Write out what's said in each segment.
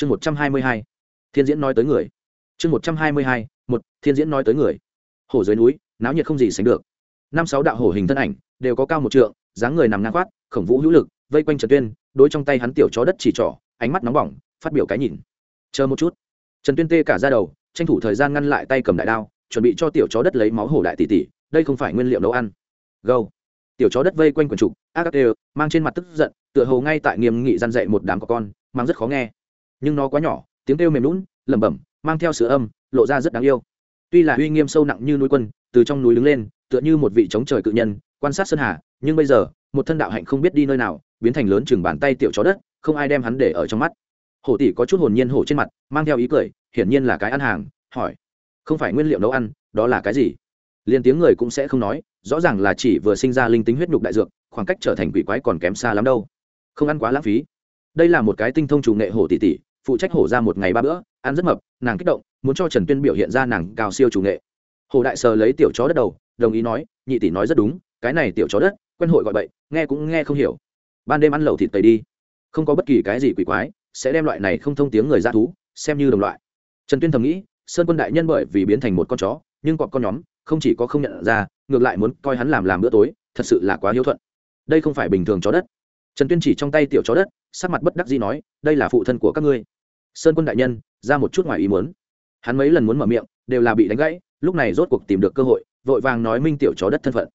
chương một trăm hai mươi hai, thiên diễn nói tới người. Chương một trăm hai mươi hai, một, thiên diễn nói tới người. Hồ dưới núi, náo nhiệt không gì sánh được. Năm sáu đạo hổ hình thân ảnh, đều có cao một trượng, dáng người nằm ngang khoát, khổng vũ hữu lực, vây quanh trần tuyên, đối trong tay hắn tiểu chó đất chỉ trỏ, ánh mắt nóng bỏng, phát biểu cái nhìn. Chờ một chút. Trần tuyên tê cả ra đầu, tranh thủ thời gian ngăn lại tay cầm đại đao, chuẩn bị cho tiểu chó đất lấy máu hổ đại tỷ tỷ đây không phải nguyên liệu nấu ăn. Gâu. Tiểu chó đất vây quanh quần trục, ác đều, mang trên mặt tức giận, tựa hồ ngay tại nghiêm nghị răn dậy một đám có con, mang rất khó nghe nhưng nó quá nhỏ, tiếng kêu mềm lún, lẩm bẩm, mang theo sữa âm, lộ ra rất đáng yêu. Tuy là uy nghiêm sâu nặng như núi quân, từ trong núi đứng lên, tựa như một vị chống trời cự nhân, quan sát sơn hà, nhưng bây giờ, một thân đạo hạnh không biết đi nơi nào, biến thành lớn chừng bàn tay tiểu chó đất, không ai đem hắn để ở trong mắt. Hổ tỷ có chút hồn nhiên hổ trên mặt, mang theo ý cười, hiển nhiên là cái ăn hàng, hỏi, không phải nguyên liệu nấu ăn, đó là cái gì? Liền tiếng người cũng sẽ không nói, rõ ràng là chỉ vừa sinh ra linh tính huyết nhục đại dược, khoảng cách trở thành quỷ quái còn kém xa lắm đâu. Không ăn quá lãng phí. Đây là một cái tinh thông chủ nghệ hổ tỷ tỷ phụ trách hổ ra một ngày ba bữa, ăn rất mập, nàng kích động, muốn cho trần tuyên biểu hiện ra nàng cao siêu chủ nghệ. Hồ đại sờ lấy tiểu chó đất đầu, đồng ý nói, nhị tỷ nói rất đúng, cái này tiểu chó đất, quen hội gọi bậy, nghe cũng nghe không hiểu. Ban đêm ăn lẩu thịt tẩy đi. Không có bất kỳ cái gì quỷ quái, sẽ đem loại này không thông tiếng người ra thú, xem như đồng loại. Trần tuyên thầm nghĩ, sơn quân đại nhân bởi vì biến thành một con chó, nhưng còn con nhóm, không chỉ có không nhận ra, ngược lại muốn coi hắn làm làm bữa tối, thật sự là quá hiếu thuận. Đây không phải bình thường chó đất. Trần tuyên chỉ trong tay tiểu chó đất, sắc mặt bất đắc dĩ nói, đây là phụ thân của các ngươi sơn quân đại nhân, ra một chút ngoài ý muốn. Hắn mấy lần muốn mở miệng, đều là bị đánh gãy, lúc này rốt cuộc tìm được cơ hội, vội vàng nói minh tiểu chó đất thân phận.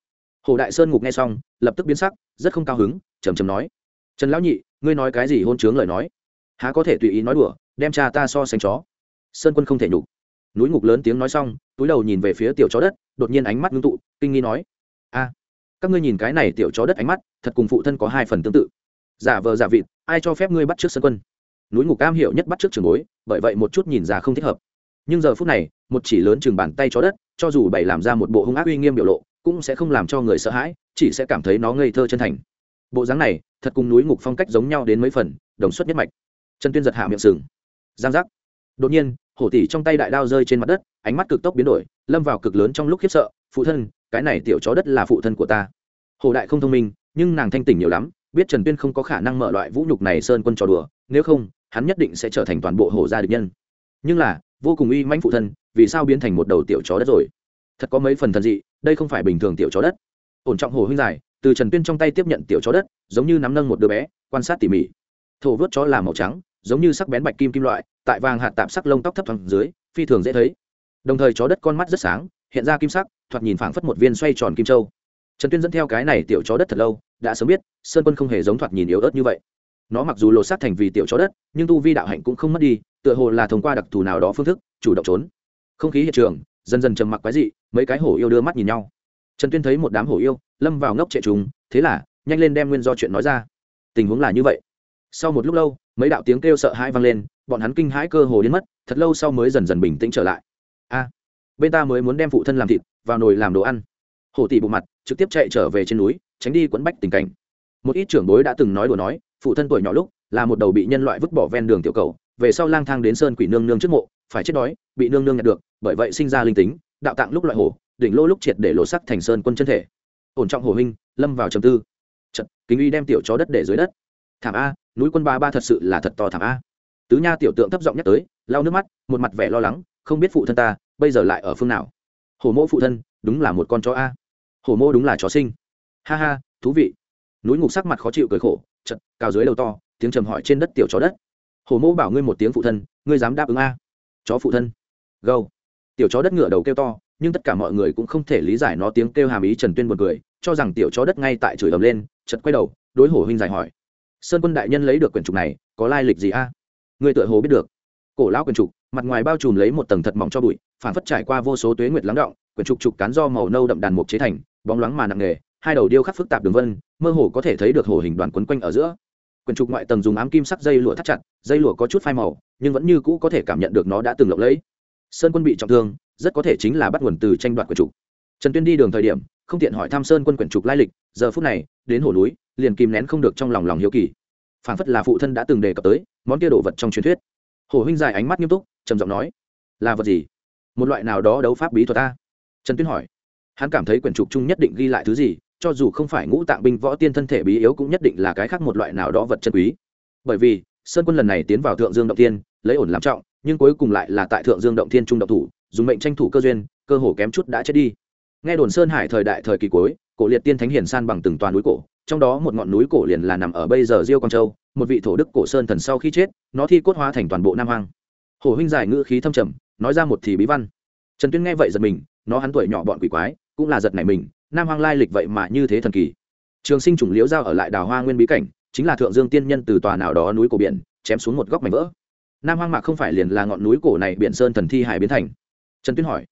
Hồ đại sơn ngục nghe xong, lập tức biến sắc, rất không cao hứng chầm chầm nói, trần lão nhị, ngươi nói cái gì hôn chướng lời nói? Há có thể tùy ý nói đùa, đem cha ta so sánh chó. Sơn quân không thể nhục. Núi ngục lớn tiếng nói xong, túi đầu nhìn về phía tiểu chó đất, đột nhiên ánh mắt ngưng tụ, kinh nghi nói, a, các ngươi nhìn cái này tiểu chó đất ánh mắt, thật cùng phụ thân có hai phần tương tự. Giả vờ giả vịt, ai cho phép ngươi bắt trước sơn quân? Núi ngục cam hiểu nhất bắt trước trường bối, bởi vậy một chút nhìn ra không thích hợp. Nhưng giờ phút này, một chỉ lớn chừng bàn tay chó đất, cho dù bày làm ra một bộ hung ác uy nghiêm biểu lộ, cũng sẽ không làm cho người sợ hãi, chỉ sẽ cảm thấy nó ngây thơ chân thành. Bộ dáng này, thật cùng núi ngục phong cách giống nhau đến mấy phần, đồng xuất nhất mạch. Trần tuyên giật hạ miệng sừng. Giang giác. Đột nhiên, hổ tỷ trong tay đại đao rơi trên mặt đất, ánh mắt cực tốc biến đổi, lâm vào cực lớn trong lúc khiếp sợ, phụ thân, cái này tiểu chó đất là phụ thân của ta. Hồ đại không thông minh, nhưng nàng thanh tỉnh nhiều lắm, biết trần tuyên không có khả năng mở loại vũ nhục này sơn quân trò đùa, nếu không hắn nhất định sẽ trở thành toàn bộ hổ gia địch nhân. Nhưng là, vô cùng uy mãnh phụ thân, vì sao biến thành một đầu tiểu chó đất rồi? Thật có mấy phần thần dị, đây không phải bình thường tiểu chó đất. Ổn trọng hồ huynh dài từ trần tuyên trong tay tiếp nhận tiểu chó đất, giống như nắm nâng một đứa bé, quan sát tỉ mỉ. Thổ vớt chó là màu trắng, giống như sắc bén bạch kim kim loại, tại vàng hạt tạm sắc lông tóc thấp thoáng dưới, phi thường dễ thấy. Đồng thời chó đất con mắt rất sáng, hiện ra kim sắc, thoạt nhìn phảng phất một viên xoay tròn kim châu. Trần tuyên dẫn theo cái này tiểu chó đất thật lâu, đã sớm biết, sơn quân không hề giống thoạt nhìn yếu ớt như vậy nó mặc dù lột xác thành vì tiểu chó đất, nhưng tu vi đạo hạnh cũng không mất đi, tựa hồ là thông qua đặc thù nào đó phương thức, chủ động trốn. Không khí hiện trường, dần dần trầm mặc quái dị, mấy cái hổ yêu đưa mắt nhìn nhau. Trần tuyên thấy một đám hổ yêu, lâm vào ngốc trệ chúng thế là, nhanh lên đem nguyên do chuyện nói ra. Tình huống là như vậy. Sau một lúc lâu, mấy đạo tiếng kêu sợ hãi vang lên, bọn hắn kinh hãi cơ hồ đến mất, thật lâu sau mới dần dần bình tĩnh trở lại. A, bên ta mới muốn đem phụ thân làm thịt, vào nồi làm đồ ăn. Hổ tỷ bộ mặt, trực tiếp chạy trở về trên núi, tránh đi quẫn bách tình cảnh. Một ít trưởng bối đã từng nói đùa nói phụ thân tuổi nhỏ lúc là một đầu bị nhân loại vứt bỏ ven đường tiểu cầu, về sau lang thang đến sơn quỷ nương nương trước mộ, phải chết đói, bị nương nương nhặt được, bởi vậy sinh ra linh tính, đạo tạng lúc loại hổ, đỉnh lô lúc triệt để lộ sắc thành sơn quân chân thể. Ổn trọng hồ huynh, lâm vào trầm tư. Trận kính uy đem tiểu chó đất để dưới đất. Thảm a, núi quân ba ba thật sự là thật to thảm a. Tứ nha tiểu tượng thấp giọng nhắc tới, lau nước mắt, một mặt vẻ lo lắng, không biết phụ thân ta, bây giờ lại ở phương nào? Hổ mô phụ thân, đúng là một con chó a. Hổ mô đúng là chó sinh. Ha ha, thú vị. Núi ngục sắc mặt khó chịu cười khổ chật, cao dưới đầu to, tiếng trầm hỏi trên đất tiểu chó đất. Hổ mô bảo ngươi một tiếng phụ thân, ngươi dám đáp ứng a? Chó phụ thân. Gâu. Tiểu chó đất ngửa đầu kêu to, nhưng tất cả mọi người cũng không thể lý giải nó tiếng kêu hàm ý trần tuyên buồn cười, cho rằng tiểu chó đất ngay tại chửi ầm lên, chật quay đầu, đối hổ huynh giải hỏi. Sơn quân đại nhân lấy được quyển trục này, có lai lịch gì a? Người tự hồ biết được. Cổ lão quyển trục, mặt ngoài bao trùm lấy một tầng thật mỏng cho bụi, phản phất trải qua vô số tuế nguyệt lắng động, quyển trục trục cán do màu nâu đậm đàn mục chế thành, bóng loáng mà nặng nghề hai đầu điêu khắc phức tạp đường vân mơ hồ có thể thấy được hồ hình đoàn quấn quanh ở giữa. Quyển trục ngoại tầng dùng ám kim sắc dây lụa thắt chặt, dây lụa có chút phai màu, nhưng vẫn như cũ có thể cảm nhận được nó đã từng lộng lẫy. Sơn quân bị trọng thương, rất có thể chính là bắt nguồn từ tranh đoạt quyển trục. Trần tuyên đi đường thời điểm, không tiện hỏi tham sơn quân quyển trục lai lịch, giờ phút này, đến hồ núi, liền kìm nén không được trong lòng lòng hiếu kỳ. Phản phất là phụ thân đã từng đề cập tới, món kia đồ vật trong truyền thuyết. Hồ huynh dài ánh mắt nghiêm túc, trầm giọng nói, là vật gì? Một loại nào đó đấu pháp bí thuật ta? Trần tuyên hỏi. Hắn cảm thấy quyển trục chung nhất định ghi lại thứ gì cho dù không phải ngũ tạng binh võ tiên thân thể bí yếu cũng nhất định là cái khác một loại nào đó vật chân quý. Bởi vì, sơn quân lần này tiến vào thượng dương động thiên, lấy ổn làm trọng, nhưng cuối cùng lại là tại thượng dương động thiên trung động thủ, dùng mệnh tranh thủ cơ duyên, cơ hồ kém chút đã chết đi. Nghe đồn sơn hải thời đại thời kỳ cuối, cổ liệt tiên thánh hiển san bằng từng toàn núi cổ, trong đó một ngọn núi cổ liền là nằm ở bây giờ diêu quang châu, một vị thổ đức cổ sơn thần sau khi chết, nó thi cốt hóa thành toàn bộ nam hoang. Hồ huynh giải ngữ khí thâm trầm, nói ra một thì bí văn. Trần tuyên nghe vậy giật mình, nó hắn tuổi nhỏ bọn quỷ quái, cũng là giật này mình nam hoang lai lịch vậy mà như thế thần kỳ. Trường sinh chủng liễu giao ở lại đào hoa nguyên bí cảnh, chính là thượng dương tiên nhân từ tòa nào đó núi cổ biển, chém xuống một góc mảnh vỡ. Nam hoang mạc không phải liền là ngọn núi cổ này biển sơn thần thi hải biến thành? Trần tuyên hỏi.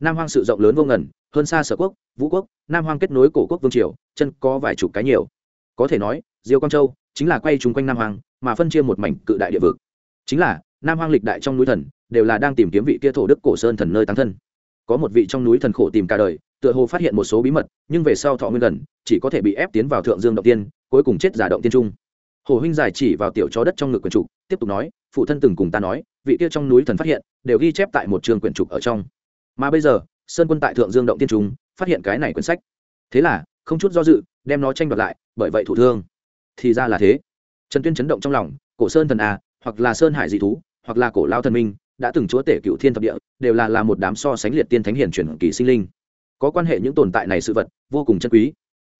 Nam hoang sự rộng lớn vô ngần, hơn xa sở quốc, vũ quốc, nam hoang kết nối cổ quốc vương triều, chân có vài chục cái nhiều. Có thể nói, diêu quang châu chính là quay chung quanh nam hoang, mà phân chia một mảnh cự đại địa vực. Chính là, nam hoang lịch đại trong núi thần, đều là đang tìm kiếm vị kia thổ đức cổ sơn thần nơi tăng thân. Có một vị trong núi thần khổ tìm cả đời tựa hồ phát hiện một số bí mật, nhưng về sau thọ nguyên gần, chỉ có thể bị ép tiến vào thượng dương động tiên, cuối cùng chết giả động tiên trung. Hồ huynh giải chỉ vào tiểu chó đất trong ngực quyển trục, tiếp tục nói, phụ thân từng cùng ta nói, vị kia trong núi thần phát hiện, đều ghi chép tại một trường quyển trục ở trong. Mà bây giờ, sơn quân tại thượng dương động tiên trung, phát hiện cái này quyển sách. Thế là, không chút do dự, đem nó tranh đoạt lại, bởi vậy thủ thương. Thì ra là thế. Trần tuyên chấn động trong lòng, cổ sơn thần a, hoặc là sơn hải dị thú, hoặc là cổ lao thần minh, đã từng chúa tể cựu thiên thập địa, đều là là một đám so sánh liệt tiên thánh hiển chuyển kỳ sinh linh có quan hệ những tồn tại này sự vật, vô cùng chân quý.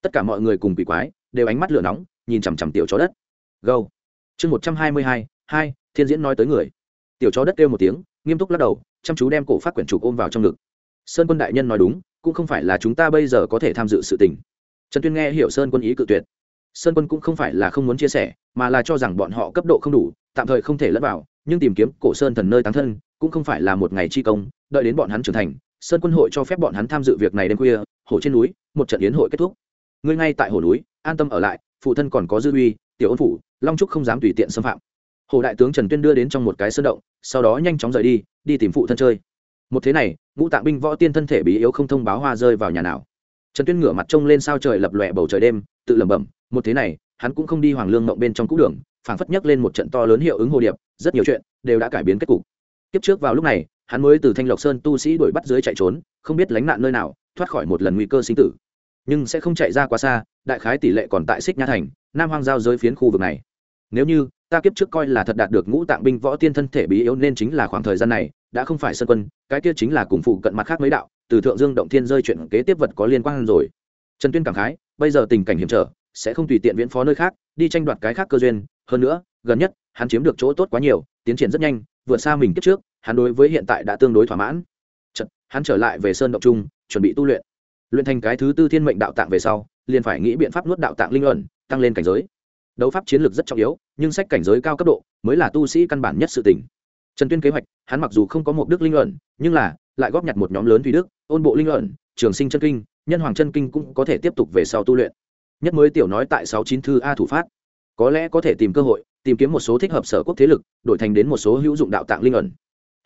Tất cả mọi người cùng quỷ quái, đều ánh mắt lửa nóng, nhìn chằm chằm tiểu chó đất. Gâu. Chương một trăm hai mươi hai hai, thiên diễn nói tới người. Tiểu chó đất kêu một tiếng, nghiêm túc lắc đầu, chăm chú đem cổ phát quyển trục ôm vào trong ngực. Sơn quân đại nhân nói đúng, cũng không phải là chúng ta bây giờ có thể tham dự sự tình. Trần tuyên nghe hiểu sơn quân ý cự tuyệt. Sơn quân cũng không phải là không muốn chia sẻ, mà là cho rằng bọn họ cấp độ không đủ, tạm thời không thể lẫn vào, nhưng tìm kiếm cổ sơn thần nơi tán thân, cũng không phải là một ngày chi công, đợi đến bọn hắn trưởng thành sơn quân hội cho phép bọn hắn tham dự việc này đêm khuya, hồ trên núi, một trận yến hội kết thúc. Ngươi ngay tại hồ núi, an tâm ở lại, phụ thân còn có dư uy, tiểu ôn phủ, long trúc không dám tùy tiện xâm phạm. Hồ đại tướng trần tuyên đưa đến trong một cái sơn động, sau đó nhanh chóng rời đi đi tìm phụ thân chơi. Một thế này, ngũ tạng binh võ tiên thân thể bí yếu không thông báo hoa rơi vào nhà nào. Trần tuyên ngửa mặt trông lên sao trời lập lòe bầu trời đêm, tự lẩm bẩm, một thế này, hắn cũng không đi hoàng lương mộng bên trong cũ đường, phảng phất nhấc lên một trận to lớn hiệu ứng hồ điệp, rất nhiều chuyện đều đã cải biến kết cục kiếp trước vào lúc này, hắn mới từ thanh lộc sơn tu sĩ đuổi bắt dưới chạy trốn, không biết lánh nạn nơi nào, thoát khỏi một lần nguy cơ sinh tử. Nhưng sẽ không chạy ra quá xa, đại khái tỷ lệ còn tại xích nha thành, nam hoang giao giới phiến khu vực này. Nếu như, ta kiếp trước coi là thật đạt được ngũ tạng binh võ tiên thân thể bí yếu nên chính là khoảng thời gian này, đã không phải sân quân, cái kia chính là cùng phụ cận mặt khác mấy đạo, từ thượng dương động thiên rơi chuyện kế tiếp vật có liên quan rồi. Trần tuyên cảm khái, bây giờ tình cảnh hiểm trở, sẽ không tùy tiện viễn phó nơi khác, đi tranh đoạt cái khác cơ duyên. Hơn nữa, gần nhất, hắn chiếm được chỗ tốt quá nhiều, tiến triển rất nhanh, vượt xa mình kiếp trước hắn đối với hiện tại đã tương đối thỏa mãn. Chật, hắn trở lại về sơn động trung chuẩn bị tu luyện. Luyện thành cái thứ tư thiên mệnh đạo tạng về sau liền phải nghĩ biện pháp nuốt đạo tạng linh luận tăng lên cảnh giới. Đấu pháp chiến lược rất trọng yếu nhưng sách cảnh giới cao cấp độ mới là tu sĩ căn bản nhất sự tỉnh trần tuyên kế hoạch hắn mặc dù không có một đức linh luận nhưng là lại góp nhặt một nhóm lớn thủy đức ôn bộ linh luận trường sinh chân kinh nhân hoàng chân kinh cũng có thể tiếp tục về sau tu luyện. Nhất mới tiểu nói tại sáu chín thư a thủ phát. Có lẽ có thể tìm cơ hội tìm kiếm một số thích hợp sở quốc thế lực đổi thành đến một số hữu dụng đạo tạng linh ẩn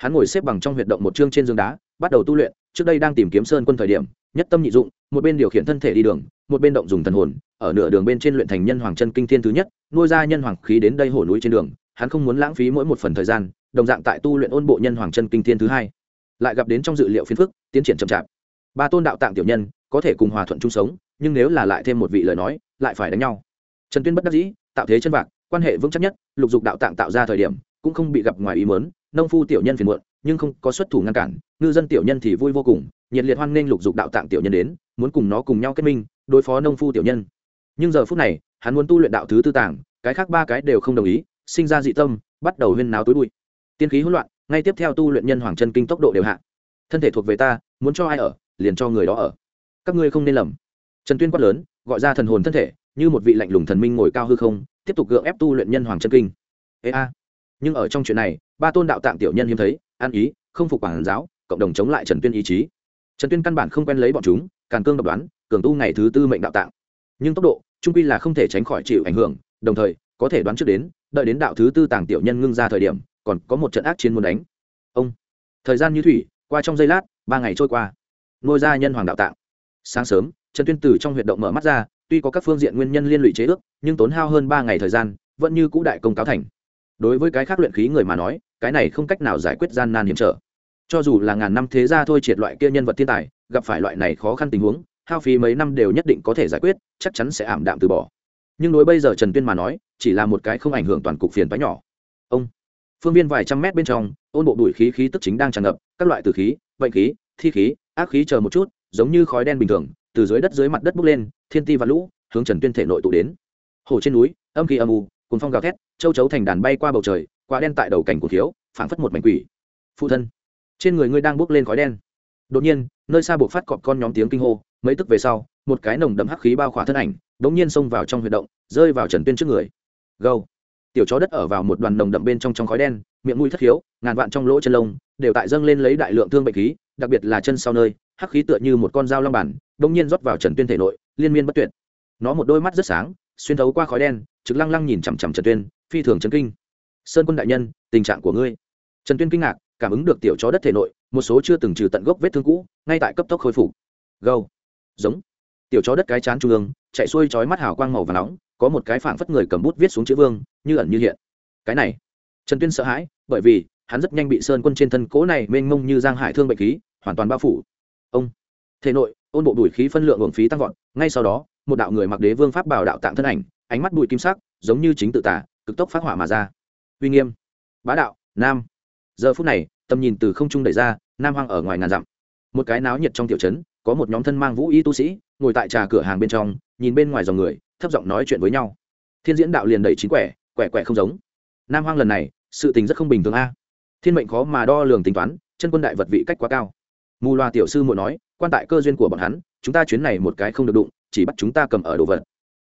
hắn ngồi xếp bằng trong huyệt động một chương trên giường đá, bắt đầu tu luyện, trước đây đang tìm kiếm sơn quân thời điểm, nhất tâm nhị dụng, một bên điều khiển thân thể đi đường, một bên động dùng thần hồn, ở nửa đường bên trên luyện thành nhân hoàng chân kinh thiên thứ nhất, nuôi ra nhân hoàng khí đến đây hồ núi trên đường, hắn không muốn lãng phí mỗi một phần thời gian, đồng dạng tại tu luyện ôn bộ nhân hoàng chân kinh thiên thứ hai. Lại gặp đến trong dự liệu phiến phức, tiến triển chậm chạp. Ba tôn đạo tạng tiểu nhân, có thể cùng hòa thuận chung sống, nhưng nếu là lại thêm một vị lời nói, lại phải đánh nhau. Trần tuyên bất đắc dĩ, tạo thế chân bạc, quan hệ vững chắc nhất, lục dục đạo tạng tạo ra thời điểm, cũng không bị gặp ngoài ý mớn nông phu tiểu nhân phiền muộn, nhưng không có xuất thủ ngăn cản, ngư dân tiểu nhân thì vui vô cùng, nhiệt liệt hoan nghênh lục dục đạo tạng tiểu nhân đến, muốn cùng nó cùng nhau kết minh, đối phó nông phu tiểu nhân. Nhưng giờ phút này, hắn muốn tu luyện đạo thứ tư tàng cái khác ba cái đều không đồng ý, sinh ra dị tâm, bắt đầu huyên náo túi bụi. Tiên khí hỗn loạn, ngay tiếp theo tu luyện nhân hoàng chân kinh tốc độ đều hạ. Thân thể thuộc về ta, muốn cho ai ở, liền cho người đó ở. Các ngươi không nên lầm. Trần tuyên quát lớn, gọi ra thần hồn thân thể, như một vị lạnh lùng thần minh ngồi cao hư không, tiếp tục gượng ép tu luyện nhân hoàng chân kinh. Ê a. Nhưng ở trong chuyện này ba tôn đạo tạng tiểu nhân hiếm thấy an ý, không phục quản giáo, cộng đồng chống lại trần tuyên ý chí. Trần tuyên căn bản không quen lấy bọn chúng, càn cương độc đoán, cường tu ngày thứ tư mệnh đạo tạng. Nhưng tốc độ, trung quy là không thể tránh khỏi chịu ảnh hưởng, đồng thời, có thể đoán trước đến, đợi đến đạo thứ tư tàng tiểu nhân ngưng ra thời điểm, còn có một trận ác chiến muốn đánh. Ông, thời gian như thủy, qua trong giây lát, ba ngày trôi qua. Ngôi ra nhân hoàng đạo tạng. Sáng sớm, trần tuyên từ trong huyệt động mở mắt ra, tuy có các phương diện nguyên nhân liên lụy chế ước, nhưng tốn hao hơn ba ngày thời gian, vẫn như cũ đại công cáo thành. Đối với cái khác luyện khí người mà nói cái này không cách nào giải quyết gian nan hiểm trở. Cho dù là ngàn năm thế gia thôi triệt loại kia nhân vật thiên tài, gặp phải loại này khó khăn tình huống, hao phí mấy năm đều nhất định có thể giải quyết, chắc chắn sẽ ảm đạm từ bỏ. Nhưng đối bây giờ trần tuyên mà nói, chỉ là một cái không ảnh hưởng toàn cục phiền toái nhỏ. Ông, phương viên vài trăm mét bên trong, ôn bộ đuổi khí khí tức chính đang tràn ngập, các loại tử khí, bệnh khí, thi khí, ác khí chờ một chút, giống như khói đen bình thường, từ dưới đất dưới mặt đất bốc lên, thiên ti và lũ, hướng trần tuyên thể nội tụ đến. Hồ trên núi, âm khí âm u cùng phong gào thét, châu chấu thành đàn bay qua bầu trời quá đen tại đầu cảnh của thiếu, phảng phất một mảnh quỷ. Phụ thân, trên người ngươi đang bốc lên khói đen. Đột nhiên, nơi xa buộc phát cọp con nhóm tiếng kinh hô, mấy tức về sau, một cái nồng đậm hắc khí bao khỏa thân ảnh, đống nhiên xông vào trong huyệt động, rơi vào trần tuyên trước người. Gâu. Tiểu chó đất ở vào một đoàn nồng đậm bên trong trong khói đen, miệng mũi thất khiếu ngàn vạn trong lỗ chân lông, đều tại dâng lên lấy đại lượng thương bệnh khí, đặc biệt là chân sau nơi, hắc khí tựa như một con dao long bản, đống nhiên rót vào trần tuyên thể nội, liên miên bất tuyệt. Nó một đôi mắt rất sáng, xuyên thấu qua khói đen, trực lăng lăng nhìn chằm chằm trần tuyên, phi thường chấn kinh sơn quân đại nhân, tình trạng của ngươi. Trần tuyên kinh ngạc, cảm ứng được tiểu chó đất thể nội, một số chưa từng trừ tận gốc vết thương cũ, ngay tại cấp tốc khôi phục. Gâu. Giống. Tiểu chó đất cái chán trung ương, chạy xuôi chói mắt hào quang màu và nóng, có một cái phảng phất người cầm bút viết xuống chữ vương, như ẩn như hiện. Cái này. Trần tuyên sợ hãi, bởi vì hắn rất nhanh bị sơn quân trên thân cố này mênh mông như giang hải thương bệnh khí, hoàn toàn bao phủ. Ông. Thể nội, ôn bộ đùi khí phân lượng hưởng phí tăng vọt, ngay sau đó, một đạo người mặc đế vương pháp bảo đạo tạng thân ảnh, ánh mắt bụi kim sắc, giống như chính tự tả cực tốc phát hỏa mà ra uy nghiêm. Bá đạo, nam. Giờ phút này, tầm nhìn từ không trung đẩy ra, nam hoang ở ngoài ngàn dặm. Một cái náo nhiệt trong tiểu trấn, có một nhóm thân mang vũ y tu sĩ, ngồi tại trà cửa hàng bên trong, nhìn bên ngoài dòng người, thấp giọng nói chuyện với nhau. Thiên diễn đạo liền đẩy chín quẻ quẻ quẻ không giống. Nam hoang lần này, sự tình rất không bình thường a. Thiên mệnh khó mà đo lường tính toán, chân quân đại vật vị cách quá cao. Mù loa tiểu sư muội nói, quan tại cơ duyên của bọn hắn, chúng ta chuyến này một cái không được đụng, chỉ bắt chúng ta cầm ở đồ vật.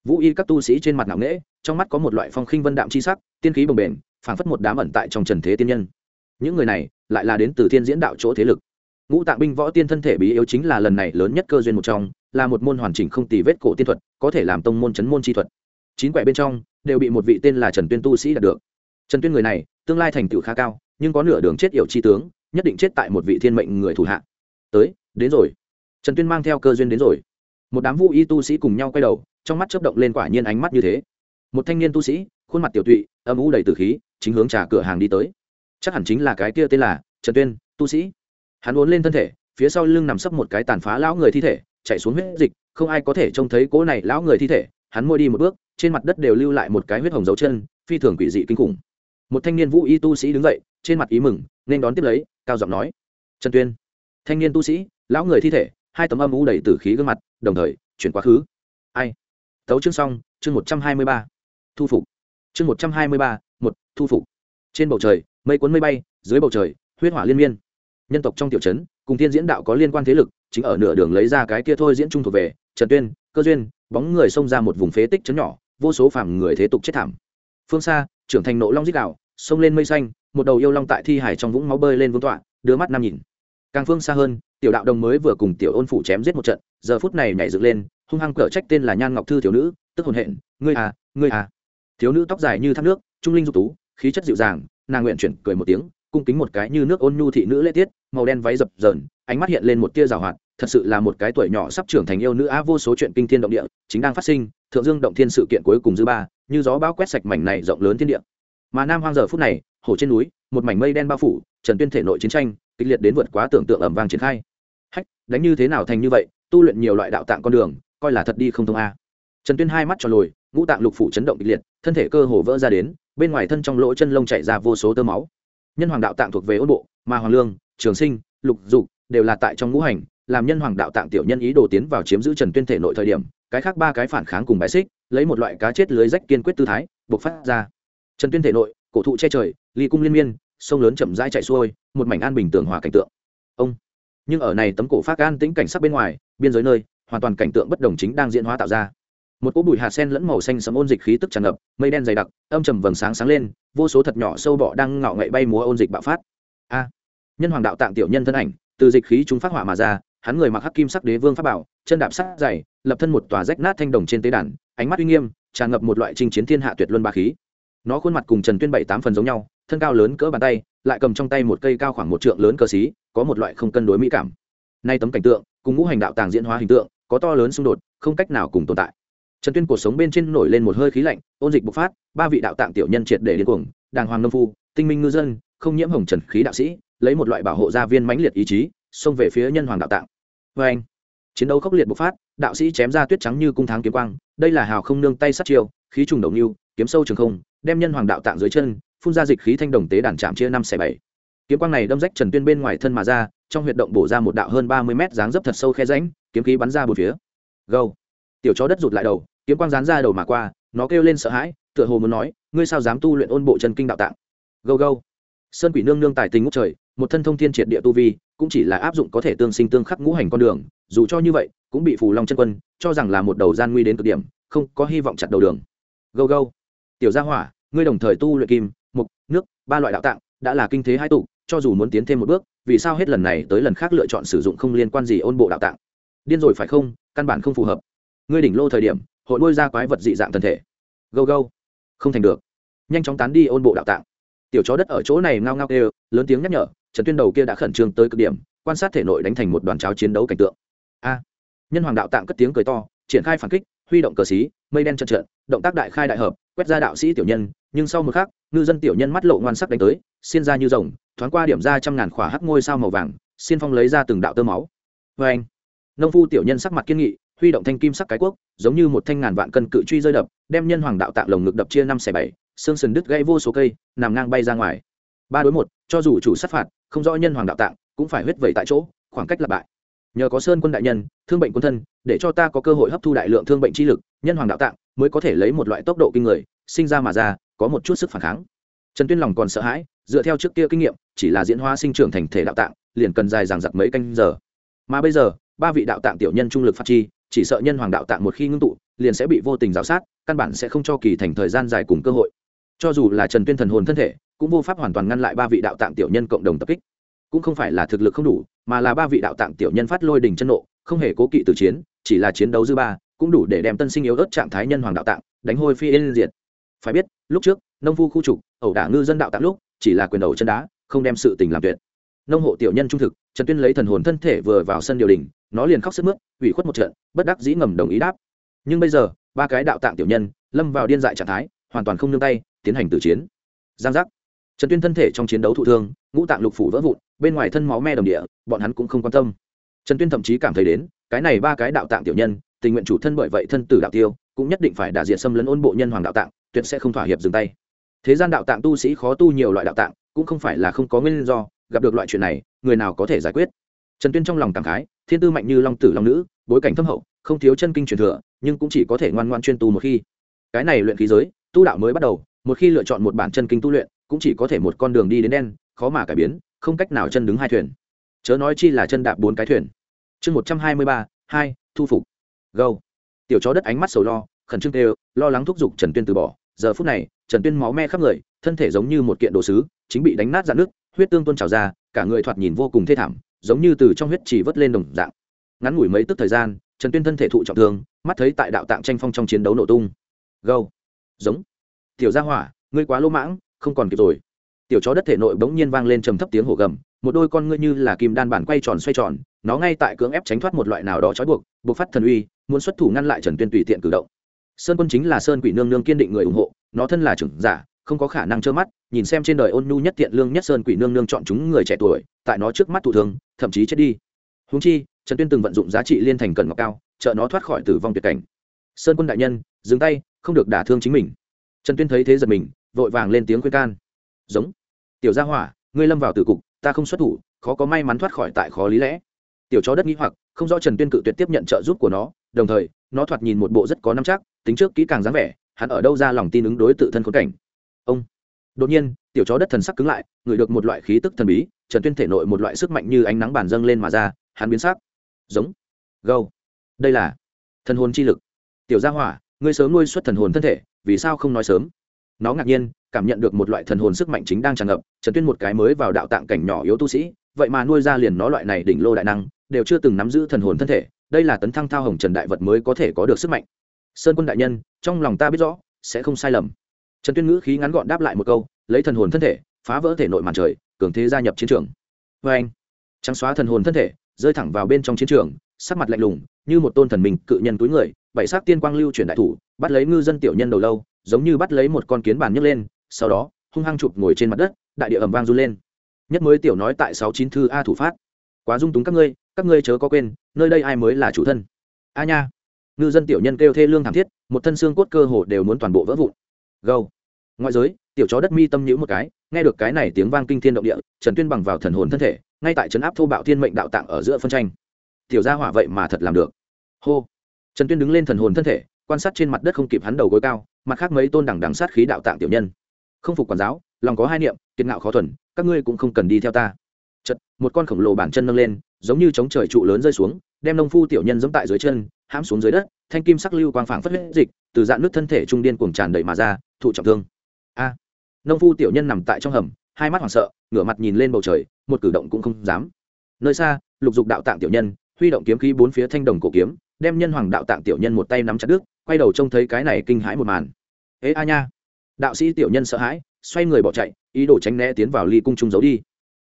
Vũ y các tu sĩ trên mặt nặng nễ trong mắt có một loại phong khinh vân đạm chi sắc, tiên khí bồng bềnh phảng phất một đám ẩn tại trong trần thế tiên nhân. Những người này lại là đến từ thiên diễn đạo chỗ thế lực. Ngũ tạng binh võ tiên thân thể bí yếu chính là lần này lớn nhất cơ duyên một trong, là một môn hoàn chỉnh không tì vết cổ tiên thuật, có thể làm tông môn chấn môn chi thuật. Chín quẻ bên trong đều bị một vị tên là trần tuyên tu sĩ đạt được. Trần tuyên người này tương lai thành tựu khá cao, nhưng có nửa đường chết yểu chi tướng, nhất định chết tại một vị thiên mệnh người thủ hạ. Tới, đến rồi. Trần tuyên mang theo cơ duyên đến rồi. Một đám vũ y tu sĩ cùng nhau quay đầu, trong mắt chớp động lên quả nhiên ánh mắt như thế. Một thanh niên tu sĩ, khuôn mặt tiểu tụy, âm u đầy tử khí chính hướng trà cửa hàng đi tới. Chắc hẳn chính là cái kia tên là trần tuyên, tu sĩ. Hắn uốn lên thân thể, phía sau lưng nằm sấp một cái tàn phá lão người thi thể, chạy xuống huyết dịch, không ai có thể trông thấy cỗ này lão người thi thể. Hắn môi đi một bước, trên mặt đất đều lưu lại một cái huyết hồng dấu chân, phi thường quỷ dị kinh khủng. Một thanh niên vũ y tu sĩ đứng dậy, trên mặt ý mừng, nên đón tiếp lấy, cao giọng nói, trần tuyên. Thanh niên tu sĩ, lão người thi thể, hai tấm âm u đầy tử khí gương mặt, đồng thời, chuyển quá khứ. Ai? Tấu chương xong, chương một trăm hai mươi ba. Thu phục. Chương một trăm hai mươi ba thu phục. Trên bầu trời, mây cuốn mây bay, dưới bầu trời, huyết hỏa liên miên. Nhân tộc trong tiểu trấn, cùng thiên diễn đạo có liên quan thế lực, chính ở nửa đường lấy ra cái kia thôi diễn trung thuộc về, trần tuyên, cơ duyên, bóng người xông ra một vùng phế tích trấn nhỏ, vô số phàm người thế tục chết thảm. Phương xa, trưởng thành nộ long dích đạo xông lên mây xanh, một đầu yêu long tại thi hải trong vũng máu bơi lên vương tọa, đưa mắt nam nhìn. Càng phương xa hơn, tiểu đạo đồng mới vừa cùng tiểu ôn phủ chém giết một trận, giờ phút này nhảy dựng lên, hung hăng cở trách tên là nhan ngọc thư thiếu nữ, tức hồn hện, ngươi à ngươi à. Thiếu nữ tóc dài như thác nước, trung linh dục tú khí chất dịu dàng, nàng nguyện chuyển cười một tiếng, cung kính một cái như nước ôn nhu thị nữ lễ tiết, màu đen váy dập dờn, ánh mắt hiện lên một tia rào hoạt, thật sự là một cái tuổi nhỏ sắp trưởng thành yêu nữ á vô số chuyện kinh thiên động địa, chính đang phát sinh, thượng dương động thiên sự kiện cuối cùng dư ba, như gió bão quét sạch mảnh này rộng lớn thiên địa. Mà nam hoang giờ phút này, hồ trên núi, một mảnh mây đen bao phủ, trần tuyên thể nội chiến tranh, kịch liệt đến vượt quá tưởng tượng ẩm vang triển khai. Hách, đánh như thế nào thành như vậy, tu luyện nhiều loại đạo tạng con đường, coi là thật đi không thông a. Trần tuyên hai mắt tròn lồi, ngũ tạng lục phủ chấn động kịch liệt, thân thể cơ hồ vỡ ra đến bên ngoài thân trong lỗ chân lông chảy ra vô số tơ máu. Nhân hoàng đạo tạng thuộc về ôn bộ, mà hoàng lương, trường sinh, lục dục đều là tại trong ngũ hành, làm nhân hoàng đạo tạng tiểu nhân ý đồ tiến vào chiếm giữ trần tuyên thể nội thời điểm, cái khác ba cái phản kháng cùng bài xích, lấy một loại cá chết lưới rách kiên quyết tư thái buộc phát ra. Trần tuyên thể nội, cổ thụ che trời, ly cung liên miên, sông lớn chậm rãi chạy xuôi, một mảnh an bình tường hòa cảnh tượng. Ông, nhưng ở này tấm cổ phát an tĩnh cảnh sắc bên ngoài, biên giới nơi, hoàn toàn cảnh tượng bất đồng chính đang diễn hóa tạo ra một cỗ bụi hạt sen lẫn màu xanh sẫm ôn dịch khí tức tràn ngập, mây đen dày đặc, âm trầm vầng sáng sáng lên, vô số thật nhỏ sâu bọ đang ngạo nghệ bay múa ôn dịch bạo phát. A! Nhân hoàng đạo tạng tiểu nhân thân ảnh, từ dịch khí chúng phát hỏa mà ra, hắn người mặc hắc kim sắc đế vương pháp bảo, chân đạp sắc dày, lập thân một tòa rách nát thanh đồng trên tế đàn, ánh mắt uy nghiêm, tràn ngập một loại trinh chiến thiên hạ tuyệt luân ba khí. Nó khuôn mặt cùng trần tuyên bảy tám phần giống nhau, thân cao lớn cỡ bàn tay, lại cầm trong tay một cây cao khoảng một trượng lớn cờ xí, có một loại không cân đối mỹ cảm. Nay tấm cảnh tượng, cùng ngũ hành đạo tàng diễn hóa hình tượng, có to lớn xung đột, không cách nào cùng tồn tại trần tuyên cuộc sống bên trên nổi lên một hơi khí lạnh, ôn dịch bộc phát, ba vị đạo tạng tiểu nhân triệt để điên cuồng, đàng hoàng nông phu, tinh minh ngư dân, không nhiễm hồng trần khí đạo sĩ, lấy một loại bảo hộ gia viên mãnh liệt ý chí, xông về phía nhân hoàng đạo tạng. Vê anh, chiến đấu khốc liệt bộc phát, đạo sĩ chém ra tuyết trắng như cung tháng kiếm quang, đây là hào không nương tay sát chiêu, khí trùng đầu nưu, kiếm sâu trường không, đem nhân hoàng đạo tạng dưới chân, phun ra dịch khí thanh đồng tế đàn chạm chia năm xẻ bảy. Kiếm quang này đâm rách trần tuyên bên ngoài thân mà ra, trong huyệt động bổ ra một đạo hơn ba mươi mét dáng dấp thật sâu khe ránh kiếm khí bắn ra bốn phía. Gâu tiểu chó đất rụt lại đầu, kiếm quang dán ra đầu mà qua, nó kêu lên sợ hãi, tựa hồ muốn nói, ngươi sao dám tu luyện ôn bộ chân kinh đạo tạng? Gâu gâu. Sơn quỷ nương nương tài tình ngút trời, một thân thông thiên triệt địa tu vi, cũng chỉ là áp dụng có thể tương sinh tương khắc ngũ hành con đường, dù cho như vậy, cũng bị phù long chân quân, cho rằng là một đầu gian nguy đến cực điểm, không có hy vọng chặt đầu đường. Gâu gâu. Tiểu gia hỏa, ngươi đồng thời tu luyện kim, mục, nước, ba loại đạo tạng, đã là kinh thế hai tụ, cho dù muốn tiến thêm một bước, vì sao hết lần này tới lần khác lựa chọn sử dụng không liên quan gì ôn bộ đạo tạng? Điên rồi phải không? Căn bản không phù hợp ngươi đỉnh lô thời điểm, hội nuôi ra quái vật dị dạng thân thể. Gâu gâu. Không thành được. Nhanh chóng tán đi ôn bộ đạo tạng. Tiểu chó đất ở chỗ này ngao ngao kêu, lớn tiếng nhắc nhở trần tuyên đầu kia đã khẩn trương tới cực điểm, quan sát thể nội đánh thành một đoàn cháo chiến đấu cảnh tượng. A. À. Nhân hoàng đạo tạng cất tiếng cười to, triển khai phản kích, huy động cờ xí, mây đen trận trận, động tác đại khai đại hợp, quét ra đạo sĩ tiểu nhân, nhưng sau một khắc, ngư dân tiểu nhân mắt lộ ngoan sắc đánh tới, xiên ra như rồng, thoáng qua điểm ra trăm ngàn khỏa hắc ngôi sao màu vàng, xiên phong lấy ra từng đạo tơ máu. Vê anh nông phu tiểu nhân sắc mặt kiên nghị huy động thanh kim sắc cái quốc, giống như một thanh ngàn vạn cân cự truy rơi đập, đem nhân hoàng đạo tạng lồng ngực đập chia năm xẻ bảy, xương sườn đứt gãy vô số cây, nằm ngang bay ra ngoài. Ba đối một, cho dù chủ sát phạt, không rõ nhân hoàng đạo tạng, cũng phải huyết vẩy tại chỗ, khoảng cách là bại nhờ có sơn quân đại nhân, thương bệnh quân thân, để cho ta có cơ hội hấp thu đại lượng thương bệnh chi lực, nhân hoàng đạo tạng mới có thể lấy một loại tốc độ kinh người, sinh ra mà ra, có một chút sức phản kháng. Trần tuyên lòng còn sợ hãi, dựa theo trước kia kinh nghiệm, chỉ là diễn hóa sinh trưởng thành thể đạo tạng, liền cần dài dằng dặc mấy canh giờ. Mà bây giờ, ba vị đạo tạng tiểu nhân trung lực phát chi chỉ sợ nhân hoàng đạo tạng một khi ngưng tụ, liền sẽ bị vô tình giáo sát, căn bản sẽ không cho kỳ thành thời gian dài cùng cơ hội. Cho dù là trần tuyên thần hồn thân thể, cũng vô pháp hoàn toàn ngăn lại ba vị đạo tạng tiểu nhân cộng đồng tập kích. Cũng không phải là thực lực không đủ, mà là ba vị đạo tạng tiểu nhân phát lôi đình chân nộ, không hề cố kỵ từ chiến, chỉ là chiến đấu dư ba, cũng đủ để đem tân sinh yếu ớt trạng thái nhân hoàng đạo tạng đánh hôi phi yên diệt. Phải biết, lúc trước, nông phu khu trục, ẩu đả ngư dân đạo tạng lúc, chỉ là quyền đầu chân đá, không đem sự tình làm tuyệt. Nông hộ tiểu nhân trung thực, trần tuyên lấy thần hồn thân thể vừa vào sân điều đình nó liền khóc sức mướt, ủy khuất một trận, bất đắc dĩ ngầm đồng ý đáp. Nhưng bây giờ, ba cái đạo tạng tiểu nhân lâm vào điên dại trạng thái, hoàn toàn không nương tay, tiến hành tử chiến. Giang giác. Trần tuyên thân thể trong chiến đấu thụ thương, ngũ tạng lục phủ vỡ vụn, bên ngoài thân máu me đồng địa, bọn hắn cũng không quan tâm. Trần tuyên thậm chí cảm thấy đến, cái này ba cái đạo tạng tiểu nhân, tình nguyện chủ thân bởi vậy thân tử đạo tiêu, cũng nhất định phải đả diện xâm lấn ôn bộ nhân hoàng đạo tạng, tuyệt sẽ không thỏa hiệp dừng tay. Thế gian đạo tạng tu sĩ khó tu nhiều loại đạo tạng, cũng không phải là không có nguyên do, gặp được loại chuyện này, người nào có thể giải quyết? Trần tuyên trong lòng cảm khái thiên tư mạnh như long tử long nữ, bối cảnh thâm hậu, không thiếu chân kinh truyền thừa, nhưng cũng chỉ có thể ngoan ngoan chuyên tu một khi. Cái này luyện khí giới, tu đạo mới bắt đầu, một khi lựa chọn một bản chân kinh tu luyện, cũng chỉ có thể một con đường đi đến đen, khó mà cải biến, không cách nào chân đứng hai thuyền. Chớ nói chi là chân đạp bốn cái thuyền. Chương một trăm hai mươi ba, hai, thu phục. Gâu. Tiểu chó đất ánh mắt sầu lo, khẩn trương đều lo lắng thúc giục trần tuyên từ bỏ. Giờ phút này, trần tuyên máu me khắp người, thân thể giống như một kiện đồ sứ, chính bị đánh nát dạn nước huyết tương tuôn trào ra, cả người thoạt nhìn vô cùng thê thảm giống như từ trong huyết chỉ vớt lên đồng dạng. Ngắn ngủi mấy tức thời gian, trần tuyên thân thể thụ trọng thương, mắt thấy tại đạo tạng tranh phong trong chiến đấu nổ tung. Gâu giống. Tiểu gia hỏa, ngươi quá lỗ mãng, không còn kịp rồi. Tiểu chó đất thể nội bỗng nhiên vang lên trầm thấp tiếng hổ gầm, một đôi con ngươi như là kim đan bản quay tròn xoay tròn, nó ngay tại cưỡng ép tránh thoát một loại nào đó trói buộc buộc phát thần uy, muốn xuất thủ ngăn lại trần tuyên tùy tiện cử động. Sơn quân chính là sơn quỷ nương nương kiên định người ủng hộ, nó thân là trưởng giả không có khả năng trơ mắt, nhìn xem trên đời ôn nhu nhất thiện lương nhất sơn quỷ nương nương chọn chúng người trẻ tuổi, tại nó trước mắt thủ thương, thậm chí chết đi. Húng chi, trần tuyên từng vận dụng giá trị liên thành cần ngọc cao, trợ nó thoát khỏi tử vong tuyệt cảnh. Sơn quân đại nhân, dừng tay, không được đả thương chính mình. Trần tuyên thấy thế giật mình, vội vàng lên tiếng khuyên can. Giống. Tiểu gia hỏa, ngươi lâm vào tử cục, ta không xuất thủ, khó có may mắn thoát khỏi tại khó lý lẽ. Tiểu chó đất nghĩ hoặc, không rõ trần tuyên cự tuyệt tiếp nhận trợ giúp của nó, đồng thời, nó thoạt nhìn một bộ rất có năm chắc, tính trước kỹ càng dáng vẻ, hắn ở đâu ra lòng tin ứng đối tự thân khốn cảnh ông. Đột nhiên, tiểu chó đất thần sắc cứng lại, ngửi được một loại khí tức thần bí, trần tuyên thể nội một loại sức mạnh như ánh nắng bàn dâng lên mà ra, hắn biến sắc. Giống. Gâu. Đây là thần hồn chi lực. Tiểu gia hỏa, ngươi sớm nuôi xuất thần hồn thân thể, vì sao không nói sớm? Nó ngạc nhiên, cảm nhận được một loại thần hồn sức mạnh chính đang tràn ngập, trần tuyên một cái mới vào đạo tạng cảnh nhỏ yếu tu sĩ, vậy mà nuôi ra liền nó loại này đỉnh lô đại năng, đều chưa từng nắm giữ thần hồn thân thể, đây là tấn thăng thao hồng trần đại vật mới có thể có được sức mạnh. Sơn quân đại nhân, trong lòng ta biết rõ, sẽ không sai lầm trần tuyên ngữ khí ngắn gọn đáp lại một câu, lấy thần hồn thân thể, phá vỡ thể nội màn trời, cường thế gia nhập chiến trường. Vê anh, trắng xóa thần hồn thân thể, rơi thẳng vào bên trong chiến trường, sắc mặt lạnh lùng, như một tôn thần mình, cự nhân túi người, bảy sắc tiên quang lưu chuyển đại thủ, bắt lấy ngư dân tiểu nhân đầu lâu, giống như bắt lấy một con kiến bàn nhấc lên, sau đó, hung hăng chụp ngồi trên mặt đất, đại địa ầm vang run lên. Nhất mới tiểu nói tại sáu chín thư a thủ phát. Quá dung túng các ngươi các ngươi chớ có quên, nơi đây ai mới là chủ thân? A nha. Ngư dân tiểu nhân kêu thê lương thảm thiết, một thân xương cốt cơ hồ đều muốn toàn bộ vỡ vụn gâu. Ngoại giới, tiểu chó đất mi tâm nhữ một cái, nghe được cái này tiếng vang kinh thiên động địa, trần tuyên bằng vào thần hồn thân thể, ngay tại trấn áp thô bạo thiên mệnh đạo tạng ở giữa phân tranh. Tiểu gia hỏa vậy mà thật làm được. Hô. Trần tuyên đứng lên thần hồn thân thể, quan sát trên mặt đất không kịp hắn đầu gối cao, mặt khác mấy tôn đẳng đẳng sát khí đạo tạng tiểu nhân. Không phục quản giáo, lòng có hai niệm, kiệt ngạo khó thuần, các ngươi cũng không cần đi theo ta. Chật một con khổng lồ bản chân nâng lên, giống như chống trời trụ lớn rơi xuống, đem nông phu tiểu nhân giống tại dưới chân, hãm xuống dưới đất, thanh kim sắc lưu quang phảng phất huyết dịch từ dạng nước thân thể trung điên cuồng tràn đầy mà ra, thụ trọng thương. A. Nông phu tiểu nhân nằm tại trong hầm, hai mắt hoảng sợ, ngửa mặt nhìn lên bầu trời, một cử động cũng không dám. Nơi xa, lục dục đạo tạng tiểu nhân, huy động kiếm khí bốn phía thanh đồng cổ kiếm, đem nhân hoàng đạo tạng tiểu nhân một tay nắm chặt đứt, quay đầu trông thấy cái này kinh hãi một màn. Ế a nha. Đạo sĩ tiểu nhân sợ hãi, xoay người bỏ chạy, ý đồ tránh né tiến vào ly cung trung giấu đi.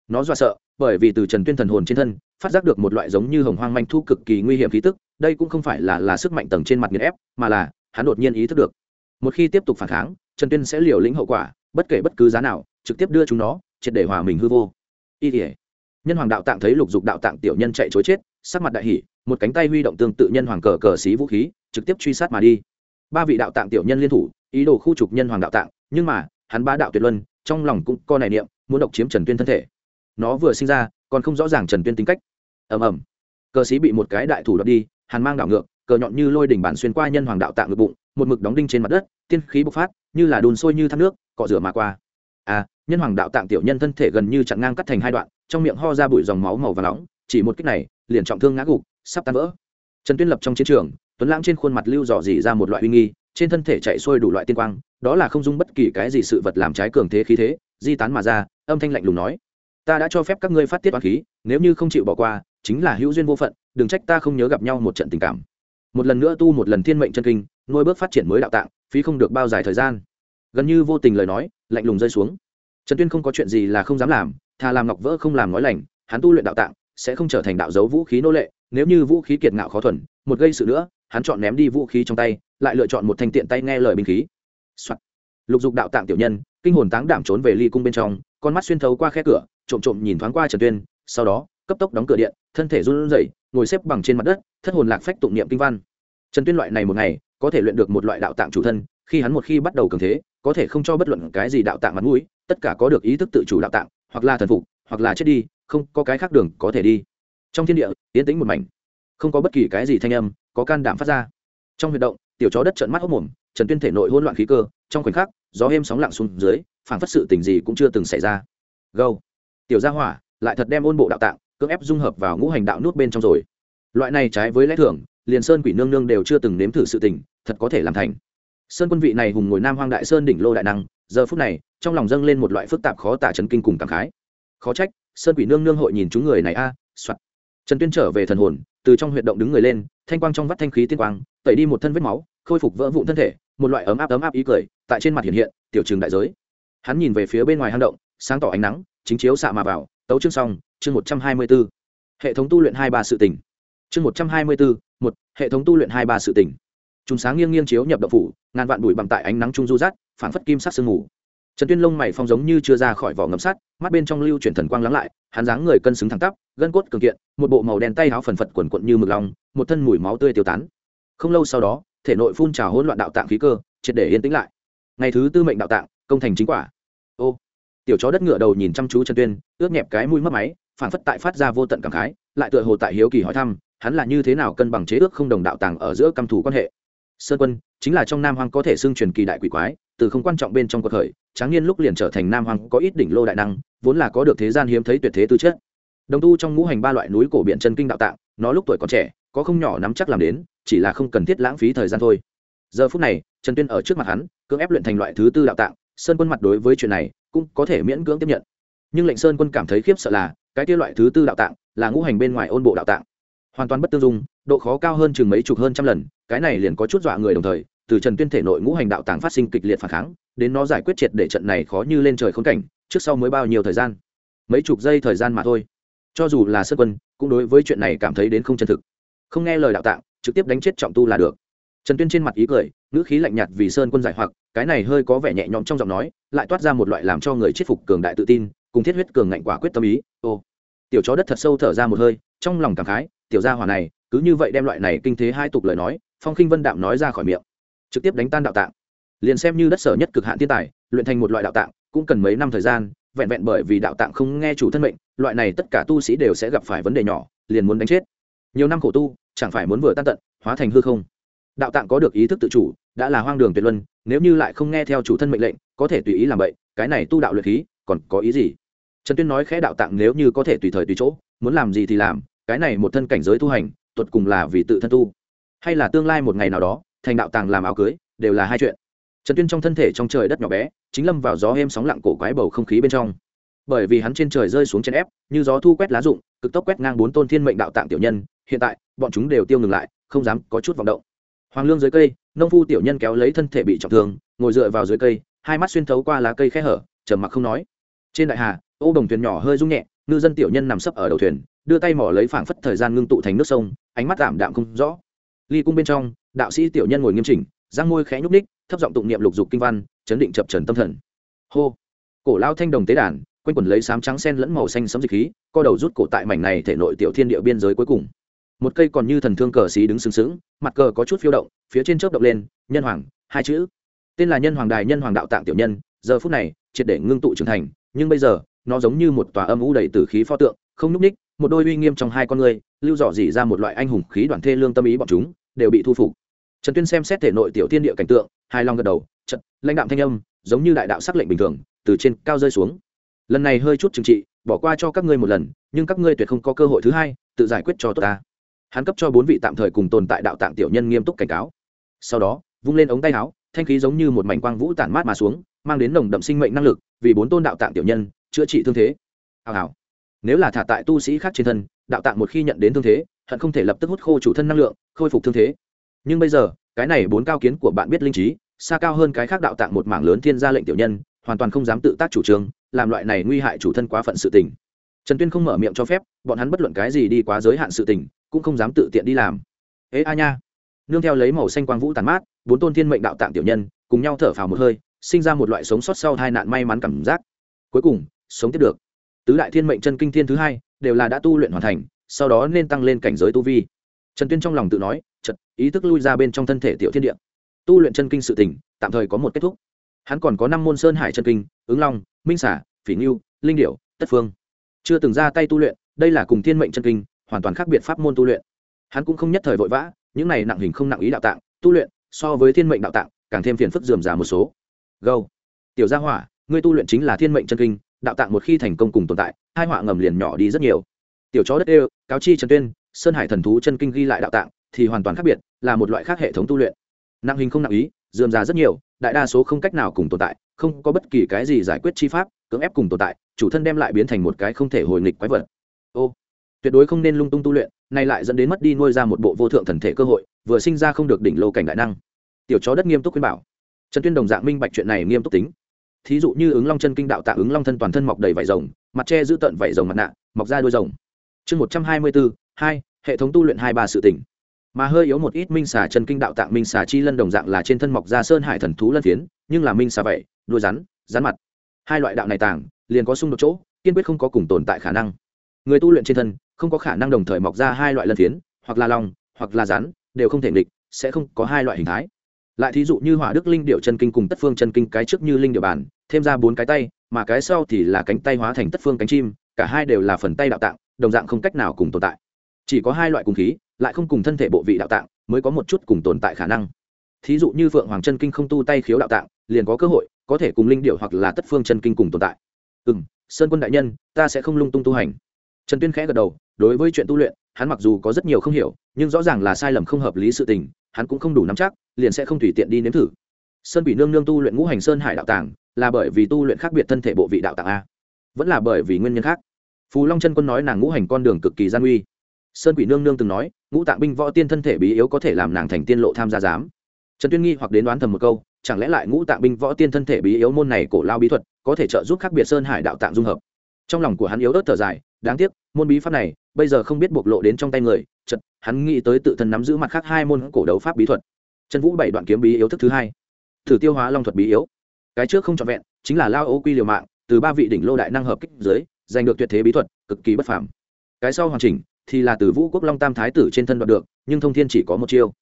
Nó do sợ, bởi vì từ trần tuyên thần hồn trên thân, phát giác được một loại giống như hồng hoang manh thu cực kỳ nguy hiểm khí tức, đây cũng không phải là là sức mạnh tầng trên mặt nghiền ép, mà là hắn đột nhiên ý thức được. Một khi tiếp tục phản kháng, trần tuyên sẽ liều lĩnh hậu quả, bất kể bất cứ giá nào, trực tiếp đưa chúng nó, triệt để hòa mình hư vô. Y thể nhân hoàng đạo tạng thấy lục dục đạo tạng tiểu nhân chạy chối chết, sắc mặt đại hỷ một cánh tay huy động tương tự nhân hoàng cờ cờ xí vũ khí, trực tiếp truy sát mà đi. Ba vị đạo tạng tiểu nhân liên thủ, ý đồ khu trục nhân hoàng đạo tạng, nhưng mà, hắn ba đạo tuyệt luân, trong lòng cũng co này niệm, muốn độc chiếm trần tuyên thân thể. Nó vừa sinh ra, còn không rõ ràng trần tuyên tính cách. Ầm ầm. Cờ sĩ bị một cái đại thủ đập đi hàn mang đảo ngược cờ nhọn như lôi đỉnh bản xuyên qua nhân hoàng đạo tạng ngực bụng, một mực đóng đinh trên mặt đất, tiên khí bộc phát, như là đùn sôi như thác nước, cọ rửa mà qua. À nhân hoàng đạo tạng tiểu nhân thân thể gần như chặn ngang cắt thành hai đoạn, trong miệng ho ra bụi dòng máu màu và nóng, chỉ một kích này, liền trọng thương ngã gục, sắp tan vỡ. Trần tuyên lập trong chiến trường, tuấn lãng trên khuôn mặt lưu dò dỉ ra một loại uy nghi, trên thân thể chạy xuôi đủ loại tiên quang, đó là không dung bất kỳ cái gì sự vật làm trái cường thế khí thế, di tán mà ra, âm thanh lạnh lùng nói, ta đã cho phép các ngươi phát tiết toán khí, nếu như không chịu bỏ qua, chính là hữu duyên vô phận, đừng trách ta không nhớ gặp nhau một trận tình cảm một lần nữa tu một lần thiên mệnh chân kinh, nuôi bước phát triển mới đạo tạng, phí không được bao dài thời gian. Gần như vô tình lời nói, lạnh lùng rơi xuống. Trần tuyên không có chuyện gì là không dám làm, thà làm ngọc vỡ không làm nói lành, hắn tu luyện đạo tạng sẽ không trở thành đạo dấu vũ khí nô lệ, nếu như vũ khí kiệt ngạo khó thuần, một gây sự nữa, hắn chọn ném đi vũ khí trong tay, lại lựa chọn một thanh tiện tay nghe lời binh khí、Soạn. lục dục đạo tạng tiểu nhân, kinh hồn táng đảm trốn về ly cung bên trong, con mắt xuyên thấu qua khe cửa, trộm trộm nhìn thoáng qua trần tuyên, sau đó cấp tốc đóng cửa điện, thân thể run rẩy, ngồi xếp bằng trên mặt đất, thất hồn lạc phách tụng niệm kinh văn. Trần tuyên loại này một ngày, có thể luyện được một loại đạo tạng chủ thân, khi hắn một khi bắt đầu cường thế, có thể không cho bất luận cái gì đạo tạng mặt mũi, tất cả có được ý thức tự chủ đạo tạng, hoặc là thần phục, hoặc là chết đi, không có cái khác đường có thể đi. Trong thiên địa, yên tĩnh một mảnh, không có bất kỳ cái gì thanh âm, có can đảm phát ra. Trong huy động, tiểu chó đất trợn mắt hốc mồm, trần tuyên thể nội hỗn loạn khí cơ, trong khoảnh khắc, gió êm sóng lặng xuống dưới phản phất sự tình gì cũng chưa từng xảy ra. Gâu, tiểu gia hỏa, lại thật đem ôn bộ đạo tạng cưỡng ép dung hợp vào ngũ hành đạo nút bên trong rồi. Loại này trái với lẽ thường, liền sơn quỷ nương nương đều chưa từng nếm thử sự tình, thật có thể làm thành. Sơn quân vị này hùng ngồi nam hoang đại sơn đỉnh lô đại năng, giờ phút này, trong lòng dâng lên một loại phức tạp khó tả chấn kinh cùng cảm khái. Khó trách, sơn quỷ nương nương hội nhìn chúng người này a, soạt. Trần tuyên trở về thần hồn, từ trong huyệt động đứng người lên, thanh quang trong vắt thanh khí tiên quang, tẩy đi một thân vết máu, khôi phục vỡ vụn thân thể, một loại ấm áp ấm áp ý cười, tại trên mặt hiện hiện, tiểu trường đại giới. Hắn nhìn về phía bên ngoài hang động, sáng tỏ ánh nắng, chính chiếu xạ mà vào tấu chương xong, chương một trăm hai mươi b ố hệ thống tu luyện hai ba sự tỉnh chương một trăm hai mươi b ố một, hệ thống tu luyện hai ba sự tỉnh chúng sáng nghiêng nghiêng chiếu nhập động phủ, ngàn vạn bụi bằng tại ánh nắng trung du rát phản phất kim sắc sương mù. Trần tuyên lông mày phong giống như chưa ra khỏi vỏ ngầm sắt, mắt bên trong lưu chuyển thần quang lắng lại, hắn dáng người cân xứng thẳng tắp, gân cốt cường kiện, một bộ màu đen tay áo phần phật quần quận như mực lòng một thân mùi máu tươi tiêu tán. Không lâu sau đó, thể nội phun trào hỗn loạn đạo tạng khí cơ, triệt để yên tĩnh lại. Ngày thứ tư mệnh đạo tạng, công thành chính quả tiểu chó đất ngựa đầu nhìn chăm chú trần tuyên, ướt nhẹp cái mũi mất máy phản phất tại phát ra vô tận cảm khái, lại tựa hồ tại hiếu kỳ hỏi thăm, hắn là như thế nào cân bằng chế ước không đồng đạo tàng ở giữa căm thủ quan hệ? Sơn quân, chính là trong nam hoang có thể xưng truyền kỳ đại quỷ quái, từ không quan trọng bên trong cuộc khởi, tráng niên lúc liền trở thành nam hoang có ít đỉnh lô đại năng, vốn là có được thế gian hiếm thấy tuyệt thế tư chất. Đồng tu trong ngũ hành ba loại núi cổ biện chân kinh đạo tạng, nó lúc tuổi còn trẻ, có không nhỏ nắm chắc làm đến, chỉ là không cần thiết lãng phí thời gian thôi. Giờ phút này, trần tuyên ở trước mặt hắn, cưỡng ép luyện thành loại thứ tư đạo tạng, sơn quân mặt đối với chuyện này cũng có thể miễn cưỡng tiếp nhận. Nhưng lệnh sơn quân cảm thấy khiếp sợ là, cái kia loại thứ tư đạo tạng là ngũ hành bên ngoài ôn bộ đạo tạng. Hoàn toàn bất tương dung, độ khó cao hơn chừng mấy chục hơn trăm lần, cái này liền có chút dọa người đồng thời, từ trần tuyên thể nội ngũ hành đạo tàng phát sinh kịch liệt phản kháng, đến nó giải quyết triệt để trận này khó như lên trời khốn cảnh, trước sau mới bao nhiêu thời gian? Mấy chục giây thời gian mà thôi. Cho dù là sơn quân, cũng đối với chuyện này cảm thấy đến không chân thực. Không nghe lời đạo tạng, trực tiếp đánh chết trọng tu là được trần tuyên trên mặt ý cười, ngữ khí lạnh nhạt vì sơn quân giải hoặc, cái này hơi có vẻ nhẹ nhõm trong giọng nói, lại toát ra một loại làm cho người chết phục cường đại tự tin, cùng thiết huyết cường ngạnh quả quyết tâm ý, ô, tiểu chó đất thật sâu thở ra một hơi, trong lòng cảm khái, tiểu gia hỏa này, cứ như vậy đem loại này kinh thế hai tục lời nói, phong khinh vân đạm nói ra khỏi miệng. Trực tiếp đánh tan đạo tạng. Liền xem như đất sở nhất cực hạn thiên tài, luyện thành một loại đạo tạng, cũng cần mấy năm thời gian, vẹn vẹn bởi vì đạo tạng không nghe chủ thân mệnh, loại này tất cả tu sĩ đều sẽ gặp phải vấn đề nhỏ, liền muốn đánh chết. Nhiều năm khổ tu, chẳng phải muốn vừa tan tận, hóa thành hư không đạo tạng có được ý thức tự chủ, đã là hoang đường tuyệt luân, nếu như lại không nghe theo chủ thân mệnh lệnh, có thể tùy ý làm vậy cái này tu đạo luyện khí, còn có ý gì? Trần tuyên nói khẽ đạo tạng nếu như có thể tùy thời tùy chỗ, muốn làm gì thì làm, cái này một thân cảnh giới tu hành, tuột cùng là vì tự thân tu. Hay là tương lai một ngày nào đó, thành đạo tàng làm áo cưới, đều là hai chuyện. Trần tuyên trong thân thể trong trời đất nhỏ bé, chính lâm vào gió êm sóng lặng cổ quái bầu không khí bên trong. Bởi vì hắn trên trời rơi xuống trên ép, như gió thu quét lá rụng, cực tốc quét ngang bốn tôn thiên mệnh đạo tạng tiểu nhân, hiện tại, bọn chúng đều tiêu ngừng lại, không dám có chút vọng động hoàng lương dưới cây, nông phu tiểu nhân kéo lấy thân thể bị trọng thương, ngồi dựa vào dưới cây, hai mắt xuyên thấu qua lá cây khe hở, trầm mặc không nói. Trên đại hà, ô đồng thuyền nhỏ hơi rung nhẹ, ngư dân tiểu nhân nằm sấp ở đầu thuyền, đưa tay mỏ lấy phảng phất thời gian ngưng tụ thành nước sông, ánh mắt tạm đạm không rõ. Ly cung bên trong, đạo sĩ tiểu nhân ngồi nghiêm chỉnh giang môi khẽ nhúc ních thấp giọng tụng niệm lục dục kinh văn, chấn định chập trần tâm thần. Hô. Cổ lao thanh đồng tế đàn, quanh quần lấy sám trắng sen lẫn màu xanh sấm dịch khí, co đầu rút cổ tại mảnh này thể nội tiểu thiên địa biên giới cuối cùng một cây còn như thần thương cờ xí đứng sừng sững, mặt cờ có chút phiêu động, phía trên chớp động lên, nhân hoàng, hai chữ. Tên là nhân hoàng đài, nhân hoàng đạo tạng tiểu nhân, giờ phút này, triệt để ngưng tụ trưởng thành, nhưng bây giờ, nó giống như một tòa âm u đầy tử khí pho tượng, không nhúc ních, một đôi uy nghiêm trong hai con người, lưu dò dỉ ra một loại anh hùng khí đoàn thê lương tâm ý bọn chúng, đều bị thu phục. Trần tuyên xem xét thể nội tiểu thiên địa cảnh tượng hai long gật đầu trận lãnh đạm thanh âm, giống như đại đạo sắc lệnh bình thường, từ trên cao rơi xuống. Lần này hơi chút trừng trị, bỏ qua cho các ngươi một lần, nhưng các ngươi tuyệt không có cơ hội thứ hai, tự giải quyết cho tốt ta hắn cấp cho bốn vị tạm thời cùng tồn tại đạo tạng tiểu nhân nghiêm túc cảnh cáo. Sau đó, vung lên ống tay áo, thanh khí giống như một mảnh quang vũ tản mát mà xuống, mang đến nồng đậm sinh mệnh năng lực, vì bốn tôn đạo tạng tiểu nhân chữa trị thương thế. Hào hào. Nếu là thả tại tu sĩ khác trên thân, đạo tạng một khi nhận đến thương thế, hận không thể lập tức hút khô chủ thân năng lượng, khôi phục thương thế. Nhưng bây giờ, cái này bốn cao kiến của bạn biết linh trí, xa cao hơn cái khác đạo tạng một mảng lớn thiên gia lệnh tiểu nhân, hoàn toàn không dám tự tác chủ trương, làm loại này nguy hại chủ thân quá phận sự tình. Trần tuyên không mở miệng cho phép, bọn hắn bất luận cái gì đi quá giới hạn sự tình cũng không dám tự tiện đi làm. Ế a nha. Nương theo lấy màu xanh quang vũ tàn mát, bốn tôn thiên mệnh đạo tạng tiểu nhân, cùng nhau thở phào một hơi, sinh ra một loại sống sót sau hai nạn may mắn cảm giác. Cuối cùng, sống tiếp được. Tứ đại thiên mệnh chân kinh thiên thứ hai, đều là đã tu luyện hoàn thành, sau đó nên tăng lên cảnh giới tu vi. Trần tuyên trong lòng tự nói chật ý thức lui ra bên trong thân thể tiểu thiên địa. Tu luyện chân kinh sự tỉnh tạm thời có một kết thúc. Hắn còn có năm môn sơn hải chân kinh, ứng long, minh xả, phỉ nghiêu linh điệu tất phương. Chưa từng ra tay tu luyện, đây là cùng thiên mệnh chân kinh hoàn toàn khác biệt pháp môn tu luyện. Hắn cũng không nhất thời vội vã, những này nặng hình không nặng ý đạo tạng, tu luyện, so với thiên mệnh đạo tạng, càng thêm phiền phức dườm già một số. Gâu, tiểu gia hỏa, ngươi tu luyện chính là thiên mệnh chân kinh, đạo tạng một khi thành công cùng tồn tại, hai họa ngầm liền nhỏ đi rất nhiều. Tiểu chó đất đều cáo chi trần tuyên, sơn hải thần thú chân kinh ghi lại đạo tạng, thì hoàn toàn khác biệt, là một loại khác hệ thống tu luyện. Nặng hình không nặng ý, dườm già rất nhiều, đại đa số không cách nào cùng tồn tại, không có bất kỳ cái gì giải quyết chi pháp, cưỡng ép cùng tồn tại, chủ thân đem lại biến thành một cái không thể hồi nghịch quái vật. Ô tuyệt đối không nên lung tung tu luyện, nay lại dẫn đến mất đi nuôi ra một bộ vô thượng thần thể cơ hội, vừa sinh ra không được đỉnh lô cảnh đại năng. Tiểu chó đất nghiêm túc khuyên bảo. Trần tuyên đồng dạng minh bạch chuyện này nghiêm túc tính. Thí dụ như ứng long chân kinh đạo tạ ứng long thân toàn thân mọc đầy vải rồng, mặt che giữ tận vải rồng mặt nạ, mọc ra đôi rồng. Chương một trăm hai mươi bốn, hai, hệ thống tu luyện hai ba sự tỉnh mà hơi yếu một ít minh xà chân kinh đạo tạng minh xà chi lân đồng dạng là trên thân mọc ra sơn hải thần thú lân phiến, nhưng là minh xà vậy đuôi rắn rắn mặt. Hai loại đạo này tàng, liền có xung đột chỗ, kiên quyết không có cùng tồn tại khả năng. Người tu luyện trên thân không có khả năng đồng thời mọc ra hai loại lân phiến, hoặc là lòng hoặc là rắn, đều không thể nghịch, sẽ không có hai loại hình thái. Lại thí dụ như hỏa đức linh điệu chân kinh cùng tất phương chân kinh cái trước như linh điệu bản, thêm ra bốn cái tay, mà cái sau thì là cánh tay hóa thành tất phương cánh chim, cả hai đều là phần tay đạo tạng, đồng dạng không cách nào cùng tồn tại. Chỉ có hai loại cùng khí, lại không cùng thân thể bộ vị đạo tạng, mới có một chút cùng tồn tại khả năng. Thí dụ như phượng hoàng chân kinh không tu tay khiếu đạo tạng, liền có cơ hội, có thể cùng linh điệu hoặc là tất phương chân kinh cùng tồn tại. Ừ sơn quân đại nhân, ta sẽ không lung tung tu hành. Trần tuyên khẽ gật đầu đối với chuyện tu luyện, hắn mặc dù có rất nhiều không hiểu, nhưng rõ ràng là sai lầm không hợp lý sự tình, hắn cũng không đủ nắm chắc, liền sẽ không tùy tiện đi nếm thử. Sơn bị nương nương tu luyện ngũ hành sơn hải đạo tàng, là bởi vì tu luyện khác biệt thân thể bộ vị đạo tạng a. Vẫn là bởi vì nguyên nhân khác. Phù long chân quân nói nàng ngũ hành con đường cực kỳ gian uy sơn quỷ nương nương từng nói, ngũ tạng binh võ tiên thân thể bí yếu có thể làm nàng thành tiên lộ tham gia giám. Trần tuyên nghi hoặc đến đoán thầm một câu, chẳng lẽ lại ngũ tạng binh võ tiên thân thể bí yếu môn này cổ lao bí thuật, có thể trợ giúp khác biệt sơn hải đạo tạng dung hợp? Trong lòng của hắn yếu ớt thở dài, đáng tiếc, môn bí pháp này bây giờ không biết bộc lộ đến trong tay người chật hắn nghĩ tới tự thân nắm giữ mặt khác hai môn cổ đấu pháp bí thuật. Trần vũ bảy đoạn kiếm bí yếu thức thứ hai. Thử tiêu hóa long thuật bí yếu. Cái trước không trọn vẹn, chính là lao ô quy liều mạng, từ ba vị đỉnh lô đại năng hợp kích dưới, giành được tuyệt thế bí thuật, cực kỳ bất phàm. Cái sau hoàn chỉnh, thì là từ vũ quốc long tam thái tử trên thân đoạt được, nhưng thông thiên chỉ có một chiêu.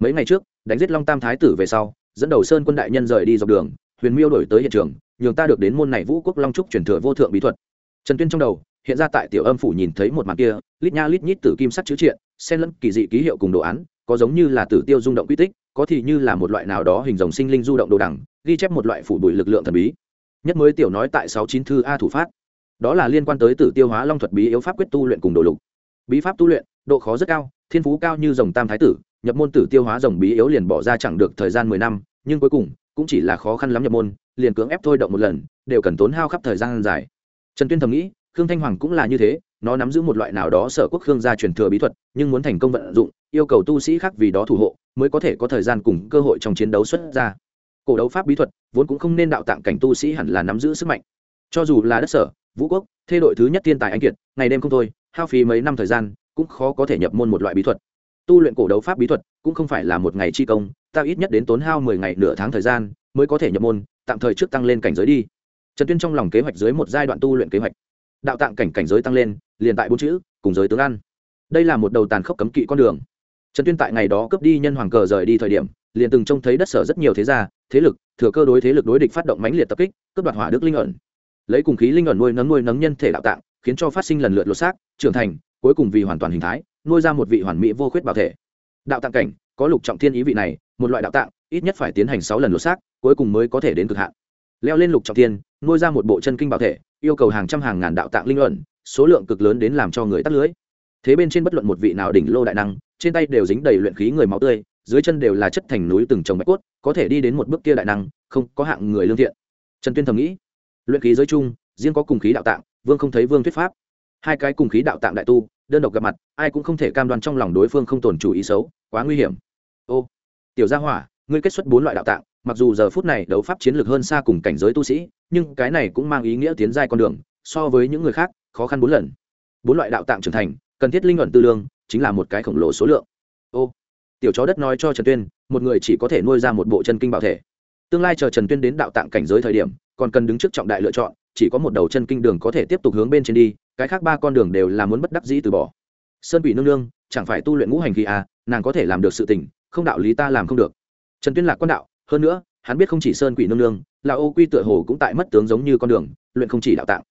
Mấy ngày trước, đánh giết long tam thái tử về sau, dẫn đầu sơn quân đại nhân rời đi dọc đường, huyền miêu đổi tới hiện trường, nhường ta được đến môn này vũ quốc long trúc chuyển thừa vô thượng bí thuật. Trần tuyên trong đầu hiện ra tại tiểu âm phủ nhìn thấy một màn kia, lít nha lít nhít tử kim sắc chữ triện, xen lẫn kỳ dị ký hiệu cùng đồ án, có giống như là tử tiêu rung động quy tích, có thì như là một loại nào đó hình dòng sinh linh du động đồ đẳng ghi chép một loại phủ bụi lực lượng thần bí. Nhất mới tiểu nói tại sáu chín thư a thủ phát. Đó là liên quan tới tử tiêu hóa long thuật bí yếu pháp quyết tu luyện cùng đồ lục. Bí pháp tu luyện, độ khó rất cao, thiên phú cao như dòng tam thái tử, nhập môn tử tiêu hóa dòng bí yếu liền bỏ ra chẳng được thời gian mười năm, nhưng cuối cùng, cũng chỉ là khó khăn lắm nhập môn, liền cưỡng ép thôi động một lần, đều cần tốn hao khắp thời gian dài. Trần tuyên thầm nghĩ khương thanh hoàng cũng là như thế, nó nắm giữ một loại nào đó sở quốc khương gia truyền thừa bí thuật, nhưng muốn thành công vận dụng, yêu cầu tu sĩ khác vì đó thủ hộ, mới có thể có thời gian cùng cơ hội trong chiến đấu xuất ra. Cổ đấu pháp bí thuật, vốn cũng không nên đạo tạng cảnh tu sĩ hẳn là nắm giữ sức mạnh. Cho dù là đất sở, vũ quốc, thê đội thứ nhất thiên tài anh kiệt, ngày đêm không thôi, hao phí mấy năm thời gian, cũng khó có thể nhập môn một loại bí thuật. Tu luyện cổ đấu pháp bí thuật, cũng không phải là một ngày chi công, ta ít nhất đến tốn hao mười ngày nửa tháng thời gian, mới có thể nhập môn, tạm thời trước tăng lên cảnh giới đi. Trần tuyên trong lòng kế hoạch dưới một giai đoạn tu luyện kế hoạch đạo tạng cảnh cảnh giới tăng lên, liền tại bốn chữ, cùng giới tướng ăn. Đây là một đầu tàn khốc cấm kỵ con đường. Trần tuyên tại ngày đó cướp đi nhân hoàng cờ rời đi thời điểm, liền từng trông thấy đất sở rất nhiều thế gia, thế lực, thừa cơ đối thế lực đối địch phát động mãnh liệt tập kích, cướp đoạt hỏa đức linh ẩn. Lấy cùng khí linh ẩn nuôi nấng nuôi nấng nhân thể đạo tạng, khiến cho phát sinh lần lượt lột xác, trưởng thành, cuối cùng vì hoàn toàn hình thái, nuôi ra một vị hoàn mỹ vô khuyết bảo thể. Đạo tạng cảnh, có lục trọng thiên ý vị này, một loại đạo tạng, ít nhất phải tiến hành sáu lần lột xác, cuối cùng mới có thể đến cực hạn leo lên lục trọng thiên, nuôi ra một bộ chân kinh bảo thể, yêu cầu hàng trăm hàng ngàn đạo tạng linh luận, số lượng cực lớn đến làm cho người tắt lưới. Thế bên trên bất luận một vị nào đỉnh lô đại năng, trên tay đều dính đầy luyện khí người máu tươi, dưới chân đều là chất thành núi từng trồng bạch cốt, có thể đi đến một bước kia đại năng, không có hạng người lương thiện. Trần tuyên thầm nghĩ, luyện khí giới chung riêng có cùng khí đạo tạng, vương không thấy vương thuyết pháp. Hai cái cùng khí đạo tạng đại tu, đơn độc gặp mặt, ai cũng không thể cam đoan trong lòng đối phương không tồn chủ ý xấu, quá nguy hiểm. Ô, tiểu gia hỏa, ngươi kết xuất bốn loại đạo tạng mặc dù giờ phút này đấu pháp chiến lược hơn xa cùng cảnh giới tu sĩ, nhưng cái này cũng mang ý nghĩa tiến giai con đường, so với những người khác, khó khăn bốn lần. Bốn loại đạo tạng trưởng thành, cần thiết linh luận tư lương, chính là một cái khổng lồ số lượng. Ô, tiểu chó đất nói cho trần tuyên, một người chỉ có thể nuôi ra một bộ chân kinh bảo thể. Tương lai chờ trần tuyên đến đạo tạng cảnh giới thời điểm, còn cần đứng trước trọng đại lựa chọn, chỉ có một đầu chân kinh đường có thể tiếp tục hướng bên trên đi, cái khác ba con đường đều là muốn bất đắc dĩ từ bỏ. Sơn bị nương nương, chẳng phải tu luyện ngũ hành khí à nàng có thể làm được sự tình, không đạo lý ta làm không được. Trần tuyên lạc quan đạo hơn nữa, hắn biết không chỉ sơn quỷ nương nương là ô quy tựa hồ cũng tại mất tướng giống như con đường, luyện không chỉ đạo tạng.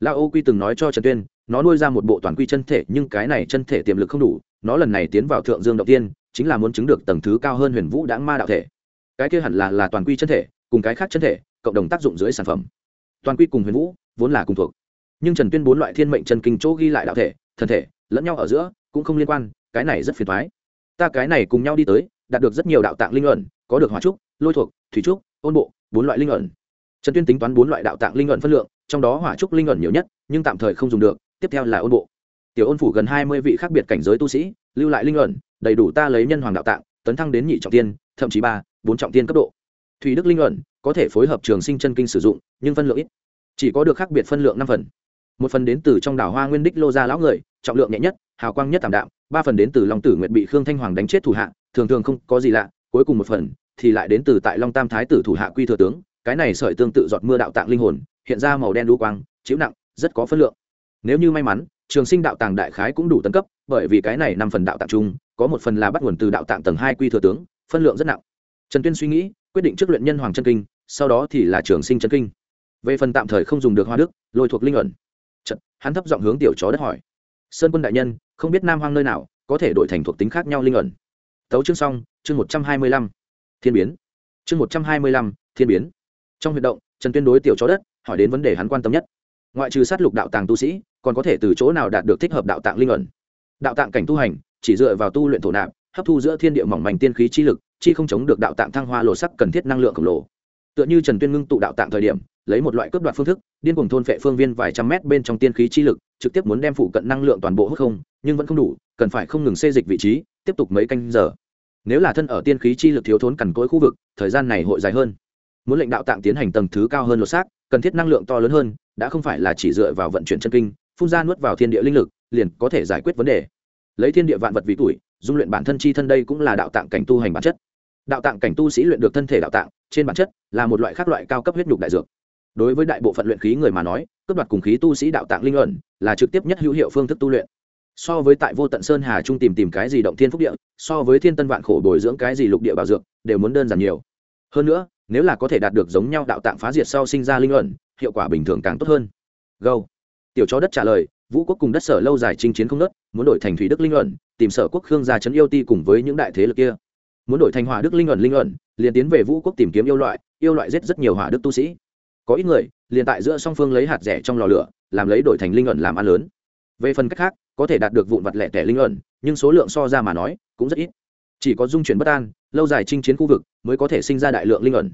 Là ô quy từng nói cho trần tuyên, nó nuôi ra một bộ toàn quy chân thể, nhưng cái này chân thể tiềm lực không đủ, nó lần này tiến vào thượng dương đầu tiên, chính là muốn chứng được tầng thứ cao hơn huyền vũ đáng ma đạo thể. Cái kia hẳn là là toàn quy chân thể, cùng cái khác chân thể, cộng đồng tác dụng dưới sản phẩm. Toàn quy cùng huyền vũ, vốn là cùng thuộc. Nhưng trần tuyên bốn loại thiên mệnh chân kinh chỗ ghi lại đạo thể thân thể, lẫn nhau ở giữa, cũng không liên quan, cái này rất phiền thoái ta cái này cùng nhau đi tới, đạt được rất nhiều đạo tạng linh luận, có được hóa trúc lôi thuộc, thủy trúc, ôn bộ, bốn loại linh ẩn. Trần tuyên tính toán bốn loại đạo tạng linh ẩn phân lượng, trong đó hỏa trúc linh ẩn nhiều nhất, nhưng tạm thời không dùng được, tiếp theo là ôn bộ. Tiểu ôn phủ gần hai mươi vị khác biệt cảnh giới tu sĩ, lưu lại linh ẩn, đầy đủ ta lấy nhân hoàng đạo tạng, tấn thăng đến nhị trọng tiên, thậm chí ba, bốn trọng tiên cấp độ. Thủy đức linh ẩn, có thể phối hợp trường sinh chân kinh sử dụng, nhưng phân lượng ít. Chỉ có được khác biệt phân lượng năm phần. Một phần đến từ trong đảo hoa nguyên đích lô gia lão người, trọng lượng nhẹ nhất, hào quang nhất tảm đạm, ba phần đến từ long tử nguyệt bị khương thanh hoàng đánh chết thủ hạ, thường thường không có gì lạ, cuối cùng một phần thì lại đến từ tại long tam thái tử thủ hạ quy thừa tướng cái này sợi tương tự giọt mưa đạo tạng linh hồn hiện ra màu đen đu quang chịu nặng rất có phân lượng. Nếu như may mắn trường sinh đạo tàng đại khái cũng đủ tấn cấp bởi vì cái này năm phần đạo tạng chung có một phần là bắt nguồn từ đạo tạng tầng hai quy thừa tướng phân lượng rất nặng. Trần tuyên suy nghĩ quyết định trước luyện nhân hoàng chân kinh sau đó thì là trường sinh chân kinh. Về phần tạm thời không dùng được hoa đức lôi thuộc linh ẩn. Chật, hắn thấp giọng hướng tiểu chó đất hỏi. Sơn quân đại nhân không biết nam hoang nơi nào có thể đổi thành thuộc tính khác nhau linh ẩn? Tấu chương xong chương một trăm hai mươi lăm thiên biến. Chương một trăm hai mươi lăm, thiên biến. Trong huyệt động, trần tuyên đối tiểu chó đất, hỏi đến vấn đề hắn quan tâm nhất. Ngoại trừ sát lục đạo tàng tu sĩ, còn có thể từ chỗ nào đạt được thích hợp đạo tạng linh ẩn? Đạo tạng cảnh tu hành, chỉ dựa vào tu luyện thổ nạp, hấp thu giữa thiên địa mỏng manh tiên khí chi lực, chi không chống được đạo tạng thăng hoa lộ sắc cần thiết năng lượng khổng lồ. Tựa như trần tuyên ngưng tụ đạo tạng thời điểm, lấy một loại cướp đoạt phương thức, điên cuồng thôn phệ phương viên vài trăm mét bên trong tiên khí chi lực, trực tiếp muốn đem phụ cận năng lượng toàn bộ hút không, nhưng vẫn không đủ, cần phải không ngừng xê dịch vị trí, tiếp tục mấy canh giờ nếu là thân ở tiên khí chi lực thiếu thốn cằn cỗi khu vực, thời gian này hội dài hơn. Muốn lệnh đạo tạng tiến hành tầng thứ cao hơn lột xác, cần thiết năng lượng to lớn hơn, đã không phải là chỉ dựa vào vận chuyển chân kinh, phun ra nuốt vào thiên địa linh lực, liền có thể giải quyết vấn đề. Lấy thiên địa vạn vật vì tuổi, dung luyện bản thân chi thân đây cũng là đạo tạng cảnh tu hành bản chất. Đạo tạng cảnh tu sĩ luyện được thân thể đạo tạng, trên bản chất là một loại khác loại cao cấp huyết nhục đại dược. Đối với đại bộ phận luyện khí người mà nói cấp đoạt cùng khí tu sĩ đạo tạng linh luận là trực tiếp nhất hữu hiệu phương thức tu luyện so với tại vô tận sơn hà trung tìm tìm cái gì động thiên phúc địa, so với thiên tân vạn khổ bồi dưỡng cái gì lục địa bảo dược, đều muốn đơn giản nhiều. Hơn nữa, nếu là có thể đạt được giống nhau đạo tạng phá diệt sau sinh ra linh luận, hiệu quả bình thường càng tốt hơn. Gâu tiểu chó đất trả lời, vũ quốc cùng đất sở lâu dài chinh chiến không nớt muốn đổi thành thủy đức linh luận, tìm sở quốc khương gia trấn yêu ti cùng với những đại thế lực kia. Muốn đổi thành hỏa đức linh luận linh luận, liền tiến về vũ quốc tìm kiếm yêu loại yêu loại giết rất nhiều hỏa đức tu sĩ. Có ít người, liền tại giữa song phương lấy hạt rẻ trong lò lửa, làm lấy đổi thành linh luận làm ăn lớn về phần cách khác, có thể đạt được vụn vặt lẻ tẻ linh luận nhưng số lượng so ra mà nói, cũng rất ít. Chỉ có dung chuyển bất an, lâu dài chinh chiến khu vực mới có thể sinh ra đại lượng linh luận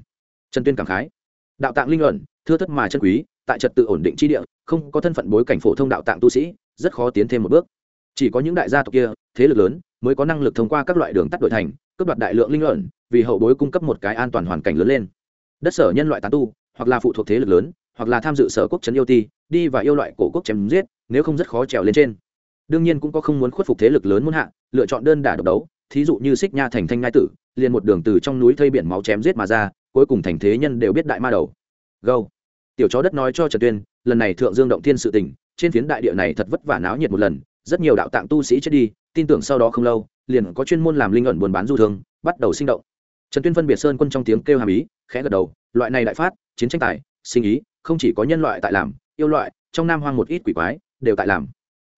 trần tuyên cảm khái. Đạo tạng linh luận thưa thất mà chân quý, tại trật tự ổn định tri địa, không có thân phận bối cảnh phổ thông đạo tạng tu sĩ, rất khó tiến thêm một bước. Chỉ có những đại gia tộc kia, thế lực lớn, mới có năng lực thông qua các loại đường tắt đổi thành, cướp đoạt đại lượng linh luận vì hậu bối cung cấp một cái an toàn hoàn cảnh lớn lên. Đất sở nhân loại tán tu, hoặc là phụ thuộc thế lực lớn, hoặc là tham dự sở quốc trấn yêu ti đi và yêu loại cổ quốc chém giết, nếu không rất khó trèo lên trên. Đương nhiên cũng có không muốn khuất phục thế lực lớn muốn hạ, lựa chọn đơn đả độc đấu, thí dụ như xích nha thành thanh ngai tử, liền một đường từ trong núi thây biển máu chém giết mà ra, cuối cùng thành thế nhân đều biết đại ma đầu. Gâu. Tiểu chó đất nói cho trần tuyên, lần này thượng dương động thiên sự tình, trên phiến đại địa này thật vất vả náo nhiệt một lần, rất nhiều đạo tạng tu sĩ chết đi, tin tưởng sau đó không lâu, liền có chuyên môn làm linh ẩn buôn bán du thương, bắt đầu sinh động. Trần tuyên phân biệt sơn quân trong tiếng kêu hàm ý, khẽ gật đầu, loại này đại phát, chiến tranh tài, sinh ý, không chỉ có nhân loại tại làm yêu loại, trong nam hoang một ít quỷ quái, đều tại làm.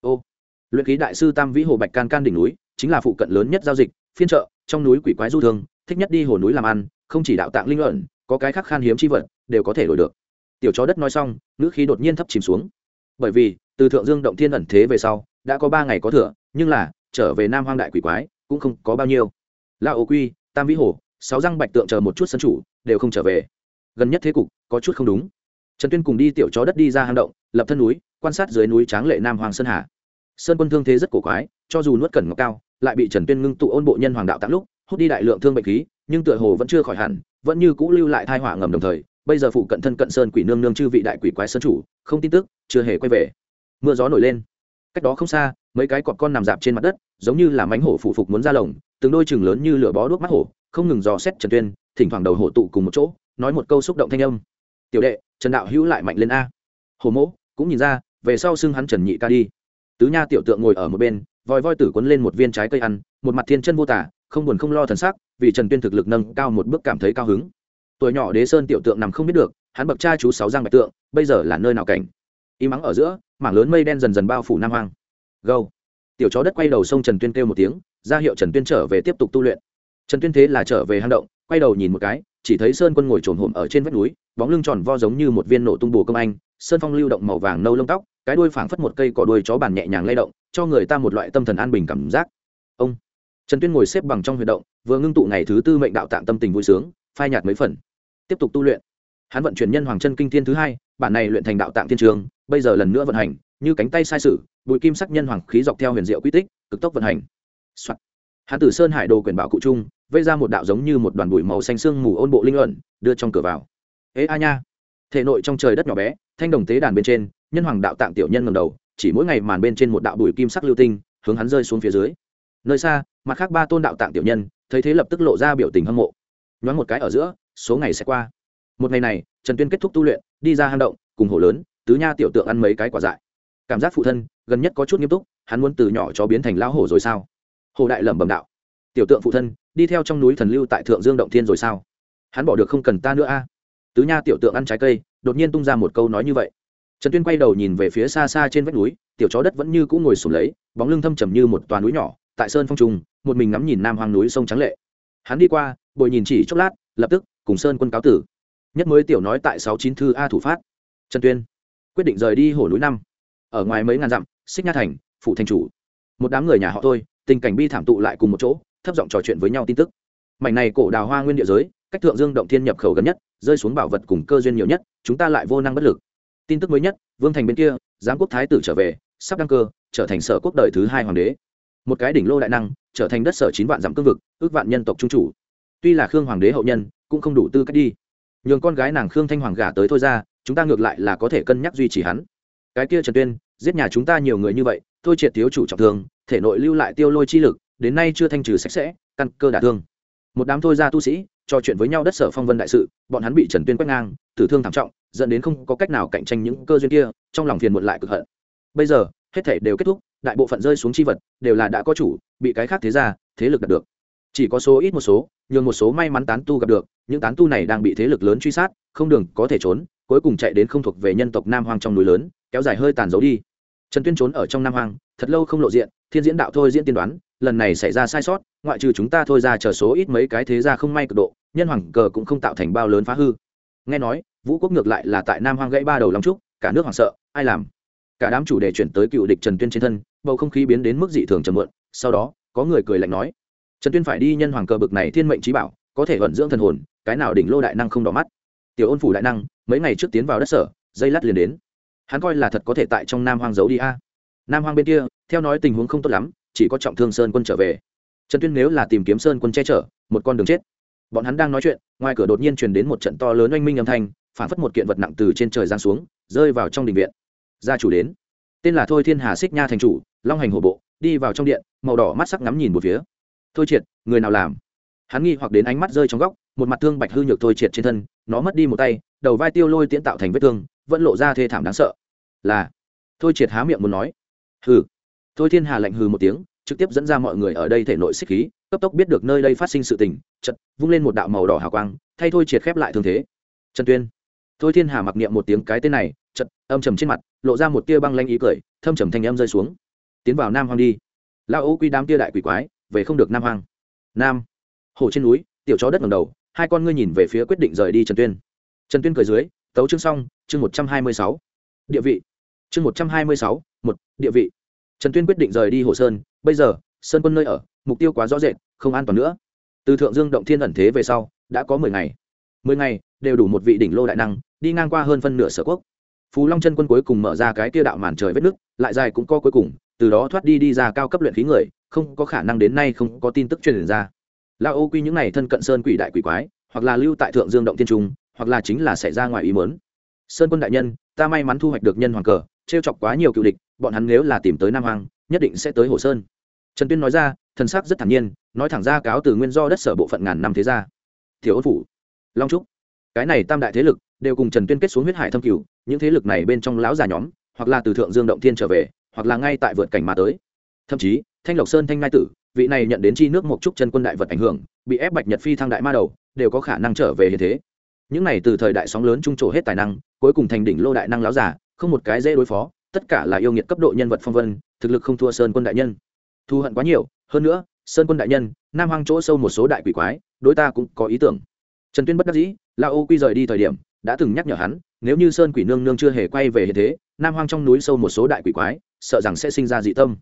Ô, luyện ký đại sư tam vĩ hồ bạch can can đỉnh núi, chính là phụ cận lớn nhất giao dịch, phiên chợ, trong núi quỷ quái du thương, thích nhất đi hồ núi làm ăn, không chỉ đạo tạng linh luận, có cái khác khan hiếm chi vật, đều có thể đổi được. Tiểu chó đất nói xong, ngữ khí đột nhiên thấp chìm xuống. Bởi vì, từ thượng dương động thiên ẩn thế về sau, đã có ba ngày có thừa, nhưng là, trở về nam hoang đại quỷ quái, cũng không có bao nhiêu. La ô quy, tam vĩ hồ, sáu răng bạch tượng chờ một chút sân chủ, đều không trở về. Gần nhất thế cục, có chút không đúng trần tuyên cùng đi tiểu chó đất đi ra hang động, lập thân núi, quan sát dưới núi tráng lệ nam hoàng sơn hà. Sơn quân thương thế rất cổ quái, cho dù nuốt cẩn ngọc cao, lại bị trần tuyên ngưng tụ ôn bộ nhân hoàng đạo tạm lúc, hút đi đại lượng thương bệnh khí, nhưng tựa hồ vẫn chưa khỏi hẳn, vẫn như cũ lưu lại thai hỏa ngầm đồng thời, bây giờ phụ cận thân cận sơn quỷ nương nương chư vị đại quỷ quái sơn chủ, không tin tức, chưa hề quay về. Mưa gió nổi lên. Cách đó không xa, mấy cái cọp con nằm dạp trên mặt đất, giống như là mánh hổ phụ phục muốn ra lồng, từng đôi chừng lớn như lửa bó đuốc mắt hổ, không ngừng dò xét trần tuyên, thỉnh thoảng đầu hổ tụ cùng một chỗ, nói một câu xúc động thanh âm. Tiểu đệ trần đạo hữu lại mạnh lên a. Hồ mỗ, cũng nhìn ra, về sau xưng hắn trần nhị ca đi. Tứ nha tiểu tượng ngồi ở một bên, vòi voi tử quấn lên một viên trái cây ăn, một mặt thiên chân vô tả, không buồn không lo thần sắc, vì trần tuyên thực lực nâng cao một bước cảm thấy cao hứng. Tuổi nhỏ đế sơn tiểu tượng nằm không biết được, hắn bậc cha chú sáu giang bạch tượng, bây giờ là nơi nào cảnh? Im ắng ở giữa, mảng lớn mây đen dần dần bao phủ nam hoang. Gâu. Tiểu chó đất quay đầu sông trần tuyên kêu một tiếng, ra hiệu trần tuyên trở về tiếp tục tu luyện. Trần tuyên thế là trở về hang động, quay đầu nhìn một cái chỉ thấy sơn quân ngồi trồn hổm ở trên vách núi, bóng lưng tròn vo giống như một viên nổ tung bù công anh, sơn phong lưu động màu vàng nâu lông tóc, cái đuôi phảng phất một cây cỏ đuôi chó bàn nhẹ nhàng lay động, cho người ta một loại tâm thần an bình cảm giác. Ông trần tuyên ngồi xếp bằng trong huy động, vừa ngưng tụ ngày thứ tư mệnh đạo tạng tâm tình vui sướng, phai nhạt mấy phần. Tiếp tục tu luyện. Hắn vận chuyển nhân hoàng chân kinh thiên thứ hai, bản này luyện thành đạo tạng thiên trường, bây giờ lần nữa vận hành, như cánh tay sai sử bụi kim sắc nhân hoàng khí dọc theo huyền diệu quy tích, cực tốc vận hành、Soạn. hắn tử sơn hải đồ quyền bảo cụ trung vây ra một đạo giống như một đoàn bụi màu xanh sương mù ôn bộ linh luận, đưa trong cửa vào. Ế a nha. Thể nội trong trời đất nhỏ bé, thanh đồng tế đàn bên trên, nhân hoàng đạo tạng tiểu nhân ngầm đầu, chỉ mỗi ngày màn bên trên một đạo bụi kim sắc lưu tinh, hướng hắn rơi xuống phía dưới. Nơi xa, mặt khác ba tôn đạo tạng tiểu nhân, thấy thế lập tức lộ ra biểu tình hâm mộ. Nhoáng một cái ở giữa, số ngày sẽ qua. Một ngày này, trần tuyên kết thúc tu luyện, đi ra hang động, cùng hổ lớn, tứ nha tiểu tượng ăn mấy cái quả dại. Cảm giác phụ thân, gần nhất có chút nghiêm túc, hắn muốn từ nhỏ cho biến thành lão hổ rồi sao? Hồ đại lẩm bẩm đạo. Tiểu tượng phụ thân đi theo trong núi thần lưu tại thượng dương động thiên rồi sao? Hắn bỏ được không cần ta nữa a. Tứ nha tiểu tượng ăn trái cây, đột nhiên tung ra một câu nói như vậy. Trần tuyên quay đầu nhìn về phía xa xa trên vách núi, tiểu chó đất vẫn như cũ ngồi sụp lấy, bóng lưng thâm trầm như một toàn núi nhỏ, tại sơn phong trung, một mình ngắm nhìn nam hoang núi sông trắng lệ. Hắn đi qua, bồi nhìn chỉ chốc lát, lập tức cùng sơn quân cáo tử. Nhất mới tiểu nói tại sáu chín thư a thủ phát. Trần tuyên, quyết định rời đi hồ núi năm. Ở ngoài mấy ngàn dặm, xích nha thành phụ thành chủ. Một đám người nhà họ thôi, tình cảnh bi thảm tụ lại cùng một chỗ thấp giọng trò chuyện với nhau tin tức. Mảnh này cổ đào hoa nguyên địa giới, cách thượng dương động thiên nhập khẩu gần nhất, rơi xuống bảo vật cùng cơ duyên nhiều nhất, chúng ta lại vô năng bất lực. Tin tức mới nhất, vương thành bên kia, giám quốc thái tử trở về, sắp đăng cơ, trở thành sở quốc đời thứ hai hoàng đế. Một cái đỉnh lô đại năng, trở thành đất sở chín vạn dặm cương vực, ước vạn nhân tộc trung chủ. Tuy là khương hoàng đế hậu nhân, cũng không đủ tư cách đi. Nhường con gái nàng khương thanh hoàng gả tới thôi ra, chúng ta ngược lại là có thể cân nhắc duy trì hắn. Cái kia trần tuyên, giết nhà chúng ta nhiều người như vậy, thôi triệt thiếu chủ trọng thương, thể nội lưu lại tiêu lôi chi lực đến nay chưa thanh trừ sạch sẽ, căn cơ đả thương. Một đám thôi ra tu sĩ, trò chuyện với nhau đất sở phong vân đại sự, bọn hắn bị trần tuyên quét ngang, tử thương thảm trọng, dẫn đến không có cách nào cạnh tranh những cơ duyên kia, trong lòng phiền muộn lại cực hận. Bây giờ, hết thể đều kết thúc, đại bộ phận rơi xuống chi vật, đều là đã có chủ, bị cái khác thế ra, thế lực đạt được. Chỉ có số ít một số, nhường một số may mắn tán tu gặp được, những tán tu này đang bị thế lực lớn truy sát, không đường có thể trốn, cuối cùng chạy đến không thuộc về nhân tộc nam hoang trong núi lớn, kéo dài hơi tàn giấu đi. Trần tuyên trốn ở trong nam hoang, thật lâu không lộ diện, thiên diễn đạo thôi diễn tiên đoán lần này xảy ra sai sót, ngoại trừ chúng ta thôi ra chờ số ít mấy cái thế ra không may cực độ, nhân hoàng cờ cũng không tạo thành bao lớn phá hư. Nghe nói, vũ quốc ngược lại là tại nam hoang gãy ba đầu long trúc, cả nước hoảng sợ, ai làm? Cả đám chủ đề chuyển tới cựu địch trần tuyên trên thân, bầu không khí biến đến mức dị thường trầm mượn sau đó, có người cười lạnh nói, trần tuyên phải đi nhân hoàng cờ bực này thiên mệnh trí bảo, có thể vận dưỡng thần hồn, cái nào đỉnh lô đại năng không đỏ mắt? Tiểu ôn phủ đại năng, mấy ngày trước tiến vào đất sở, dây lát liền đến. Hắn coi là thật có thể tại trong nam hoang giấu đi a. Nam hoang bên kia, theo nói tình huống không tốt lắm chỉ có trọng thương sơn quân trở về. Trần tuyên nếu là tìm kiếm sơn quân che chở, một con đường chết. Bọn hắn đang nói chuyện, ngoài cửa đột nhiên truyền đến một trận to lớn oanh minh âm thanh, phản phất một kiện vật nặng từ trên trời giáng xuống, rơi vào trong đình viện. Gia chủ đến. Tên là thôi thiên hà xích nha thành chủ, long hành hổ bộ, đi vào trong điện, màu đỏ mắt sắc ngắm nhìn một phía. Thôi triệt, người nào làm? Hắn nghi hoặc đến ánh mắt rơi trong góc, một mặt thương bạch hư nhược thôi triệt trên thân, nó mất đi một tay, đầu vai tiêu lôi tiễn tạo thành vết thương, vẫn lộ ra thê thảm đáng sợ. Là. Thôi triệt há miệng muốn nói. Hừ thôi thiên hà lạnh hừ một tiếng, trực tiếp dẫn ra mọi người ở đây thể nội xích khí, cấp tốc biết được nơi đây phát sinh sự tình chật vung lên một đạo màu đỏ hào quang, thay thôi triệt khép lại thương thế. Trần tuyên. Thôi thiên hà mặc niệm một tiếng cái tên này chật âm trầm trên mặt, lộ ra một tia băng lanh ý cười, thâm trầm thanh âm rơi xuống. Tiến vào nam hoang đi. Lao ô quy đám tia đại quỷ quái, về không được nam hoang. Nam. Hồ trên núi, tiểu chó đất ngầm đầu, hai con ngươi nhìn về phía quyết định rời đi trần tuyên. Trần tuyên cười dưới, tấu chương xong, chương một trăm hai mươi sáu. Địa vị. Chương một trăm hai mươi sáu, một, địa vị trần tuyên quyết định rời đi hồ sơn bây giờ sơn quân nơi ở mục tiêu quá rõ rệt không an toàn nữa. Từ thượng dương động thiên ẩn thế về sau đã có mười ngày. Mười ngày đều đủ một vị đỉnh lô đại năng đi ngang qua hơn phân nửa sở quốc. Phú long chân quân cuối cùng mở ra cái kia đạo màn trời vết nứt, lại dài cũng co cuối cùng từ đó thoát đi đi ra cao cấp luyện khí người không có khả năng đến nay không có tin tức truyền ra. La ô quy những này thân cận sơn quỷ đại quỷ quái hoặc là lưu tại thượng dương động tiên trung hoặc là chính là xảy ra ngoài ý mớn sơn quân đại nhân ta may mắn thu hoạch được nhân hoàng cờ t chọc quá nhiều cựu địch bọn hắn nếu là tìm tới nam hoàng nhất định sẽ tới hồ sơn. Trần tuyên nói ra, thần sắc rất thản nhiên, nói thẳng ra cáo từ nguyên do đất sở bộ phận ngàn năm thế gia. Thiếu ôn phủ, long trúc, cái này tam đại thế lực đều cùng trần tuyên kết xuống huyết hải thâm cửu, những thế lực này bên trong lão già nhóm, hoặc là từ thượng dương động thiên trở về, hoặc là ngay tại vượt cảnh mà tới. Thậm chí, thanh lộc sơn thanh ngai tử, vị này nhận đến chi nước một trúc chân quân đại vật ảnh hưởng, bị ép bạch nhật phi thăng đại ma đầu, đều có khả năng trở về hiện thế. Những này từ thời đại sóng lớn trung trổ hết tài năng, cuối cùng thành đỉnh lô đại năng láo giả không một cái dễ đối phó tất cả là yêu nghiệt cấp độ nhân vật phong vân, thực lực không thua sơn quân đại nhân. Thu hận quá nhiều, hơn nữa, sơn quân đại nhân, nam hoang chỗ sâu một số đại quỷ quái, đối ta cũng có ý tưởng. Trần tuyên bất đắc dĩ, la ô quy rời đi thời điểm, đã từng nhắc nhở hắn, nếu như sơn quỷ nương nương chưa hề quay về hiện thế, nam hoang trong núi sâu một số đại quỷ quái, sợ rằng sẽ sinh ra dị tâm.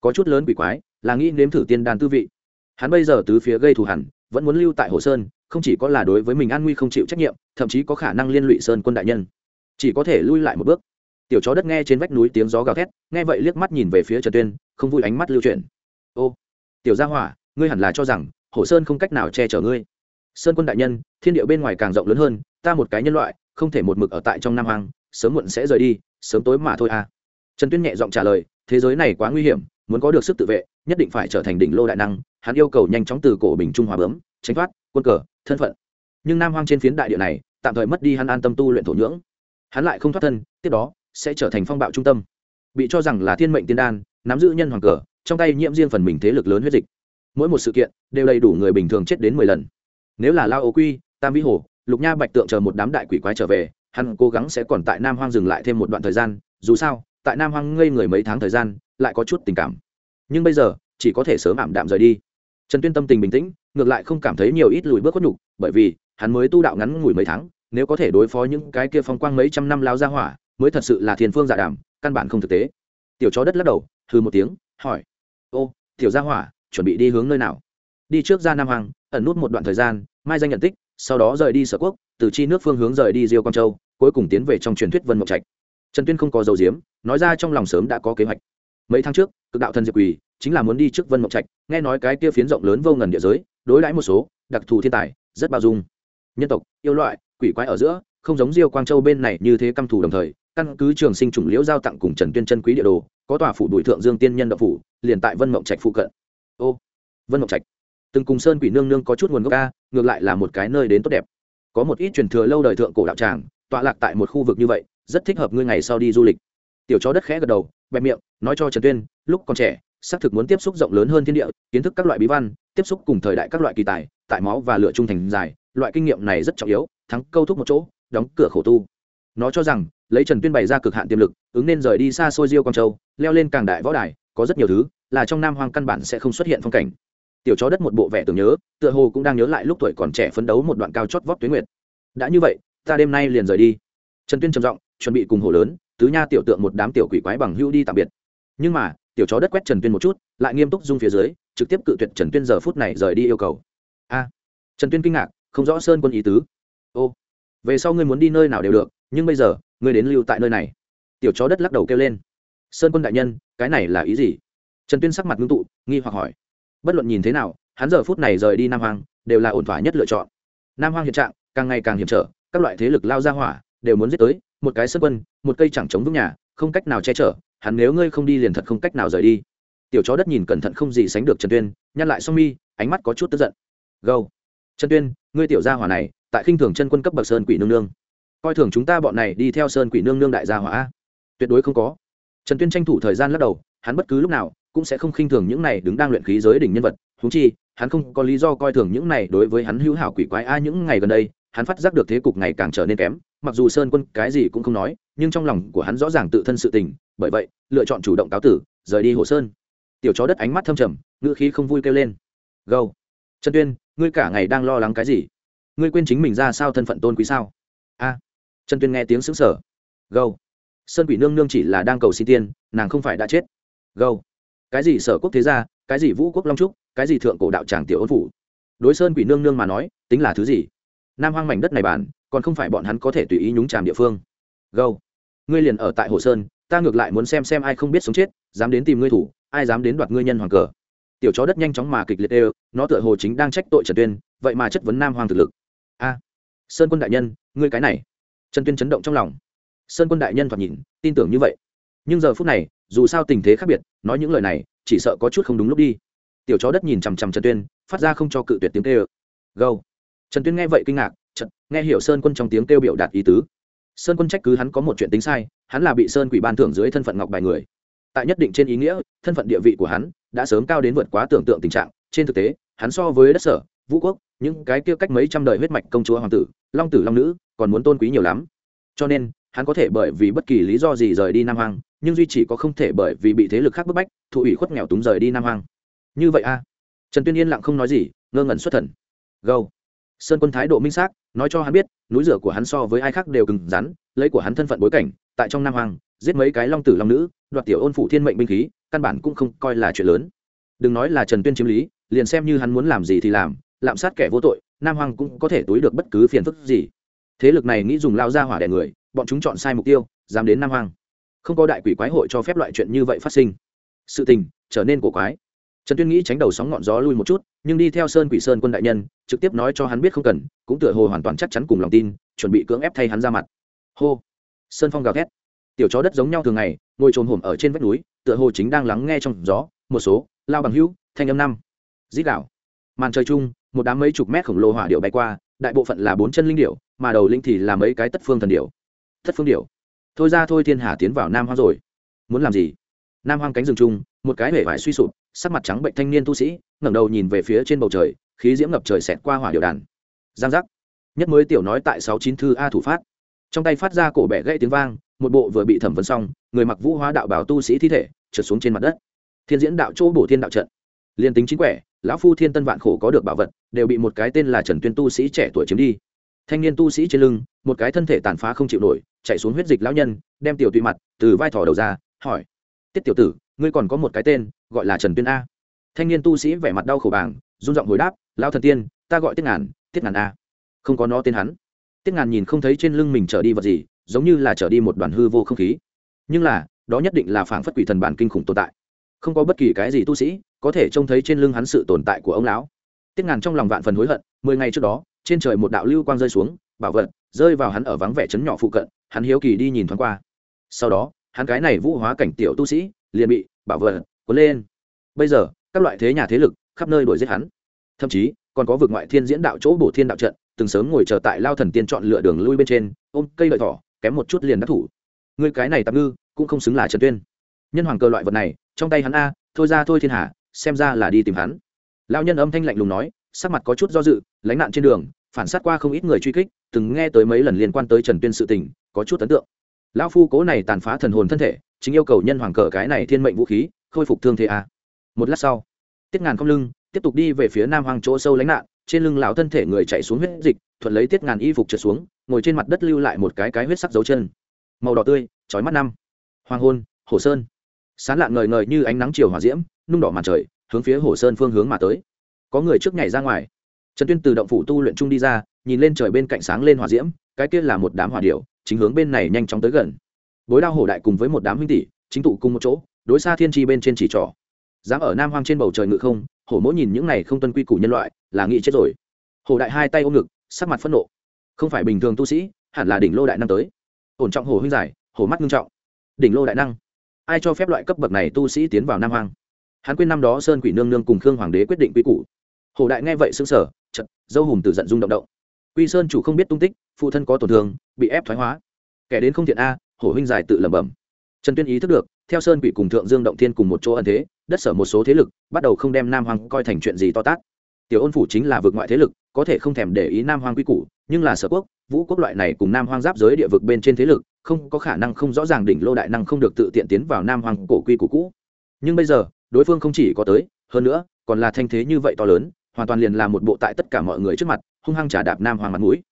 Có chút lớn quỷ quái, là nghĩ nếm thử tiên đan tư vị. Hắn bây giờ tứ phía gây thù hẳn, vẫn muốn lưu tại hồ sơn, không chỉ có là đối với mình an nguy không chịu trách nhiệm, thậm chí có khả năng liên lụy sơn quân đại nhân. Chỉ có thể lui lại một bước tiểu chó đất nghe trên vách núi tiếng gió gào thét, nghe vậy liếc mắt nhìn về phía trần tuyên, không vui ánh mắt lưu chuyển. Ô, tiểu gia hỏa, ngươi hẳn là cho rằng hồ sơn không cách nào che chở ngươi. Sơn quân đại nhân, thiên địa bên ngoài càng rộng lớn hơn, ta một cái nhân loại, không thể một mực ở tại trong nam hoàng sớm muộn sẽ rời đi, sớm tối mà thôi à. Trần tuyên nhẹ giọng trả lời, thế giới này quá nguy hiểm, muốn có được sức tự vệ, nhất định phải trở thành đỉnh lô đại năng, hắn yêu cầu nhanh chóng từ cổ bình trung hòa bướm, tránh thoát, quân cờ, thân phận. Nhưng nam hoang trên phiến đại địa này, tạm thời mất đi hắn an tâm tu luyện thổ nhưỡng. Hắn lại không thoát thân, tiếp đó sẽ trở thành phong bạo trung tâm. Bị cho rằng là thiên mệnh tiên đan, nắm giữ nhân hoàng cờ, trong tay nhiễm riêng phần mình thế lực lớn huyết dịch. Mỗi một sự kiện đều đầy đủ người bình thường chết đến mười lần. Nếu là lao ô quy, tam vĩ hồ, lục nha bạch tượng chờ một đám đại quỷ quái trở về, hắn cố gắng sẽ còn tại nam hoang dừng lại thêm một đoạn thời gian, dù sao, tại nam hoang ngây người mấy tháng thời gian, lại có chút tình cảm. Nhưng bây giờ, chỉ có thể sớm ảm đạm rời đi. Trần tuyên tâm tình bình tĩnh, ngược lại không cảm thấy nhiều ít lùi bước khuất nhục, bởi vì hắn mới tu đạo ngắn ngủi mấy tháng, nếu có thể đối phó những cái kia phong quang mấy trăm năm lao ra hỏa mới thật sự là thiên phương giả đàm, căn bản không thực tế. Tiểu chó đất lắc đầu thư một tiếng, hỏi. Ô, tiểu gia hỏa, chuẩn bị đi hướng nơi nào? Đi trước ra nam hoàng ẩn nút một đoạn thời gian, mai danh nhận tích, sau đó rời đi sở quốc, từ chi nước phương hướng rời đi diêu quang châu, cuối cùng tiến về trong truyền thuyết vân mộc trạch. Trần tuyên không có dầu diếm, nói ra trong lòng sớm đã có kế hoạch. Mấy tháng trước, cực đạo thần diệp quỳ, chính là muốn đi trước vân mộc trạch, nghe nói cái kia phiến rộng lớn vô ngần địa giới, đối đãi một số, đặc thù thiên tài, rất bao dung. Nhân tộc, yêu loại, quỷ quái ở giữa, không giống diêu quang châu bên này như thế căm thù đồng thời căn cứ trường sinh chủng liễu giao tặng cùng trần tuyên chân quý địa đồ, có tòa phủ bùi thượng dương tiên nhân đậu phủ, liền tại vân mộng trạch phụ cận. Ô, vân mộng trạch. Từng cùng sơn quỷ nương nương có chút nguồn gốc ca ngược lại là một cái nơi đến tốt đẹp. Có một ít truyền thừa lâu đời thượng cổ đạo tràng, tọa lạc tại một khu vực như vậy, rất thích hợp ngươi ngày sau đi du lịch. Tiểu chó đất khẽ gật đầu, bẹp miệng, nói cho trần tuyên, lúc còn trẻ, xác thực muốn tiếp xúc rộng lớn hơn thiên địa, kiến thức các loại bí văn, tiếp xúc cùng thời đại các loại kỳ tài, tại máu và lửa trung thành dài, loại kinh nghiệm này rất trọng yếu, thắng câu thúc một chỗ, đóng cửa khổ tu. Nó cho rằng lấy trần tuyên bày ra cực hạn tiềm lực, ứng nên rời đi xa xôi diêu quang châu, leo lên càng đại võ đài, có rất nhiều thứ là trong nam hoang căn bản sẽ không xuất hiện phong cảnh. Tiểu chó đất một bộ vẻ tưởng nhớ, tựa hồ cũng đang nhớ lại lúc tuổi còn trẻ phấn đấu một đoạn cao chót vót tuyến nguyệt. Đã như vậy, ta đêm nay liền rời đi. Trần tuyên trầm giọng, chuẩn bị cùng hồ lớn, tứ nha tiểu tượng một đám tiểu quỷ quái bằng hưu đi tạm biệt. Nhưng mà, tiểu chó đất quét trần tuyên một chút, lại nghiêm túc dung phía dưới, trực tiếp cự tuyệt trần tuyên giờ phút này rời đi yêu cầu. A! Trần tuyên kinh ngạc, không rõ sơn quân ý tứ. Ô! Về sau ngươi muốn đi nơi nào đều được, nhưng bây giờ ngươi đến lưu tại nơi này. Tiểu chó đất lắc đầu kêu lên. Sơn quân đại nhân, cái này là ý gì? Trần tuyên sắc mặt ngưng tụ, nghi hoặc hỏi. Bất luận nhìn thế nào, hắn giờ phút này rời đi nam hoàng đều là ổn thỏa nhất lựa chọn. Nam hoàng hiện trạng, càng ngày càng hiểm trở, các loại thế lực lao ra hỏa, đều muốn giết tới, một cái sơn quân, một cây chẳng chống vững nhà, không cách nào che chở, hắn nếu ngươi không đi liền thật không cách nào rời đi. Tiểu chó đất nhìn cẩn thận không gì sánh được trần tuyên, nhăn lại song mi, ánh mắt có chút tức giận. Gâu. Trần tuyên, ngươi tiểu gia hỏa này, tại khinh thường chân quân cấp bậc sơn quỷ nương nương coi thường chúng ta bọn này đi theo sơn quỷ nương nương đại gia hỏa. Tuyệt đối không có. Trần tuyên tranh thủ thời gian lắc đầu, hắn bất cứ lúc nào cũng sẽ không khinh thường những này đứng đang luyện khí giới đỉnh nhân vật. Thú chi, hắn không có lý do coi thường những này đối với hắn hữu hảo quỷ quái a à, những ngày gần đây, hắn phát giác được thế cục ngày càng trở nên kém. Mặc dù sơn quân cái gì cũng không nói, nhưng trong lòng của hắn rõ ràng tự thân sự tình, bởi vậy, lựa chọn chủ động cáo tử, rời đi hồ sơn. Tiểu chó đất ánh mắt thâm trầm, ngữ khí không vui kêu lên. Gâu. Trần tuyên, ngươi cả ngày đang lo lắng cái gì? Ngươi quên chính mình ra sao thân phận tôn quý sao? A trần tuyên nghe tiếng xứng sở gâu. Sơn quỷ nương nương chỉ là đang cầu xin tiên nàng không phải đã chết. Gâu. Cái gì sở quốc thế gia, cái gì vũ quốc long trúc, cái gì thượng cổ đạo tràng tiểu ôn phủ? Đối sơn quỷ nương nương mà nói, tính là thứ gì? Nam hoang mảnh đất này bản, còn không phải bọn hắn có thể tùy ý nhúng tràm địa phương. Gâu. Ngươi liền ở tại hồ sơn, ta ngược lại muốn xem xem ai không biết sống chết, dám đến tìm ngươi thủ, ai dám đến đoạt ngươi nhân hoàng cờ. Tiểu chó đất nhanh chóng mà kịch liệt đều, nó tựa hồ chính đang trách tội trần tuyên, vậy mà chất vấn nam hoàng thực lực. A. Sơn quân đại nhân, ngươi cái này trần tuyên chấn động trong lòng. Sơn quân đại nhân thoạt nhìn tin tưởng như vậy. Nhưng giờ phút này dù sao tình thế khác biệt nói những lời này chỉ sợ có chút không đúng lúc đi. Tiểu chó đất nhìn chằm chằm trần tuyên phát ra không cho cự tuyệt tiếng kêu. Gâu. Trần tuyên nghe vậy kinh ngạc trần, nghe hiểu sơn quân trong tiếng kêu biểu đạt ý tứ. Sơn quân trách cứ hắn có một chuyện tính sai hắn là bị sơn quỷ ban thưởng dưới thân phận ngọc bài người. Tại nhất định trên ý nghĩa thân phận địa vị của hắn đã sớm cao đến vượt quá tưởng tượng tình trạng. Trên thực tế hắn so với đất sở vũ quốc những cái kia cách mấy trăm đời huyết mạch công chúa hoàng tử long tử long nữ còn muốn tôn quý nhiều lắm. Cho nên hắn có thể bởi vì bất kỳ lý do gì rời đi nam Hoang, nhưng duy chỉ có không thể bởi vì bị thế lực khác bức bách thụ ủy khuất nghèo túng rời đi nam Hoang. như vậy a? Trần tuyên yên lặng không nói gì ngơ ngẩn xuất thần. Gâu. Sơn quân thái độ minh xác nói cho hắn biết núi rửa của hắn so với ai khác đều cứng rắn lấy của hắn thân phận bối cảnh tại trong nam hoàng giết mấy cái long tử long nữ đoạt tiểu ôn phụ thiên mệnh binh khí căn bản cũng không coi là chuyện lớn. Đừng nói là trần tuyên chiếm lý liền xem như hắn muốn làm gì thì làm lạm sát kẻ vô tội nam hoàng cũng có thể túi được bất cứ phiền phức gì thế lực này nghĩ dùng lao ra hỏa đẻ người, bọn chúng chọn sai mục tiêu, dám đến nam hoàng không có đại quỷ quái hội cho phép loại chuyện như vậy phát sinh. Sự tình trở nên cổ quái. Trần tuyên nghĩ tránh đầu sóng ngọn gió lui một chút, nhưng đi theo sơn quỷ sơn quân đại nhân, trực tiếp nói cho hắn biết không cần, cũng tựa hồ hoàn toàn chắc chắn cùng lòng tin, chuẩn bị cưỡng ép thay hắn ra mặt. Hô. Sơn phong gào thét. Tiểu chó đất giống nhau thường ngày, ngồi trồn hổm ở trên vách núi, tựa hồ chính đang lắng nghe trong gió, một số, lao bằng hữu, thanh âm năm. Dít đảo. Màn trời chung, một đám mấy chục mét khổng lồ hỏa điệu bay qua đại bộ phận là bốn chân linh điệu mà đầu linh thì là mấy cái tất phương thần điệu thất phương điệu thôi ra thôi thiên hà tiến vào nam hoang rồi. Muốn làm gì? Nam hoang cánh rừng chung một cái hể vải suy sụp, sắc mặt trắng bệnh thanh niên tu sĩ, ngẩng đầu nhìn về phía trên bầu trời, khí diễm ngập trời xẹt qua hỏa điệu đàn. Giang giác. Nhất mới tiểu nói tại sáu chín thư a thủ phát. Trong tay phát ra cổ bẻ gãy tiếng vang, một bộ vừa bị thẩm vấn xong, người mặc vũ hóa đạo bảo tu sĩ thi thể, trượt xuống trên mặt đất. Thiên diễn đạo chỗ bổ thiên đạo trận. Liên tính chính quẻ lão phu thiên tân vạn khổ có được bảo vật, đều bị một cái tên là trần tuyên tu sĩ trẻ tuổi chiếm đi. Thanh niên tu sĩ trên lưng, một cái thân thể tàn phá không chịu nổi, chạy xuống huyết dịch lão nhân, đem tiểu tùy mặt từ vai thỏ đầu ra, hỏi, tiết tiểu tử, ngươi còn có một cái tên, gọi là trần tuyên a. Thanh niên tu sĩ vẻ mặt đau khổ bảng run giọng hồi đáp lao thần tiên, ta gọi tiết ngàn tiết ngàn a. Không có nó tên hắn. Tiết ngàn nhìn không thấy trên lưng mình trở đi vật gì, giống như là trở đi một đoàn hư vô không khí. Nhưng là, đó nhất định là phảng phất quỷ thần bản kinh khủng tồn tại không có bất kỳ cái gì tu sĩ có thể trông thấy trên lưng hắn sự tồn tại của ông lão. Tiết ngàn trong lòng vạn phần hối hận, mười ngày trước đó, trên trời một đạo lưu quang rơi xuống, bảo vật rơi vào hắn ở vắng vẻ chấn nhỏ phụ cận, hắn hiếu kỳ đi nhìn thoáng qua. Sau đó, hắn cái này vũ hóa cảnh tiểu tu sĩ, liền bị bảo vật cuốn lên. Bây giờ, các loại thế nhà thế lực khắp nơi đuổi giết hắn. Thậm chí, còn có vực ngoại thiên diễn đạo chỗ bổ thiên đạo trận, từng sớm ngồi chờ tại lao thần tiên chọn lựa đường lui bên trên, ôm cây lợi thỏ, kém một chút liền đắc thủ. Người cái này tạm ngư, cũng không xứng là trần tuyên. Nhân hoàng cơ loại vật này trong tay hắn a, thôi ra thôi thiên hà, xem ra là đi tìm hắn. Lão nhân âm thanh lạnh lùng nói, sắc mặt có chút do dự, lánh nạn trên đường, phản sát qua không ít người truy kích, từng nghe tới mấy lần liên quan tới trần tuyên sự tình, có chút ấn tượng. Lão phu cố này tàn phá thần hồn thân thể, chính yêu cầu nhân hoàng cờ cái này thiên mệnh vũ khí, khôi phục thương thế a. Một lát sau, tiết ngàn không lưng, tiếp tục đi về phía nam hoàng chỗ sâu lánh nạn, trên lưng lão thân thể người chạy xuống huyết dịch, thuận lấy tiết ngàn y phục trượt xuống, ngồi trên mặt đất lưu lại một cái cái huyết sắc dấu chân. Màu đỏ tươi trói mắt năm. Hoàng hôn, hồ sơn sán lạn ngời ngời như ánh nắng chiều hòa diễm, nung đỏ màn trời, hướng phía hồ sơn phương hướng mà tới. Có người trước nhảy ra ngoài. Trần tuyên từ động phủ tu luyện trung đi ra, nhìn lên trời bên cạnh sáng lên hòa diễm, cái kia là một đám hỏa điệu chính hướng bên này nhanh chóng tới gần. Bối đao hổ đại cùng với một đám huynh tỷ, chính tụ cùng một chỗ, đối xa thiên tri bên trên chỉ trỏ. Dám ở nam hoang trên bầu trời ngự không, hổ mỗi nhìn những này không tuân quy củ nhân loại, là nghĩ chết rồi. Hổ đại hai tay ôm ngực, sắc mặt phẫn nộ. Không phải bình thường tu sĩ, hẳn là đỉnh lô đại năng tới. Ổn trọng hổ huynh giải, hổ mắt ngưng trọng. Đỉnh lô đại năng ai cho phép loại cấp bậc này tu sĩ tiến vào nam hoang? Hắn quên năm đó sơn quỷ nương nương cùng khương hoàng đế quyết định quy củ. Hồ đại nghe vậy xứng sở chật dâu hùm từ giận dung động động. Quy sơn chủ không biết tung tích, phụ thân có tổn thương, bị ép thoái hóa. Kẻ đến không thiện a, hổ huynh giải tự lẩm bẩm. Trần tuyên ý thức được, theo sơn quỷ cùng thượng dương động thiên cùng một chỗ ẩn thế, đất sở một số thế lực, bắt đầu không đem nam hoàng coi thành chuyện gì to tát. Tiểu ôn phủ chính là vực ngoại thế lực có thể không thèm để ý nam hoang quy củ, nhưng là sở quốc, vũ quốc loại này cùng nam hoang giáp giới địa vực bên trên thế lực, không có khả năng không rõ ràng đỉnh lô đại năng không được tự tiện tiến vào nam hoang cổ quy củ cũ. Nhưng bây giờ, đối phương không chỉ có tới, hơn nữa, còn là thanh thế như vậy to lớn, hoàn toàn liền là một bộ tại tất cả mọi người trước mặt, hung hăng trả đạp nam hoàng mặt mũi.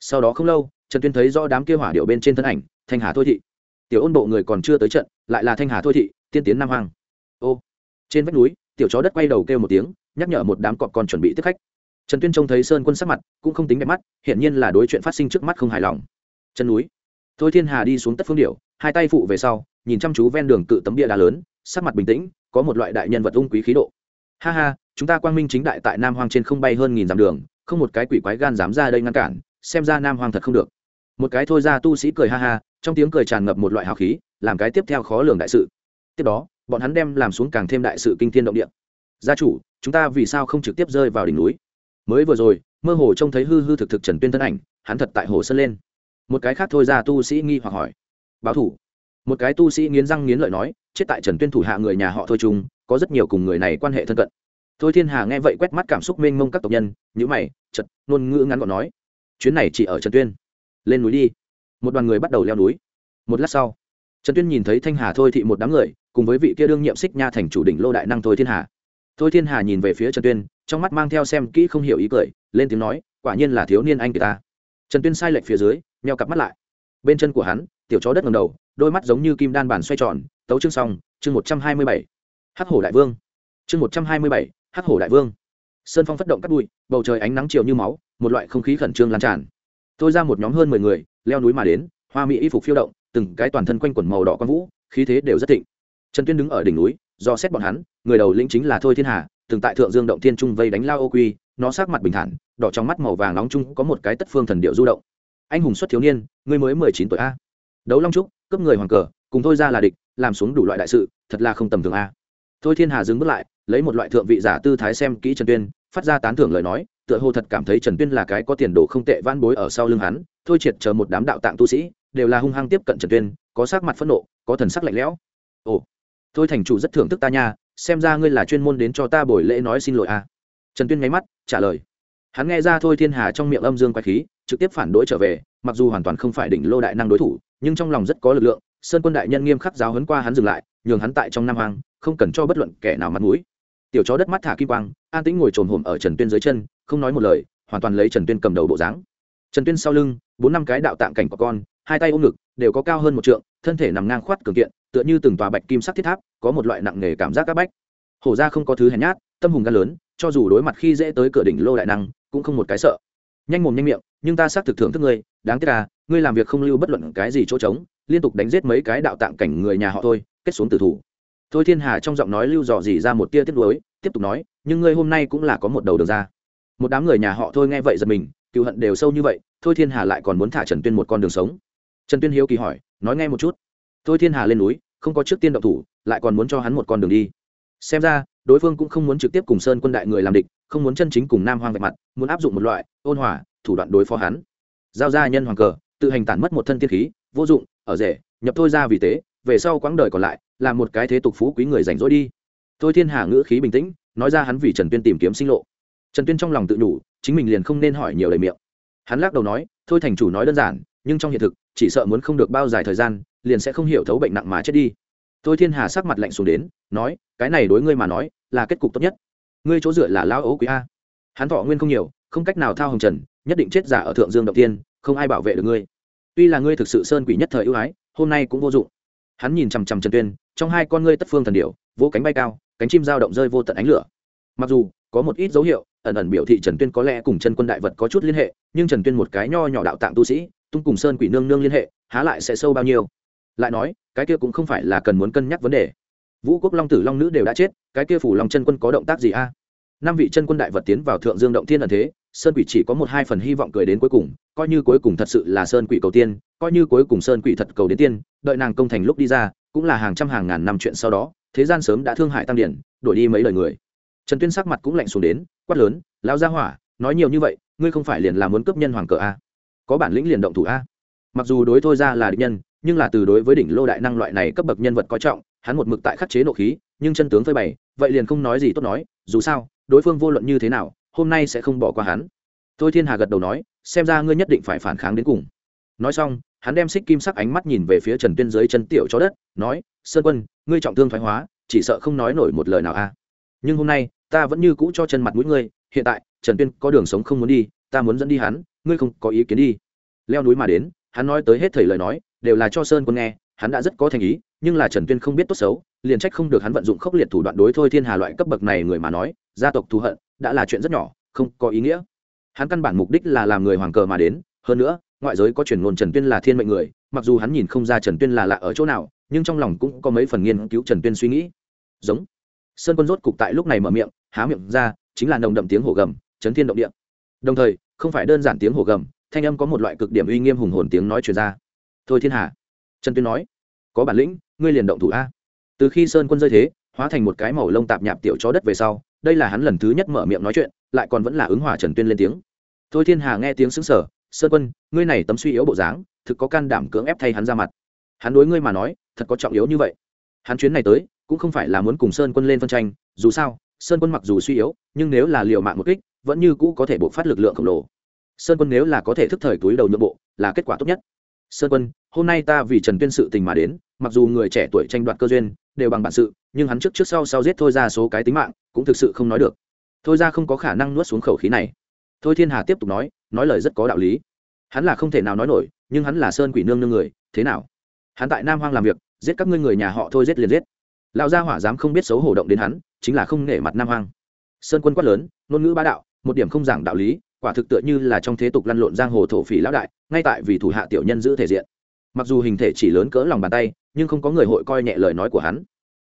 Sau đó không lâu, trần tuyên thấy rõ đám kia hỏa điệu bên trên thân ảnh, thanh hà thôi thị. Tiểu ôn bộ người còn chưa tới trận, lại là thanh hà thôi thị, tiên tiến nam hoàng ô, trên vách núi, tiểu chó đất quay đầu kêu một tiếng, nhắc nhở một đám cọp còn chuẩn bị tiếp khách trần tuyên trông thấy sơn quân sắc mặt, cũng không tính đẹp mắt hiện nhiên là đối chuyện phát sinh trước mắt không hài lòng. Chân núi. Thôi thiên hà đi xuống tất phương điệu hai tay phụ về sau, nhìn chăm chú ven đường cự tấm bia đá lớn, sắc mặt bình tĩnh, có một loại đại nhân vật ung quý khí độ. Ha ha, chúng ta quang minh chính đại tại nam hoang trên không bay hơn nghìn dặm đường, không một cái quỷ quái gan dám ra đây ngăn cản, xem ra nam hoang thật không được. Một cái thôi ra tu sĩ cười ha ha, trong tiếng cười tràn ngập một loại hào khí, làm cái tiếp theo khó lường đại sự. Tiếp đó, bọn hắn đem làm xuống càng thêm đại sự kinh thiên động địa. Gia chủ, chúng ta vì sao không trực tiếp rơi vào đỉnh núi? Mới vừa rồi, mơ hồ trông thấy hư hư thực thực trần tuyên thân ảnh, hắn thật tại hồ sơn lên. Một cái khác thôi ra tu sĩ nghi hoặc hỏi. Báo thủ. Một cái tu sĩ nghiến răng nghiến lợi nói, chết tại trần tuyên thủ hạ người nhà họ thôi trung, có rất nhiều cùng người này quan hệ thân cận. Thôi thiên hà nghe vậy quét mắt cảm xúc mênh mông các tộc nhân nhữ mày chật ngôn ngữ ngắn gọn nói, chuyến này chỉ ở trần tuyên. Lên núi đi. Một đoàn người bắt đầu leo núi. Một lát sau, trần tuyên nhìn thấy thanh hà thôi thị một đám người, cùng với vị kia đương nhiệm xích nha thành chủ đỉnh lô đại năng thôi thiên hà. Thôi thiên hà nhìn về phía trần tuyên trong mắt mang theo xem kỹ không hiểu ý cười, lên tiếng nói, quả nhiên là thiếu niên anh kỳ ta. Trần tuyên sai lệch phía dưới meo cặp mắt lại. Bên chân của hắn, tiểu chó đất ngầm đầu, đôi mắt giống như kim đan bản xoay tròn, tấu chương xong, chương một trăm hai mươi bảy. Hắc hổ đại vương. Chương một trăm hai mươi bảy, hắc hổ đại vương. Sơn phong phất động cắt bụi, bầu trời ánh nắng chiều như máu, một loại không khí khẩn trương lan tràn. Tôi ra một nhóm hơn mười người, leo núi mà đến, hoa mỹ y phục phiêu động, từng cái toàn thân quanh quần màu đỏ con vũ, khí thế đều rất thịnh. Trần tuyên đứng ở đỉnh núi, do xét bọn hắn, người đầu lĩnh chính là thôi thiên hà từng tại thượng dương động thiên trung vây đánh lao ô quy, nó sát mặt bình thản, đỏ trong mắt màu vàng nóng chung có một cái tất phương thần điệu du động. Anh hùng xuất thiếu niên người mới mười chín tuổi a. Đấu long trúc, cướp người hoàng cờ, cùng thôi ra là địch, làm xuống đủ loại đại sự, thật là không tầm thường a. Thôi thiên hà dừng bước lại, lấy một loại thượng vị giả tư thái xem kỹ trần tuyên, phát ra tán thưởng lời nói, tựa hồ thật cảm thấy trần tuyên là cái có tiền đồ không tệ van bối ở sau lưng hắn, thôi triệt chờ một đám đạo tạng tu sĩ, đều là hung hăng tiếp cận trần tuyên, có sắc mặt phẫn nộ, có thần sắc lạnh lẽo. Ồ, thôi thành chủ rất thưởng thức ta nha xem ra ngươi là chuyên môn đến cho ta buổi lễ nói xin lỗi à. trần tuyên nháy mắt, trả lời. Hắn nghe ra thôi thiên hà trong miệng âm dương quay khí, trực tiếp phản đối trở về, mặc dù hoàn toàn không phải đỉnh lô đại năng đối thủ, nhưng trong lòng rất có lực lượng, sơn quân đại nhân nghiêm khắc giáo hấn qua hắn dừng lại, nhường hắn tại trong nam hoàng không cần cho bất luận kẻ nào mặt mũi. Tiểu chó đất mắt thả kim quang, an tĩnh ngồi trồm hổm ở trần tuyên dưới chân, không nói một lời, hoàn toàn lấy trần tuyên cầm đầu bộ dáng. Trần tuyên sau lưng, bốn năm cái đạo tạng cảnh của con hai tay ôm ngực, đều có cao hơn một trượng, thân thể nằm ngang khoát cường kiện, tựa như từng tòa bạch kim sắc thiết tháp, có một loại nặng nề cảm giác các bách. Hổ ra không có thứ hèn nhát, tâm hùng gan lớn, cho dù đối mặt khi dễ tới cửa đỉnh lô đại năng, cũng không một cái sợ. Nhanh mồm nhanh miệng, nhưng ta xác thực thưởng thức ngươi, đáng tiếc là ngươi làm việc không lưu bất luận cái gì chỗ trống, liên tục đánh giết mấy cái đạo tạng cảnh người nhà họ thôi, kết xuống tử thủ. Thôi thiên hà trong giọng nói lưu dò dỉ ra một tia tiếp nối tiếp tục nói, nhưng ngươi hôm nay cũng là có một đầu đường ra. Một đám người nhà họ thôi nghe vậy giật mình cựu hận đều sâu như vậy, thôi thiên hà lại còn muốn thả trần tuyên một con đường sống trần tuyên hiếu kỳ hỏi, nói nghe một chút. Thôi thiên hà lên núi, không có trước tiên động thủ, lại còn muốn cho hắn một con đường đi. Xem ra, đối phương cũng không muốn trực tiếp cùng sơn quân đại người làm địch, không muốn chân chính cùng nam hoang vạch mặt, muốn áp dụng một loại ôn hòa, thủ đoạn đối phó hắn. Giao ra nhân hoàng cờ, tự hành tản mất một thân tiên khí, vô dụng, ở rể, nhập thôi ra vì thế về sau quãng đời còn lại, là một cái thế tục phú quý người rảnh rỗi đi. Thôi thiên hà ngữ khí bình tĩnh, nói ra hắn vì trần tuyên tìm kiếm sinh lộ. Trần tuyên trong lòng tự đủ, chính mình liền không nên hỏi nhiều lời miệng. Hắn lắc đầu nói, thôi thành chủ nói đơn giản, nhưng trong hiện thực chỉ sợ muốn không được bao dài thời gian, liền sẽ không hiểu thấu bệnh nặng mà chết đi. Thôi thiên hà sắc mặt lạnh xuống đến, nói, cái này đối ngươi mà nói, là kết cục tốt nhất. Ngươi chỗ dựa là lão ấu quý a. Hắn thọ nguyên không nhiều, không cách nào thao hồng trần, nhất định chết giả ở thượng dương động tiên, không ai bảo vệ được ngươi. Tuy là ngươi thực sự sơn quỷ nhất thời ưu ái, hôm nay cũng vô dụng. Hắn nhìn chằm chằm trần tuyên, trong hai con ngươi tất phương thần điệu vỗ cánh bay cao, cánh chim dao động rơi vô tận ánh lửa. Mặc dù có một ít dấu hiệu, ẩn ẩn biểu thị trần tuyên có lẽ cùng chân quân đại vật có chút liên hệ, nhưng trần tuyên một cái nho nhỏ đạo tạng tu sĩ tung cùng sơn quỷ nương nương liên hệ, há lại sẽ sâu bao nhiêu? Lại nói, cái kia cũng không phải là cần muốn cân nhắc vấn đề. Vũ quốc long tử long nữ đều đã chết, cái kia phủ long chân quân có động tác gì a? Năm vị chân quân đại vật tiến vào thượng dương động thiên ẩn thế, sơn quỷ chỉ có một hai phần hy vọng cười đến cuối cùng, coi như cuối cùng thật sự là sơn quỷ cầu tiên, coi như cuối cùng sơn quỷ thật cầu đến tiên, đợi nàng công thành lúc đi ra, cũng là hàng trăm hàng ngàn năm chuyện sau đó, thế gian sớm đã thương hại tăng điển, đổi đi mấy lời người. Trần tuyên sắc mặt cũng lạnh xuống đến, quát lớn lao ra hỏa, nói nhiều như vậy, ngươi không phải liền là muốn cướp nhân hoàng cờ a? Có bản lĩnh liền động thủ a. Mặc dù đối thôi ra là địch nhân, nhưng là từ đối với đỉnh lô đại năng loại này cấp bậc nhân vật có trọng, hắn một mực tại khắc chế nộ khí, nhưng chân tướng phơi bày, vậy liền không nói gì tốt nói, dù sao, đối phương vô luận như thế nào, hôm nay sẽ không bỏ qua hắn. Thôi thiên hà gật đầu nói, xem ra ngươi nhất định phải phản kháng đến cùng. Nói xong, hắn đem xích kim sắc ánh mắt nhìn về phía trần tuyên dưới chân tiểu cho đất, nói, sơn quân, ngươi trọng thương thoái hóa, chỉ sợ không nói nổi một lời nào a. Nhưng hôm nay, ta vẫn như cũ cho chân mặt mũi ngươi, hiện tại, trần tuyên có đường sống không muốn đi, ta muốn dẫn đi hắn ngươi không có ý kiến đi. Leo núi mà đến, hắn nói tới hết thầy lời nói, đều là cho sơn quân nghe, hắn đã rất có thành ý, nhưng là trần tuyên không biết tốt xấu, liền trách không được hắn vận dụng khốc liệt thủ đoạn đối thôi thiên hà loại cấp bậc này người mà nói, gia tộc thù hận, đã là chuyện rất nhỏ, không có ý nghĩa. Hắn căn bản mục đích là làm người hoàng cờ mà đến, hơn nữa, ngoại giới có truyền ngôn trần tuyên là thiên mệnh người, mặc dù hắn nhìn không ra trần tuyên là lạ ở chỗ nào, nhưng trong lòng cũng có mấy phần nghiên cứu trần tuyên suy nghĩ. Giống. Sơn quân rốt cục tại lúc này mở miệng, há miệng ra, chính là nồng đậm tiếng hổ gầm, chấn thiên động địa. Đồng thời không phải đơn giản tiếng hổ gầm, thanh âm có một loại cực điểm uy nghiêm hùng hồn tiếng nói truyền ra. Thôi thiên hà, trần tuyên nói, có bản lĩnh, ngươi liền động thủ a. Từ khi sơn quân rơi thế, hóa thành một cái màu lông tạp nhạp tiểu chó đất về sau, đây là hắn lần thứ nhất mở miệng nói chuyện, lại còn vẫn là ứng hòa trần tuyên lên tiếng. Thôi thiên hà nghe tiếng xứng sở sơn quân, ngươi này tấm suy yếu bộ dáng, thực có can đảm cưỡng ép thay hắn ra mặt. Hắn đối ngươi mà nói, thật có trọng yếu như vậy. Hắn chuyến này tới, cũng không phải là muốn cùng sơn quân lên phân tranh, dù sao, sơn quân mặc dù suy yếu, nhưng nếu là liều mạng một kích vẫn như cũ có thể bộc phát lực lượng khổng lồ. Sơn quân nếu là có thể thức thời túi đầu nhượng bộ, là kết quả tốt nhất. Sơn quân, hôm nay ta vì trần tuyên sự tình mà đến, mặc dù người trẻ tuổi tranh đoạt cơ duyên, đều bằng bản sự, nhưng hắn trước trước sau sau giết thôi ra số cái tính mạng, cũng thực sự không nói được. Thôi ra không có khả năng nuốt xuống khẩu khí này. Thôi thiên hà tiếp tục nói nói lời rất có đạo lý. Hắn là không thể nào nói nổi, nhưng hắn là sơn quỷ nương nương người, thế nào? Hắn tại nam hoang làm việc, giết các ngươi người nhà họ thôi giết liền giết. Lão gia hỏa dám không biết xấu hổ động đến hắn, chính là không nể mặt nam hoang. Sơn quân quát lớn, ngôn ngữ bá đạo một điểm không giảng đạo lý, quả thực tựa như là trong thế tục lăn lộn giang hồ thổ phỉ lão đại, ngay tại vì thủ hạ tiểu nhân giữ thể diện. Mặc dù hình thể chỉ lớn cỡ lòng bàn tay, nhưng không có người hội coi nhẹ lời nói của hắn.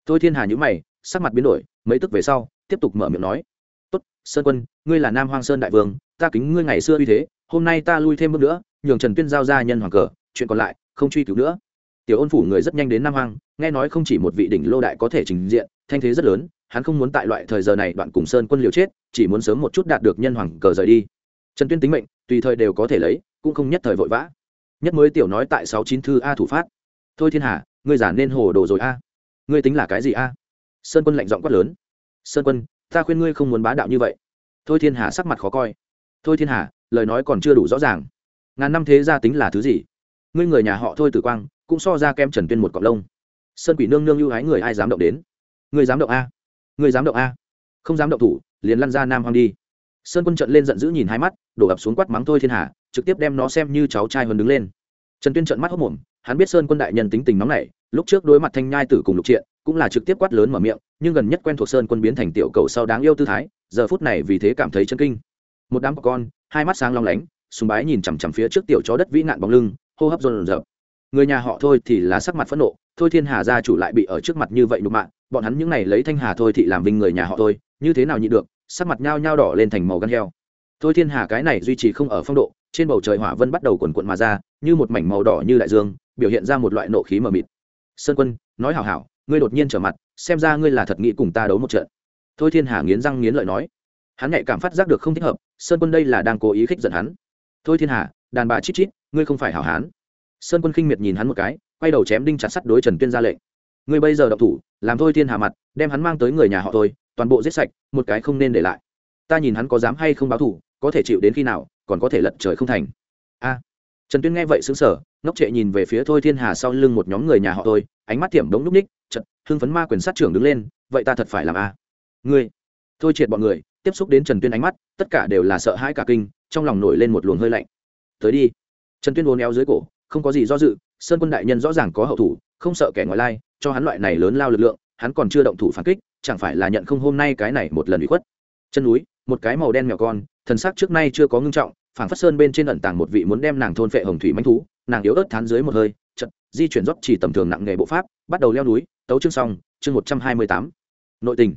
Thôi thiên hà nhữ mày, sắc mặt biến đổi, mấy tức về sau, tiếp tục mở miệng nói, tốt, sơn quân, ngươi là nam hoang sơn đại vương, ta kính ngươi ngày xưa uy thế, hôm nay ta lui thêm bước nữa, nhường trần tuyên giao ra nhân hoàng cờ, chuyện còn lại, không truy cứu nữa. Tiểu ôn phủ người rất nhanh đến nam hoang, nghe nói không chỉ một vị đỉnh lô đại có thể trình diện, thanh thế rất lớn hắn không muốn tại loại thời giờ này đoạn cùng sơn quân liều chết, chỉ muốn sớm một chút đạt được nhân hoàng cờ rời đi. Trần tuyên tính mệnh, tùy thời đều có thể lấy, cũng không nhất thời vội vã. Nhất mới tiểu nói tại sáu chín thư a thủ phát. Thôi thiên hà, ngươi giả nên hồ đồ rồi a. Ngươi tính là cái gì a? Sơn quân lạnh giọng quát lớn. Sơn quân, ta khuyên ngươi không muốn bá đạo như vậy. Thôi thiên hà sắc mặt khó coi. Thôi thiên hà, lời nói còn chưa đủ rõ ràng. Ngàn năm thế gia tính là thứ gì? Ngươi người nhà họ thôi tử quang, cũng so ra kem trần tuyên một cọc lông. Sơn quỷ nương nương ưu hái người ai dám động đến? Ngươi dám động a? Người dám động a. Không dám động thủ, liền lăn ra nam hoang đi. Sơn quân trận lên giận dữ nhìn hai mắt, đổ ập xuống quát mắng thôi thiên hà trực tiếp đem nó xem như cháu trai hơn đứng lên. Trần tuyên trận mắt hốc mồm, hắn biết sơn quân đại nhân tính tình nóng nảy, lúc trước đối mặt thanh nhai tử cùng lục triện, cũng là trực tiếp quát lớn mở miệng, nhưng gần nhất quen thuộc sơn quân biến thành tiểu cầu sau đáng yêu tư thái, giờ phút này vì thế cảm thấy chân kinh. Một đám con, hai mắt sáng long lánh, sùng bái nhìn chằm chằm phía trước tiểu chó đất vĩ nạn bóng lưng, hô hấp rộn rợp người nhà họ thôi thì là sắc mặt phẫn nộ, thôi thiên hà gia chủ lại bị ở trước mặt như vậy nhục mạ, bọn hắn những này lấy thanh hà thôi thị làm vinh người nhà họ thôi, như thế nào nhị được, sắc mặt nhao nhao đỏ lên thành màu gan heo. Thôi thiên hà cái này duy trì không ở phong độ, trên bầu trời hỏa vân bắt đầu quần quận mà ra, như một mảnh màu đỏ như đại dương, biểu hiện ra một loại nộ khí mờ mịt. Sơn quân, nói hảo hảo, ngươi đột nhiên trở mặt, xem ra ngươi là thật nghĩ cùng ta đấu một trận. Thôi thiên hà nghiến răng nghiến lợi nói. Hắn nhạy cảm phát giác được không thích hợp, sơn quân đây là đang cố ý khích giận hắn. Thôi thiên hà, đàn bà chít chít, ngươi không phải hảo hán sơn quân khinh miệt nhìn hắn một cái, quay đầu chém đinh chặt sắt đối trần tuyên ra lệnh. Ngươi bây giờ động thủ, làm thôi thiên hà mặt, đem hắn mang tới người nhà họ thôi, toàn bộ giết sạch, một cái không nên để lại. Ta nhìn hắn có dám hay không báo thủ có thể chịu đến khi nào, còn có thể lật trời không thành. A. Trần tuyên nghe vậy xứng sở ngốc trệ nhìn về phía thôi thiên hà sau lưng một nhóm người nhà họ thôi, ánh mắt thiểm đống núp ních chật hưng phấn ma quyền sát trưởng đứng lên, vậy ta thật phải làm a. Ngươi. Thôi triệt bọn người, tiếp xúc đến trần tuyên ánh mắt, tất cả đều là sợ hãi cả kinh, trong lòng nổi lên một luồng hơi lạnh. Tới đi. Trần tuyên uốn éo dưới cổ không có gì do dự, sơn quân đại nhân rõ ràng có hậu thủ, không sợ kẻ ngoại lai, cho hắn loại này lớn lao lực lượng, hắn còn chưa động thủ phản kích, chẳng phải là nhận không hôm nay cái này một lần bị khuất. Chân núi, một cái màu đen mèo con, thần sắc trước nay chưa có ngưng trọng, phảng phất sơn bên trên ẩn tàng một vị muốn đem nàng thôn phệ hồng thủy manh thú, nàng yếu ớt thán dưới một hơi chật di chuyển rót chỉ tầm thường nặng nghề bộ pháp, bắt đầu leo núi, tấu chương xong, chương một trăm hai mươi tám. Nội tình.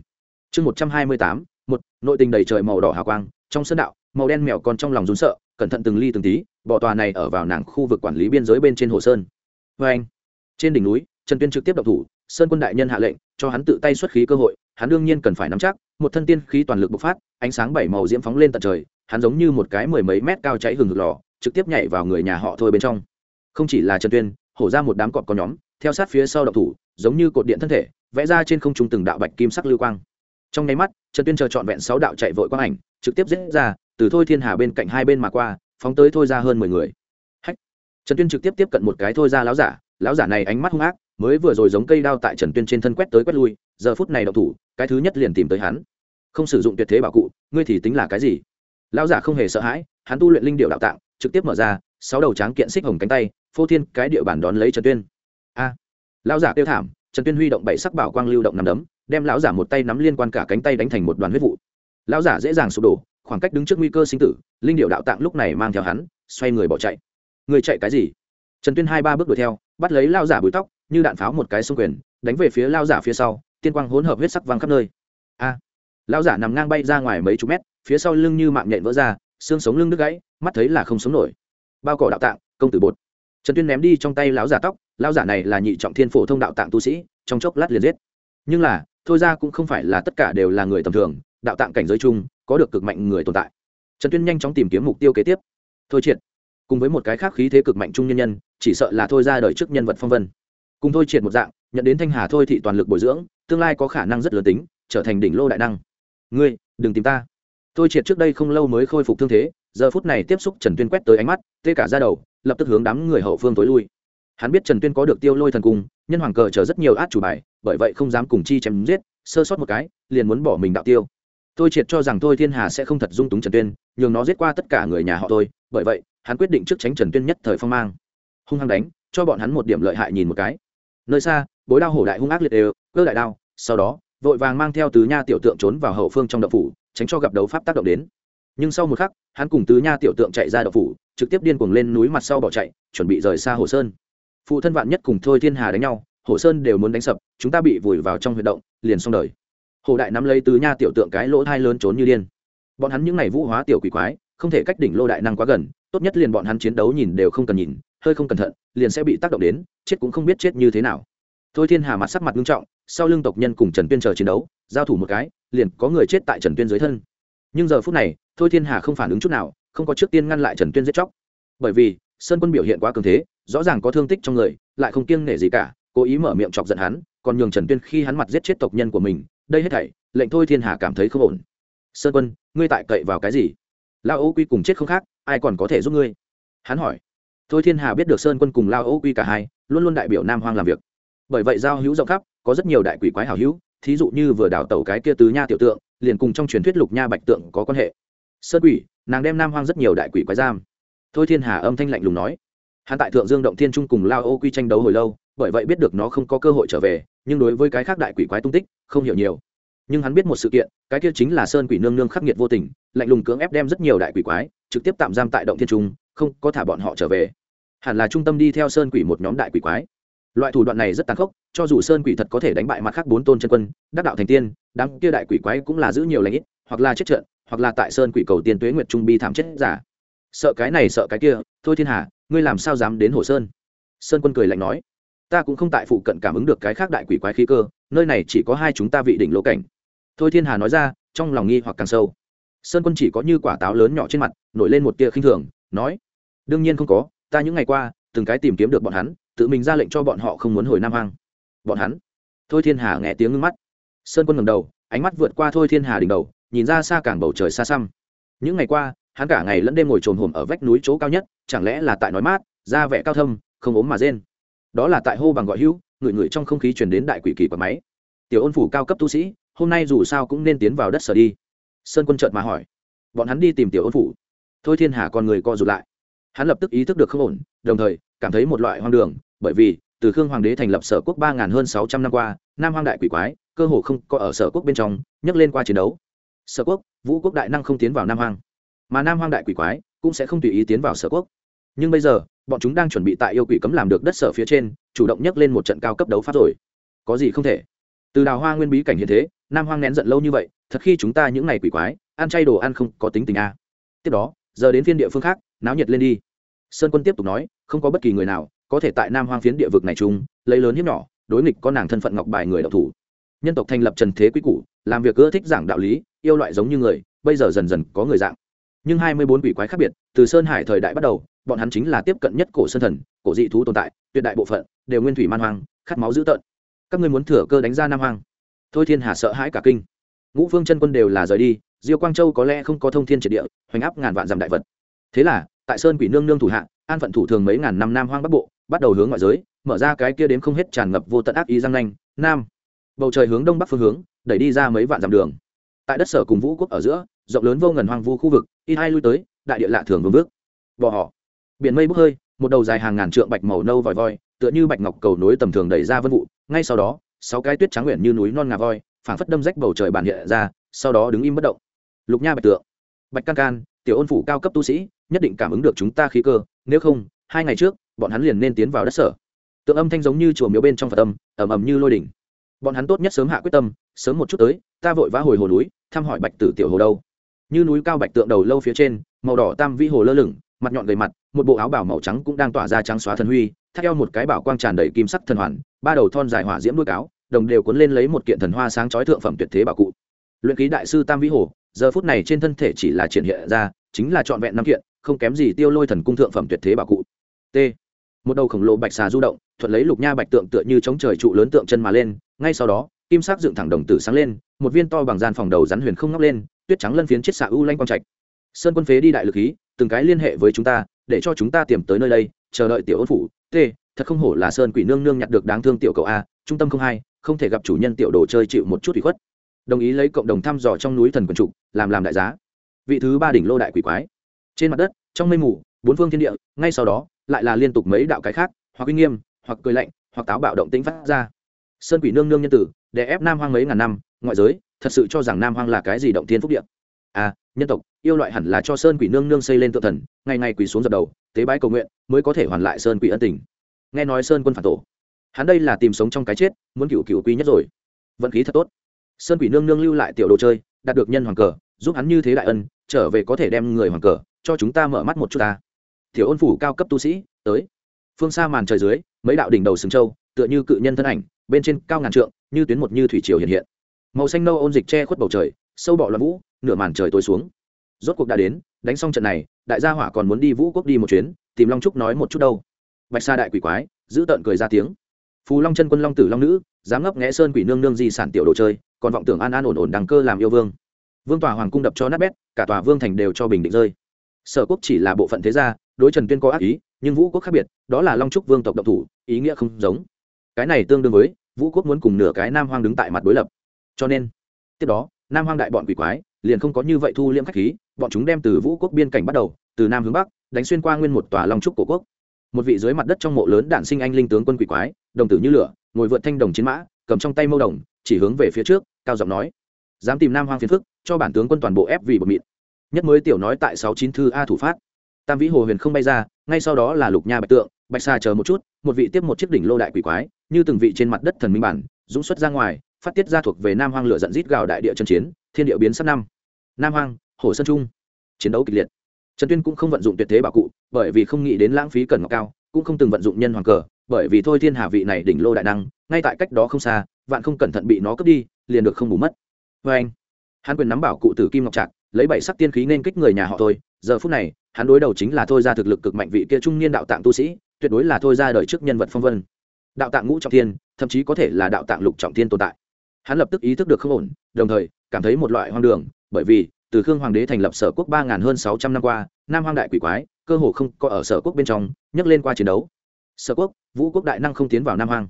Chương một trăm hai mươi tám, một, nội tình đầy trời màu đỏ hào quang, trong sơn đạo, màu đen mèo con trong lòng rún sợ cẩn thận từng ly từng tí bọ tòa này ở vào nàng khu vực quản lý biên giới bên trên hồ sơn. Vê anh, trên đỉnh núi, trần tuyên trực tiếp độc thủ, sơn quân đại nhân hạ lệnh, cho hắn tự tay xuất khí cơ hội, hắn đương nhiên cần phải nắm chắc, một thân tiên khí toàn lực bộc phát, ánh sáng bảy màu diễm phóng lên tận trời, hắn giống như một cái mười mấy mét cao cháy hừng hực lò, trực tiếp nhảy vào người nhà họ thôi bên trong. Không chỉ là trần tuyên, hổ ra một đám cọp có nhóm, theo sát phía sau độc thủ, giống như cột điện thân thể, vẽ ra trên không trung từng đạo bạch kim sắc lưu quang. Trong nháy mắt, trần tuyên chờ trọn vẹn sáu đạo chạy vội quang ảnh, trực tiếp giết ra từ thôi thiên hà bên cạnh hai bên mà qua, phóng tới thôi ra hơn mười người. Hách! Trần tuyên trực tiếp tiếp cận một cái thôi ra láo giả láo giả này ánh mắt hung ác, mới vừa rồi giống cây đao tại trần tuyên trên thân quét tới quét lui, giờ phút này đậu thủ, cái thứ nhất liền tìm tới hắn. Không sử dụng tuyệt thế bảo cụ, ngươi thì tính là cái gì? Lão giả không hề sợ hãi, hắn tu luyện linh điệu đạo tạng, trực tiếp mở ra, sáu đầu tráng kiện xích hồng cánh tay, phô thiên cái địa bản đón lấy trần tuyên. A! Lão giả kêu thảm, trần tuyên huy động bảy sắc bảo quang lưu động nằm đấm, đem lão giả một tay nắm liên quan cả cánh tay đánh thành một đoàn huyết vụ. Lão giả dễ dàng sụp đổ khoảng cách đứng trước nguy cơ sinh tử linh điệu đạo tạng lúc này mang theo hắn xoay người bỏ chạy. Người chạy cái gì? Trần tuyên hai ba bước đuổi theo bắt lấy lao giả bùi tóc như đạn pháo một cái xung quyền đánh về phía lao giả phía sau tiên quang hỗn hợp huyết sắc văng khắp nơi. A! À, lao giả nằm ngang bay ra ngoài mấy chục mét phía sau lưng như mạng nhện vỡ ra xương sống lưng đứt gãy mắt thấy là không sống nổi. Bao cỏ đạo tạng công tử bột. Trần tuyên ném đi trong tay lão giả tóc lão giả này là nhị trọng thiên phổ thông đạo tạng tu sĩ trong chốc lát liền giết. Nhưng là thôi ra cũng không phải là tất cả đều là người tầm thường đạo tạng cảnh giới chung có được cực mạnh người tồn tại. Trần tuyên nhanh chóng tìm kiếm mục tiêu kế tiếp. Thôi triệt. Cùng với một cái khác khí thế cực mạnh trung nhân nhân, chỉ sợ là thôi ra đời trước nhân vật phong vân. Cùng thôi triệt một dạng, nhận đến thanh hà thôi thị toàn lực bồi dưỡng, tương lai có khả năng rất lớn tính, trở thành đỉnh lô đại năng. Ngươi, đừng tìm ta. Tôi triệt trước đây không lâu mới khôi phục thương thế, giờ phút này tiếp xúc trần tuyên quét tới ánh mắt, tê cả ra đầu, lập tức hướng đám người hậu phương tối lui. Hắn biết trần tuyên có được tiêu lôi thần cung, nhân hoàng cờ chờ rất nhiều át chủ bài, bởi vậy không dám cùng chi chém giết, sơ sót một cái, liền muốn bỏ mình đạo tiêu tôi triệt cho rằng tôi thiên hà sẽ không thật dung túng trần tuyên, nhường nó giết qua tất cả người nhà họ tôi, bởi vậy, hắn quyết định trước tránh trần tuyên nhất thời phong mang. Hung hăng đánh, cho bọn hắn một điểm lợi hại nhìn một cái. Nơi xa, bối đao hổ đại hung ác liệt đều, cơ đại đao, sau đó, vội vàng mang theo tứ nha tiểu tượng trốn vào hậu phương trong đậu phủ, tránh cho gặp đấu pháp tác động đến. Nhưng sau một khắc, hắn cùng tứ nha tiểu tượng chạy ra đậu phủ, trực tiếp điên cuồng lên núi mặt sau bỏ chạy, chuẩn bị rời xa hồ sơn. Phụ thân vạn nhất cùng thôi thiên hà đánh nhau, hồ sơn đều muốn đánh sập, chúng ta bị vùi vào trong huy động, liền xong đời hồ đại nắm lấy tứ nha tiểu tượng cái lỗ thai lớn trốn như điên. Bọn hắn những ngày vũ hóa tiểu quỷ quái, không thể cách đỉnh lô đại năng quá gần, tốt nhất liền bọn hắn chiến đấu nhìn đều không cần nhìn, hơi không cẩn thận, liền sẽ bị tác động đến, chết cũng không biết chết như thế nào. Thôi thiên hà mặt sắc mặt nghiêm trọng, sau lưng tộc nhân cùng trần tuyên chờ chiến đấu, giao thủ một cái, liền có người chết tại trần tuyên dưới thân. Nhưng giờ phút này, thôi thiên hà không phản ứng chút nào, không có trước tiên ngăn lại trần tuyên giết chóc. Bởi vì, sơn quân biểu hiện quá cường thế, rõ ràng có thương tích trong người, lại không kiêng nể gì cả, cố ý mở miệng chọc giận hắn, còn nhường trần tuyên khi hắn mặt giết chết tộc nhân của mình đây hết thảy, lệnh thôi thiên hà cảm thấy không ổn. Sơn quân, ngươi tại cậy vào cái gì? Lao ô quy cùng chết không khác, ai còn có thể giúp ngươi? Hắn hỏi. Thôi thiên hà biết được sơn quân cùng lao ô quy cả hai, luôn luôn đại biểu nam hoang làm việc. Bởi vậy giao hữu rộng khắp, có rất nhiều đại quỷ quái hảo hữu, thí dụ như vừa đào tẩu cái kia tứ nha tiểu tượng, liền cùng trong truyền thuyết lục nha bạch tượng có quan hệ. Sơn quỷ, nàng đem nam hoang rất nhiều đại quỷ quái giam. Thôi thiên hà âm thanh lạnh lùng nói. Hắn tại thượng dương động thiên trung cùng lao ô quy tranh đấu hồi lâu bởi vậy biết được nó không có cơ hội trở về, nhưng đối với cái khác đại quỷ quái tung tích, không hiểu nhiều. Nhưng hắn biết một sự kiện, cái kia chính là sơn quỷ nương nương khắc nghiệt vô tình, lạnh lùng cưỡng ép đem rất nhiều đại quỷ quái, trực tiếp tạm giam tại động thiên trung, không có thả bọn họ trở về. Hẳn là trung tâm đi theo sơn quỷ một nhóm đại quỷ quái. Loại thủ đoạn này rất tàn khốc, cho dù sơn quỷ thật có thể đánh bại mặt khác bốn tôn chân quân, đắc đạo thành tiên, đám kia đại quỷ quái cũng là giữ nhiều lãnh ít, hoặc là chết trận, hoặc là tại sơn quỷ cầu tiên tuế nguyệt trung bi thảm chết giả. Sợ cái này sợ cái kia, thôi thiên hà, ngươi làm sao dám đến hồ sơn? Sơn quân cười lạnh nói ta cũng không tại phụ cận cảm ứng được cái khác đại quỷ quái khí cơ, nơi này chỉ có hai chúng ta vị đỉnh lỗ cảnh. Thôi thiên hà nói ra, trong lòng nghi hoặc càng sâu. Sơn quân chỉ có như quả táo lớn nhỏ trên mặt, nổi lên một tia khinh thường, nói, đương nhiên không có, ta những ngày qua, từng cái tìm kiếm được bọn hắn, tự mình ra lệnh cho bọn họ không muốn hồi nam hoang. Bọn hắn? Thôi thiên hà nghe tiếng ngưng mắt. Sơn quân ngầm đầu, ánh mắt vượt qua thôi thiên hà đỉnh đầu, nhìn ra xa cảng bầu trời xa xăm. Những ngày qua, hắn cả ngày lẫn đêm ngồi trồn hồm ở vách núi chỗ cao nhất, chẳng lẽ là tại nói mát da vẻ cao thâm, không ốm mà rên đó là tại hô bằng gọi hữu ngửi ngửi trong không khí truyền đến đại quỷ kỳ của máy. Tiểu ôn phủ cao cấp tu sĩ, hôm nay dù sao cũng nên tiến vào đất sở đi. Sơn quân chợt mà hỏi. Bọn hắn đi tìm tiểu ôn phủ. Thôi thiên hà con người co rụt lại. Hắn lập tức ý thức được không ổn, đồng thời, cảm thấy một loại hoang đường, bởi vì, từ khương hoàng đế thành lập sở quốc ba ngàn hơn sáu trăm năm qua, nam hoang đại quỷ quái, cơ hồ không có ở sở quốc bên trong, nhấc lên qua chiến đấu. Sở quốc, vũ quốc đại năng không tiến vào nam hoang. Mà nam hoang đại quỷ quái cũng sẽ không tùy ý tiến vào sở quốc nhưng bây giờ, bọn chúng đang chuẩn bị tại yêu quỷ cấm làm được đất sở phía trên, chủ động nhấc lên một trận cao cấp đấu pháp rồi. Có gì không thể? Từ đào hoa nguyên bí cảnh hiện thế, nam hoang nén giận lâu như vậy, thật khi chúng ta những ngày quỷ quái, ăn chay đồ ăn không có tính tình a. Tiếp đó, giờ đến phiên địa phương khác, náo nhiệt lên đi. Sơn quân tiếp tục nói, không có bất kỳ người nào có thể tại nam hoang phiến địa vực này chung, lấy lớn hiếp nhỏ, đối nghịch có nàng thân phận ngọc bài người đạo thủ. Nhân tộc thành lập trần thế quý củ, làm việc ưa thích giảng đạo lý, yêu loại giống như người, bây giờ dần dần có người dạng. Nhưng hai mươi bốn quỷ quái khác biệt, từ sơn hải thời đại bắt đầu bọn hắn chính là tiếp cận nhất cổ sơn thần, cổ dị thú tồn tại, tuyệt đại bộ phận đều nguyên thủy man hoang, khát máu dữ tợn. Các ngươi muốn thừa cơ đánh ra nam hoang? Thôi thiên hà sợ hãi cả kinh. Ngũ phương chân quân đều là rời đi, diêu quang châu có lẽ không có thông thiên triệt địa, hoành áp ngàn vạn dặm đại vật. Thế là, tại sơn quỷ nương nương thủ hạ, an phận thủ thường mấy ngàn năm nam hoang bắc bộ, bắt đầu hướng ngoại giới, mở ra cái kia đến không hết tràn ngập vô tận ác ý giang nanh, nam. Bầu trời hướng đông bắc phương hướng, đẩy đi ra mấy vạn dặm đường. Tại đất sở cùng vũ quốc ở giữa, rộng lớn vô ngần hoang vu khu vực ít hai lui tới, đại địa lạ thường vương vước. Bỏ họ biển mây bốc hơi, một đầu dài hàng ngàn trượng bạch màu nâu vòi voi, tựa như bạch ngọc cầu nối tầm thường đẩy ra vân vụ. Ngay sau đó, sáu cái tuyết trắng nguyện như núi non ngà voi, phảng phất đâm rách bầu trời bản hiện ra, sau đó đứng im bất động. Lục nha bạch tượng, bạch can can, tiểu ôn phủ cao cấp tu sĩ, nhất định cảm ứng được chúng ta khí cơ, nếu không, hai ngày trước, bọn hắn liền nên tiến vào đất sở. Tượng âm thanh giống như chùa miếu bên trong phật âm, ầm ầm như lôi đỉnh. Bọn hắn tốt nhất sớm hạ quyết tâm, sớm một chút tới, ta vội vã hồi hồ núi, thăm hỏi bạch tử tiểu hồ đâu. Như núi cao bạch tượng đầu lâu phía trên, màu đỏ tam vĩ hồ lơ lửng mặt nhọn gầy mặt, một bộ áo bảo màu trắng cũng đang tỏa ra trắng xóa thần huy, thắt eo một cái bảo quang tràn đầy kim sắc thần hoàn, ba đầu thon dài hỏa diễm đuôi cáo, đồng đều cuốn lên lấy một kiện thần hoa sáng chói thượng phẩm tuyệt thế bảo cụ. Luyện ký đại sư tam vĩ hồ, giờ phút này trên thân thể chỉ là triển hiện ra, chính là trọn vẹn năm kiện, không kém gì tiêu lôi thần cung thượng phẩm tuyệt thế bảo cụ. T. Một đầu khổng lồ bạch xà du động, thuận lấy lục nha bạch tượng tựa như chống trời trụ lớn tượng chân mà lên, ngay sau đó, kim sắc dựng thẳng đồng tử sáng lên, một viên to bằng gian phòng đầu rắn huyền không ngóc lên, tuyết trắng lân phiến chiết xạ u lanh quang trạch. Sơn quân phế đi đại lực khí từng cái liên hệ với chúng ta, để cho chúng ta tìm tới nơi đây, chờ đợi tiểu ôn phủ. T, thật không hổ là sơn quỷ nương nương nhặt được đáng thương tiểu cậu a, trung tâm không hai, không thể gặp chủ nhân tiểu đồ chơi chịu một chút ủy khuất. Đồng ý lấy cộng đồng thăm dò trong núi thần quần trục, làm làm đại giá. Vị thứ ba đỉnh lô đại quỷ quái. Trên mặt đất, trong mây mù, bốn phương thiên địa, ngay sau đó, lại là liên tục mấy đạo cái khác, hoặc uy nghiêm, hoặc cười lạnh, hoặc táo bạo động tĩnh phát ra. Sơn quỷ nương nương nhân tử để ép nam hoang mấy ngàn năm, ngoại giới, thật sự cho rằng nam hoang là cái gì động thiên phúc địa à nhân tộc, yêu loại hẳn là cho sơn quỷ nương nương xây lên tự thần, ngày ngày quỳ xuống dập đầu, tế bái cầu nguyện, mới có thể hoàn lại sơn quỷ ân tình. Nghe nói sơn quân phản tổ. Hắn đây là tìm sống trong cái chết, muốn cựu cựu quy nhất rồi. Vận khí thật tốt. Sơn quỷ nương nương lưu lại tiểu đồ chơi, đạt được nhân hoàng cờ, giúp hắn như thế đại ân, trở về có thể đem người hoàng cờ, cho chúng ta mở mắt một chút ta. Tiểu ôn phủ cao cấp tu sĩ, tới. Phương xa màn trời dưới, mấy đạo đỉnh đầu sừng châu, tựa như cự nhân thân ảnh, bên trên cao ngàn trượng, như tuyến một như thủy triều hiện hiện. Màu xanh nâu ôn dịch che khuất bầu trời sâu bọ loạn vũ, nửa màn trời tối xuống. Rốt cuộc đã đến, đánh xong trận này, đại gia hỏa còn muốn đi vũ quốc đi một chuyến, tìm long trúc nói một chút đâu. Bạch sa đại quỷ quái, giữ tợn cười ra tiếng. Phù long chân quân long tử long nữ, dám ngấp nghẽ sơn quỷ nương nương di sản tiểu đồ chơi, còn vọng tưởng an an ổn ổn đằng cơ làm yêu vương. Vương tòa hoàng cung đập cho nát bét, cả tòa vương thành đều cho bình định rơi. Sở quốc chỉ là bộ phận thế gia, đối trần tuyên có ác ý, nhưng vũ quốc khác biệt, đó là long trúc vương tộc độc thủ, ý nghĩa không giống. Cái này tương đương với, vũ quốc muốn cùng nửa cái nam hoang đứng tại mặt đối lập. Cho nên, tiếp đó nam hoang đại bọn quỷ quái, liền không có như vậy thu liễm khách khí, bọn chúng đem từ vũ quốc biên cảnh bắt đầu, từ nam hướng bắc, đánh xuyên qua nguyên một tòa long trúc cổ quốc. Một vị dưới mặt đất trong mộ lớn đạn sinh anh linh tướng quân quỷ quái, đồng tử như lửa, ngồi vượt thanh đồng chiến mã, cầm trong tay mâu đồng, chỉ hướng về phía trước, cao giọng nói, dám tìm nam hoang phiền phức, cho bản tướng quân toàn bộ ép vì bột mịn. Nhất mới tiểu nói tại sáu chín thư a thủ phát. Tam vĩ hồ huyền không bay ra, ngay sau đó là lục nha bạch tượng, bạch xa chờ một chút, một vị tiếp một chiếc đỉnh lô đại quỷ quái, như từng vị trên mặt đất thần minh bản, dũng xuất ra ngoài phát tiết ra thuộc về nam hoang lửa giận rít gào đại địa chân chiến, thiên địa biến sắp năm. Nam hoang, hồ sơn trung. Chiến đấu kịch liệt. Trần tuyên cũng không vận dụng tuyệt thế bảo cụ, bởi vì không nghĩ đến lãng phí cần ngọc cao, cũng không từng vận dụng nhân hoàng cờ, bởi vì thôi thiên hà vị này đỉnh lô đại năng, ngay tại cách đó không xa, vạn không cẩn thận bị nó cướp đi, liền được không bù mất. Vê anh, hắn quyền nắm bảo cụ tử kim ngọc trạc, lấy bảy sắc tiên khí nên kích người nhà họ thôi. Giờ phút này, hắn đối đầu chính là thôi ra thực lực cực mạnh vị kia trung niên đạo tạng tu sĩ, tuyệt đối là thôi ra đời trước nhân vật phong vân. Đạo tạng ngũ trọng thiên, thậm chí có thể là đạo tạng lục trọng thiên tồn tại hắn lập tức ý thức được không ổn, đồng thời, cảm thấy một loại hoang đường, bởi vì, từ khương hoàng đế thành lập sở quốc ba ngàn hơn sáu trăm năm qua, nam hoang đại quỷ quái, cơ hồ không có ở sở quốc bên trong, nhấc lên qua chiến đấu. Sở quốc, vũ quốc đại năng không tiến vào nam hoang,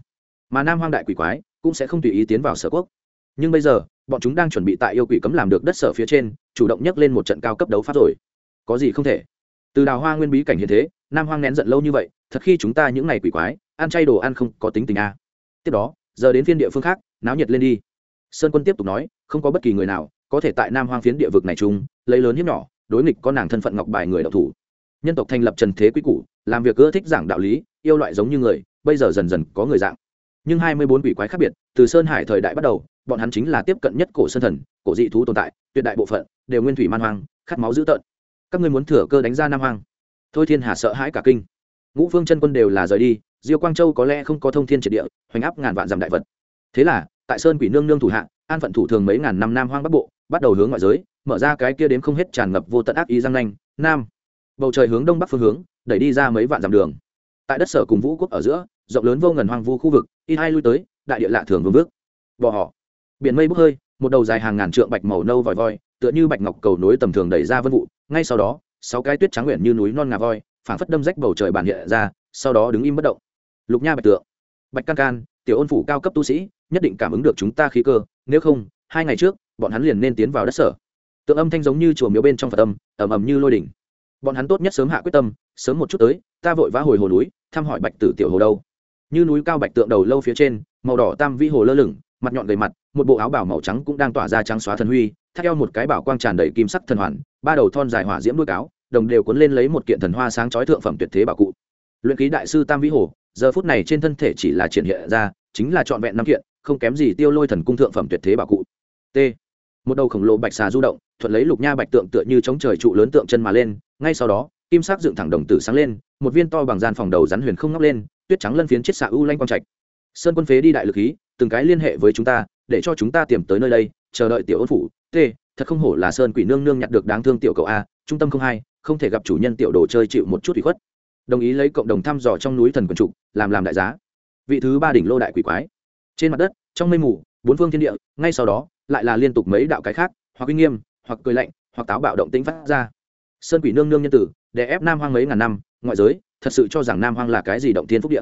mà nam hoang đại quỷ quái cũng sẽ không tùy ý tiến vào sở quốc. Nhưng bây giờ, bọn chúng đang chuẩn bị tại yêu quỷ cấm làm được đất sở phía trên, chủ động nhấc lên một trận cao cấp đấu pháp rồi. Có gì không thể? Từ đào hoa nguyên bí cảnh hiện thế, nam hoang nén giận lâu như vậy, thật khi chúng ta những ngày quỷ quái, ăn chay đồ ăn không có tính tình a. À. tiếp đó, giờ đến phiên địa phương khác, náo nhiệt lên đi sơn quân tiếp tục nói, không có bất kỳ người nào có thể tại nam hoang phiến địa vực này chung, lấy lớn hiếp nhỏ, đối nghịch có nàng thân phận ngọc bài người đạo thủ. Nhân tộc thành lập trần thế quý củ, làm việc ưa thích giảng đạo lý, yêu loại giống như người, bây giờ dần dần có người dạng. Nhưng hai mươi bốn quỷ quái khác biệt, từ sơn hải thời đại bắt đầu, bọn hắn chính là tiếp cận nhất cổ sơn thần, cổ dị thú tồn tại, tuyệt đại bộ phận đều nguyên thủy man hoang, khát máu dữ tợn. Các ngươi muốn thừa cơ đánh ra nam hoang. Thôi thiên hà sợ hãi cả kinh. Ngũ phương chân quân đều là rời đi, diêu quang châu có lẽ không có thông thiên triệt địa, hoành áp ngàn vạn dặm đại vật. Thế là tại sơn quỷ nương nương thủ hạ, an phận thủ thường mấy ngàn năm nam hoang bắc bộ, bắt đầu hướng ngoại giới, mở ra cái kia đến không hết tràn ngập vô tận ác ý giang nanh, nam. Bầu trời hướng đông bắc phương hướng, đẩy đi ra mấy vạn dặm đường. Tại đất sở cùng vũ quốc ở giữa, rộng lớn vô ngần hoang vu khu vực ít hai lui tới, đại địa lạ thường vương vước. Bò họ. Biển mây bốc hơi, một đầu dài hàng ngàn trượng bạch màu nâu vòi voi, tựa như bạch ngọc cầu nối tầm thường đẩy ra vân vụ, ngay sau đó, sáu cái tuyết trắng nguyện như núi non ngà voi, phảng phất đâm rách bầu trời bản hiện ra, sau đó đứng im bất động. Lục nha bạch tượng. Bạch can can tiểu ôn phủ cao cấp tu sĩ, nhất định cảm ứng được chúng ta khí cơ, nếu không, hai ngày trước, bọn hắn liền nên tiến vào đất sở. Tượng âm thanh giống như chùa miếu bên trong phật âm, ầm ầm như lôi đỉnh. Bọn hắn tốt nhất sớm hạ quyết tâm, sớm một chút tới, ta vội vã hồi hồ núi, thăm hỏi bạch tử tiểu hồ đâu. Như núi cao bạch tượng đầu lâu phía trên, màu đỏ tam vĩ hồ lơ lửng, mặt nhọn gầy mặt, một bộ áo bảo màu trắng cũng đang tỏa ra trắng xóa thần huy, thắt eo một cái bảo quang tràn đầy kim sắc thần hoàn, ba đầu thon dài hỏa diễm đuôi cáo, đồng đều cuốn lên lấy một kiện thần hoa sáng chói thượng phẩm tuyệt thế bảo cụ. Luyện ký đại sư tam vĩ hồ giờ phút này trên thân thể chỉ là triển hiện ra, chính là trọn vẹn năm kiện, không kém gì tiêu lôi thần cung thượng phẩm tuyệt thế bảo cụ. T. Một đầu khổng lồ bạch xà du động, thuận lấy lục nha bạch tượng tựa như chống trời trụ lớn tượng chân mà lên, ngay sau đó, kim sắc dựng thẳng đồng tử sáng lên, một viên to bằng gian phòng đầu rắn huyền không ngóc lên, tuyết trắng lân phiến chiết xạ u lanh quang trạch. Sơn quân phế đi đại lực khí, từng cái liên hệ với chúng ta, để cho chúng ta tìm tới nơi đây, chờ đợi tiểu ôn phủ. T. Thật không hổ là sơn quỷ nương nương nhặt được đáng thương tiểu cậu a, trung tâm không hai không thể gặp chủ nhân tiểu đồ chơi chịu một chút ủy khuất đồng ý lấy cộng đồng thăm dò trong núi thần quần trục, làm làm đại giá. Vị thứ ba đỉnh lô đại quỷ quái. Trên mặt đất, trong mây mù, bốn phương thiên địa, ngay sau đó, lại là liên tục mấy đạo cái khác, hoặc uy nghiêm, hoặc cười lạnh, hoặc táo bạo động tĩnh phát ra. Sơn quỷ nương nương nhân tử để ép nam hoang mấy ngàn năm, ngoại giới, thật sự cho rằng nam hoang là cái gì động thiên phúc địa.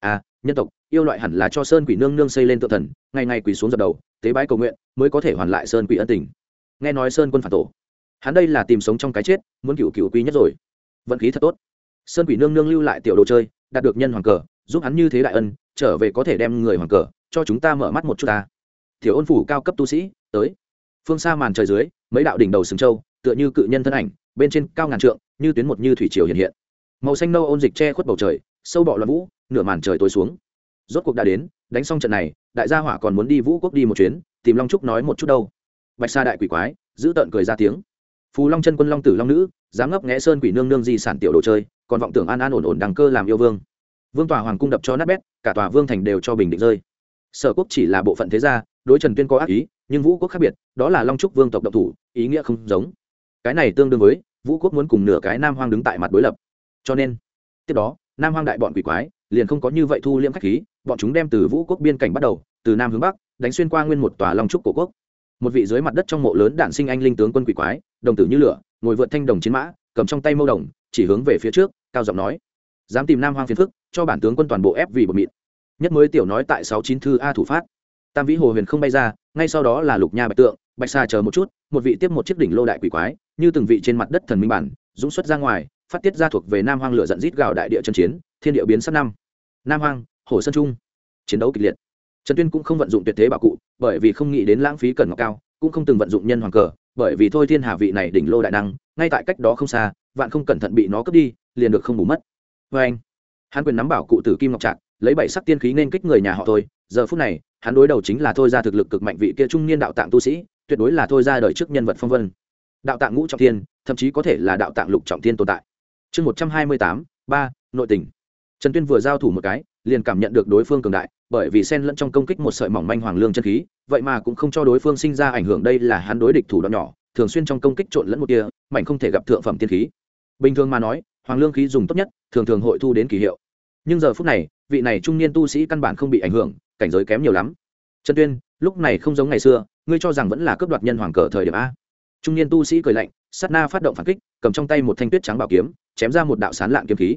À nhân tộc, yêu loại hẳn là cho sơn quỷ nương nương xây lên tự thần, ngày ngày quỷ xuống dập đầu, tế bái cầu nguyện, mới có thể hoàn lại sơn quỷ ân tình. Nghe nói sơn quân phản tổ. Hắn đây là tìm sống trong cái chết, muốn cựu cựu quý nhất rồi. Vận khí thật tốt sơn quỷ nương nương lưu lại tiểu đồ chơi, đạt được nhân hoàng cờ, giúp hắn như thế đại ân, trở về có thể đem người hoàng cờ, cho chúng ta mở mắt một chút ta. Tiểu ôn phủ cao cấp tu sĩ, tới. Phương xa màn trời dưới, mấy đạo đỉnh đầu sừng châu, tựa như cự nhân thân ảnh, bên trên cao ngàn trượng, như tuyến một như thủy triều hiện hiện. Màu xanh nâu ôn dịch che khuất bầu trời, sâu bọ loạn vũ, nửa màn trời tối xuống. Rốt cuộc đã đến, đánh xong trận này, đại gia hỏa còn muốn đi vũ quốc đi một chuyến, tìm long trúc nói một chút đâu. Bạch sa đại quỷ quái, giữ tợn cười ra tiếng. Phù long chân quân long tử long nữ, dám ngấp nghẽ sơn quỷ nương nương di sản tiểu đồ chơi còn vọng tưởng an an ổn ổn đằng cơ làm yêu vương. Vương tòa hoàng cung đập cho nát bét, cả tòa vương thành đều cho bình định rơi. Sở quốc chỉ là bộ phận thế gia, đối trần tuyên có ác ý, nhưng vũ quốc khác biệt, đó là long trúc vương tộc độc thủ, ý nghĩa không giống. Cái này tương đương với, vũ quốc muốn cùng nửa cái nam hoang đứng tại mặt đối lập. Cho nên, tiếp đó, nam hoang đại bọn quỷ quái, liền không có như vậy thu liễm khách khí, bọn chúng đem từ vũ quốc biên cảnh bắt đầu, từ nam hướng bắc, đánh xuyên qua nguyên một tòa long trúc cổ quốc. Một vị dưới mặt đất trong mộ lớn đạn sinh anh linh tướng quân quỷ quái, đồng tử như lửa, ngồi vượt thanh đồng chiến mã, cầm trong tay mâu đồng chỉ hướng về phía trước, cao giọng nói. Dám tìm nam hoang phiền phức, cho bản tướng quân toàn bộ ép vì bột mịn nhất mới tiểu nói tại sáu chín thư a thủ phát. Tam vĩ hồ huyền không bay ra, ngay sau đó là lục nha bạch tượng, bạch xa chờ một chút, một vị tiếp một chiếc đỉnh lô đại quỷ quái, như từng vị trên mặt đất thần minh bản, dũng xuất ra ngoài, phát tiết ra thuộc về nam hoang lửa giận rít gào đại địa chân chiến, thiên địa biến sắp năm. Nam hoang, hồ sơn trung. Chiến đấu kịch liệt. Trần tuyên cũng không vận dụng tuyệt thế bảo cụ, bởi vì không nghĩ đến lãng phí cần ngọc cao, cũng không từng vận dụng nhân hoàng cờ, bởi vì thôi thiên hà vị này đỉnh lô đại năng, ngay tại cách đó không xa vạn không cẩn thận bị nó cướp đi, liền được không bù mất. Vê anh, hắn quyền nắm bảo cụ tử kim ngọc trạc, lấy bảy sắc tiên khí nên kích người nhà họ thôi giờ phút này, hắn đối đầu chính là thôi ra thực lực cực mạnh vị kia trung niên đạo tạng tu sĩ, tuyệt đối là thôi ra đời trước nhân vật phong vân. Đạo tạng ngũ trọng thiên, thậm chí có thể là đạo tạng lục trọng thiên tồn tại. Chương một trăm hai mươi tám, ba, nội tình. Trần tuyên vừa giao thủ một cái, liền cảm nhận được đối phương cường đại, bởi vì sen lẫn trong công kích một sợi mỏng manh hoàng lương chân khí, vậy mà cũng không cho đối phương sinh ra ảnh hưởng. Đây là hắn đối địch thủ đoạn nhỏ, thường xuyên trong công kích trộn lẫn một kia mảnh không thể gặp thượng phẩm tiên khí bình thường mà nói, hoàng lương khí dùng tốt nhất, thường thường hội thu đến kỳ hiệu. Nhưng giờ phút này, vị này trung niên tu sĩ căn bản không bị ảnh hưởng, cảnh giới kém nhiều lắm. Trần tuyên, lúc này không giống ngày xưa, ngươi cho rằng vẫn là cướp đoạt nhân hoàng cờ thời điểm a. Trung niên tu sĩ cười lạnh, sát na phát động phản kích, cầm trong tay một thanh tuyết trắng bảo kiếm, chém ra một đạo sán lạng kiếm khí.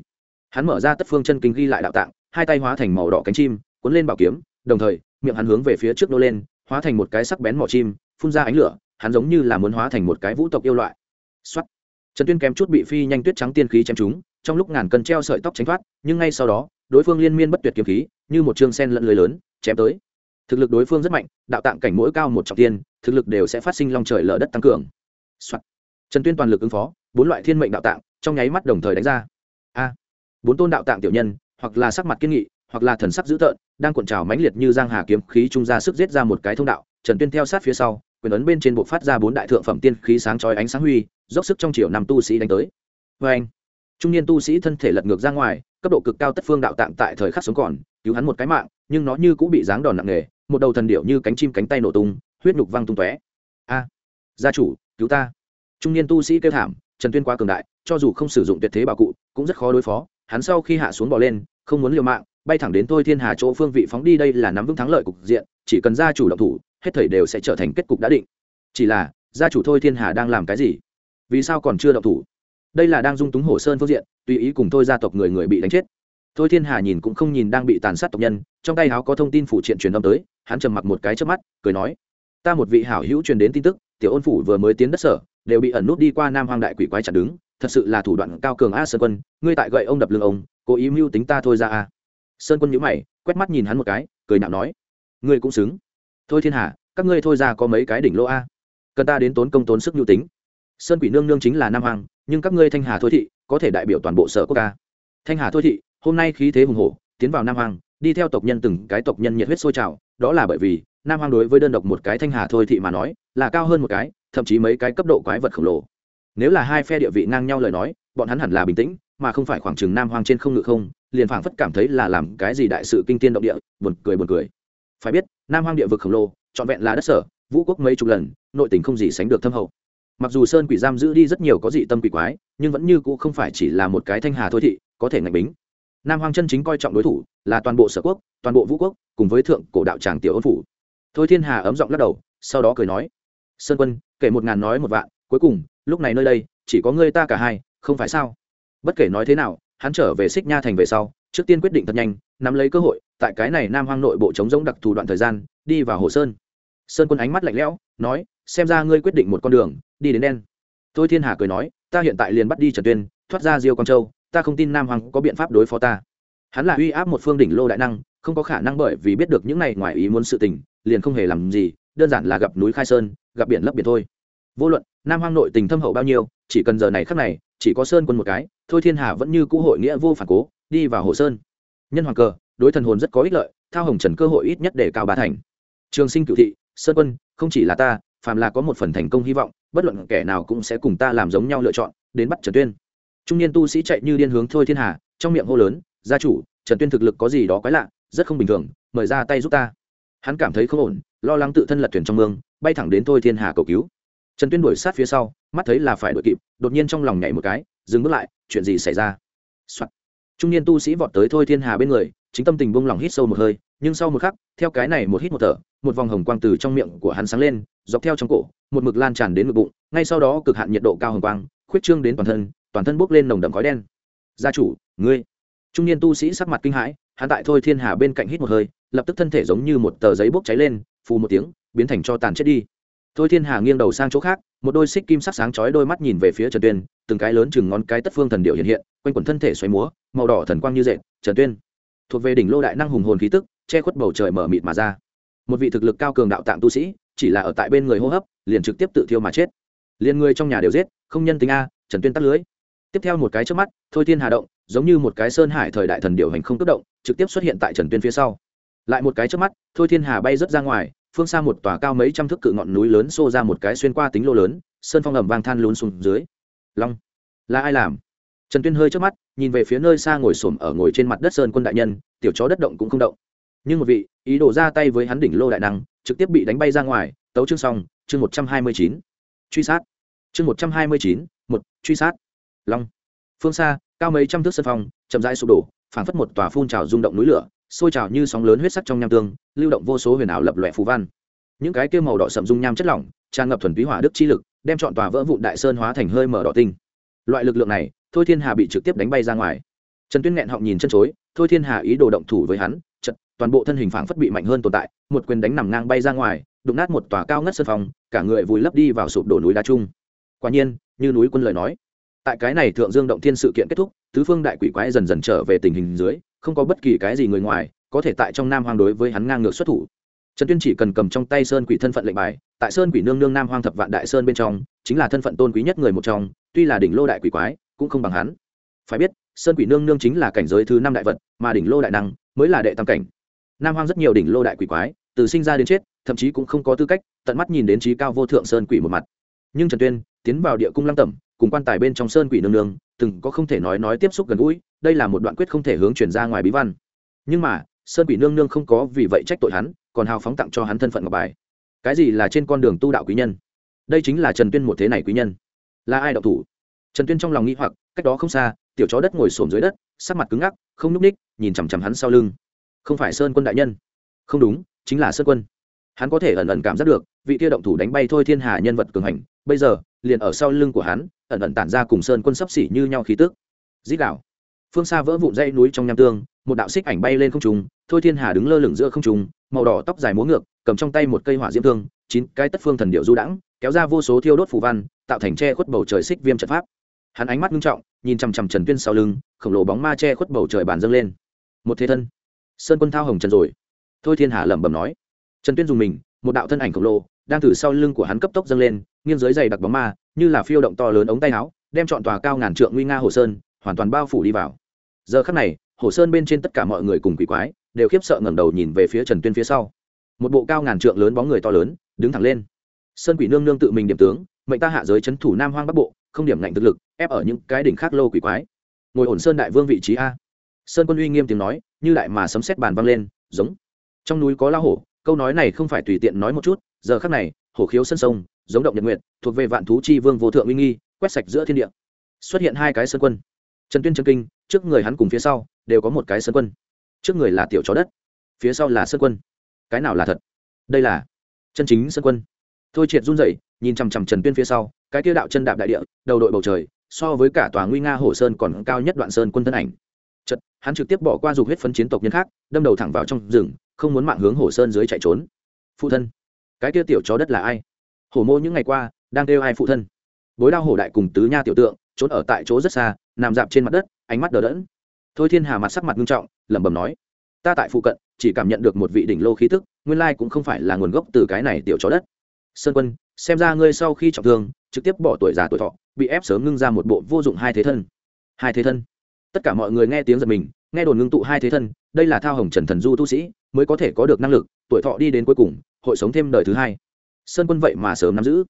Hắn mở ra tất phương chân kinh ghi lại đạo tạng, hai tay hóa thành màu đỏ cánh chim, cuốn lên bảo kiếm, đồng thời, miệng hắn hướng về phía trước nô lên, hóa thành một cái sắc bén mỏ chim, phun ra ánh lửa, hắn giống như là muốn hóa thành một cái vũ tộc yêu loại. Xuất trần tuyên kém chút bị phi nhanh tuyết trắng tiên khí chém trúng, trong lúc ngàn cân treo sợi tóc tránh thoát, nhưng ngay sau đó, đối phương liên miên bất tuyệt kiếm khí, như một chương sen lẫn lưới lớn, chém tới. Thực lực đối phương rất mạnh, đạo tạng cảnh mỗi cao một trọng tiên, thực lực đều sẽ phát sinh long trời lở đất tăng cường、Soạn. trần tuyên toàn lực ứng phó, bốn loại thiên mệnh đạo tạng, trong nháy mắt đồng thời đánh ra. A. Bốn tôn đạo tạng tiểu nhân, hoặc là sắc mặt kiên nghị, hoặc là thần sắc dữ tợn, đang cuộn trào mãnh liệt như giang hà kiếm khí trung ra sức giết ra một cái thông đạo. Trần tuyên theo sát phía sau, quyền ấn bên trên bộ phát ra bốn đại thượng phẩm tiên khí sáng chói ánh sáng huy dốc sức trong chiều năm tu sĩ đánh tới. Vê anh, trung niên tu sĩ thân thể lật ngược ra ngoài, cấp độ cực cao tất phương đạo tạng tại thời khắc sống còn, cứu hắn một cái mạng, nhưng nó như cũng bị giáng đòn nặng nề, một đầu thần điệu như cánh chim cánh tay nổ tung, huyết nhục văng tung tóe. A, gia chủ, cứu ta. Trung niên tu sĩ kêu thảm, trần tuyên quá cường đại, cho dù không sử dụng tuyệt thế bảo cụ, cũng rất khó đối phó. Hắn sau khi hạ xuống bỏ lên, không muốn liều mạng, bay thẳng đến thôi thiên hà chỗ phương vị phóng đi đây là nắm vững thắng lợi cục diện, chỉ cần gia chủ động thủ, hết thảy đều sẽ trở thành kết cục đã định. Chỉ là, gia chủ thôi thiên hà đang làm cái gì? Vì sao còn chưa động thủ? Đây là đang dung túng hồ sơn phương diện, tùy ý cùng thôi gia tộc người người bị đánh chết. Thôi thiên hà nhìn cũng không nhìn đang bị tàn sát tộc nhân, trong tay áo có thông tin phủ triện truyền âm tới, hắn trầm mặc một cái trước mắt, cười nói, ta một vị hảo hữu truyền đến tin tức, tiểu ôn phủ vừa mới tiến đất sở, đều bị ẩn nút đi qua nam hoang đại quỷ quái chặn đứng, thật sự là thủ đoạn cao cường a sơn quân, ngươi tại gậy ông đập lưng ông, cố ý mưu tính ta thôi ra a. Sơn quân nhữ mày, quét mắt nhìn hắn một cái, cười nạo nói, ngươi cũng xứng. Thôi thiên hà, các ngươi thôi ra có mấy cái đỉnh lỗ a? Cần ta đến tốn công tốn sức nhu tính sơn quỷ nương nương chính là nam hoàng nhưng các ngươi thanh hà thôi thị có thể đại biểu toàn bộ sở quốc ca. Thanh hà thôi thị, hôm nay khí thế hùng hổ, tiến vào nam hoàng đi theo tộc nhân từng cái tộc nhân nhiệt huyết sôi trào, đó là bởi vì nam hoàng đối với đơn độc một cái thanh hà thôi thị mà nói, là cao hơn một cái, thậm chí mấy cái cấp độ quái vật khổng lồ. Nếu là hai phe địa vị ngang nhau lời nói, bọn hắn hẳn là bình tĩnh, mà không phải khoảng chừng nam hoàng trên không ngự không, liền phảng phất cảm thấy là làm cái gì đại sự kinh tiên động địa, buồn cười buồn cười. Phải biết, nam hoàng địa vực khổng lồ, trọn vẹn là đất sở, vũ quốc mấy chục lần, nội tình không gì sánh được thâm hậu mặc dù sơn quỷ giam giữ đi rất nhiều có dị tâm quỷ quái, nhưng vẫn như cũ không phải chỉ là một cái thanh hà thôi thị, có thể ngạch bính. Nam hoàng chân chính coi trọng đối thủ là toàn bộ sở quốc, toàn bộ vũ quốc, cùng với thượng cổ đạo tràng tiểu ôn phủ. Thôi thiên hà ấm giọng lắc đầu, sau đó cười nói, sơn quân, kể một ngàn nói một vạn, cuối cùng, lúc này nơi đây, chỉ có ngươi ta cả hai, không phải sao? Bất kể nói thế nào, hắn trở về xích nha thành về sau, trước tiên quyết định thật nhanh, nắm lấy cơ hội, tại cái này nam hoang nội bộ chống giống đặc thù đoạn thời gian, đi vào hồ sơn sơn quân ánh mắt lạnh lẽo, nói, xem ra ngươi quyết định một con đường, đi đến đen. Thôi thiên hà cười nói, ta hiện tại liền bắt đi trần tuyên, thoát ra diêu quang châu, ta không tin nam hoàng có biện pháp đối phó ta. Hắn là uy áp một phương đỉnh lô đại năng, không có khả năng bởi vì biết được những này ngoài ý muốn sự tình, liền không hề làm gì, đơn giản là gặp núi khai sơn, gặp biển lấp biển thôi. Vô luận, nam hoang nội tình thâm hậu bao nhiêu, chỉ cần giờ này khắc này, chỉ có sơn quân một cái, thôi thiên hà vẫn như cũ hội nghĩa vô phản cố, đi vào hồ sơn. Nhân hoàng cờ, đối thần hồn rất có ích lợi, thao hồng trần cơ hội ít nhất để cao bá thành. Trường sinh cựu thị sơn quân, không chỉ là ta, phàm là có một phần thành công hy vọng, bất luận kẻ nào cũng sẽ cùng ta làm giống nhau lựa chọn, đến bắt trần tuyên. Trung niên tu sĩ chạy như điên hướng thôi thiên hà, trong miệng hô lớn, gia chủ, trần tuyên thực lực có gì đó quái lạ, rất không bình thường, mời ra tay giúp ta. Hắn cảm thấy không ổn, lo lắng tự thân lật thuyền trong mương, bay thẳng đến thôi thiên hà cầu cứu. Trần tuyên đuổi sát phía sau, mắt thấy là phải đuổi kịp, đột nhiên trong lòng nhảy một cái, dừng bước lại, chuyện gì xảy ra、Soạn. trung niên tu sĩ vọt tới thôi thiên hà bên người, chính tâm tình buông lòng hít sâu một hơi, nhưng sau một khắc, theo cái này một hít một thở một vòng hồng quang từ trong miệng của hắn sáng lên, dọc theo trong cổ, một mực lan tràn đến ngực bụng, ngay sau đó cực hạn nhiệt độ cao hồng quang, khuyết trương đến toàn thân toàn thân bốc lên nồng đậm khói đen. Gia chủ, ngươi. Trung niên tu sĩ sắc mặt kinh hãi, hắn tại thôi thiên hà bên cạnh hít một hơi, lập tức thân thể giống như một tờ giấy bốc cháy lên, phù một tiếng, biến thành cho tàn chết đi. Thôi thiên hà nghiêng đầu sang chỗ khác, một đôi xích kim sắc sáng chói đôi mắt nhìn về phía trần tuyên, từng cái lớn chừng ngón cái tất phương thần điệu hiện hiện, quanh quẩn thân thể xoáy múa, màu đỏ thần quang như dệt trần tuyên. Thuộc về đỉnh lô đại năng hùng hồn khí tức, che khuất bầu trời mở mịt mà ra một vị thực lực cao cường đạo tạng tu sĩ, chỉ là ở tại bên người hô hấp, liền trực tiếp tự thiêu mà chết. Liền người trong nhà đều giết, không nhân tính a, trần tuyên tắt lưới. Tiếp theo một cái trước mắt, thôi thiên hà động, giống như một cái sơn hải thời đại thần điều hành không tức động, trực tiếp xuất hiện tại trần tuyên phía sau. Lại một cái trước mắt, thôi thiên hà bay rớt ra ngoài, phương xa một tòa cao mấy trăm thước cự ngọn núi lớn xô ra một cái xuyên qua tính lô lớn, sơn phong ẩm vang than lún xuống dưới. Long, là ai làm? Trần tuyên hơi trước mắt, nhìn về phía nơi xa ngồi xổm ở ngồi trên mặt đất sơn quân đại nhân, tiểu chó đất động cũng không động nhưng một vị, ý đồ ra tay với hắn đỉnh lô đại năng, trực tiếp bị đánh bay ra ngoài, tấu chương xong, chương một trăm hai mươi chín. Truy sát. Chương một trăm hai mươi chín, một, truy sát. Long. Phương xa, cao mấy trăm thước sân phong chậm rãi sụp đổ, phảng phất một tòa phun trào rung động núi lửa, sôi trào như sóng lớn huyết sắc trong nham tương, lưu động vô số huyền ảo lập lòe phù văn. Những cái kia màu đỏ sậm dung nham chất lỏng, tràn ngập thuần túy hỏa đức chi lực, đem chọn tòa vỡ vụn đại sơn hóa thành hơi mở đỏ tinh. Loại lực lượng này, thôi thiên hà bị trực tiếp đánh bay ra ngoài. Trần tuyên nghẹn họng nhìn chân chối, thôi thiên hà ý đồ động thủ với hắn toàn bộ thân hình phảng phất bị mạnh hơn tồn tại, một quyền đánh nằm ngang bay ra ngoài, đụng nát một tòa cao ngất sân phòng, cả người vùi lấp đi vào sụp đổ núi đá chung. Quả nhiên, như núi quân lời nói, tại cái này thượng dương động thiên sự kiện kết thúc, tứ phương đại quỷ quái dần dần trở về tình hình dưới, không có bất kỳ cái gì người ngoài có thể tại trong nam hoang đối với hắn ngang ngược xuất thủ. Trần tuyên chỉ cần cầm trong tay sơn quỷ thân phận lệnh bài, tại sơn quỷ nương nương nam hoang thập vạn đại sơn bên trong, chính là thân phận tôn quý nhất người một trong, tuy là đỉnh lô đại quỷ quái, cũng không bằng hắn. Phải biết, sơn quỷ nương nương chính là cảnh giới thứ năm đại vật, mà đỉnh lô đại năng mới là đệ tam cảnh nam hoang rất nhiều đỉnh lô đại quỷ quái, từ sinh ra đến chết, thậm chí cũng không có tư cách, tận mắt nhìn đến trí cao vô thượng sơn quỷ một mặt. Nhưng trần tuyên tiến vào địa cung lăng tẩm, cùng quan tài bên trong sơn quỷ nương nương, từng có không thể nói nói tiếp xúc gần gũi, đây là một đoạn quyết không thể hướng chuyển ra ngoài bí văn. Nhưng mà, sơn quỷ nương nương không có vì vậy trách tội hắn, còn hào phóng tặng cho hắn thân phận ngọc bài. Cái gì là trên con đường tu đạo quý nhân? Đây chính là trần tuyên một thế này quý nhân. Là ai đạo thủ? Trần tuyên trong lòng nghĩ hoặc, cách đó không xa, tiểu chó đất ngồi xổm dưới đất, sắc mặt cứng ngắc, không nhúc ních, nhìn chằm chằm hắn sau lưng không phải sơn quân đại nhân. Không đúng, chính là sơn quân. Hắn có thể ẩn ẩn cảm giác được, vị kia động thủ đánh bay thôi thiên hà nhân vật cường hành, bây giờ, liền ở sau lưng của hắn, ẩn ẩn tản ra cùng sơn quân sắp xỉ như nhau khí tức. Dít đạo. Phương xa vỡ vụn dây núi trong nham tương, một đạo xích ảnh bay lên không trung, thôi thiên hà đứng lơ lửng giữa không trung, màu đỏ tóc dài múa ngược, cầm trong tay một cây hỏa diễm thương, chín cái tất phương thần điệu du đãng, kéo ra vô số thiêu đốt phù văn, tạo thành che khuất bầu trời xích viêm trận pháp. Hắn ánh mắt nghiêm trọng, nhìn chằm chằm trần tuyên sau lưng, khổng lồ bóng ma che khuất bầu trời bàn dâng lên. Một thế thân sơn quân thao hồng trần rồi thôi thiên hà lẩm bẩm nói trần tuyên dùng mình một đạo thân ảnh khổng lồ đang từ sau lưng của hắn cấp tốc dâng lên nghiêng dưới dày đặc bóng ma như là phiêu động to lớn ống tay áo đem chọn tòa cao ngàn trượng nguy nga hồ sơn hoàn toàn bao phủ đi vào giờ khắc này hồ sơn bên trên tất cả mọi người cùng quỷ quái đều khiếp sợ ngẩng đầu nhìn về phía trần tuyên phía sau một bộ cao ngàn trượng lớn bóng người to lớn đứng thẳng lên sơn quỷ nương nương tự mình điểm tướng mệnh ta hạ giới c thủ nam hoang bắc bộ không điểm ngạnh thực lực ép ở những cái đỉnh khác lô quỷ quái ngồi ổn sơn đại vương vị trí a sơn quân uy nghiêm tiếng nói như lại mà sấm xét bàn vang lên, giống. Trong núi có lao hổ, câu nói này không phải tùy tiện nói một chút, giờ khắc này, hổ khiếu sân sông, giống động nhật nguyện thuộc về vạn thú chi vương vô thượng uy nghi, quét sạch giữa thiên địa. Xuất hiện hai cái sơn quân. Trần tuyên trần kinh, trước người hắn cùng phía sau, đều có một cái sơn quân. Trước người là tiểu chó đất, phía sau là sơn quân. Cái nào là thật? Đây là chân chính sơn quân. Thôi triệt run rẩy, nhìn chằm chằm trần tuyên phía sau, cái tiêu đạo chân đạp đại địa, đầu đội bầu trời, so với cả tòa nguy nga hồ sơn còn cao nhất đoạn sơn quân thân ảnh chật, hắn trực tiếp bỏ qua dục huyết phấn chiến tộc nhân khác, đâm đầu thẳng vào trong rừng, không muốn mạng hướng hồ sơn dưới chạy trốn. Phụ thân, cái kia tiểu chó đất là ai? Hổ mô những ngày qua, đang kêu ai phụ thân? Bối đao hổ đại cùng tứ nha tiểu tượng, trốn ở tại chỗ rất xa, nằm dạp trên mặt đất, ánh mắt đờ đẫn. Thôi thiên hà mặt sắc mặt nghiêm trọng, lẩm bẩm nói, ta tại phụ cận, chỉ cảm nhận được một vị đỉnh lô khí tức, nguyên lai cũng không phải là nguồn gốc từ cái này tiểu chó đất. Sơn quân, xem ra ngươi sau khi trọng thương, trực tiếp bỏ tuổi già tuổi thọ, bị ép sớm ngưng ra một bộ vô dụng hai thế thân. Hai thế thân? Tất cả mọi người nghe tiếng giật mình, nghe đồn ngưng tụ hai thế thân, đây là thao hồng trần thần du tu sĩ, mới có thể có được năng lực, tuổi thọ đi đến cuối cùng, hội sống thêm đời thứ hai. Sơn quân vậy mà sớm nắm giữ.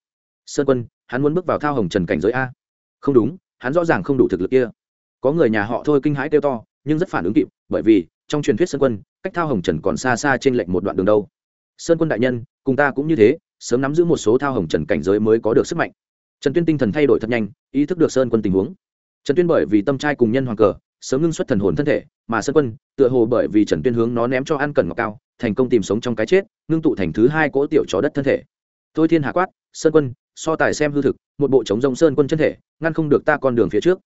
Sơn quân, hắn muốn bước vào thao hồng trần cảnh giới a. Không đúng, hắn rõ ràng không đủ thực lực kia. Có người nhà họ thôi kinh hãi kêu to, nhưng rất phản ứng kịp, bởi vì, trong truyền thuyết sơn quân, cách thao hồng trần còn xa xa trên lệnh một đoạn đường đâu. Sơn quân đại nhân, cùng ta cũng như thế, sớm nắm giữ một số thao hồng trần cảnh giới mới có được sức mạnh. Trần tuyên tinh thần thay đổi thật nhanh, ý thức được sơn quân tình huống trần tuyên bởi vì tâm trai cùng nhân hoàng cờ, sớm ngưng xuất thần hồn thân thể, mà sơn quân, tựa hồ bởi vì trần tuyên hướng nó ném cho ăn cần ngọc cao, thành công tìm sống trong cái chết, ngưng tụ thành thứ hai cỗ tiểu chó đất thân thể. Tôi thiên hạ quát, sơn quân, so tài xem hư thực, một bộ chống rông sơn quân chân thể, ngăn không được ta con đường phía trước.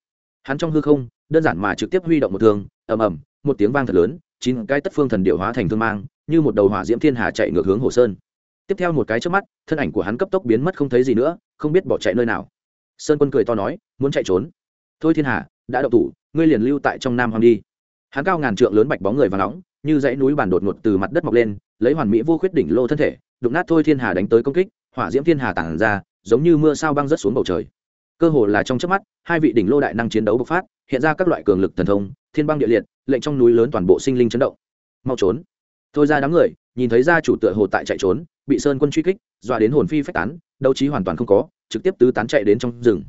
Hắn trong hư không, đơn giản mà trực tiếp huy động một thường ầm ầm, một tiếng vang thật lớn, chín cái tất phương thần điệu hóa thành thương mang, như một đầu hỏa diễm thiên hà chạy ngược hướng hồ sơn. Tiếp theo một cái trước mắt, thân ảnh của hắn cấp tốc biến mất không thấy gì nữa, không biết bỏ chạy nơi nào. Sơn quân cười to nói, muốn chạy trốn? Thôi thiên hà, đã đậu thủ, ngươi liền lưu tại trong nam hoàng đi. Hắn cao ngàn trượng lớn bạch bóng người và nóng, như dãy núi bản đột ngột từ mặt đất mọc lên, lấy hoàn mỹ vô khuyết đỉnh lô thân thể, đụng nát thôi thiên hà đánh tới công kích, hỏa diễm thiên hà tản ra, giống như mưa sao băng rớt xuống bầu trời. Cơ hồ là trong chớp mắt, hai vị đỉnh lô đại năng chiến đấu bộc phát, hiện ra các loại cường lực thần thông, thiên băng địa liệt, lệnh trong núi lớn toàn bộ sinh linh chấn động. Mau trốn. Thôi ra đám người, nhìn thấy gia chủ tựa hồ tại chạy trốn, bị sơn quân truy kích, dọa đến hồn phi phách tán, đấu trí hoàn toàn không có, trực tiếp tứ tán chạy đến trong rừng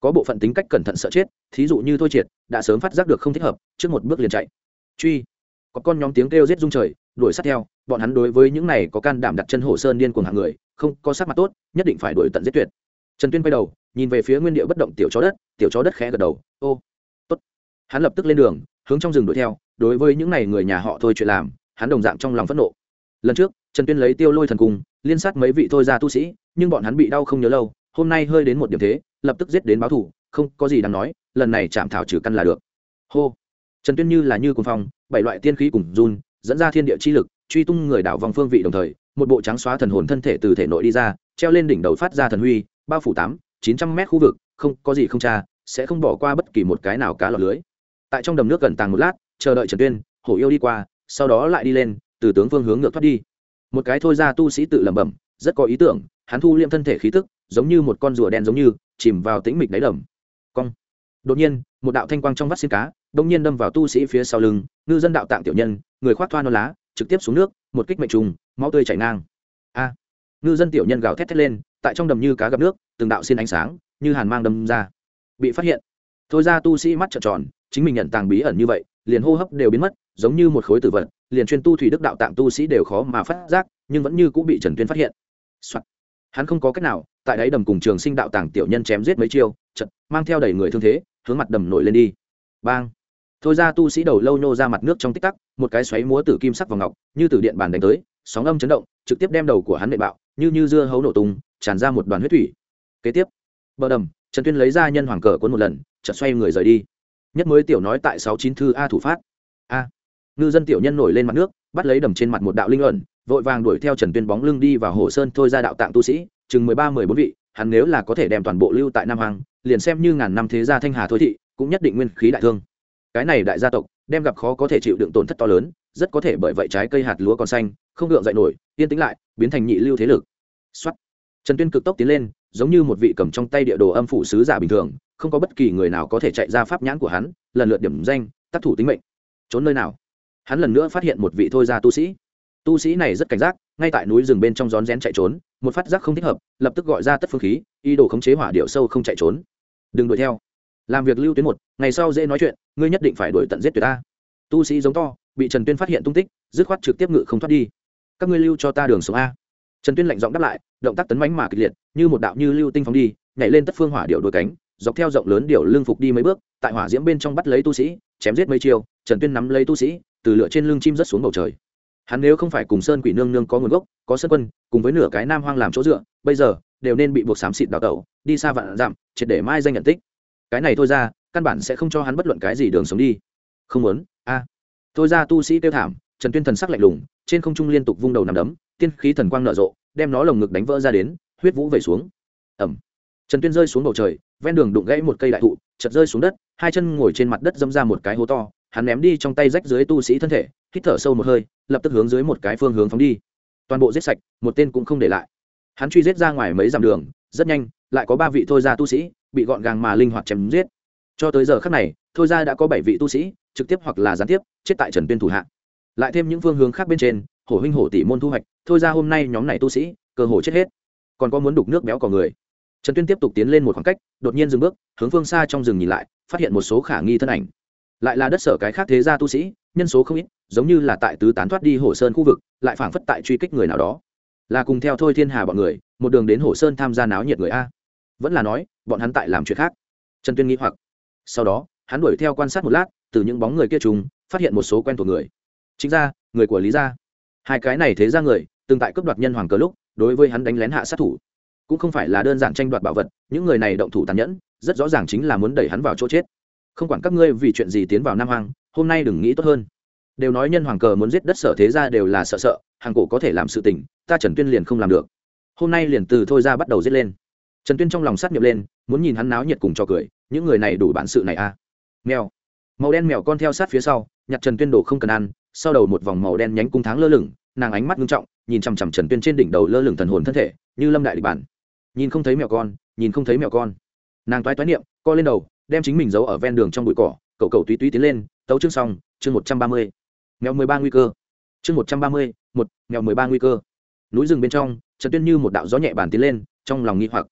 có bộ phận tính cách cẩn thận sợ chết, thí dụ như thôi triệt, đã sớm phát giác được không thích hợp, trước một bước liền chạy. Truy. Có con nhóm tiếng kêu giết rung trời, đuổi sát theo, bọn hắn đối với những này có can đảm đặt chân hồ sơn điên cuồng hạng người, không, có sắc mặt tốt, nhất định phải đuổi tận giết tuyệt. Trần tuyên quay đầu, nhìn về phía nguyên địa bất động tiểu chó đất, tiểu chó đất khẽ gật đầu, ô, tốt. Hắn lập tức lên đường, hướng trong rừng đuổi theo, đối với những này người nhà họ thôi chuyện làm, hắn đồng dạng trong lòng phẫn nộ. Lần trước, trần tuyên lấy tiêu lôi thần cung, liên sát mấy vị thôi ra tu sĩ, nhưng bọn hắn bị đau không nhớ lâu, hôm nay hơi đến một điểm thế lập tức giết đến báo thủ không có gì đáng nói, lần này chạm thảo trừ căn là được. Hô. Trần tuyên như là như cùng phong, bảy loại tiên khí cùng run, dẫn ra thiên địa chi lực, truy tung người đảo vòng phương vị đồng thời, một bộ trắng xóa thần hồn thân thể từ thể nội đi ra, treo lên đỉnh đầu phát ra thần huy, bao phủ tám, chín trăm mét khu vực, không, có gì không cha sẽ không bỏ qua bất kỳ một cái nào cá lọt lưới. Tại trong đầm nước gần tàng một lát, chờ đợi trần tuyên, hổ yêu đi qua, sau đó lại đi lên, từ tướng phương hướng ngược thoát đi. Một cái thôi ra tu sĩ tự lẩm bẩm, rất có ý tưởng, hắn thu liệm thân thể khí tức, giống như một con rùa đen giống như chìm vào tĩnh mịch đáy đầm cong. Đột nhiên, một đạo thanh quang trong vắt xin cá, đông nhiên đâm vào tu sĩ phía sau lưng, ngư dân đạo tạng tiểu nhân, người khoác thoa non lá, trực tiếp xuống nước, một kích mệnh trùng, máu tươi chảy ngang. A. Ngư dân tiểu nhân gào thét thét lên, tại trong đầm như cá gặp nước, từng đạo xin ánh sáng, như hàn mang đâm ra. Bị phát hiện. Thôi ra tu sĩ mắt trợn tròn, chính mình nhận tàng bí ẩn như vậy, liền hô hấp đều biến mất, giống như một khối tử vật, liền chuyên tu thủy đức đạo tạng tu sĩ đều khó mà phát giác, nhưng vẫn như cũng bị trần tuyên phát hiện、Soạn hắn không có cách nào, tại đáy đầm cùng trường sinh đạo tàng tiểu nhân chém giết mấy chiêu trận mang theo đầy người thương thế, hướng mặt đầm nổi lên đi. Bang! Thôi ra tu sĩ đầu lâu nhô ra mặt nước trong tích tắc, một cái xoáy múa tử kim sắc vào ngọc, như từ điện bàn đánh tới, sóng âm chấn động, trực tiếp đem đầu của hắn nệ bạo, như như dưa hấu nổ tung, tràn ra một đoàn huyết thủy. Kế tiếp, bờ đầm, trần tuyên lấy ra nhân hoàng cờ cuốn một lần, chợt xoay người rời đi. Nhất mới tiểu nói tại sáu chín thư a thủ phát. A! Ngư dân tiểu nhân nổi lên mặt nước, bắt lấy đầm trên mặt một đạo linh ẩn vội vàng đuổi theo trần tuyên bóng lưng đi vào hồ sơn thôi ra đạo tạng tu sĩ, chừng mười ba, mười bốn vị, hắn nếu là có thể đem toàn bộ lưu tại nam hoàng liền xem như ngàn năm thế gia thanh hà thôi thị, cũng nhất định nguyên khí đại thương. Cái này đại gia tộc, đem gặp khó có thể chịu đựng tổn thất to lớn, rất có thể bởi vậy trái cây hạt lúa còn xanh, không gượng dậy nổi, yên tĩnh lại, biến thành nhị lưu thế lực. Xuất trần tuyên cực tốc tiến lên, giống như một vị cầm trong tay địa đồ âm phủ sứ giả bình thường, không có bất kỳ người nào có thể chạy ra pháp nhãn của hắn, lần lượt điểm danh, tác thủ tính mệnh. Trốn nơi nào? Hắn lần nữa phát hiện một vị thôi ra tu sĩ tu sĩ này rất cảnh giác, ngay tại núi rừng bên trong rón rén chạy trốn, một phát giác không thích hợp, lập tức gọi ra tất phương khí, ý đồ khống chế hỏa điệu sâu không chạy trốn. Đừng đuổi theo. Làm việc lưu tuyến một, ngày sau dễ nói chuyện, ngươi nhất định phải đuổi tận giết tuyệt ta. Tu sĩ giống to, bị trần tuyên phát hiện tung tích, dứt khoát trực tiếp ngự không thoát đi. Các ngươi lưu cho ta đường sống a. Trần tuyên lạnh giọng đáp lại, động tác tấn bánh mà kịch liệt, như một đạo như lưu tinh phóng đi, nhảy lên tất phương hỏa điệu đuôi cánh, dọc theo rộng lớn điệu lưng phục đi mấy bước, tại hỏa diễm bên trong bắt lấy tu sĩ, chém giết mấy chiêu, trần tuyên nắm lấy tu sĩ, từ lửa trên lưng chim rớt xuống bầu trời hắn nếu không phải cùng sơn quỷ nương nương có nguồn gốc, có sơn quân, cùng với nửa cái nam hoang làm chỗ dựa, bây giờ, đều nên bị buộc xám xịt đào tẩu, đi xa vạn dặm, triệt để mai danh nhận tích. Cái này thôi ra, căn bản sẽ không cho hắn bất luận cái gì đường sống đi. Không muốn, a. Thôi ra tu sĩ tiêu thảm, trần tuyên thần sắc lạnh lùng, trên không trung liên tục vung đầu nằm đấm, tiên khí thần quang nở rộ, đem nó lồng ngực đánh vỡ ra đến, huyết vũ vẩy xuống. Ẩm trần tuyên rơi xuống bầu trời, ven đường đụng gãy một cây đại thụ chật rơi xuống đất, hai chân ngồi trên mặt đất dâm ra một cái hố to hắn ném đi trong tay rách dưới tu sĩ thân thể, hít thở sâu một hơi, lập tức hướng dưới một cái phương hướng phóng đi. Toàn bộ giết sạch, một tên cũng không để lại. Hắn truy giết ra ngoài mấy dặm đường, rất nhanh, lại có ba vị thôi ra tu sĩ, bị gọn gàng mà linh hoạt chém giết. Cho tới giờ khác này, thôi ra đã có bảy vị tu sĩ, trực tiếp hoặc là gián tiếp, chết tại trần tuyên thủ hạ. Lại thêm những phương hướng khác bên trên, hổ huynh hổ tỷ môn thu hoạch, thôi ra hôm nay nhóm này tu sĩ, cơ hồ chết hết. Còn có muốn đục nước béo cỏ người. Trần tuyên tiếp tục tiến lên một khoảng cách, đột nhiên dừng bước, hướng phương xa trong rừng nhìn lại, phát hiện một số khả nghi thân ảnh lại là đất sở cái khác thế gia tu sĩ, nhân số không ít, giống như là tại tứ tán thoát đi hồ sơn khu vực, lại phảng phất tại truy kích người nào đó. Là cùng theo thôi thiên hà bọn người, một đường đến hồ sơn tham gia náo nhiệt người a. Vẫn là nói, bọn hắn tại làm chuyện khác. Trần tuyên nghĩ hoặc. Sau đó, hắn đuổi theo quan sát một lát, từ những bóng người kia trùng, phát hiện một số quen thuộc người. Chính ra, người của lý gia. Hai cái này thế ra người, từng tại cướp đoạt nhân hoàng cờ lúc, đối với hắn đánh lén hạ sát thủ. Cũng không phải là đơn giản tranh đoạt bảo vật, những người này động thủ tàn nhẫn, rất rõ ràng chính là muốn đẩy hắn vào chỗ chết không quản các ngươi vì chuyện gì tiến vào nam hoàng hôm nay đừng nghĩ tốt hơn. Đều nói nhân hoàng cờ muốn giết đất sở thế ra đều là sợ sợ, hàng cổ có thể làm sự tình, ta trần tuyên liền không làm được. Hôm nay liền từ thôi ra bắt đầu giết lên. Trần tuyên trong lòng sát nhập lên, muốn nhìn hắn náo nhiệt cùng cho cười, những người này đủ bản sự này a à. mèo. Màu đen mèo con theo sát phía sau, nhặt trần tuyên đồ không cần ăn, sau đầu một vòng màu đen nhánh cung tháng lơ lửng, nàng ánh mắt nghiêm trọng, nhìn chằm chằm trần tuyên trên đỉnh đầu lơ lửng thần hồn thân thể, như lâm đại địch bản. Nhìn không thấy mèo con, nhìn không thấy mèo con. Nàng toái toái niệm, co lên đầu đem chính mình giấu ở ven đường trong bụi cỏ cậu cậu túy túy tiến lên, tấu chương xong, chương một trăm ba mươi. Nghèo mười ba nguy cơ. Chương một trăm ba mươi, một nghèo mười ba nguy cơ. Núi rừng bên trong, trần tuyên như một đạo gió nhẹ bàn tiến lên, trong lòng nghi hoặc.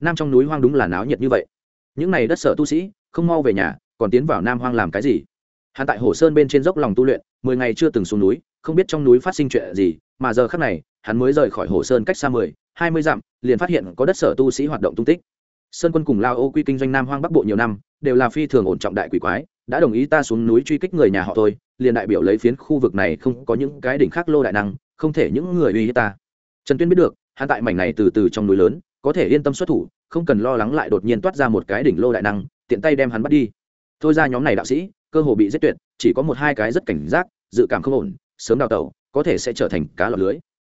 Nam trong núi hoang đúng là náo nhiệt như vậy. Những này đất sở tu sĩ, không mau về nhà, còn tiến vào nam hoang làm cái gì? Hắn tại hồ sơn bên trên dốc lòng tu luyện, mười ngày chưa từng xuống núi, không biết trong núi phát sinh chuyện gì, mà giờ khác này, hắn mới rời khỏi hồ sơn cách xa mười, hai mươi dặm, liền phát hiện có đất sở tu sĩ hoạt động tung tích sơn quân cùng lao ô quy kinh doanh nam hoang bắc bộ nhiều năm, đều là phi thường ổn trọng đại quỷ quái, đã đồng ý ta xuống núi truy kích người nhà họ tôi, liền đại biểu lấy phiến khu vực này không có những cái đỉnh khác lô đại năng, không thể những người uy hiếp ta. Trần tuyên biết được, hắn tại mảnh này từ từ trong núi lớn, có thể yên tâm xuất thủ, không cần lo lắng lại đột nhiên toát ra một cái đỉnh lô đại năng, tiện tay đem hắn bắt đi. Thôi ra nhóm này đạo sĩ, cơ hồ bị giết tuyệt, chỉ có một hai cái rất cảnh giác, dự cảm không ổn, sớm đào tẩu, có thể sẽ trở thành cá lọc lưới.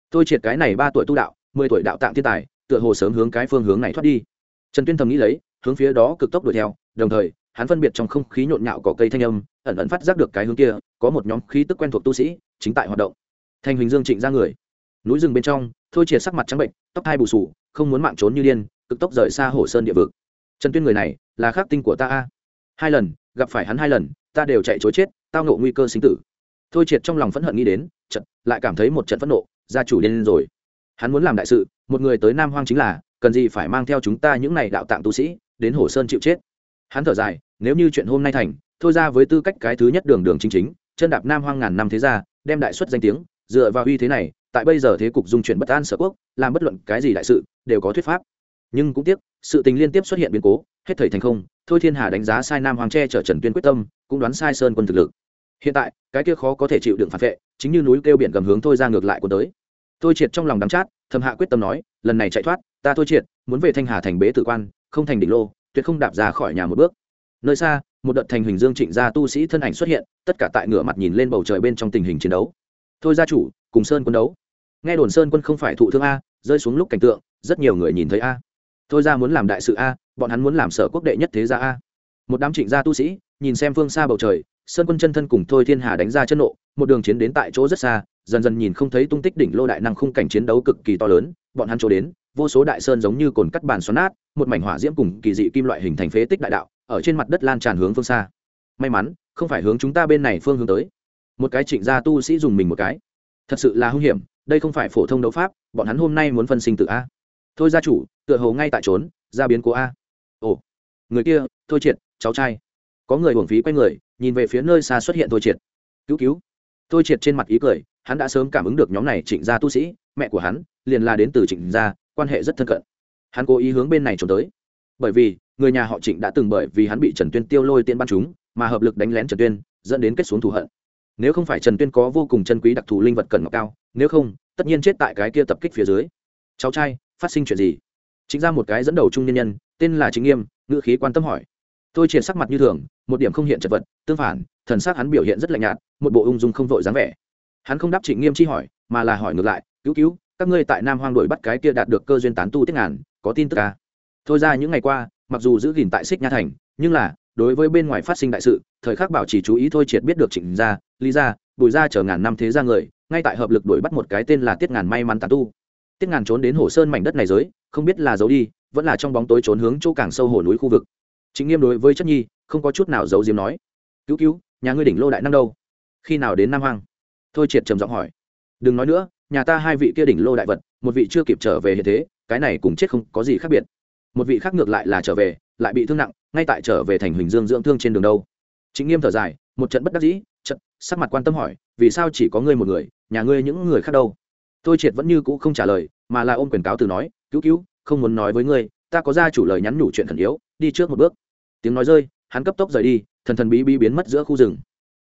Tôi triệt cái này ba tuổi tu đạo, mười tuổi đạo tạng thiên tài, tựa hồ sớm hướng cái phương hướng này thoát đi trần tuyên thầm nghĩ lấy, hướng phía đó cực tốc đuổi theo, đồng thời, hắn phân biệt trong không khí nhộn nhạo cỏ cây thanh âm, ẩn ẩn phát giác được cái hướng kia, có một nhóm khí tức quen thuộc tu sĩ, chính tại hoạt động. Thành huỳnh dương trịnh ra người. Núi rừng bên trong, thôi triệt sắc mặt trắng bệnh, tóc hai bù sù không muốn mạng trốn như điên, cực tốc rời xa hồ sơn địa vực. Trần tuyên người này, là khắc tinh của ta a. Hai lần, gặp phải hắn hai lần, ta đều chạy chối chết, tao ngộ nguy cơ sinh tử. Thôi triệt trong lòng phẫn hận nghĩ đến trận lại cảm thấy một trận phẫn nộ, gia chủ điên rồi. Hắn muốn làm đại sự, một người tới nam hoang chính là cần gì phải mang theo chúng ta những này đạo tạng tu sĩ, đến hồ sơn chịu chết. Hắn thở dài, nếu như chuyện hôm nay thành, thôi ra với tư cách cái thứ nhất đường đường chính chính, chân đạp nam hoang ngàn năm thế gia, đem đại xuất danh tiếng, dựa vào uy thế này, tại bây giờ thế cục dung chuyển bất an sở quốc, làm bất luận cái gì đại sự, đều có thuyết pháp. Nhưng cũng tiếc, sự tình liên tiếp xuất hiện biến cố, hết thời thành không, thôi thiên hà đánh giá sai nam hoàng tre chở trần tuyên quyết tâm, cũng đoán sai sơn quân thực lực. Hiện tại, cái kia khó có thể chịu đựng phản vệ, chính như núi kêu biển gầm hướng thôi ra ngược lại của tới. Thôi triệt trong lòng đắm chát, thầm hạ quyết tâm nói, lần này chạy thoát ta thôi triệt, muốn về thanh hà thành bế tử quan, không thành đỉnh lô, tuyệt không đạp ra khỏi nhà một bước. Nơi xa, một đợt thành hình dương trịnh gia tu sĩ thân ảnh xuất hiện, tất cả tại ngửa mặt nhìn lên bầu trời bên trong tình hình chiến đấu. Thôi gia chủ, cùng sơn quân đấu. Nghe đồn sơn quân không phải thụ thương a, rơi xuống lúc cảnh tượng, rất nhiều người nhìn thấy a. Thôi ra muốn làm đại sự a, bọn hắn muốn làm sở quốc đệ nhất thế gia a. Một đám trịnh gia tu sĩ, nhìn xem phương xa bầu trời, sơn quân chân thân cùng thôi thiên hà đánh ra chân nộ, một đường chiến đến tại chỗ rất xa, dần dần nhìn không thấy tung tích đỉnh lô đại năng khung cảnh chiến đấu cực kỳ to lớn, bọn hắn chỗ đến vô số đại sơn giống như cồn cắt bàn xoắn nát, một mảnh hỏa diễm cùng kỳ dị kim loại hình thành phế tích đại đạo, ở trên mặt đất lan tràn hướng phương xa. May mắn, không phải hướng chúng ta bên này phương hướng tới. Một cái trịnh gia tu sĩ dùng mình một cái. Thật sự là hung hiểm, đây không phải phổ thông đấu pháp, bọn hắn hôm nay muốn phân sinh tự a. Thôi gia chủ, tựa hồ ngay tại trốn ra biến cố a. Ồ, người kia, thôi triệt, cháu trai. Có người hưởng phí quay người, nhìn về phía nơi xa xuất hiện thôi triệt. Cứu cứu. Thôi triệt trên mặt ý cười, hắn đã sớm cảm ứng được nhóm này trịnh gia tu sĩ, mẹ của hắn, liền là đến từ trịnh gia quan hệ rất thân cận. Hắn cố ý hướng bên này trốn tới. Bởi vì, người nhà họ trịnh đã từng bởi vì hắn bị trần tuyên tiêu lôi tiên bắn chúng, mà hợp lực đánh lén trần tuyên, dẫn đến kết xuống thù hận. Nếu không phải trần tuyên có vô cùng chân quý đặc thù linh vật cần ngọc cao, nếu không, tất nhiên chết tại cái kia tập kích phía dưới. Cháu trai, phát sinh chuyện gì? Chính ra một cái dẫn đầu trung nhân nhân, tên là chính nghiêm, ngữ khí quan tâm hỏi. Tôi triệt sắc mặt như thường, một điểm không hiện chật vật, tương phản, thần sắc hắn biểu hiện rất lạnh nhạt, một bộ ung dung không vội dáng vẻ. Hắn không đáp trịnh nghiêm chi hỏi, mà là hỏi ngược lại, cứu cứu các ngươi tại nam hoang đổi bắt cái kia đạt được cơ duyên tán tu tiết ngàn, có tin tức à? thôi ra, những ngày qua, mặc dù giữ gìn tại xích nha thành, nhưng là, đối với bên ngoài phát sinh đại sự, thời khắc bảo chỉ chú ý thôi triệt biết được trịnh gia, lý gia, bùi gia chờ ngàn năm thế ra người, ngay tại hợp lực đuổi bắt một cái tên là tiết ngàn may mắn tán tu. Tiết ngàn trốn đến hồ sơn mảnh đất này giới, không biết là giấu đi, vẫn là trong bóng tối trốn hướng chỗ càng sâu hồ núi khu vực. Chính nghiêm đối với chất nhi, không có chút nào giấu diếm nói, cứu cứu, nhà ngươi đỉnh lô đại năng đâu? Khi nào đến nam hoang? Thôi triệt trầm giọng hỏi. Đừng nói nữa nhà ta hai vị kia đỉnh lô đại vật, một vị chưa kịp trở về hiện thế, cái này cùng chết không có gì khác biệt. Một vị khác ngược lại là trở về, lại bị thương nặng, ngay tại trở về thành huỳnh dương dưỡng thương trên đường đâu. Chính nghiêm thở dài, một trận bất đắc dĩ, trận, sắc mặt quan tâm hỏi, vì sao chỉ có ngươi một người, nhà ngươi những người khác đâu? Tôi triệt vẫn như cũ không trả lời, mà là ôm quyền cáo từ nói, cứu cứu, không muốn nói với ngươi, ta có ra chủ lời nhắn nhủ chuyện khẩn yếu, đi trước một bước. Tiếng nói rơi, hắn cấp tốc rời đi, thần thần bí bí biến mất giữa khu rừng.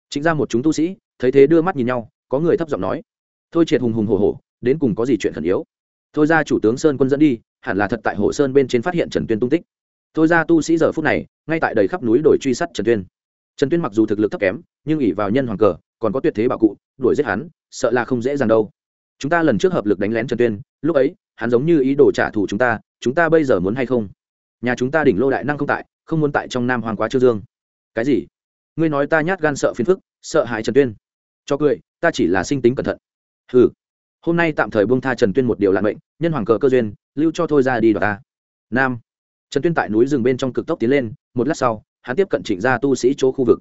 Chính ra một chúng tu sĩ, thấy thế đưa mắt nhìn nhau, có người thấp giọng nói thôi triệt hùng hùng hổ hổ, đến cùng có gì chuyện khẩn yếu? Thôi ra chủ tướng sơn quân dẫn đi, hẳn là thật tại hồ sơn bên trên phát hiện trần tuyên tung tích. Thôi ra tu sĩ giờ phút này, ngay tại đầy khắp núi đồi truy sát trần tuyên. Trần tuyên mặc dù thực lực thấp kém, nhưng ỉ vào nhân hoàng cờ, còn có tuyệt thế bảo cụ, đuổi giết hắn, sợ là không dễ dàng đâu. Chúng ta lần trước hợp lực đánh lén trần tuyên, lúc ấy, hắn giống như ý đồ trả thù chúng ta chúng ta bây giờ muốn hay không? Nhà chúng ta đỉnh lô đại năng không tại, không muốn tại trong nam hoàng quá trương dương. Cái gì? Ngươi nói ta nhát gan sợ phiền phức, sợ hại trần tuyên. Cho cười, ta chỉ là sinh tính cẩn thận hừ. Hôm nay tạm thời buông tha trần tuyên một điều lạn mệnh, nhân hoàng cờ cơ duyên, lưu cho thôi ra đi đoạt ta. Nam. Trần tuyên tại núi rừng bên trong cực tốc tiến lên, một lát sau, hắn tiếp cận trịnh gia tu sĩ chỗ khu vực.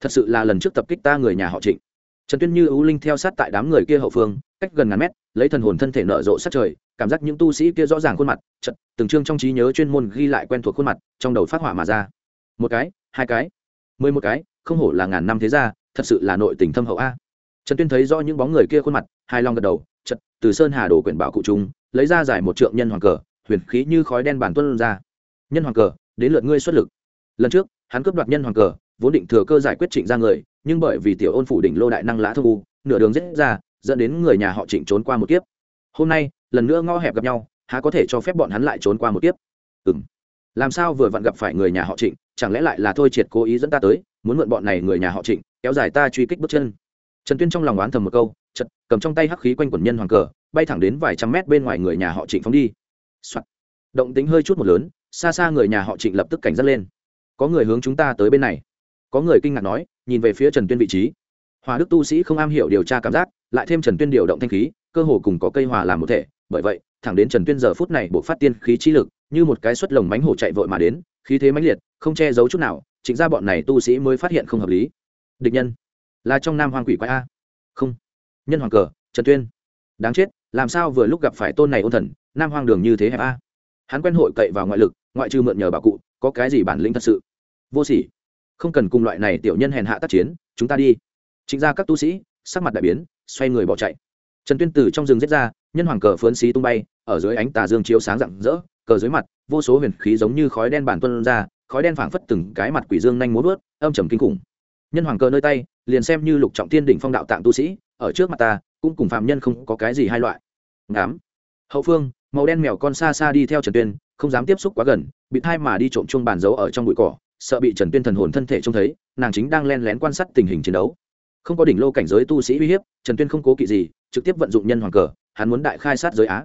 Thật sự là lần trước tập kích ta người nhà họ trịnh. Trần tuyên như ưu linh theo sát tại đám người kia hậu phương, cách gần ngàn mét, lấy thần hồn thân thể nở rộ sát trời, cảm giác những tu sĩ kia rõ ràng khuôn mặt chật từng chương trong trí nhớ chuyên môn ghi lại quen thuộc khuôn mặt, trong đầu phát hỏa mà ra. Một cái, hai cái, mười một cái, không hổ là ngàn năm thế gia, thật sự là nội tình thâm hậu a. Trần tuyên thấy rõ những bóng người kia khuôn mặt hai long gật đầu, chật, từ sơn hà đổ quyển bảo cụ Trung lấy ra giải một trượng nhân hoàng cờ, huyền khí như khói đen bản tuân ra. Nhân hoàng cờ, đến lượt ngươi xuất lực. Lần trước, hắn cướp đoạt nhân hoàng cờ, vốn định thừa cơ giải quyết trịnh ra người, nhưng bởi vì tiểu ôn phủ đỉnh lô đại năng lã thơ u, nửa đường giết ra, dẫn đến người nhà họ trịnh trốn qua một kiếp. Hôm nay, lần nữa ngõ hẹp gặp nhau, há có thể cho phép bọn hắn lại trốn qua một kiếp? Ừ m làm sao vừa vặn gặp phải người nhà họ trịnh, chẳng lẽ lại là thôi triệt cố ý dẫn ta tới, muốn mượn bọn này người nhà họ trịnh, kéo dài ta truy kích bước chân? Trần tuyên trong lòng oán thầm một câu chật, cầm trong tay hắc khí quanh quần nhân hoàng cờ, bay thẳng đến vài trăm mét bên ngoài người nhà họ trịnh phóng đi、Soạn. động tính hơi chút một lớn, xa xa người nhà họ trịnh lập tức cảnh giác lên. Có người hướng chúng ta tới bên này. Có người kinh ngạc nói, nhìn về phía trần tuyên vị trí. Hòa đức tu sĩ không am hiểu điều tra cảm giác, lại thêm trần tuyên điều động thanh khí, cơ hồ cùng có cây hòa làm một thể. Bởi vậy, thẳng đến trần tuyên giờ phút này buộc phát tiên khí trí lực, như một cái suất lồng mánh hổ chạy vội mà đến, khí thế mãnh liệt, không che giấu chút nào chính ra bọn này tu sĩ mới phát hiện không hợp lý. Địch nhân, là trong nam hoang quỷ quái a. Không nhân hoàng cờ, trần tuyên. Đáng chết, làm sao vừa lúc gặp phải tôn này ôn thần, nam hoang đường như thế hẹp a? Hắn quen hội cậy vào ngoại lực, ngoại trừ mượn nhờ bà cụ, có cái gì bản lĩnh thật sự? Vô sỉ. Không cần cùng loại này tiểu nhân hèn hạ tác chiến, chúng ta đi. Chính ra các tu sĩ, sắc mặt đại biến, xoay người bỏ chạy. Trần tuyên từ trong rừng giết ra, nhân hoàng cờ phớn xí tung bay, ở dưới ánh tà dương chiếu sáng rạng rỡ, cờ dưới mặt, vô số huyền khí giống như khói đen bản tuân ra, khói đen phảng phất từng cái mặt quỷ dương nhanh múa vớt, âm trầm kinh khủng. Nhân hoàng cờ nơi tay, liền xem như lục trọng tiên đỉnh phong đạo tạng tu sĩ ở trước mặt ta, cũng cùng phạm nhân không có cái gì hai loại. Ngám hậu phương, màu đen mèo con xa xa đi theo trần tuyên, không dám tiếp xúc quá gần, bị thai mà đi trộm chung bàn giấu ở trong bụi cỏ, sợ bị trần tuyên thần hồn thân thể trông thấy, nàng chính đang len lén quan sát tình hình chiến đấu. Không có đỉnh lô cảnh giới tu sĩ uy hiếp, trần tuyên không cố kỵ gì, trực tiếp vận dụng nhân hoàng cờ, hắn muốn đại khai sát giới á.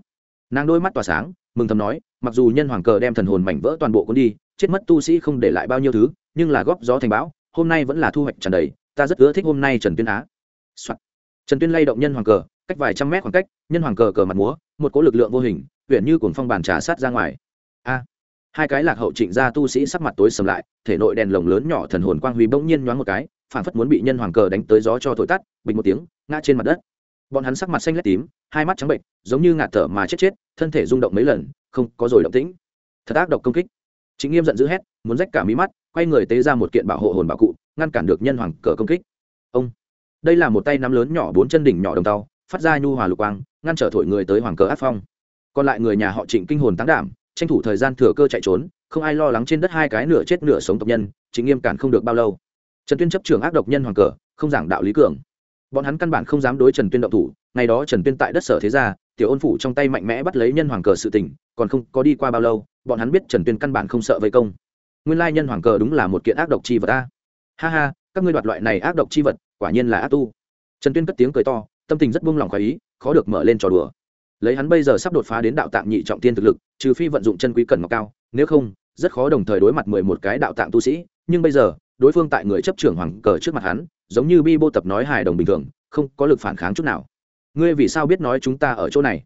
Nàng đôi mắt tỏa sáng, mừng thầm nói, mặc dù nhân hoàng cờ đem thần hồn mảnh vỡ toàn bộ cuốn đi, chết mất tu sĩ không để lại bao nhiêu thứ, nhưng là góp gió thành bão, hôm nay vẫn là thu hoạch tràn đầy, ta rất ưa thích hôm nay trần tuyên á、Soạn trần tuyên lay động nhân hoàng cờ, cách vài trăm mét khoảng cách, nhân hoàng cờ cờ mặt múa, một cỗ lực lượng vô hình huyện như cồn phong bàn trà sát ra ngoài. A! Hai cái lạc hậu trịnh gia tu sĩ sắc mặt tối sầm lại, thể nội đèn lồng lớn nhỏ thần hồn quang huy bỗng nhiên nhoáng một cái phản phất muốn bị nhân hoàng cờ đánh tới gió cho thổi tắt, bình một tiếng, ngã trên mặt đất. Bọn hắn sắc mặt xanh lét tím, hai mắt trắng bệnh giống như ngạt thở mà chết chết, thân thể rung động mấy lần, không có rồi động tĩnh. Thật ác độc công kích. Chính nghiêm giận dữ hét, muốn rách cả mí mắt, quay người tế ra một kiện bảo hộ hồn bảo cụ, ngăn cản được nhân hoàng cờ công kích. Ông! Đây là một tay nắm lớn nhỏ bốn chân đỉnh nhỏ đồng tàu phát ra nhu hòa lục quang, ngăn trở thổi người tới hoàng cờ áp phong. Còn lại người nhà họ trịnh kinh hồn tán đảm, tranh thủ thời gian thừa cơ chạy trốn, không ai lo lắng trên đất hai cái nửa chết nửa sống tộc nhân chính nghiêm cản không được bao lâu. Trần tuyên chấp trường ác độc nhân hoàng cờ, không giảng đạo lý cường. Bọn hắn căn bản không dám đối trần tuyên động thủ, ngày đó trần tuyên tại đất sở thế gia, tiểu ôn phủ trong tay mạnh mẽ bắt lấy nhân hoàng cờ sự tình, còn không có đi qua bao lâu, bọn hắn biết trần tuyên căn bản không sợ vây công. Nguyên lai nhân hoàng cờ đúng là một kiện ác độc chi vật ta ha ha các ngươi đoạt loại này ác độc chi vật, quả nhiên là ác tu. Trần tuyên cất tiếng cười to, tâm tình rất buông lỏng khỏi ý, khó được mở lên trò đùa. Lấy hắn bây giờ sắp đột phá đến đạo tạng nhị trọng tiên thực lực, trừ phi vận dụng chân quý cần ngọc cao, nếu không, rất khó đồng thời đối mặt mười một cái đạo tạng tu sĩ, nhưng bây giờ, đối phương tại người chấp trưởng hoàng cờ trước mặt hắn, giống như bi bô tập nói hài đồng bình thường, không có lực phản kháng chút nào. Ngươi vì sao biết nói chúng ta ở chỗ này?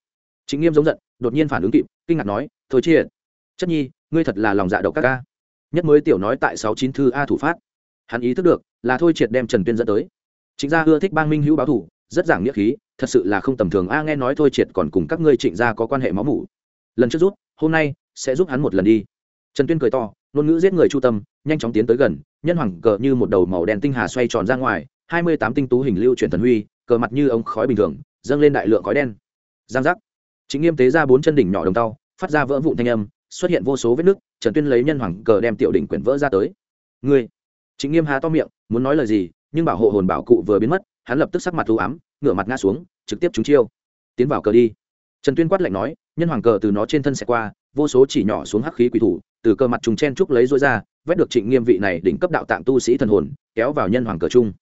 Chính nghiêm giống giận, đột nhiên phản ứng kịp, kinh ngạc nói, thôi chia chất nhi, ngươi thật là lòng dạ độc các ca. Nhất mới tiểu nói tại sáu chín thư a thủ phát. Hắn ý thức được là thôi triệt đem trần tuyên dẫn tới. Chính gia ưa thích bang minh hữu báo thủ, rất giảng nghĩa khí, thật sự là không tầm thường. A, nghe nói thôi triệt còn cùng các ngươi trịnh gia có quan hệ máu mủ. Lần trước rút, hôm nay sẽ giúp hắn một lần đi. Trần tuyên cười to, ngôn ngữ giết người chu tâm, nhanh chóng tiến tới gần, nhân hoàng cờ như một đầu màu đen tinh hà xoay tròn ra ngoài, hai mươi tám tinh tú hình lưu chuyển thần huy, cờ mặt như ống khói bình thường, dâng lên đại lượng khói đen. Giang giác. Chính nghiêm tế ra bốn chân đỉnh nhỏ đồng tàu phát ra vỡ vụn thanh âm, xuất hiện vô số vết nứt, trần tuyên lấy nhân hoàng cờ đem tiểu đỉnh quyển vỡ ra tới. Ngươi chính nghiêm há to miệng, muốn nói lời gì, nhưng bảo hộ hồn bảo cụ vừa biến mất, hắn lập tức sắc mặt u ám, ngửa mặt ngã xuống, trực tiếp trúng chiêu. Tiến vào cờ đi. Trần tuyên quát lạnh nói, nhân hoàng cờ từ nó trên thân xẻ qua, vô số chỉ nhỏ xuống hắc khí quỷ thủ, từ cờ mặt trùng chen trúc lấy rối ra, vét được trịnh nghiêm vị này đỉnh cấp đạo tạng tu sĩ thần hồn, kéo vào nhân hoàng cờ trung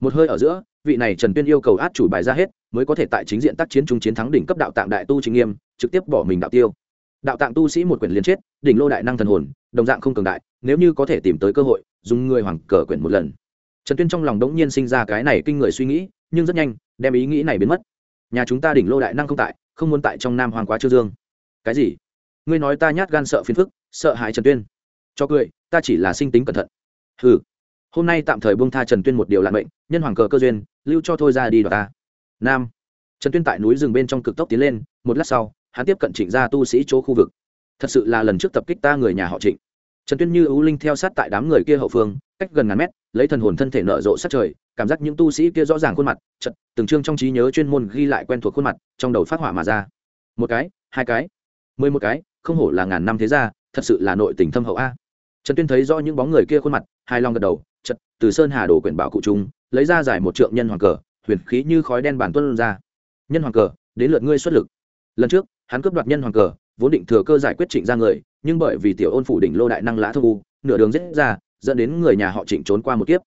một hơi ở giữa, vị này trần tuyên yêu cầu át chủ bài ra hết, mới có thể tại chính diện tác chiến trung chiến thắng đỉnh cấp đạo tạng đại tu trịnh nghiêm, trực tiếp bỏ mình đạo tiêu đạo tạng tu sĩ một quyển liên chết, đỉnh lô đại năng thần hồn, đồng dạng không cường đại, nếu như có thể tìm tới cơ hội, dùng người hoàng cờ quyển một lần. Trần tuyên trong lòng đống nhiên sinh ra cái này kinh người suy nghĩ, nhưng rất nhanh, đem ý nghĩ này biến mất. Nhà chúng ta đỉnh lô đại năng không tại, không muốn tại trong nam hoàng quá trương dương. Cái gì? Ngươi nói ta nhát gan sợ phiền phức, sợ hãi trần tuyên. Cho cười, ta chỉ là sinh tính cẩn thận. Ừ hôm nay tạm thời buông tha trần tuyên một điều lạng mệnh, nhân hoàng cờ cơ duyên, lưu cho thôi ra đi đ ta. Nam. Trần tuyên tại núi rừng bên trong cực tốc tiến lên, một lát sau hắn tiếp cận trịnh ra tu sĩ chỗ khu vực. Thật sự là lần trước tập kích ta người nhà họ trịnh. Trần tuyên như ưu linh theo sát tại đám người kia hậu phương, cách gần ngàn mét, lấy thần hồn thân thể nở rộ sát trời, cảm giác những tu sĩ kia rõ ràng khuôn mặt chật từng chương trong trí nhớ chuyên môn ghi lại quen thuộc khuôn mặt, trong đầu phát hỏa mà ra. Một cái, hai cái, mười một cái, không hổ là ngàn năm thế ra thật sự là nội tình thâm hậu a. Trần tuyên thấy rõ những bóng người kia khuôn mặt hai long gật đầu chật từ sơn hà đổ quyển bảo cụ trung lấy ra giải một trượng nhân hoàng cờ, huyền khí như khói đen bản tuân ra. Nhân hoàng cờ, đến lượt ngươi xuất lực lần trước, hắn cướp đoạt nhân hoàng cờ, vốn định thừa cơ giải quyết trịnh ra người, nhưng bởi vì tiểu ôn phủ đỉnh lô đại năng lã thơ u nửa đường giết ra, dẫn đến người nhà họ trịnh trốn qua một kiếp.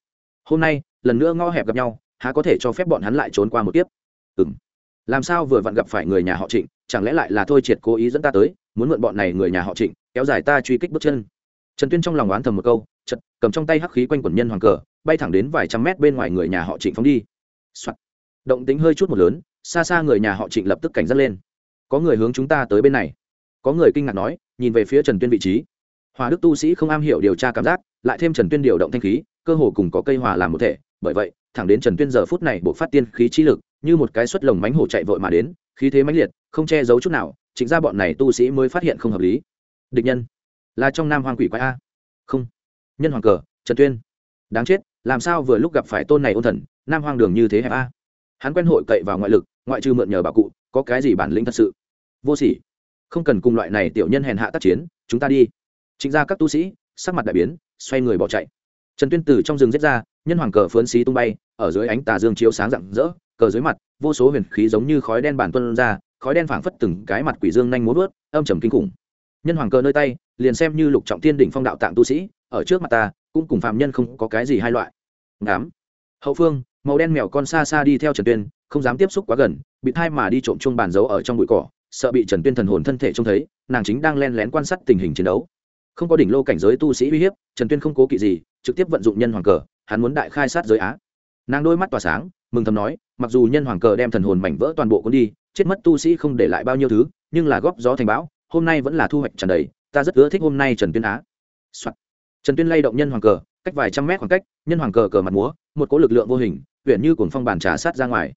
Hôm nay, lần nữa ngõ hẹp gặp nhau, há có thể cho phép bọn hắn lại trốn qua một kiếp? Ừ m làm sao vừa vặn gặp phải người nhà họ trịnh, chẳng lẽ lại là thôi triệt cố ý dẫn ta tới, muốn mượn bọn này người nhà họ trịnh, kéo dài ta truy kích bước chân? Trần tuyên trong lòng oán thầm một câu chật cầm trong tay hắc khí quanh quần nhân hoàng cờ, bay thẳng đến vài trăm mét bên ngoài người nhà họ trịnh phóng đi、Soạn. động tính hơi chút một lớn, xa xa người nhà họ trịnh lập tức cảnh giác lên có người hướng chúng ta tới bên này. Có người kinh ngạc nói, nhìn về phía trần tuyên vị trí. Hòa đức tu sĩ không am hiểu điều tra cảm giác, lại thêm trần tuyên điều động thanh khí, cơ hồ cùng có cây hòa làm một thể. Bởi vậy, thẳng đến trần tuyên giờ phút này bộ phát tiên khí trí lực, như một cái suất lồng mánh hổ chạy vội mà đến, khí thế mãnh liệt, không che giấu chút nào, chính ra bọn này tu sĩ mới phát hiện không hợp lý. Địch nhân, là trong nam hoàng quỷ quái a. Không. Nhân hoàng cờ, trần tuyên. Đáng chết, làm sao vừa lúc gặp phải tôn này ôn thần, nam hoàng đường như thế hẹp a. Hắn quen hội cậy vào ngoại lực ngoại trừ mượn nhờ bà cụ, có cái gì bản lĩnh thật sự? Vô sỉ. Không cần cùng loại này tiểu nhân hèn hạ tác chiến, chúng ta đi. Chính ra các tu sĩ, sắc mặt đại biến, xoay người bỏ chạy. Trần tuyên từ trong rừng giết ra, nhân hoàng cờ phớn xí tung bay, ở dưới ánh tà dương chiếu sáng rạng rỡ, cờ dưới mặt, vô số huyền khí giống như khói đen bản tuân ra, khói đen phảng phất từng cái mặt quỷ dương nhanh múa vớt âm trầm kinh khủng. Nhân hoàng cờ nơi tay, liền xem như lục trọng tiên đỉnh phong đạo tạng tu sĩ, ở trước mặt ta, cũng cùng phạm nhân không có cái gì hai loại. Ngám hậu phương, màu đen mèo con xa xa đi theo trần tuyên không dám tiếp xúc quá gần, bị thai mà đi trộm chuông bàn giấu ở trong bụi cỏ, sợ bị trần tuyên thần hồn thân thể trông thấy, nàng chính đang len lén quan sát tình hình chiến đấu. Không có đỉnh lô cảnh giới tu sĩ uy hiếp, trần tuyên không cố kỵ gì, trực tiếp vận dụng nhân hoàng cờ, hắn muốn đại khai sát giới á. Nàng đôi mắt tỏa sáng, mừng thầm nói, mặc dù nhân hoàng cờ đem thần hồn mảnh vỡ toàn bộ cuốn đi, chết mất tu sĩ không để lại bao nhiêu thứ, nhưng là góp gió thành bão, hôm nay vẫn là thu hoạch trần đầy, ta rất ưa thích hôm nay trần tuyên á、Soạn. trần tuyên lay động nhân hoàng cờ, cách vài trăm mét khoảng cách, nhân hoàng cờ cờ mặt múa, một cỗ lực lượng vô hình huyện như cuồng phong bàn trà sát ra ngoài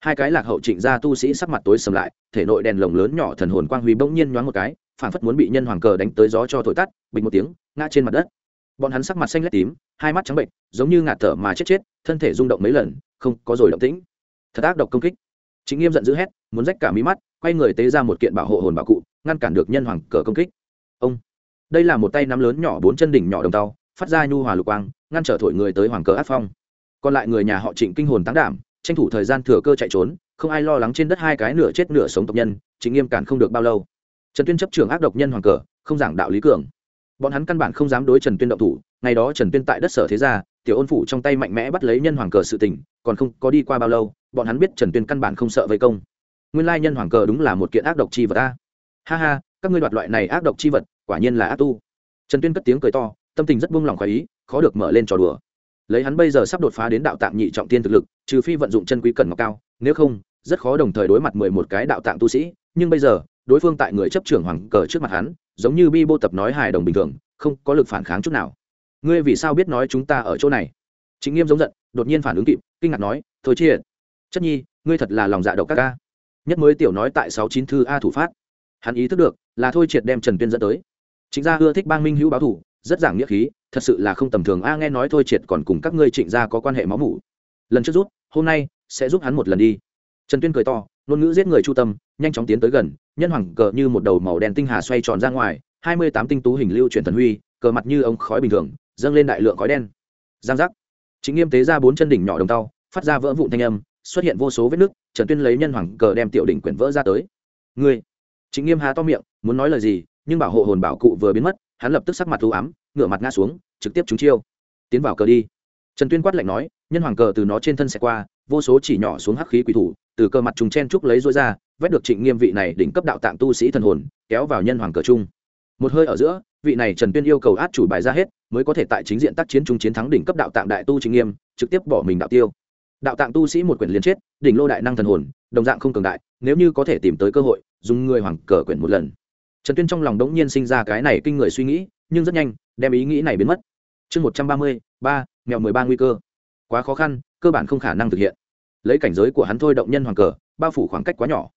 hai cái lạc hậu trịnh gia tu sĩ sắc mặt tối sầm lại, thể nội đèn lồng lớn nhỏ thần hồn quang huy bỗng nhiên nhoáng một cái phản phất muốn bị nhân hoàng cờ đánh tới gió cho thổi tắt, bình một tiếng, ngã trên mặt đất. Bọn hắn sắc mặt xanh lét tím, hai mắt trắng bệnh, giống như ngạt thở mà chết chết, thân thể rung động mấy lần, không có rồi động tĩnh. Thật ác độc công kích. Chính nghiêm giận dữ hét, muốn rách cả mí mắt, quay người tế ra một kiện bảo hộ hồn bảo cụ, ngăn cản được nhân hoàng cờ công kích. Ông. Đây là một tay nắm lớn nhỏ bốn chân đỉnh nhỏ đồng tàu phát ra nhu hòa lục quang, ngăn trở thổi người tới hoàng cờ áp phong. Còn lại người nhà họ trịnh kinh hồn tán đảm tranh thủ thời gian thừa cơ chạy trốn không ai lo lắng trên đất hai cái nửa chết nửa sống tộc nhân chính nghiêm cản không được bao lâu. Trần tuyên chấp trưởng ác độc nhân hoàng cờ không giảng đạo lý cường. Bọn hắn căn bản không dám đối trần tuyên động thủ ngày đó trần tuyên tại đất sở thế gia tiểu ôn phủ trong tay mạnh mẽ bắt lấy nhân hoàng cờ sự tỉnh, còn không có đi qua bao lâu bọn hắn biết trần tuyên căn bản không sợ vây công. Nguyên lai nhân hoàng cờ đúng là một kiện ác độc chi vật ta ha ha các ngươi đoạt loại này ác độc chi vật quả nhiên là ác tu. Trần tuyên cất tiếng cười to tâm tình rất buông lòng khoái ý khó được mở lên trò đùa lấy hắn bây giờ sắp đột phá đến đạo tạng nhị trọng tiên thực lực, trừ phi vận dụng chân quý cần ngọc cao, nếu không, rất khó đồng thời đối mặt mười một cái đạo tạng tu sĩ. Nhưng bây giờ, đối phương tại người chấp trưởng hoàng cờ trước mặt hắn, giống như bi bô tập nói hài đồng bình thường, không có lực phản kháng chút nào. Ngươi vì sao biết nói chúng ta ở chỗ này? Chính nghiêm giống giận, đột nhiên phản ứng kịp, kinh ngạc nói, thôi chi chất nhi, ngươi thật là lòng dạ độc các ca. Nhất mới tiểu nói tại sáu chín thư a thủ phát. Hắn ý thức được, là thôi triệt đem trần tuyên dẫn tới. Chính gia ưa thích bang minh hữu báo thủ, rất giảng nghĩa khí thật sự là không tầm thường. A, nghe nói thôi triệt còn cùng các ngươi trịnh gia có quan hệ máu mủ. Lần trước rút, hôm nay sẽ giúp hắn một lần đi. Trần tuyên cười to, ngôn ngữ giết người chu tâm, nhanh chóng tiến tới gần, nhân hoàng cờ như một đầu màu đen tinh hà xoay tròn ra ngoài, hai mươi tám tinh tú hình lưu chuyển thần huy, cờ mặt như ống khói bình thường, dâng lên đại lượng khói đen. Giang giác. Chính nghiêm tế ra bốn chân đỉnh nhỏ đồng tàu phát ra vỡ vụn thanh âm, xuất hiện vô số vết nứt, trần tuyên lấy nhân hoàng cờ đem tiểu đỉnh quyển vỡ ra tới. Ngươi. Chính nghiêm há to miệng, muốn nói lời gì, nhưng bảo hộ hồn bảo cụ vừa biến mất, hắn lập tức sắc mặt u ám ngửa mặt ngã xuống, trực tiếp trúng chiêu. Tiến vào cờ đi. Trần tuyên quát lạnh nói, nhân hoàng cờ từ nó trên thân sẽ qua, vô số chỉ nhỏ xuống hắc khí quỷ thủ, từ cờ mặt trùng chen trúc lấy rối ra, vét được trịnh nghiêm vị này đỉnh cấp đạo tạng tu sĩ thần hồn, kéo vào nhân hoàng cờ chung. Một hơi ở giữa, vị này trần tuyên yêu cầu át chủ bài ra hết, mới có thể tại chính diện tác chiến trung chiến thắng đỉnh cấp đạo tạng đại tu trịnh nghiêm, trực tiếp bỏ mình đạo tiêu. Đạo tạng tu sĩ một quyển liền chết, đỉnh lô đại năng thần hồn, đồng dạng không cường đại, nếu như có thể tìm tới cơ hội, dùng người hoàng cờ quyển một lần. Trần tuyên trong lòng đống nhiên sinh ra cái này kinh người suy nghĩ nhưng rất nhanh, đem ý nghĩ này biến mất. Chương một trăm ba mươi ba, mèo mười ba nguy cơ. Quá khó khăn, cơ bản không khả năng thực hiện. Lấy cảnh giới của hắn thôi động nhân hoàng cờ, bao phủ khoảng cách quá nhỏ.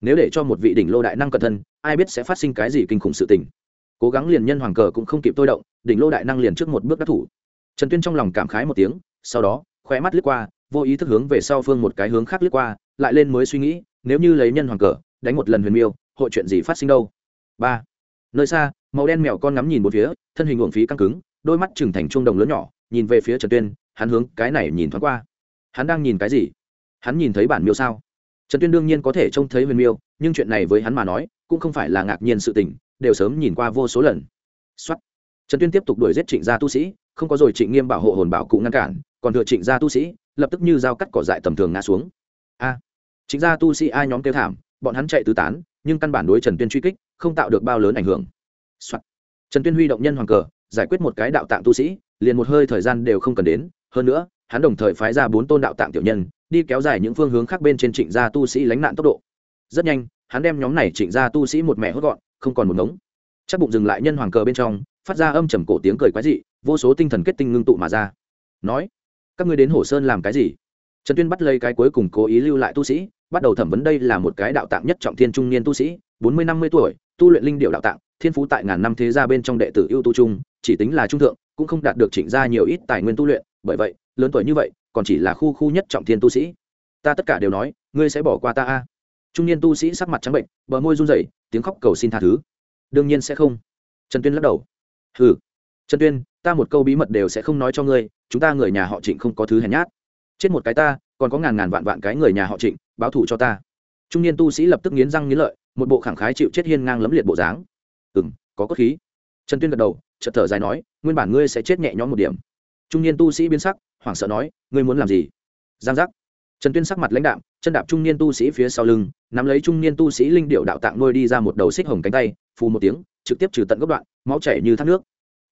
Nếu để cho một vị đỉnh lô đại năng cẩn thân ai biết sẽ phát sinh cái gì kinh khủng sự tình. Cố gắng liền nhân hoàng cờ cũng không kịp thôi động, đỉnh lô đại năng liền trước một bước đắc thủ. Trần tuyên trong lòng cảm khái một tiếng, sau đó, khóe mắt lướt qua, vô ý thức hướng về sau phương một cái hướng khác lướt qua, lại lên mới suy nghĩ, nếu như lấy nhân hoàng cờ, đánh một lần huyền miêu, hội chuyện gì phát sinh đâu? Ba. Nơi xa màu đen mèo con ngắm nhìn một phía, thân hình uổng phí căng cứng, đôi mắt trừng thành chuông đồng lớn nhỏ, nhìn về phía trần tuyên, hắn hướng cái này nhìn thoáng qua. Hắn đang nhìn cái gì? Hắn nhìn thấy bản miêu sao? Trần tuyên đương nhiên có thể trông thấy huyền miêu, nhưng chuyện này với hắn mà nói, cũng không phải là ngạc nhiên sự tình, đều sớm nhìn qua vô số lần. Xuất trần tuyên tiếp tục đuổi giết trịnh gia tu sĩ, không có rồi trịnh nghiêm bảo hộ hồn bảo cụ ngăn cản, còn thừa trịnh gia tu sĩ, lập tức như dao cắt cỏ dại tầm thường ngã xuống. A. Trịnh gia tu sĩ ai nhóm kêu thảm, bọn hắn chạy tứ tán, nhưng căn bản đối trần tuyên truy kích, không tạo được bao lớn ảnh hưởng、Soạn. trần tuyên huy động nhân hoàng cờ, giải quyết một cái đạo tạng tu sĩ, liền một hơi thời gian đều không cần đến. Hơn nữa, hắn đồng thời phái ra bốn tôn đạo tạng tiểu nhân, đi kéo dài những phương hướng khác bên trên trịnh gia tu sĩ lánh nạn tốc độ. Rất nhanh, hắn đem nhóm này trịnh gia tu sĩ một mẹ hốt gọn, không còn một ngống. Chắc bụng dừng lại nhân hoàng cờ bên trong, phát ra âm trầm cổ tiếng cười quái dị, vô số tinh thần kết tinh ngưng tụ mà ra. Nói, các ngươi đến hồ sơn làm cái gì? Trần tuyên bắt lấy cái cuối cùng cố ý lưu lại tu sĩ, bắt đầu thẩm vấn đây là một cái đạo tạng nhất trọng thiên trung niên tu sĩ, bốn mươi, năm mươi tuổi, tu luyện linh điệu đạo tạng thiên phú tại ngàn năm thế gia bên trong đệ tử ưu tu trung chỉ tính là trung thượng, cũng không đạt được chỉnh ra nhiều ít tài nguyên tu luyện. Bởi vậy, lớn tuổi như vậy, còn chỉ là khu khu nhất trọng thiên tu sĩ. Ta tất cả đều nói, ngươi sẽ bỏ qua ta a. Trung niên tu sĩ sắc mặt trắng bệnh, bờ môi run rẩy, tiếng khóc cầu xin tha thứ. Đương nhiên sẽ không. Trần tuyên lắc đầu. Ừ trần tuyên, ta một câu bí mật đều sẽ không nói cho ngươi, chúng ta người nhà họ trịnh không có thứ hèn nhát. Chết một cái ta, còn có ngàn ngàn vạn vạn cái người nhà họ trịnh, báo thủ cho ta. Trung niên tu sĩ lập tức nghiến răng nghiến lợi, một bộ khẳng khái chịu chết hiên ngang lấm liệt bộ dáng ừ m có cốt khí. Trần tuyên gật đầu, chợt thở dài nói, nguyên bản ngươi sẽ chết nhẹ nhõm một điểm. Trung niên tu sĩ biến sắc, hoảng sợ nói, ngươi muốn làm gì? Giang giác. Trần tuyên sắc mặt lãnh đạm, chân đạp trung niên tu sĩ phía sau lưng, nắm lấy trung niên tu sĩ linh điệu đạo tạng nuôi đi ra một đầu xích hồng cánh tay, phù một tiếng, trực tiếp trừ tận gốc đoạn, máu chảy như thác nước.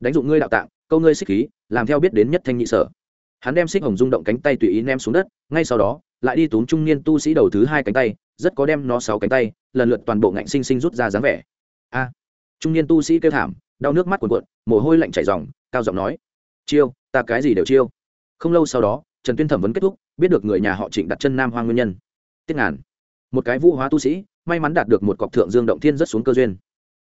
Đánh dụng ngươi đạo tạng, câu ngươi xích khí, làm theo biết đến nhất thanh nhị sở. Hắn đem xích hồng rung động cánh tay tùy ý ném xuống đất, ngay sau đó, lại đi túm trung niên tu sĩ đầu thứ hai cánh tay, rất có đem nó sáu cánh tay, lần lượt toàn bộ ngạnh sinh sinh rút ra dáng vẻ. A! Trung niên tu sĩ kêu thảm, đau nước mắt cuồn cuộn, mồ hôi lạnh chảy ròng, cao giọng nói, chiêu, ta cái gì đều chiêu. Không lâu sau đó, trần tuyên thẩm vấn kết thúc, biết được người nhà họ trịnh đặt chân nam hoang nguyên nhân. Tiết ngàn, một cái vũ hóa tu sĩ, may mắn đạt được một cọc thượng dương động thiên rất xuống cơ duyên.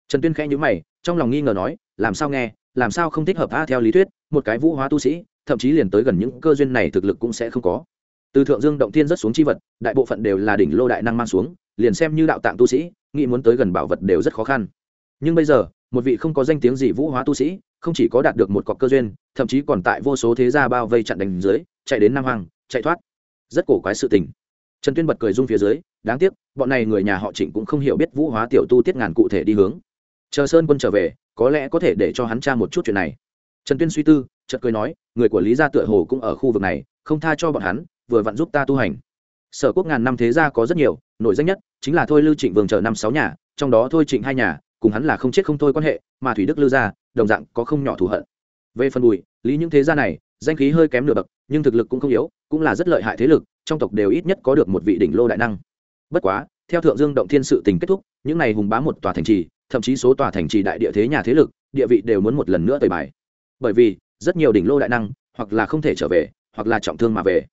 Trần tuyên khẽ nhữ mày, trong lòng nghi ngờ nói, làm sao nghe, làm sao không thích hợp a theo lý thuyết, một cái vũ hóa tu sĩ, thậm chí liền tới gần những cơ duyên này thực lực cũng sẽ không có. Từ thượng dương động thiên rất xuống chi vật, đại bộ phận đều là đỉnh lô đại năng mang xuống, liền xem như đạo tạng tu sĩ, nghĩ muốn tới gần bảo vật đều rất khó khăn nhưng bây giờ, một vị không có danh tiếng gì vũ hóa tu sĩ, không chỉ có đạt được một cọc cơ duyên, thậm chí còn tại vô số thế gia bao vây chặn đánh dưới, chạy đến nam hoàng chạy thoát. Rất cổ quái sự tình. Trần tuyên bật cười rung phía dưới, đáng tiếc, bọn này người nhà họ trịnh cũng không hiểu biết vũ hóa tiểu tu tiết ngàn cụ thể đi hướng. Chờ sơn quân trở về, có lẽ có thể để cho hắn tra một chút chuyện này. Trần tuyên suy tư, chợt cười nói, người của lý gia tựa hồ cũng ở khu vực này, không tha cho bọn hắn, vừa vặn giúp ta tu hành. Sở quốc ngàn năm thế gia có rất nhiều, nổi danh nhất chính là thôi lưu trịnh vương chờ năm sáu nhà, trong đó thôi trịnh hai nhà cùng hắn là không chết không thôi quan hệ, mà thủy đức lưu gia, đồng dạng có không nhỏ thù hận. Về phần bùi, lý những thế gia này, danh khí hơi kém nửa bậc, nhưng thực lực cũng không yếu, cũng là rất lợi hại thế lực, trong tộc đều ít nhất có được một vị đỉnh lô đại năng. Bất quá, theo thượng dương động thiên sự tình kết thúc, những này hùng bá một tòa thành trì, thậm chí số tòa thành trì đại địa thế nhà thế lực, địa vị đều muốn một lần nữa tời bài. Bởi vì, rất nhiều đỉnh lô đại năng, hoặc là không thể trở về, hoặc là trọng thương mà về.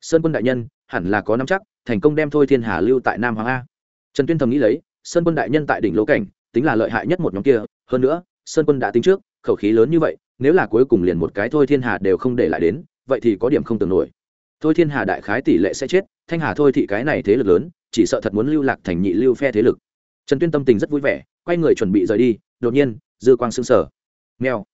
Sơn quân đại nhân, hẳn là có năm chắc, thành công đem thôi thiên hà lưu tại nam hoàng a. Trần tuyên thầm nghĩ lấy, sơn quân đại nhân tại đỉnh lô cảnh tính là lợi hại nhất một nhóm kia hơn nữa sơn quân đã tính trước khẩu khí lớn như vậy nếu là cuối cùng liền một cái thôi thiên hà đều không để lại đến vậy thì có điểm không tưởng nổi. Thôi thiên hà đại khái tỷ lệ sẽ chết thanh hà thôi thị cái này thế lực lớn chỉ sợ thật muốn lưu lạc thành nhị lưu phe thế lực. Trần tuyên tâm tình rất vui vẻ quay người chuẩn bị rời đi đột nhiên dư quang sững sở, mèo.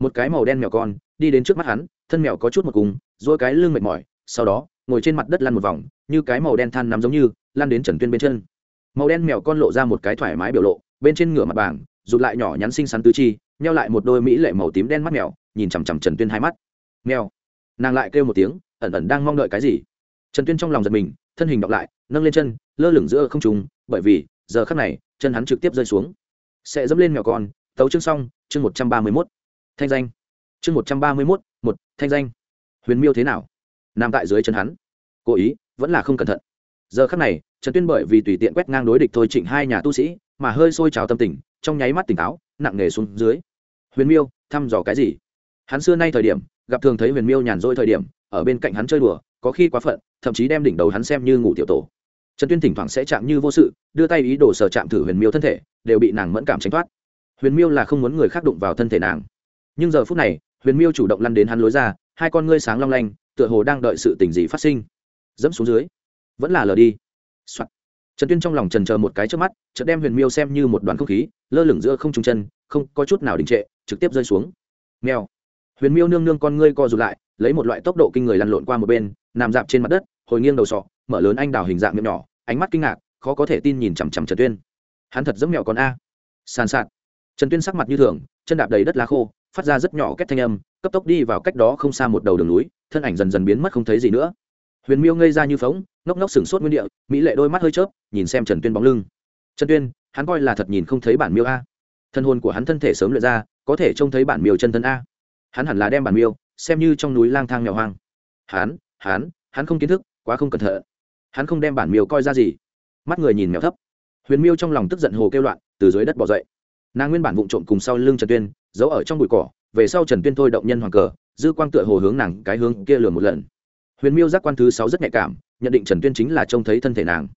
Một cái màu đen mèo con đi đến trước mắt hắn thân mèo có chút một cùng dỗi cái lưng mệt mỏi sau đó ngồi trên mặt đất lăn một vòng như cái màu đen than nắm giống như lăn đến trần tuyên bên chân. Màu đen mèo con lộ ra một cái thoải mái biểu lộ bên trên ngửa mặt bảng, rụt lại nhỏ nhắn xinh xắn tứ chi neo lại một đôi mỹ lệ màu tím đen mắt mèo, nhìn chằm chằm trần tuyên hai mắt. Mèo. Nàng lại kêu một tiếng, ẩn ẩn đang mong đợi cái gì? Trần tuyên trong lòng giật mình, thân hình đọc lại, nâng lên chân, lơ lửng giữa không trùng bởi vì, giờ khắc này, chân hắn trực tiếp rơi xuống. Sẽ dẫm lên mèo con. Tấu chương xong, chương một trăm ba mươi mốt. Thanh danh. Chương một trăm ba mươi mốt, một, thanh danh. Huyền miêu thế nào? Nằm tại dưới chân hắn. Cố ý, vẫn là không cẩn thận. Giờ khắc này, trần tuyên bởi vì tùy tiện quét ngang đối địch thôi chỉnh hai nhà tu sĩ mà hơi sôi trào tâm tình, trong nháy mắt tỉnh táo, nặng nề xuống dưới. Huyền miêu, thăm dò cái gì? Hắn xưa nay thời điểm, gặp thường thấy huyền miêu nhàn rỗi thời điểm, ở bên cạnh hắn chơi đùa, có khi quá phận, thậm chí đem đỉnh đầu hắn xem như ngủ tiểu tổ. Trần tuyên thỉnh thoảng sẽ chạm như vô sự, đưa tay ý đồ sờ chạm thử huyền miêu thân thể, đều bị nàng mẫn cảm tránh thoát. Huyền miêu là không muốn người khác đụng vào thân thể nàng. Nhưng giờ phút này, huyền miêu chủ động lăn đến hắn lối ra, hai con ngươi sáng long lanh, tựa hồ đang đợi sự tình gì phát sinh. Dẫm xuống dưới. Vẫn là lờ đi、Soạn trần tuyên trong lòng trần chờ một cái trước mắt, chợt đem huyền miêu xem như một đoàn không khí, lơ lửng giữa không trung chân, không có chút nào đình trệ, trực tiếp rơi xuống. Nghèo huyền miêu nương nương con ngươi co rụt lại, lấy một loại tốc độ kinh người lăn lộn qua một bên, nằm dạp trên mặt đất, hồi nghiêng đầu sọ, mở lớn anh đào hình dạng miệng nhỏ, ánh mắt kinh ngạc, khó có thể tin nhìn chằm chằm trần tuyên. Hắn thật giống mèo con a. Sàn sạt. Trần tuyên sắc mặt như thường, chân đạp đầy đất lá khô, phát ra rất nhỏ két thanh âm, cấp tốc đi vào cách đó không xa một đầu đường núi, thân ảnh dần dần biến mất không thấy gì nữa huyền miêu ngây ra như phóng, ngốc ngốc sừng sốt nguyên địa, mỹ lệ đôi mắt hơi chớp, nhìn xem trần tuyên bóng lưng. Trần tuyên, hắn coi là thật nhìn không thấy bản miêu a. Thân hồn của hắn thân thể sớm lượt ra, có thể trông thấy bản miêu chân thân a. Hắn hẳn là đem bản miêu, xem như trong núi lang thang nghèo hoang. Hắn hắn hắn không kiến thức, quá không cẩn thận. Hắn không đem bản miêu coi ra gì. Mắt người nhìn mèo thấp. Huyền miêu trong lòng tức giận hồ kêu loạn, từ dưới đất bỏ dậy. Nàng nguyên bản vụng trộm cùng sau lưng trần tuyên, giấu ở trong bụi cỏ, về sau trần tuyên thôi động nhân hoàng cờ, dư quang tựa hồ hướng nàng cái hướng kia lừa một lần huyền miêu giác quan thứ sáu rất nhạy cảm, nhận định trần tuyên chính là trông thấy thân thể nàng.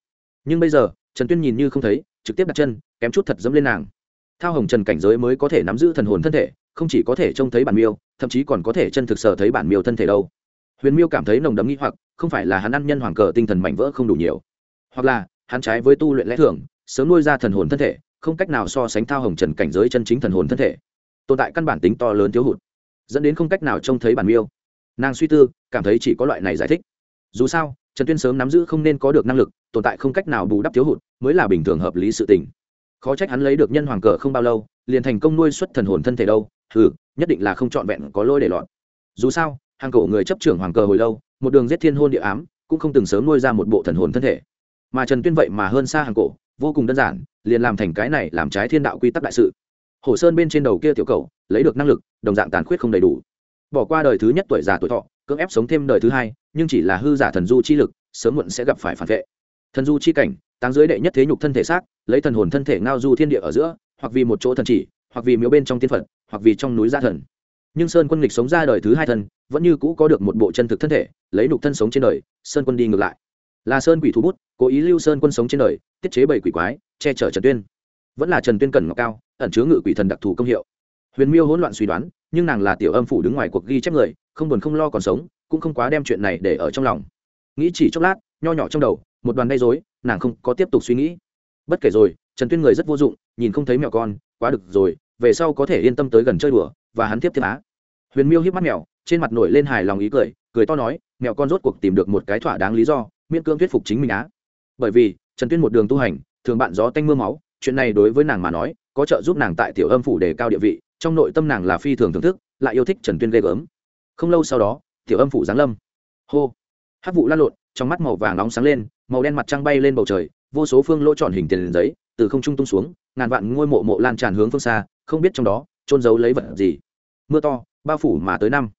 Nhưng bây giờ, trần tuyên nhìn như không thấy, trực tiếp đặt chân, kém chút thật dẫm lên nàng. Thao hồng trần cảnh giới mới có thể nắm giữ thần hồn thân thể, không chỉ có thể trông thấy bản miêu, thậm chí còn có thể chân thực sở thấy bản miêu thân thể đâu. Huyền miêu cảm thấy nồng đấm nghĩ hoặc, không phải là hắn ăn nhân hoàng cờ tinh thần mảnh vỡ không đủ nhiều, hoặc là hắn trái với tu luyện lẽ thường, sớm nuôi ra thần hồn thân thể, không cách nào so sánh thao hồng trần cảnh giới chân chính thần hồn thân thể. Tồn tại căn bản tính to lớn thiếu hụt, dẫn đến không cách nào trông thấy bản miêu nàng suy tư, cảm thấy chỉ có loại này giải thích. Dù sao, trần tuyên sớm nắm giữ không nên có được năng lực, tồn tại không cách nào bù đắp thiếu hụt, mới là bình thường hợp lý sự tình. Khó trách hắn lấy được nhân hoàng cờ không bao lâu, liền thành công nuôi xuất thần hồn thân thể đâu ừ nhất định là không trọn vẹn có lôi để lọt. Dù sao, hàng cổ người chấp trưởng hoàng cờ hồi lâu, một đường giết thiên hôn địa ám, cũng không từng sớm nuôi ra một bộ thần hồn thân thể. Mà trần tuyên vậy mà hơn xa hàng cổ, vô cùng đơn giản, liền làm thành cái này làm trái thiên đạo quy tắc đại sự. Hồ sơn bên trên đầu kia tiểu cầu, lấy được năng lực, đồng dạng tàn khuyết không đầy đủ bỏ qua đời thứ nhất tuổi già tuổi thọ, cưỡng ép sống thêm đời thứ hai, nhưng chỉ là hư giả thần du chi lực, sớm muộn sẽ gặp phải phản vệ. Thần du chi cảnh, táng dưới đệ nhất thế nhục thân thể xác, lấy thần hồn thân thể ngao du thiên địa ở giữa, hoặc vì một chỗ thần chỉ, hoặc vì miếu bên trong tiên phật, hoặc vì trong núi gia thần. Nhưng sơn quân lịch sống ra đời thứ hai thân vẫn như cũ có được một bộ chân thực thân thể, lấy nhục thân sống trên đời, sơn quân đi ngược lại. Là sơn quỷ thú bút, cố ý lưu sơn quân sống trên đời, tiết chế bảy quỷ quái, che chở trần tuyên. Vẫn là trần tuyên cần ngọc cao, ẩn chứa ngự quỷ thần đặc thù công hiệu huyền miêu hỗn loạn suy đoán, nhưng nàng là tiểu âm phủ đứng ngoài cuộc ghi chép người, không buồn không lo còn sống, cũng không quá đem chuyện này để ở trong lòng. Nghĩ chỉ chốc lát, nho nhỏ trong đầu, một đoàn gây dối nàng không có tiếp tục suy nghĩ. Bất kể rồi, trần tuyên người rất vô dụng, nhìn không thấy mèo con, quá được rồi, về sau có thể yên tâm tới gần chơi đùa, và hắn tiếp tiếp á. Huyền miêu hiếp mắt mèo, trên mặt nổi lên hài lòng ý cười cười to nói, mèo con rốt cuộc tìm được một cái thỏa đáng lý do, miễn cưỡng thuyết phục chính mình á. Bởi vì, trần tuyên một đường tu hành, thường bạn gió tanh m ư a máu, chuyện này đối với nàng mà nói, có trợ giúp nàng tại tiểu âm phủ đề cao địa vị trong nội tâm nàng là phi thường thưởng thức, lại yêu thích trần tuyên ghê gớm. Không lâu sau đó, tiểu âm phủ giáng lâm. Hô! Hát vụ lan lộn, trong mắt màu vàng nóng sáng lên, màu đen mặt trăng bay lên bầu trời, vô số phương lỗ tròn hình tiền giấy, từ không trung tung xuống, ngàn vạn ngôi mộ mộ lan tràn hướng phương xa, không biết trong đó trôn giấu lấy vật gì. Mưa to, bao phủ mà tới năm.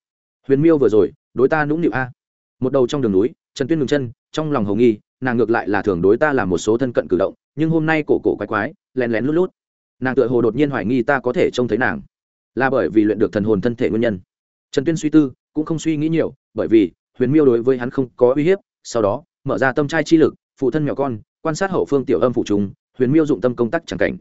Huyền miêu vừa rồi, đối ta nũng nịu a. Một đầu trong đường núi, trần tuyên ngừng chân, trong lòng hồng nghi, nàng ngược lại là thường đối ta làm một số thân cận cử động, nhưng hôm nay cổ cổ quái quái, lén lén lút lút. Nàng tựa hồ đột nhiên hoài nghi ta có thể trông thấy nàng là bởi vì luyện được thần hồn thân thể nguyên nhân. Trần tuyên suy tư, cũng không suy nghĩ nhiều, bởi vì huyền miêu đối với hắn không có uy hiếp, sau đó, mở ra tâm trai chi lực, phụ thân mèo con, quan sát hậu phương tiểu âm phụ trùng, huyền miêu dụng tâm công tác chẳng cảnh.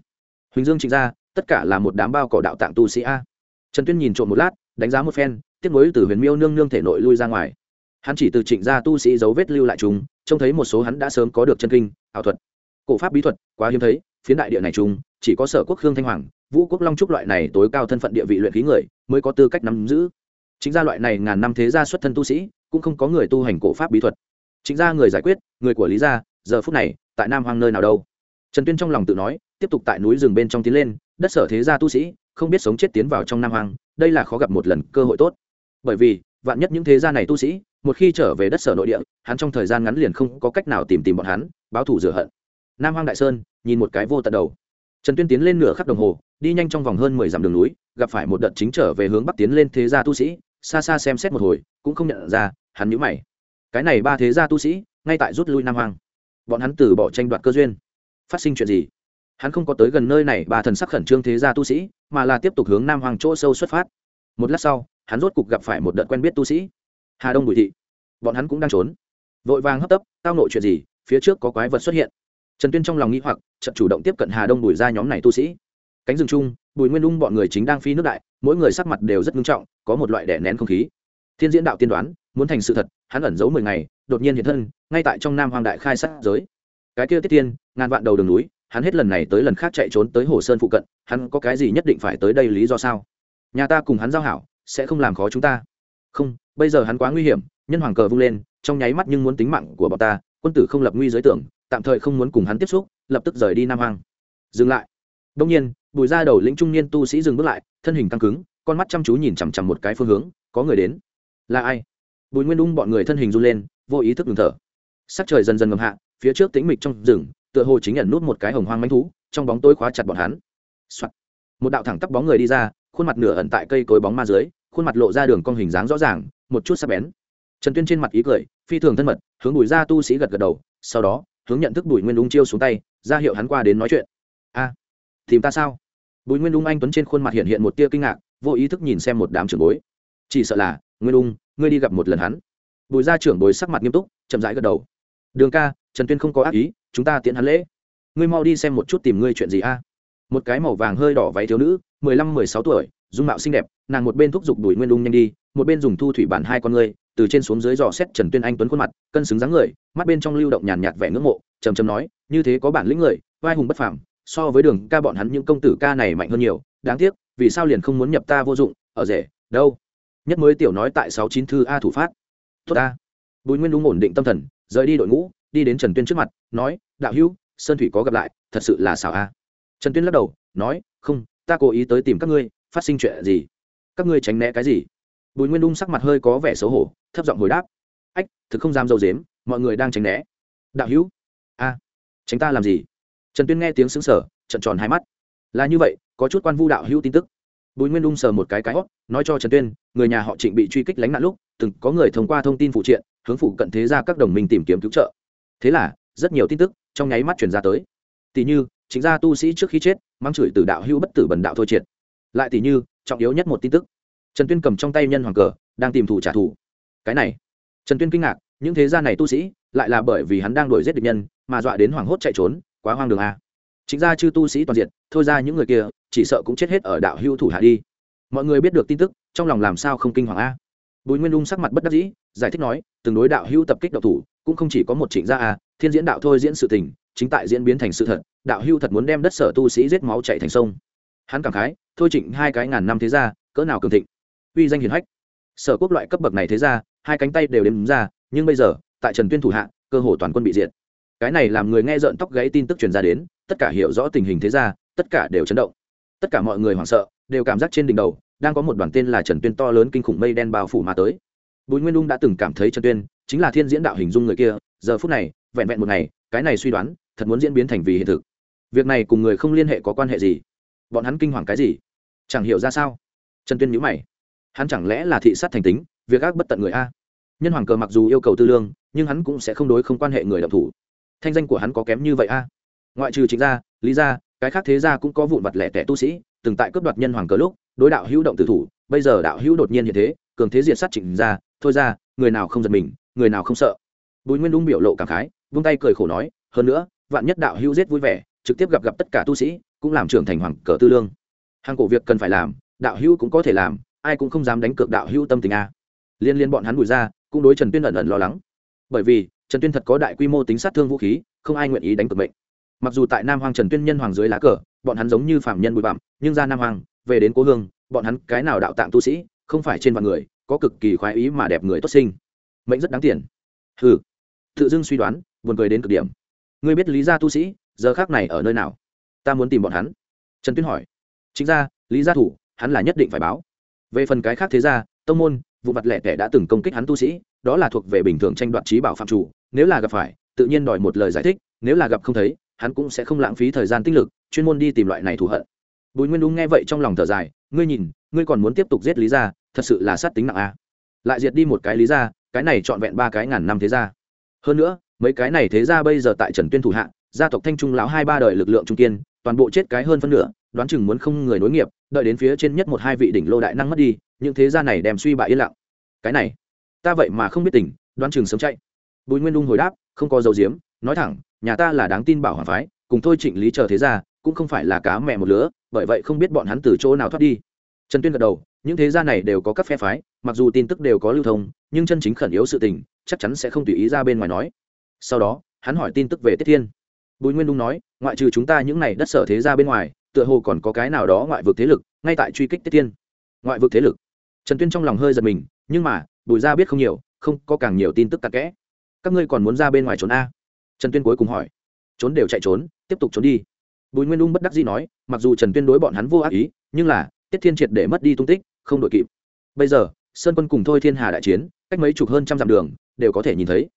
Huỳnh dương trịnh ra tất cả là một đám bao cỏ đạo tạng tu sĩ a. Trần tuyên nhìn trộm một lát, đánh giá một phen tiếp nối từ huyền miêu nương nương thể nội lui ra ngoài. Hắn chỉ từ trịnh ra tu sĩ dấu vết lưu lại chúng trông thấy một số hắn đã sớm có được chân kinh, ảo thuật. Cổ pháp bí thuật, quá hiếm thấy, phiến đại địa này chúng chỉ có sở quốc khương thanh hoàng vũ quốc long trúc loại này tối cao thân phận địa vị luyện khí người mới có tư cách nắm giữ. Chính ra loại này ngàn năm thế gia xuất thân tu sĩ cũng không có người tu hành cổ pháp bí thuật. Chính ra người giải quyết người của lý gia giờ phút này tại nam hoang nơi nào đâu? Trần tuyên trong lòng tự nói tiếp tục tại núi rừng bên trong tiến lên đất sở thế gia tu sĩ không biết sống chết tiến vào trong nam hoang, đây là khó gặp một lần cơ hội tốt. Bởi vì vạn nhất những thế gia này tu sĩ một khi trở về đất sở nội địa hắn trong thời gian ngắn liền không có cách nào tìm tìm bọn hắn báo thủ rửa hận. Nam hoang đại sơn nhìn một cái vô tận đầu. Trần tuyên tiến lên nửa khắc đồng hồ đi nhanh trong vòng hơn mười dặm đường núi, gặp phải một đợt chính trở về hướng bắc tiến lên thế gia tu sĩ, xa xa xem xét một hồi, cũng không nhận ra, hắn nhíu mày. Cái này ba thế gia tu sĩ, ngay tại rút lui nam hoàng bọn hắn từ bỏ tranh đoạt cơ duyên. Phát sinh chuyện gì? Hắn không có tới gần nơi này, ba thần sắc khẩn trương thế gia tu sĩ, mà là tiếp tục hướng nam hoàng chỗ sâu xuất phát. Một lát sau, hắn rốt cục gặp phải một đợt quen biết tu sĩ. Hà đông bùi thị. Bọn hắn cũng đang trốn. Vội vàng hấp tấp, tao nội chuyện gì? Phía trước có quái vật xuất hiện. Trần tuyên trong lòng nghĩ hoặc trận chủ động tiếp cận hà đông bùi ra nhóm này tu sĩ cánh rừng chung, bùi nguyên ung bọn người chính đang phi nước đại, mỗi người sắc mặt đều rất nghiêm trọng, có một loại đẻ nén không khí. Thiên diễn đạo tiên đoán, muốn thành sự thật, hắn ẩn giấu mười ngày, đột nhiên hiện thân, ngay tại trong nam hoàng đại khai sát giới. Cái kia tiết tiên, ngàn vạn đầu đường núi, hắn hết lần này tới lần khác chạy trốn tới hồ sơn phụ cận, hắn có cái gì nhất định phải tới đây lý do sao? Nhà ta cùng hắn giao hảo, sẽ không làm khó chúng ta. Không, bây giờ hắn quá nguy hiểm, nhân hoàng cờ vung lên, trong nháy mắt nhưng muốn tính mạng của bọn ta, quân tử không lập nguy giới tưởng, tạm thời không muốn cùng hắn tiếp xúc, lập tức rời đi nam hoàng dừng lại. Đông nhiên bùi ra đầu lĩnh trung niên tu sĩ dừng bước lại, thân hình căng cứng, con mắt chăm chú nhìn chằm chằm một cái phương hướng, có người đến. Là ai? Bùi nguyên ung bọn người thân hình run lên, vô ý thức ngừng thở. Sắc trời dần dần ngầm hạ, phía trước tĩnh mịch trong rừng, tựa hồ chính nhận nút một cái hồng hoang manh thú, trong bóng tối khóa chặt bọn hắn、Soạn. một đạo thẳng tắp bóng người đi ra, khuôn mặt nửa ẩn tại cây cối bóng ma dưới, khuôn mặt lộ ra đường cong hình dáng rõ ràng, một chút sắc bén. Trần tuyên trên mặt ý cười, phi thường thân mật, hướng bùi ra tu sĩ gật gật đầu, sau đó, hướng nhận thức bùi nguyên ung chiêu xuống tay, ra hiệu hắn qua đến nói chuyện. A, tìm ta sao? Bùi nguyên ung anh tuấn trên khuôn mặt hiện hiện một tia kinh ngạc, vô ý thức nhìn xem một đám trưởng bối. Chỉ sợ là, nguyên ung, ngươi đi gặp một lần hắn. Bùi gia trưởng bối sắc mặt nghiêm túc, chậm rãi gật đầu. Đường ca, trần tuyên không có ác ý, chúng ta tiễn hắn lễ. Ngươi mau đi xem một chút tìm ngươi chuyện gì a? Một cái màu vàng hơi đỏ váy thiếu nữ, mười lăm, mười sáu tuổi, dung mạo xinh đẹp, nàng một bên thúc giục Đùi nguyên ung nhanh đi, một bên dùng thu thủy bản hai con ngươi, từ trên xuống dưới dò xét trần tuyên anh tuấn khuôn mặt, cân xứng dáng người, mắt bên trong lưu động nhàn nhạt vẻ ngưỡng mộ, trầm trầm nói, như thế có bản lĩnh người vai hùng bất phẳng so với đường ca bọn hắn những công tử ca này mạnh hơn nhiều, đáng tiếc, vì sao liền không muốn nhập ta vô dụng, ở rể, đâu? Nhất mới tiểu nói tại sáu chín thư a thủ phát. Tốt ta. Bùi nguyên đúng ổn định tâm thần, rời đi đội ngũ, đi đến trần tuyên trước mặt, nói, đạo hữu, sơn thủy có gặp lại, thật sự là xảo a. Trần tuyên lắc đầu, nói, không, ta cố ý tới tìm các ngươi, phát sinh chuyện gì? Các ngươi tránh né cái gì? Bùi nguyên đung sắc mặt hơi có vẻ xấu hổ, thấp giọng hồi đáp, ách, thực không dám dâu dếm, mọi người đang tránh né. Đạo hữu? A, tránh ta làm gì? Trần tuyên nghe tiếng xứng sở trận tròn hai mắt. Là như vậy, có chút quan vu đạo hữu tin tức. Bùi nguyên đung sờ một cái cái hót, nói cho trần tuyên, người nhà họ trịnh bị truy kích lánh nạn lúc, từng có người thông qua thông tin phụ triện, hướng phụ cận thế ra các đồng minh tìm kiếm cứu trợ. Thế là, rất nhiều tin tức trong nháy mắt chuyển ra tới. Tỷ như, chính ra tu sĩ trước khi chết, mang chửi từ đạo hữu bất tử bần đạo thôi triệt. Lại tỷ như, trọng yếu nhất một tin tức. Trần tuyên cầm trong tay nhân hoàng cờ, đang tìm thủ trả thù. Cái này. Trần tuyên kinh ngạc, những thế gia này tu sĩ, lại là bởi vì hắn đang đuổi giết địch nhân, mà dọa đến hoảng hốt chạy trốn quá hoang đường a. Chính ra chư tu sĩ toàn diện, thôi ra những người kia, chỉ sợ cũng chết hết ở đạo hưu thủ hạ đi. Mọi người biết được tin tức, trong lòng làm sao không kinh hoàng a? Bùi nguyên lung sắc mặt bất đắc dĩ, giải thích nói, từng đối đạo hưu tập kích độc thủ, cũng không chỉ có một trịnh gia a, thiên diễn đạo thôi diễn sự tình, chính tại diễn biến thành sự thật, đạo hưu thật muốn đem đất sở tu sĩ giết máu chạy thành sông. Hắn cảm khái, thôi trịnh hai cái ngàn năm thế ra cỡ nào cường thịnh. Uy danh hiền hách. Sở quốc loại cấp bậc này thế ra hai cánh tay đều đếm ra, nhưng bây giờ, tại trần tuyên thủ hạ, cơ hồ toàn quân bị diệt cái này làm người nghe rợn tóc gãy tin tức truyền ra đến, tất cả hiểu rõ tình hình thế ra, tất cả đều chấn động. Tất cả mọi người hoảng sợ, đều cảm giác trên đỉnh đầu, đang có một đoàn tên là trần tuyên to lớn kinh khủng mây đen bao phủ mà tới. Bùi nguyên ung đã từng cảm thấy trần tuyên chính là thiên diễn đạo hình dung người kia, giờ phút này, vẹn vẹn một ngày, cái này suy đoán, thật muốn diễn biến thành vì hiện thực. Việc này cùng người không liên hệ có quan hệ gì? Bọn hắn kinh hoàng cái gì? Chẳng hiểu ra sao. Trần tuyên nhữ mày. Hắn chẳng lẽ là thị sát thành tính, việc ác bất tận người a? Nhân hoàng cờ mặc dù yêu cầu tư lương, nhưng hắn cũng sẽ không đối không quan hệ người đọc thủ thanh danh của hắn có kém như vậy a? Ngoại trừ chính gia, lý gia, cái khác thế gia cũng có vụn vặt lẻ tẻ tu sĩ, từng tại cướp đoạt nhân hoàng cờ lúc, đối đạo hữu động tử thủ, bây giờ đạo hữu đột nhiên hiện thế, cường thế diệt sát trịnh gia, thôi ra, người nào không giật mình, người nào không sợ. Bùi nguyên đúng biểu lộ cảm khái, vung tay cười khổ nói, hơn nữa, vạn nhất đạo hữu giết vui vẻ, trực tiếp gặp gặp tất cả tu sĩ, cũng làm trưởng thành hoàng cờ tư lương. Hàng cổ việc cần phải làm, đạo hữu cũng có thể làm, ai cũng không dám đánh cược đạo hữu tâm tình a. Liên liên bọn hắn bùi ra, cũng đối trần tuyên ẩn ẩn lo lắng. Bởi vì trần tuyên thật có đại quy mô tính sát thương vũ khí, không ai nguyện ý đánh cược mệnh. Mặc dù tại nam hoàng trần tuyên nhân hoàng dưới lá cờ, bọn hắn giống như phạm nhân bụi bặm, nhưng ra nam hoàng về đến cố hương, bọn hắn cái nào đạo tạng tu sĩ, không phải trên vạn người, có cực kỳ khoái ý mà đẹp người tốt sinh. Mệnh rất đáng tiền. Ừ tự dưng suy đoán, buồn cười đến cực điểm. Ngươi biết lý gia tu sĩ, giờ khác này ở nơi nào? Ta muốn tìm bọn hắn. Trần tuyên hỏi. Chính ra, lý gia thủ, hắn là nhất định phải báo. Về phần cái khác thế ra tông môn, vụ mặt lẻ tẻ đã từng công kích hắn tu sĩ, đó là thuộc về bình thường tranh đoạt trí bảo phạm chủ nếu là gặp phải tự nhiên đòi một lời giải thích nếu là gặp không thấy hắn cũng sẽ không lãng phí thời gian tích lực chuyên môn đi tìm loại này thù hận. Bùi nguyên đúng nghe vậy trong lòng thở dài ngươi nhìn ngươi còn muốn tiếp tục giết lý gia thật sự là sát tính nặng a. Lại diệt đi một cái lý gia cái này trọn vẹn ba cái ngàn năm thế gia. Hơn nữa mấy cái này thế gia bây giờ tại trần tuyên thủ hạ gia tộc thanh trung lão hai ba đời lực lượng trung kiên toàn bộ chết cái hơn phân nửa đoán chừng muốn không người nối nghiệp đợi đến phía trên nhất một hai vị đỉnh lô đại năng mất đi những thế gia này đem suy bại yên lặng. Cái này ta vậy mà không biết tỉnh, đoán chừng sớm chạy bùi nguyên Ung hồi đáp, không có dấu diếm nói thẳng, nhà ta là đáng tin bảo hoàng phái, cùng thôi trịnh lý chờ thế gia, cũng không phải là cá mẹ một lứa, bởi vậy không biết bọn hắn từ chỗ nào thoát đi. Trần tuyên gật đầu, những thế gia này đều có các phe phái, mặc dù tin tức đều có lưu thông, nhưng chân chính khẩn yếu sự tình, chắc chắn sẽ không tùy ý ra bên ngoài nói. Sau đó, hắn hỏi tin tức về tiết thiên. Bùi nguyên đung nói, ngoại trừ chúng ta những này đất sở thế ra bên ngoài, tựa hồ còn có cái nào đó ngoại vực thế lực, ngay tại truy kích tiết Thiên. ngoại vực thế lực. Trần tuyên trong lòng hơi giật mình, nhưng mà, bùi gia biết không nhiều, không có càng nhiều tin tức tạc kẽ các ngươi còn muốn ra bên ngoài trốn a? Trần tuyên cuối cùng hỏi. Trốn đều chạy trốn, tiếp tục trốn đi. Bùi nguyên ung bất đắc dĩ nói, mặc dù trần tuyên đối bọn hắn vô ác ý, nhưng là, tiết thiên triệt để mất đi tung tích, không đội kịp. Bây giờ, sơn quân cùng thôi thiên hà đại chiến, cách mấy chục hơn trăm dặm đường, đều có thể nhìn thấy.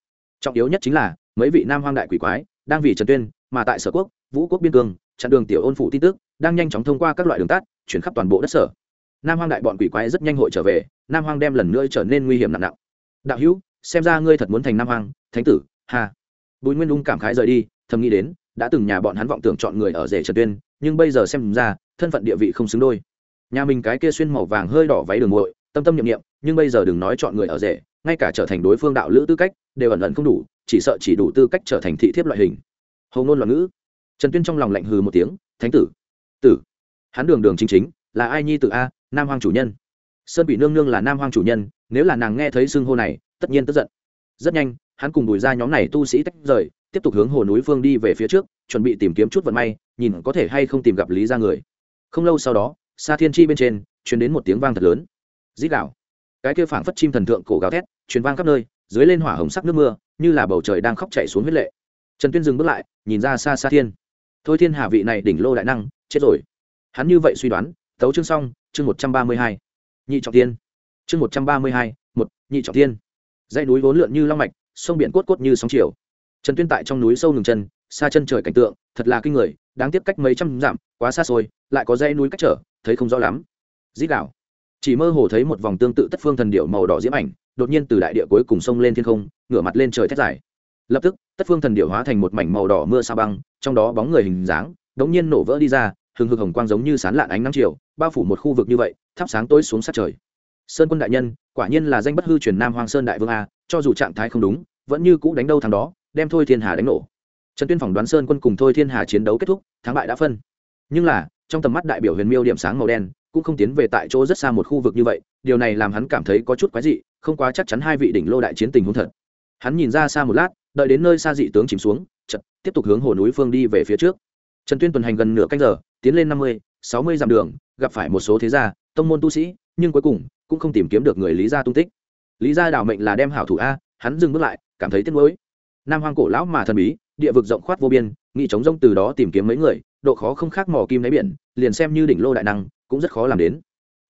Trọng yếu nhất chính là, mấy vị nam hoang đại quỷ quái, đang vì trần tuyên, mà tại sở quốc, vũ quốc biên cương, chặn đường tiểu ôn phụ tin tức, đang nhanh chóng thông qua các loại đường tắt, chuyển khắp toàn bộ đất sở. Nam hoang đại bọn quỷ quái rất nhanh hội trở về, nam hoang đem lần nữa trở nên nguy hiểm nặng nặng. Đạo hữu xem ra ngươi thật muốn thành nam hoang, thánh tử hà bùi nguyên ung cảm khái rời đi, thầm nghĩ đến, đã từng nhà bọn hắn vọng tưởng chọn người ở rể trần tuyên, nhưng bây giờ xem ra, thân phận địa vị không xứng đôi. Nhà mình cái kia xuyên màu vàng hơi đỏ váy đường muội, tâm tâm nhiệm nghiệm nhưng bây giờ đừng nói chọn người ở rể, ngay cả trở thành đối phương đạo lữ tư cách, đều ẩn ẩn không đủ, chỉ sợ chỉ đủ tư cách trở thành thị thiếp loại hình. Hầu ngôn loạn ngữ. Trần tuyên trong lòng lạnh hừ một tiếng, thánh tử tử. Hắn đường đường chính chính, là ai nhi tử a, nam hoàng chủ nhân. Sơn bị nương nương là nam hoàng chủ nhân, nếu là nàng nghe thấy xưng hô này tất nhiên tức giận. Rất nhanh, hắn cùng bùi ra nhóm này tu sĩ tách rời, tiếp tục hướng hồ núi phương đi về phía trước, chuẩn bị tìm kiếm chút vận may, nhìn có thể hay không tìm gặp lý ra người. Không lâu sau đó xa thiên chi bên trên chuyển đến một tiếng vang thật lớn. Dít gạo cái kia phảng phất chim thần thượng cổ gào thét, truyền vang khắp nơi, dưới lên hỏa hồng sắc nước mưa, như là bầu trời đang khóc chảy xuống huyết lệ. Trần tuyên dừng bước lại, nhìn ra xa xa thiên. Thôi thiên hà vị này đỉnh lô đại năng, chết rồi. Hắn như vậy suy đoán, tấu chương xong, chương một trăm ba mươi hai. Nhị trọng tiên. Chương một trăm ba mươi hai, một, nhị trọng tiên dãy núi vốn lượn như long mạch, sông biển cốt cốt như sóng chiều. Trần tuyên tại trong núi sâu ngừng chân, xa chân trời cảnh tượng, thật là kinh người, đáng tiếc cách mấy trăm dặm, quá xa xôi, lại có dãy núi cách trở, thấy không rõ lắm. Dít đảo. Chỉ mơ hồ thấy một vòng tương tự tất phương thần điệu màu đỏ diễm ảnh, đột nhiên từ đại địa cuối cùng sông lên thiên không, ngửa mặt lên trời thét dài. Lập tức, tất phương thần điệu hóa thành một mảnh màu đỏ mưa sa băng, trong đó bóng người hình dáng, đống nhiên nổ vỡ đi ra, hừng hực hồng quang giống như sán lạn ánh nắng chiều, bao phủ một khu vực như vậy, thắp sáng tối xuống sát trời sơn quân đại nhân, quả nhiên là danh bất hư truyền nam hoàng sơn đại vương a, cho dù trạng thái không đúng, vẫn như cũ đánh đâu thằng đó, đem thôi thiên hà đánh nổ. Trần tuyên phỏng đoán sơn quân cùng thôi thiên hà chiến đấu kết thúc, thắng bại đã phân. Nhưng là, trong tầm mắt đại biểu huyền miêu điểm sáng màu đen, cũng không tiến về tại chỗ rất xa một khu vực như vậy, điều này làm hắn cảm thấy có chút quái dị, không quá chắc chắn hai vị đỉnh lô đại chiến tình huống thật. Hắn nhìn ra xa một lát, đợi đến nơi xa dị tướng chìm xuống chật tiếp tục hướng hồ núi phương đi về phía trước. Trần tuyên tuần hành gần nửa canh giờ, tiến lên năm mươi, sáu mươi dặm đường, gặp phải một số thế gia, tông môn tu sĩ nhưng cuối cùng cũng không tìm kiếm được người lý gia tung tích. Lý gia đảo mệnh là đem hảo thủ a, hắn dừng bước lại, cảm thấy tiếc nuối. Nam hoang cổ lão mà thần bí, địa vực rộng khoát vô biên nghị chống rông từ đó tìm kiếm mấy người, độ khó không khác mò kim đáy biển, liền xem như đỉnh lô đại năng, cũng rất khó làm đến.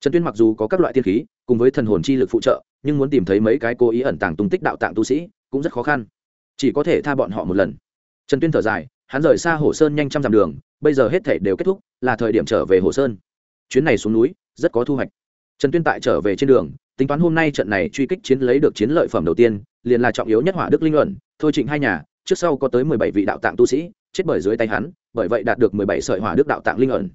Trần tuyên mặc dù có các loại tiên khí, cùng với thần hồn chi lực phụ trợ, nhưng muốn tìm thấy mấy cái cố ý ẩn tàng tung tích đạo tạng tu sĩ, cũng rất khó khăn. Chỉ có thể tha bọn họ một lần. Trần tuyên thở dài, hắn rời xa hồ sơn nhanh trăm dặm đường, bây giờ hết thể đều kết thúc, là thời điểm trở về hồ sơn. Chuyến này xuống núi, rất có thu hoạch trần tuyên tại trở về trên đường, tính toán hôm nay trận này truy kích chiến lấy được chiến lợi phẩm đầu tiên, liền là trọng yếu nhất hỏa đức linh luận, thôi trịnh hai nhà, trước sau có tới mười bảy vị đạo tạng tu sĩ, chết bởi dưới tay hắn, bởi vậy đạt được mười bảy sợi hỏa đức đạo tạng linh ẩn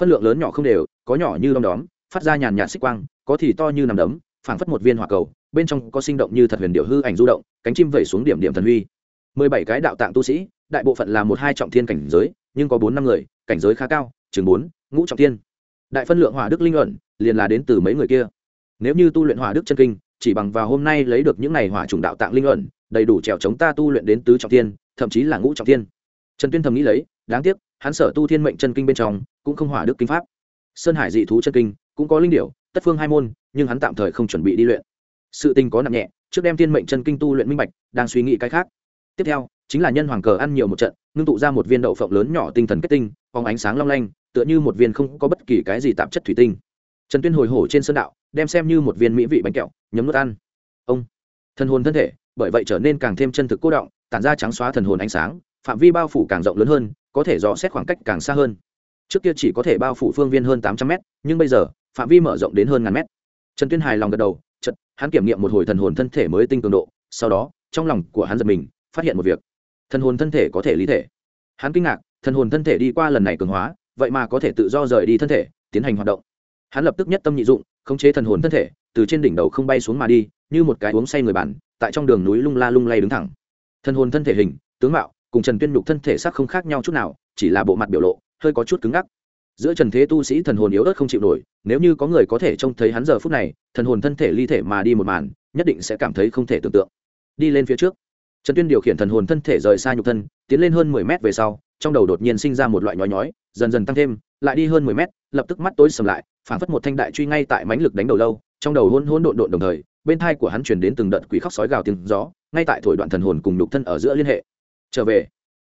phân lượng lớn nhỏ không đều, có nhỏ như đom đóm, phát ra nhàn nhạt xích quang, có thì to như nằm đấm, phảng phất một viên hỏa cầu, bên trong có sinh động như thật huyền điệu hư ảnh du động, cánh chim vẩy xuống điểm điểm thần huy. mười bảy cái đạo tạng tu sĩ, đại bộ phận là một hai trọng thiên cảnh giới, nhưng có bốn năm người, cảnh giới khá cao, chừng bốn, ngũ trọng thiên. Đại phân lượng hỏa đức linh luận liền là đến từ mấy người kia. Nếu như tu luyện hỏa đức chân kinh, chỉ bằng vào hôm nay lấy được những này hỏa trùng đạo tạng linh luận đầy đủ trèo chống ta tu luyện đến tứ trọng thiên, thậm chí là ngũ trọng thiên. Trần tuyên thầm nghĩ lấy, đáng tiếc, hắn sở tu thiên mệnh chân kinh bên trong, cũng không hỏa đức kinh pháp. Sơn hải dị thú chân kinh, cũng có linh điểu, tất phương hai môn, nhưng hắn tạm thời không chuẩn bị đi luyện. Sự tình có nặng nhẹ, trước đem thiên mệnh chân kinh tu luyện minh bạch, đang suy nghĩ cái khác. Tiếp theo, chính là nhân hoàng cờ ăn nhiều một trận, ngưng tụ ra một viên đậu phộng lớn nhỏ tinh thần kết tinh, phóng ánh sáng long lanh, tựa như một viên không có bất kỳ cái gì tạp chất thủy tinh trần tuyên hồi hổ trên sơn đạo, đem xem như một viên mỹ vị bánh kẹo, nhấm nước ăn. Ông, thần hồn thân thể, bởi vậy trở nên càng thêm chân thực cô động, tản ra trắng xóa thần hồn ánh sáng, phạm vi bao phủ càng rộng lớn hơn, có thể dò xét khoảng cách càng xa hơn. Trước kia chỉ có thể bao phủ phương viên hơn tám trăm mét, nhưng bây giờ, phạm vi mở rộng đến hơn ngàn mét. Trần tuyên hài lòng gật đầu chật hắn kiểm nghiệm một hồi thần hồn thân thể mới tinh cường độ, sau đó, trong lòng của hắn giật mình, phát hiện một việc. Thần hồn thân thể có thể lý thể. Hắn kinh ngạc, thần hồn thân thể đi qua lần này cường hóa, vậy mà có thể tự do rời đi thân thể, tiến hành hoạt động hắn lập tức nhất tâm nhị dụng, khống chế thần hồn thân thể, từ trên đỉnh đầu không bay xuống mà đi, như một cái uống say người bản, tại trong đường núi lung la lung lay đứng thẳng. Thần hồn thân thể hình, tướng mạo, cùng trần tuyên nhục thân thể sắc không khác nhau chút nào, chỉ là bộ mặt biểu lộ, hơi có chút cứng ngắc. Giữa trần thế tu sĩ thần hồn yếu ớt không chịu nổi, nếu như có người có thể trông thấy hắn giờ phút này, thần hồn thân thể ly thể mà đi một màn, nhất định sẽ cảm thấy không thể tưởng tượng. Đi lên phía trước. Trần tuyên điều khiển thần hồn thân thể rời xa nhục thân, tiến lên hơn mười mét về sau, trong đầu đột nhiên sinh ra một loại nhói nhói, dần dần tăng thêm, lại đi hơn mười mét lập tức mắt tối sầm lại, phảng phất một thanh đại truy ngay tại mãnh lực đánh đầu lâu, trong đầu hôn hôn độn độn đồng thời, bên thai của hắn truyền đến từng đợt quỷ khóc sói gào tiếng gió, ngay tại thổi đoạn thần hồn cùng nhục thân ở giữa liên hệ. Trở về.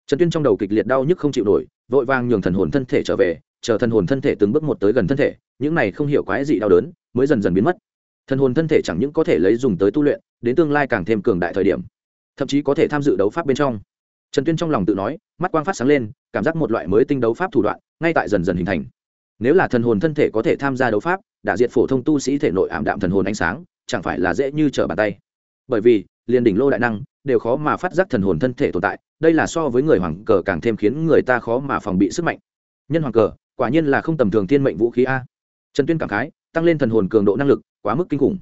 Trần tuyên trong đầu kịch liệt đau nhức không chịu nổi, vội vàng nhường thần hồn thân thể trở về, chờ thần hồn thân thể từng bước một tới gần thân thể, những này không hiểu quái gì đau đớn mới dần dần biến mất. Thần hồn thân thể chẳng những có thể lấy dùng tới tu luyện, đến tương lai càng thêm cường đại thời điểm, thậm chí có thể tham dự đấu pháp bên trong. Trần tuyên trong lòng tự nói, mắt quang phát sáng lên, cảm giác một loại mới tinh đấu pháp thủ đoạn, ngay tại dần dần hình thành nếu là thần hồn thân thể có thể tham gia đấu pháp đã diệt phổ thông tu sĩ thể nội ảm đạm thần hồn ánh sáng, chẳng phải là dễ như trở bàn tay. Bởi vì, liền đỉnh lô đại năng đều khó mà phát giác thần hồn thân thể tồn tại, đây là so với người hoàng cờ càng thêm khiến người ta khó mà phòng bị sức mạnh. Nhân hoàng cờ, quả nhiên là không tầm thường thiên mệnh vũ khí a. Trần tuyên cảm khái, tăng lên thần hồn cường độ năng lực, quá mức kinh khủng.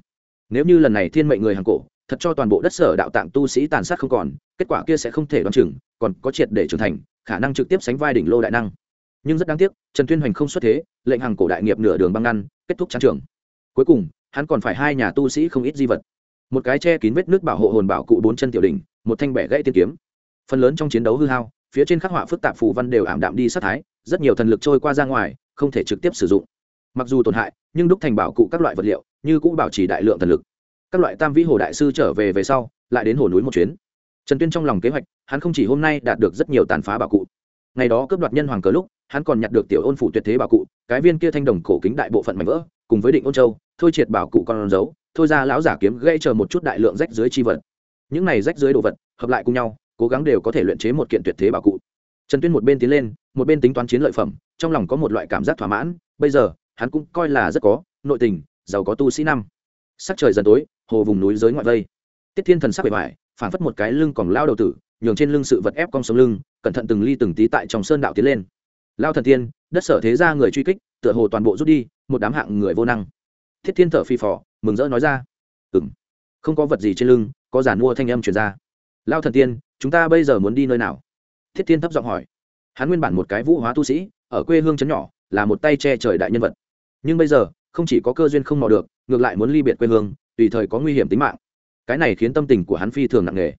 Nếu như lần này thiên mệnh người hàng cổ, thật cho toàn bộ đất sở đạo tạng tu sĩ tàn sát không còn, kết quả kia sẽ không thể đoán chừng, còn có triệt để trưởng thành, khả năng trực tiếp sánh vai đỉnh lô đại năng nhưng rất đáng tiếc, trần tuyên hoành không xuất thế, lệnh hàng cổ đại nghiệp nửa đường băng ngăn, kết thúc trang trường. Cuối cùng, hắn còn phải hai nhà tu sĩ không ít di vật. Một cái che kín vết nước bảo hộ hồn bảo cụ bốn chân tiểu đỉnh, một thanh bẻ gãy tiên kiếm. Phần lớn trong chiến đấu hư hao, phía trên khắc họa phức tạp phù văn đều ảm đạm đi sát thái, rất nhiều thần lực trôi qua ra ngoài, không thể trực tiếp sử dụng. Mặc dù tổn hại, nhưng đúc thành bảo cụ các loại vật liệu, như cũng bảo trì đại lượng thần lực. Các loại tam vĩ hồ đại sư trở về về sau, lại đến hồ núi một chuyến. Trần tuyên trong lòng kế hoạch, hắn không chỉ hôm nay đạt được rất nhiều tàn phá bảo cụ. Ngày đó cướp đoạt nhân hoàng cờ lúc hắn còn nhặt được tiểu ôn phủ tuyệt thế bảo cụ cái viên kia thanh đồng cổ kính đại bộ phận mảnh vỡ cùng với định ôn châu thôi triệt bảo cụ con dấu thôi ra lão giả kiếm gây chờ một chút đại lượng rách dưới chi vật. Những này rách dưới đồ vật hợp lại cùng nhau cố gắng đều có thể luyện chế một kiện tuyệt thế bảo cụ. Trần tuyên một bên tiến lên một bên tính toán chiến lợi phẩm trong lòng có một loại cảm giác thỏa mãn bây giờ hắn cũng coi là rất có nội tình giàu có tu sĩ năm. Sắc trời dần tối hồ vùng núi giới ngoại vây. Tiết thiên thần sắc bề bài, phản phất một cái lưng còn lao đầu tử nhường trên lưng sự vật ép cong sống lưng cẩn thận từng ly từng tí tại trong sơn đạo tiến lên lao thần tiên, đất sở thế ra người truy kích, tựa hồ toàn bộ rút đi, một đám hạng người vô năng. Thiết thiên thở phi phò, mừng rỡ nói ra. Ừng không có vật gì trên lưng, có giản mua thanh âm truyền ra. Lao thần tiên, chúng ta bây giờ muốn đi nơi nào? Thiết thiên thấp giọng hỏi. Hắn nguyên bản một cái vũ hóa tu sĩ, ở quê hương trấn nhỏ, là một tay che trời đại nhân vật. Nhưng bây giờ, không chỉ có cơ duyên không mò được, ngược lại muốn ly biệt quê hương, tùy thời có nguy hiểm tính mạng. Cái này khiến tâm tình của hắn phi thường nặng nề.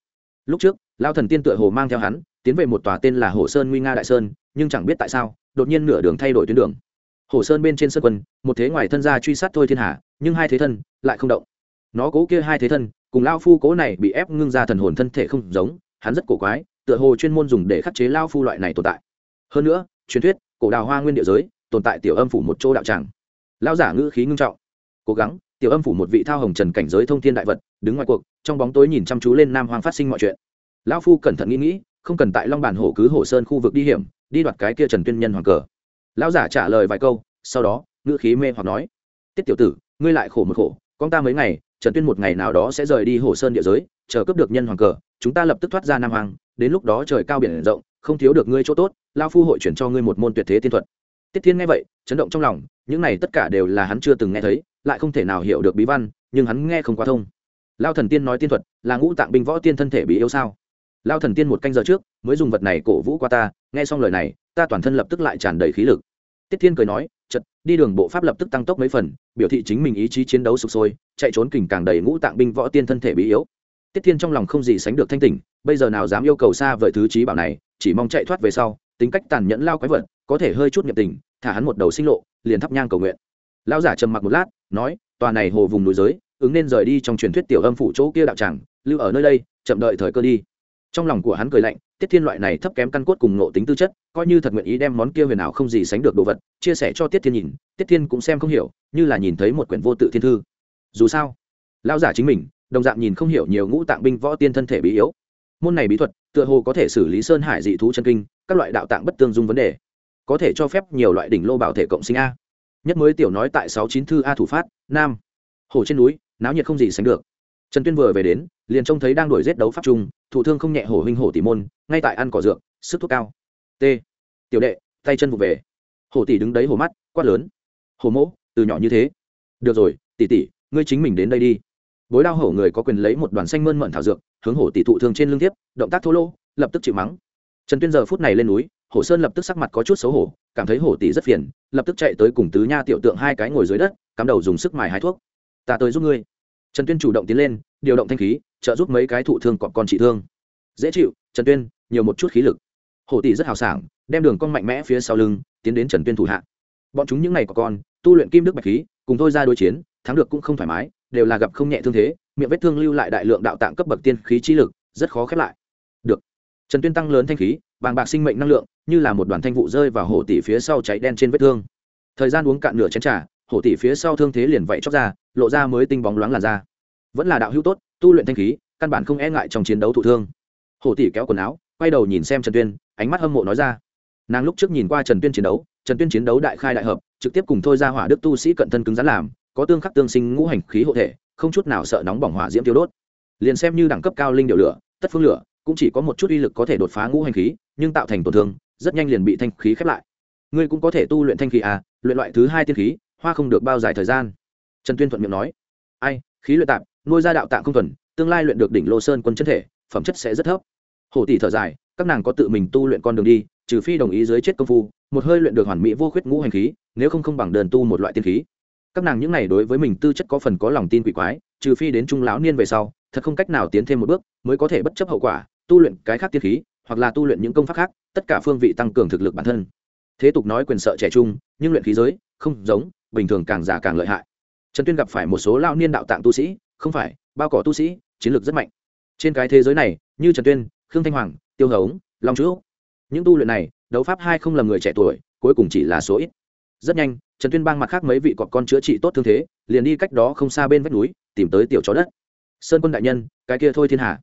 Lúc trước, lao thần tiên tựa hồ mang theo hắn, tiến về một tòa tên là hồ sơn nguy nga đại sơn nhưng chẳng biết tại sao, đột nhiên nửa đường thay đổi tuyến đường. Hồ sơn bên trên sân quân, một thế ngoài thân gia truy sát thôi thiên hà nhưng hai thế thân lại không động. Nó cố kia hai thế thân, cùng lao phu cố này bị ép ngưng ra thần hồn thân thể không giống, hắn rất cổ quái, tựa hồ chuyên môn dùng để khắc chế lao phu loại này tồn tại. Hơn nữa, truyền thuyết, cổ đào hoa nguyên địa giới, tồn tại tiểu âm phủ một chỗ đạo tràng. Lao giả ngữ khí ngưng trọng. Cố gắng, tiểu âm phủ một vị thao hồng trần cảnh giới thông thiên đại vật, đứng ngoài cuộc, trong bóng tối nhìn chăm chú lên nam hoàng phát sinh mọi chuyện. Lão phu cẩn thận nghĩ nghĩ, không cần tại long bản hổ cứ hổ sơn khu vực đi hiểm đi đoạt cái kia trần tuyên nhân hoàng cờ. Lão giả trả lời vài câu, sau đó, ngữ khí mê hoặc nói, tiết tiểu tử, ngươi lại khổ một khổ, con ta mấy ngày, trần tuyên một ngày nào đó sẽ rời đi hồ sơn địa giới, chờ cướp được nhân hoàng cờ, chúng ta lập tức thoát ra nam hoàng đến lúc đó trời cao biển rộng, không thiếu được ngươi chỗ tốt lao phu hội chuyển cho ngươi một môn tuyệt thế tiên thuật. Tiết thiên nghe vậy, chấn động trong lòng, những này tất cả đều là hắn chưa từng nghe thấy, lại không thể nào hiểu được bí văn, nhưng hắn nghe không quá thông. Lao thần tiên nói tiên thuật, là ngũ tạng binh võ tiên thân thể bị yêu sao? Lao thần tiên một canh giờ trước, mới dùng vật này cổ vũ qua ta nghe xong lời này, ta toàn thân lập tức lại tràn đầy khí lực. Tiết thiên cười nói chật đi đường bộ pháp lập tức tăng tốc mấy phần, biểu thị chính mình ý chí chiến đấu sụp sôi, chạy trốn kình càng đầy ngũ tạng binh võ tiên thân thể bị yếu. Tiết thiên trong lòng không gì sánh được thanh tỉnh, bây giờ nào dám yêu cầu xa vời thứ trí bảo này, chỉ mong chạy thoát về sau, tính cách tàn nhẫn lao quái vật, có thể hơi chút nhập tình, thả hắn một đầu sinh lộ, liền thắp nhang cầu nguyện. Lão giả trầm mặc một lát, nói, tòa này hồ vùng núi giới, ứng nên rời đi trong truyền thuyết tiểu âm phủ chỗ kia đạo tràng, lưu ở nơi đây, chậm đợi thời cơ đi trong lòng của hắn cười lạnh, tiết thiên loại này thấp kém căn cốt cùng nộ tính tư chất, coi như thật nguyện ý đem món kia huyền ảo không gì sánh được đồ vật, chia sẻ cho tiết thiên nhìn, tiết thiên cũng xem không hiểu, như là nhìn thấy một quyển vô tự thiên thư. Dù sao, lão giả chính mình, đồng dạng nhìn không hiểu nhiều ngũ tạng binh võ tiên thân thể bí yếu. Môn này bí thuật, tựa hồ có thể xử lý sơn hải dị thú chân kinh, các loại đạo tạng bất tương dung vấn đề. Có thể cho phép nhiều loại đỉnh lô bảo thể cộng sinh a. Nhất mới tiểu nói tại sáu chín thư a thủ phát, nam. Hồ trên núi, náo nhiệt không gì sánh được trần tuyên vừa về đến, liền trông thấy đang đuổi giết đấu pháp trung thủ thương không nhẹ hổ huynh hổ tỷ môn, ngay tại ăn cỏ dược, sức thuốc cao. T. Tiểu đệ, tay chân vụ về. Hổ tỷ đứng đấy hổ mắt, quát lớn. Hổ mỗ, từ nhỏ như thế. Được rồi, tỷ tỷ, ngươi chính mình đến đây đi. Bối đao hổ người có quyền lấy một đoàn xanh mơn mận thảo dược, hướng hổ tỷ thụ thương trên lưng tiếp động tác thô lô lập tức chịu mắng. Trần tuyên giờ phút này lên núi, hổ sơn lập tức sắc mặt có chút xấu hổ, cảm thấy hổ tỷ rất phiền, lập tức chạy tới cùng tứ nha tiểu tượng hai cái ngồi dưới đất, cắm đầu dùng sức mài hái thuốc. Ta tới giúp ngươi trần tuyên chủ động tiến lên, điều động thanh khí, trợ giúp mấy cái thụ thương cọp con trị thương. Dễ chịu, trần tuyên, nhiều một chút khí lực. Hổ tỷ rất hào sảng, đem đường con mạnh mẽ phía sau lưng, tiến đến trần tuyên thủ hạ. Bọn chúng những ngày có con, tu luyện kim đức bạch khí, cùng thôi ra đối chiến, thắng được cũng không thoải mái, đều là gặp không nhẹ thương thế, miệng vết thương lưu lại đại lượng đạo tạng cấp bậc tiên khí trí lực, rất khó khép lại. Được. Trần tuyên tăng lớn thanh khí, bàng bạc sinh mệnh năng lượng, như là một đoàn thanh vụ rơi vào hổ tỷ phía sau cháy đen trên vết thương. Thời gian uống cạn nửa chén trà hổ tỷ phía sau thương thế liền vậy chóc ra, lộ ra mới tinh bóng loáng làn da. Vẫn là đạo hữu tốt, tu luyện thanh khí, căn bản không e ngại trong chiến đấu thụ thương. Hổ tỷ kéo quần áo, quay đầu nhìn xem trần tuyên, ánh mắt hâm mộ nói ra. Nàng lúc trước nhìn qua trần tuyên chiến đấu, trần tuyên chiến đấu đại khai đại hợp, trực tiếp cùng thôi ra hỏa đức tu sĩ cận thân cứng rắn làm, có tương khắc tương sinh ngũ hành khí hộ thể, không chút nào sợ nóng bỏng hỏa diễm tiêu đốt. Liền xem như đẳng cấp cao linh điệu lửa, tất phương lửa, cũng chỉ có một chút uy lực có thể đột phá ngũ hành khí, nhưng tạo thành tổn thương, rất nhanh liền bị thanh khí khép lại. Ngươi cũng có thể tu luyện thanh khí à luyện loại thứ hai tiên khí hoa không được bao dài thời gian. Trần tuyên thuận miệng nói, ai, khí luyện tạp, nuôi ra đạo tạng không thuần, tương lai luyện được đỉnh lô sơn quân chân thể, phẩm chất sẽ rất thấp. Hổ tỷ thở dài, các nàng có tự mình tu luyện con đường đi, trừ phi đồng ý dưới chết công phu, một hơi luyện được hoàn mỹ vô khuyết ngũ hành khí, nếu không không bằng đơn tu một loại tiên khí. Các nàng những này đối với mình tư chất có phần có lòng tin quỷ quái, trừ phi đến trung lão niên về sau, thật không cách nào tiến thêm một bước, mới có thể bất chấp hậu quả, tu luyện cái khác tiên khí, hoặc là tu luyện những công pháp khác, tất cả phương vị tăng cường thực lực bản thân thế tục nói quyền sợ trẻ trung, nhưng luyện khí giới, không giống, bình thường càng già càng lợi hại. Trần tuyên gặp phải một số lao niên đạo tạng tu sĩ, không phải, bao cỏ tu sĩ, chiến lược rất mạnh. Trên cái thế giới này, như trần tuyên, khương thanh hoàng, tiêu hống, long chữ những tu luyện này, đấu pháp hai không lầm người trẻ tuổi, cuối cùng chỉ là số ít. Rất nhanh, trần tuyên bang mặt khác mấy vị cọp con chữa trị tốt thương thế, liền đi cách đó không xa bên vách núi, tìm tới tiểu chó đất. Sơn quân đại nhân, cái kia thôi thiên hà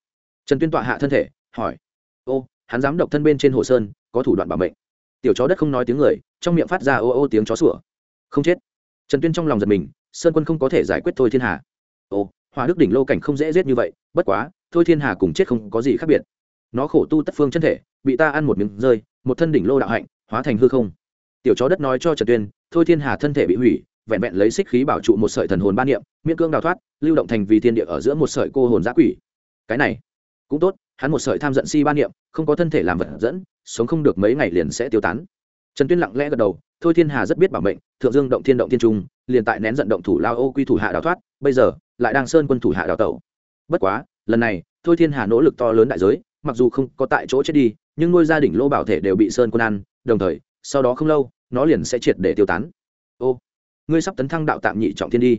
trần tuyên tọa hạ thân thể, hỏi. Ô, hắn dám độc thân bên trên hồ sơn, có thủ đoạn bảo mệnh tiểu chó đất không nói tiếng người, trong miệng phát ra ô ô tiếng chó sủa. Không chết. Trần tuyên trong lòng giật mình, sơn quân không có thể giải quyết thôi thiên hà. Ô hòa đức đỉnh lô cảnh không dễ giết như vậy, bất quá, thôi thiên hà cùng chết không có gì khác biệt. Nó khổ tu tất phương chân thể, bị ta ăn một miếng rơi, một thân đỉnh lô đạo hạnh, hóa thành hư không. Tiểu chó đất nói cho trần tuyên, thôi thiên hà thân thể bị hủy, vẹn vẹn lấy xích khí bảo trụ một sợi thần hồn ban niệm, miễn cương đào thoát, lưu động thành vì thiên địa ở giữa một sợi cô hồn giã quỷ. Cái này cũng tốt, hắn một sợi tham giận si ban niệm, không có thân thể làm vật dẫn sống không được mấy ngày liền sẽ tiêu tán. Trần tuyên lặng lẽ gật đầu, thôi thiên hà rất biết bảo mệnh, thượng dương động thiên động thiên trung, liền tại nén giận động thủ lao ô quy thủ hạ đào thoát, bây giờ lại đang sơn quân thủ hạ đào tẩu. Bất quá, lần này, thôi thiên hà nỗ lực to lớn đại giới, mặc dù không có tại chỗ chết đi, nhưng nuôi gia đình lô bảo thể đều bị sơn quân ăn, đồng thời, sau đó không lâu, nó liền sẽ triệt để tiêu tán. Ô, ngươi sắp tấn thăng đạo tạm nhị trọng thiên đi.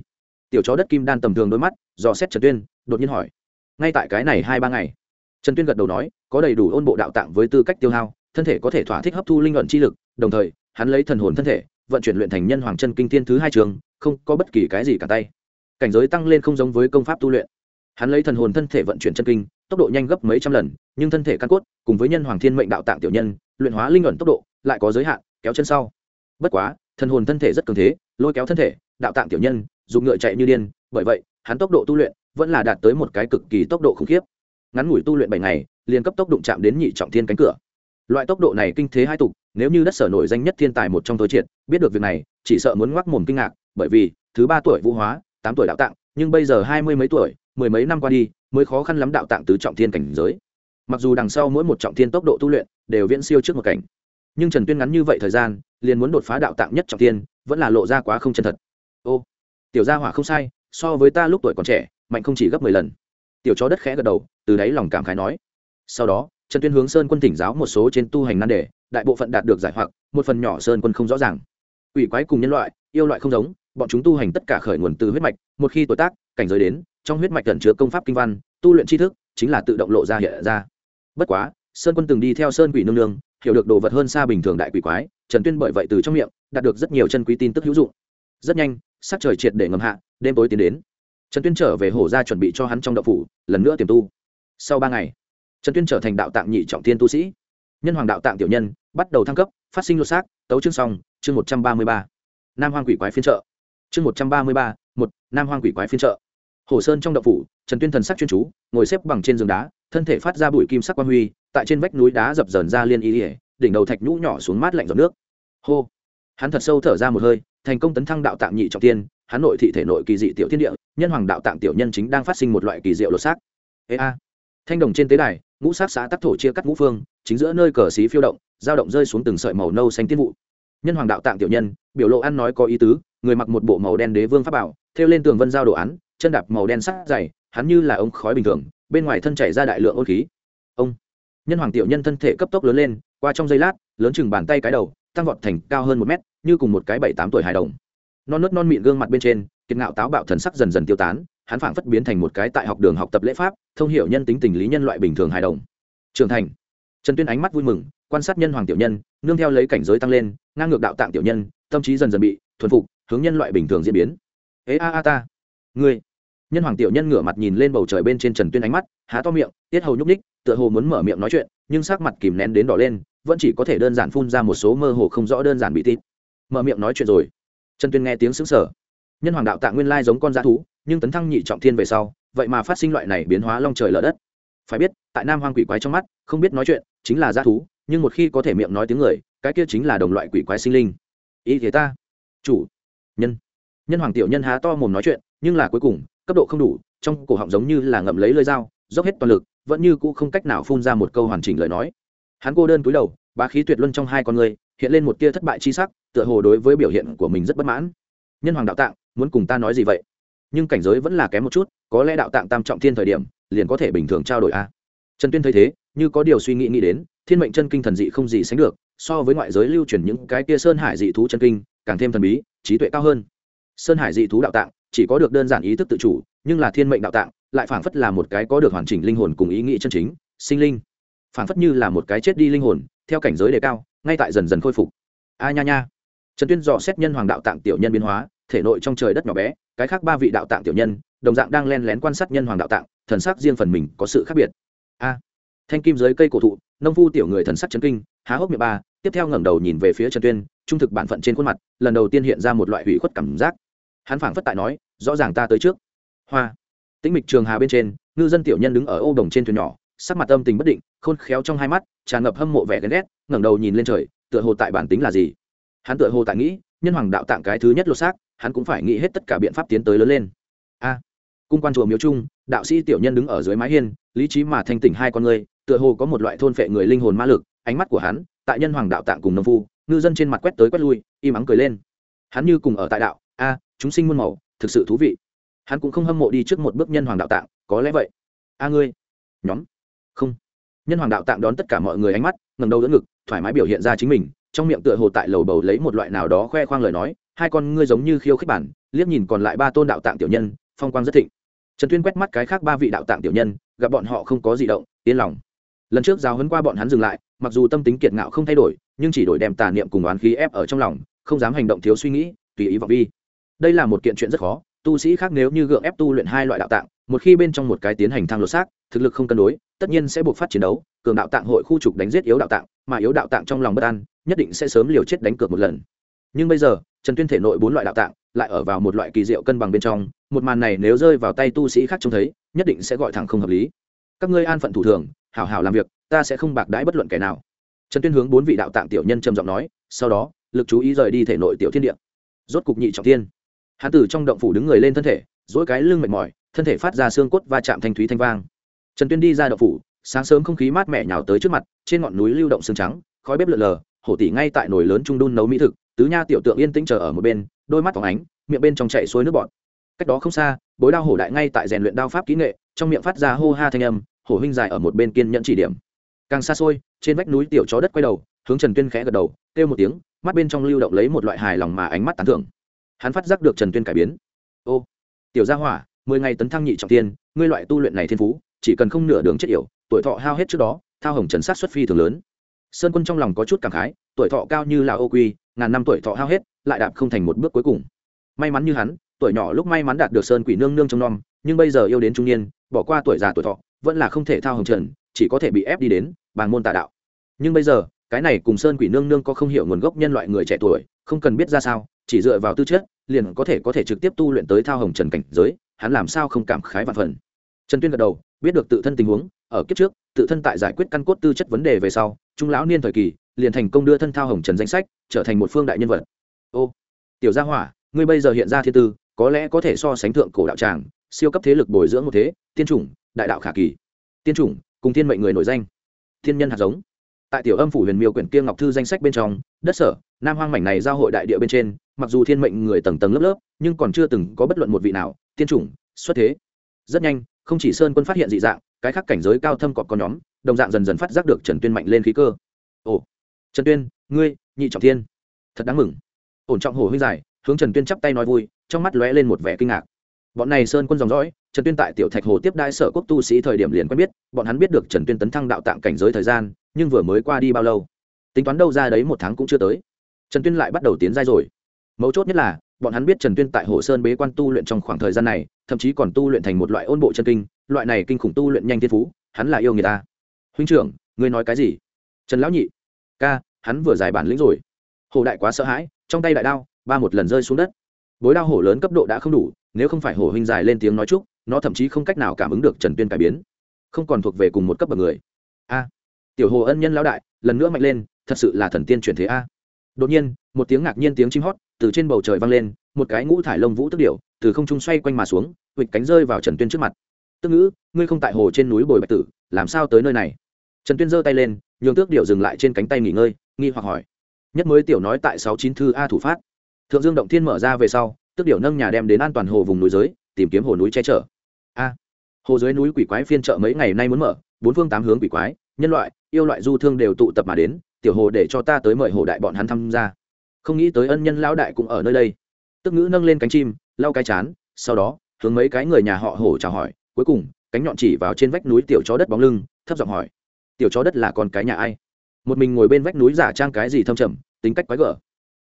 Tiểu chó đất kim đan tầm thường đôi mắt, dò xét trần tuyên, đột nhiên hỏi. Ngay tại cái này hai ba ngày trần tuyên gật đầu nói, có đầy đủ ôn bộ đạo tạng với tư cách tiêu hao, thân thể có thể thỏa thích hấp thu linh luận chi lực, đồng thời, hắn lấy thần hồn thân thể, vận chuyển luyện thành nhân hoàng chân kinh thiên thứ hai trường, không có bất kỳ cái gì cả tay. Cảnh giới tăng lên không giống với công pháp tu luyện. Hắn lấy thần hồn thân thể vận chuyển chân kinh, tốc độ nhanh gấp mấy trăm lần, nhưng thân thể căn cốt, cùng với nhân hoàng thiên mệnh đạo tạng tiểu nhân, luyện hóa linh luận tốc độ, lại có giới hạn, kéo chân sau. Bất quá, thần hồn thân thể rất cường thế, lôi kéo thân thể, đạo tạng tiểu nhân, dùng ngựa chạy như điên, bởi vậy, hắn tốc độ tu luyện vẫn là đạt tới một cái cực kỳ tốc độ khủng khiếp ngắn ngủi tu luyện bảy ngày, liền cấp tốc đụng chạm đến nhị trọng thiên cánh cửa. Loại tốc độ này kinh thế hai tục, nếu như đất sở nổi danh nhất thiên tài một trong tối triệt, biết được việc này, chỉ sợ muốn ngoác mồm kinh ngạc, bởi vì, thứ ba tuổi vũ hóa, tám tuổi đạo tạng, nhưng bây giờ hai mươi mấy tuổi, mười mấy năm qua đi, mới khó khăn lắm đạo tạng tứ trọng thiên cảnh giới. Mặc dù đằng sau mỗi một trọng thiên tốc độ tu luyện, đều viễn siêu trước một cảnh, nhưng trần tuyên ngắn như vậy thời gian, liền muốn đột phá đạo tạng nhất trọng thiên, vẫn là lộ ra quá không chân thật. Ô, tiểu gia hỏa không sai, so với ta lúc tuổi còn trẻ, mạnh không chỉ gấp mười lần tiểu chó đất khẽ gật đầu, từ đáy lòng cảm khái nói. Sau đó, trần tuyên hướng sơn quân tỉnh giáo một số trên tu hành nan đề, đại bộ phận đạt được giải hoặc, một phần nhỏ sơn quân không rõ ràng. Quỷ quái cùng nhân loại, yêu loại không giống, bọn chúng tu hành tất cả khởi nguồn từ huyết mạch, một khi tuổi tác, cảnh giới đến, trong huyết mạch cẩn chứa công pháp kinh văn, tu luyện tri thức, chính là tự động lộ ra hiện ra. Bất quá, sơn quân từng đi theo sơn quỷ nương nương, hiểu được đồ vật hơn xa bình thường đại quỷ quái, trần tuyên bởi vậy từ trong miệng, đạt được rất nhiều chân quý tin tức hữu dụng. Rất nhanh, sắc trời triệt để ngầm hạ, đêm tối tiến đến trần tuyên trở về hổ ra chuẩn bị cho hắn trong đậu phủ lần nữa tiềm tu. Sau ba ngày trần tuyên trở thành đạo tạng nhị trọng thiên tu sĩ. Nhân hoàng đạo tạng tiểu nhân bắt đầu thăng cấp phát sinh lột xác tấu chương song, chương một trăm ba mươi ba. Nam hoàng quỷ quái phiên trợ chương một trăm ba mươi ba một nam hoàng quỷ quái phiên trợ hồ sơn trong đậu phủ trần tuyên thần sắc chuyên chú ngồi xếp bằng trên giường đá thân thể phát ra bụi kim sắc quang huy tại trên vách núi đá dập dờn ra liên y ỉa đỉnh đầu thạch nhũ nhỏ xuống mát lạnh giọt nước. Hô! Hắn thật sâu thở ra một hơi thành công tấn thăng đạo tạng nhị trọng tiên hắn nội thị thể nội kỳ dị tiểu thiên địa, nhân hoàng đạo tạng tiểu nhân chính đang phát sinh một loại kỳ diệu lột xác. Ê a. Thanh đồng trên tế đài, ngũ sát xã tắc thổ chia cắt ngũ phương, chính giữa nơi cờ xí phiêu động, dao động rơi xuống từng sợi màu nâu xanh tiên vụ. Nhân hoàng đạo tạng tiểu nhân, biểu lộ ăn nói có ý tứ, người mặc một bộ màu đen đế vương pháp bảo, thêu lên tường vân giao đồ án, chân đạp màu đen sắc dày, hắn như là ống khói bình thường, bên ngoài thân chảy ra đại lượng ôn khí. Ông. Nhân hoàng tiểu nhân thân thể cấp tốc lớn lên, qua trong giây lát, lớn chừng bàn tay cái đầu, tăng vọt thành cao hơn một mét, như cùng một cái bảy tám tuổi hài đồng non nớt non mịn gương mặt bên trên, kiệt ngạo táo bạo thần sắc dần dần tiêu tán, hắn phảng phất biến thành một cái tại học đường học tập lễ pháp, thông hiểu nhân tính tình lý nhân loại bình thường hài đồng. Trưởng thành. Trần tuyên ánh mắt vui mừng, quan sát nhân hoàng tiểu nhân, nương theo lấy cảnh giới tăng lên, ngang ngược đạo tạng tiểu nhân, tâm trí dần dần bị thuần phục, hướng nhân loại bình thường diễn biến. Ế a a ta. Ngươi. Nhân hoàng tiểu nhân ngửa mặt nhìn lên bầu trời bên trên trần tuyên ánh mắt, há to miệng, tiết hầu nhúc ních tựa hồ muốn mở miệng nói chuyện, nhưng sắc mặt kìm nén đến đỏ lên, vẫn chỉ có thể đơn giản phun ra một số mơ hồ không rõ đơn giản bị tít. Mở miệng nói chuyện rồi trần tuyên nghe tiếng xứng sở nhân hoàng đạo tạ nguyên lai giống con g thú, nhưng tấn thăng nhị trọng thiên về sau, vậy mà phát sinh loại này biến hóa long trời lở đất. Phải biết, tại nam hoang quỷ quái trong mắt, không biết nói chuyện, chính là g thú, nhưng một khi có thể miệng nói tiếng người, cái kia chính là đồng loại quỷ quái sinh linh. Ý thế ta. Chủ. Nhân. Nhân hoàng tiểu nhân há to mồm nói chuyện, nhưng là cuối cùng, cấp độ không đủ, trong cổ họng giống như là ngậm lấy lơi dao, dốc hết toàn lực, vẫn như cũ không cách nào phun ra một câu hoàn chỉnh lời nói. Hắn cô đơn cúi đầu, bá khí tuyệt luân trong hai con người, hiện lên một tia thất bại chi sắc tựa hồ đối với biểu hiện của mình rất bất mãn. Nhân hoàng đạo tạng, muốn cùng ta nói gì vậy? Nhưng cảnh giới vẫn là kém một chút, có lẽ đạo tạng tam trọng thiên thời điểm, liền có thể bình thường trao đổi a. Trần tuyên thấy thế, như có điều suy nghĩ nghĩ đến, thiên mệnh chân kinh thần dị không gì sánh được, so với ngoại giới lưu truyền những cái kia sơn hải dị thú chân kinh, càng thêm thần bí, trí tuệ cao hơn. Sơn hải dị thú đạo tạng, chỉ có được đơn giản ý thức tự chủ, nhưng là thiên mệnh đạo tạng, lại phảng phất là một cái có được hoàn chỉnh linh hồn cùng ý nghĩ chân chính, sinh linh. Phảng phất như là một cái chết đi linh hồn, theo cảnh giới đề cao, ngay tại dần dần khôi phục. A nha nha trần tuyên dò xét nhân hoàng đạo tạng tiểu nhân biến hóa, thể nội trong trời đất nhỏ bé, cái khác ba vị đạo tạng tiểu nhân, đồng dạng đang len lén quan sát nhân hoàng đạo tạng, thần sắc riêng phần mình có sự khác biệt. A, thanh kim dưới cây cổ thụ, nông phu tiểu người thần sắc chấn kinh, há hốc miệng ba, tiếp theo ngẩng đầu nhìn về phía trần tuyên, trung thực bản phận trên khuôn mặt, lần đầu tiên hiện ra một loại hủy khuất cảm giác. Hắn phảng phất tại nói, rõ ràng ta tới trước. Hoa, tĩnh mịch trường hà bên trên, ngư dân tiểu nhân đứng ở ô đồng trên thuyền nhỏ, sắc mặt âm tình bất định, khôn khéo trong hai mắt, tràn ngập hâm mộ vẻ ghen ghét, ngẩng đầu nhìn lên trời, tựa hồ tại bản tính là gì? Hắn tựa hồ tại nghĩ, nhân hoàng đạo tạng cái thứ nhất lột xác, hắn cũng phải nghĩ hết tất cả biện pháp tiến tới lớn lên. A, cung quan chùa miếu trung, đạo sĩ tiểu nhân đứng ở dưới mái hiên, lý trí mà thanh tỉnh hai con người, tựa hồ có một loại thôn phệ người linh hồn ma lực, ánh mắt của hắn, tại nhân hoàng đạo tạng cùng nông phu, ngư dân trên mặt quét tới quét lui, im ắng cười lên. Hắn như cùng ở tại đạo, a, chúng sinh muôn màu, thực sự thú vị. Hắn cũng không hâm mộ đi trước một bước nhân hoàng đạo tạng, có lẽ vậy. A ngươi? Nhóm. Không. Nhân hoàng đạo tạng đón tất cả mọi người ánh mắt ngầm đầu đỡ ngực, thoải mái biểu hiện ra chính mình trong miệng tựa hồ tại lầu bầu lấy một loại nào đó khoe khoang lời nói, hai con ngươi giống như khiêu khích bản, liếc nhìn còn lại ba tôn đạo tạng tiểu nhân, phong quang rất thịnh. Trần tuyên quét mắt cái khác ba vị đạo tạng tiểu nhân, gặp bọn họ không có gì động, yên lòng. Lần trước giáo hấn qua bọn hắn dừng lại, mặc dù tâm tính kiệt ngạo không thay đổi, nhưng chỉ đổi đem tà niệm cùng oán khí ép ở trong lòng, không dám hành động thiếu suy nghĩ, tùy ý vọng vi. Đây là một kiện chuyện rất khó, tu sĩ khác nếu như gượng ép tu luyện hai loại đạo tạng, một khi bên trong một cái tiến hành thang lột xác, thực lực không cân đối, tất nhiên sẽ buộc phát chiến đấu, cường đạo tạng hội khu trục đánh giết yếu đạo tạng, mà yếu đạo tạng trong lòng bất an nhất định sẽ sớm liều chết đánh cược một lần. Nhưng bây giờ, trần tuyên thể nội bốn loại đạo tạng lại ở vào một loại kỳ diệu cân bằng bên trong, một màn này nếu rơi vào tay tu sĩ khác trông thấy, nhất định sẽ gọi thẳng không hợp lý. Các ngươi an phận thủ thường, hảo hảo làm việc, ta sẽ không bạc đãi bất luận kẻ nào. Trần tuyên hướng bốn vị đạo tạng tiểu nhân trầm giọng nói, sau đó, lực chú ý rời đi thể nội tiểu thiên địa. Rốt cục nhị trọng thiên. Hắn tử trong động phủ đứng người lên thân thể dỗi cái lưng mệt mỏi, thân thể phát ra xương cốt và chạm thanh thúy thanh vang. Trần tuyên đi ra động phủ, sáng sớm không khí mát mẻ nhào tới trước mặt, trên ngọn núi lưu động xương trắng, khói bếp lợn lờ hổ tỷ ngay tại nồi lớn trung đun nấu mỹ thực, tứ nha tiểu tượng yên tĩnh chờ ở một bên, đôi mắt phóng ánh, miệng bên trong chạy xuôi nước bọt. Cách đó không xa, bối đao hổ đại ngay tại rèn luyện đao pháp kỹ nghệ, trong miệng phát ra hô ha thanh âm, hổ huynh dài ở một bên kiên nhẫn chỉ điểm. Càng xa xôi, trên vách núi tiểu chó đất quay đầu, hướng trần tuyên khẽ gật đầu, kêu một tiếng, mắt bên trong lưu động lấy một loại hài lòng mà ánh mắt tán thưởng. Hắn phát giác được trần tuyên cải biến. Ô, tiểu gia hỏa, mười ngày tấn thăng nhị trọng tiên, ngươi loại tu luyện này thiên phú, chỉ cần không nửa đường chết yểu, tuổi thọ hao hết trước đó, thao hồng trần sát xuất phi thường lớn sơn quân trong lòng có chút cảm khái, tuổi thọ cao như là ô quy, ngàn năm tuổi thọ hao hết, lại đạp không thành một bước cuối cùng. May mắn như hắn, tuổi nhỏ lúc may mắn đạt được sơn quỷ nương nương trong nom, nhưng bây giờ yêu đến trung niên, bỏ qua tuổi già tuổi thọ, vẫn là không thể thao hồng trần, chỉ có thể bị ép đi đến bằng môn tà đạo. Nhưng bây giờ, cái này cùng sơn quỷ nương nương có không hiểu nguồn gốc nhân loại người trẻ tuổi, không cần biết ra sao, chỉ dựa vào tư chất, liền có thể có thể trực tiếp tu luyện tới thao hồng trần cảnh giới, hắn làm sao không cảm khái vạn phần. Trần tuyên gật đầu, biết được tự thân tình huống, ở kiếp trước, tự thân tại giải quyết căn cốt tư chất vấn đề về sau trung lão niên thời kỳ, liền thành công đưa thân thao hồng trần danh sách, trở thành một phương đại nhân vật. Ô, tiểu gia hỏa, ngươi bây giờ hiện ra thiên tư, có lẽ có thể so sánh thượng cổ đạo tràng, siêu cấp thế lực bồi dưỡng một thế, tiên chủng, đại đạo khả kỳ. Tiên chủng, cùng thiên mệnh người nổi danh. Thiên nhân hạt giống. Tại tiểu âm phủ huyền miêu quyển kia ngọc thư danh sách bên trong, đất sở, nam hoang mảnh này giao hội đại địa bên trên, mặc dù thiên mệnh người tầng tầng lớp lớp, nhưng còn chưa từng có bất luận một vị nào, tiên chủng, xuất thế. Rất nhanh, không chỉ sơn quân phát hiện dị dạng, cái khác cảnh giới cao thâm cọp con nhóm đồng dạng dần dần phát giác được trần tuyên mạnh lên khí cơ. Ồ, trần tuyên, ngươi, nhị trọng thiên. Thật đáng mừng. Ổn trọng hồ huynh giải hướng trần tuyên chắp tay nói vui, trong mắt lóe lên một vẻ kinh ngạc. Bọn này sơn quân dòng dõi, trần tuyên tại tiểu thạch hồ tiếp đai sở quốc tu sĩ thời điểm liền quen biết, bọn hắn biết được trần tuyên tấn thăng đạo tạng cảnh giới thời gian, nhưng vừa mới qua đi bao lâu? Tính toán đâu ra đấy một tháng cũng chưa tới. Trần tuyên lại bắt đầu tiến giai rồi. Mấu chốt nhất là, bọn hắn biết trần tuyên tại hồ sơn bế quan tu luyện trong khoảng thời gian này, thậm chí còn tu luyện thành một loại ôn bộ chân kinh, loại này kinh khủng tu luyện nhanh thiên phú, hắn là yêu người ta huynh trưởng, ngươi nói cái gì? Trần lão nhị, ca, hắn vừa giải bản lĩnh rồi. Hồ đại quá sợ hãi, trong tay đại đao, ba một lần rơi xuống đất. Bối đao hổ lớn cấp độ đã không đủ, nếu không phải hổ huynh dài lên tiếng nói chúc, nó thậm chí không cách nào cảm ứng được trần tuyên cải biến. Không còn thuộc về cùng một cấp bậc người. A, tiểu hồ ân nhân lão đại, lần nữa mạnh lên, thật sự là thần tiên chuyển thế a. Đột nhiên, một tiếng ngạc nhiên tiếng chim hót từ trên bầu trời vang lên, một cái ngũ thải lông vũ tức điệu từ không trung xoay quanh mà xuống, vịt cánh rơi vào trần tuyên trước mặt. Tức ngữ, ngươi không tại hồ trên núi bồi bạch tử, làm sao tới nơi này? Trần tuyên giơ tay lên, nhường tước điệu dừng lại trên cánh tay nghỉ ngơi, nghi hoặc hỏi. Nhất mới tiểu nói tại sáu chín thư a thủ phát. Thượng dương động thiên mở ra về sau, tước điệu nâng nhà đem đến an toàn hồ vùng núi giới, tìm kiếm hồ núi che chở. A, hồ dưới núi quỷ quái phiên chợ mấy ngày nay muốn mở, bốn phương tám hướng quỷ quái, nhân loại, yêu loại du thương đều tụ tập mà đến, tiểu hồ để cho ta tới mời hồ đại bọn hắn tham gia. Không nghĩ tới ân nhân lão đại cũng ở nơi đây. Tức ngữ nâng lên cánh chim, lau cái chán, sau đó, hướng mấy cái người nhà họ hổ chào hỏi, cuối cùng, cánh nhọn chỉ vào trên vách núi tiểu chó đất bóng lưng, thấp giọng hỏi tiểu chó đất là con cái nhà ai? Một mình ngồi bên vách núi giả trang cái gì thâm trầm, tính cách quái gở.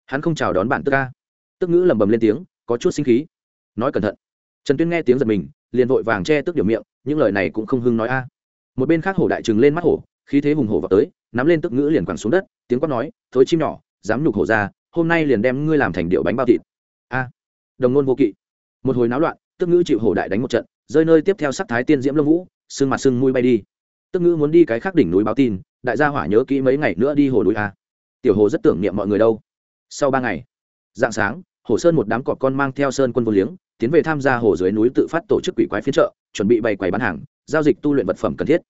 Hắn không chào đón bạn tức ca. Tức ngữ lầm bầm lên tiếng, có chút sinh khí. Nói cẩn thận. Trần tuyên nghe tiếng giật mình, liền vội vàng che tức điều miệng, những lời này cũng không hưng nói a. Một bên khác hổ đại trừng lên mắt hổ, khí thế hùng hổ vào tới, nắm lên tức ngữ liền quẳng xuống đất, tiếng quát nói, thối chim nhỏ, dám nhục hổ ra, hôm nay liền đem ngươi làm thành điệu bánh bao thịt. A. Đồng nôn vô kỵ. Một hồi náo loạn, tức ngữ chịu hổ đại đánh một trận, rơi nơi tiếp theo sắc thái tiên diễm lông vũ sưng mặt sưng mũi bay đi tức ngữ muốn đi cái khác đỉnh núi báo tin, đại gia hỏa nhớ kỹ mấy ngày nữa đi hồ núi a. Tiểu hồ rất tưởng niệm mọi người đâu. Sau ba ngày dạng sáng, hồ sơn một đám cọp con mang theo sơn quân vô liếng, tiến về tham gia hồ dưới núi tự phát tổ chức quỷ quái phiên trợ chuẩn bị bày quầy bán hàng, giao dịch tu luyện vật phẩm cần thiết.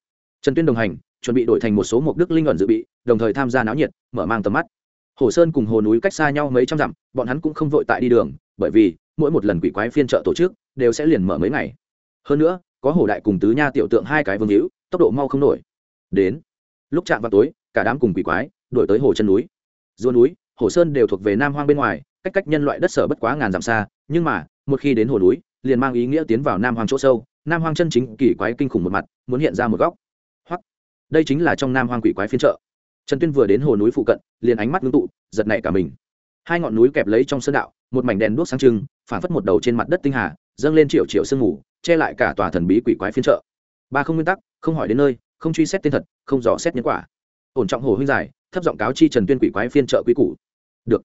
Trần tuyên đồng hành, chuẩn bị đổi thành một số mục đức linh ẩn dự bị, đồng thời tham gia náo nhiệt, mở mang tầm mắt. Hồ sơn cùng hồ núi cách xa nhau mấy trăm dặm, bọn hắn cũng không vội tại đi đường, bởi vì mỗi một lần quỷ quái phiên trợ tổ chức đều sẽ liền mở mấy ngày. Hơn nữa, có hồ đại cùng tứ nha tiểu tượng hai cái vương hữu tốc độ mau không nổi. Đến. Lúc chạm vào tối, cả đám cùng quỷ quái đổi tới hồ chân núi. Dua núi, hồ sơn đều thuộc về nam hoang bên ngoài, cách cách nhân loại đất sở bất quá ngàn dặm xa, nhưng mà, một khi đến hồ núi, liền mang ý nghĩa tiến vào nam hoang chỗ sâu. Nam hoang chân chính kỳ quái kinh khủng một mặt, muốn hiện ra một góc. Hoặc đây chính là trong nam hoang quỷ quái phiên trợ trần tuyên vừa đến hồ núi phụ cận, liền ánh mắt ngưng tụ, giật nảy cả mình. Hai ngọn núi kẹp lấy trong sơn đạo, một mảnh đèn đuốc sáng trưng phản phất một đầu trên mặt đất tinh hà, dâng lên triệu triệu sương mù, che lại cả tòa thần bí quỷ quái phiên trợ ba không nguyên tắc không hỏi đến nơi, không truy xét tên thật, không dò xét nhân quả. Ổn trọng hồ huynh giải, thấp giọng cáo chi trần tuyên quỷ quái phiên trợ quý cũ được.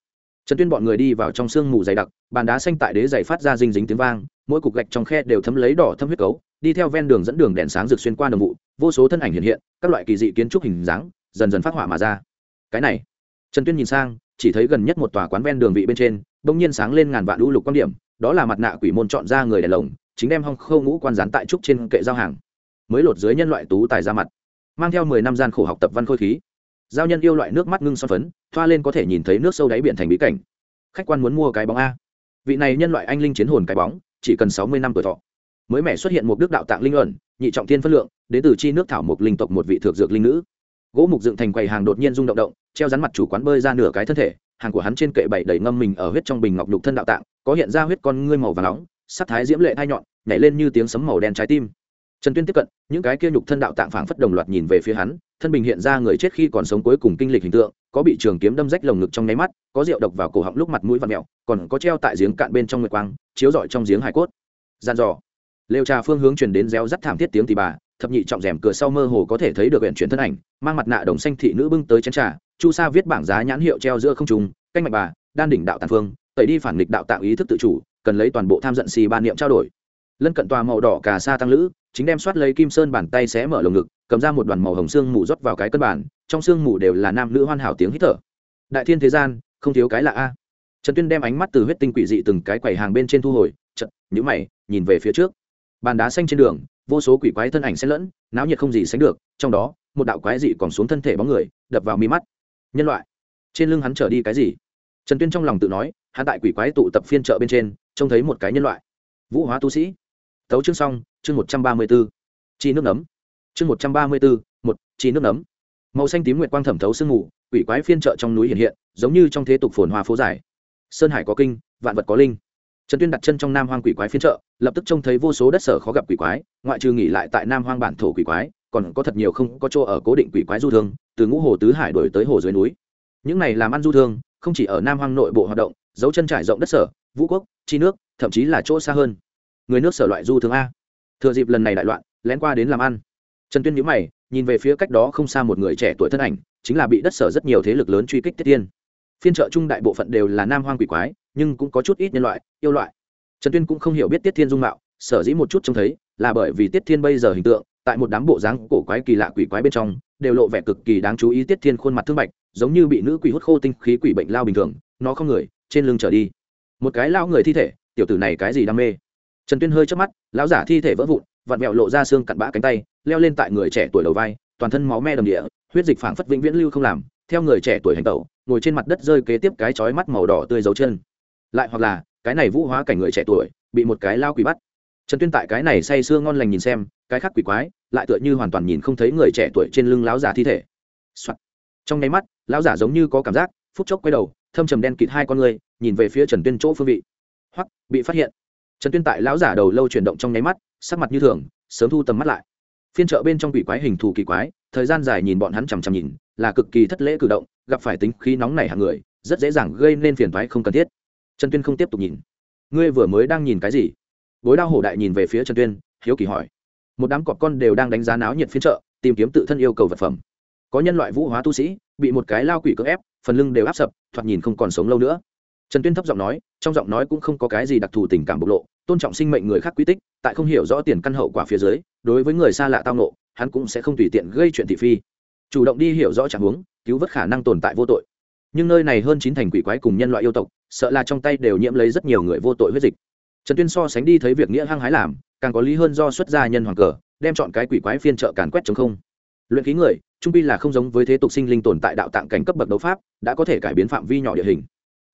Trần tuyên bọn người đi vào trong sương mù dày đặc, bàn đá xanh tại đế dày phát ra dinh dính tiếng vang, mỗi cục gạch trong khe đều thấm lấy đỏ thâm huyết cấu, đi theo ven đường dẫn đường đèn sáng rực xuyên qua đồng vụ, vô số thân ảnh hiện hiện, các loại kỳ dị kiến trúc hình dáng, dần dần phát họa mà ra. Cái này, trần tuyên nhìn sang, chỉ thấy gần nhất một tòa quán ven đường vị bên trên, bỗng nhiên sáng lên ngàn vạn lũ lục quan điểm, đó là mặt nạ quỷ môn chọn ra người đèn lồng, chính đem hong khâu ngũ quan gián tại trúc trên kệ giao hàng mới lột dưới nhân loại tú tài ra mặt, mang theo mười năm gian khổ học tập văn khôi khí. Giao nhân yêu loại nước mắt ngưng son phấn, thoa lên có thể nhìn thấy nước sâu đáy biển thành bí cảnh. Khách quan muốn mua cái bóng a. Vị này nhân loại anh linh chiến hồn cái bóng, chỉ cần sáu mươi năm tuổi thọ. Mới mẻ xuất hiện một đức đạo tạng linh luận nhị trọng thiên phân lượng, đến từ chi nước thảo mục linh tộc một vị thượng dược linh nữ. Gỗ mục dựng thành quầy hàng đột nhiên rung động động, treo rắn mặt chủ quán bơi ra nửa cái thân thể, hàng của hắn trên kệ bảy đầy ngâm mình ở huyết trong bình ngọc nhục thân đạo tạng, có hiện ra huyết con ngươi màu và nóng, sắc thái diễm lệ thai nhọn, nhảy lên như tiếng sấm màu đen trái tim trần tuyên tiếp cận, những cái kia nhục thân đạo tạng phảng phất đồng loạt nhìn về phía hắn, thân bình hiện ra người chết khi còn sống cuối cùng kinh lịch hình tượng, có bị trường kiếm đâm rách lồng ngực trong nháy mắt, có rượu độc vào cổ họng lúc mặt mũi và mẹo còn có treo tại giếng cạn bên trong nguyệt quang, chiếu rọi trong giếng hải cốt. Gian dò. Lều trà phương hướng truyền đến reo rắt thảm thiết tiếng tì bà, thập nhị trọng rèm cửa sau mơ hồ có thể thấy được huyện chuyển thân ảnh, mang mặt nạ đồng xanh thị nữ bưng tới chén trà, chu sa viết bảng giá nhãn hiệu treo giữa không trùng canh mạch bà, đan đỉnh đạo tàn phương, tẩy đi phản nghịch đạo tạo ý thức tự chủ, cần lấy toàn bộ tham giận xì ba niệm trao đổi lân cận tòa màu đỏ cà sa tăng lữ, chính đem soát lấy kim sơn bàn tay xé mở lồng ngực, cầm ra một đoàn màu hồng xương mù rót vào cái cân bản trong xương mù đều là nam nữ hoàn hảo tiếng hít thở. Đại thiên thế gian, không thiếu cái là a. Trần tuyên đem ánh mắt từ huyết tinh quỷ dị từng cái quầy hàng bên trên thu hồi chật nhữ mày, nhìn về phía trước. Bàn đá xanh trên đường, vô số quỷ quái thân ảnh xen lẫn, náo nhiệt không gì sánh được, trong đó, một đạo quái dị còn xuống thân thể bóng người, đập vào mi mắt. Nhân loại, trên lưng hắn trở đi cái gì? Trần tuyên trong lòng tự nói, hắn tại quỷ quái tụ tập phiên chợ bên trên, trông thấy một cái nhân loại. Vũ hóa tu sĩ tấu chương xong, chương một trăm ba mươi b ố chi nước nấm. Chương một trăm ba mươi b ố một, chi nước nấm. Màu xanh tím nguyệt quang thẩm thấu sương mù, quỷ quái phiên chợ trong núi hiện hiện, giống như trong thế tục phồn hoa phố dài. Sơn hải có kinh, vạn vật có linh. Trần tuyên đặt chân trong nam hoang quỷ quái phiên chợ, lập tức trông thấy vô số đất sở khó gặp quỷ quái, ngoại trừ nghỉ lại tại nam hoang bản thổ quỷ quái, còn có thật nhiều không có chỗ ở cố định quỷ quái du thương, từ ngũ hồ tứ hải đổi tới hồ dưới núi. Những này làm ăn du thương, không chỉ ở nam hoang nội bộ hoạt động, dấu chân trải rộng đất sở, vũ quốc, chi nước, thậm chí là chỗ xa hơn người nước sở loại du thương a. Thừa dịp lần này đại loạn, lén qua đến làm ăn. Trần tuyên nhíu mày, nhìn về phía cách đó không xa một người trẻ tuổi thân ảnh, chính là bị đất sở rất nhiều thế lực lớn truy kích tiết tiên. Phiên trợ trung đại bộ phận đều là nam hoang quỷ quái, nhưng cũng có chút ít nhân loại, yêu loại. Trần tuyên cũng không hiểu biết tiết thiên dung mạo, sở dĩ một chút trông thấy, là bởi vì tiết thiên bây giờ hình tượng, tại một đám bộ dáng cổ quái kỳ lạ quỷ quái bên trong, đều lộ vẻ cực kỳ đáng chú ý tiết thiên khuôn mặt thương bạch, giống như bị nữ quỷ hút khô tinh khí quỷ bệnh lao bình thường, nó không người, trên lưng trở đi. Một cái lao người thi thể, tiểu tử này cái gì đam mê? Trần tuyên hơi chớp mắt, lão giả thi thể vỡ vụn, vặn vẹo lộ ra xương cặn bã cánh tay, leo lên tại người trẻ tuổi đầu vai, toàn thân máu me đầm địa, huyết dịch phảng phất vĩnh viễn lưu không làm, theo người trẻ tuổi hành tẩu, ngồi trên mặt đất rơi kế tiếp cái chói mắt màu đỏ tươi dấu chân. Lại hoặc là, cái này vũ hóa cảnh người trẻ tuổi, bị một cái lao quỷ bắt. Trần tuyên tại cái này say sưa ngon lành nhìn xem, cái khác quỷ quái, lại tựa như hoàn toàn nhìn không thấy người trẻ tuổi trên lưng lão giả thi thể、Soạn. trong nháy mắt, lão giả giống như có cảm giác, phút chốc quay đầu, thâm trầm đen kịt hai con người, nhìn về phía trần tuyên chỗ phương vị. Hoặc bị phát hiện trần tuyên tại lão giả đầu lâu chuyển động trong nháy mắt, sắc mặt như thường, sớm thu tầm mắt lại. Phiên chợ bên trong quỷ quái hình thù kỳ quái, thời gian dài nhìn bọn hắn chằm chằm nhìn, là cực kỳ thất lễ cử động, gặp phải tính khí nóng nảy hàng người, rất dễ dàng gây nên phiền toái không cần thiết. Trần tuyên không tiếp tục nhìn. Ngươi vừa mới đang nhìn cái gì? Bối đao hổ đại nhìn về phía trần tuyên, hiếu kỳ hỏi. Một đám cọp con đều đang đánh giá náo nhiệt phiên chợ, tìm kiếm tự thân yêu cầu vật phẩm. Có nhân loại vũ hóa tu sĩ, bị một cái lao quỷ cưỡng ép, phần lưng đều áp sập, thoạt nhìn không còn sống lâu nữa trần tuyên thấp giọng nói, trong giọng nói cũng không có cái gì đặc thù tình cảm bộc lộ, tôn trọng sinh mệnh người khác quy tích, tại không hiểu rõ tiền căn hậu quả phía dưới, đối với người xa lạ tao nộ hắn cũng sẽ không tùy tiện gây chuyện thị phi. Chủ động đi hiểu rõ trạng huống, cứu vớt khả năng tồn tại vô tội. Nhưng nơi này hơn chín thành quỷ quái cùng nhân loại yêu tộc, sợ là trong tay đều nhiễm lấy rất nhiều người vô tội huyết dịch. Trần tuyên so sánh đi thấy việc nghĩa hăng hái làm, càng có lý hơn do xuất gia nhân hoàng cờ, đem chọn cái quỷ quái phiên trợ càn quét chống không. Luyện khí người, trung pi là không giống với thế tục sinh linh tồn tại đạo tạng cảnh cấp bậc đấu pháp, đã có thể cải biến phạm vi nhỏ địa hình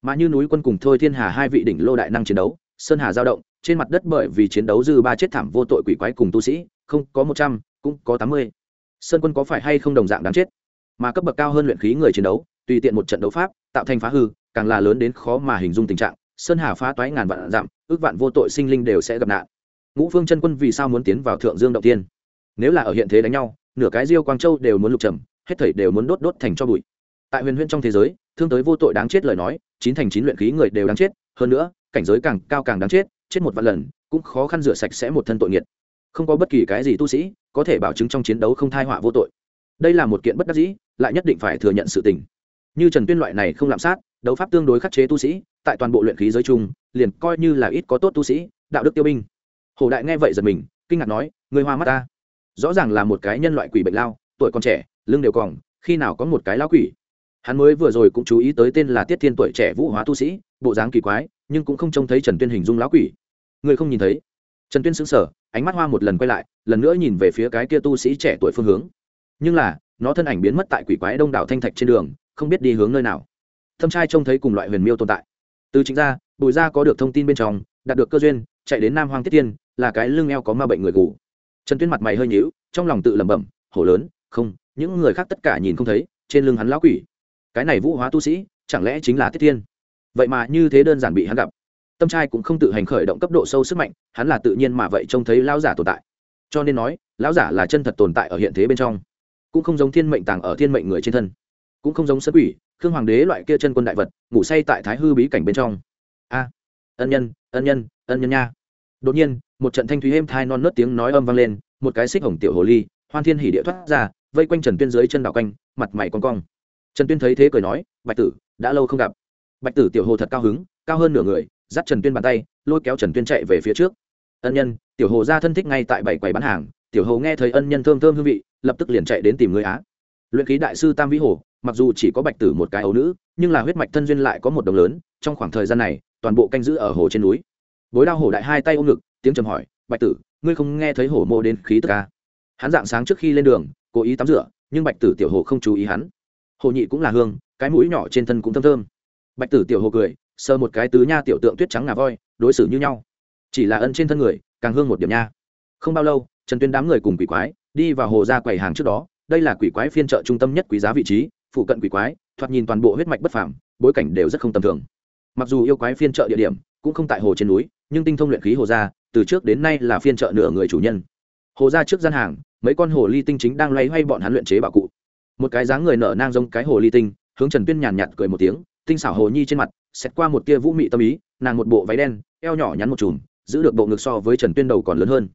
mà như núi quân cùng thôi thiên hà hai vị đỉnh lô đại năng chiến đấu, sơn hà giao động, trên mặt đất bởi vì chiến đấu dư ba chết thảm vô tội quỷ quái cùng tu sĩ, không có một trăm, cũng có tám mươi. Sơn quân có phải hay không đồng dạng đáng chết? Mà cấp bậc cao hơn luyện khí người chiến đấu, tùy tiện một trận đấu pháp, tạo thành phá hư, càng là lớn đến khó mà hình dung tình trạng, sơn hà phá toái ngàn vạn dặm, ước vạn vô tội sinh linh đều sẽ gặp nạn. Ngũ phương chân quân vì sao muốn tiến vào thượng dương động tiên? Nếu là ở hiện thế đánh nhau, nửa cái diêu quang châu đều muốn lục trầm, hết thảy đều muốn đốt đốt thành cho bụi tại huyền huyễn trong thế giới thương tới vô tội đáng chết lời nói chín thành chín luyện khí người đều đáng chết hơn nữa cảnh giới càng cao càng đáng chết chết một vạn lần cũng khó khăn rửa sạch sẽ một thân tội nghiệt. Không có bất kỳ cái gì tu sĩ có thể bảo chứng trong chiến đấu không thai họa vô tội. Đây là một kiện bất đắc dĩ lại nhất định phải thừa nhận sự tình. Như trần tuyên loại này không lạm sát đấu pháp tương đối khắc chế tu sĩ tại toàn bộ luyện khí giới chung liền coi như là ít có tốt tu sĩ đạo đức tiêu binh. Hồ đại nghe vậy giật mình kinh ngạc nói người hoa mắt ta. Rõ ràng là một cái nhân loại quỷ bệnh lao tuổi còn trẻ lưng đều còn, khi nào có một cái lao quỷ? Hắn mới vừa rồi cũng chú ý tới tên là tiết thiên tuổi trẻ vũ hóa tu sĩ, bộ dáng kỳ quái, nhưng cũng không trông thấy trần tuyên hình dung lão quỷ. Người không nhìn thấy. Trần tuyên sững sờ, ánh mắt hoa một lần quay lại, lần nữa nhìn về phía cái kia tu sĩ trẻ tuổi phương hướng. Nhưng là, nó thân ảnh biến mất tại quỷ quái đông đảo thanh thạch trên đường, không biết đi hướng nơi nào. Thâm trai trông thấy cùng loại huyền miêu tồn tại. Từ chính ra, bùi ra có được thông tin bên trong, đạt được cơ duyên, chạy đến nam hoàng tiết tiên, là cái lưng eo có ma bệnh người gù. Trần tuyên mặt mày hơi nhíu, trong lòng tự lẩm bẩm, hổ lớn, không, những người khác tất cả nhìn không thấy, trên lưng hắn lão quỷ cái này vũ hóa tu sĩ, chẳng lẽ chính là tiết thiên? vậy mà như thế đơn giản bị hắn gặp. Tâm trai cũng không tự hành khởi động cấp độ sâu sức mạnh, hắn là tự nhiên mà vậy trông thấy lão giả tồn tại. Cho nên nói, lão giả là chân thật tồn tại ở hiện thế bên trong. Cũng không giống thiên mệnh tàng ở thiên mệnh người trên thân. Cũng không giống sân quỷ, khương hoàng đế loại kia chân quân đại vật, ngủ say tại thái hư bí cảnh bên trong. A, ân nhân ân nhân ân nhân nha. Đột nhiên, một trận thanh thúy êm thai non nớt tiếng nói âm vang lên, một cái xích hồng tiểu hồ ly, hoan thiên hỉ địa thoát ra, vây quanh trần tuyên dưới chân đảo quanh, mặt mày con cong trần tuyên thấy thế cười nói, bạch tử, đã lâu không gặp. Bạch tử tiểu hồ thật cao hứng, cao hơn nửa người, dắt trần tuyên bàn tay, lôi kéo trần tuyên chạy về phía trước. Ân nhân, tiểu hồ ra thân thích ngay tại bảy quầy bán hàng, tiểu hồ nghe thấy ân nhân thơm thơm hương vị, lập tức liền chạy đến tìm người á. Luyện khí đại sư tam vĩ hồ, mặc dù chỉ có bạch tử một cái ấu nữ, nhưng là huyết mạch thân duyên lại có một đồng lớn, trong khoảng thời gian này, toàn bộ canh giữ ở hồ trên núi. Bối đao hổ đại hai tay ôm ngực, tiếng trầm hỏi, bạch tử, ngươi không nghe thấy hổ mô đến khí tức ca hắn dạng sáng trước khi lên đường, cố ý tắm rửa, nhưng bạch tử tiểu hồ không chú ý hắn hồ nhị cũng là hương, cái mũi nhỏ trên thân cũng thơm thơm. Bạch tử tiểu hồ cười, sờ một cái tứ nha tiểu tượng tuyết trắng ngà voi, đối xử như nhau. Chỉ là ân trên thân người, càng hương một điểm nha. Không bao lâu, trần tuyên đám người cùng quỷ quái, đi vào hồ ra quầy hàng trước đó. Đây là quỷ quái phiên trợ trung tâm nhất quý giá vị trí, phụ cận quỷ quái, thoạt nhìn toàn bộ huyết mạch bất phàm, bối cảnh đều rất không tầm thường. Mặc dù yêu quái phiên trợ địa điểm cũng không tại hồ trên núi, nhưng tinh thông luyện khí hồ gia, từ trước đến nay là phiên trợ nửa người chủ nhân. Hồ gia trước gian hàng, mấy con hồ ly tinh chính đang loay hoay bọn hắn luyện chế bảo cụ một cái dáng người nở nang giống cái hồ ly tinh, hướng trần tuyên nhàn nhạt cười một tiếng, tinh xảo hồ nhi trên mặt xét qua một tia vũ mị tâm ý, nàng một bộ váy đen, eo nhỏ nhắn một chùm, giữ được bộ ngực so với trần tuyên đầu còn lớn hơn.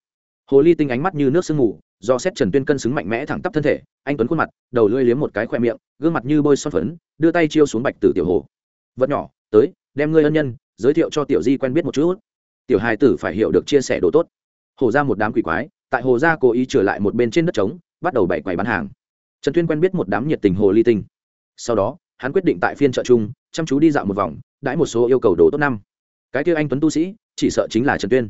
Hồ ly tinh ánh mắt như nước sương mù, do xét trần tuyên cân xứng mạnh mẽ thẳng tắp thân thể, anh tuấn khuôn mặt, đầu lưỡi liếm một cái khoe miệng, gương mặt như bôi son phấn, đưa tay chiêu xuống bạch tử tiểu hồ. Vật nhỏ, tới, đem ngươi ân nhân, giới thiệu cho tiểu di quen biết một chút. Tiểu hài tử phải hiểu được chia sẻ đồ tốt. Hồ ra một đám quỷ quái, tại hồ gia cố ý trở lại một bên trên đất trống, bắt đầu bày quầy bán hàng trần tuyên quen biết một đám nhiệt tình hồ ly tinh. Sau đó, hắn quyết định tại phiên chợ chung, chăm chú đi dạo một vòng, đãi một số yêu cầu đồ tốt năm. Cái kia anh tuấn tu sĩ, chỉ sợ chính là trần tuyên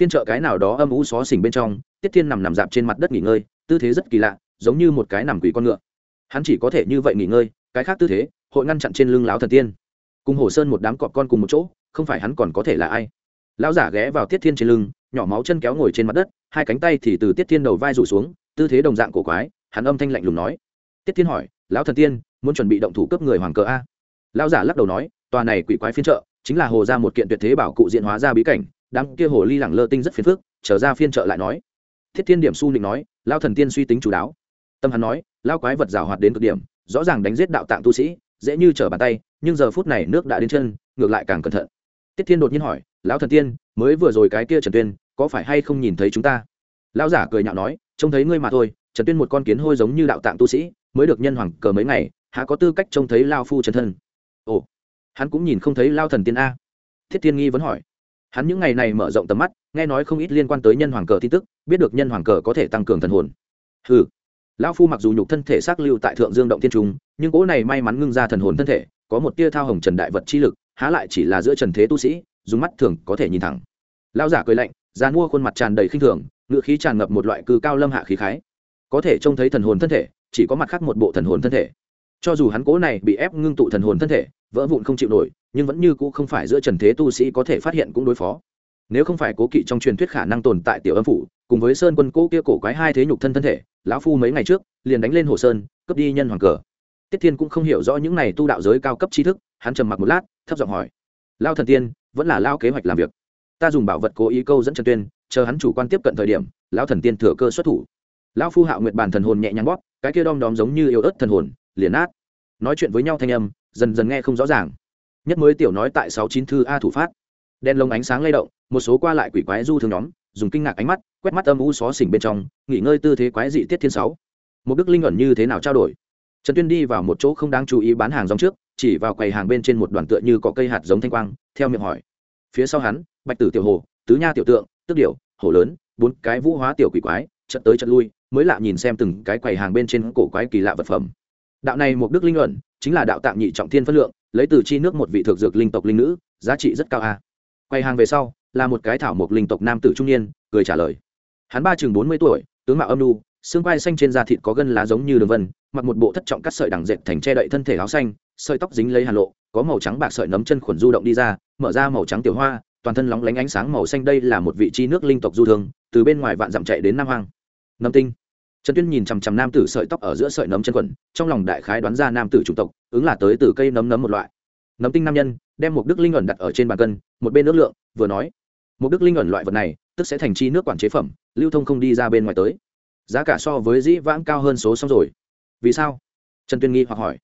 phiên chợ cái nào đó âm u xó xỉnh bên trong, tiết thiên nằm nằm dạp trên mặt đất nghỉ ngơi, tư thế rất kỳ lạ, giống như một cái nằm quỷ con ngựa. Hắn chỉ có thể như vậy nghỉ ngơi, cái khác tư thế, hội ngăn chặn trên lưng lão thần tiên. Cùng hồ sơn một đám cọp con cùng một chỗ, không phải hắn còn có thể là ai. Lão giả ghé vào tiết thiên trên lưng, nhỏ máu chân kéo ngồi trên mặt đất, hai cánh tay thì từ tiết thiên đầu vai rủ xuống, tư thế đồng dạng cổ quái hắn âm thanh lạnh lùng nói. Tiết thiên hỏi, lão thần tiên, muốn chuẩn bị động thủ cướp người hoàng cờ a? Lão giả lắc đầu nói, tòa này quỷ quái phiên trợ chính là hồ ra một kiện tuyệt thế bảo cụ diện hóa ra bí cảnh, đám kia hồ ly lẳng lơ tinh rất phiền phức trở ra phiên trợ lại nói. Thiết thiên điểm su nịnh nói lao thần tiên suy tính chủ đáo. Tâm hắn nói lao quái vật rào hoạt đến cực điểm, rõ ràng đánh giết đạo tạng tu sĩ, dễ như trở bàn tay, nhưng giờ phút này nước đã đến chân, ngược lại càng cẩn thận. Tiết thiên đột nhiên hỏi, lão thần tiên, mới vừa rồi cái kia trần tuyên, có phải hay không nhìn thấy chúng ta? Lão giả cười nhạo nói, trông thấy ngươi mà thôi trần tuyên một con kiến hôi giống như đạo tạng tu sĩ, mới được nhân hoàng cờ mấy ngày, há có tư cách trông thấy lao phu chân thân? Ồ, hắn cũng nhìn không thấy lao thần tiên a. Thiết thiên nghi vẫn hỏi. Hắn những ngày này mở rộng tầm mắt, nghe nói không ít liên quan tới nhân hoàng cờ tin tức, biết được nhân hoàng cờ có thể tăng cường thần hồn. Ừ lão phu mặc dù nhục thân thể xác lưu tại thượng dương động tiên trung nhưng cỗ này may mắn ngưng ra thần hồn thân thể, có một tia thao hồng trần đại vật chi lực, há lại chỉ là giữa trần thế tu sĩ, dùng mắt thường có thể nhìn thẳng. Lão giả cười lạnh ra mua khuôn mặt tràn đầy khinh thường ngự khí tràn ngập một loại cư cao lâm hạ khí khái có thể trông thấy thần hồn thân thể, chỉ có mặt khác một bộ thần hồn thân thể. Cho dù hắn cố này bị ép ngưng tụ thần hồn thân thể, vỡ vụn không chịu nổi, nhưng vẫn như cũ không phải giữa trần thế tu sĩ có thể phát hiện cũng đối phó. Nếu không phải cố kỵ trong truyền thuyết khả năng tồn tại tiểu âm phủ, cùng với sơn quân cố kia cổ quái hai thế nhục thân thân thể, lão phu mấy ngày trước, liền đánh lên hồ sơn, cướp đi nhân hoàng cờ. Tiết thiên cũng không hiểu rõ những này tu đạo giới cao cấp tri thức, hắn trầm mặc một lát, thấp giọng hỏi lao thần tiên, vẫn là lao kế hoạch làm việc. Ta dùng bảo vật cố ý câu dẫn trần tuyên, chờ hắn chủ quan tiếp cận thời điểm, lão thần tiên thừa cơ xuất thủ lão phu hạo nguyệt bàn thần hồn nhẹ nhàng bóp, cái kia đom đóm giống như yêu ớt thần hồn, liền át nói chuyện với nhau thanh âm, dần dần nghe không rõ ràng. Nhất mới tiểu nói tại sáu chín thư a thủ phát. Đen lông ánh sáng lay động, một số qua lại quỷ quái du thường nhóm, dùng kinh ngạc ánh mắt, quét mắt âm u xó xỉnh bên trong, nghỉ ngơi tư thế quái dị tiết thiên sáu. Một đức linh ẩn như thế nào trao đổi? Trần tuyên đi vào một chỗ không đáng chú ý bán hàng rong trước, chỉ vào quầy hàng bên trên một đoàn tựa như có cây hạt giống thanh quang, theo miệng hỏi. Phía sau hắn, bạch tử tiểu hồ, tứ nha tiểu tượng, tức điểu hổ lớn, bốn cái vũ hóa tiểu quỷ quái trận tới trận lui mới lạ nhìn xem từng cái quầy hàng bên trên cổ quái kỳ lạ vật phẩm. Đạo này một đức linh luận chính là đạo tạm nhị trọng thiên phân lượng, lấy từ chi nước một vị thực dược linh tộc linh nữ, giá trị rất cao a. Quay hàng về sau, là một cái thảo mộc linh tộc nam tử trung niên, cười trả lời. Hắn ba chừng bốn mươi tuổi, tướng mạo âm nu xương vai xanh trên da thịt có gân lá giống như đường vân, mặc một bộ thất trọng cắt sợi đằng dệt thành che đậy thân thể áo xanh, sợi tóc dính lấy hà lộ, có màu trắng bạc sợi nấm chân khuẩn du động đi ra, mở ra màu trắng tiểu hoa, toàn thân lóng lánh ánh sáng màu xanh đây là một vị chi nước linh tộc du thương, từ bên ngoài vạn dặm chạy đến nam hoang nấm tinh. Trần tuyên nhìn chằm chằm nam tử sợi tóc ở giữa sợi nấm chân quần, trong lòng đại khái đoán ra nam tử chủng tộc, ứng là tới từ cây nấm nấm một loại. Nấm tinh nam nhân đem một đức linh ẩn đặt ở trên bàn cân, một bên nước lượng, vừa nói, một đức linh ẩn loại vật này, tức sẽ thành chi nước quản chế phẩm, lưu thông không đi ra bên ngoài tới. Giá cả so với dĩ vãng cao hơn số xong rồi. Vì sao? Trần tuyên nghi hoặc hỏi.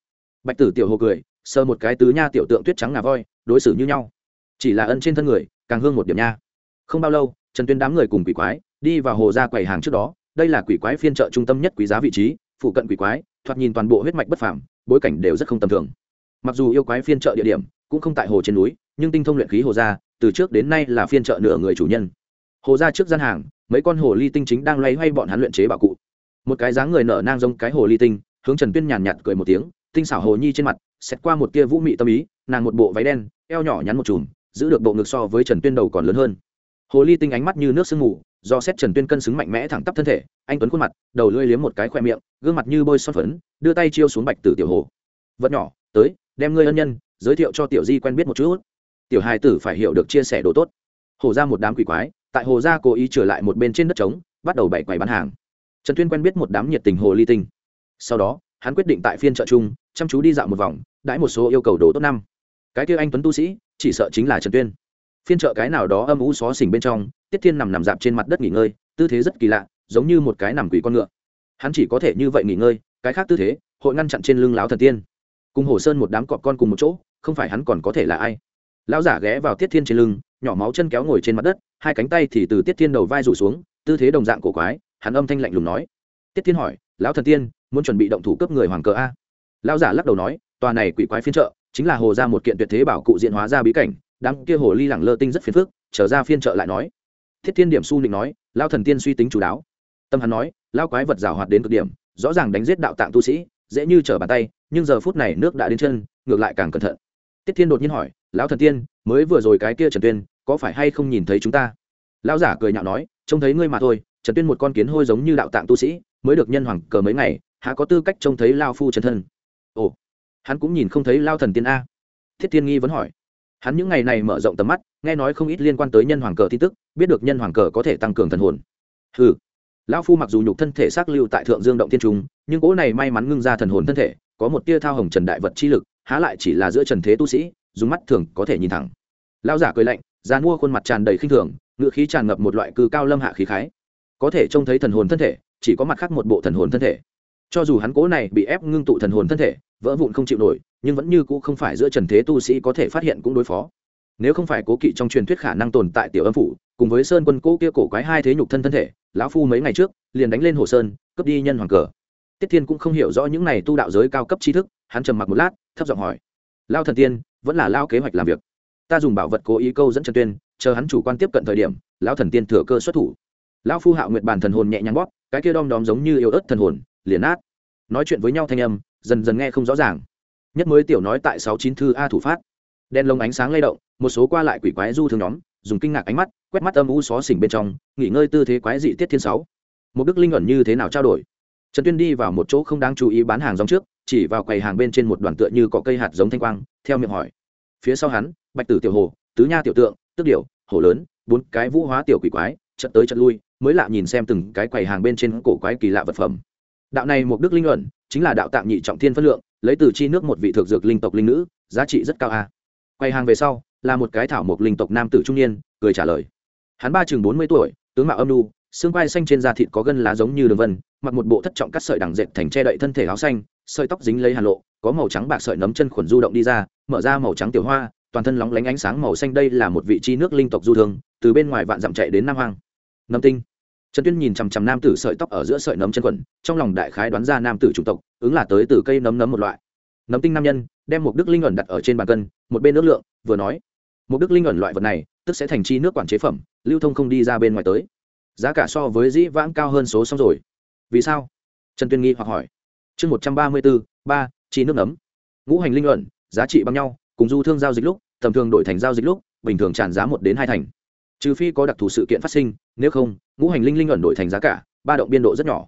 Bạch tử tiểu hồ cười sơ một cái tứ nha tiểu tượng tuyết trắng ngà voi, đối xử như nhau. Chỉ là ân trên thân người, càng hương một điểm nha. Không bao lâu, trần tuyên đám người cùng quỷ quái, đi vào hồ ra quầy hàng trước đó đây là quỷ quái phiên trợ trung tâm nhất quý giá vị trí, phụ cận quỷ quái, thoạt nhìn toàn bộ huyết mạch bất phàm, bối cảnh đều rất không tầm thường. Mặc dù yêu quái phiên trợ địa điểm cũng không tại hồ trên núi, nhưng tinh thông luyện khí hồ gia, từ trước đến nay là phiên trợ nửa người chủ nhân. Hồ gia trước gian hàng, mấy con hồ ly tinh chính đang loay hoay bọn hắn luyện chế bảo cụ. Một cái dáng người nở nang giống cái hồ ly tinh, hướng trần tuyên nhàn nhạt cười một tiếng, tinh xảo hồ nhi trên mặt xét qua một tia vũ mị tâm ý, nàng một bộ váy đen, eo nhỏ nhắn một chùm, giữ được bộ ngực so với trần tuyên đầu còn lớn hơn hồ ly tinh ánh mắt như nước sương mù, do xét trần tuyên cân xứng mạnh mẽ thẳng tắp thân thể, anh tuấn khuôn mặt, đầu lưỡi liếm một cái khoe miệng, gương mặt như bôi son phấn, đưa tay chiêu xuống bạch tử tiểu hồ. Vật nhỏ, tới, đem ngươi ân nhân, giới thiệu cho tiểu di quen biết một chút. Tiểu hài tử phải hiểu được chia sẻ đồ tốt. Hồ ra một đám quỷ quái, tại hồ ra cố ý trở lại một bên trên đất trống, bắt đầu bày quầy bán hàng. Trần tuyên quen biết một đám nhiệt tình hồ ly tinh. Sau đó, hắn quyết định tại phiên chợ chung, chăm chú đi dạo một vòng, đãi một số yêu cầu đồ tốt năm. Cái kia anh tuấn tu sĩ, chỉ sợ chính là trần tuyên phiên chợ cái nào đó âm ú xó xỉnh bên trong, tiết thiên nằm nằm dạp trên mặt đất nghỉ ngơi, tư thế rất kỳ lạ, giống như một cái nằm quỷ con ngựa. Hắn chỉ có thể như vậy nghỉ ngơi, cái khác tư thế, hội ngăn chặn trên lưng láo thần tiên. Cùng hồ sơn một đám cọp con cùng một chỗ, không phải hắn còn có thể là ai? Lão giả ghé vào tiết thiên trên lưng, nhỏ máu chân kéo ngồi trên mặt đất, hai cánh tay thì từ tiết thiên đầu vai rủ xuống, tư thế đồng dạng cổ quái, hắn âm thanh lạnh lùng nói. Tiết thiên hỏi, lão thần tiên, muốn chuẩn bị động thủ cấp người hoàng cờ a? Lão giả lắc đầu nói, tòa này quỷ quái phiên trợ chính là hồ ra một kiện tuyệt thế bảo cụ diện hóa ra bí cảnh đám kia hồ ly lẳng lơ tinh rất phiền phức, trở ra phiên trợ lại nói. Thiết thiên điểm su định nói lao thần tiên suy tính chú đáo. Tâm hắn nói lao quái vật rào hoạt đến cực điểm, rõ ràng đánh giết đạo tạng tu sĩ, dễ như trở bàn tay, nhưng giờ phút này nước đã đến chân, ngược lại càng cẩn thận. Tiết thiên đột nhiên hỏi, lão thần tiên, mới vừa rồi cái kia trần tuyên, có phải hay không nhìn thấy chúng ta? Lão giả cười nhạo nói, trông thấy ngươi mà thôi, trần tuyên một con kiến hôi giống như đạo tạng tu sĩ, mới được nhân hoàng cờ mấy ngày, há có tư cách trông thấy lao phu trần thân? Ồ, hắn cũng nhìn không thấy lao thần tiên a. Thiết thiên nghi vẫn hỏi hắn những ngày này mở rộng tầm mắt, nghe nói không ít liên quan tới nhân hoàng cờ tin tức, biết được nhân hoàng cờ có thể tăng cường thần hồn. Ừ lão phu mặc dù nhục thân thể xác lưu tại thượng dương động tiên trung, nhưng cỗ này may mắn ngưng ra thần hồn thân thể, có một tia thao hồng trần đại vật chi lực, há lại chỉ là giữa trần thế tu sĩ, dùng mắt thường có thể nhìn thẳng. Lão giả cười lạnh dàn mua khuôn mặt tràn đầy khinh thường, ngựa khí tràn ngập một loại cư cao lâm hạ khí khái. Có thể trông thấy thần hồn thân thể, chỉ có mặt khác một bộ thần hồn thân thể. Cho dù hắn cố này bị ép ngưng tụ thần hồn thân thể, vỡ vụn không chịu nổi nhưng vẫn như cũ không phải giữa trần thế tu sĩ có thể phát hiện cũng đối phó. Nếu không phải cố kỵ trong truyền thuyết khả năng tồn tại tiểu âm phủ, cùng với sơn quân cố kia cổ quái hai thế nhục thân thân thể, lão phu mấy ngày trước, liền đánh lên hồ sơn, cướp đi nhân hoàng cờ. Tiết thiên cũng không hiểu rõ những này tu đạo giới cao cấp tri thức, hắn trầm mặc một lát, thấp giọng hỏi. Lao thần tiên, vẫn là lao kế hoạch làm việc. Ta dùng bảo vật cố ý câu dẫn trần tuyên, chờ hắn chủ quan tiếp cận thời điểm, lão thần tiên thừa cơ xuất thủ. Lão phu hạo nguyệt bàn thần hồn nhẹ nhàng bóp, cái kia đom đóm giống như yêu ớt thần hồn, liền át nói chuyện với nhau thanh âm, dần dần nghe không rõ ràng nhất mới tiểu nói tại sáu chín thư a thủ phát. Đen lông ánh sáng lay động, một số qua lại quỷ quái du thường nhóm, dùng kinh ngạc ánh mắt, quét mắt âm u xó xỉnh bên trong, nghỉ ngơi tư thế quái dị tiết thiên sáu. Một đức linh ẩn như thế nào trao đổi? Trần tuyên đi vào một chỗ không đáng chú ý bán hàng rong trước, chỉ vào quầy hàng bên trên một đoàn tựa như có cây hạt giống thanh quang, theo miệng hỏi. Phía sau hắn, bạch tử tiểu hồ, tứ nha tiểu tượng tức điệu hồ lớn, bốn cái vũ hóa tiểu quỷ quái trận tới trận lui, mới lạ nhìn xem từng cái quầy hàng bên trên cổ quái kỳ lạ vật phẩm đạo này một đức linh luận, chính là đạo tạm nhị trọng thiên phân lượng, lấy từ chi nước một vị thực dược linh tộc linh nữ, giá trị rất cao a. Quay hàng về sau, là một cái thảo mộc linh tộc nam tử trung niên, cười trả lời. Hắn ba chừng bốn mươi tuổi, tướng mạo âm nu xương vai xanh trên da thịt có gân lá giống như đường vân, mặc một bộ thất trọng cắt sợi đằng dệt thành che đậy thân thể áo xanh, sợi tóc dính lấy hà lộ, có màu trắng bạc sợi nấm chân khuẩn du động đi ra, mở ra màu trắng tiểu hoa, toàn thân lóng lánh ánh sáng màu xanh đây là một vị chi nước linh tộc du thương, từ bên ngoài vạn dặm chạy đến nam hoang. Nấm tinh trần tuyên nhìn chằm chằm nam tử sợi tóc ở giữa sợi nấm chân quần, trong lòng đại khái đoán ra nam tử chủng tộc, ứng là tới từ cây nấm nấm một loại. Nấm tinh nam nhân, đem một đức linh ẩn đặt ở trên bàn cân, một bên nước lượng, vừa nói, một đức linh ẩn loại vật này, tức sẽ thành chi nước quản chế phẩm, lưu thông không đi ra bên ngoài tới. Giá cả so với dĩ vãng cao hơn số xong rồi. Vì sao? Trần tuyên nghi hoặc hỏi. Chương một trăm ba mươi bốn ba, chi nước nấm. Ngũ hành linh ẩn, giá trị bằng nhau, cùng du thương giao dịch lúc, tầm thường đổi thành giao dịch lúc, bình thường tràn giá một đến hai thành trừ phi có đặc thù sự kiện phát sinh, nếu không, ngũ hành linh linh ẩn đổi thành giá cả, ba động biên độ rất nhỏ.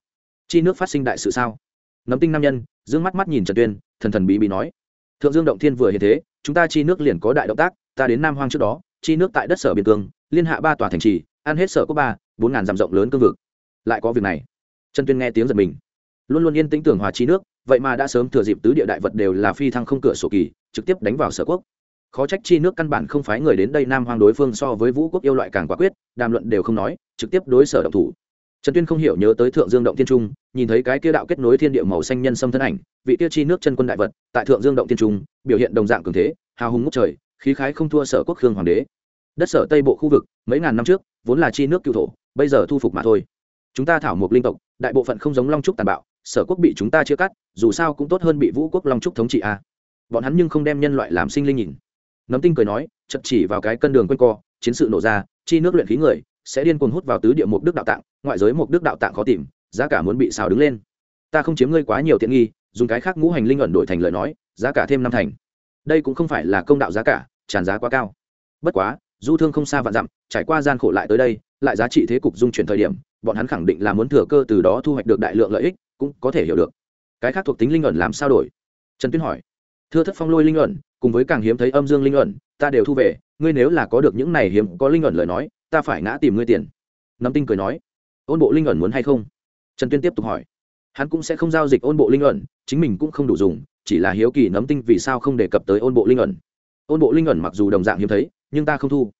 Chi nước phát sinh đại sự sao? Nấm tinh nam nhân d ư ơ n g mắt mắt nhìn trần tuyên, thần thần bí bí nói. Thượng dương động thiên vừa hiện thế, chúng ta chi nước liền có đại động tác, ta đến nam hoang trước đó, chi nước tại đất sở biên cương, liên hạ ba tòa thành trì, ăn hết sở có ba, bốn ngàn dặm rộng lớn cương vực. Lại có việc này. Trần tuyên nghe tiếng giật mình. Luôn luôn yên tĩnh tưởng hòa chi nước, vậy mà đã sớm thừa dịp tứ địa đại vật đều là phi thăng không cửa sổ kỳ, trực tiếp đánh vào sở quốc khó trách chi nước căn bản không phái người đến đây nam hoang đối phương so với vũ quốc yêu loại càng quả quyết, đàm luận đều không nói, trực tiếp đối sở động thủ. Trần tuyên không hiểu nhớ tới thượng dương động thiên trung, nhìn thấy cái kia đạo kết nối thiên địa màu xanh nhân xâm thân ảnh, vị tiêu chi nước chân quân đại vật, tại thượng dương động thiên trung, biểu hiện đồng dạng cường thế, hào hùng ngút trời, khí khái không thua sở quốc khương hoàng đế. Đất sở tây bộ khu vực, mấy ngàn năm trước, vốn là chi nước cựu thổ, bây giờ thu phục mà thôi. Chúng ta thảo một linh tộc, đại bộ phận không giống long trúc tàn bạo, sở quốc bị chúng ta chia cắt, dù sao cũng tốt hơn bị vũ quốc long trúc thống trị a bọn hắn nhưng không đem nhân loại làm sinh linh nhìn nấm tinh cười nói, chật chỉ vào cái cân đường quanh co, chiến sự nổ ra, chi nước luyện khí người, sẽ điên cuồng hút vào tứ địa mục đức đạo tạng, ngoại giới mục đức đạo tạng khó tìm, giá cả muốn bị xào đứng lên. Ta không chiếm ngươi quá nhiều tiện nghi, dùng cái khác ngũ hành linh ẩn đổi thành lời nói, giá cả thêm năm thành. Đây cũng không phải là công đạo giá cả, tràn giá quá cao. Bất quá, du thương không xa vạn dặm, trải qua gian khổ lại tới đây, lại giá trị thế cục dung chuyển thời điểm, bọn hắn khẳng định là muốn thừa cơ từ đó thu hoạch được đại lượng lợi ích, cũng có thể hiểu được. Cái khác thuộc tính linh ẩn làm sao đổi? Trần tuyên hỏi. Thưa thất phong lôi linh ẩn cùng với càng hiếm thấy âm dương linh ẩn, ta đều thu về, ngươi nếu là có được những này hiếm có linh ẩn lời nói, ta phải ngã tìm ngươi tiền. Nấm tinh cười nói. Ôn bộ linh ẩn muốn hay không? Trần tuyên tiếp tục hỏi. Hắn cũng sẽ không giao dịch ôn bộ linh ẩn, chính mình cũng không đủ dùng, chỉ là hiếu kỳ nấm tinh vì sao không đề cập tới ôn bộ linh ẩn. Ôn bộ linh ẩn mặc dù đồng dạng hiếm thấy, nhưng ta không thu.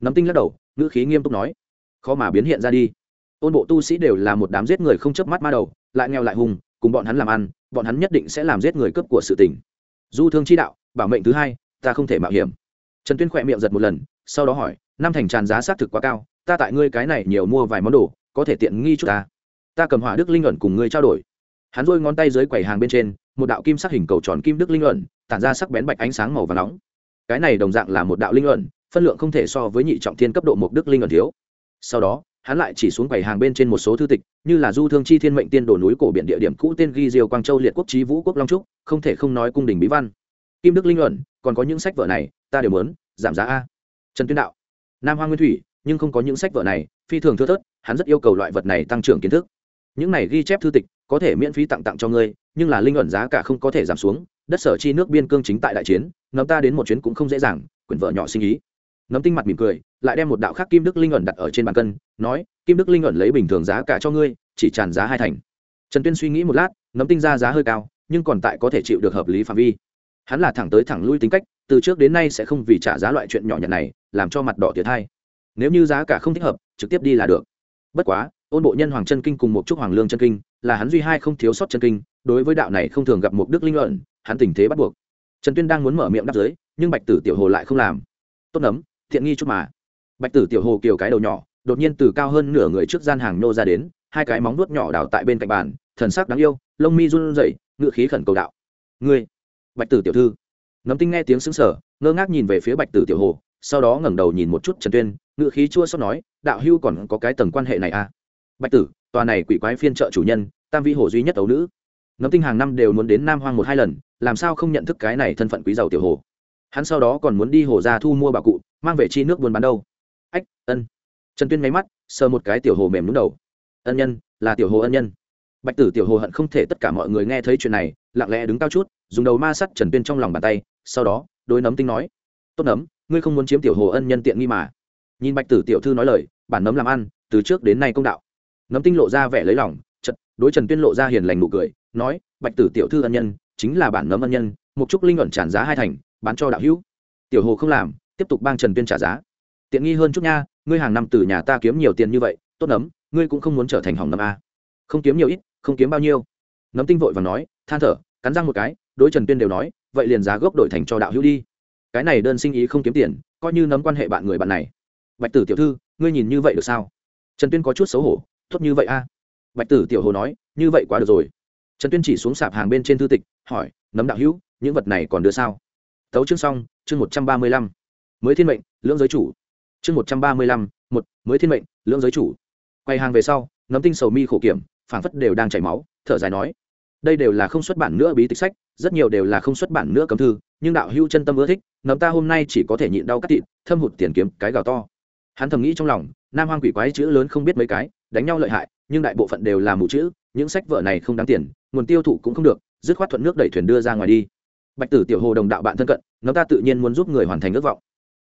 Nấm tinh lắc đầu, ngữ khí nghiêm túc nói. Khó mà biến hiện ra đi. Ôn bộ tu sĩ đều là một đám giết người không chớp mắt ma đầu, lại nghèo lại hùng, cùng bọn hắn làm ăn, bọn hắn nhất định sẽ làm giết người cướp của sự tình. Du thương chi đạo bảo mệnh thứ hai, ta không thể mạo hiểm. Trần tuyên khỏe miệng giật một lần, sau đó hỏi, năm thành tràn giá xác thực quá cao, ta tại ngươi cái này nhiều mua vài món đồ, có thể tiện nghi chút ta. Ta cầm hỏa đức linh ẩn cùng ngươi trao đổi. Hắn rôi ngón tay dưới quầy hàng bên trên, một đạo kim sắc hình cầu tròn kim đức linh ẩn, tản ra sắc bén bạch ánh sáng màu và nóng. Cái này đồng dạng là một đạo linh ẩn, phân lượng không thể so với nhị trọng thiên cấp độ một đức linh ẩn thiếu. Sau đó, hắn lại chỉ xuống quầy hàng bên trên một số thư tịch, như là du thương chi thiên mệnh tiên đồ núi cổ biển địa điểm cũ tên ghi diều quang châu liệt quốc trí vũ quốc long trúc, không thể không nói cung đình bí văn kim đức linh luận, còn có những sách vở này, ta đều muốn, giảm giá a. Trần tuyên đạo, nam hoa nguyên thủy, nhưng không có những sách vở này, phi thường thưa thớt, hắn rất yêu cầu loại vật này tăng trưởng kiến thức. Những này ghi chép thư tịch, có thể miễn phí tặng tặng cho ngươi, nhưng là linh luận giá cả không có thể giảm xuống, đất sở chi nước biên cương chính tại đại chiến nắm ta đến một chuyến cũng không dễ dàng, quyển vợ nhỏ sinh ý. Nấm tinh mặt mỉm cười, lại đem một đạo khác kim đức linh ẩn đặt ở trên bàn cân, nói, kim đức linh ẩn lấy bình thường giá cả cho ngươi, chỉ tràn giá hai thành. Trần tuyên suy nghĩ một lát nấm tinh ra giá hơi cao, nhưng còn tại có thể chịu được hợp lý phạm vi hắn là thẳng tới thẳng lui tính cách, từ trước đến nay sẽ không vì trả giá loại chuyện nhỏ nhặt này, làm cho mặt đỏ tiệt hai nếu như giá cả không thích hợp, trực tiếp đi là được. Bất quá, ôn bộ nhân hoàng chân kinh cùng một chút hoàng lương chân kinh, là hắn duy hai không thiếu sót chân kinh, đối với đạo này không thường gặp một đức linh luận, hắn tình thế bắt buộc. Trần tuyên đang muốn mở miệng đáp giới nhưng bạch tử tiểu hồ lại không làm. Tốt nấm thiện nghi chút mà. Bạch tử tiểu hồ kiều cái đầu nhỏ, đột nhiên từ cao hơn nửa người trước gian hàng nô ra đến, hai cái móng nuốt nhỏ đào tại bên cạnh bàn, thần sắc đáng yêu, lông mi run rẩy, ngựa khí khẩn cầu đạo. Ngươi bạch tử tiểu thư. Nấm tinh nghe tiếng xứng sở ngơ ngác nhìn về phía bạch tử tiểu hồ, sau đó ngẩng đầu nhìn một chút trần tuyên ngự khí chua xót nói, đạo hưu còn có cái tầng quan hệ này à? Bạch tử, tòa này quỷ quái phiên trợ chủ nhân, tam vi hồ duy nhất ấu nữ. Nấm tinh hàng năm đều muốn đến nam hoang một hai lần, làm sao không nhận thức cái này thân phận quý giàu tiểu hồ? Hắn sau đó còn muốn đi hồ ra thu mua bà cụ, mang về chi nước buôn bán đâu? Ách, ân. Trần tuyên máy mắt, sờ một cái tiểu hồ mềm đúng đầu. Ân nhân, là tiểu hồ ân nhân. Bạch tử tiểu hồ hận không thể tất cả mọi người nghe thấy chuyện này, lặng lẽ đứng cao chút dùng đầu ma sắt trần tuyên trong lòng bàn tay, sau đó đôi nấm tinh nói, tốt nấm, ngươi không muốn chiếm tiểu hồ ân nhân tiện nghi mà. Nhìn bạch tử tiểu thư nói lời, bản nấm làm ăn, từ trước đến nay công đạo. Nấm tinh lộ ra vẻ lấy lòng chật đối trần tuyên lộ ra hiền lành nụ cười, nói, bạch tử tiểu thư ân nhân, chính là bản nấm ân nhân, một chút linh ẩn tràn giá hai thành, bán cho đạo hữu. Tiểu hồ không làm, tiếp tục bang trần tuyên trả giá. Tiện nghi hơn chút nha, ngươi hàng năm từ nhà ta kiếm nhiều tiền như vậy, tốt nấm, ngươi cũng không muốn trở thành hỏng nấm a. Không kiếm nhiều ít, không kiếm bao nhiêu. Nấm tinh vội và nói, than thở, cắn răng một cái đối trần tuyên đều nói, vậy liền giá gốc đổi thành cho đạo hữu đi. Cái này đơn sinh ý không kiếm tiền, coi như nấm quan hệ bạn người bạn này. Bạch tử tiểu thư, ngươi nhìn như vậy được sao? Trần tuyên có chút xấu hổ thốt như vậy a. Bạch tử tiểu hồ nói, như vậy quá được rồi. Trần tuyên chỉ xuống sạp hàng bên trên thư tịch, hỏi nấm đạo hữu, những vật này còn đưa sao? Tấu chương xong, chương một trăm ba mươi lăm. Mới thiên mệnh, lưỡng giới chủ. Chương một trăm ba mươi lăm, một, mới thiên mệnh, lưỡng giới chủ. Quay hàng về sau nấm tinh sầu mi khổ kiểm, phảng phất đều đang chảy máu, thở dài nói, đây đều là không xuất bản nữa bí tịch sách rất nhiều đều là không xuất bản nữa cấm thư, nhưng đạo hữu chân tâm ưa thích nấm ta hôm nay chỉ có thể nhịn đau cắt thịt, thâm hụt tiền kiếm, cái gào to. Hắn thầm nghĩ trong lòng, nam hoang quỷ quái chữ lớn không biết mấy cái, đánh nhau lợi hại, nhưng đại bộ phận đều là mù chữ, những sách vở này không đáng tiền, nguồn tiêu thụ cũng không được, dứt khoát thuận nước đẩy thuyền đưa ra ngoài đi. Bạch tử tiểu hồ đồng đạo bạn thân cận nấm ta tự nhiên muốn giúp người hoàn thành ước vọng.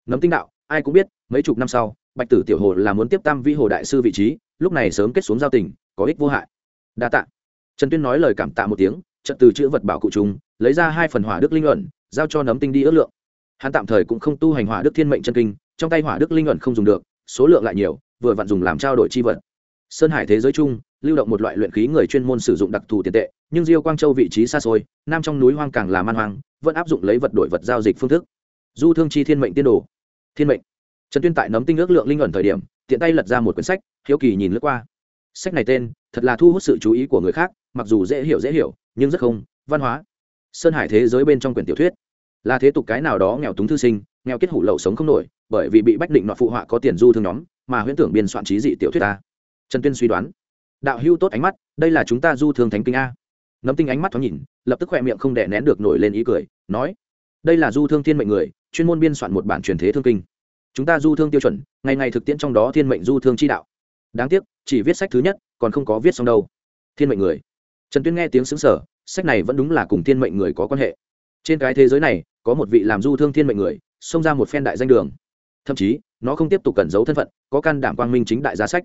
Nấm tinh đạo, ai cũng biết, mấy chục năm sau, bạch tử tiểu hồ là muốn tiếp tam vi hồ đại sư vị trí, lúc này sớm kết xuống giao tình, có ích vô hại. Đa tạ. Trần tuyên nói lời cảm tạ một tiếng trận từ chữ vật bảo cụ chúng lấy ra hai phần hỏa đức linh luận giao cho nấm tinh đi ước lượng. Hắn tạm thời cũng không tu hành hỏa đức thiên mệnh chân kinh, trong tay hỏa đức linh luận không dùng được, số lượng lại nhiều, vừa vặn dùng làm trao đổi chi vật. Sơn hải thế giới chung, lưu động một loại luyện khí người chuyên môn sử dụng đặc thù tiền tệ, nhưng diêu quang châu vị trí xa xôi, nam trong núi hoang càng là man hoang, vẫn áp dụng lấy vật đổi vật giao dịch phương thức. Du thương chi thiên mệnh tiên đồ. Thiên mệnh. Trần tuyên tại nấm tinh ước lượng linh ẩn thời điểm, tiện tay lật ra một quyển sách, hiếu kỳ nhìn lướt qua. Sách này tên, thật là thu hút sự chú ý của người khác mặc dù dễ hiểu dễ hiểu, nhưng rất không, văn hóa. Sơn hải thế giới bên trong quyển tiểu thuyết là thế tục cái nào đó nghèo túng thư sinh, nghèo kết hủ lậu sống không nổi, bởi vì bị bách định nọt phụ họa có tiền du thương nhóm, mà huyễn tưởng biên soạn trí dị tiểu thuyết ta. Trần tuyên suy đoán, đạo hưu tốt ánh mắt, đây là chúng ta du thương thánh kinh a. Nấm tinh ánh mắt thoáng nhìn, lập tức khoe miệng không đè nén được nổi lên ý cười, nói, đây là du thương thiên mệnh người, chuyên môn biên soạn một bản truyền thế thương kinh. Chúng ta du thương tiêu chuẩn, ngày ngày thực tiễn trong đó thiên mệnh du thương chi đạo. Đáng tiếc, chỉ viết sách thứ nhất, còn không có viết xong đâu. Thiên mệnh người trần tuyên nghe tiếng xứng sở sách này vẫn đúng là cùng thiên mệnh người có quan hệ. Trên cái thế giới này, có một vị làm du thương thiên mệnh người, xông ra một phen đại danh đường. Thậm chí, nó không tiếp tục cẩn giấu thân phận, có can đảm quang minh chính đại giá sách.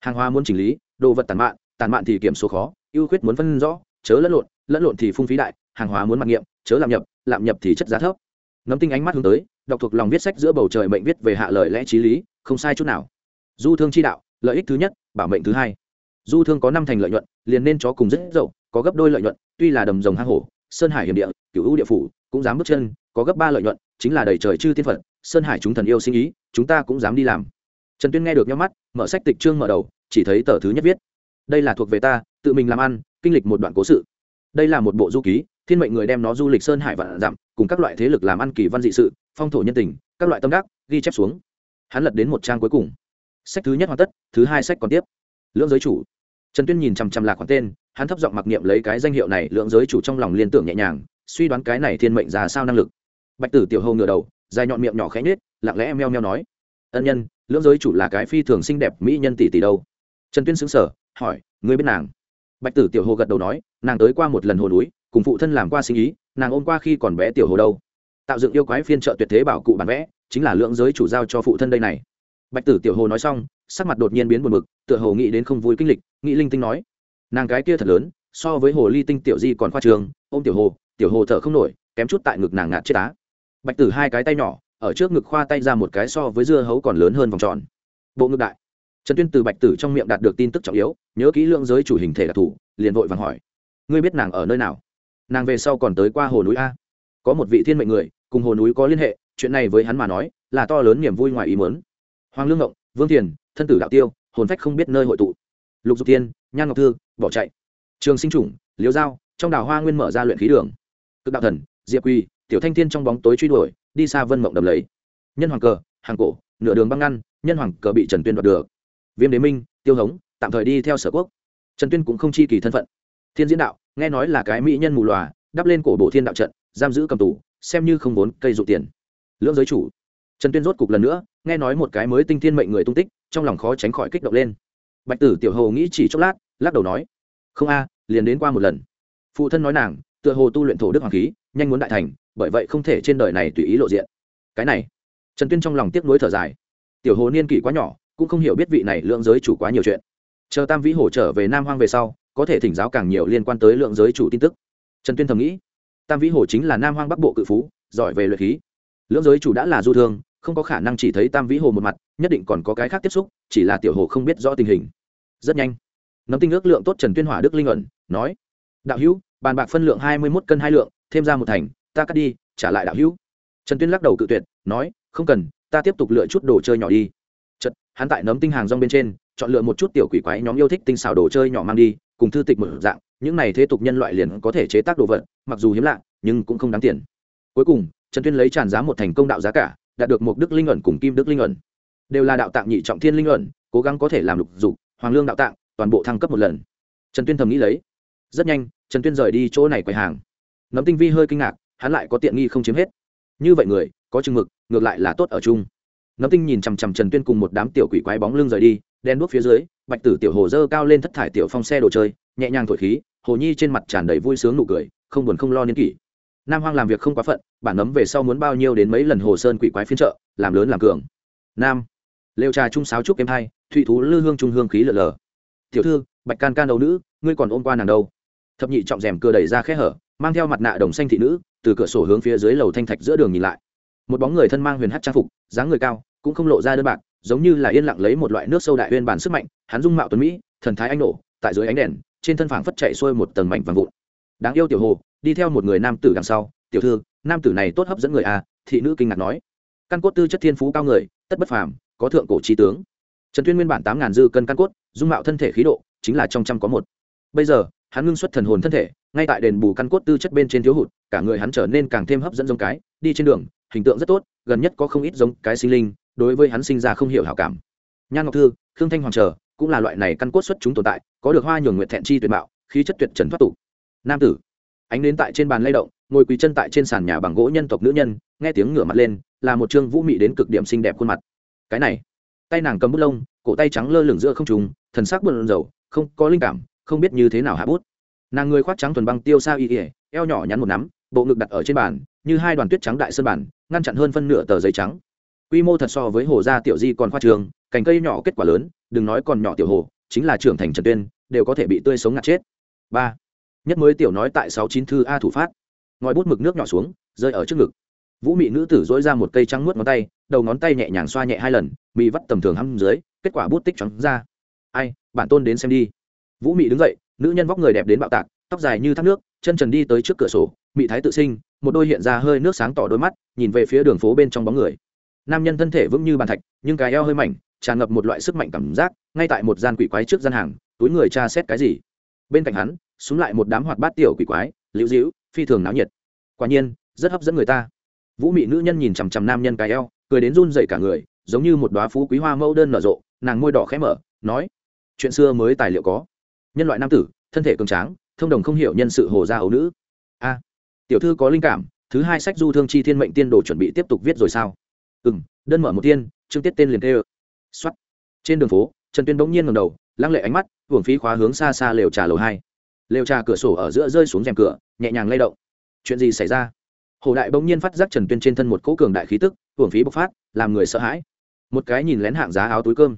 Hàng hóa muốn chỉnh lý, đồ vật tàn mạn tàn mạn thì kiểm số khó, ưu khuyết muốn phân rõ, chớ lẫn lộn lẫn lộn thì phung phí đại, hàng hóa muốn mặc nghiệm chớ làm nhập làm nhập thì chất giá thấp. Nấm tinh ánh mắt hướng tới, đọc thuộc lòng viết sách giữa bầu trời mệnh viết về hạ lời lẽ t r í lý, không sai chút nào. Du thương chi đạo, lợi ích thứ nhất, bảo mệnh thứ hai du thương có năm thành lợi nhuận, liền nên chó cùng rất dậu, có gấp đôi lợi nhuận, tuy là đầm rồng hang hổ, sơn hải hiểm địa cựu hữu địa phủ, cũng dám bước chân, có gấp ba lợi nhuận, chính là đầy trời chư thiên phật, sơn hải chúng thần yêu sinh ý, chúng ta cũng dám đi làm. Trần tuyên nghe được nhắm mắt, mở sách tịch trương mở đầu, chỉ thấy tờ thứ nhất viết, đây là thuộc về ta, tự mình làm ăn, kinh lịch một đoạn cố sự. Đây là một bộ du ký, thiên mệnh người đem nó du lịch sơn hải vạn dặm, cùng các loại thế lực làm ăn kỳ văn dị sự, phong thổ nhân tình, các loại tâm đắc, ghi chép xuống. Hắn lật đến một trang cuối cùng. Sách thứ nhất hoàn tất, thứ hai sách còn tiếp. Lưỡng giới chủ trần tuyên nhìn chằm chằm lạc khoản tên, hắn thấp giọng mặc niệm lấy cái danh hiệu này, lượng giới chủ trong lòng liên tưởng nhẹ nhàng, suy đoán cái này thiên mệnh ra sao năng lực. Bạch tử tiểu hầu ngửa đầu, dài nhọn miệng nhỏ khẽ nhết lặng lẽ meo meo nói, ân nhân lưỡng giới chủ là cái phi thường xinh đẹp mỹ nhân tỷ tỷ đâu? Trần tuyên xứng sở hỏi, ngươi biết nàng? Bạch tử tiểu hồ gật đầu nói, nàng tới qua một lần hồ núi, cùng phụ thân làm qua sinh ý, nàng ôm qua khi còn bé tiểu hồ đâu. Tạo dựng yêu quái phiên trợ tuyệt thế bảo cụ bản vẽ, chính là lượng giới chủ giao cho phụ thân đây này. Bạch tử tiểu hồ nói xong sắc mặt đột nhiên biến buồn bực, tựa hồ nghĩ đến không vui kinh lịch, nghĩ linh tinh nói, nàng cái kia thật lớn, so với hồ ly tinh tiểu di còn khoa trường, ôm tiểu hồ tiểu hồ thở không nổi, kém chút tại ngực nàng ngạt chết á. Bạch tử hai cái tay nhỏ, ở trước ngực khoa tay ra một cái so với dưa hấu còn lớn hơn vòng tròn. Bộ ngực đại. Trần tuyên từ bạch tử trong miệng đạt được tin tức trọng yếu, nhớ kỹ lượng giới chủ hình thể đặc thù, liền vội vàng hỏi, ngươi biết nàng ở nơi nào? Nàng về sau còn tới qua hồ núi a? Có một vị thiên mệnh người, cùng hồ núi có liên hệ, chuyện này với hắn mà nói, là to lớn niềm vui ngoài ý mớn hoàng lương ngộng, vương thiền thân tử đạo tiêu, hồn phách không biết nơi hội tụ. Lục dục tiên nhan ngọc thư, bỏ chạy. Trường sinh chủng, liễu giao, trong đào hoa nguyên mở ra luyện khí đường. Cực đạo thần, diệp quy tiểu thanh thiên trong bóng tối truy đuổi, đi xa vân mộng đầm lấy nhân hoàng cờ, hàng cổ, nửa đường băng ngăn, nhân hoàng cờ bị trần tuyên đoạt được. Viêm đế minh, tiêu hống, tạm thời đi theo sở quốc. Trần tuyên cũng không chi kỳ thân phận. Thiên diễn đạo, nghe nói là cái mỹ nhân mù lòa đắp lên cổ bộ thiên đạo trận, giam giữ cầm tù, xem như không vốn cây dụ tiền. Lưỡng giới chủ trần tuyên rốt cục lần nữa, nghe nói một cái mới tinh thiên mệnh người tung tích, trong lòng khó tránh khỏi kích động lên. Bạch tử tiểu hồ nghĩ chỉ chốc lát, lắc đầu nói, không a, liền đến qua một lần. Phụ thân nói nàng, tựa hồ tu luyện thổ đức hoàng khí, nhanh muốn đại thành, bởi vậy không thể trên đời này tùy ý lộ diện. Cái này, trần tuyên trong lòng tiếc nuối thở dài. Tiểu hồ niên kỷ quá nhỏ, cũng không hiểu biết vị này lượng giới chủ quá nhiều chuyện. Chờ tam vĩ Hồ trở về nam hoang về sau, có thể thỉnh giáo càng nhiều liên quan tới lượng giới chủ tin tức. Trần tuyên thầm nghĩ, tam vĩ Hồ chính là nam hoang bắc bộ cự phú, giỏi về luyện khí. Lượng giới chủ đã là du thương không có khả năng chỉ thấy tam vĩ hồ một mặt, nhất định còn có cái khác tiếp xúc, chỉ là tiểu hồ không biết rõ tình hình. Rất nhanh, nấm tinh ước lượng tốt trần tuyên hỏa đức linh ẩn, nói, đạo hữu, bàn bạc phân lượng hai mươi một cân hai lượng, thêm ra một thành, ta cắt đi, trả lại đạo hữu. Trần tuyên lắc đầu cự tuyệt, nói, không cần, ta tiếp tục lựa chút đồ chơi nhỏ đi. Chật hắn tại nấm tinh hàng rong bên trên, chọn lựa một chút tiểu quỷ quái nhóm yêu thích tinh xào đồ chơi nhỏ mang đi, cùng thư tịch một dạng, những này thế tục nhân loại liền có thể chế tác đồ vật, mặc dù hiếm lạ, nhưng cũng không đáng tiền. Cuối cùng, trần tuyên lấy tràn giá một thành công đạo giá cả đạt được một đức linh ẩn cùng kim đức linh ẩn. Đều là đạo tạng nhị trọng thiên linh ẩn, cố gắng có thể làm lục dục, hoàng lương đạo tạng, toàn bộ thăng cấp một lần. Trần tuyên thầm nghĩ lấy. Rất nhanh, trần tuyên rời đi chỗ này quầy hàng. Nấm tinh vi hơi kinh ngạc, hắn lại có tiện nghi không chiếm hết. Như vậy người, có chừng mực, ngược lại là tốt ở chung. Nấm tinh nhìn chằm chằm trần tuyên cùng một đám tiểu quỷ quái bóng lưng rời đi, đen đuốc phía dưới, bạch tử tiểu hồ dơ cao lên thất thải tiểu phong xe đồ chơi, nhẹ nhàng thổi khí, hồ nhi trên mặt tràn đầy vui sướng nụ cười, không buồn không lo niên kỷ nam hoang làm việc không quá phận, bản nấm về sau muốn bao nhiêu đến mấy lần hồ sơn quỷ quái phiên trợ làm lớn làm cường. Nam. Lều trà trung sáo trúc em hai thụy thú lư hương trung hương khí lở lở tiểu thư, bạch can can đầu nữ, ngươi còn ôm qua nàng đâu? Thập nhị trọng rèm cửa đẩy ra khe hở, mang theo mặt nạ đồng xanh thị nữ, từ cửa sổ hướng phía dưới lầu thanh thạch giữa đường nhìn lại. Một bóng người thân mang huyền hát trang phục, dáng người cao, cũng không lộ ra đơn bạc, giống như là yên lặng lấy một loại nước sâu đại huyên bản sức mạnh, hắn dung mạo tuấn mỹ, thần thái anh nổ tại dưới ánh đèn, trên thân phảng phất chạy xuôi một tầng mảnh vàng vụn. Đáng yêu tiểu hồ đi theo một người nam tử đằng sau, tiểu thư, nam tử này tốt hấp dẫn người a thị nữ kinh ngạc nói. Căn cốt tư chất thiên phú cao người, tất bất phàm, có thượng cổ trí tướng. Trần tuyên nguyên bản tám ngàn dư cân căn cốt, dung mạo thân thể khí độ, chính là trong trăm có một. Bây giờ, hắn ngưng xuất thần hồn thân thể, ngay tại đền bù căn cốt tư chất bên trên thiếu hụt, cả người hắn trở nên càng thêm hấp dẫn giống cái, đi trên đường, hình tượng rất tốt, gần nhất có không ít giống cái sinh linh, đối với hắn sinh ra không hiểu hảo cảm. Nhan ngọc thư, khương thanh hoàng trở, cũng là loại này căn cốt xuất chúng tồn tại, có được hoa nhường nguyện thẹn chi tuyệt mạo, khí chất tuyệt trần thoát tục. Nam tử ánh đến tại trên bàn lay động, ngồi quỳ chân tại trên sàn nhà bằng gỗ nhân tộc nữ nhân, nghe tiếng ngửa mặt lên, là một trương vũ mị đến cực điểm xinh đẹp khuôn mặt. Cái này, tay nàng cầm bút lông, cổ tay trắng lơ lửng giữa không trùng thần sắc bận rầu, không có linh cảm, không biết như thế nào hạ bút. Nàng người khoác trắng thuần băng tiêu sa y ỉa eo nhỏ nhắn một nắm, bộ ngực đặt ở trên bàn, như hai đoàn tuyết trắng đại sơn bản ngăn chặn hơn phân nửa tờ giấy trắng. Quy mô thật so với hồ gia tiểu di còn khoa trường, cành cây nhỏ kết quả lớn, đừng nói còn nhỏ tiểu hồ, chính là trưởng thành trần tuyên, đều có thể bị tươi sống ngạt chết. Ba nhất mới tiểu nói tại sáu chín thư a thủ phát. Ngòi bút mực nước nhỏ xuống, rơi ở trước ngực. Vũ mị nữ tử dỗi ra một cây trắng muốt ngón tay, đầu ngón tay nhẹ nhàng xoa nhẹ hai lần, mị vắt tầm thường hăm dưới, kết quả bút tích trắng ra. Ai, bản tôn đến xem đi. Vũ mị đứng dậy, nữ nhân vóc người đẹp đến bạo tạc, tóc dài như thác nước, chân trần đi tới trước cửa sổ, mị thái tự sinh, một đôi hiện ra hơi nước sáng tỏ đôi mắt, nhìn về phía đường phố bên trong bóng người. Nam nhân thân thể vững như bàn thạch, nhưng cái eo hơi mảnh, tràn ngập một loại sức mạnh cảm giác, ngay tại một gian quỷ quái trước gian hàng, túi người tra xét cái gì. Bên cạnh hắn xuống lại một đám hoạt bát tiểu quỷ quái, liễu dĩu phi thường náo nhiệt. Quả nhiên, rất hấp dẫn người ta. Vũ mị nữ nhân nhìn chằm chằm nam nhân cái eo, cười đến run dậy cả người, giống như một đoá phú quý hoa mẫu đơn nở rộ, nàng môi đỏ khẽ mở, nói, chuyện xưa mới tài liệu có. Nhân loại nam tử, thân thể cường tráng, thông đồng không hiểu nhân sự hồ gia ấu nữ. A, tiểu thư có linh cảm, thứ hai sách du thương chi thiên mệnh tiên đồ chuẩn bị tiếp tục viết rồi sao? Ừ m đơn mở một tiên, chương tiết tên liền tê ơ x trên đường phố, trần tuyên bỗng nhiên ngầm đầu, lăng lệ ánh mắt hưởng phí khóa hướng xa xa lều trà lầu hai lều trà cửa sổ ở giữa rơi xuống rèm cửa, nhẹ nhàng lay động. Chuyện gì xảy ra? Hồ đại bỗng nhiên phát giác trần tuyên trên thân một cỗ cường đại khí tức hưởng phí bộc phát, làm người sợ hãi. Một cái nhìn lén hạng giá áo túi cơm.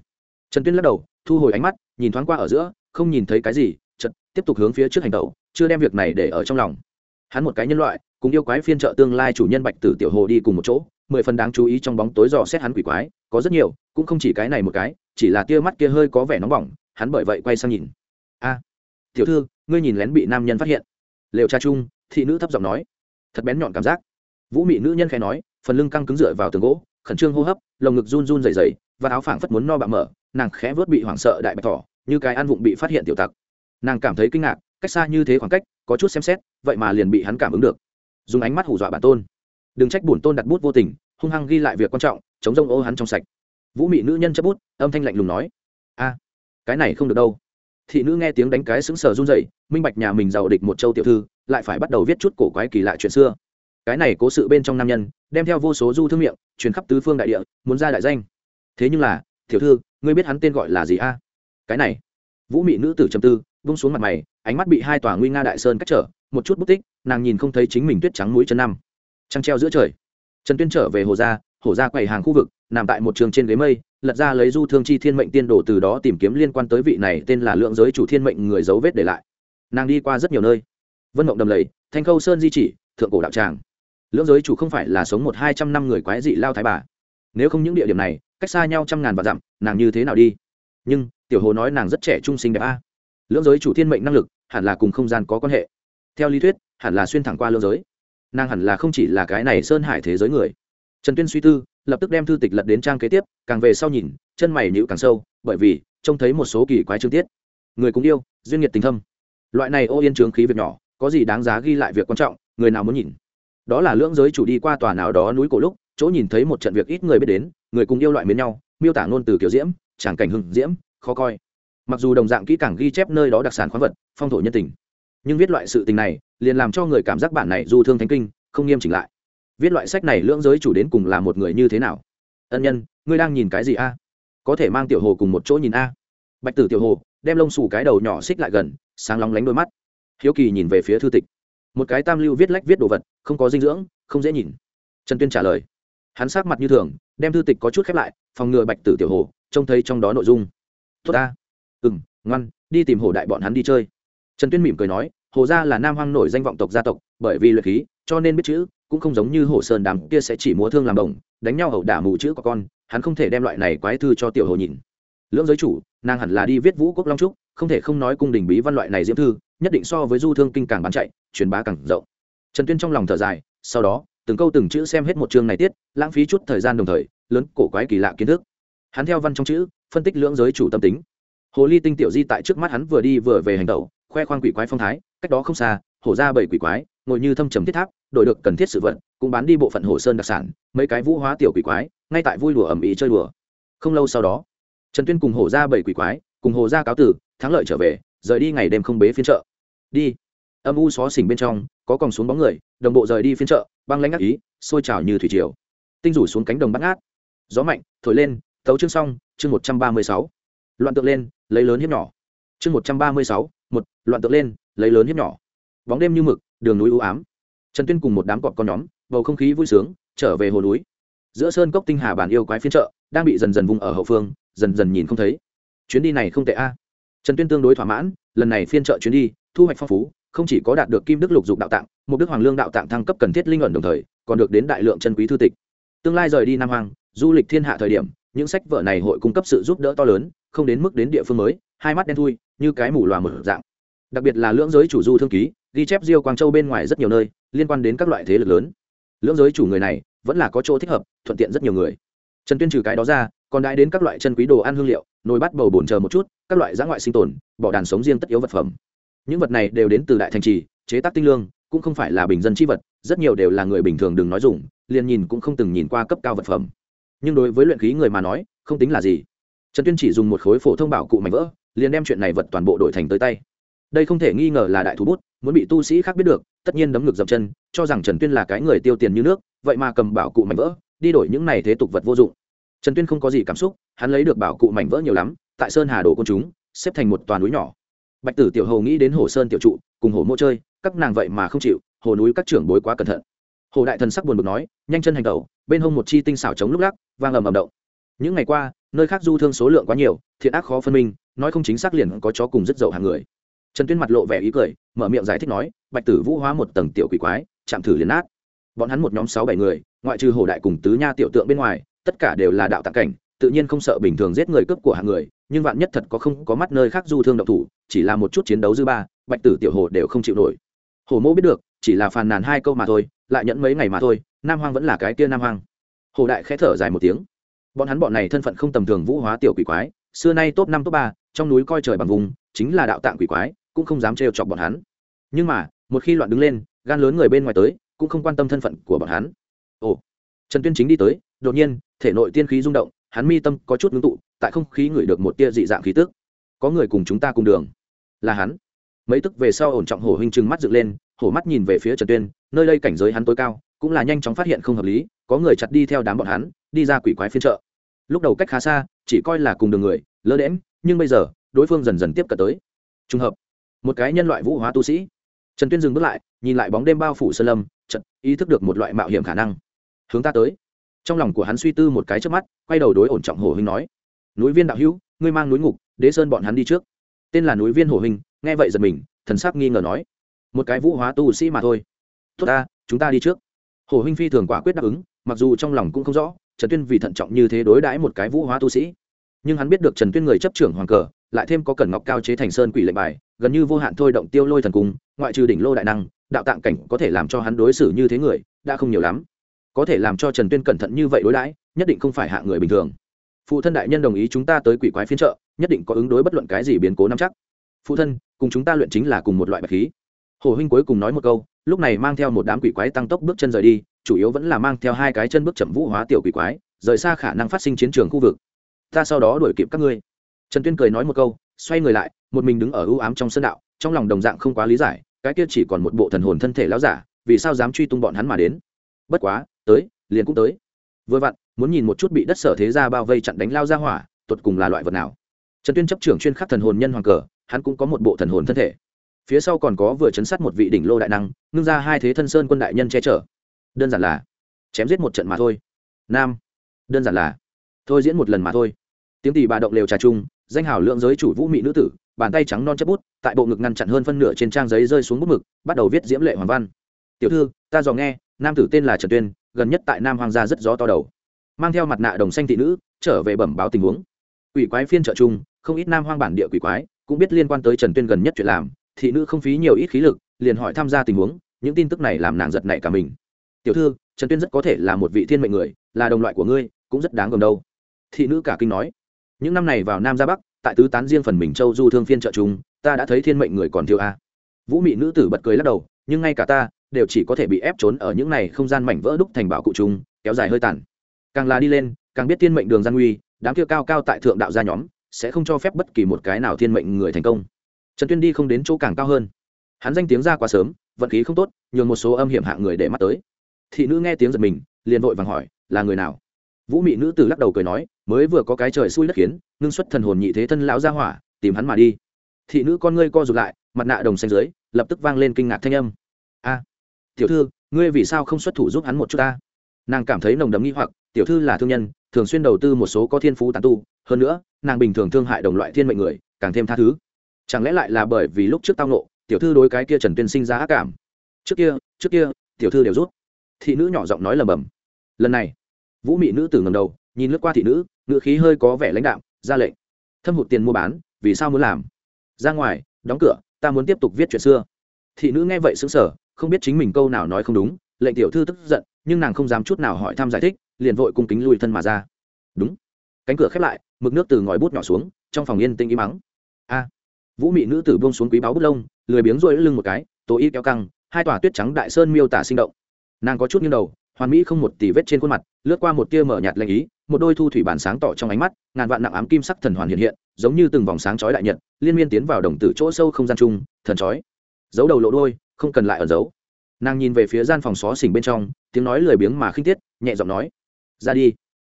Trần tuyên lắc đầu, thu hồi ánh mắt, nhìn thoáng qua ở giữa, không nhìn thấy cái gì chật tiếp tục hướng phía trước hành tẩu, chưa đem việc này để ở trong lòng. Hắn một cái nhân loại, cùng yêu quái phiên trợ tương lai chủ nhân bạch tử tiểu hồ đi cùng một chỗ, mười phần đáng chú ý trong bóng tối dò xét hắn quỷ quái, có rất nhiều, cũng không chỉ cái này một cái, chỉ là tia mắt kia hơi có vẻ nóng bỏng, hắn bởi vậy quay sang nhìn. A! Tiểu thư, ngươi nhìn lén bị nam nhân phát hiện. Lều cha chung thị nữ thấp giọng nói. Thật bén nhọn cảm giác. Vũ mị nữ nhân khẽ nói, phần lưng căng cứng dựa vào tường gỗ, khẩn trương hô hấp, lồng ngực run run dày dày và áo phảng phất muốn no bạo mở, nàng khẽ vớt bị hoảng sợ đại bạch thỏ, như cái ăn vụng bị phát hiện tiểu tặc. Nàng cảm thấy kinh ngạc, cách xa như thế khoảng cách, có chút xem xét, vậy mà liền bị hắn cảm ứng được. Dùng ánh mắt hù dọa bản tôn. Đừng trách bổn tôn đặt bút vô tình, hung hăng ghi lại việc quan trọng, chống rông ô hắn trong sạch. Vũ mị nữ nhân chấp bút, âm thanh lạnh lùng nói. A, cái này không được đâu thị nữ nghe tiếng đánh cái sững sờ run rẩy, minh bạch nhà mình giàu địch một châu tiểu thư, lại phải bắt đầu viết chút cổ quái kỳ lạ chuyện xưa. Cái này cố sự bên trong nam nhân, đem theo vô số du thương miệng, truyền khắp tứ phương đại địa, muốn ra đại danh. Thế nhưng là, tiểu thư, ngươi biết hắn tên gọi là gì a? Cái này. Vũ mị nữ tử trầm tư, vung xuống mặt mày, ánh mắt bị hai tòa nguy nga đại sơn cách trở, một chút bút tích, nàng nhìn không thấy chính mình tuyết trắng mũi chân năm. Trăng treo giữa trời. Trần tuyên trở về hồ gia hồ gia quầy hàng khu vực, nằm tại một trường trên ghế mây lật ra lấy du thương chi thiên mệnh tiên đồ từ đó tìm kiếm liên quan tới vị này tên là lượng giới chủ thiên mệnh người dấu vết để lại. Nàng đi qua rất nhiều nơi. Vân mộng đầm lầy, thanh khâu sơn di chỉ, thượng cổ đạo tràng. Lưỡng giới chủ không phải là sống một hai trăm năm người quái dị lao thái bà. Nếu không những địa điểm này, cách xa nhau trăm ngàn và dặm, nàng như thế nào đi? Nhưng, tiểu hồ nói nàng rất trẻ trung sinh đẹp a. Lưỡng giới chủ thiên mệnh năng lực, hẳn là cùng không gian có quan hệ. Theo lý thuyết, hẳn là xuyên thẳng qua lưỡng giới. Nàng hẳn là không chỉ là cái này sơn hải thế giới người. Trần tuyên suy tư lập tức đem thư tịch lật đến trang kế tiếp, càng về sau nhìn, chân mày nhữ càng sâu, bởi vì trông thấy một số kỳ quái chương tiết. Người cũng yêu, duyên nhiệt tình thâm. Loại này ô yên trường khí việc nhỏ, có gì đáng giá ghi lại việc quan trọng, người nào muốn nhìn? Đó là lưỡng giới chủ đi qua tòa nào đó núi cổ lúc, chỗ nhìn thấy một trận việc ít người biết đến, người cùng yêu loại mến nhau, miêu tả ngôn từ kiểu diễm tràng cảnh hưng diễm, khó coi. Mặc dù đồng dạng kỹ càng ghi chép nơi đó đặc sản khoáng vật, phong thổ nhân tình, nhưng viết loại sự tình này, liền làm cho người cảm giác bản này du thương thánh kinh, không nghiêm chỉnh lại viết loại sách này lưỡng giới chủ đến cùng là một người như thế nào? Ân nhân, ngươi đang nhìn cái gì a? Có thể mang tiểu hồ cùng một chỗ nhìn a. Bạch tử tiểu hồ, đem lông xù cái đầu nhỏ xích lại gần, sáng lóng lánh đôi mắt. Hiếu kỳ nhìn về phía thư tịch. Một cái tam lưu viết lách viết đồ vật, không có dinh dưỡng, không dễ nhìn. Trần tuyên trả lời. Hắn sát mặt như thường, đem thư tịch có chút khép lại, phòng ngừa bạch tử tiểu hồ, trông thấy trong đó nội dung. Tốt ta. Ừ m ngoan, đi tìm hồ đại bọn hắn đi chơi. Trần tuyên mỉm cười nói, hồ gia là nam hoang nổi danh vọng tộc gia tộc, bởi vì luyện khí cho nên biết chữ cũng không giống như hồ sơn đàm kia sẽ chỉ múa thương làm đồng đánh nhau hậu đả mù chữ của con, hắn không thể đem loại này quái thư cho tiểu hồ nhìn. Lưỡng giới chủ, nàng hẳn là đi viết vũ quốc long trúc, không thể không nói cung đình bí văn loại này diễm thư, nhất định so với du thương kinh càng bán chạy, truyền bá càng rộng. Trần tuyên trong lòng thở dài, sau đó, từng câu từng chữ xem hết một chương này tiết, lãng phí chút thời gian đồng thời, lớn cổ quái kỳ lạ kiến thức. Hắn theo văn trong chữ, phân tích lưỡng giới chủ tâm tính. Hồ ly tinh tiểu di tại trước mắt hắn vừa đi vừa về hành tẩu, khoe khoang quỷ quái phong thái, cách đó không xa, hổ ra bảy quỷ quái ngồi như thâm trầm thiết tháp, đổi được cần thiết sự vận cũng bán đi bộ phận hồ sơn đặc sản, mấy cái vũ hóa tiểu quỷ quái, ngay tại vui đùa ẩm ý chơi đùa. Không lâu sau đó, trần tuyên cùng hổ ra bảy quỷ quái, cùng hồ ra cáo tử, thắng lợi trở về, rời đi ngày đêm không bế phiên chợ. Đi. Âm u xó xỉnh bên trong, có còn xuống bóng người, đồng bộ rời đi phiên chợ, băng lãnh ác ý sôi trào như thủy triều. Tinh rủ xuống cánh đồng bắt ngát. Gió mạnh, thổi lên tấu chương xong, chương một trăm ba mươi sáu. Loạn tượng lên, lấy lớn hiếp nhỏ. Chương một trăm ba mươi sáu, một, loạn tượng lên, lấy lớn hiếp nhỏ. Bóng đêm như mực đường núi u ám. Trần tuyên cùng một đám cọp con nhóm, bầu không khí vui sướng, trở về hồ núi. Giữa sơn cốc tinh hà bản yêu quái phiên chợ, đang bị dần dần vùng ở hậu phương, dần dần nhìn không thấy. Chuyến đi này không tệ a. À. Trần tuyên tương đối thỏa mãn, lần này phiên trợ chuyến đi, thu hoạch phong phú, không chỉ có đạt được kim đức lục dục đạo tạng một đức hoàng lương đạo tạng thăng cấp cần thiết linh ẩn đồng thời, còn được đến đại lượng chân quý thư tịch. Tương lai rời đi nam hoàng du lịch thiên hạ thời điểm, những sách vở này hội cung cấp sự giúp đỡ to lớn, không đến mức đến địa phương mới, hai mắt đen thui, như cái mù loà mở dạng. Đặc biệt là lưỡng giới chủ du thương ký ghi chép diêu quang châu bên ngoài rất nhiều nơi, liên quan đến các loại thế lực lớn. Lưỡng giới chủ người này, vẫn là có chỗ thích hợp, thuận tiện rất nhiều người. Trần tuyên trừ cái đó ra, còn đãi đến các loại chân quý đồ ăn hương liệu, nồi bắt bầu bồn chờ một chút, các loại giã ngoại sinh tồn bỏ đàn sống riêng tất yếu vật phẩm. Những vật này đều đến từ đại thành trì, chế tác tinh lương, cũng không phải là bình dân chi vật, rất nhiều đều là người bình thường đừng nói dùng, liền nhìn cũng không từng nhìn qua cấp cao vật phẩm. Nhưng đối với luyện khí người mà nói, không tính là gì. Trần tuyên chỉ dùng một khối phổ thông bảo cụ mảnh vỡ, liền đem chuyện này vật toàn bộ đổi thành tới tay đây không thể nghi ngờ là đại thủ bút, muốn bị tu sĩ khác biết được, tất nhiên đấm ngực dập chân, cho rằng trần tuyên là cái người tiêu tiền như nước, vậy mà cầm bảo cụ mảnh vỡ, đi đổi những này thế tục vật vô dụng. Trần tuyên không có gì cảm xúc, hắn lấy được bảo cụ mảnh vỡ nhiều lắm, tại sơn hà đồ côn chúng, xếp thành một toàn núi nhỏ. Bạch tử tiểu hầu nghĩ đến hồ sơn tiểu trụ, cùng hồ mô chơi, các nàng vậy mà không chịu, hồ núi các trưởng bối quá cẩn thận. Hồ đại thần sắc buồn bực nói, nhanh chân hành tẩu, bên hông một chi tinh xảo chống lúc lắc, vang ầm ầm động. Những ngày qua, nơi khác du thương số lượng quá nhiều thiện ác khó phân minh, nói không chính xác liền có chó cùng rất dậu hàng người trần tuyên mặt lộ vẻ ý cười, mở miệng giải thích nói, bạch tử vũ hóa một tầng tiểu quỷ quái, chạm thử liền nát. Bọn hắn một nhóm sáu bảy người, ngoại trừ hồ đại cùng tứ nha tiểu tượng bên ngoài, tất cả đều là đạo tạng cảnh, tự nhiên không sợ bình thường giết người cướp của hàng người, nhưng vạn nhất thật có không có mắt nơi khác du thương độc thủ, chỉ là một chút chiến đấu dư ba, bạch tử tiểu hồ đều không chịu nổi. Hồ mô biết được, chỉ là phàn nàn hai câu mà thôi, lại nhẫn mấy ngày mà thôi, nam hoang vẫn là cái kia nam hoang. Hồ đại khẽ thở dài một tiếng. Bọn hắn bọn này thân phận không tầm thường vũ hóa tiểu quỷ quái, xưa nay top năm top ba, trong núi coi trời bằng vùng, chính là đạo tạng quỷ quái cũng không dám trêu chọc bọn hắn. Nhưng mà, một khi loạn đứng lên, gan lớn người bên ngoài tới, cũng không quan tâm thân phận của bọn hắn. Ồ, trần tuyên chính đi tới, đột nhiên, thể nội tiên khí rung động, hắn mi tâm có chút ngưng tụ, tại không khí ngửi được một tia dị dạng khí tức. Có người cùng chúng ta cùng đường. Là hắn. Mấy tức về sau ổn trọng hổ huynh trừng mắt dựng lên, hổ mắt nhìn về phía trần tuyên, nơi đây cảnh giới hắn tối cao, cũng là nhanh chóng phát hiện không hợp lý, có người chặt đi theo đám bọn hắn, đi ra quỷ quái phiên chợ. Lúc đầu cách khá xa, chỉ coi là cùng đường người, lơ đễm nhưng bây giờ, đối phương dần dần tiếp cận tới. Trùng hợp một cái nhân loại vũ hóa tu sĩ. Trần tuyên dừng bước lại, nhìn lại bóng đêm bao phủ sơn lâm trận ý thức được một loại mạo hiểm khả năng. Hướng ta tới. Trong lòng của hắn suy tư một cái trước mắt, quay đầu đối ổn trọng hồ huynh nói, núi viên đạo hữu, ngươi mang núi ngục, đế sơn bọn hắn đi trước. Tên là núi viên hồ huynh, nghe vậy giật mình, thần sắc nghi ngờ nói, một cái vũ hóa tu sĩ mà thôi. Tốt ta, chúng ta đi trước. Hồ huynh phi thường quả quyết đáp ứng, mặc dù trong lòng cũng không rõ, trần tuyên vì thận trọng như thế đối đãi một cái vũ hóa tu sĩ. Nhưng hắn biết được trần tuyên người chấp trưởng hoàng cờ lại thêm có cẩn ngọc cao chế thành sơn quỷ lệnh bài, gần như vô hạn thôi động tiêu lôi thần cung, ngoại trừ đỉnh lô đại năng, đạo tạng cảnh có thể làm cho hắn đối xử như thế người, đã không nhiều lắm. Có thể làm cho trần tuyên cẩn thận như vậy đối đãi, nhất định không phải hạ người bình thường. Phụ thân đại nhân đồng ý chúng ta tới quỷ quái phiên trợ nhất định có ứng đối bất luận cái gì biến cố nắm chắc. Phụ thân, cùng chúng ta luyện chính là cùng một loại bạch khí. Hồ huynh cuối cùng nói một câu, lúc này mang theo một đám quỷ quái tăng tốc bước chân rời đi, chủ yếu vẫn là mang theo hai cái chân bước chậm vũ hóa tiểu quỷ quái, rời xa khả năng phát sinh chiến trường khu vực. Ta sau đó đuổi kịp các ngươi trần tuyên cười nói một câu, xoay người lại, một mình đứng ở ưu ám trong sân đạo, trong lòng đồng dạng không quá lý giải, cái kia chỉ còn một bộ thần hồn thân thể láo giả, vì sao dám truy tung bọn hắn mà đến. Bất quá, tới, liền cũng tới. Vừa vặn, muốn nhìn một chút bị đất sở thế ra bao vây chặn đánh lao ra hỏa tuột cùng là loại vật nào. Trần tuyên chấp trưởng chuyên khắc thần hồn nhân hoàng cờ, hắn cũng có một bộ thần hồn thân thể. Phía sau còn có vừa chấn sát một vị đỉnh lô đại năng, ngưng ra hai thế thân sơn quân đại nhân che chở. Đơn giản là, chém giết một trận mà thôi. Nam, đơn giản là, thôi diễn một lần mà thôi tiếng tỷ bà động lều trà chung danh hào lượng giới chủ vũ mị nữ tử, bàn tay trắng non chất bút, tại bộ ngực ngăn chặn hơn phân nửa trên trang giấy rơi xuống bút mực bắt đầu viết diễm lệ hoàng văn. Tiểu thư, ta dò nghe, nam tử tên là trần tuyên, gần nhất tại nam hoàng gia rất gió to đầu. Mang theo mặt nạ đồng xanh thị nữ, trở về bẩm báo tình huống. Quỷ quái phiên trợ chung không ít nam hoang bản địa quỷ quái cũng biết liên quan tới trần tuyên gần nhất chuyện làm, thị nữ không phí nhiều ít khí lực, liền hỏi tham gia tình huống, những tin tức này làm nàng giật nảy cả mình. Tiểu thư, trần tuyên rất có thể là một vị thiên mệnh người, là đồng loại của ngươi, cũng rất đáng gồm đâu. Thị nữ cả kinh nói những năm này vào nam ra bắc, tại tứ tán riêng phần mình châu du thương phiên trợ chúng, ta đã thấy thiên mệnh người còn thiếu a. Vũ mị nữ tử bật cười lắc đầu, nhưng ngay cả ta đều chỉ có thể bị ép trốn ở những này không gian mảnh vỡ đúc thành bảo cụ chúng kéo dài hơi tàn. Càng là đi lên, càng biết thiên mệnh đường gian nguy, đám kia cao cao tại thượng đạo gia nhóm sẽ không cho phép bất kỳ một cái nào thiên mệnh người thành công. Trần tuyên đi không đến chỗ càng cao hơn. Hắn danh tiếng ra quá sớm, vận khí không tốt, nhường một số âm hiểm hạng người để mắt tới. Thị nữ nghe tiếng giật mình, liền vội vàng hỏi, là người nào? Vũ mị nữ tử lắc đầu cười nói mới vừa có cái trời xui đất khiến, ngưng xuất thần hồn nhị thế thân lão ra hỏa, tìm hắn mà đi. Thị nữ con ngươi co rụt lại, mặt nạ đồng xanh dưới, lập tức vang lên kinh ngạc thanh âm. A, tiểu thư, ngươi vì sao không xuất thủ giúp hắn một chút ta? Nàng cảm thấy nồng đấm nghi hoặc, tiểu thư là thương nhân, thường xuyên đầu tư một số có thiên phú tàn tu, hơn nữa, nàng bình thường thương hại đồng loại thiên mệnh người, càng thêm tha thứ. Chẳng lẽ lại là bởi vì lúc trước tao nộ tiểu thư đối cái kia trần tuyên sinh ra ác cảm? Trước kia trước kia, tiểu thư đều rút. Thị nữ nhỏ giọng nói lầm bầm. Lần này. Vũ mị nữ tử ngầm đầu nhìn lướt qua thị nữ ngựa khí hơi có vẻ lãnh đạo ra lệnh. Thâm hụt tiền mua bán, vì sao muốn làm? Ra ngoài, đóng cửa, ta muốn tiếp tục viết chuyện xưa. Thị nữ nghe vậy xứng sở không biết chính mình câu nào nói không đúng, lệnh tiểu thư tức giận, nhưng nàng không dám chút nào hỏi thăm giải thích, liền vội cung kính lùi thân mà ra. Đúng. Cánh cửa khép lại, mực nước từ ngòi bút nhỏ xuống, trong phòng yên tĩnh im mắng a. Vũ mị nữ tử buông xuống quý báo bút lông, lười biếng rôi lưng một cái, tố y kéo căng, hai tòa tuyết trắng đại sơn miêu tả sinh động. Nàng có chút nghiêng đầu, hoàn mỹ không một tỷ vết trên khuôn mặt, lướt qua một tia mở nhạt lạnh ý một đôi thu thủy bản sáng tỏ trong ánh mắt, ngàn vạn nặng ám kim sắc thần hoàn hiện hiện, giống như từng vòng sáng chói đại nhật, liên miên tiến vào đồng tử chỗ sâu không gian chung, thần chói. Giấu đầu lộ đôi, không cần lại ẩn giấu. Nàng nhìn về phía gian phòng xó xỉnh bên trong, tiếng nói lười biếng mà khinh tiết, nhẹ giọng nói, ra đi.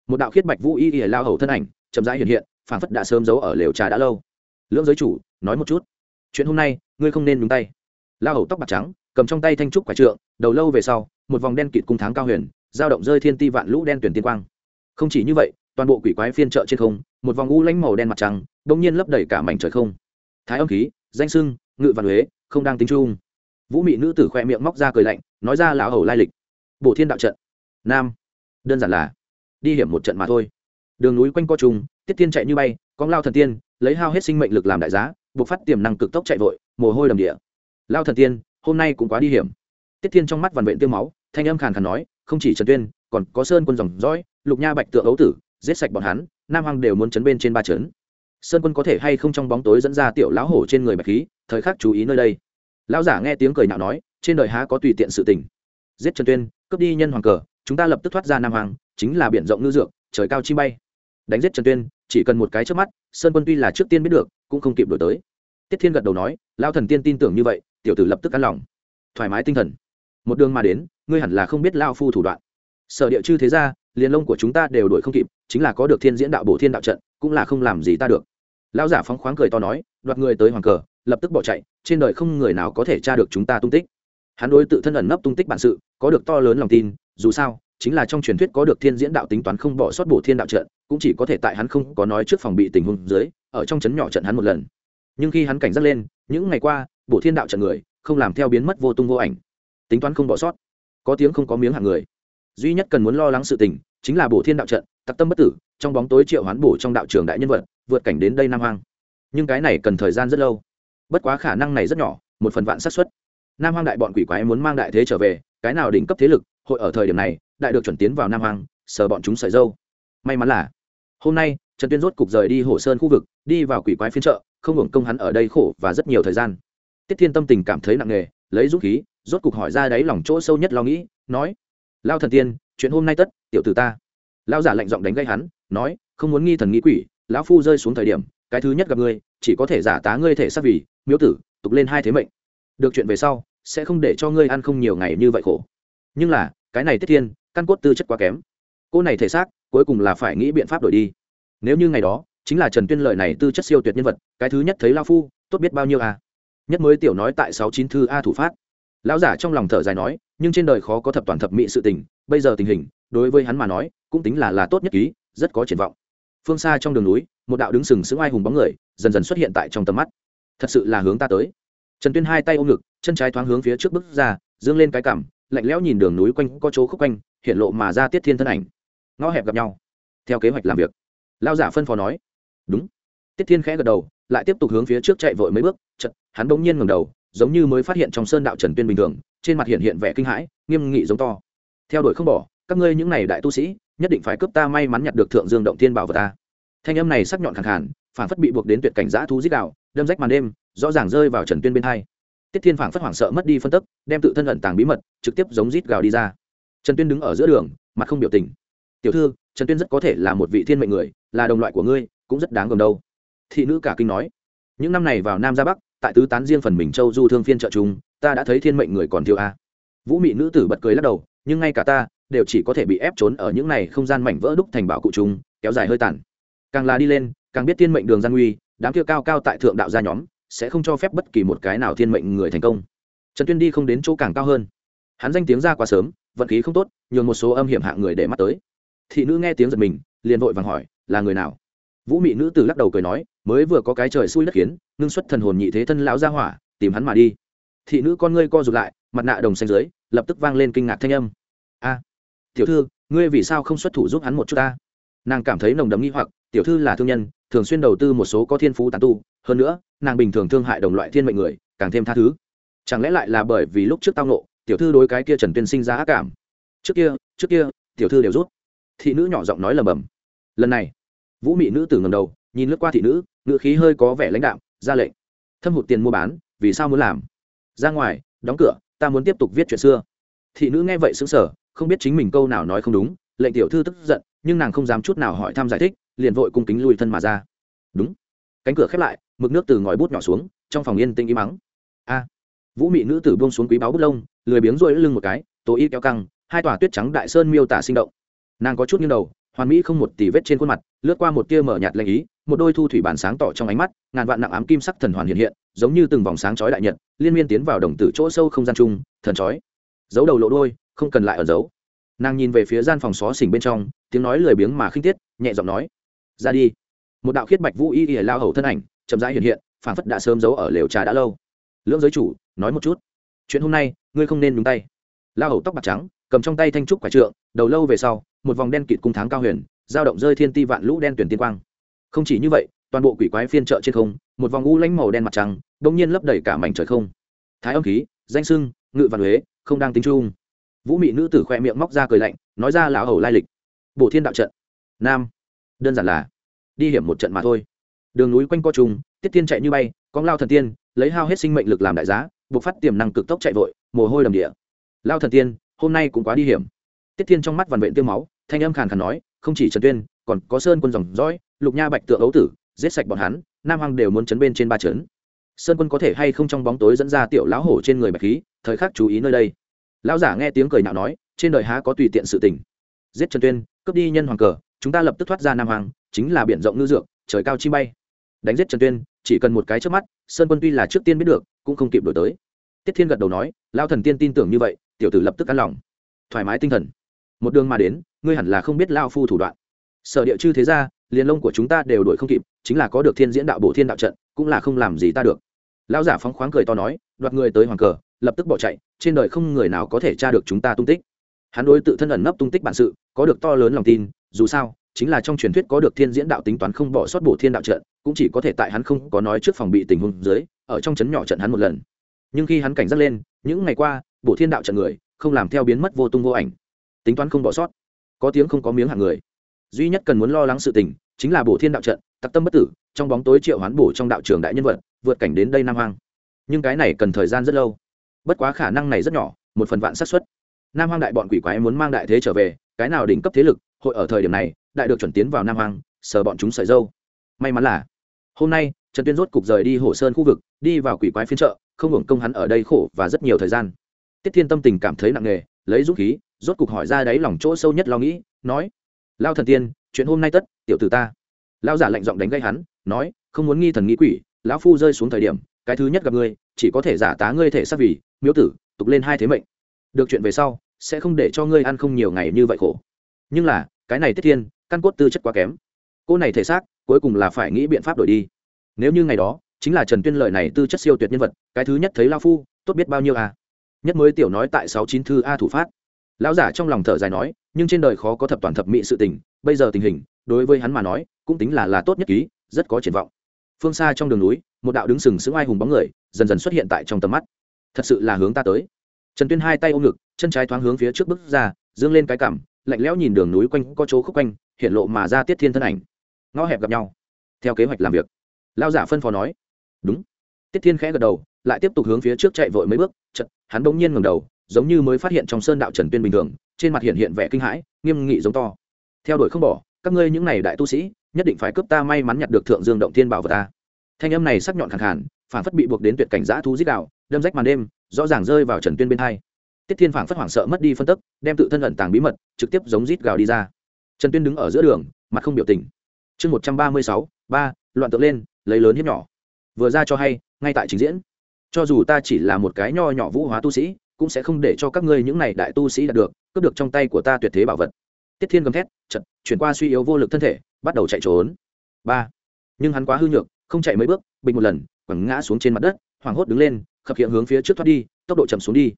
Một đạo khiết bạch vũ y y lao hầu thân ảnh, chậm rãi hiện hiện, phảng phất đã sớm giấu ở lều trà đã lâu. Lưỡng giới chủ, nói một chút. Chuyện hôm nay, ngươi không nên nhúng tay. Lao hầu tóc bạc trắng, cầm trong tay thanh trúc quả trượng, đầu lâu về sau, một vòng đen kịt cung tháng cao huyền, dao động rơi thiên ti vạn lũ đen tuyển tiên quang không chỉ như vậy, toàn bộ quỷ quái phiên trợ trên không, một vòng u lãnh màu đen mặt trăng đông nhiên lấp đầy cả mảnh trời không. Thái âm khí, danh sưng, ngự văn huế, không đang tính chung. Vũ mị nữ tử khoe miệng móc ra cười lạnh, nói ra lão hầu lai lịch. Bổ thiên đạo trận. Nam. Đơn giản là, đi hiểm một trận mà thôi. Đường núi quanh co trùng, tiết tiên chạy như bay con lao thần tiên, lấy hao hết sinh mệnh lực làm đại giá, buộc phát tiềm năng cực tốc chạy vội, mồ hôi đầm địa. Lao thần tiên, hôm nay cũng quá đi hiểm. Tiết thiên trong mắt vằn vện tiêu máu, thanh âm khàn khàn nói, không chỉ trần tuyên, còn có sơn quân dòng dõi lục nha bạch tượng ấu tử, giết sạch bọn hắn, nam hoàng đều muốn chấn bên trên ba chấn. Sơn quân có thể hay không trong bóng tối dẫn ra tiểu lão hổ trên người bạch khí, thời khắc chú ý nơi đây. Lão giả nghe tiếng cười nhạo nói, trên đời há có tùy tiện sự tình. Giết trần tuyên, cướp đi nhân hoàng cờ, chúng ta lập tức thoát ra nam hoàng chính là biển rộng ngư dược, trời cao chi bay. Đánh giết trần tuyên, chỉ cần một cái trước mắt, sơn quân tuy là trước tiên biết được, cũng không kịp đổi tới. Tiết thiên gật đầu nói lao thần tiên tin tưởng như vậy, tiểu tử lập tức ăn lòng. Thoải mái tinh thần. Một đường mà đến, ngươi hẳn là không biết lao phu thủ đoạn. Sở địa chư thế ra liền lông của chúng ta đều đuổi không kịp, chính là có được thiên diễn đạo bổ thiên đạo trận, cũng là không làm gì ta được. Lão giả phóng khoáng cười to nói, đoạt người tới hoàng cờ, lập tức bỏ chạy, trên đời không người nào có thể tra được chúng ta tung tích. Hắn đối tự thân ẩn nấp tung tích bản sự, có được to lớn lòng tin, dù sao, chính là trong truyền thuyết có được thiên diễn đạo tính toán không bỏ sót bổ thiên đạo trận, cũng chỉ có thể tại hắn không có nói trước phòng bị tình huống dưới, ở trong chấn nhỏ trận hắn một lần. Nhưng khi hắn cảnh giác lên, những ngày qua, bổ thiên đạo trận người, không làm theo biến mất vô tung vô ảnh. Tính toán không bỏ sót. Có tiếng không có miếng hạng người. Duy nhất cần muốn lo lắng sự tình chính là bổ thiên đạo trận, tặc tâm bất tử, trong bóng tối triệu hoán bổ trong đạo trường đại nhân vật, vượt cảnh đến đây nam hoang. Nhưng cái này cần thời gian rất lâu. Bất quá khả năng này rất nhỏ, một phần vạn xác suất. Nam hoang đại bọn quỷ quái muốn mang đại thế trở về, cái nào đỉnh cấp thế lực, hội ở thời điểm này, đại được chuẩn tiến vào nam hoang, sờ bọn chúng sợi dâu. May mắn là, hôm nay, trần tuyên rốt cục rời đi hồ sơn khu vực, đi vào quỷ quái phiên chợ, không hưởng công hắn ở đây khổ và rất nhiều thời gian. Tiết thiên tâm tình cảm thấy nặng nề, lấy dũng khí, rốt cục hỏi ra đáy lòng chỗ sâu nhất lo nghĩ, nói, lao thần tiên chuyện hôm nay tất, tiểu tử ta. Lão giả lạnh giọng đánh gây hắn, nói, không muốn nghi thần nghĩ quỷ, lão phu rơi xuống thời điểm, cái thứ nhất gặp ngươi, chỉ có thể giả tá ngươi thể xác vì miếu tử, tục lên hai thế mệnh. Được chuyện về sau, sẽ không để cho ngươi ăn không nhiều ngày như vậy khổ. Nhưng là, cái này tiết thiên, căn cốt tư chất quá kém. Cô này thể xác, cuối cùng là phải nghĩ biện pháp đổi đi. Nếu như ngày đó, chính là trần tuyên lợi này tư chất siêu tuyệt nhân vật, cái thứ nhất thấy lao phu, tốt biết bao nhiêu à? Nhất mới tiểu nói tại sáu chín thư a thủ phát. Lão giả trong lòng thở dài nói, nhưng trên đời khó có thập toàn thập mỹ sự tình bây giờ tình hình, đối với hắn mà nói, cũng tính là là tốt nhất ký, rất có triển vọng. Phương xa trong đường núi, một đạo đứng sừng sững ai hùng bóng người, dần dần xuất hiện tại trong tầm mắt. Thật sự là hướng ta tới. Trần tuyên hai tay ôm ngực, chân trái thoáng hướng phía trước bước ra, dương lên cái cằm, lạnh lẽo nhìn đường núi quanh, có chỗ khúc quanh, hiện lộ mà ra tiết thiên thân ảnh. Ngõ hẹp gặp nhau. Theo kế hoạch làm việc, lao giả phân phó nói. Đúng. Tiết thiên khẽ gật đầu, lại tiếp tục hướng phía trước chạy vội mấy bước chật hắn bỗng nhiên ngầm đầu, giống như mới phát hiện trong sơn đạo trần tuyên bình thường, trên mặt hiện hiện vẻ kinh hãi, nghiêm nghị giống to theo đuổi không bỏ, các ngươi những này đại tu sĩ, nhất định phải cướp ta may mắn nhặt được thượng dương động thiên bảo vật ta. Thanh âm này sắc nhọn khẳng hẳn phản phất bị buộc đến tuyệt cảnh giã thú giết đạo, đâm rách màn đêm, rõ ràng rơi vào trần tuyên bên hai. Tiết thiên phản phất hoảng sợ mất đi phân tức, đem tự thân ẩn tàng bí mật, trực tiếp giống rít gào đi ra. Trần tuyên đứng ở giữa đường, mặt không biểu tình. Tiểu thư, trần tuyên rất có thể là một vị thiên mệnh người, là đồng loại của ngươi, cũng rất đáng gồm đâu. Thị nữ cả kinh nói. Những năm này vào nam ra bắc, tại tứ tán riêng phần mình châu du thương phiên trợ chúng, ta đã thấy thiên mệnh người còn thiếu a. Vũ mị nữ tử bật cười lắc đầu nhưng ngay cả ta đều chỉ có thể bị ép trốn ở những này không gian mảnh vỡ đúc thành bảo cụ chúng kéo dài hơi tàn. Càng là đi lên, càng biết thiên mệnh đường gian nguy, đám kia cao cao tại thượng đạo gia nhóm sẽ không cho phép bất kỳ một cái nào thiên mệnh người thành công. Trần tuyên đi không đến chỗ càng cao hơn. Hắn danh tiếng ra quá sớm, vận khí không tốt, nhường một số âm hiểm hạng người để mắt tới. Thị nữ nghe tiếng giật mình, liền vội vàng hỏi, là người nào? Vũ mị nữ từ lắc đầu cười nói, mới vừa có cái trời xui đất khiến, ngưng xuất thần hồn nhị thế thân lão ra hỏa, tìm hắn mà đi. Thị nữ con ngươi co rụt lại, mặt nạ đồng xanh dưới lập tức vang lên kinh ngạc thanh âm. A, tiểu thư, ngươi vì sao không xuất thủ giúp hắn một chút ta? Nàng cảm thấy nồng đấm nghi hoặc, tiểu thư là thương nhân, thường xuyên đầu tư một số có thiên phú tàn tu, hơn nữa, nàng bình thường thương hại đồng loại thiên mệnh người, càng thêm tha thứ. Chẳng lẽ lại là bởi vì lúc trước tao nộ tiểu thư đối cái kia trần tuyên sinh ra ác cảm? Trước kia trước kia, tiểu thư đều rút. Thị nữ nhỏ giọng nói lầm bầm. Lần này, vũ mị nữ tử ngầm đầu, nhìn lướt qua thị nữ, ngữ khí hơi có vẻ lãnh đạm, ra lệnh. Thâm hụt tiền mua bán, vì sao muốn làm? Ra ngoài, đóng cửa ta muốn tiếp tục viết chuyện xưa. Thị nữ nghe vậy xứng sở không biết chính mình câu nào nói không đúng, lệnh tiểu thư tức giận, nhưng nàng không dám chút nào hỏi thăm giải thích, liền vội cung kính lùi thân mà ra. Đúng. Cánh cửa khép lại, mực nước từ ngòi bút nhỏ xuống, trong phòng yên tĩnh im mắng. A. Vũ mị nữ tử buông xuống quý báo bút lông, lười biếng rôi lưng một cái, tố y kéo căng, hai tòa tuyết trắng đại sơn miêu tả sinh động. Nàng có chút nghiêng đầu, hoàn mỹ không một tì vết trên khuôn mặt, lướt qua một tia mở nhạt lanh ý một đôi thu thủy bản sáng tỏ trong ánh mắt, ngàn vạn nặng ám kim sắc thần hoàn hiện hiện, giống như từng vòng sáng chói đại nhật, liên miên tiến vào đồng tử chỗ sâu không gian chung, thần chói. Giấu đầu lộ đôi không cần lại ở giấu. Nàng nhìn về phía gian phòng xó xỉnh bên trong, tiếng nói lười biếng mà khinh tiết, nhẹ giọng nói, ra đi. Một đạo khiết bạch vũ y ỉa lao hầu thân ảnh, chậm rãi hiện hiện phản phất đã sớm giấu ở lều trà đã lâu. Lưỡng giới chủ, nói một chút. Chuyện hôm nay, ngươi không nên nhúng tay. Lao hầu tóc bạc trắng, cầm trong tay thanh trúc quả trượng, đầu lâu về sau, một vòng đen kịt cung tháng cao huyền, dao động rơi thiên ti vạn lũ đen tuyển tiên quang không chỉ như vậy, toàn bộ quỷ quái phiên trợ trên không, một vòng u lánh màu đen mặt trăng bỗng nhiên lấp đầy cả mảnh trời không. Thái âm khí, danh sưng, ngự văn huế, không đang tính chung. Vũ mị nữ tử khoe miệng móc ra cười lạnh, nói ra lão hầu lai lịch. Bổ thiên đạo trận. Nam. Đơn giản là, đi hiểm một trận mà thôi. Đường núi quanh co trùng, tiết tiên chạy như bay, con lao thần tiên, lấy hao hết sinh mệnh lực làm đại giá, buộc phát tiềm năng cực tốc chạy vội, mồ hôi đầm địa. Lao thần tiên, hôm nay cũng quá đi hiểm. Tiết thiên trong mắt vằn vện tiêu máu, thanh âm khàn khàn nói, không chỉ trần tuyên, còn có sơn quân dòng dõi lục nha bạch tượng ấu tử, giết sạch bọn hắn, nam hoàng đều muốn chấn bên trên ba trấn sơn quân có thể hay không trong bóng tối dẫn ra tiểu lão hổ trên người bạch khí, thời khắc chú ý nơi đây. Lão giả nghe tiếng cười nhạo nói, trên đời há có tùy tiện sự tình. Giết trần tuyên, cướp đi nhân hoàng cờ, chúng ta lập tức thoát ra nam hoàng chính là biển rộng ngư dược, trời cao chi bay. Đánh giết trần tuyên, chỉ cần một cái trước mắt, sơn quân tuy là trước tiên biết được, cũng không kịp đổi tới. Tiết thiên gật đầu nói lao thần tiên tin tưởng như vậy, tiểu tử lập tức an lòng. Thoải mái tinh thần. Một đường mà đến, ngươi hẳn là không biết lao phu thủ đoạn. Sở địa chư thế ra liền lông của chúng ta đều đuổi không kịp, chính là có được thiên diễn đạo bổ thiên đạo trận, cũng là không làm gì ta được. Lão giả phóng khoáng cười to nói, đoạt người tới hoàng cờ, lập tức bỏ chạy, trên đời không người nào có thể tra được chúng ta tung tích. Hắn đối tự thân ẩn nấp tung tích bản sự, có được to lớn lòng tin, dù sao, chính là trong truyền thuyết có được thiên diễn đạo tính toán không bỏ sót bổ thiên đạo trận, cũng chỉ có thể tại hắn không có nói trước phòng bị tình huống dưới, ở trong chấn nhỏ trận hắn một lần. Nhưng khi hắn cảnh giác lên, những ngày qua, bổ thiên đạo trận người, không làm theo biến mất vô tung vô ảnh. Tính toán không bỏ sót. Có tiếng không có miếng hạng người duy nhất cần muốn lo lắng sự tình chính là bổ thiên đạo trận, tặc tâm bất tử, trong bóng tối triệu hoán bổ trong đạo trường đại nhân vật, vượt cảnh đến đây nam hoang. Nhưng cái này cần thời gian rất lâu. Bất quá khả năng này rất nhỏ, một phần vạn xác suất. Nam hoang đại bọn quỷ quái muốn mang đại thế trở về, cái nào đỉnh cấp thế lực, hội ở thời điểm này, đại được chuẩn tiến vào nam hoang, sờ bọn chúng sợi dâu. May mắn là, hôm nay, trần tuyên rốt cục rời đi hồ sơn khu vực, đi vào quỷ quái phiên chợ, không hưởng công hắn ở đây khổ và rất nhiều thời gian. Tiết thiên tâm tình cảm thấy nặng nề, lấy dũng khí, rốt cục hỏi ra đáy lòng chỗ sâu nhất lo nghĩ, nói lao thần tiên, chuyện hôm nay tất, tiểu tử ta. Lao giả lạnh giọng đánh gây hắn, nói, không muốn nghi thần nghĩ quỷ, lão phu rơi xuống thời điểm, cái thứ nhất gặp ngươi, chỉ có thể giả tá ngươi thể xác vì miếu tử, tục lên hai thế mệnh. Được chuyện về sau, sẽ không để cho ngươi ăn không nhiều ngày như vậy khổ. Nhưng là, cái này tiết thiên, căn cốt tư chất quá kém. Cô này thể xác, cuối cùng là phải nghĩ biện pháp đổi đi. Nếu như ngày đó, chính là trần tuyên lợi này tư chất siêu tuyệt nhân vật, cái thứ nhất thấy lao phu, tốt biết bao nhiêu à. Nhất mới tiểu nói tại sáu chín thư a thủ phát lão giả trong lòng thở dài nói, nhưng trên đời khó có thập toàn thập mỹ sự tình, bây giờ tình hình, đối với hắn mà nói, cũng tính là là tốt nhất ký, rất có triển vọng. Phương xa trong đường núi, một đạo đứng sừng sững ai hùng bóng người, dần dần xuất hiện tại trong tầm mắt. Thật sự là hướng ta tới. Trần tuyên hai tay ôm ngực, chân trái thoáng hướng phía trước bước ra, dương lên cái cảm lạnh lẽo nhìn đường núi quanh, có chỗ khúc quanh hiện lộ mà ra tiết thiên thân ảnh. Ngõ hẹp gặp nhau. Theo kế hoạch làm việc lao giả phân phó nói, đúng. Tiết thiên khẽ gật đầu, lại tiếp tục hướng phía trước chạy vội mấy bước chật hắn bỗng nhiên ngầm đầu giống như mới phát hiện trong sơn đạo trần tuyên bình thường, trên mặt hiện hiện vẻ kinh hãi, nghiêm nghị giống to. Theo đuổi không bỏ, các ngươi những này đại tu sĩ, nhất định phải cướp ta may mắn nhặt được thượng dương động thiên bảo vật ta. Thanh âm này sắc nhọn khẳng hẳn phản phất bị buộc đến tuyệt cảnh giã thú giết đạo, đâm rách màn đêm, rõ ràng rơi vào trần tuyên bên hai. Tiết thiên phản phất hoảng sợ mất đi phân tức, đem tự thân ẩn tàng bí mật, trực tiếp giống rít gào đi ra. Trần tuyên đứng ở giữa đường, mặt không biểu tình. Chương một trăm ba mươi sáu, ba, loạn tượng lên, lấy lớn hiếp nhỏ. Vừa ra cho hay, ngay tại trình diễn. Cho dù ta chỉ là một cái nho nhỏ vũ hóa tu sĩ cũng sẽ không để cho các ngươi những này đại tu sĩ đạt được, cướp được trong tay của ta tuyệt thế bảo vật. Tiết thiên gầm thét chật chuyển qua suy yếu vô lực thân thể, bắt đầu chạy trốn. Ba. Nhưng hắn quá hư nhược, không chạy mấy bước bình một lần, quẳng ngã xuống trên mặt đất, hoảng hốt đứng lên, khập hiện hướng phía trước thoát đi, tốc độ chậm xuống đi.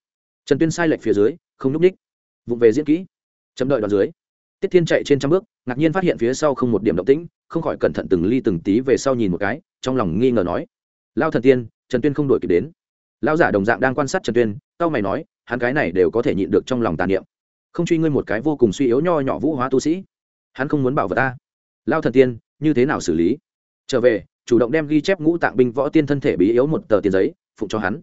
Trần tuyên sai lệch phía dưới, không núp ních. Vụng về diễn kỹ. Chậm đợi đoạn dưới. Tiết thiên chạy trên trăm bước, ngạc nhiên phát hiện phía sau không một điểm động tĩnh, không khỏi cẩn thận từng ly từng tí về sau nhìn một cái, trong lòng nghi ngờ nói, lao thần tiên, trần tuyên không đuổi kịp đến. Lão giả đồng dạng đang quan sát trần tuyên tao mày nói, hắn cái này đều có thể nhịn được trong lòng tàn niệm. Không truy ngươi một cái vô cùng suy yếu nho nhỏ vũ hóa tu sĩ. Hắn không muốn bảo vật ta. Lao thần tiên, như thế nào xử lý? Trở về, chủ động đem ghi chép ngũ tạng binh võ tiên thân thể bí yếu một tờ tiền giấy, phụng cho hắn.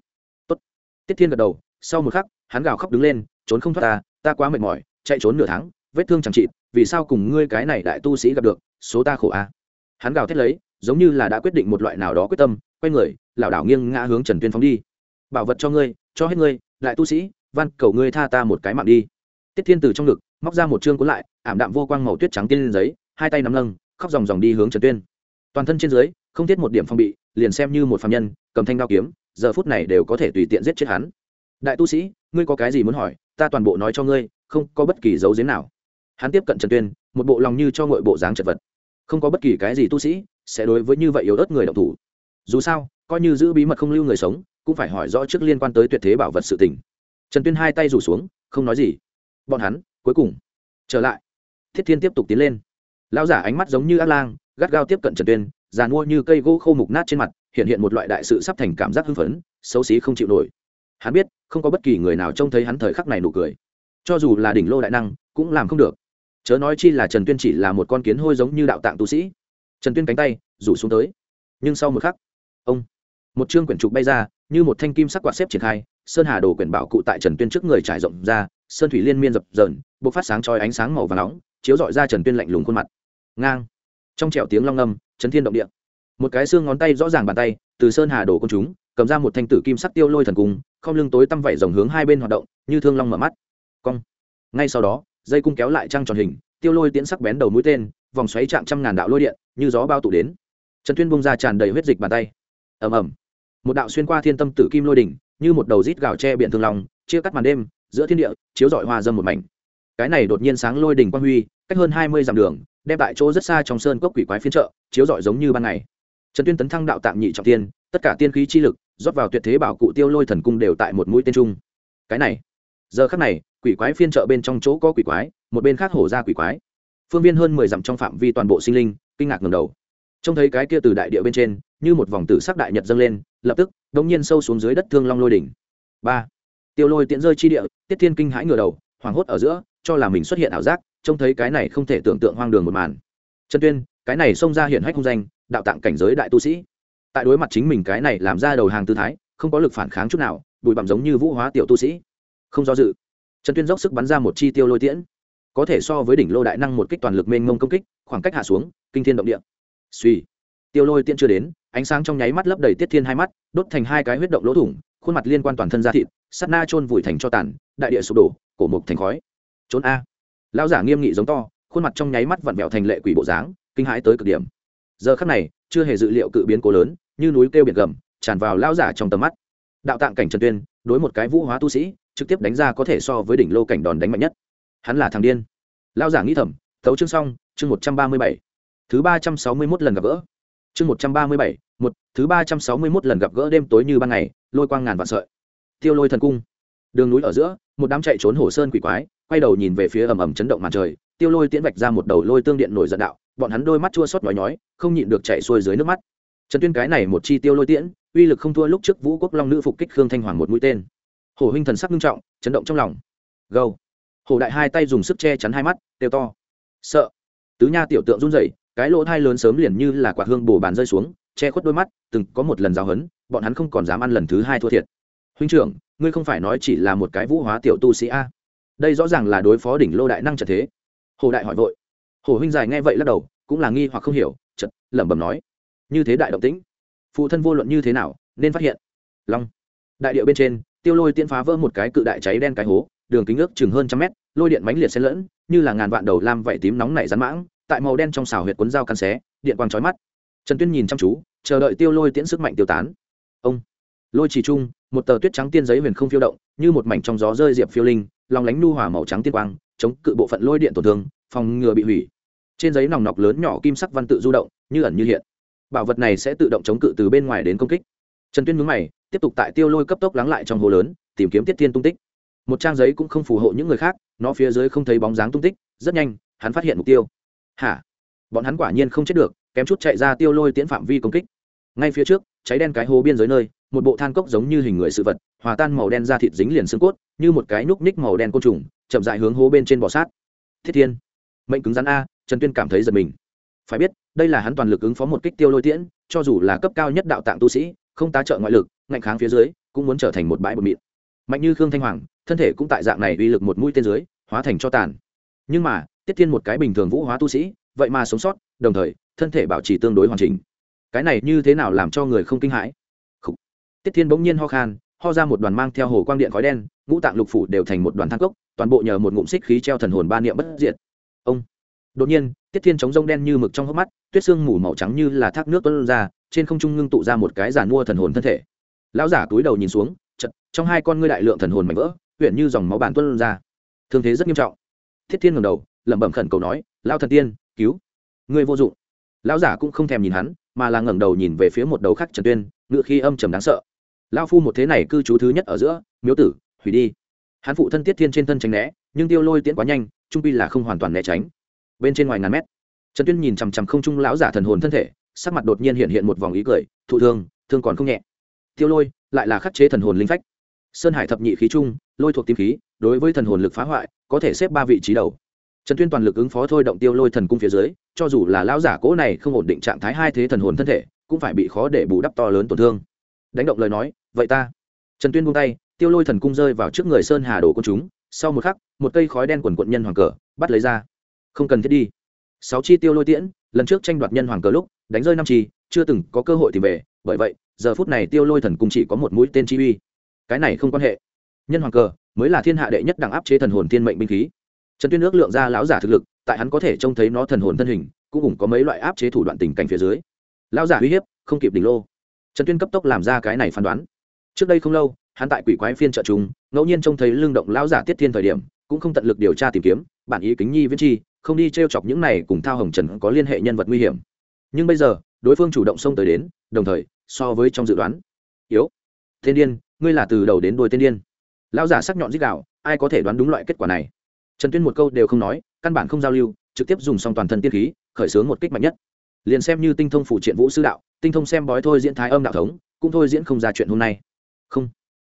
Tốt. tiết thiên gật đầu, sau một khắc, hắn gào khóc đứng lên, trốn không thoát ta ta quá mệt mỏi, chạy trốn nửa tháng, vết thương chẳng trị vì sao cùng ngươi cái này đại tu sĩ gặp được, số ta khổ a. À? hắn gào thét lấy, giống như là đã quyết định một loại nào đó quyết tâm, quay người, lảo đảo nghiêng ngã hướng trần tuyên phóng đi bảo vật cho ngươi, cho hết ngươi, đại tu sĩ, van, cầu ngươi tha ta một cái mạng đi. Tiết thiên từ trong ngực, móc ra một chương cuốn lại, ảm đạm vô quang màu tuyết trắng tiên lên giấy, hai tay nắm lâng khóc dòng dòng đi hướng trần tuyên. Toàn thân trên dưới, không thiết một điểm phong bị, liền xem như một phạm nhân, cầm thanh đao kiếm, giờ phút này đều có thể tùy tiện giết chết hắn. Đại tu sĩ, ngươi có cái gì muốn hỏi, ta toàn bộ nói cho ngươi, không có bất kỳ dấu giếm nào. Hắn tiếp cận trần tuyên, một bộ lòng như cho ngội bộ dáng chật vật. Không có bất kỳ cái gì tu sĩ sẽ đối với như vậy yếu ớt người đ thủ. Dù sao, coi như giữ bí mật không lưu người sống cũng phải hỏi rõ trước liên quan tới tuyệt thế bảo vật sự tình. Trần tuyên hai tay rủ xuống, không nói gì. Bọn hắn, cuối cùng, trở lại. Thiết thiên tiếp tục tiến lên. Lao giả ánh mắt giống như ác lang, gắt gao tiếp cận trần tuyên, già mua như cây gỗ khô mục nát trên mặt, hiện hiện một loại đại sự sắp thành cảm giác hưng phấn, xấu xí không chịu nổi. Hắn biết, không có bất kỳ người nào trông thấy hắn thời khắc này nụ cười. Cho dù là đỉnh lô đại năng, cũng làm không được. Chớ nói chi là trần tuyên chỉ là một con kiến hôi giống như đạo tạng tu sĩ. Trần tuyên cánh tay, rủ xuống tới. Nhưng sau một khắc, ông một chương quyển trục bay ra, như một thanh kim sắc quạt xếp triển khai, sơn hà đồ quyển bảo cụ tại trần tuyên trước người trải rộng ra, sơn thủy liên miên dập dờn b ộ c phát sáng trói ánh sáng màu và nóng, chiếu dọi ra trần tuyên lạnh lùng khuôn mặt. Ngang. Trong trèo tiếng long âm, chấn thiên động địa. Một cái xương ngón tay rõ ràng bàn tay, từ sơn hà đồ công chúng, cầm ra một thanh tử kim sắc tiêu lôi thần cung không lưng tối tăm vẩy dòng hướng hai bên hoạt động, như thương long mở mắt. Cong. Ngay sau đó, dây cung kéo lại trăng tròn hình, tiêu lôi tiễn sắc bén đầu mũi tên, vòng xoáy chạm trăm ngàn đạo lôi điện, như gió bao tụ đến. Trần tuyên bung ra tràn đầy huyết dịch bàn tay. Ầm ầm một đạo xuyên qua thiên tâm tử kim lôi đỉnh, như một đầu rít gào tre biện thương lòng chia cắt màn đêm, giữa thiên địa, chiếu dọi hoa dâm một mảnh. Cái này đột nhiên sáng lôi đỉnh quang huy, cách hơn hai mươi dặm đường, đem tại chỗ rất xa trong sơn cốc quỷ quái phiên trợ chiếu dọi giống như ban ngày. Trần tuyên tấn thăng đạo tạm nhị trọng tiên tất cả tiên khí chi lực, rót vào tuyệt thế bảo cụ tiêu lôi thần cung đều tại một mũi tên trung. Cái này, giờ khắc này, quỷ quái phiên trợ bên trong chỗ có quỷ quái, một bên khác hổ ra quỷ quái. Phương viên hơn mười dặm trong phạm vi toàn bộ sinh linh, kinh ngạc ngầm đầu. Trông thấy cái kia từ đại địa bên trên, như một vòng tử sắc đại nhật dâng lên lập tức đ ỗ n g nhiên sâu xuống dưới đất thương long lôi đỉnh. Ba. Tiêu lôi tiễn rơi chi địa, tiết thiên kinh hãi ngửa đầu, hoảng hốt ở giữa, cho là mình xuất hiện ảo giác, trông thấy cái này không thể tưởng tượng hoang đường một màn. Trần tuyên, cái này xông ra hiện hách không danh, đạo tạng cảnh giới đại tu sĩ. Tại đối mặt chính mình cái này làm ra đầu hàng tư thái, không có lực phản kháng chút nào, bụi bặm giống như vũ hóa tiểu tu sĩ. Không do dự, trần tuyên dốc sức bắn ra một chi tiêu lôi tiễn. Có thể so với đỉnh lô đại năng một kích toàn lực mênh mông công kích, khoảng cách hạ xuống, kinh thiên động địa. Suy tiêu lôi tiễn chưa đến, ánh sáng trong nháy mắt lấp đầy tiết thiên hai mắt, đốt thành hai cái huyết động lỗ thủng, khuôn mặt liên quan toàn thân da thịt sắt na chôn vùi thành cho tàn, đại địa sụp đổ, cổ mục thành khói. Trốn a. Lão giả nghiêm nghị giống to, khuôn mặt trong nháy mắt vặn vẹo thành lệ quỷ bộ dáng, kinh hãi tới cực điểm. Giờ khắc này, chưa hề dự liệu cự biến cố lớn, như núi kêu biển gầm, tràn vào lão giả trong tầm mắt. Đạo tạng cảnh trần tuyên, đối một cái vũ hóa tu sĩ, trực tiếp đánh ra có thể so với đỉnh lô cảnh đòn đánh mạnh nhất. Hắn là thằng điên. Lão giả nghĩ thầm, thấu chương xong, chương một trăm ba mươi bảy. Thứ ba trăm sáu mươi mốt lần gặp gỡ chương một trăm ba mươi bảy, một, thứ ba trăm sáu mươi mốt lần gặp gỡ đêm tối như ban ngày, lôi quang ngàn vạn sợi. Tiêu lôi thần cung. Đường núi ở giữa, một đám chạy trốn hồ sơn quỷ quái, quay đầu nhìn về phía ầm ầm chấn động màn trời, tiêu lôi tiễn vạch ra một đầu lôi tương điện nổi giận đạo, bọn hắn đôi mắt chua xót nhói nhói, không nhịn được chạy xuôi dưới nước mắt. Trần tuyên cái này một chi tiêu lôi tiễn, uy lực không thua lúc trước vũ quốc long nữ phục kích khương thanh hoàng một mũi tên. Hổ huynh thần sắc nghiêm trọng, chấn động trong lòng. Gâu. Hổ đại hai tay dùng sức che chắn hai mắt đều to. Sợ. Tứ nha tiểu tượng run rẩy cái lỗ thai lớn sớm liền như là quả hương bổ bàn rơi xuống, che khuất đôi mắt, từng có một lần giáo hấn, bọn hắn không còn dám ăn lần thứ hai thua thiệt. Huynh trưởng, ngươi không phải nói chỉ là một cái vũ hóa tiểu tu sĩ a? Đây rõ ràng là đối phó đỉnh lô đại năng trật thế. Hồ đại hỏi vội. Hồ huynh dài nghe vậy lắc đầu, cũng là nghi hoặc không hiểu chật lẩm bẩm nói. Như thế đại động tĩnh, phụ thân vô luận như thế nào, nên phát hiện. Long. Đại điệu bên trên, tiêu lôi tiên phá vỡ một cái cự đại cháy đen cái hố, đường kính ước chừng hơn trăm mét, lôi điện mánh liệt xen lẫn, như là ngàn vạn đầu lam vảy tím nóng nảy rắn mãng tại màu đen trong xào huyệt cuốn dao căn xé, điện quang trói mắt. Trần tuyên nhìn chăm chú, chờ đợi tiêu lôi tiễn sức mạnh tiêu tán. Ông, lôi chỉ trung, một tờ tuyết trắng tiên giấy huyền không phiêu động, như một mảnh trong gió rơi diệp phiêu linh, lòng lánh nu hỏa màu trắng tiên quang, chống cự bộ phận lôi điện tổn thương, phòng ngừa bị hủy. Trên giấy nòng nọc lớn nhỏ kim sắc văn tự du động, như ẩn như hiện. Bảo vật này sẽ tự động chống cự từ bên ngoài đến công kích. Trần tuyên mướn mày, tiếp tục tại tiêu lôi cấp tốc lắng lại trong hồ lớn, tìm kiếm tiết thiên tung tích. Một trang giấy cũng không phù hộ những người khác, nó phía dưới không thấy bóng dáng tung tích, rất nhanh, hắn phát hiện mục tiêu hả? Bọn hắn quả nhiên không chết được, kém chút chạy ra tiêu lôi tiễn phạm vi công kích. Ngay phía trước, cháy đen cái hố biên giới nơi, một bộ than cốc giống như hình người sự vật, hòa tan màu đen ra thịt dính liền xương cốt, như một cái núc ních màu đen côn trùng, chậm dại hướng hố bên trên bò sát. Thiết thiên, mệnh cứng rắn a, trần tuyên cảm thấy giật mình. Phải biết, đây là hắn toàn lực ứng phó một kích tiêu lôi tiễn, cho dù là cấp cao nhất đạo tạng tu sĩ, không tá trợ ngoại lực, ngạnh kháng phía dưới, cũng muốn trở thành một bãi bột mịn. Mạnh như khương thanh hoàng, thân thể cũng tại dạng này uy lực một mũi tên dưới, hóa thành cho tàn. Nhưng mà tiết thiên một cái bình thường vũ hóa tu sĩ, vậy mà sống sót, đồng thời, thân thể bảo trì tương đối hoàn chỉnh. Cái này như thế nào làm cho người không kinh hãi? Tiết thiên bỗng nhiên ho khan, ho ra một đoàn mang theo hồ quang điện khói đen, ngũ tạng lục phủ đều thành một đoàn thang cốc, toàn bộ nhờ một ngụm xích khí treo thần hồn ba niệm bất diệt. Ông. Đột nhiên, tiết thiên chống rông đen như mực trong hốc mắt, tuyết xương mù màu trắng như là thác nước tuân ra, trên không trung ngưng tụ ra một cái giàn mua thần hồn thân thể. Lão giả túi đầu nhìn xuống chật trong hai con ngươi đại lượng thần hồn mảnh vỡ, huyện như dòng máu bàn tuân ra. Thương thế rất nghiêm trọng. Thiết thiên ngầm đầu lẩm bẩm khẩn cầu nói lao thần tiên, cứu. Ngươi vô dụng. Lão giả cũng không thèm nhìn hắn, mà là ngẩng đầu nhìn về phía một đầu khác trần tuyên, ngựa khi âm trầm đáng sợ. Lao phu một thế này cư trú thứ nhất ở giữa, miếu tử, hủy đi. Hắn phụ thân tiết thiên trên thân tránh né, nhưng tiêu lôi tiễn quá nhanh, trung pi là không hoàn toàn né tránh. Bên trên ngoài ngàn mét, trần tuyên nhìn chằm chằm không trung lão giả thần hồn thân thể, sắc mặt đột nhiên hiện hiện một vòng ý cười, thụ thương thương còn không nhẹ. Tiêu lôi, lại là khắc chế thần hồn linh phách. Sơn hải thập nhị khí trung, lôi thuộc tim khí, đối với thần hồn lực phá hoại, có thể xếp ba vị trí đầu trần tuyên toàn lực ứng phó thôi động tiêu lôi thần cung phía dưới, cho dù là lão giả cỗ này không ổn định trạng thái hai thế thần hồn thân thể, cũng phải bị khó để bù đắp to lớn tổn thương. Đánh động lời nói, vậy ta. Trần tuyên buông tay, tiêu lôi thần cung rơi vào trước người sơn hà đổ quân chúng. Sau một khắc, một cây khói đen quần quận nhân hoàng cờ, bắt lấy ra. Không cần thiết đi. Sáu chi tiêu lôi tiễn, lần trước tranh đoạt nhân hoàng cờ lúc, đánh rơi năm chi, chưa từng có cơ hội tìm về. Bởi vậy, giờ phút này tiêu lôi thần cung chỉ có một mũi tên chi uy. Cái này không quan hệ. Nhân hoàng cờ mới là thiên hạ đệ nhất đẳng áp chế thần hồn thiên mệnh binh khí trần tuyên ước lượng ra lão giả thực lực, tại hắn có thể trông thấy nó thần hồn thân hình, cũng cùng có mấy loại áp chế thủ đoạn tình cảnh phía dưới. Lão giả uy hiếp, không kịp đỉnh lô. Trần tuyên cấp tốc làm ra cái này phán đoán. Trước đây không lâu, hắn tại quỷ quái phiên trợ chúng ngẫu nhiên trông thấy lương động lão giả tiết thiên thời điểm, cũng không tận lực điều tra tìm kiếm, bản ý kính nhi viễn chi, không đi t r e o chọc những này cùng thao hồng trần có liên hệ nhân vật nguy hiểm. Nhưng bây giờ, đối phương chủ động xông tới đến, đồng thời, so với trong dự đoán. Yếu. Thiên điên, ngươi là từ đầu đến đôi Thiên điên. Lão giả sắc nhọn dích đạo ai có thể đoán đúng loại kết quả này? Trần tuyên một câu đều không nói, căn bản không giao lưu, trực tiếp dùng xong toàn thân tiên khí, khởi xướng một kích mạnh nhất. Liền xem như tinh thông phủ triện vũ sư đạo, tinh thông xem bói thôi diễn thái âm đạo thống, cũng thôi diễn không ra chuyện hôm nay. Không.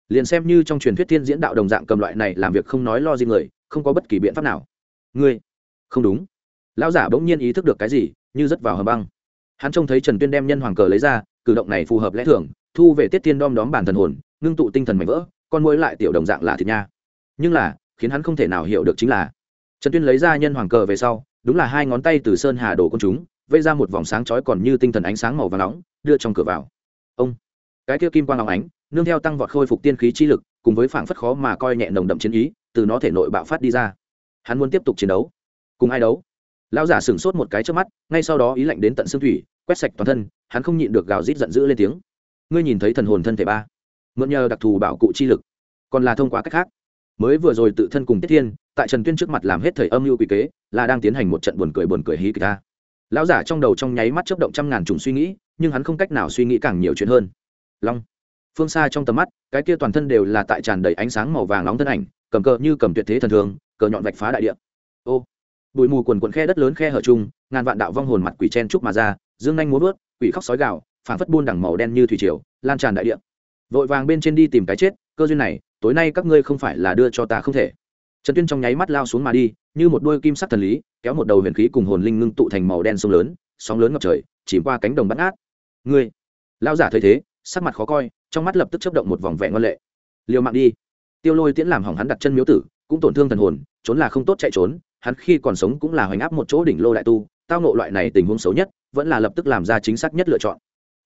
Liền xem như trong truyền thuyết thiên diễn đạo đồng dạng cầm loại này làm việc không nói lo gì người, không có bất kỳ biện pháp nào. Ngươi. Không đúng. Lão giả bỗng nhiên ý thức được cái gì, như rất vào hầm băng. Hắn trông thấy trần tuyên đem nhân hoàng cờ lấy ra, cử động này phù hợp lẽ thường, thu về tiết tiên đom đóm bản thần hồn, ngưng tụ tinh thần mạnh vỡ, con mối lại tiểu đồng dạng là thịt nha. Nhưng là khiến hắn không thể nào hiểu được chính là, trần tuyên lấy ra nhân hoàng cờ về sau, đúng là hai ngón tay từ sơn hà đổ con chúng, vây ra một vòng sáng chói còn như tinh thần ánh sáng màu vàng nóng, đưa trong cửa vào. Ông, cái kia kim quang long ánh, nương theo tăng vọt khôi phục tiên khí chi lực, cùng với phảng phất khó mà coi nhẹ nồng đậm chiến ý, từ nó thể nội bạo phát đi ra. Hắn muốn tiếp tục chiến đấu. Cùng ai đấu? Lão giả sửng sốt một cái trước mắt, ngay sau đó ý lạnh đến tận xương thủy, quét sạch toàn thân, hắn không nhịn được gào rít giận dữ lên tiếng. Ngươi nhìn thấy thần hồn thân thể ba. Mượn nhờ đặc thù bảo cụ chi lực. Còn là thông qua cách khác mới vừa rồi tự thân cùng tiết thiên, tại trần tuyên trước mặt làm hết thời âm mưu quỷ kế, là đang tiến hành một trận buồn cười buồn cười hí kịch ta. Lão giả trong đầu trong nháy mắt chấp động trăm ngàn trùng suy nghĩ, nhưng hắn không cách nào suy nghĩ càng nhiều chuyện hơn. Long. Phương xa trong tầm mắt, cái kia toàn thân đều là tại tràn đầy ánh sáng màu vàng nóng thân ảnh, cầm cờ như cầm tuyệt thế thần thường, cờ nhọn vạch phá đại địa. Ô. Bụi mù quần quần khe đất lớn khe hở chung, ngàn vạn đạo vong hồn mặt quỷ chen trúc mà ra, dương nhanh muốn vớt, quỷ khóc sói gạo phảng phất buôn đẳng màu đen như thủy triều, lan tràn đại địa. Vội vàng bên trên đi tìm cái chết, cơ duyên này tối nay các ngươi không phải là đưa cho ta không thể. Trần tuyên trong nháy mắt lao xuống mà đi, như một đôi kim sắc thần lý, kéo một đầu huyền khí cùng hồn linh ngưng tụ thành màu đen sông lớn, sóng lớn ngập trời, chìm qua cánh đồng bắt ngát. Ngươi lao giả thấy thế, sắc mặt khó coi, trong mắt lập tức chấp động một vòng vẹn ngân lệ. Liều mạng đi. Tiêu lôi tiễn làm hỏng hắn đặt chân miếu tử, cũng tổn thương thần hồn, trốn là không tốt chạy trốn, hắn khi còn sống cũng là hoành áp một chỗ đỉnh lô đại tu, tao nộ loại này tình huống xấu nhất, vẫn là lập tức làm ra chính xác nhất lựa chọn.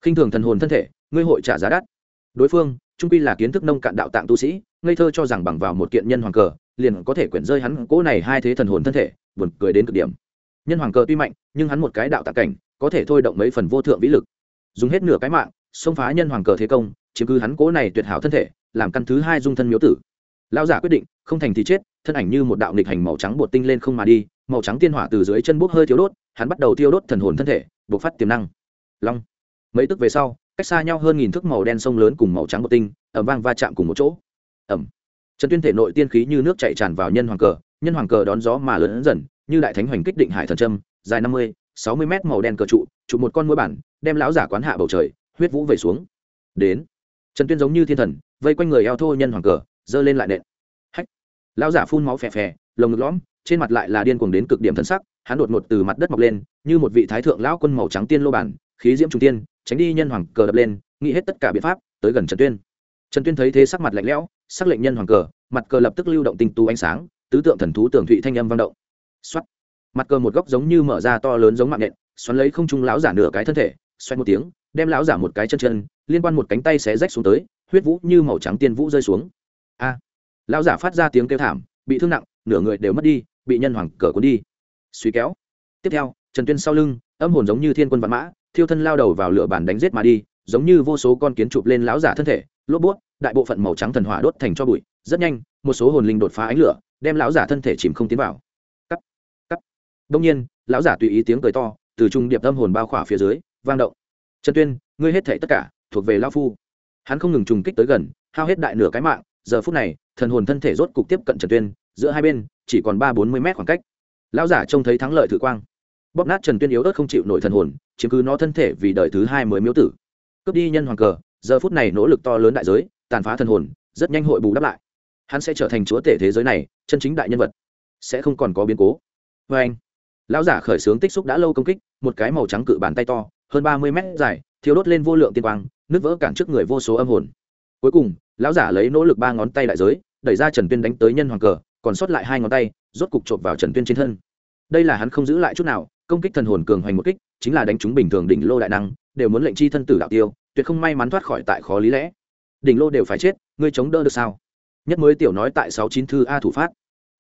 Khinh thường thần hồn thân thể, ngươi hội trả giá đắt. Đối phương trung quy là kiến thức nông cạn đạo tạng tu sĩ, ngây thơ cho rằng bằng vào một kiện nhân hoàng cờ, liền có thể quyển rơi hắn cỗ này hai thế thần hồn thân thể, buồn cười đến cực điểm. Nhân hoàng cờ tuy mạnh, nhưng hắn một cái đạo tạng cảnh, có thể thôi động mấy phần vô thượng vĩ lực. Dùng hết nửa cái mạng, xông phá nhân hoàng cờ thế công, chiếm cứ hắn cỗ này tuyệt hảo thân thể, làm căn thứ hai dung thân miếu tử. Lão giả quyết định, không thành thì chết, thân ảnh như một đạo nghịch hành màu trắng bột tinh lên không mà đi, màu trắng tiên hỏa từ dưới chân bốc hơi thiếu đốt, hắn bắt đầu tiêu đốt thần hồn thân thể, bộc phát tiềm năng. Long. Mấy tức về sau cách xa nhau hơn nghìn thước màu đen sông lớn cùng màu trắng bột tinh ẩm vang va chạm cùng một chỗ. Ẩm trần tuyên thể nội tiên khí như nước chạy tràn vào nhân hoàng cờ, nhân hoàng cờ đón gió mà lớn dần, như đại thánh hoành kích định hải thần trâm dài năm mươi, sáu mươi mét màu đen cờ trụ trụ một con mũi bản, đem lão giả quán hạ bầu trời, huyết vũ về xuống. Đến. Trần tuyên giống như thiên thần, vây quanh người eo thô nhân hoàng cờ, giơ lên lại nện. Hách. Lão giả phun máu phè phè, lồng ngực lõm, trên mặt lại là điên cuồng đến cực điểm thân sắc, hắn đột ngột từ mặt đất mọc lên, như một vị thái thượng lão quân màu trắng tiên lô bản khí diễm trung tiên, tránh đi nhân hoàng cờ đập lên, nghĩ hết tất cả biện pháp, tới gần trần tuyên. Trần tuyên thấy thế sắc mặt lạnh lẽo, sắc lệnh nhân hoàng cờ, mặt cờ lập tức lưu động tinh tú ánh sáng, tứ tượng thần thú tưởng thụy thanh âm vang động. Xoắt mặt cờ một góc giống như mở ra to lớn giống mạng nện xoắn lấy không trung lão giả nửa cái thân thể xoay một tiếng, đem lão giả một cái chân chân, liên quan một cánh tay xé rách xuống tới, huyết vũ như màu trắng tiên vũ rơi xuống. A. Lão giả phát ra tiếng kêu thảm, bị thương nặng, nửa người đều mất đi, bị nhân hoàng cờ cuốn đi. Suy kéo. Tiếp theo, trần tuyên sau lưng, âm hồn giống như thiên quân văn mã thiêu thân lao đầu vào lửa bàn đánh giết mà đi, giống như vô số con kiến chụp lên lão giả thân thể, lốp bút, đại bộ phận màu trắng thần hỏa đốt thành cho bụi, rất nhanh, một số hồn linh đột phá ánh lửa, đem lão giả thân thể chìm không tiến vào. Cắt cắt. Đông nhiên, lão giả tùy ý tiếng cười to, từ trung điệp âm hồn bao khỏa phía dưới, vang động. Trần tuyên, ngươi hết thể tất cả, thuộc về lão phu. Hắn không ngừng trùng kích tới gần, hao hết đại nửa cái mạng, giờ phút này, thần hồn thân thể rốt cục tiếp cận trần tuyên, giữa hai bên, chỉ còn ba bốn mươi mét khoảng cách. Lão giả trông thấy thắng lợi thử quang bóp nát trần tuyên yếu ớt không chịu nổi thần hồn, chiếm cứ nó thân thể vì đời thứ hai mới miếu tử. Cướp đi nhân hoàng cờ, giờ phút này nỗ lực to lớn đại giới, tàn phá thần hồn, rất nhanh hội bù đắp lại. Hắn sẽ trở thành chúa tể thế giới này, chân chính đại nhân vật. Sẽ không còn có biến cố. Vê anh, lão giả khởi xướng tích xúc đã lâu công kích, một cái màu trắng cự bàn tay to, hơn ba mươi mét dài thiếu đốt lên vô lượng tiên quang, nứt vỡ cản trước người vô số âm hồn. Cuối cùng, lão giả lấy nỗ lực ba ngón tay đại giới, đẩy ra trần tuyên đánh tới nhân hoàng cờ, còn sót lại hai ngón tay, rốt cục chộp vào trần tuyên trên thân. Đây là hắn không giữ lại chút nào công kích thần hồn cường hoành một kích, chính là đánh chúng bình thường đỉnh lô đại năng, đều muốn lệnh chi thân tử đạo tiêu, tuyệt không may mắn thoát khỏi tại khó lý lẽ. Đỉnh lô đều phải chết, ngươi chống đỡ được sao? Nhất mới tiểu nói tại sáu chín thư a thủ phát.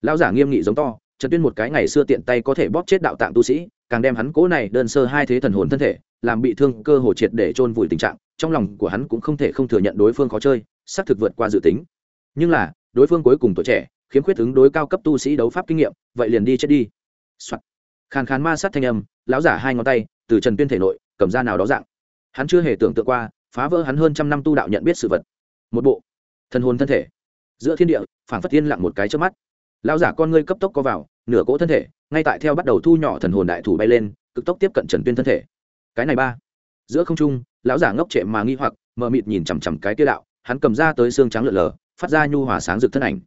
Lão giả nghiêm nghị giống to, trần tuyên một cái ngày xưa tiện tay có thể bóp chết đạo tạng tu sĩ, càng đem hắn cố này đơn sơ hai thế thần hồn thân thể, làm bị thương cơ hồ triệt để chôn vùi tình trạng, trong lòng của hắn cũng không thể không thừa nhận đối phương khó chơi, xác thực vượt qua dự tính. Nhưng là, đối phương cuối cùng tuổi trẻ, khiếm khuyết ứng đối cao cấp tu sĩ đấu pháp kinh nghiệm, vậy liền đi chết đi、Soạn khàn khàn ma sát thanh âm, lão giả hai ngón tay, từ trần tuyên thể nội, cầm ra nào đó dạng. Hắn chưa hề tưởng tượng qua, phá vỡ hắn hơn trăm năm tu đạo nhận biết sự vật. Một bộ, thần hồn thân thể. Giữa thiên địa phản phất tiên lặng một cái trước mắt. Lão giả con ngươi cấp tốc có vào, nửa cỗ thân thể, ngay tại theo bắt đầu thu nhỏ thần hồn đại thủ bay lên, cực tốc tiếp cận trần tuyên thân thể. Cái này ba. Giữa không trung, lão giả ngốc trệ mà nghi hoặc, mờ mịt nhìn chằm chằm cái tiêu đạo, hắn cầm ra tới xương trắng lượn lờ phát ra nhu hòa sáng rực thân ảnh.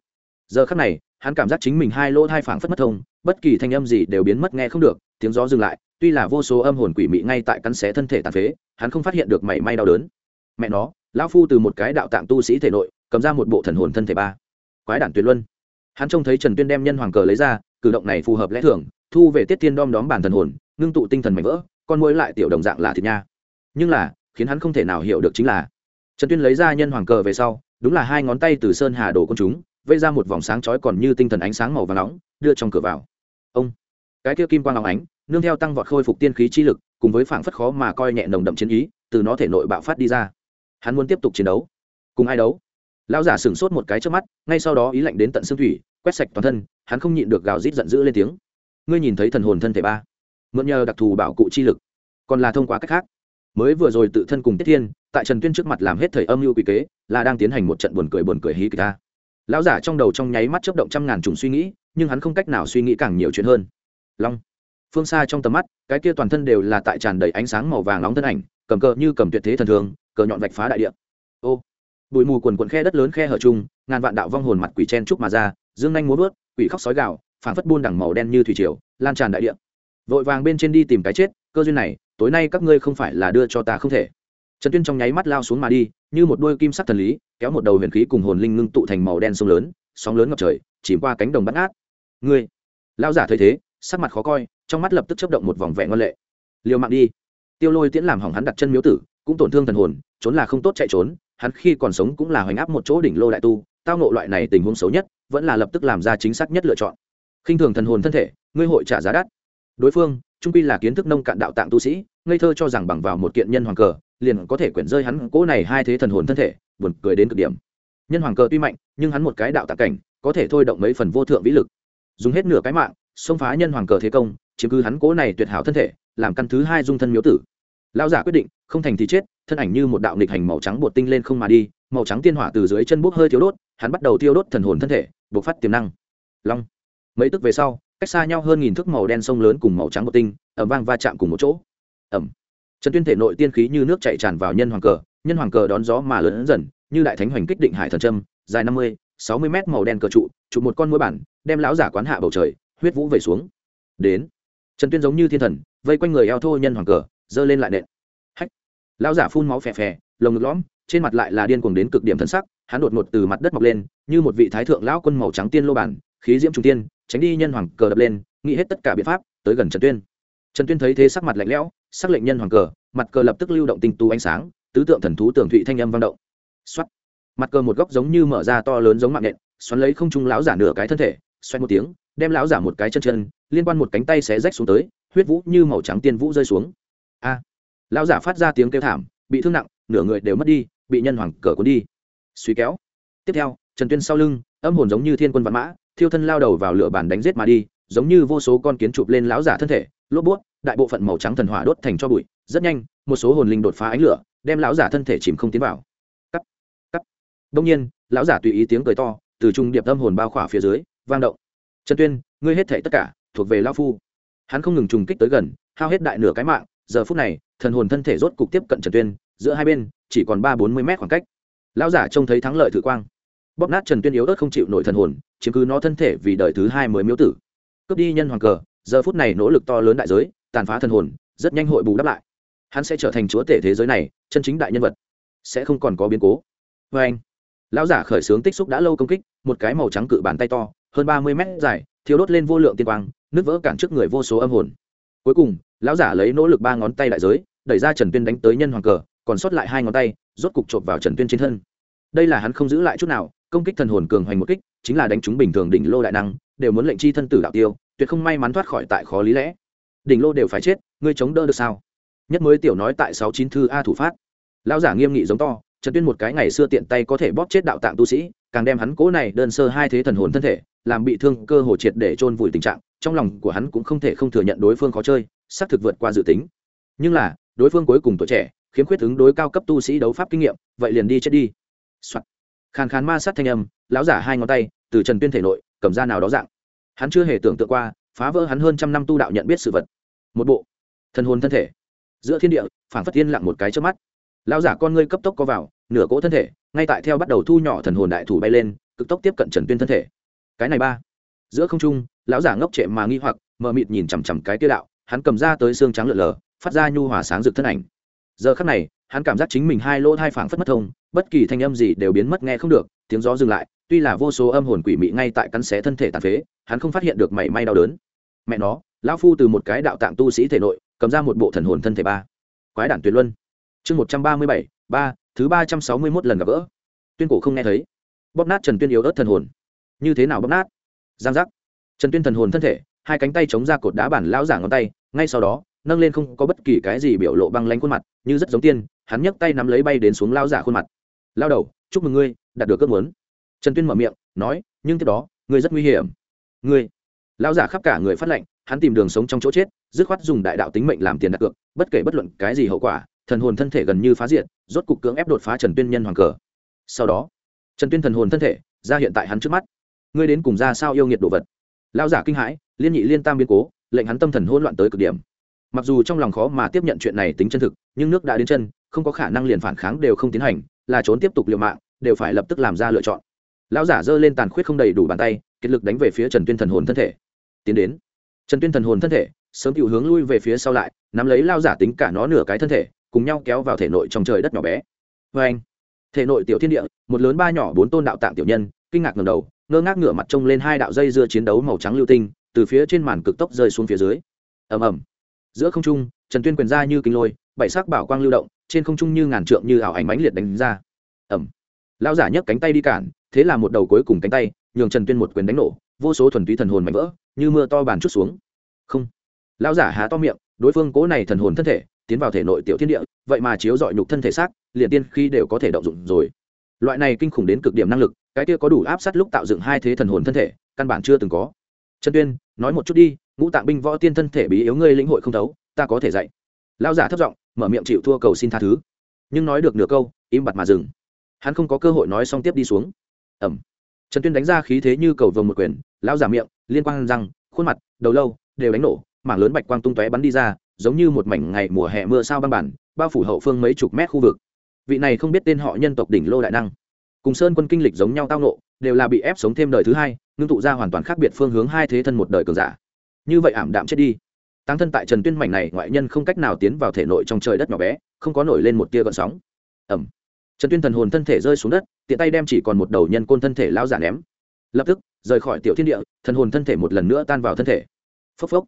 Giờ khắc này hắn cảm giác chính mình hai lỗ hai phảng phất mất thông, bất kỳ thanh âm gì đều biến mất nghe không được, tiếng gió dừng lại, tuy là vô số âm hồn quỷ mị ngay tại cắn xé thân thể tàn phế, hắn không phát hiện được mảy may đau đớn. Mẹ nó, lão phu từ một cái đạo tạng tu sĩ thể nội, cầm ra một bộ thần hồn thân thể ba. Quái đản tuyệt luân. Hắn trông thấy trần tuyên đem nhân hoàng cờ lấy ra, cử động này phù hợp lẽ thường, thu về tiết tiên đom đóm bản thần hồn, ngưng tụ tinh thần mạnh vỡ, con mối lại tiểu đồng dạng là thịt nha. Nhưng là, khiến hắn không thể nào hiểu được chính là, trần tuyên lấy ra nhân hoàng cờ về sau, đúng là hai ngón tay từ sơn hà đổ con chúng vây ra một vòng sáng chói còn như tinh thần ánh sáng màu vàng nóng, đưa trong cửa vào. Ông, cái kia kim quang óng ánh, nương theo tăng vọt khôi phục tiên khí chi lực, cùng với phảng phất khó mà coi nhẹ nồng đậm chiến ý, từ nó thể nội bạo phát đi ra. Hắn muốn tiếp tục chiến đấu. Cùng ai đấu? Lão giả sửng sốt một cái trước mắt, ngay sau đó ý lạnh đến tận xương thủy, quét sạch toàn thân, hắn không nhịn được gào rít giận dữ lên tiếng. Ngươi nhìn thấy thần hồn thân thể ba. Mượn nhờ đặc thù bảo cụ chi lực. Còn là thông qua cách khác. Mới vừa rồi tự thân cùng tiết thiên, tại trần tuyên trước mặt làm hết thời âm mưu quỷ kế, là đang tiến hành một trận buồn cười buồn cười hí kịch ta lão giả trong đầu trong nháy mắt chấp động trăm ngàn trùng suy nghĩ, nhưng hắn không cách nào suy nghĩ càng nhiều chuyện hơn. Long. Phương xa trong tầm mắt, cái kia toàn thân đều là tại tràn đầy ánh sáng màu vàng nóng thân ảnh, cầm cờ như cầm tuyệt thế thần thường, cờ nhọn vạch phá đại địa. Ô. Bụi mù quần quần khe đất lớn khe hở chung, ngàn vạn đạo vong hồn mặt quỷ chen trúc mà ra, dương nhanh múa vớt, quỷ khóc sói gạo phảng phất buôn đằng màu đen như thủy triều, lan tràn đại địa. Vội vàng bên trên đi tìm cái chết, cơ duyên này, tối nay các ngươi không phải là đưa cho ta không thể trần tuyên trong nháy mắt lao xuống mà đi, như một đôi kim sắc thần lý, kéo một đầu huyền khí cùng hồn linh ngưng tụ thành màu đen sông lớn, sóng lớn ngập trời, chìm qua cánh đồng bắt ngát. Ngươi lao giả thấy thế, sắc mặt khó coi, trong mắt lập tức chấp động một vòng vẹn ngân lệ. Liều mạng đi. Tiêu lôi tiễn làm hỏng hắn đặt chân miếu tử, cũng tổn thương thần hồn, trốn là không tốt chạy trốn, hắn khi còn sống cũng là hoành áp một chỗ đỉnh lô đại tu, tao nộ loại này tình huống xấu nhất, vẫn là lập tức làm ra chính xác nhất lựa chọn. Khinh thường thần hồn thân thể, ngươi hội trả giá đắt. Đối phương, trung pi là kiến thức nông cạn đạo tạng tu sĩ, ngây thơ cho rằng bằng vào một kiện nhân hoàng cờ liền có thể quyển rơi hắn cỗ này hai thế thần hồn thân thể, buồn cười đến cực điểm. Nhân hoàng cờ tuy mạnh, nhưng hắn một cái đạo tạ cảnh, có thể thôi động mấy phần vô thượng vĩ lực. Dùng hết nửa cái mạng, xông phá nhân hoàng cờ thế công, chiếm cứ hắn cỗ này tuyệt hảo thân thể, làm căn thứ hai dung thân miếu tử. Lao giả quyết định, không thành thì chết, thân ảnh như một đạo nghịch hành màu trắng bột tinh lên không mà đi, màu trắng tiên hỏa từ dưới chân bốc hơi thiếu đốt, hắn bắt đầu tiêu đốt thần hồn thân thể buộc phát tiềm năng. Long. Mấy tức về sau, cách xa nhau hơn nghìn thước màu đen sông lớn cùng màu trắng bột tinh ẩm vang va chạm cùng một chỗ. Ẩm trần tuyên thể nội tiên khí như nước chạy tràn vào nhân hoàng cờ, nhân hoàng cờ đón gió mà lớn dần, như đại thánh hoành kích định hải thần trâm dài năm mươi, sáu mươi mét màu đen cờ trụ trụ một con mũi bản, đem lão giả quán hạ bầu trời, huyết vũ về xuống. Đến, trần tuyên giống như thiên thần, vây quanh người eo thô nhân hoàng cờ, giơ lên lại nện. Hách! Lão giả phun máu phè phè, lồng ngực lõm, trên mặt lại là điên cuồng đến cực điểm thân sắc, hắn đột ngột từ mặt đất mọc lên, như một vị thái thượng lão quân màu trắng tiên lô bản, khí diễm trung tiên, tránh đi nhân hoàng cờ đập lên, nghĩ hết tất cả biện pháp, tới gần trần tuyên. Trần tuyên thấy thế sắc mặt lạnh lẽo sắc lệnh nhân hoàng cờ, mặt cờ lập tức lưu động tinh tú ánh sáng, tứ tượng thần thú tường thụy thanh âm vang động. Xoắt mặt cờ một góc giống như mở ra to lớn giống mạng nện xoắn lấy không trung lão giả nửa cái thân thể, xoay một tiếng, đem lão giả một cái chân chân, liên quan một cánh tay xé rách xuống tới, huyết vũ như màu trắng tiên vũ rơi xuống. A. Lão giả phát ra tiếng kêu thảm, bị thương nặng, nửa người đều mất đi, bị nhân hoàng cờ cuốn đi. Suy kéo. Tiếp theo, trần tuyên sau lưng, âm hồn giống như thiên quân văn mã, thiêu thân lao đầu vào lửa bàn đánh giết mà đi, giống như vô số con kiến chụp lên lão giả thân thể, lốp buốt đại bộ phận màu trắng thần hỏa đốt thành cho bụi, rất nhanh, một số hồn linh đột phá ánh lửa, đem lão giả thân thể chìm không tiến vào. Cắt cắt. Đông nhiên, lão giả tùy ý tiếng cười to, từ trung điệp âm hồn bao khỏa phía dưới, vang động. Trần tuyên, ngươi hết thể tất cả, thuộc về lao phu. Hắn không ngừng trùng kích tới gần, hao hết đại nửa cái mạng, giờ phút này, thần hồn thân thể rốt cục tiếp cận trần tuyên, giữa hai bên, chỉ còn ba bốn mươi mét khoảng cách. Lão giả trông thấy thắng lợi thử quang. Bóp nát trần tuyên yếu ớt không chịu nổi thần hồn, chiếm cứ nó thân thể vì đời thứ hai mới miếu tử. Cướp đi nhân hoàng cờ, giờ phút này nỗ lực to lớn đại giới tàn phá thần hồn, rất nhanh hội bù đắp lại. Hắn sẽ trở thành chúa tể thế giới này, chân chính đại nhân vật. Sẽ không còn có biến cố. Vê anh, lão giả khởi xướng tích xúc đã lâu công kích, một cái màu trắng cự bàn tay to, hơn ba mươi mét dài thiếu đốt lên vô lượng tiên quang, nứt vỡ cản trước người vô số âm hồn. Cuối cùng, lão giả lấy nỗ lực ba ngón tay đại giới, đẩy ra trần tuyên đánh tới nhân hoàng cờ, còn sót lại hai ngón tay, rốt cục chộp vào trần tuyên trên thân. Đây là hắn không giữ lại chút nào, công kích thần hồn cường hoành một kích, chính là đánh chúng bình thường đỉnh lô đại năng, đều muốn lệnh chi thân tử đạo tiêu, tuyệt không may mắn thoát khỏi tại khó lý lẽ đỉnh lô đều phải chết, ngươi chống đỡ được sao? Nhất mới tiểu nói tại sáu chín thư a thủ phát. Lão giả nghiêm nghị giống to, trần tuyên một cái ngày xưa tiện tay có thể bóp chết đạo tạng tu sĩ, càng đem hắn cố này đơn sơ hai thế thần hồn thân thể, làm bị thương cơ hồ triệt để chôn vùi tình trạng, trong lòng của hắn cũng không thể không thừa nhận đối phương khó chơi, xác thực vượt qua dự tính. Nhưng là, đối phương cuối cùng tuổi trẻ, khiếm khuyết ứng đối cao cấp tu sĩ đấu pháp kinh nghiệm, vậy liền đi chết đi、Soạn. khàn khàn ma sát thanh âm, lão giả hai ngón tay, từ trần tuyên thể nội, cầm ra nào đó dạng. Hắn chưa hề tưởng tượng qua phá vỡ hắn hơn trăm năm tu đạo nhận biết sự vật. Một bộ, thần hồn thân thể. Giữa thiên địa phản phất tiên lặng một cái trước mắt. Lão giả con ngươi cấp tốc có vào, nửa cỗ thân thể, ngay tại theo bắt đầu thu nhỏ thần hồn đại thủ bay lên, cực tốc tiếp cận trần tuyên thân thể. Cái này ba. Giữa không trung, lão giả ngốc trệ mà nghi hoặc, mờ mịt nhìn chằm chằm cái tiêu đạo, hắn cầm ra tới xương trắng lượn lờ, phát ra nhu hòa sáng rực thân ảnh. Giờ khắc này hắn cảm giác chính mình hai lỗ hai phảng phất mất thông, bất kỳ thanh âm gì đều biến mất nghe không được, tiếng gió dừng lại, tuy là vô số âm hồn quỷ mị ngay tại cắn xé thân thể tàn phế, hắn không phát hiện được mảy may đau đớn. Mẹ nó, lão phu từ một cái đạo tạng tu sĩ thể nội, cầm ra một bộ thần hồn thân thể ba. Quái đản tuyệt luân. Chương một trăm ba mươi bảy, ba, thứ ba trăm sáu mươi mốt lần gặp gỡ. Tuyên cổ không nghe thấy. Bóp nát trần tuyên yếu ớt thần hồn. Như thế nào bóp nát? Giang giác. Trần tuyên thần hồn thân thể, hai cánh tay chống ra cột đá bản lão giả ngón tay, ngay sau đó nâng lên không có bất kỳ cái gì biểu lộ băng lanh khuôn mặt, như rất giống tiên, hắn nhấc tay nắm lấy bay đến xuống lao giả khuôn mặt. Lao đầu, chúc mừng ngươi, đạt được ước muốn. Trần tuyên mở miệng, nói, nhưng tiếp đó, ngươi rất nguy hiểm. Ngươi? Lao giả khắp cả người phát lệnh, hắn tìm đường sống trong chỗ chết, dứt khoát dùng đại đạo tính mệnh làm tiền đặt cược, bất kể bất luận cái gì hậu quả, thần hồn thân thể gần như phá diện rốt cục cưỡng ép đột phá trần tuyên nhân hoàng cờ. Sau đó, trần tuyên thần hồn thân thể, ra hiện tại hắn trước mắt. Ngươi đến cùng ra sao yêu nghiệt đồ vật? Lao giả kinh hãi, liên nhị liên tam biến cố, lệnh hắn tâm thần hỗn loạn tới cực điểm mặc dù trong lòng khó mà tiếp nhận chuyện này tính chân thực, nhưng nước đã đến chân, không có khả năng liền phản kháng đều không tiến hành, là trốn tiếp tục liều mạng, đều phải lập tức làm ra lựa chọn. Lão giả giơ lên tàn khuyết không đầy đủ bàn tay kết lực đánh về phía trần tuyên thần hồn thân thể. Tiến đến. Trần tuyên thần hồn thân thể, sớm chịu hướng lui về phía sau lại, nắm lấy lao giả tính cả nó nửa cái thân thể, cùng nhau kéo vào thể nội trong trời đất nhỏ bé. Vê anh, thể nội tiểu thiên địa, một lớn ba nhỏ bốn tôn đạo tạng tiểu nhân, kinh ngạc ngầm đầu, ngơ ngác ngửa mặt trông lên hai đạo dây dưa chiến đấu màu trắng lưu tinh, từ phía trên màn cực tốc rơi xuống phía dưới. Ầm ầm giữa không trung, trần tuyên quyền ra như kinh lôi, bảy sắc bảo quang lưu động, trên không trung như ngàn trượng như ảo ảnh mãnh liệt đánh ra. Ẩm lão giả nhấc cánh tay đi cản, thế là một đầu cuối cùng cánh tay, nhường trần tuyên một quyền đánh nổ, vô số thuần túy thần hồn mạnh vỡ, như mưa to bàn chút xuống. Không. Lão giả há to miệng, đối phương cố này thần hồn thân thể, tiến vào thể nội tiểu thiên địa, vậy mà chiếu dọi nhục thân thể xác, liền tiên khi đều có thể động dụng rồi. Loại này kinh khủng đến cực điểm năng lực, cái kia có đủ áp sát lúc tạo dựng hai thế thần hồn thân thể, căn bản chưa từng có. Trần tuyên, nói một chút đi ngũ tạng binh võ tiên thân thể bí yếu ngươi lĩnh hội không thấu, ta có thể dạy. Lao giả thất giọng, mở miệng chịu thua cầu xin tha thứ. Nhưng nói được nửa câu, im bặt mà dừng. Hắn không có cơ hội nói xong tiếp đi xuống. Ẩm. Trần tuyên đánh ra khí thế như cầu vồng một quyền, lão giả miệng, liên quan răng, khuôn mặt, đầu lâu, đều đánh nổ, mảng lớn bạch quang tung tóe bắn đi ra, giống như một mảnh ngày mùa hè mưa sao băng bản, bao phủ hậu phương mấy chục mét khu vực. Vị này không biết tên họ nhân tộc đỉnh lô đại năng. Cùng sơn quân kinh lịch giống nhau tao nộ đều là bị ép sống thêm đời thứ hai, ngưng tụ ra hoàn toàn khác biệt phương hướng hai thế thân một đời cường giả như vậy ảm đạm chết đi. Tăng thân tại trần tuyên mảnh này, ngoại nhân không cách nào tiến vào thể nội trong trời đất nhỏ bé, không có nổi lên một tia gợn sóng. Ẩm trần tuyên thần hồn thân thể rơi xuống đất, tiện tay đem chỉ còn một đầu nhân côn thân thể lao giả ném. Lập tức, rời khỏi tiểu thiên địa, thần hồn thân thể một lần nữa tan vào thân thể. Phốc phốc.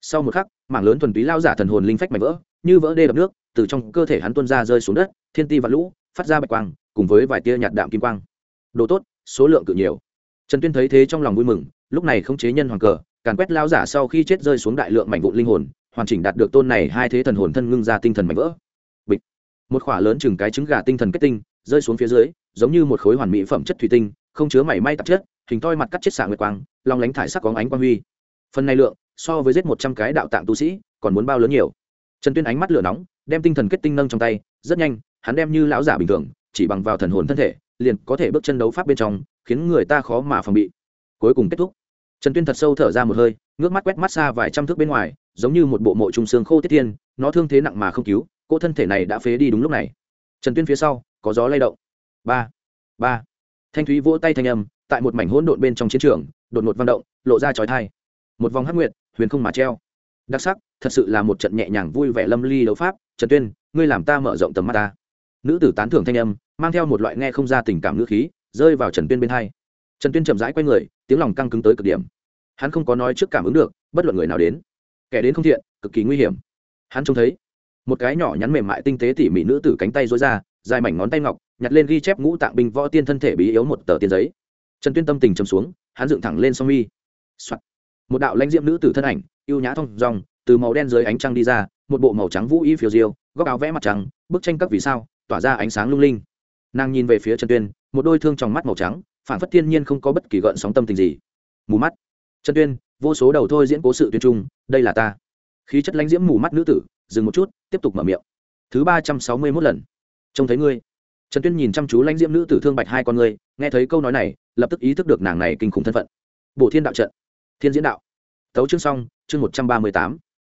Sau một khắc, mảng lớn thuần túy lao giả thần hồn linh phách mảnh vỡ, như vỡ đê đập nước, từ trong cơ thể hắn tuôn ra rơi xuống đất, thiên ti và lũ, phát ra bạch quang, cùng với vài tia nhạt đạm kim quang. Đồ tốt, số lượng cự nhiều. Trần tuyên thấy thế trong lòng vui mừng, lúc này không chế nhân hoàng cờ càn quét lao giả sau khi chết rơi xuống đại lượng mảnh vụn linh hồn, hoàn chỉnh đạt được tôn này hai thế thần hồn thân ngưng ra tinh thần mảnh vỡ. Bịch. Một khỏa lớn chừng cái trứng gà tinh thần kết tinh, rơi xuống phía dưới, giống như một khối hoàn mỹ phẩm chất thủy tinh, không chứa mảy may tạp chất, hình toi mặt cắt chết xạ nguyệt quang, long lánh thải sắc có ánh quang huy. Phần này lượng, so với giết một trăm cái đạo tạng tu sĩ, còn muốn bao lớn nhiều. Trần tuyên ánh mắt lửa nóng, đem tinh thần kết tinh nâng trong tay, rất nhanh, hắn đem như lão giả bình thường, chỉ bằng vào thần hồn thân thể, liền có thể bước chân đấu pháp bên trong, khiến người ta khó mà phòng bị. Cuối cùng kết thúc trần tuyên thật sâu thở ra một hơi, ngước mắt quét mắt xa vài trăm thước bên ngoài, giống như một bộ mộ trùng xương khô tiết thiên, nó thương thế nặng mà không cứu cô thân thể này đã phế đi đúng lúc này. Trần tuyên phía sau, có gió lay động. Ba ba. Thanh thúy vỗ tay thanh âm, tại một mảnh hỗn độn bên trong chiến trường, đột ngột vang động, lộ ra chói thai một vòng hắc nguyệt, huyền không mà treo. Đặc sắc, thật sự là một trận nhẹ nhàng vui vẻ lâm ly đấu pháp. Trần tuyên, ngươi làm ta mở rộng tầm mắt ta. Nữ tử tán thưởng thanh âm, mang theo một loại nghe không ra tình cảm ngữ khí, rơi vào trần tuyên bên hai trần tuyên chậm rãi quay người, tiếng lòng căng cứng tới cực điểm. Hắn không có nói trước cảm ứng được bất luận người nào đến. Kẻ đến không thiện, cực kỳ nguy hiểm. Hắn trông thấy, một cái nhỏ nhắn mềm mại tinh tế tỉ mỉ nữ tử cánh tay dối ra, dài mảnh ngón tay ngọc, nhặt lên ghi chép ngũ tạng binh võ tiên thân thể bí yếu một tờ tiền giấy. Trần tuyên tâm tình chầm xuống, hắn dựng thẳng lên song mi、Soạn. một đạo lãnh diệm nữ tử thân ảnh y ê u nhã thong dòng từ màu đen dưới ánh trăng đi ra, một bộ màu trắng vũ y phiêu diêu, góc áo vẽ mặt trắng, bức tranh các vì sao, tỏa ra ánh sáng lung linh. Nàng nhìn về phía trần tuyên, một đôi thương trong mắt màu trắng phản phất thiên nhiên không có bất kỳ gợn sóng tâm tình gì. Mù mắt. Trần tuyên, vô số đầu thôi diễn cố sự tuyên trung, đây là ta. Khí chất lãnh diễm mù mắt nữ tử, dừng một chút, tiếp tục mở miệng. Thứ ba trăm sáu mươi mốt lần. Trông thấy ngươi. Trần tuyên nhìn chăm chú lãnh diễm nữ tử thương bạch hai con ngươi, nghe thấy câu nói này, lập tức ý thức được nàng này kinh khủng thân phận. Bộ thiên đạo trận. Thiên diễn đạo. Tấu chương xong, chương một trăm ba mươi tám.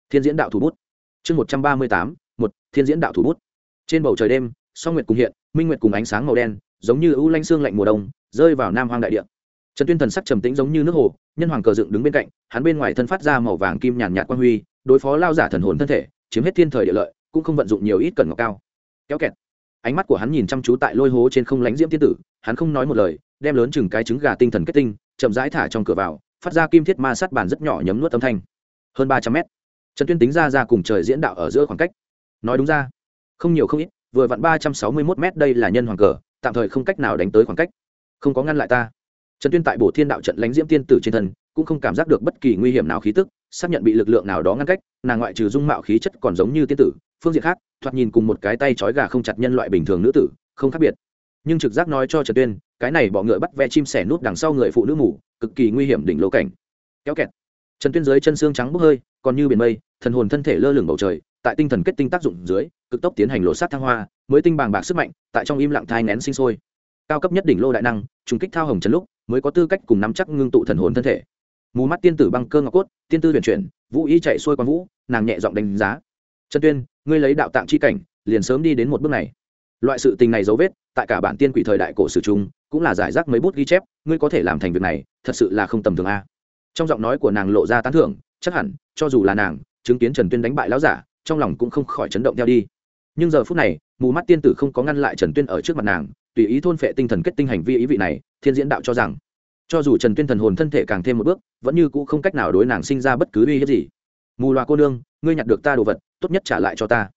Thiên diễn đạo thủ bút. Chương một trăm ba mươi tám, một, thiên diễn đạo thủ bút. Trên bầu trời đêm, song nguyệt cùng hiện, minh nguyệt cùng ánh sáng màu đen giống như ưu lanh xương lạnh mùa đông, rơi vào nam hoang đại địa. Trần tuyên thần sắc trầm tĩnh giống như nước hồ, nhân hoàng cờ dựng đứng bên cạnh, hắn bên ngoài thân phát ra màu vàng kim nhàn nhạt quang huy, đối phó lao giả thần hồn thân thể, chiếm hết thiên thời địa lợi, cũng không vận dụng nhiều ít cần ngọc cao. Kéo kẹt. Ánh mắt của hắn nhìn chăm chú tại lôi hố trên không lánh diễm tiên tử, hắn không nói một lời, đem lớn chừng cái trứng gà tinh thần kết tinh, chậm rãi thả trong cửa vào, phát ra kim thiết ma sát bàn rất nhỏ nhấm nuốt âm thanh. Hơn ba trăm mét. Trần tuyên tính ra ra cùng trời diễn đạo ở giữa khoảng cách. Nói đúng ra, không nhiều không ít, vừa vặn ba trăm sáu mươi mốt mét đây là nhân hoàng cờ tạm thời không cách nào đánh tới khoảng cách. Không có ngăn lại ta. Trần tuyên tại bổ thiên đạo trận lánh diễm tiên tử trên thân, cũng không cảm giác được bất kỳ nguy hiểm nào khí tức, xác nhận bị lực lượng nào đó ngăn cách, nàng ngoại trừ dung mạo khí chất còn giống như tiên tử, phương diện khác, thoạt nhìn cùng một cái tay trói gà không chặt nhân loại bình thường nữ tử, không khác biệt. Nhưng trực giác nói cho trần tuyên, cái này bọ ngựa bắt ve chim sẻ nút đằng sau người phụ nữ mù, cực kỳ nguy hiểm đỉnh lỗ cảnh. Kéo kẹt. Trần tuyên dưới chân xương trắng bốc hơi, còn như biển mây, thần hồn thân thể lơ lửng bầu trời tại tinh thần kết tinh tác dụng dưới, cực tốc tiến hành lộ sát thăng hoa, mới tinh bàng bạc sức mạnh, tại trong im lặng thai nén sinh sôi. Cao cấp nhất đỉnh lô đại năng, trùng kích thao hồng trần lúc, mới có tư cách cùng nắm chắc ngưng tụ thần hồn thân thể. Mù mắt tiên tử băng cơ ngọc cốt, tiên tư huyền chuyển, vũ y chạy xuôi qua vũ, nàng nhẹ giọng đánh giá. Trần tuyên, ngươi lấy đạo tạng chi cảnh, liền sớm đi đến một bước này. Loại sự tình này dấu vết, tại cả bản tiên quỷ thời đại cổ sử trung, cũng là giải rác mấy bút ghi chép, ngươi có thể làm thành việc này, thật sự là không tầm thường a. Trong giọng nói của nàng lộ ra tán thưởng, chắc hẳn, cho dù là nàng, chứng kiến trần tuyên đánh bại lão giả trong lòng cũng không khỏi chấn động theo đi. Nhưng giờ phút này, mù mắt tiên tử không có ngăn lại trần tuyên ở trước mặt nàng, tùy ý thôn phệ tinh thần kết tinh hành vi ý vị này, thiên diễn đạo cho rằng, cho dù trần tuyên thần hồn thân thể càng thêm một bước, vẫn như cũ không cách nào đối nàng sinh ra bất cứ uy hiếp gì. Mù loà cô nương, ngươi nhặt được ta đồ vật, tốt nhất trả lại cho ta.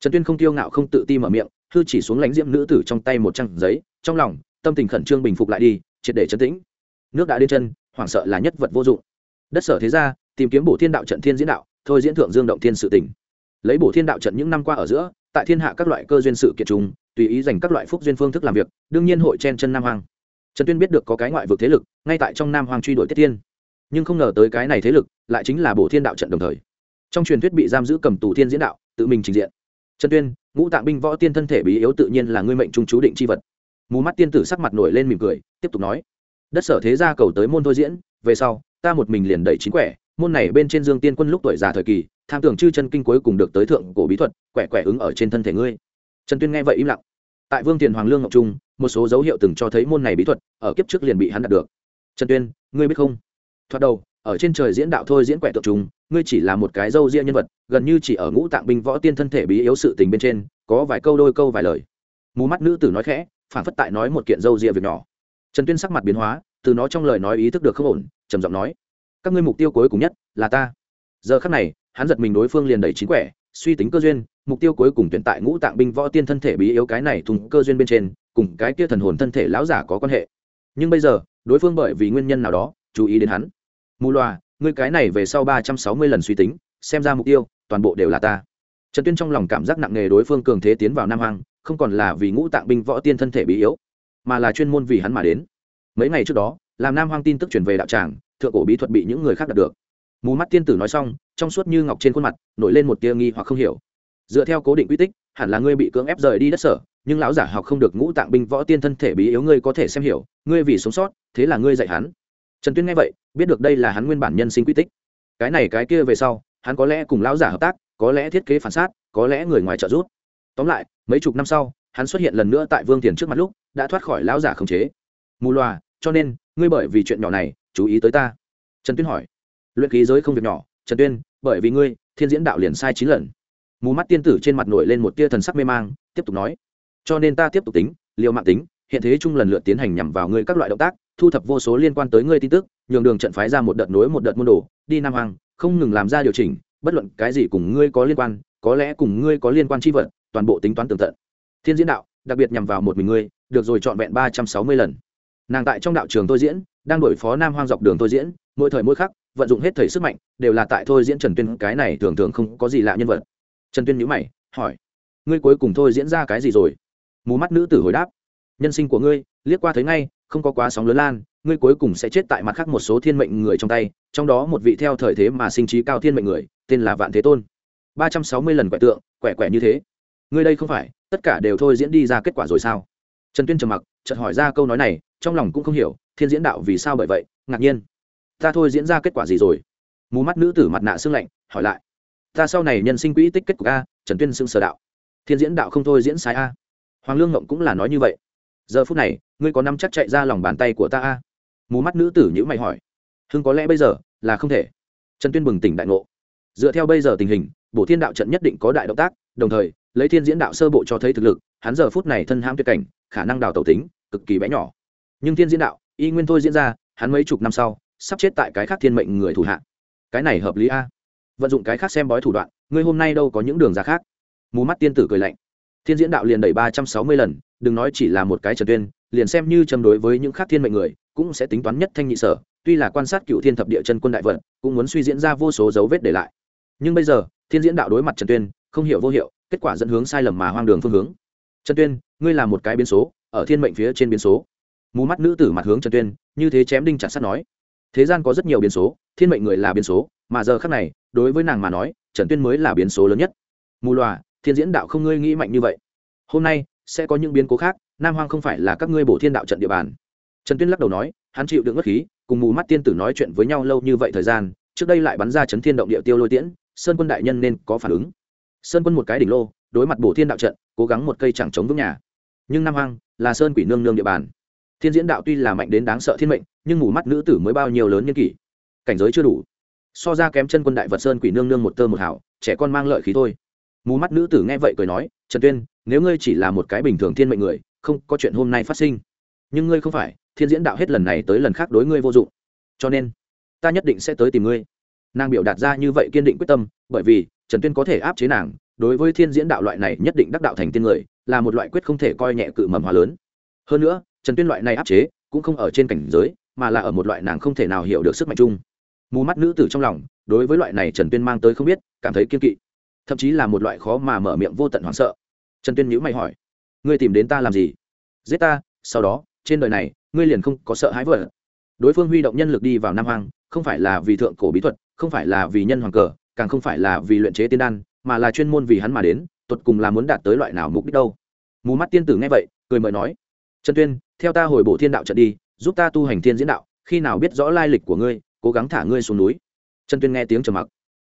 Trần tuyên không tiêu ngạo không tự ti mở miệng, hư chỉ xuống lãnh diễm nữ tử trong tay một trang giấy, trong lòng, tâm tình khẩn trương bình phục lại đi, triệt để chấn tĩnh. Nước đã đến chân, hoảng sợ là nhất vật vô dụng. Đất sở thế ra tìm kiếm bổ thiên đạo trận thiên diễn đạo, thôi diễn thượng dương động thiên sự tỉnh lấy bổ thiên đạo trận những năm qua ở giữa, tại thiên hạ các loại cơ duyên sự kiện trùng tùy ý dành các loại phúc duyên phương thức làm việc, đương nhiên hội chen chân nam hoàng trần tuyên biết được có cái ngoại vực thế lực, ngay tại trong nam hoàng truy đuổi tiết thiên. Nhưng không ngờ tới cái này thế lực, lại chính là bổ thiên đạo trận đồng thời. Trong truyền thuyết bị giam giữ cầm tù thiên diễn đạo, tự mình trình diện. Trần tuyên, ngũ tạng binh võ tiên thân thể bí yếu tự nhiên là ngươi mệnh trung chú định c h i vật. Mù mắt tiên tử sắc mặt nổi lên mỉm cười, tiếp tục nói. Đất sở thế gia cầu tới môn thôi diễn, về sau, ta một mình liền đẩy chính quẻ, môn này bên trên dương tiên quân lúc tuổi già thời kỳ tham tưởng chư chân kinh cuối cùng được tới thượng cổ bí thuật quẻ quẻ ứng ở trên thân thể ngươi. Trần tuyên nghe vậy im lặng. Tại vương tiền hoàng lương ngọc trung một số dấu hiệu từng cho thấy môn này bí thuật ở kiếp trước liền bị hắn đạt được. Trần tuyên ngươi biết không? Thoạt đầu ở trên trời diễn đạo thôi diễn quẻ tượng trùng, ngươi chỉ là một cái dâu riêng nhân vật gần như chỉ ở ngũ tạng binh võ tiên thân thể bí yếu sự tình bên trên có vài câu đôi câu vài lời. Mù mắt nữ tử nói khẽ phản phất tại nói một kiện dâu ria việc nhỏ. Trần tuyên sắc mặt biến hóa từ nó trong lời nói ý thức được không ổn trầm giọng nói các ngươi mục tiêu cuối cùng nhất là ta. Giờ khắc này hắn giật mình đối phương liền đẩy chín quẻ, suy tính cơ duyên, mục tiêu cuối cùng tuyển tại ngũ tạng binh võ tiên thân thể bí yếu cái này thùng cơ duyên bên trên, cùng cái kia thần hồn thân thể lão giả có quan hệ. Nhưng bây giờ, đối phương bởi vì nguyên nhân nào đó, chú ý đến hắn. Mù loà, ngươi cái này về sau ba trăm sáu mươi lần suy tính, xem ra mục tiêu, toàn bộ đều là ta. Trần tuyên trong lòng cảm giác nặng nề đối phương cường thế tiến vào nam hoàng không còn là vì ngũ tạng binh võ tiên thân thể bí yếu, mà là chuyên môn vì hắn mà đến. Mấy ngày trước đó, làm nam hoàng tin tức truyền về đạo tràng, thượng cổ bí thuật bị những người khác đạt được mù mắt tiên tử nói xong, trong suốt như ngọc trên khuôn mặt, nổi lên một tia nghi hoặc không hiểu. Dựa theo cố định quy tích, hẳn là ngươi bị cưỡng ép rời đi đất sở, nhưng lão giả học không được ngũ tạng binh võ tiên thân thể bí yếu ngươi có thể xem hiểu, ngươi vì sống sót, thế là ngươi dạy hắn. Trần tuyên nghe vậy, biết được đây là hắn nguyên bản nhân sinh quy tích. Cái này cái kia về sau, hắn có lẽ cùng lão giả hợp tác, có lẽ thiết kế phản sát có lẽ người ngoài trợ giúp. Tóm lại, mấy chục năm sau, hắn xuất hiện lần nữa tại vương tiền trước mặt lúc, đã thoát khỏi lão giả khống chế. Mù loà, cho nên, ngươi bởi vì chuyện nhỏ này, chú ý tới ta. Trần tuyên hỏi luyện khí giới không việc nhỏ, trần tuyên, bởi vì ngươi, thiên diễn đạo liền sai chín lần. Mù mắt tiên tử trên mặt nổi lên một tia thần sắc mê mang, tiếp tục nói, cho nên ta tiếp tục tính, liều mạng tính, hiện thế chung lần lượt tiến hành nhằm vào ngươi các loại động tác, thu thập vô số liên quan tới ngươi tin tức, nhường đường trận phái ra một đợt nối một đợt môn đồ, đi nam hoàng không ngừng làm ra điều chỉnh, bất luận cái gì cùng ngươi có liên quan, có lẽ cùng ngươi có liên quan chi vật, toàn bộ tính toán tường tận. Thiên diễn đạo, đặc biệt nhằm vào một mình ngươi, được rồi trọn vẹn ba trăm sáu mươi lần. Nàng tại trong đạo trường tôi diễn, đang đổi phó nam hoang dọc đường tôi diễn, mỗi thời mỗi khắc vận dụng hết thầy sức mạnh, đều là tại thôi diễn trần tuyên, cái này thường thường không có gì lạ nhân vật. Trần tuyên nhữ mày, hỏi, ngươi cuối cùng thôi diễn ra cái gì rồi? Mù mắt nữ tử hồi đáp, nhân sinh của ngươi, liếc qua thấy ngay, không có quá sóng lớn lan, ngươi cuối cùng sẽ chết tại mặt khác một số thiên mệnh người trong tay, trong đó một vị theo thời thế mà sinh trí cao thiên mệnh người, tên là vạn thế tôn. Ba trăm sáu mươi lần quẻ tượng, quẻ quẻ như thế. Ngươi đây không phải, tất cả đều thôi diễn đi ra kết quả rồi sao? Trần tuyên trầm mặc, chợt hỏi ra câu nói này, trong lòng cũng không hiểu, thiên diễn đạo vì sao bởi vậy, ngạc nhiên ta thôi diễn ra kết quả gì rồi? Mù mắt nữ tử mặt nạ xương lạnh, hỏi lại. Ta sau này nhân sinh quỹ tích kết cục a, trần tuyên xưng sở đạo. Thiên diễn đạo không thôi diễn sai a. Hoàng lương ngộng cũng là nói như vậy. Giờ phút này, ngươi có năm chắc chạy ra lòng bàn tay của ta a? Mù mắt nữ tử nhữ mày hỏi. Hưng có lẽ bây giờ là không thể. Trần tuyên bừng tỉnh đại ngộ. Dựa theo bây giờ tình hình bộ thiên đạo trận nhất định có đại động tác, đồng thời, lấy thiên diễn đạo sơ bộ cho thấy thực lực, hắn giờ phút này thân hãm tuyệt cảnh, khả năng đào tẩu tính, cực kỳ bé nhỏ. Nhưng thiên diễn đạo, y nguyên thôi diễn ra, hắn mấy chục năm sau sắp chết tại cái khác thiên mệnh người thủ hạ. Cái này hợp lý a. Vận dụng cái khác xem bói thủ đoạn, ngươi hôm nay đâu có những đường ra khác. Mù mắt tiên tử cười lạnh. Thiên diễn đạo liền đẩy ba trăm sáu mươi lần, đừng nói chỉ là một cái trần tuyên, liền xem như châm đối với những khác thiên mệnh người, cũng sẽ tính toán nhất thanh nhị sở, tuy là quan sát cựu thiên thập địa chân quân đại vận, cũng muốn suy diễn ra vô số dấu vết để lại. Nhưng bây giờ, thiên diễn đạo đối mặt trần tuyên, không hiểu vô hiệu, kết quả dẫn hướng sai lầm mà hoang đường phương hướng. Trần tuyên, ngươi là một cái biến số, ở thiên mệnh phía trên biến số. Mù mắt nữ tử mặt hướng trần tuyên, như thế chém đinh chặt sắt nói thế gian có rất nhiều biến số, thiên mệnh người là biến số, mà giờ khác này, đối với nàng mà nói, trần tuyên mới là biến số lớn nhất. Mù loà, thiên diễn đạo không ngươi nghĩ mạnh như vậy. Hôm nay, sẽ có những biến cố khác, nam hoang không phải là các ngươi bổ thiên đạo trận địa bàn. Trần tuyên lắc đầu nói, hắn chịu đựng ngất khí, cùng mù mắt tiên tử nói chuyện với nhau lâu như vậy thời gian, trước đây lại bắn ra chấn thiên động địa tiêu lôi tiễn, sơn quân đại nhân nên có phản ứng. Sơn quân một cái đỉnh lô, đối mặt bổ thiên đạo trận, cố gắng một cây chẳng chống vững nhà. Nhưng nam hoang, là sơn quỷ nương nương địa bàn. Thiên diễn đạo tuy là mạnh đến đáng sợ thiên mệnh nhưng mù mắt nữ tử mới bao nhiêu lớn nhân kỷ. Cảnh giới chưa đủ. So ra kém chân quân đại vật sơn quỷ nương nương một tơ một hảo trẻ con mang lợi khí thôi. Mù mắt nữ tử nghe vậy cười nói, trần tuyên, nếu ngươi chỉ là một cái bình thường thiên mệnh người, không có chuyện hôm nay phát sinh. Nhưng ngươi không phải, thiên diễn đạo hết lần này tới lần khác đối ngươi vô dụng. Cho nên, ta nhất định sẽ tới tìm ngươi. Nàng biểu đạt ra như vậy kiên định quyết tâm, bởi vì trần tuyên có thể áp chế nàng, đối với thiên diễn đạo loại này nhất định đắc đạo thành tiên người, là một loại quyết không thể coi nhẹ cự mầm hòa lớn. Hơn nữa, trần tuyên loại này áp chế cũng không ở trên cảnh giới mà là ở một loại nàng không thể nào hiểu được sức mạnh chung. Mù mắt nữ tử trong lòng, đối với loại này trần tuyên mang tới không biết, cảm thấy kiên kỵ. Thậm chí là một loại khó mà mở miệng vô tận hoảng sợ. Trần tuyên nhữ mày hỏi, ngươi tìm đến ta làm gì? Giết ta, sau đó, trên đời này, ngươi liền không có sợ hãi vợ. Đối phương huy động nhân lực đi vào nam hoàng không phải là vì thượng cổ bí thuật, không phải là vì nhân hoàng cờ, càng không phải là vì luyện chế tiên đan, mà là chuyên môn vì hắn mà đến tuột cùng là muốn đạt tới loại nào mục đích đâu. Mù mắt tiên tử nghe vậy, cười mời nói, trần tuyên, theo ta hồi bổ thiên đạo trận đi giúp ta tu hành thiên diễn đạo, khi nào biết rõ lai lịch của ngươi, cố gắng thả ngươi xuống núi. Trần tuyên nghe tiếng trầm mặc.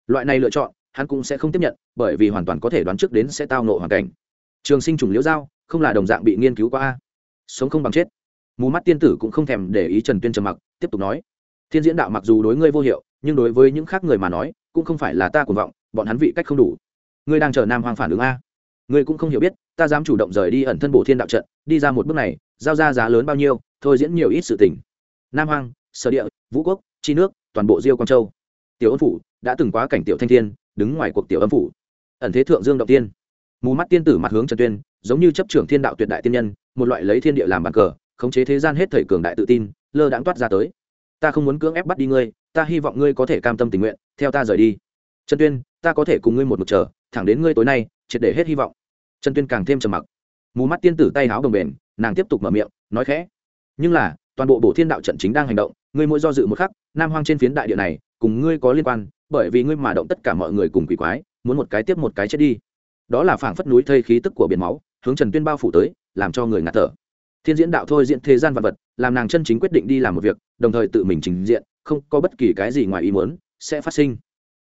Loại này lựa chọn, hắn cũng sẽ không tiếp nhận, bởi vì hoàn toàn có thể đoán trước đến sẽ tao nộ hoàn cảnh. Trường sinh trùng liễu giao, không là đồng dạng bị nghiên cứu qua a. Sống không bằng chết. Mù mắt tiên tử cũng không thèm để ý trần tuyên trầm mặc, tiếp tục nói. Thiên diễn đạo mặc dù đối ngươi vô hiệu, nhưng đối với những khác người mà nói, cũng không phải là ta cuồng vọng, bọn hắn vị cách không đủ. Ngươi đang chờ nam hoàng phản ứng a. Ngươi cũng không hiểu biết, ta dám chủ động rời đi ẩn thân bổ thiên đạo trận, đi ra một bước này, giao ra giá lớn bao nhiêu thôi diễn nhiều ít sự tình. Nam hoàng sở địa, vũ quốc, chi nước, toàn bộ diêu quang châu. Tiểu ân phủ đã từng quá cảnh tiểu thanh thiên, đứng ngoài cuộc tiểu âm phủ. Ẩn thế thượng dương động tiên. Mù mắt tiên tử mặt hướng trần tuyên, giống như chấp trưởng thiên đạo tuyệt đại tiên nhân, một loại lấy thiên địa làm bàn cờ, khống chế thế gian hết thời cường đại tự tin, lơ đãng toát ra tới. Ta không muốn cưỡng ép bắt đi ngươi, ta hy vọng ngươi có thể cam tâm tình nguyện, theo ta rời đi. Trần tuyên, ta có thể cùng ngươi một mực chờ, thẳng đến ngươi tối nay, triệt để hết hy vọng. Trần tuyên càng thêm trầm mặc. Mù mắt tiên tử tay háo đồng bền, nàng tiếp tục mở miệng, nói khẽ nhưng là, toàn bộ bổ thiên đạo trận chính đang hành động, ngươi mỗi do dự một khắc, nam hoang trên phiến đại địa này, cùng ngươi có liên quan, bởi vì ngươi mà động tất cả mọi người cùng quỷ quái, muốn một cái tiếp một cái chết đi. Đó là phảng phất núi thây khí tức của biển máu, hướng trần tuyên bao phủ tới, làm cho người ngạt thở. Thiên diễn đạo thôi diễn thế gian vật vật, làm nàng chân chính quyết định đi làm một việc, đồng thời tự mình trình diện, không có bất kỳ cái gì ngoài ý muốn, sẽ phát sinh.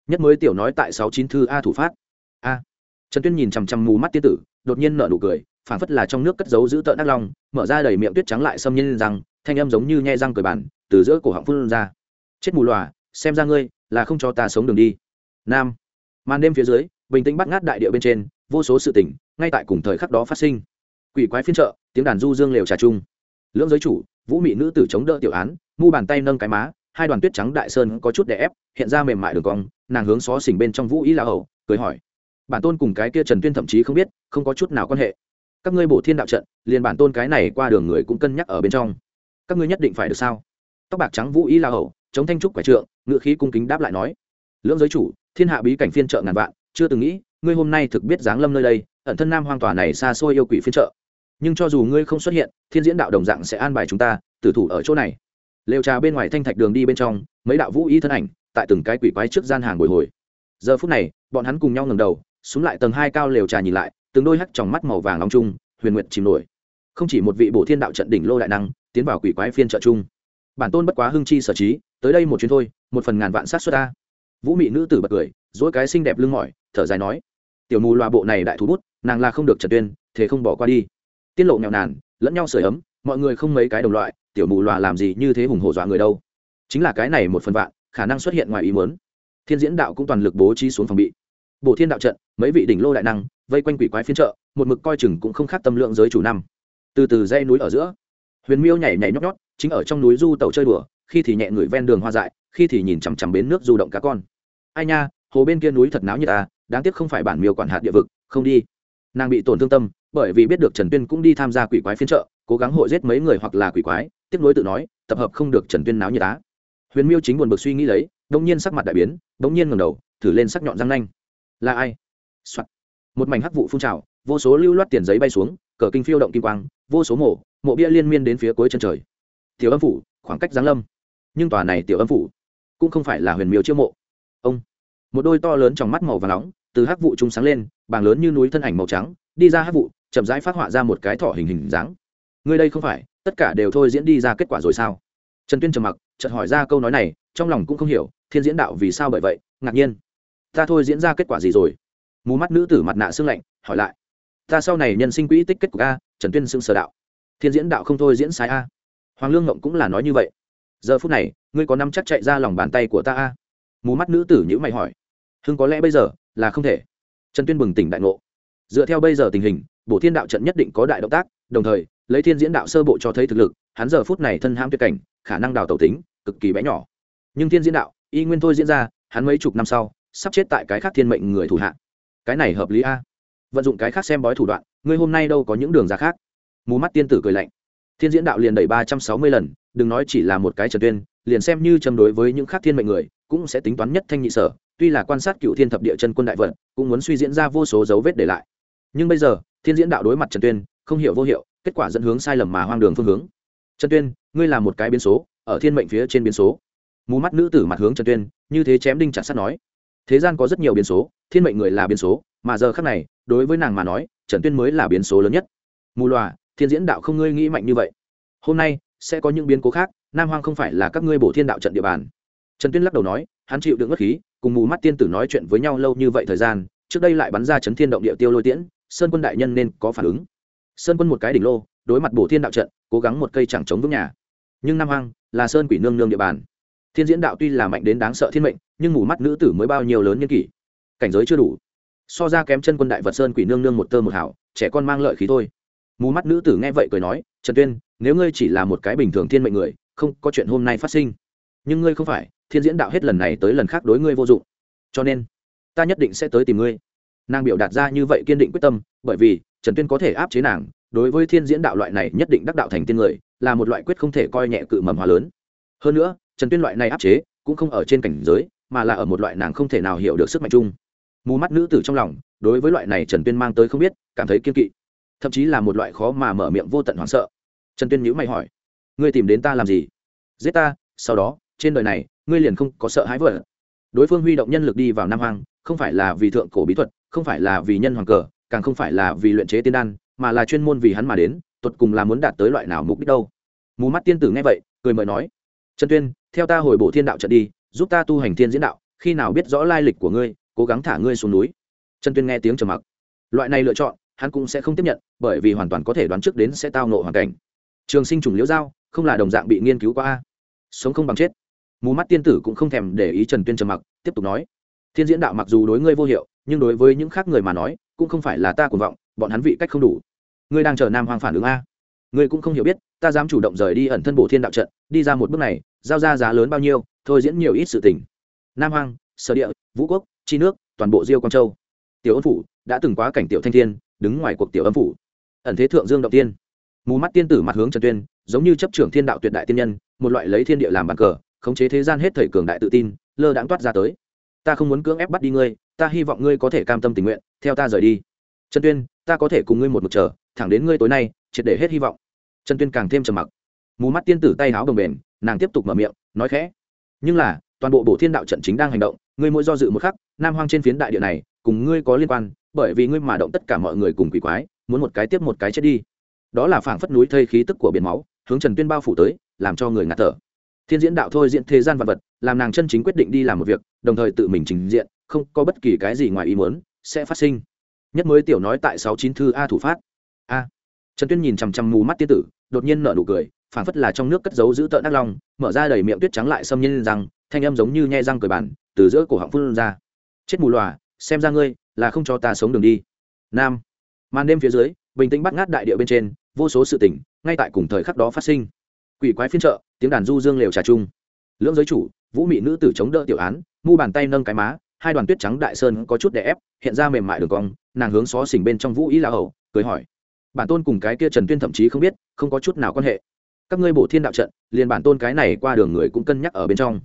Nhất mới tiểu nói tại sáu chín thư a thủ phát. A. Trần tuyên nhìn chằm chằm mù mắt tiên tử, đột nhiên nở nụ cười phảng phất là trong nước cất giấu giữ tợn ác long, mở ra đầy miệng tuyết trắng lại xâm nhiên rằng thanh âm giống như nhe răng cười bản, từ giữa cổ họng phun ra. Chết mù lòa xem ra ngươi là không cho ta sống đường đi. Nam. Màn đêm phía dưới, bình tĩnh bắt ngát đại địa bên trên, vô số sự tỉnh ngay tại cùng thời khắc đó phát sinh. Quỷ quái phiên trợ tiếng đàn du dương lều trà chung. Lưỡng giới chủ, vũ mị nữ tử chống đỡ tiểu án, mu bàn tay nâng cái má, hai đoàn tuyết trắng đại sơn có chút đè ép, hiện ra mềm mại đường cong, nàng hướng xó xỉnh bên trong vũ ý là hầu, cười hỏi. Bản tôn cùng cái kia trần tuyên thậm chí không biết, không có chút nào quan hệ các ngươi bổ thiên đạo trận, liền bản tôn cái này qua đường người cũng cân nhắc ở bên trong. Các ngươi nhất định phải được sao? Tóc bạc trắng vũ ý la hầu, chống thanh trúc quả trượng, ngự khí cung kính đáp lại nói. Lưỡng giới chủ, thiên hạ bí cảnh phiên trợ ngàn vạn, chưa từng nghĩ, ngươi hôm nay thực biết dáng lâm nơi đây, ẩn thân nam hoang tòa này xa xôi yêu quỷ phiên trợ nhưng cho dù ngươi không xuất hiện, thiên diễn đạo đồng dạng sẽ an bài chúng ta, tử thủ ở chỗ này. Lều trà bên ngoài thanh thạch đường đi bên trong, mấy đạo vũ y thân ảnh, tại từng cái quỷ quái trước gian hàng bồi hồi. Giờ phút này, bọn hắn cùng nhau ngầm đầu, xuống lại tầng hai cao lều trà nhìn lại từng đôi hắt trong mắt màu vàng long trung huyền nguyện chìm nổi. Không chỉ một vị bổ thiên đạo trận đỉnh lô đại năng, tiến vào quỷ quái phiên trợ chung. Bản tôn bất quá hưng chi sở trí, tới đây một chuyến thôi, một phần ngàn vạn sát xuất ta. Vũ mị nữ tử bật cười, dỗi cái xinh đẹp lưng mỏi, thở dài nói, tiểu mù loa bộ này đại thú bút, nàng là không được trần tuyên, thế không bỏ qua đi. Tiết lộ nghèo nàn, lẫn nhau sửa ấm, mọi người không mấy cái đồng loại, tiểu mù loa làm gì như thế hùng hổ dọa người đâu? Chính là cái này một phần vạn, khả năng xuất hiện ngoài ý muốn. Thiên diễn đạo cũng toàn lực bố trí xuống phòng bị. Bộ thiên đạo trận, mấy vị đỉnh lô đại năng vây quanh quỷ quái phiên trợ một mực coi chừng cũng không khác tâm lượng giới chủ năm. Từ từ dây núi ở giữa, huyền miêu nhảy nhảy nhót nhót, chính ở trong núi du tàu chơi đùa, khi thì nhẹ người ven đường hoa dại, khi thì nhìn chằm chằm bến nước du động cá con. Ai nha, hồ bên kia núi thật náo như ta à, đáng tiếc không phải bản miêu quản hạt địa vực, không đi. Nàng bị tổn thương tâm, bởi vì biết được trần tuyên cũng đi tham gia quỷ quái phiên trợ cố gắng hội giết mấy người hoặc là quỷ quái tiếp nối tự nói, tập hợp không được trần tuyên náo như tá huyền miêu chính buồn bực suy nghĩ lấy đông nhiên sắc mặt đại biến đông nhiên ngầm đầu, thử lên sắc nhọn răng nanh. Là ai、Soạn một mảnh hắc vụ phun trào, vô số lưu loát tiền giấy bay xuống, cờ kinh phiêu động kim quang, vô số mộ mộ bia liên miên đến phía cuối chân trời. Tiểu âm phủ, khoảng cách giáng lâm. Nhưng tòa này tiểu âm phủ cũng không phải là huyền miêu chiêu mộ. Ông, một đôi to lớn trong mắt màu và nóng, từ hắc vụ trung sáng lên, bàng lớn như núi thân ảnh màu trắng, đi ra hắc vụ, chậm rãi phát họa ra một cái thỏ hình hình dáng. Người đây không phải, tất cả đều thôi diễn đi ra kết quả rồi sao? Trần tuyên trầm mặc, chợt hỏi ra câu nói này, trong lòng cũng không hiểu, thiên diễn đạo vì sao bởi vậy, ngạc nhiên. Ta thôi diễn ra kết quả gì rồi? Mù mắt nữ tử mặt nạ xương lạnh, hỏi lại, ta sau này nhân sinh quỹ tích kết của a, trần tuyên xưng sở đạo. Thiên diễn đạo không thôi diễn sai a. Hoàng lương ngộng cũng là nói như vậy. Giờ phút này, ngươi có năm chắc chạy ra lòng bàn tay của ta a? Mù mắt nữ tử nhữ mày hỏi. Hưng có lẽ bây giờ là không thể. Trần tuyên bừng tỉnh đại ngộ. Dựa theo bây giờ tình hình bộ thiên đạo trận nhất định có đại động tác, đồng thời, lấy thiên diễn đạo sơ bộ cho thấy thực lực, hắn giờ phút này thân hãm tuyệt cảnh, khả năng đào tẩu tính cực kỳ bé nhỏ. Nhưng thiên diễn đạo, y nguyên thôi diễn ra, hắn mấy chục năm sau, sắp chết tại cái khác thiên mệnh người thủ hạ cái này hợp lý a. Vận dụng cái khác xem bói thủ đoạn, ngươi hôm nay đâu có những đường ra khác. Mù mắt tiên tử cười lạnh. Thiên diễn đạo liền đẩy ba trăm sáu mươi lần, đừng nói chỉ là một cái trần tuyên, liền xem như châm đối với những khác thiên mệnh người, cũng sẽ tính toán nhất thanh nhị sở, tuy là quan sát cựu thiên thập địa chân quân đại vận, cũng muốn suy diễn ra vô số dấu vết để lại. Nhưng bây giờ, thiên diễn đạo đối mặt trần tuyên, không hiểu vô hiệu, kết quả dẫn hướng sai lầm mà hoang đường phương hướng. Trần tuyên, ngươi là một cái biến số, ở thiên mệnh phía trên biến số. Mù mắt nữ tử mặt hướng trần tuyên, như thế chém đinh chặt sắt nói thế gian có rất nhiều biến số, thiên mệnh người là biến số, mà giờ khác này, đối với nàng mà nói, trần tuyên mới là biến số lớn nhất. Mù loà, thiên diễn đạo không ngươi nghĩ mạnh như vậy. Hôm nay, sẽ có những biến cố khác, nam hoang không phải là các ngươi bổ thiên đạo trận địa bàn. Trần tuyên lắc đầu nói, hắn chịu đựng ngất khí, cùng mù mắt tiên tử nói chuyện với nhau lâu như vậy thời gian, trước đây lại bắn ra chấn thiên động địa tiêu lôi tiễn, sơn quân đại nhân nên có phản ứng. Sơn quân một cái đỉnh lô, đối mặt bổ thiên đạo trận, cố gắng một cây chẳng chống vững nhà. Nhưng nam hoang là sơn quỷ nương nương địa bàn. Thiên diễn đạo tuy là mạnh đến đáng sợ thiên mệnh nhưng mù mắt nữ tử mới bao nhiêu lớn nhân kỷ. Cảnh giới chưa đủ. So ra kém chân quân đại vật sơn quỷ nương nương một tơ một hảo trẻ con mang lợi khí thôi. Mù mắt nữ tử nghe vậy cười nói, trần tuyên, nếu ngươi chỉ là một cái bình thường thiên mệnh người, không có chuyện hôm nay phát sinh. Nhưng ngươi không phải, thiên diễn đạo hết lần này tới lần khác đối ngươi vô dụng. Cho nên, ta nhất định sẽ tới tìm ngươi. Nàng biểu đạt ra như vậy kiên định quyết tâm, bởi vì trần tuyên có thể áp chế nàng, đối với thiên diễn đạo loại này nhất định đắc đạo thành tiên người, là một loại quyết không thể coi nhẹ cự mầm hóa lớn. Hơn nữa, trần tuyên loại này áp chế cũng không ở trên cảnh giới mà là ở một loại nàng không thể nào hiểu được sức mạnh chung. Mù mắt nữ tử trong lòng, đối với loại này trần tuyên mang tới không biết, cảm thấy kiên kỵ. Thậm chí là một loại khó mà mở miệng vô tận hoảng sợ. Trần tuyên nhữ mày hỏi, ngươi tìm đến ta làm gì? Giết ta, sau đó, trên đời này, ngươi liền không có sợ hãi vợ. Đối phương huy động nhân lực đi vào nam hoàng không phải là vì thượng cổ bí thuật, không phải là vì nhân hoàng cờ, càng không phải là vì luyện chế tiên đan, mà là chuyên môn vì hắn mà đến tuột cùng là muốn đạt tới loại nào mục đích đâu. Mù mắt tiên tử nghe vậy, cười mời nói, trần tuyên, theo ta hồi bổ thiên đạo trận đi giúp ta tu hành thiên diễn đạo, khi nào biết rõ lai lịch của ngươi, cố gắng thả ngươi xuống núi. Trần tuyên nghe tiếng trầm mặc. Loại này lựa chọn, hắn cũng sẽ không tiếp nhận, bởi vì hoàn toàn có thể đoán trước đến sẽ tao nộ hoàn cảnh. Trường sinh trùng liễu giao, không là đồng dạng bị nghiên cứu qua a. Sống không bằng chết. Mù mắt tiên tử cũng không thèm để ý trần tuyên trầm mặc, tiếp tục nói. Thiên diễn đạo mặc dù đối ngươi vô hiệu, nhưng đối với những khác người mà nói, cũng không phải là ta cuồng vọng, bọn hắn vị cách không đủ. Ngươi đang chờ nam hoàng phản ứng a. Ngươi cũng không hiểu biết, ta dám chủ động rời đi ẩn thân bổ thiên đạo trận, đi ra một bước này, giao ra giá lớn bao nhiêu thôi diễn nhiều ít sự tình. Nam Hoang, sở địa, vũ quốc, chi nước, toàn bộ diêu quang châu. Tiểu ân phủ đã từng quá cảnh tiểu thanh thiên, đứng ngoài cuộc tiểu âm phủ. Ẩn thế thượng dương động tiên. Mù mắt tiên tử mặt hướng trần tuyên, giống như chấp trưởng thiên đạo tuyệt đại tiên nhân, một loại lấy thiên địa làm bàn cờ, khống chế thế gian hết thời cường đại tự tin, lơ đãng toát ra tới. Ta không muốn cưỡng ép bắt đi ngươi, ta hy vọng ngươi có thể cam tâm tình nguyện, theo ta rời đi. Trần tuyên, ta có thể cùng ngươi một mực chờ, thẳng đến ngươi tối nay, triệt để hết hy vọng. Trần tuyên càng thêm trầm mặc. Mù mắt tiên tử tay háo đồng bền, nàng tiếp tục mở miệng, nói khẽ nhưng là, toàn bộ bộ thiên đạo trận chính đang hành động, ngươi mỗi do dự một khắc, nam hoang trên phiến đại địa này, cùng ngươi có liên quan, bởi vì ngươi mà động tất cả mọi người cùng quỷ quái, muốn một cái tiếp một cái chết đi. Đó là phảng phất núi thây khí tức của biển máu, hướng trần tuyên bao phủ tới, làm cho người ngạt thở. Thiên diễn đạo thôi diễn thế gian vật vật, làm nàng chân chính quyết định đi làm một việc, đồng thời tự mình trình diện, không có bất kỳ cái gì ngoài ý muốn, sẽ phát sinh. Nhất mới tiểu nói tại sáu chín thư a thủ phát. A. Trần tuyên nhìn chằm chằm mù mắt tiên tử, đột nhiên nở nụ cười phảng phất là trong nước cất giấu giữ tợn đắc long, mở ra đầy miệng tuyết trắng lại xâm nhiên răng, thanh âm giống như nhe răng cười bản, từ giữa cổ họng phun ra. Chết mù lòa, xem ra ngươi là không cho ta sống đường đi. Nam, màn đêm phía dưới, bình tĩnh bắt ngát đại địa bên trên, vô số sự tỉnh ngay tại cùng thời khắc đó phát sinh. Quỷ quái phiên trợ tiếng đàn du dương lều trà chung lưỡng giới chủ, vũ mị nữ tử chống đỡ tiểu án, mu bàn tay nâng cái má, hai đoàn tuyết trắng đại sơn có chút đè ép, hiện ra mềm mại đường cong, nàng hướng xó xỉnh bên trong vũ ý la hầu, cười hỏi. Bản tôn cùng cái kia trần tuyên thậm chí không biết, không có chút nào quan hệ các ngươi bổ thiên đạo trận, liền bản tôn cái này qua đường người cũng cân nhắc ở bên trong.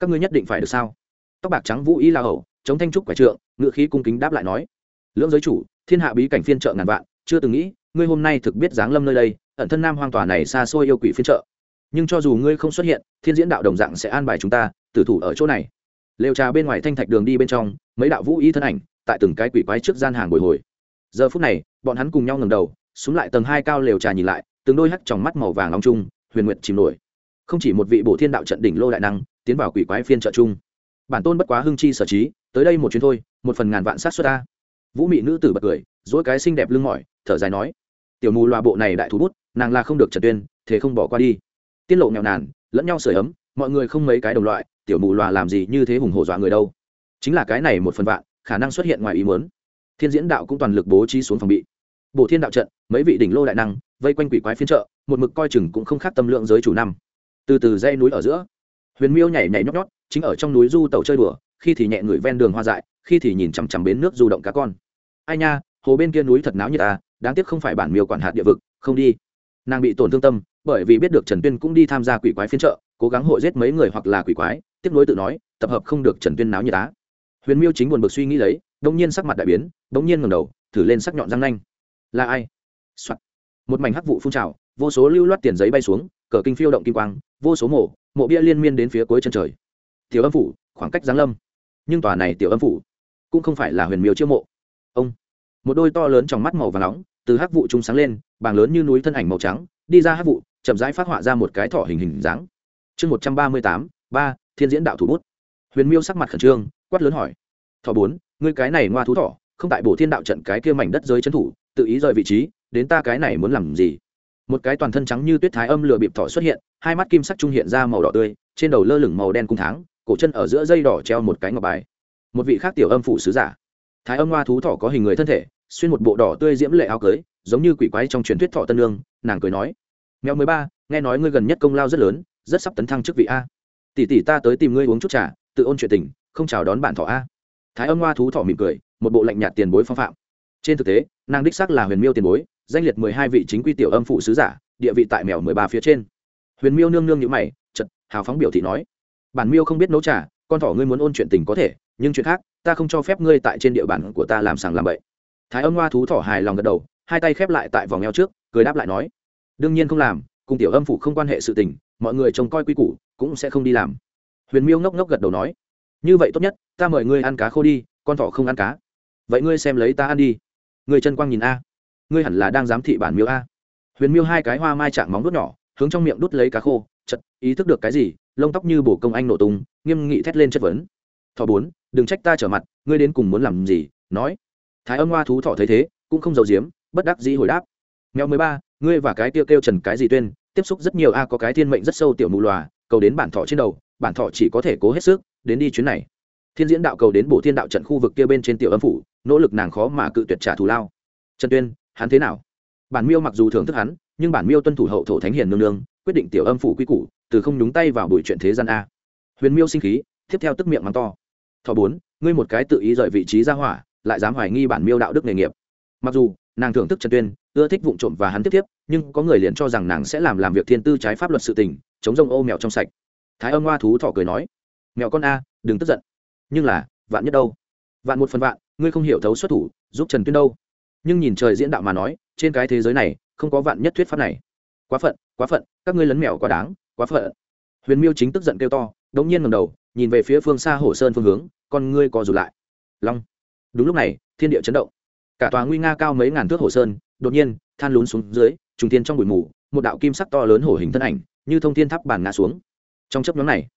Các ngươi nhất định phải được sao? Tóc bạc trắng vũ ý la hầu, chống thanh trúc quải trượng, ngựa khí cung kính đáp lại nói. Lưỡng giới chủ, thiên hạ bí cảnh phiên trợ ngàn vạn, chưa từng nghĩ, ngươi hôm nay thực biết giáng lâm nơi đây, ẩn thân nam hoang tòa này xa xôi yêu quỷ phiên trợ nhưng cho dù ngươi không xuất hiện, thiên diễn đạo đồng dạng sẽ an bài chúng ta, tử thủ ở chỗ này. Lều trà bên ngoài thanh thạch đường đi bên trong, mấy đạo vũ y thân ảnh, tại từng cái quỷ quái trước gian hàng bồi hồi. Giờ phút này, bọn hắn cùng nhau ngầm đầu, xuống lại tầng hai cao lều trà nhìn lại từng đôi hắt trong mắt màu vàng long trung huyền nguyệt chìm nổi. Không chỉ một vị bộ thiên đạo trận đỉnh lô đại năng, tiến vào quỷ quái phiên trợ chung. Bản tôn bất quá hưng chi sở trí, tới đây một chuyến thôi, một phần ngàn vạn sát xuất ta vũ mị nữ tử bật cười, dỗi cái xinh đẹp lưng mỏi, thở dài nói, tiểu mù loa bộ này đại thú bút, nàng là không được trần tuyên, thế không bỏ qua đi. Tiết lộ nghèo nàn, lẫn nhau sưởi ấm, mọi người không mấy cái đồng loại, tiểu mù loa làm gì như thế hùng hổ dọa người đâu. Chính là cái này một phần vạn, khả năng xuất hiện ngoài ý muốn. Thiên diễn đạo cũng toàn lực bố trí xuống phòng bị. Bộ thiên đạo trận, mấy vị đỉnh lô đại năng vây quanh quỷ quái phiên trợ một mực coi chừng cũng không khác tâm lượng giới chủ năm. Từ từ dây núi ở giữa, huyền miêu nhảy nhảy nhót nhót, chính ở trong núi du tàu chơi đùa, khi thì nhẹ người ven đường hoa dại, khi thì nhìn chằm chằm bến nước du động cá con. Ai nha, hồ bên kia núi thật náo như ta à, đáng tiếc không phải bản miêu quản hạt địa vực, không đi. Nàng bị tổn thương tâm, bởi vì biết được trần tuyên cũng đi tham gia quỷ quái phiên trợ cố gắng hội giết mấy người hoặc là quỷ quái tiếp nối tự nói, tập hợp không được trần tuyên náo như tá huyền miêu chính buồn bực suy nghĩ lấy, đông nhiên sắc mặt đại biến, đông nhiên ngầm đầu, thử lên sắc nhọn răng nanh. Là ai、Soạn một mảnh hắc vụ phun trào, vô số lưu loát tiền giấy bay xuống, cờ kinh phiêu động kim quang, vô số mộ mộ bia liên miên đến phía cuối chân trời. Tiểu âm phủ, khoảng cách giáng lâm. Nhưng tòa này tiểu âm phủ cũng không phải là huyền miêu chiêu mộ. Ông, một đôi to lớn trong mắt màu và nóng, từ hắc vụ trung sáng lên, bàng lớn như núi thân ảnh màu trắng, đi ra hắc vụ, chậm rãi phát họa ra một cái thỏ hình hình dáng. Chương một trăm ba mươi tám, ba, thiên diễn đạo thủ bút. Huyền miêu sắc mặt khẩn trương, quát lớn hỏi thỏ bốn, ngươi cái này ngoa thú thỏ không tại bổ thiên đạo trận cái kia mảnh đất giới trấn thủ, tự ý rời vị trí đến ta cái này muốn làm gì? Một cái toàn thân trắng như tuyết thái âm lửa bịp thỏ xuất hiện, hai mắt kim sắc trung hiện ra màu đỏ tươi, trên đầu lơ lửng màu đen cung tháng cổ chân ở giữa dây đỏ treo một cái ngọc bài. Một vị khác tiểu âm phủ sứ giả. Thái âm hoa thú thỏ có hình người thân thể, xuyên một bộ đỏ tươi diễm lệ áo cưới, giống như quỷ quái trong truyền thuyết thọ tân lương, nàng cười nói. Mèo mười ba, nghe nói ngươi gần nhất công lao rất lớn, rất sắp tấn thăng chức vị a. Tỷ tỷ ta tới tìm ngươi uống chút trà, tự ôn chuyện tình, không chào đón bạn thọ a. Thái âm hoa thú thọ mỉm cười, một bộ lạnh nhạt tiền bối phong phạm trên thực tế, nàng đích xác là huyền miêu tiền bối, danh liệt mười hai vị chính quy tiểu âm phụ sứ giả, địa vị tại mèo mười ba phía trên. Huyền miêu nương nương nhữ mày chật hào phóng biểu thị nói, bản miêu không biết nấu trà, con thỏ ngươi muốn ôn chuyện tình có thể, nhưng chuyện khác, ta không cho phép ngươi tại trên địa bàn của ta làm sàng làm bậy. Thái âm hoa thú thỏ hài lòng gật đầu, hai tay khép lại tại vòng eo trước, cười đáp lại nói, đương nhiên không làm, cùng tiểu âm phụ không quan hệ sự tình, mọi người trông coi quy củ, cũng sẽ không đi làm. Huyền miêu ngốc ngốc gật đầu nói, như vậy tốt nhất, ta mời ngươi ăn cá khô đi, con thỏ không ăn cá. Vậy ngươi xem lấy ta ăn đi người chân quang nhìn a. Ngươi hẳn là đang giám thị bản miêu a. Huyền miêu hai cái hoa mai chạm móng đốt nhỏ, hướng trong miệng đút lấy cá khô, chật, ý thức được cái gì, lông tóc như bổ công anh nổ tung, nghiêm nghị thét lên chất vấn. Thọ bốn, đừng trách ta trở mặt, ngươi đến cùng muốn làm gì, nói. Thái âm hoa thú thọ thấy thế, cũng không giàu giếm, bất đắc dĩ hồi đáp. Mèo mười ba, ngươi và cái tiêu kêu trần cái gì tuyên, tiếp xúc rất nhiều a, có cái thiên mệnh rất sâu tiểu mù lòa, cầu đến bản thọ trên đầu, bản thọ chỉ có thể cố hết sức, đến đi chuyến này. Thiên diễn đạo cầu đến bộ thiên đạo trận khu vực kia bên trên tiểu âm phủ nỗ lực nàng khó mà cự tuyệt trả thù lao. Trần tuyên, hắn thế nào? Bản miêu mặc dù thưởng thức hắn, nhưng bản miêu tuân thủ hậu thổ thánh hiền nương nương, quyết định tiểu âm phủ quy củ, từ không nhúng tay vào bụi chuyện thế gian a. Huyền miêu sinh khí, tiếp theo tức miệng mắng to. Thọ bốn, ngươi một cái tự ý rời vị trí ra hỏa, lại dám hoài nghi bản miêu đạo đức nghề nghiệp. Mặc dù, nàng thưởng thức trần tuyên, ưa thích vụ trộm và hắn tiếp tiếp, nhưng có người liền cho rằng nàng sẽ làm làm việc thiên tư trái pháp luật sự tình, chống rông ô mèo trong sạch. Thái âm hoa thú thọ cười nói, mèo con a, đừng tức giận. Nhưng là, vạn nhất đâu? Vạn một phần vạn ngươi không hiểu thấu xuất thủ, giúp trần tuyên đâu? Nhưng nhìn trời diễn đạo mà nói, trên cái thế giới này, không có vạn nhất thuyết pháp này. Quá phận quá phận, các ngươi lấn mèo quá đáng, quá phận. Huyền miêu chính tức giận kêu to, đống nhiên ngầm đầu, nhìn về phía phương xa hồ sơn phương hướng, con ngươi co rụt lại. Long. Đúng lúc này, thiên địa chấn động. Cả tòa nguy nga cao mấy ngàn thước hồ sơn, đột nhiên, than lún xuống dưới, trùng thiên trong bụi mù, một đạo kim sắc to lớn hổ hình thân ảnh, như thông thiên tháp bản ngã xuống. Trong chấp nhóm này,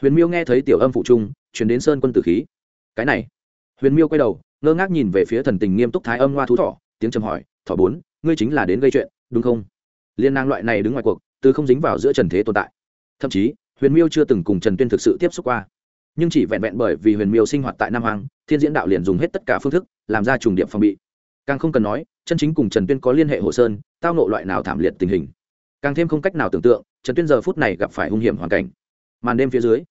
huyền miêu nghe thấy tiểu âm phụ trung chuyển đến sơn quân tử khí. Cái này huyền miêu quay đầu, ngơ ngác nhìn về phía thần tình nghiêm túc thái âm hoa thú thỏ, tiếng trầm hỏi, thỏ bốn, ngươi chính là đến gây chuyện, đúng không? Liên năng loại này đứng ngoài cuộc, từ không dính vào giữa trần thế tồn tại. Thậm chí, huyền miêu chưa từng cùng trần tuyên thực sự tiếp xúc qua. Nhưng chỉ vẹn vẹn bởi vì huyền miêu sinh hoạt tại nam hoàng thiên diễn đạo liền dùng hết tất cả phương thức, làm ra trùng điểm phòng bị. Càng không cần nói, chân chính cùng trần tuyên có liên hệ hồ sơn, tao nộ loại nào thảm liệt tình hình. Càng thêm không cách nào tưởng tượng, trần tuyên giờ phút này gặp phải hung hiểm hoàn cảnh. Màn đêm phía dưới,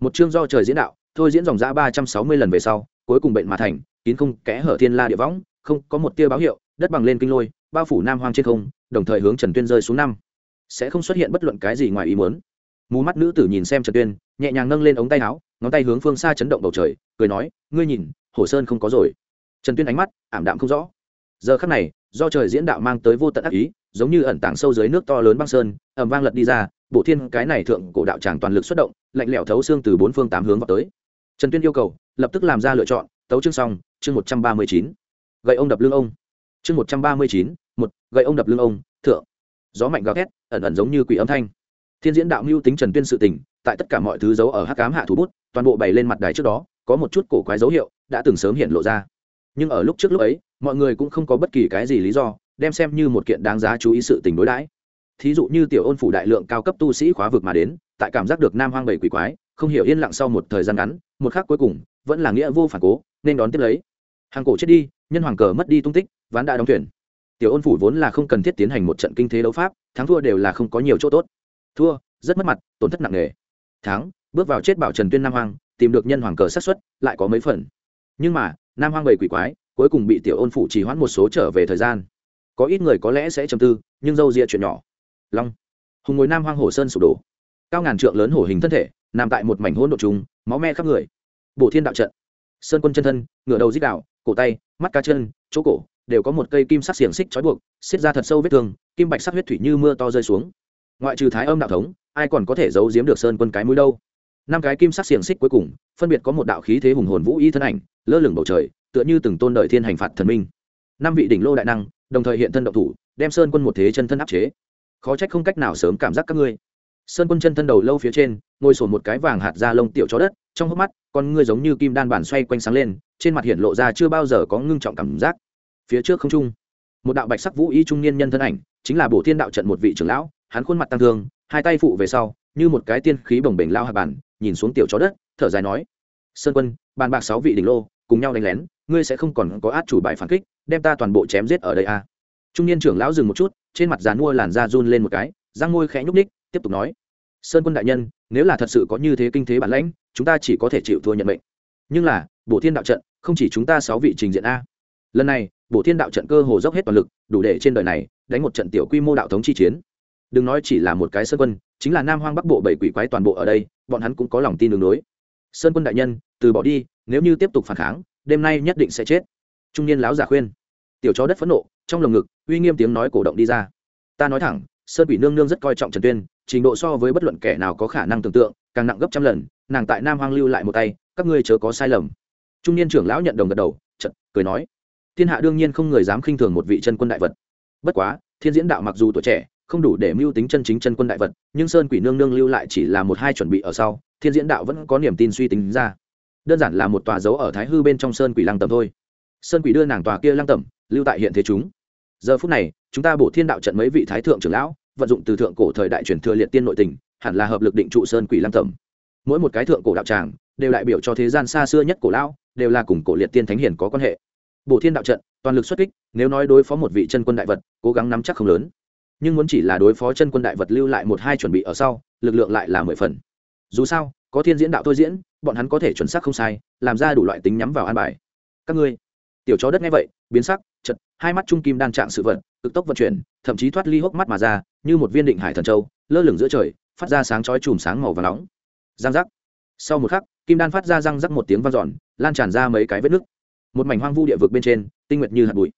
một chương do trời diễn đạo thôi diễn dòng ra ba trăm sáu mươi lần về sau, cuối cùng bệnh mà thành, kín không kẽ hở thiên la địa võng, không có một tia báo hiệu, đất bằng lên kinh lôi, bao phủ nam hoang trên không, đồng thời hướng trần tuyên rơi xuống năm. Sẽ không xuất hiện bất luận cái gì ngoài ý muốn. Mù mắt nữ tử nhìn xem trần tuyên, nhẹ nhàng nâng lên ống tay áo, ngón tay hướng phương xa chấn động bầu trời, cười nói, ngươi nhìn, hồ sơn không có rồi. Trần tuyên ánh mắt ảm đạm không rõ. Giờ khắc này, do trời diễn đạo mang tới vô tận ác ý, giống như ẩn tàng sâu dưới nước to lớn băng sơn ẩm vang lật đi ra bộ thiên cái này thượng cổ đạo tràng toàn lực xuất động, lạnh lẽo thấu xương từ bốn phương tám hướng vào tới trần tuyên yêu cầu, lập tức làm ra lựa chọn, tấu chương xong, chương một trăm ba mươi chín. Gậy ông đập lưng ông. Chương một trăm ba mươi chín, một, gậy ông đập lưng ông, thượng. Gió mạnh gào thét, ẩn ẩn giống như quỷ âm thanh. Thiên diễn đạo mưu tính trần tuyên sự tình, tại tất cả mọi thứ giấu ở hắc cám hạ thủ bút, toàn bộ bày lên mặt đài trước đó, có một chút cổ quái dấu hiệu đã từng sớm hiện lộ ra. Nhưng ở lúc trước lúc ấy, mọi người cũng không có bất kỳ cái gì lý do, đem xem như một kiện đáng giá chú ý sự tình đối đãi. Thí dụ như tiểu ôn phủ đại lượng cao cấp tu sĩ khóa vực mà đến, tại cảm giác được nam hoang bảy quỷ quái, không hiểu yên lặng sau một thời gian ngắn một khắc cuối cùng, vẫn là nghĩa vô phản cố, nên đón tiếp lấy. Hàng cổ chết đi, nhân hoàng cờ mất đi tung tích, ván đã đóng thuyền. Tiểu ôn phủ vốn là không cần thiết tiến hành một trận kinh thế đấu pháp, thắng thua đều là không có nhiều chỗ tốt. Thua, rất mất mặt, tổn thất nặng nề. Thắng, bước vào chết bảo trần tuyên nam hoàng tìm được nhân hoàng cờ sát xuất lại có mấy phần. Nhưng mà, nam hoàng bầy quỷ quái, cuối cùng bị tiểu ôn phủ trì hoãn một số trở về thời gian. Có ít người có lẽ sẽ trầm tư, nhưng dâu ria chuyện nhỏ. Long. Hùng ngồi nam hoang hồ sơn sụp đổ. Cao ngàn trượng lớn hổ hình thân thể nằm tại một mảnh hỗn độn trùng, máu me khắp người. Bổ thiên đạo trận. Sơn quân chân thân, ngửa đầu dích đạo cổ tay, mắt cá chân, chỗ cổ đều có một cây kim sắc xiềng xích trói buộc, xiết ra thật sâu vết thương, kim bạch sắc huyết thủy như mưa to rơi xuống. Ngoại trừ thái âm đạo thống, ai còn có thể giấu giếm được sơn quân cái mũi đâu? Năm cái kim sắc xiềng xích cuối cùng, phân biệt có một đạo khí thế hùng hồn vũ y thân ảnh, lơ lửng bầu trời, tựa như từng tôn đợi thiên hành phạt thần minh. Năm vị đỉnh lô đại năng, đồng thời hiện thân động thủ, đem sơn quân một thế chân thân áp chế. Khó trách không cách nào sớm cảm giác các ngươi sơn quân chân thân đầu lâu phía trên, ngồi sổn một cái vàng hạt da lông tiểu chó đất, trong hốc mắt, con ngươi giống như kim đan bản xoay quanh sáng lên, trên mặt hiện lộ ra chưa bao giờ có ngưng trọng cảm giác phía trước không trung, một đạo bạch sắc vũ y trung niên nhân thân ảnh, chính là bổ thiên đạo trận một vị trưởng lão, hắn khuôn mặt tăng thương, hai tay phụ về sau, như một cái tiên khí bồng bềnh lao hạ bản, nhìn xuống tiểu chó đất, thở dài nói, sơn quân, bàn bạc sáu vị đỉnh lô, cùng nhau đánh lén, ngươi sẽ không còn có át chủ bài phản kích, đem ta toàn bộ chém giết ở đây à. trung niên trưởng lão dừng một chút, trên mặt dàn mua làn da run lên một cái, răng môi khẽ nhúc ních tiếp tục nói sơn quân đại nhân, nếu là thật sự có như thế kinh thế bản lãnh, chúng ta chỉ có thể chịu thua nhận mệnh. Nhưng là, bổ thiên đạo trận, không chỉ chúng ta sáu vị trình diện a. Lần này, bổ thiên đạo trận cơ hồ dốc hết toàn lực, đủ để trên đời này đánh một trận tiểu quy mô đạo thống chi chiến. Đừng nói chỉ là một cái sơn quân, chính là nam hoang bắc bộ bảy quỷ quái toàn bộ ở đây, bọn hắn cũng có lòng tin đường đối sơn quân đại nhân, từ bỏ đi, nếu như tiếp tục phản kháng, đêm nay nhất định sẽ chết. Trung niên lão giả khuyên. Tiểu chó đất phẫn nộ, trong lồng ngực, uy nghiêm tiếng nói cổ động đi ra. Ta nói thẳng, sơn quỷ nương nương rất coi trọng trần tuyên trình độ so với bất luận kẻ nào có khả năng tưởng tượng, càng nặng gấp trăm lần, nàng tại nam hoang lưu lại một tay, các ngươi chớ có sai lầm. Trung niên trưởng lão nhận đồng gật đầu chật cười nói, thiên hạ đương nhiên không người dám khinh thường một vị chân quân đại vật. Bất quá, thiên diễn đạo mặc dù tuổi trẻ, không đủ để mưu tính chân chính chân quân đại vật, nhưng sơn quỷ nương nương lưu lại chỉ là một hai chuẩn bị ở sau, thiên diễn đạo vẫn có niềm tin suy tính ra. Đơn giản là một tòa dấu ở thái hư bên trong sơn quỷ lăng tầm thôi. Sơn quỷ đưa nàng tòa kia lăng tầm lưu tại hiện thế chúng. Giờ phút này, chúng ta bổ thiên đạo trận mấy vị thái thượng trưởng lão vận dụng từ thượng cổ thời đại truyền thừa liệt tiên nội tình, hẳn là hợp lực định trụ sơn quỷ lam tẩm. Mỗi một cái thượng cổ đạo tràng đều đại biểu cho thế gian xa xưa nhất cổ lão, đều là cùng cổ liệt tiên thánh hiền có quan hệ. Bổ thiên đạo trận, toàn lực xuất kích, nếu nói đối phó một vị chân quân đại vật, cố gắng nắm chắc không lớn. Nhưng muốn chỉ là đối phó chân quân đại vật lưu lại một hai chuẩn bị ở sau, lực lượng lại là mười phần. Dù sao, có thiên diễn đạo thôi diễn, bọn hắn có thể chuẩn xác không sai, làm ra đủ loại tính nhắm vào an bài. Các ngươi, tiểu chó đất nghe vậy, biến sắc, chật, hai mắt trung kim đan trạng sự vật, cực tốc vận chuyển, thậm chí thoát ly hốc mắt mà ra như một viên định hải thần châu, lơ lửng giữa trời, phát ra sáng chói chùm sáng màu và nóng. Giang giác. Sau một khắc, kim đan phát ra răng rắc một tiếng vang dọn, lan tràn ra mấy cái vết nứt. Một mảnh hoang vu địa vực bên trên, tinh nguyệt như hạt bụi.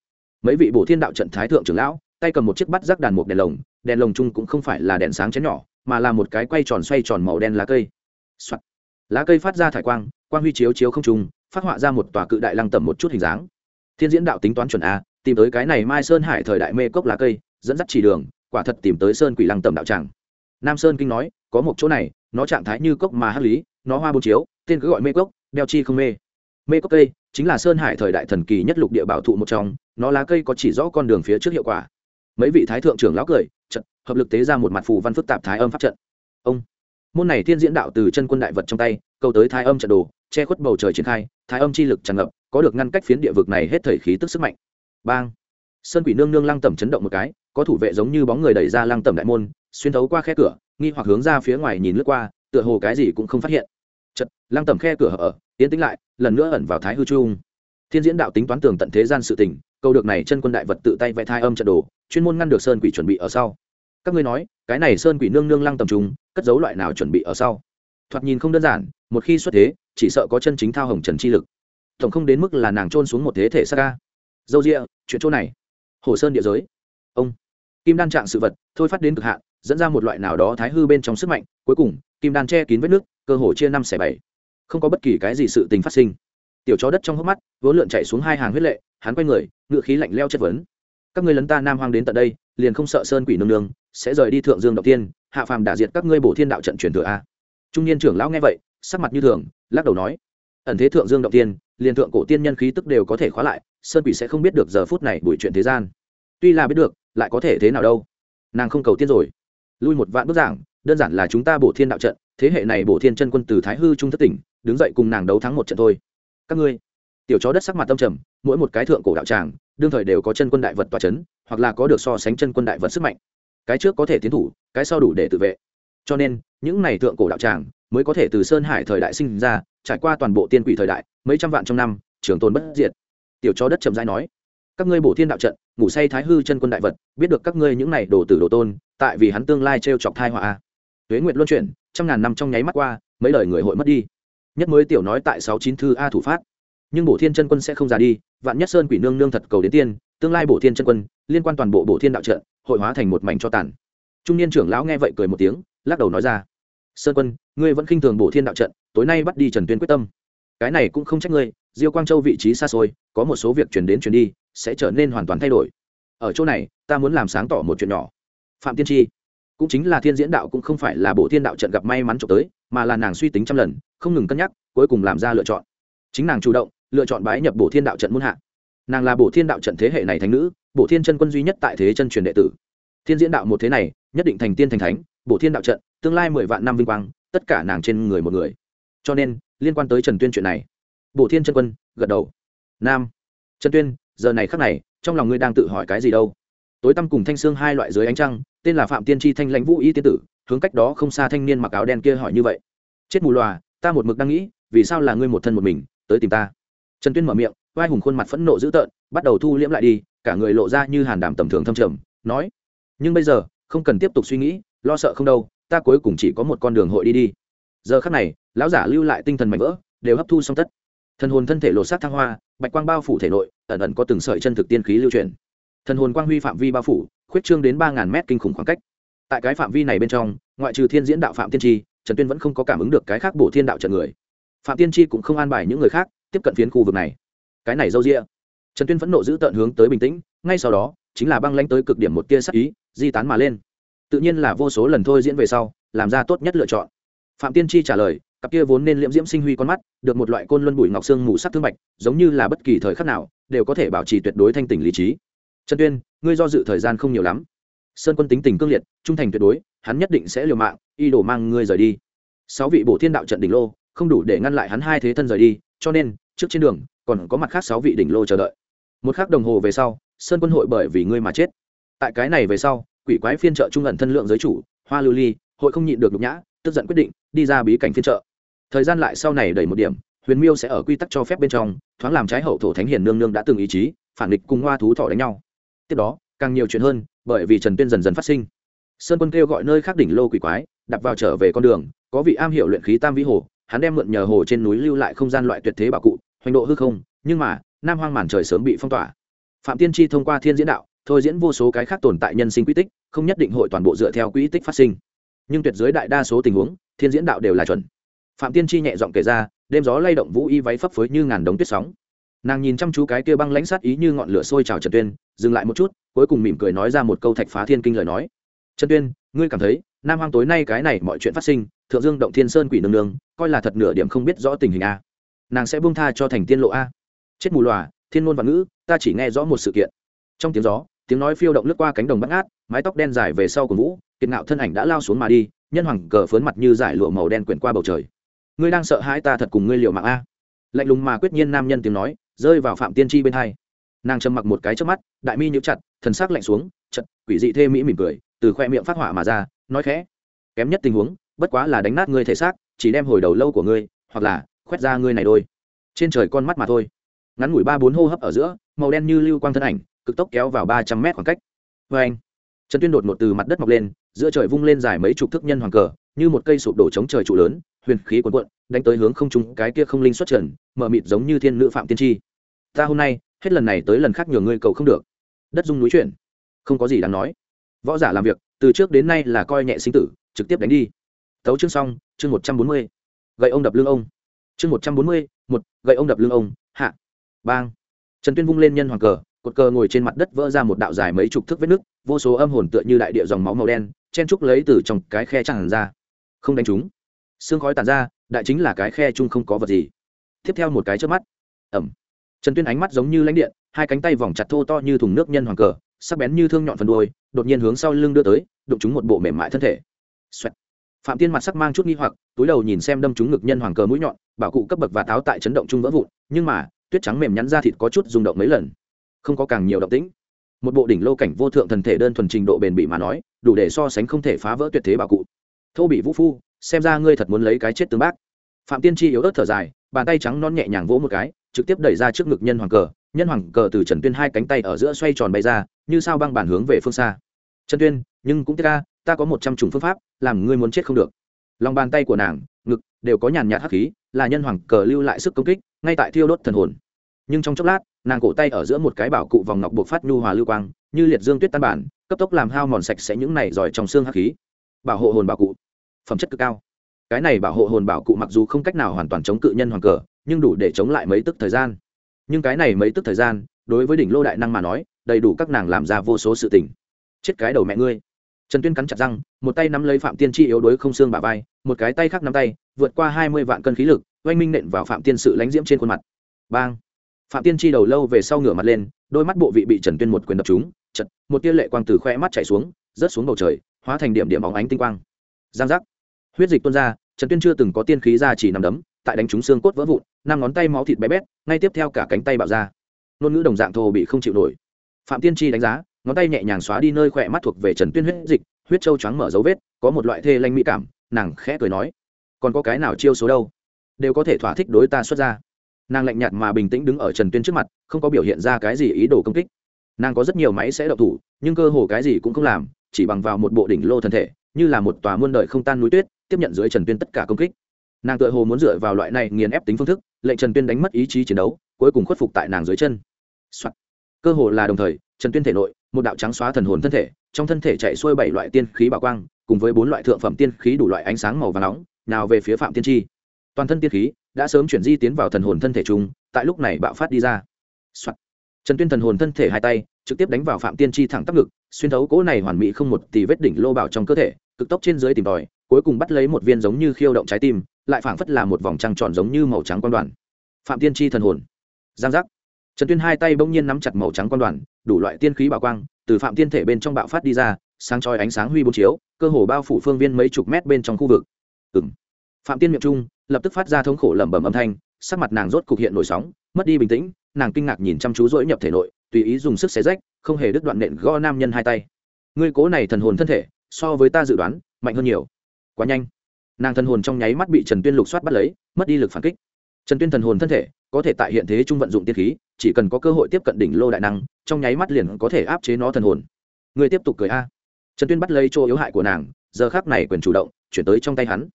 Mấy vị bổ thiên đạo trận thái thượng trưởng lão, tay cầm một chiếc bắt rắc đàn một đèn lồng đèn lồng chung cũng không phải là đèn sáng chén nhỏ, mà là một cái quay tròn xoay tròn màu đen lá cây、Soạn. lá cây phát ra thải quang quang huy chiếu chiếu không trùng phát họa ra một tòa cự đại lăng tầm một chút hình dáng. Thiên diễn đạo tính toán chuẩn a, tìm tới cái này mai sơn hải thời đại mê cốc lá cây, dẫn dắt chỉ đường quả thật tìm tới sơn quỷ lăng tầm đạo tràng. Nam sơn kinh nói, có một chỗ này, nó trạng thái như cốc mà hắc lý, nó hoa bôn chiếu, tên cứ gọi mê cốc, đeo chi không mê. Mê cốc cây, chính là sơn hải thời đại thần kỳ nhất lục địa bảo thụ một trong, nó lá cây có chỉ rõ con đường phía trước hiệu quả. Mấy vị thái thượng trưởng lão cười, trận, hợp lực tế ra một mặt phù văn phức tạp thái âm pháp trận. Ông, môn này thiên diễn đạo từ chân quân đại vật trong tay câu tới thái âm trận đồ, che khuất bầu trời triển khai, thái âm chi lực tràn ngập, có được ngăn cách phiến địa vực này hết thời khí tức sức mạnh. Bang. Sơn quỷ nương nương lăng tẩm chấn động một cái có thủ vệ giống như bóng người đẩy ra lăng tẩm đại môn, xuyên thấu qua khe cửa, nghi hoặc hướng ra phía ngoài nhìn lướt qua, tựa hồ cái gì cũng không phát hiện. Chật lăng tẩm khe cửa ở tiến tính lại, lần nữa ẩn vào thái hư trung. Thiên diễn đạo tính toán tường tận thế gian sự tình, câu được này chân quân đại vật tự tay vẽ thai âm trận đồ, chuyên môn ngăn được sơn quỷ chuẩn bị ở sau. Các ngươi nói, cái này sơn quỷ nương nương lăng tầm trung, cất giấu loại nào chuẩn bị ở sau? Thoạt nhìn không đơn giản, một khi xuất thế, chỉ sợ có chân chính thao hồng trần chi lực. Tổng không đến mức là nàng trôn xuống một thế thể sa ca dâu rịa chuyện chỗ này. Hồ sơn địa giới. Ông kim đan trạng sự vật, thôi phát đến cực hạn, dẫn ra một loại nào đó thái hư bên trong sức mạnh, cuối cùng, kim đan che kín vết nước, cơ hồ chia năm xẻ bảy. Không có bất kỳ cái gì sự tình phát sinh. Tiểu chó đất trong hốc mắt, vốn lượn chạy xuống hai hàng huyết lệ, hắn quay người, ngựa khí lạnh leo chất vấn. Các ngươi lấn ta nam hoang đến tận đây, liền không sợ sơn quỷ nương nương, sẽ rời đi thượng dương đầu tiên, hạ phàm đả diệt các ngươi bổ thiên đạo trận truyền thừa a. Trung niên trưởng lão nghe vậy, sắc mặt như thường, lắc đầu nói, ẩn thế thượng dương động tiên, liền thượng cổ tiên nhân khí tức đều có thể khóa lại, sơn quỷ sẽ không biết được giờ phút này buổi chuyện thế gian tuy là biết được, lại có thể thế nào đâu. Nàng không cầu tiên rồi. Lui một vạn bức giảng, đơn giản là chúng ta bổ thiên đạo trận, thế hệ này bổ thiên chân quân từ thái hư trung thất tỉnh, đứng dậy cùng nàng đấu thắng một trận thôi. Các ngươi, tiểu chó đất sắc mặt tâm trầm, mỗi một cái thượng cổ đạo tràng, đương thời đều có chân quân đại vật tòa c h ấ n hoặc là có được so sánh chân quân đại vật sức mạnh. Cái trước có thể tiến thủ, cái sau đủ để tự vệ. Cho nên, những này thượng cổ đạo tràng mới có thể từ sơn hải thời đại sinh ra, trải qua toàn bộ tiên quỷ thời đại, mấy trăm vạn trong năm, trường tồn bất diệt. Tiểu chó đất trầm dai nói các ngươi bổ thiên đạo trận, ngủ say thái hư chân quân đại vật, biết được các ngươi những này đồ tử đồ tôn, tại vì hắn tương lai t r e o chọc thai họa tuế nguyệt luân chuyển, trăm ngàn năm trong nháy mắt qua, mấy lời người hội mất đi. Nhất mới tiểu nói tại sáu chín thư a thủ phát. Nhưng bổ thiên chân quân sẽ không ra đi, vạn nhất sơn quỷ nương nương thật cầu đến tiên, tương lai bổ thiên chân quân, liên quan toàn bộ bổ thiên đạo trận, hội hóa thành một mảnh cho tàn. Trung niên trưởng lão nghe vậy cười một tiếng, lắc đầu nói ra, sơn quân, ngươi vẫn khinh thường bổ thiên đạo trận, tối nay bắt đi trần tuyên quyết tâm. Cái này cũng không trách ngươi diêu quang châu vị trí xa xôi, có một số việc chuyển đến chuyển đi, sẽ trở nên hoàn toàn thay đổi. Ở chỗ này, ta muốn làm sáng tỏ một chuyện nhỏ. Phạm tiên tri, cũng chính là thiên diễn đạo cũng không phải là bộ thiên đạo trận gặp may mắn trộm tới, mà là nàng suy tính trăm lần, không ngừng cân nhắc, cuối cùng làm ra lựa chọn. Chính nàng chủ động, lựa chọn bái nhập bộ thiên đạo trận muôn hạ. Nàng là bộ thiên đạo trận thế hệ này thánh nữ, bộ thiên chân quân duy nhất tại thế chân truyền đệ tử. Thiên diễn đạo một thế này, nhất định thành tiên thành thánh, bộ thiên đạo trận, tương lai mười vạn năm vinh quang, tất cả nàng trên người một người. Cho nên, liên quan tới trần tuyên chuyện này bộ thiên chân quân, gật đầu. Nam. Trần tuyên, giờ này khắc này, trong lòng ngươi đang tự hỏi cái gì đâu? Tối tăm cùng thanh xương hai loại dưới ánh trăng, tên là phạm tiên tri thanh lãnh vũ y tiên tử, hướng cách đó không xa thanh niên mặc áo đen kia hỏi như vậy. Chết mù loà, ta một mực đang nghĩ, vì sao là ngươi một thân một mình, tới tìm ta? Trần tuyên mở miệng vai hùng khuôn mặt phẫn nộ dữ tợn, bắt đầu thu liễm lại đi, cả người lộ ra như hàn đảm tầm thường thâm trầm, nói. Nhưng bây giờ, không cần tiếp tục suy nghĩ, lo sợ không đâu, ta cuối cùng chỉ có một con đường hội đi đi. Giờ khắc này, lão giả lưu lại tinh thần mạnh vỡ, đều hấp thu xong tất thần hồn thân thể lột xác thăng hoa, bạch quang bao phủ thể nội, ẩn ẩn có từng sợi chân thực tiên khí lưu truyền thần hồn quang huy phạm vi bao phủ, khuyết trương đến ba ngàn mét kinh khủng khoảng cách. Tại cái phạm vi này bên trong, ngoại trừ thiên diễn đạo phạm tiên tri, trần tuyên vẫn không có cảm ứng được cái khác bổ thiên đạo trận người. Phạm tiên tri cũng không an bài những người khác tiếp cận phiến khu vực này. Cái này dâu rĩa trần tuyên phẫn nộ giữ tận hướng tới bình tĩnh, ngay sau đó, chính là băng lanh tới cực điểm một tia sắc ý, di tán mà lên. Tự nhiên là vô số lần thôi diễn về sau, làm ra tốt nhất lựa chọn. Phạm tiên tri trả lời cặp kia vốn nên liễm diễm sinh huy con mắt, được một loại côn luân bụi ngọc xương mù sắc thương mạch giống như là bất kỳ thời khắc nào, đều có thể bảo trì tuyệt đối thanh tỉnh lý trí. Trần tuyên, ngươi do dự thời gian không nhiều lắm. Sơn quân tính tình cương liệt, trung thành tuyệt đối, hắn nhất định sẽ liều mạng y đổ mang ngươi rời đi. Sáu vị bổ thiên đạo trận đỉnh lô, không đủ để ngăn lại hắn hai thế thân rời đi, cho nên, trước trên đường, còn có mặt khác sáu vị đỉnh lô chờ đợi. Một khắc đồng hồ về sau, sơn quân hội bởi vì ngươi mà chết. Tại cái này về sau, quỷ quái phiên trợ trung ẩn thân lượng giới chủ, hoa lưu ly, hội không nhịn được nhục nhã, tức giận quyết định, đi ra bí cảnh phiên trợ thời gian lại sau này đẩy một điểm, huyền miêu sẽ ở quy tắc cho phép bên trong, thoáng làm trái hậu thổ thánh hiền nương nương đã từng ý chí, phản địch cùng hoa thú thọ đánh nhau. Tiếp đó, càng nhiều chuyện hơn, bởi vì trần tuyên dần dần phát sinh. Sơn quân kêu gọi nơi khác đỉnh lô quỷ quái đặt vào trở về con đường, có vị am hiểu luyện khí tam vĩ hồ, hắn đem mượn nhờ hồ trên núi lưu lại không gian loại tuyệt thế bảo cụ, hoành độ hư không, nhưng mà, nam hoang màn trời sớm bị phong tỏa. Phạm tiên tri thông qua thiên diễn đạo, thôi diễn vô số cái khác tồn tại nhân sinh quy tích, không nhất định hội toàn bộ dựa theo quỹ tích phát sinh. Nhưng tuyệt giới đại đa số tình huống, thiên diễn đạo đều là chuẩn phạm tiên tri nhẹ giọng kể ra, đêm gió lay động vũ y váy phấp phới như ngàn đống tuyết sóng. Nàng nhìn chăm chú cái kia băng lãnh sát ý như ngọn lửa sôi trào trần tuyên, dừng lại một chút, cuối cùng mỉm cười nói ra một câu thạch phá thiên kinh lời nói. Trần tuyên, ngươi cảm thấy, nam hoang tối nay cái này mọi chuyện phát sinh, thượng dương động thiên sơn quỷ nương nương, coi là thật nửa điểm không biết rõ tình hình a. Nàng sẽ buông tha cho thành tiên lộ a. Chết mù lòa thiên môn văn ngữ, ta chỉ nghe rõ một sự kiện. Trong tiếng gió, tiếng nói phiêu động lướt qua cánh đồng bắt ngát, mái tóc đen dài về sau của vũ, kiệt ngạo thân ảnh đã lao xuống mà đi, nhân hoàng cờ phớn mặt như giải lụa màu đen quyển qua bầu trời ngươi đang sợ hãi ta thật cùng ngươi liệu mạng a. Lạnh lùng mà quyết nhiên nam nhân tiếng nói, rơi vào phạm tiên tri bên hai. Nàng trầm mặc một cái trước mắt, đại mi nhíu chặt, thần sắc lạnh xuống chật quỷ dị thê mỹ mỉm cười, từ khoe miệng phát hỏa mà ra, nói khẽ, kém nhất tình huống, bất quá là đánh nát ngươi thể xác, chỉ đem hồi đầu lâu của ngươi, hoặc là khoét ra ngươi này đôi. Trên trời con mắt mà thôi. Ngắn ngủi ba bốn hô hấp ở giữa, màu đen như lưu quang thân ảnh, cực tốc kéo vào ba trăm mét khoảng cách. Vê anh trần tuyên đột ngột từ mặt đất mọc lên, giữa trời vung lên dài mấy chục thước nhân hoàng cờ, như một cây sụp đổ chống trời trụ lớn, huyền khí cuồn cuộn, đánh tới hướng không trung, cái kia không linh xuất trần, mở mịt giống như thiên nữ phạm tiên tri. Ta hôm nay, hết lần này tới lần khác nhường ngươi cầu không được. Đất dung núi chuyển. Không có gì đáng nói. Võ giả làm việc, từ trước đến nay là coi nhẹ sinh tử, trực tiếp đánh đi. Tấu chương xong, chương một trăm bốn mươi. Gậy ông đập lưng ông. Chương một trăm bốn mươi, một, gậy ông đập lưng ông. Hạ. Bang. Trần tuyên vung lên nhân hoàng cờ cột cờ ngồi trên mặt đất vỡ ra một đạo dài mấy chục thước vết nứt, vô số âm hồn tựa như đại địa dòng máu màu đen, chen trúc lấy từ trong cái khe tràn ra. Không đánh chúng xương khói tàn ra, đại chính là cái khe chung không có vật gì. Tiếp theo một cái trước mắt. Ẩm. Trần tuyên ánh mắt giống như lãnh điện, hai cánh tay vòng chặt thô to như thùng nước nhân hoàng cờ, sắc bén như thương nhọn phần đuôi, đột nhiên hướng sau lưng đưa tới, đụng chúng một bộ mềm mại thân thể、Xoẹt. Phạm tiên mặt sắc mang chút nghi hoặc, túi đầu nhìn xem đâm chúng ngực nhân hoàng cờ mũi nhọn, bảo cụ cấp bậc và táo tại chấn động chung vỡ vụn, nhưng mà, tuyết trắng mềm nhắn ra thịt có chút rung động mấy lần không có càng nhiều động tĩnh. Một bộ đỉnh lô cảnh vô thượng thần thể đơn thuần trình độ bền bỉ mà nói đủ để so sánh không thể phá vỡ tuyệt thế bảo cụ. Thô bị vũ phu xem ra ngươi thật muốn lấy cái chết tương bác. Phạm tiên tri yếu ớt thở dài bàn tay trắng non nhẹ nhàng vỗ một cái trực tiếp đẩy ra trước ngực nhân hoàng cờ. Nhân hoàng cờ từ trần tuyên hai cánh tay ở giữa xoay tròn bay ra như sao băng bản hướng về phương xa. Trần tuyên nhưng cũng tiếc ra, ta có một trăm chủng phương pháp làm ngươi muốn chết không được. Lòng bàn tay của nàng ngực đều có nhàn nhạt hắc khí là nhân hoàng cờ lưu lại sức công kích ngay tại thiêu đốt thần hồn nhưng trong chốc lát, nàng cổ tay ở giữa một cái bảo cụ vòng ngọc buộc phát nhu hòa lưu quang, như liệt dương tuyết tan bản, cấp tốc làm hao mòn sạch sẽ những này giỏi trong xương hắc khí. Bảo hộ hồn bảo cụ. Phẩm chất cực cao. Cái này bảo hộ hồn bảo cụ mặc dù không cách nào hoàn toàn chống cự nhân hoàng cờ, nhưng đủ để chống lại mấy tức thời gian. Nhưng cái này mấy tức thời gian, đối với đỉnh lô đại năng mà nói, đầy đủ các nàng làm ra vô số sự tình. Chết cái đầu mẹ ngươi. Trần tuyên cắn chặt răng, một tay nắm lấy phạm tiên chi yếu đuối không xương bà vai, một cái tay khác nắm tay, vượt qua hai mươi vạn cân khí lực, oanh minh nện vào phạm tiên sự lánh diễm trên khuôn mặt. Bang! Phạm tiên chi đầu lâu về sau ngửa mặt lên, đôi mắt bộ vị bị trần tuyên một quyền đập trúng, chật, một tia lệ quang từ khoe mắt chảy xuống, rớt xuống bầu trời, hóa thành điểm điểm bóng ánh tinh quang. Giang giác. Huyết dịch tuôn ra, trần tuyên chưa từng có tiên khí ra chỉ nằm đấm, tại đánh trúng xương cốt vỡ vụn, năm ngón tay máu thịt bé bét, ngay tiếp theo cả cánh tay bạo ra. Ngôn ngữ đồng dạng thô bị không chịu nổi. Phạm tiên chi đánh giá, ngón tay nhẹ nhàng xóa đi nơi khỏe mắt thuộc về trần tuyên huyết dịch, huyết trâu trắng mở dấu vết, có một loại thê lanh mỹ cảm, nàng khẽ cười nói, còn có cái nào chiêu số đâu? Đều có thể thỏa thích đối ta xuất ra nàng lạnh nhạt mà bình tĩnh đứng ở trần tuyên trước mặt, không có biểu hiện ra cái gì ý đồ công kích. Nàng có rất nhiều máy sẽ đậu thủ, nhưng cơ hồ cái gì cũng không làm, chỉ bằng vào một bộ đỉnh lô thân thể, như là một tòa muôn đời không tan núi tuyết, tiếp nhận dưới trần tuyên tất cả công kích. Nàng tự hồ muốn dựa vào loại này nghiền ép tính phương thức, lệnh trần tuyên đánh mất ý chí chiến đấu, cuối cùng khuất phục tại nàng dưới chân、Soạn. cơ hồ là đồng thời, trần tuyên thể nội, một đạo trắng xóa thần hồn thân thể, trong thân thể chạy xuôi bảy loại tiên khí bảo quang, cùng với bốn loại thượng phẩm tiên khí đủ loại ánh sáng màu và nóng, nào về phía phạm tiên tri toàn thân tiên khí đã sớm chuyển di tiến vào thần hồn thân thể chúng tại lúc này bạo phát đi ra、Soạn. trần tuyên thần hồn thân thể hai tay, trực tiếp đánh vào phạm tiên tri thẳng tắp ngực, xuyên thấu cỗ này hoàn mỹ không một tỷ vết đỉnh lô bảo trong cơ thể, cực tốc trên dưới tìm tòi, cuối cùng bắt lấy một viên giống như khiêu động trái tim, lại phảng phất là một vòng trăng tròn giống như màu trắng quan đoàn. Phạm tiên tri thần hồn. Giang giác. Trần tuyên hai tay bỗng nhiên nắm chặt màu trắng quan đoàn, đủ loại tiên khí bảo quang, từ phạm tiên thể bên trong bạo phát đi ra, sáng chói ánh sáng huy bốn chiếu, cơ hồ bao phủ phương viên mấy chục mét bên trong khu vực. Ừng phạm tiên miệng trung lập tức phát ra thống khổ lẩm bẩm âm thanh, sắc mặt nàng rốt cục hiện nổi sóng, mất đi bình tĩnh, nàng kinh ngạc nhìn chăm chú rỗi nhập thể nội, tùy ý dùng sức xé rách, không hề đứt đoạn nện gõ nam nhân hai tay. Ngươi cố này thần hồn thân thể, so với ta dự đoán, mạnh hơn nhiều. Quá nhanh. Nàng thần hồn trong nháy mắt bị trần tuyên lục soát bắt lấy, mất đi lực phản kích. Trần tuyên thần hồn thân thể, có thể tại hiện thế trung vận dụng tiên khí, chỉ cần có cơ hội tiếp cận đỉnh lô đại năng, trong nháy mắt liền có thể áp chế nó thần hồn. Người tiếp tục cười a. Trần tuyên bắt lấy chỗ yếu hại của nàng, giờ khác này quyền chủ động, chuyển tới trong tay hắn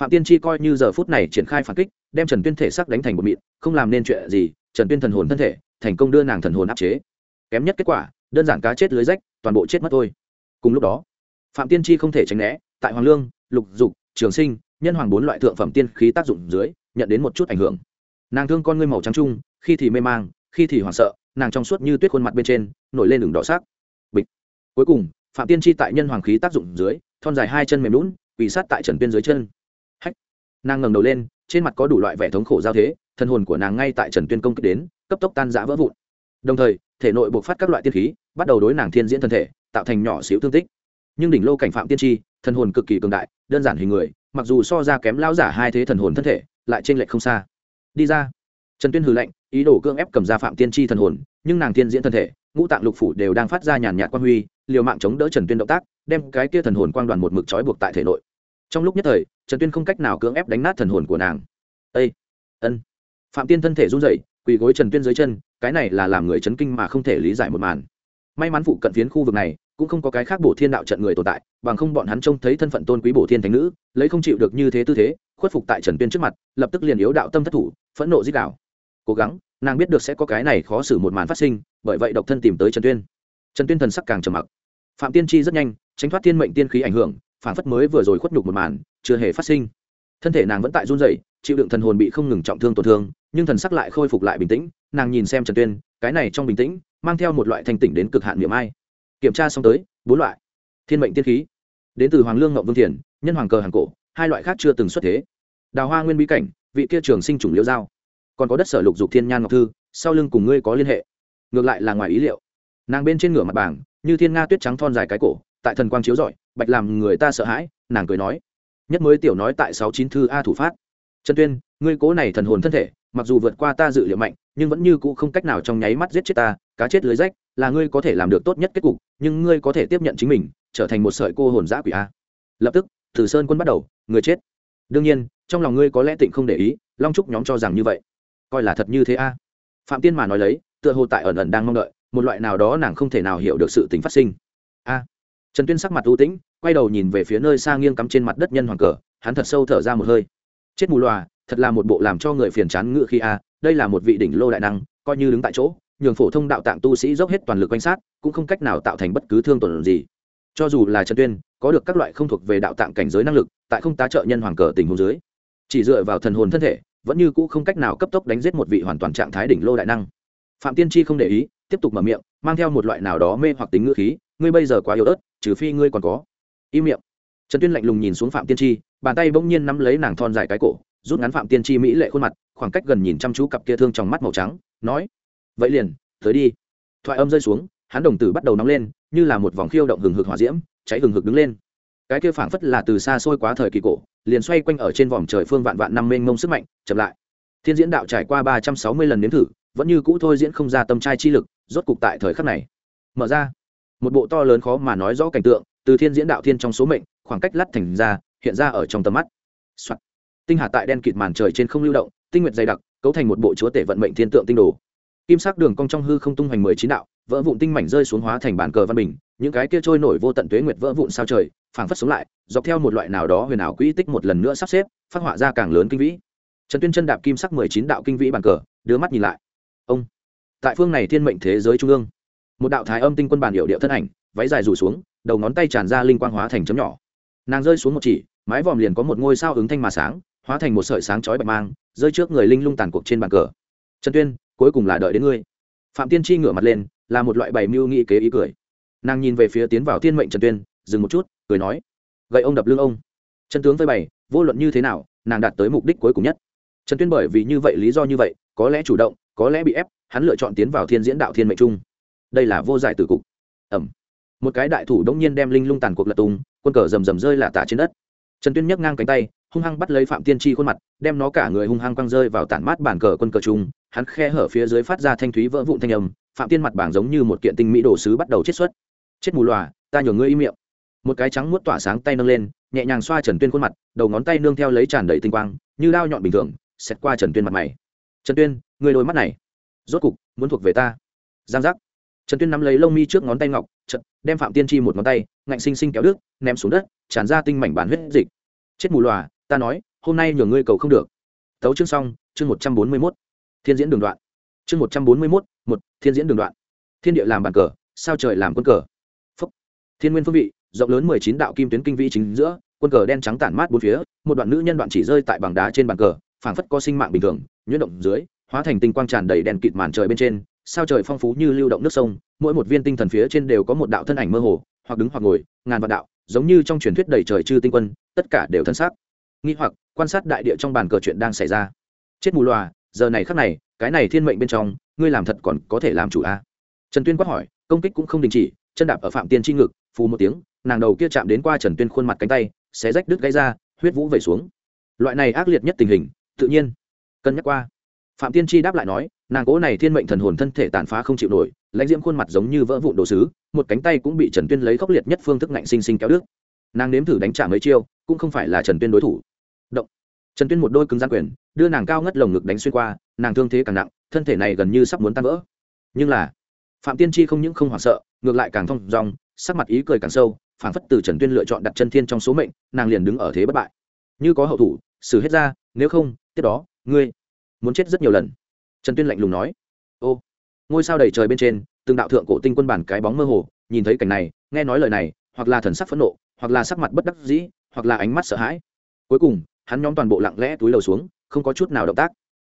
phạm tiên chi coi như giờ phút này triển khai phản kích, đem trần tuyên thể sắc đánh thành một mịn, không làm nên chuyện gì, trần tuyên thần hồn thân thể, thành công đưa nàng thần hồn áp chế. Kém nhất kết quả, đơn giản cá chết lưới rách, toàn bộ chết mất thôi. Cùng lúc đó, phạm tiên chi không thể tránh né, tại hoàng lương, lục dục, trường sinh, nhân hoàng bốn loại thượng phẩm tiên khí tác dụng dưới, nhận đến một chút ảnh hưởng. Nàng thương con ngươi màu trắng trung, khi thì mê mang, khi thì hoảng sợ, nàng trong suốt như tuyết khuôn mặt bên trên, nổi lên đường đỏ sắc. Bịch. Cuối cùng, phạm tiên tri tại nhân hoàng khí tác dụng dưới, thon dài hai chân mềm lún, quỳ sát tại trần tuyên dưới chân nàng ngẩng đầu lên, trên mặt có đủ loại vẻ thống khổ giao thế thân hồn của nàng ngay tại trần tuyên công kích đến, cấp tốc tan rã vỡ vụn. Đồng thời, thể nội buộc phát các loại tiên khí, bắt đầu đối nàng thiên diễn thân thể, tạo thành nhỏ xíu thương tích. Nhưng đỉnh lô cảnh phạm tiên tri thân hồn cực kỳ cường đại, đơn giản hình người, mặc dù so ra kém lao giả hai thế thần hồn thân thể, lại trên lệch không xa. Đi ra. Trần tuyên hừ lạnh, ý đồ cưỡng ép cầm ra phạm tiên tri thần hồn, nhưng nàng tiên diễn thân thể, ngũ tạng lục phủ đều đang phát ra nhàn nhạt quan huy, liều mạng chống đỡ trần tuyên động tác, đem cái kia thần hồn quang đoàn một mực trói buộc tại thể nội trong lúc nhất thời, trần tuyên không cách nào cưỡng ép đánh nát thần hồn của nàng. Â ân. Phạm tiên thân thể run rẩy, quỳ gối trần tuyên dưới chân, cái này là làm người chấn kinh mà không thể lý giải một màn. May mắn phụ cận phiến khu vực này, cũng không có cái khác bổ thiên đạo trận người tồn tại, bằng không bọn hắn trông thấy thân phận tôn quý bổ thiên thánh nữ, lấy không chịu được như thế tư thế, khuất phục tại trần tuyên trước mặt, lập tức liền yếu đạo tâm thất thủ, phẫn nộ dích đạo cố gắng, nàng biết được sẽ có cái này khó xử một màn phát sinh, bởi vậy độc thân tìm tới trần tuyên. Trần tuyên thần sắc càng trầm mặc. Phạm tiên tri rất nhanh, tránh thoát thiên mệnh tiên khí ảnh hưởng phản phất mới vừa rồi khuất nhục một màn, chưa hề phát sinh. Thân thể nàng vẫn tại run rẩy, chịu đựng thần hồn bị không ngừng trọng thương tổn thương, nhưng thần sắc lại khôi phục lại bình tĩnh, nàng nhìn xem trần tuyên, cái này trong bình tĩnh, mang theo một loại thanh tỉnh đến cực hạn miệng ai. Kiểm tra xong tới, bốn loại. Thiên mệnh tiên khí, đến từ hoàng lương ngọc vương thiền, nhân hoàng cờ hàng cổ, hai loại khác chưa từng xuất thế. Đào hoa nguyên bí cảnh, vị kia trường sinh chủng liễu giao. Còn có đất sở lục dục thiên nhan ngọc thư, sau lưng cùng ngươi có liên hệ. Ngược lại là ngoài ý liệu. Nàng bên trên ngửa mặt bảng, như thiên nga tuyết trắng thon dài cái cổ, tại thần quang chiếu rọi bạch làm người ta sợ hãi, nàng cười nói. Nhất mới tiểu nói tại sáu chín thư a thủ phát. Trần tuyên, ngươi cố này thần hồn thân thể, mặc dù vượt qua ta dự liệu mạnh, nhưng vẫn như cũ không cách nào trong nháy mắt giết chết ta, cá chết lưới rách, là ngươi có thể làm được tốt nhất kết cục, nhưng ngươi có thể tiếp nhận chính mình, trở thành một sợi cô hồn giã quỷ a. Lập tức, từ sơn quân bắt đầu, người chết. Đương nhiên, trong lòng ngươi có lẽ tịnh không để ý, long trúc nhóm cho rằng như vậy. Coi là thật như thế a. Phạm tiên mà nói lấy, tựa hồ tại ẩn ẩn đang mong đợi, một loại nào đó nàng không thể nào hiểu được sự tình phát sinh. A. Trần tuyên sắc mặt ưu tĩnh quay đầu nhìn về phía nơi xa nghiêng cắm trên mặt đất nhân hoàng cờ, hắn thật sâu thở ra một hơi. Chết mù loà, thật là một bộ làm cho người phiền chán ngự khi a, đây là một vị đỉnh lô đại năng, coi như đứng tại chỗ, nhường phổ thông đạo tạng tu sĩ dốc hết toàn lực quan sát, cũng không cách nào tạo thành bất cứ thương tổn gì. Cho dù là trần tuyên, có được các loại không thuộc về đạo tạng cảnh giới năng lực, tại không tá trợ nhân hoàng cờ tình huống dưới, chỉ dựa vào thần hồn thân thể, vẫn như cũ không cách nào cấp tốc đánh giết một vị hoàn toàn trạng thái đỉnh lô đại năng. Phạm tiên tri không để ý, tiếp tục mở miệng, mang theo một loại nào đó mê hoặc tính ngữ khí, ngươi bây giờ quá yếu ớt, trừ phi ngươi còn có im miệng. Trần tuyên lạnh lùng nhìn xuống phạm tiên tri, bàn tay bỗng nhiên nắm lấy nàng thon dài cái cổ, rút ngắn phạm tiên tri mỹ lệ khuôn mặt, khoảng cách gần nhìn chăm chú cặp kia thương trong mắt màu trắng, nói, vậy liền, tới đi. Thoại âm rơi xuống, hắn đồng tử bắt đầu nóng lên, như là một vòng khiêu động hừng hực hỏa diễm, cháy hừng hực đứng lên. Cái kia phảng phất là từ xa xôi quá thời kỳ cổ, liền xoay quanh ở trên vòm trời phương vạn vạn năm mênh mông sức mạnh, chậm lại. Thiên diễn đạo trải qua ba trăm sáu mươi lần nếm thử, vẫn như cũ thôi diễn không ra tâm trai chi lực, rốt cục tại thời khắc này, mở ra. Một bộ to lớn khó mà nói rõ cảnh tượng từ thiên diễn đạo thiên trong số mệnh, khoảng cách lắt thành ra, hiện ra ở trong tầm mắt、Soạn. tinh hà tại đen kịt màn trời trên không lưu động, tinh nguyệt dày đặc, cấu thành một bộ chúa tể vận mệnh thiên tượng tinh đồ. Kim sắc đường cong trong hư không tung hoành mười chín đạo, vỡ vụn tinh mảnh rơi xuống hóa thành bản cờ văn bình, những cái kia trôi nổi vô tận tuế nguyệt vỡ vụn sao trời, phảng phất sống lại, dọc theo một loại nào đó huyền ảo quỹ tích một lần nữa sắp xếp, phát họa ra càng lớn kinh vĩ. Trần tuyên chân đạp kim sắc mười chín đạo kinh vĩ bản cờ, đưa mắt nhìn lại. Ông. Tại phương này thiên mệnh thế giới trung ương, một đạo thái âm tinh quân bản hiệu điệu thân ảnh, váy dài rủ xuống đầu ngón tay tràn ra linh quang hóa thành chấm nhỏ. Nàng rơi xuống một chỉ, mái vòm liền có một ngôi sao ứng thanh mà sáng, hóa thành một sợi sáng chói bạch mang, rơi trước người linh lung tàn cuộc trên bàn cờ. Trần tuyên, cuối cùng là đợi đến ngươi. Phạm tiên tri ngửa mặt lên, là một loại bày mưu nghị kế ý cười. Nàng nhìn về phía tiến vào thiên mệnh trần tuyên, dừng một chút, cười nói, gậy ông đập lưng ông. Trần tướng với bày, vô luận như thế nào, nàng đạt tới mục đích cuối cùng nhất. Trần tuyên bởi vì như vậy lý do như vậy, có lẽ chủ động, có lẽ bị ép, hắn lựa chọn tiến vào thiên diễn đạo thiên mệnh trung đây là vô giải tử cục. Ẩm một cái đại thủ đống nhiên đem linh lung tàn cuộc lật tung, quân cờ rầm rầm rơi là tả trên đất. Trần tuyên nhấc ngang cánh tay, hung hăng bắt lấy phạm tiên tri khuôn mặt, đem nó cả người hung hăng quăng rơi vào tản mát bản cờ quân cờ trung hắn khe hở phía dưới phát ra thanh thúy vỡ vụn thanh âm, phạm tiên mặt bảng giống như một kiện tinh mỹ đồ sứ bắt đầu chết xuất. Chết mù loà, ta nhổ ngươi im miệng. Một cái trắng muốt tỏa sáng tay nâng lên, nhẹ nhàng xoa trần tuyên khuôn mặt, đầu ngón tay nương theo lấy tràn đầy tinh quang, như đao nhọn bình thường xét qua trần tuyên mặt mày. Trần tuyên người đôi mắt này, rốt cục muốn thuộc về ta. Giang giác trần tuyên nắm lấy lông mi trước ngón tay ngọc chật đem phạm tiên tri một ngón tay, ngạnh xinh xinh kéo đứt, ném xuống đất, tràn ra tinh mảnh bản huyết dịch. Chết mù loà ta nói, hôm nay nhường ngươi cầu không được. Tấu chương xong, chương một trăm bốn mươi mốt. Thiên diễn đường đoạn. Chương một trăm bốn mươi mốt, một, thiên diễn đường đoạn. Thiên địa làm bàn cờ, sao trời làm quân cờ? Phúc. Thiên nguyên phương vị, rộng lớn mười chín đạo kim tuyến kinh vĩ chính giữa, quân cờ đen trắng tản mát bốn phía, một đoạn nữ nhân đoạn chỉ rơi tại bảng đá trên bàn cờ, phảng phất có sinh mạng bình thường, nhuyễn động dưới, hóa thành tinh quang tràn đầy đèn kịt màn trời bên trên sao trời phong phú như lưu động nước sông, mỗi một viên tinh thần phía trên đều có một đạo thân ảnh mơ hồ, hoặc đứng hoặc ngồi, ngàn vạn đạo, giống như trong truyền thuyết đầy trời chư tinh quân, tất cả đều thân xác. Nghi hoặc, quan sát đại địa trong bàn cờ chuyện đang xảy ra. Chết mù loà, giờ này khắc này, cái này thiên mệnh bên trong, ngươi làm thật còn có thể làm chủ a à? trần tuyên quát hỏi, công kích cũng không đình chỉ, chân đạp ở phạm tiên tri ngực, phù một tiếng, nàng đầu kia chạm đến qua trần tuyên khuôn mặt cánh tay, xé rách đứt gáy ra, huyết vũ về xuống. Loại này ác liệt nhất tình hình, tự nhiên. Cân nhắc qua. Phạm tiên tri đáp lại nói nàng cố này thiên mệnh thần hồn thân thể tàn phá không chịu nổi, lãnh diễm khuôn mặt giống như vỡ vụn đồ sứ, một cánh tay cũng bị trần tuyên lấy khốc liệt nhất phương thức ngạnh sinh sinh kéo đứt. Nàng nếm thử đánh trả mấy chiêu, cũng không phải là trần tuyên đối thủ. Động. Trần tuyên một đôi cứng gian quyền, đưa nàng cao ngất lồng ngực đánh xuyên qua, nàng thương thế càng nặng, thân thể này gần như sắp muốn tan vỡ. Nhưng là, phạm tiên tri không những không hoảng sợ, ngược lại càng thong dong, sắc mặt ý cười càng sâu, phảng phất từ trần tuyên lựa chọn đặt chân thiên trong số mệnh, nàng liền đứng ở thế bất bại. Như có hậu thủ, xử hết ra, nếu không, tiếp đó, ngươi muốn chết rất nhiều lần trần tuyên lạnh lùng nói, ô, ngôi sao đầy trời bên trên, từng đạo thượng cổ tinh quân bản cái bóng mơ hồ, nhìn thấy cảnh này, nghe nói lời này, hoặc là thần sắc phẫn nộ, hoặc là sắc mặt bất đắc dĩ, hoặc là ánh mắt sợ hãi. Cuối cùng, hắn nhóm toàn bộ lặng lẽ túi lầu xuống, không có chút nào động tác.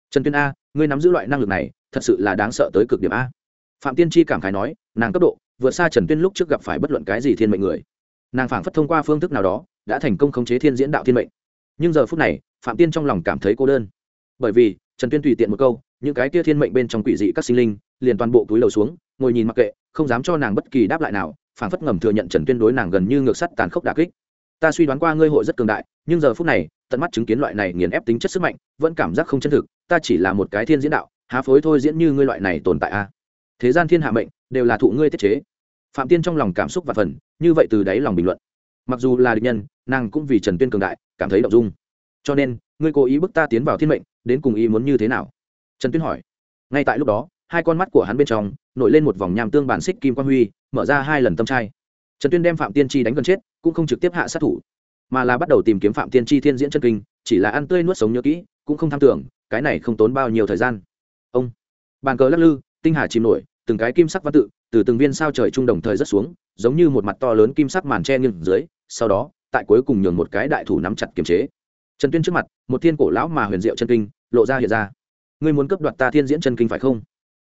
Trần tuyên a, ngươi nắm giữ loại năng lực này, thật sự là đáng sợ tới cực điểm a. Phạm tiên tri cảm khái nói, nàng cấp độ, vượt xa trần tuyên lúc trước gặp phải bất luận cái gì thiên mệnh người. Nàng phảng phất thông qua phương thức nào đó, đã thành công khống chế thiên diễn đạo thiên mệnh. Nhưng giờ phút này, phạm tiên trong lòng cảm thấy cô đơn. Bởi vì, trần tuyên tùy tiện một câu những cái kia thiên mệnh bên trong quỷ dị các sinh linh, liền toàn bộ túi lầu xuống, ngồi nhìn mặc kệ, không dám cho nàng bất kỳ đáp lại nào, phảng phất ngầm thừa nhận trần tuyên đối nàng gần như ngược sắt tàn khốc đà kích. Ta suy đoán qua ngươi hội rất cường đại, nhưng giờ phút này, tận mắt chứng kiến loại này nghiền ép tính chất sức mạnh, vẫn cảm giác không chân thực, ta chỉ là một cái thiên diễn đạo, há phối thôi diễn như ngươi loại này tồn tại a. Thế gian thiên hạ mệnh, đều là thụ ngươi tiết chế. Phạm tiên trong lòng cảm xúc và phần, như vậy từ đáy lòng bình luận. Mặc dù là địch nhân, nàng cũng vì trần tuyên cường đại, cảm thấy động dung. Cho nên, ngươi cố ý bức ta tiến vào thiên mệnh, đến cùng ý muốn như thế nào? Trần tuyên hỏi. Ngay tại lúc đó, hai con mắt của hắn bên trong nổi lên một vòng nham tương bản xích kim quang huy, mở ra hai lần tâm trai. Trần tuyên đem phạm tiên tri đánh gần chết, cũng không trực tiếp hạ sát thủ, mà là bắt đầu tìm kiếm phạm tiên tri thiên diễn chân kinh, chỉ là ăn tươi nuốt sống nhớ kỹ, cũng không tham tưởng, cái này không tốn bao nhiêu thời gian. Ông. Bàn cờ lắc lư, tinh hà chìm nổi, từng cái kim sắc văn tự từ từng viên sao trời trung đồng thời rất xuống, giống như một mặt to lớn kim sắc màn tre nghiêng dưới, sau đó, tại cuối cùng nhường một cái đại thủ nắm chặt kiềm chế. Trần tuyên trước mặt, một thiên cổ lão mà huyền diệu chân kinh, lộ ra hiện ra ngươi muốn cấp đoạt ta thiên diễn chân kinh phải không?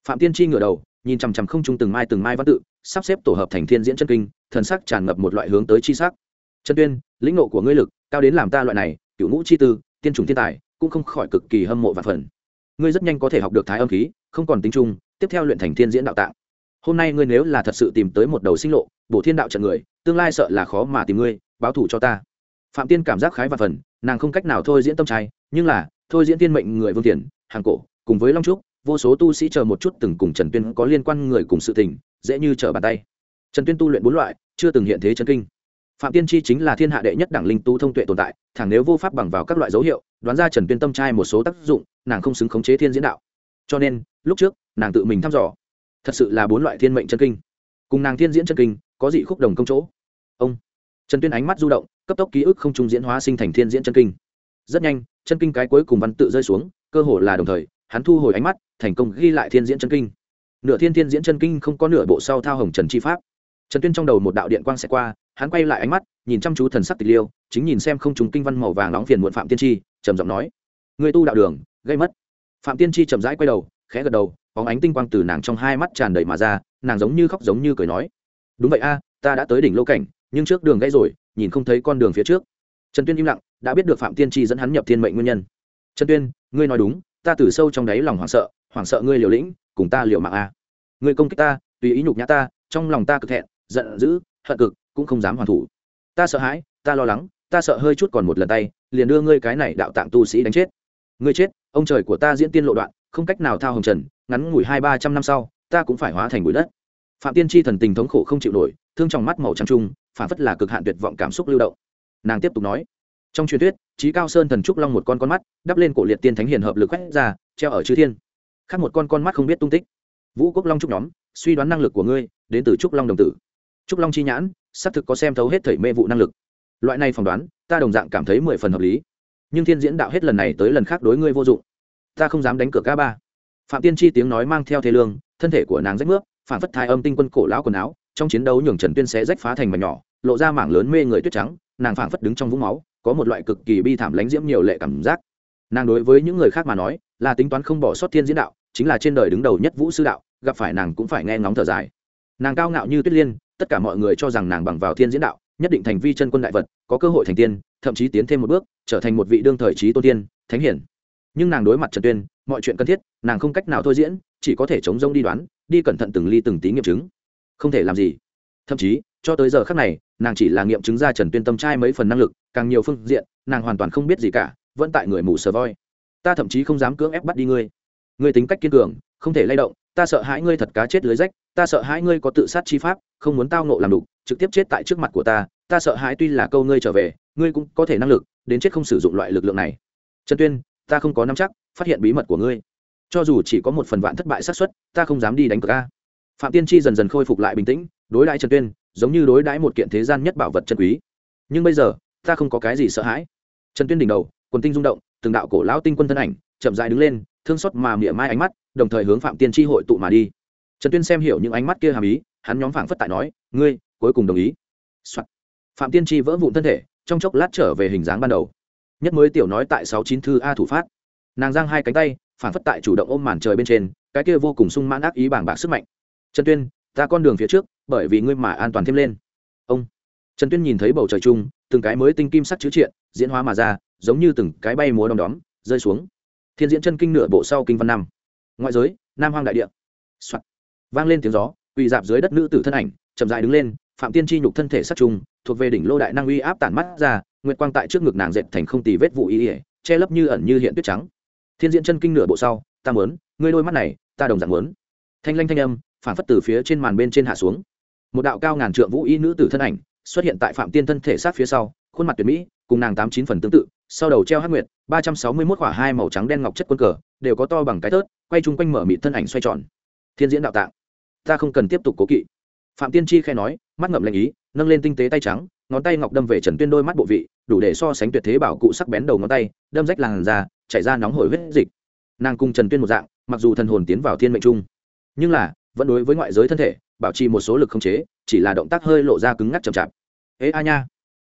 Phạm tiên tri ngửa đầu, nhìn chằm chằm không trung từng mai từng mai văn tự, sắp xếp tổ hợp thành thiên diễn chân kinh, thần sắc tràn ngập một loại hướng tới chi sắc. Trần tuyên, lĩnh nộ của ngươi lực, cao đến làm ta loại này cựu ngũ chi tư, tiên trùng thiên tài, cũng không khỏi cực kỳ hâm mộ và phần ngươi rất nhanh có thể học được thái âm khí, không còn tính trung tiếp theo luyện thành thiên diễn đạo tạng. Hôm nay ngươi nếu là thật sự tìm tới một đầu sinh lộ, bổ thiên đạo trận người, tương lai sợ là khó mà tìm ngươi, báo thủ cho ta. Phạm tiên cảm giác khái và phần nàng không cách nào thôi diễn tâm trai, nhưng là, thôi diễn tiên mệnh người vương tiền hàng cổ, cùng với long trúc, vô số tu sĩ chờ một chút từng cùng trần tuyên có liên quan người cùng sự tình, dễ như trở bàn tay. Trần tuyên tu luyện bốn loại, chưa từng hiện thế chân kinh. Phạm tiên tri chính là thiên hạ đệ nhất đẳng linh tu thông tuệ tồn tại, thẳng nếu vô pháp bằng vào các loại dấu hiệu, đoán ra trần tuyên tâm trai một số tác dụng, nàng không xứng khống chế thiên diễn đạo. Cho nên, lúc trước, nàng tự mình thăm dò. Thật sự là bốn loại thiên mệnh chân kinh. Cùng nàng thiên diễn chân kinh, có dị khúc đồng công chỗ. Ông. Trần tuyên ánh mắt du động, cấp tốc ký ức không trung diễn hóa sinh thành thiên diễn chân kinh. Rất nhanh, chân kinh cái cuối cùng văn tự rơi xuống cơ hồ là đồng thời, hắn thu hồi ánh mắt, thành công ghi lại thiên diễn chân kinh. Nửa thiên thiên diễn chân kinh không có nửa bộ sau thao hồng trần chi pháp. Trần tuyên trong đầu một đạo điện quang xẹt qua, hắn quay lại ánh mắt, nhìn chăm chú thần sắc tịch liêu, chính nhìn xem không trùng kinh văn màu vàng nóng phiền muộn phạm tiên tri trầm giọng nói người tu đạo đường, gây mất. Phạm tiên tri chậm rãi quay đầu, khẽ gật đầu, bóng ánh tinh quang từ nàng trong hai mắt tràn đầy mà ra, nàng giống như khóc giống như cười nói, đúng vậy a, ta đã tới đỉnh lô cảnh, nhưng trước đường gãy rồi, nhìn không thấy con đường phía trước. Trần tuyên im lặng, đã biết được phạm tiên tri dẫn hắn nhập thiên mệnh nguyên nhân trần tuyên, ngươi nói đúng, ta từ sâu trong đáy lòng hoảng sợ hoảng sợ ngươi liều lĩnh, cùng ta liều mạng a ngươi công kích ta, tùy ý nhục nhã ta, trong lòng ta cực thẹn, giận dữ, hận cực, cũng không dám hoàn thủ. Ta sợ hãi, ta lo lắng, ta sợ hơi chút còn một lần tay, liền đưa ngươi cái này đạo tạng tu sĩ đánh chết. Ngươi chết, ông trời của ta diễn tiên lộ đoạn, không cách nào thao hồng trần, ngắn ngủi hai ba trăm năm sau, ta cũng phải hóa thành bụi đất. Phạm tiên tri thần tình thống khổ không chịu nổi, thương trong mắt màu trắng trung, phản phất là cực hạn tuyệt vọng cảm xúc lưu động. Nàng tiếp tục nói trong truyền thuyết, trí cao sơn thần trúc long một con con mắt, đắp lên cổ liệt tiên thánh hiền hợp lực quét ra, treo ở chư thiên. Khác một con con mắt không biết tung tích. Vũ quốc long trúc nhóm, suy đoán năng lực của ngươi, đến từ trúc long đồng tử. Trúc long chi nhãn, xác thực có xem thấu hết thảy mê vụ năng lực. Loại này phỏng đoán, ta đồng dạng cảm thấy mười phần hợp lý. Nhưng thiên diễn đạo hết lần này tới lần khác đối ngươi vô dụng. Ta không dám đánh cửa ca ba. Phạm tiên chi tiếng nói mang theo thế lương, thân thể của nàng rách nước phản phất thai âm tinh quân cổ lão quần áo, trong chiến đấu nhường trần tuyên sẽ rách phá thành mảnh nhỏ, lộ ra mảng lớn mê người tuyết trắng, nàng phảng phất đứng trong vũng máu có một loại cực kỳ bi thảm lánh diễm nhiều lệ cảm giác. Nàng đối với những người khác mà nói, là tính toán không bỏ sót thiên diễn đạo, chính là trên đời đứng đầu nhất vũ sư đạo, gặp phải nàng cũng phải nghe ngóng thở dài. Nàng cao ngạo như tuyết liên, tất cả mọi người cho rằng nàng bằng vào thiên diễn đạo, nhất định thành vi chân quân đại vật, có cơ hội thành tiên, thậm chí tiến thêm một bước, trở thành một vị đương thời trí tôn tiên, thánh hiển. Nhưng nàng đối mặt trần tuyên, mọi chuyện cần thiết, nàng không cách nào thôi diễn, chỉ có thể chống rông đi đoán, đi cẩn thận từng ly từng tí nghiệm chứng. Không thể làm gì. Thậm chí cho tới giờ khác này, nàng chỉ là nghiệm chứng ra trần tuyên tâm trai mấy phần năng lực, càng nhiều phương diện, nàng hoàn toàn không biết gì cả, vẫn tại người mù sờ voi. Ta thậm chí không dám cưỡng ép bắt đi ngươi. Ngươi tính cách kiên cường, không thể lay động, ta sợ hãi ngươi thật cá chết lưới rách, ta sợ hãi ngươi có tự sát chi pháp, không muốn tao nộ làm đủ trực tiếp chết tại trước mặt của ta ta sợ hãi tuy là câu ngươi trở về, ngươi cũng có thể năng lực, đến chết không sử dụng loại lực lượng này. Trần tuyên, ta không có nắm chắc, phát hiện bí mật của ngươi. Cho dù chỉ có một phần vạn thất bại xác suất, ta không dám đi đánh cờ ca phạm tiên tri dần dần khôi phục lại bình tĩnh, đối đãi trần tuyên giống như đối đãi một kiện thế gian nhất bảo vật chân quý. Nhưng bây giờ, ta không có cái gì sợ hãi. Trần tuyên đỉnh đầu, quần tinh rung động, từng đạo cổ lão tinh quân thân ảnh chậm dại đứng lên, thương xót mà mỉa mai ánh mắt, đồng thời hướng phạm tiên tri hội tụ mà đi. Trần tuyên xem hiểu những ánh mắt kia hàm ý, hắn nhóm phảng phất tại nói, ngươi, cuối cùng đồng ý、Soạn. phạm tiên tri vỡ vụn thân thể, trong chốc lát trở về hình dáng ban đầu. Nhất mới tiểu nói tại sáu chín thư a thủ phát. Nàng giang hai cánh tay phản phất tại chủ động ôm màn trời bên trên, cái kia vô cùng sung mãn ác ý bảng bạc sức mạnh. Trần tuyên ta con đường phía trước, bởi vì ngươi mà an toàn thêm lên. Ông trần tuyên nhìn thấy bầu trời chung, từng cái mới tinh kim sắc chữ triện, diễn hóa mà ra, giống như từng cái bay múa đom đóm, rơi xuống. Thiên diễn chân kinh nửa bộ sau kinh văn năm. Ngoại giới, nam hoang đại địa. Soạn. vang lên tiếng gió, quỳ dạp dưới đất nữ tử thân ảnh, chậm dại đứng lên, phạm tiên tri nhục thân thể sắc trùng, thuộc về đỉnh lô đại năng uy áp tản mắt ra, nguyệt quang tại trước ngực nàng dệt thành không tì vết vụ ý ỉa che lấp như ẩn như hiện tuyết trắng. Thiên diễn chân kinh nửa bộ sau, ta mớn ngươi đôi mắt này, ta đồng dạng mớn thanh lanh thanh âm phản phất từ phía trên màn bên trên hạ xuống. Một đạo cao ngàn trượng vũ y nữ tử thân ảnh xuất hiện tại phạm tiên thân thể sát phía sau, khuôn mặt tuyệt mỹ, cùng nàng tám chín phần tương tự, sau đầu treo hát nguyệt, ba trăm sáu mươi mốt khỏa hai màu trắng đen ngọc chất quân cờ, đều có to bằng cái tớt, quay chung quanh mở mịt thân ảnh xoay tròn. Thiên diễn đạo tạng, ta không cần tiếp tục cố kỵ. Phạm tiên chi khai nói, mắt ngậm lệnh ý, nâng lên tinh tế tay trắng, ngón tay ngọc đâm về trần tuyên đôi mắt bộ vị, đủ để so sánh tuyệt thế bảo cụ sắc bén đầu ngón tay, đâm rách làn da, chảy ra nóng hổi huyết dịch. Nàng cùng trần tuyên một dạng, mặc dù thần hồn tiến vào thiên mệnh chung nhưng là vẫn đối với ngoại giới thân thể, bảo trì một số lực không chế, chỉ là động tác hơi lộ ra cứng ngắc chậm chạp. Ế a nha.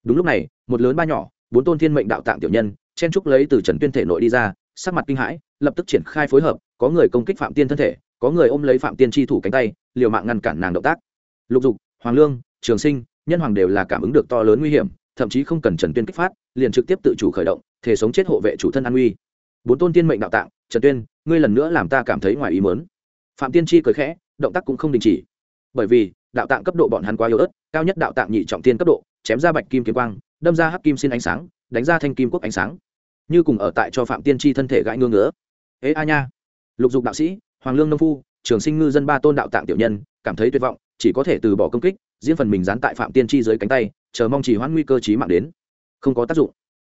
Đúng lúc này, một lớn ba nhỏ, bốn tôn thiên mệnh đạo tạng tiểu nhân, chen trúc lấy từ trần tuyên thể nội đi ra, sắc mặt kinh hãi, lập tức triển khai phối hợp, có người công kích phạm tiên thân thể, có người ôm lấy phạm tiên chi thủ cánh tay, liều mạng ngăn cản nàng động tác. Lục dục, hoàng lương, trường sinh, nhân hoàng đều là cảm ứng được to lớn nguy hiểm, thậm chí không cần trần tuyên kích phát, liền trực tiếp tự chủ khởi động, thể sống chết hộ vệ chủ thân an nguy bốn tôn tiên mệnh đạo tạng, trần tuyên, ngươi lần nữa làm ta cảm thấy ngoài ý mớn phạm tiên chi cười khẽ động tác cũng không đình chỉ. Bởi vì đạo tạng cấp độ bọn hắn quá yếu ớt cao nhất đạo tạng nhị trọng tiên cấp độ chém ra bạch kim kiếm quang đâm ra hắc kim xin ánh sáng đánh ra thanh kim quốc ánh sáng. Như cùng ở tại cho phạm tiên tri thân thể gãi ngương ngứa. Ế a nha. Lục dục đạo sĩ hoàng lương nông phu trường sinh ngư dân ba tôn đạo tạng tiểu nhân cảm thấy tuyệt vọng chỉ có thể từ bỏ công kích diễn phần mình dán tại phạm tiên tri dưới cánh tay chờ mong chỉ hoãn nguy cơ chí mạng đến. Không có tác dụng.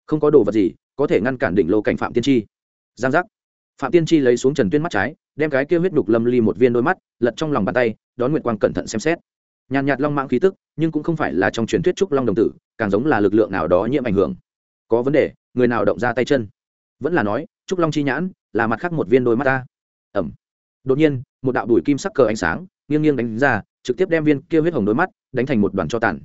Không có đồ vật gì có thể ngăn cản đỉnh lô cảnh phạm tiên tri, giang giác. Phạm tiên tri lấy xuống trần tuyên mắt trái đem cái kia huyết nhục lâm ly một viên đôi mắt, lật trong lòng bàn tay, đón nguyệt quang cẩn thận xem xét. Nhàn nhạt long mạng khí tức, nhưng cũng không phải là trong truyền thuyết trúc long đồng tử, càng giống là lực lượng nào đó nhiễm ảnh hưởng. Có vấn đề, người nào động ra tay chân? Vẫn là nói, trúc long chi nhãn, là mặt khác một viên đôi mắt ta. Ẩm. Đột nhiên, một đạo đùi kim sắc cờ ánh sáng, nghiêng nghiêng đánh ra, trực tiếp đem viên kia huyết hồng đôi mắt đánh thành một đoàn cho tàn.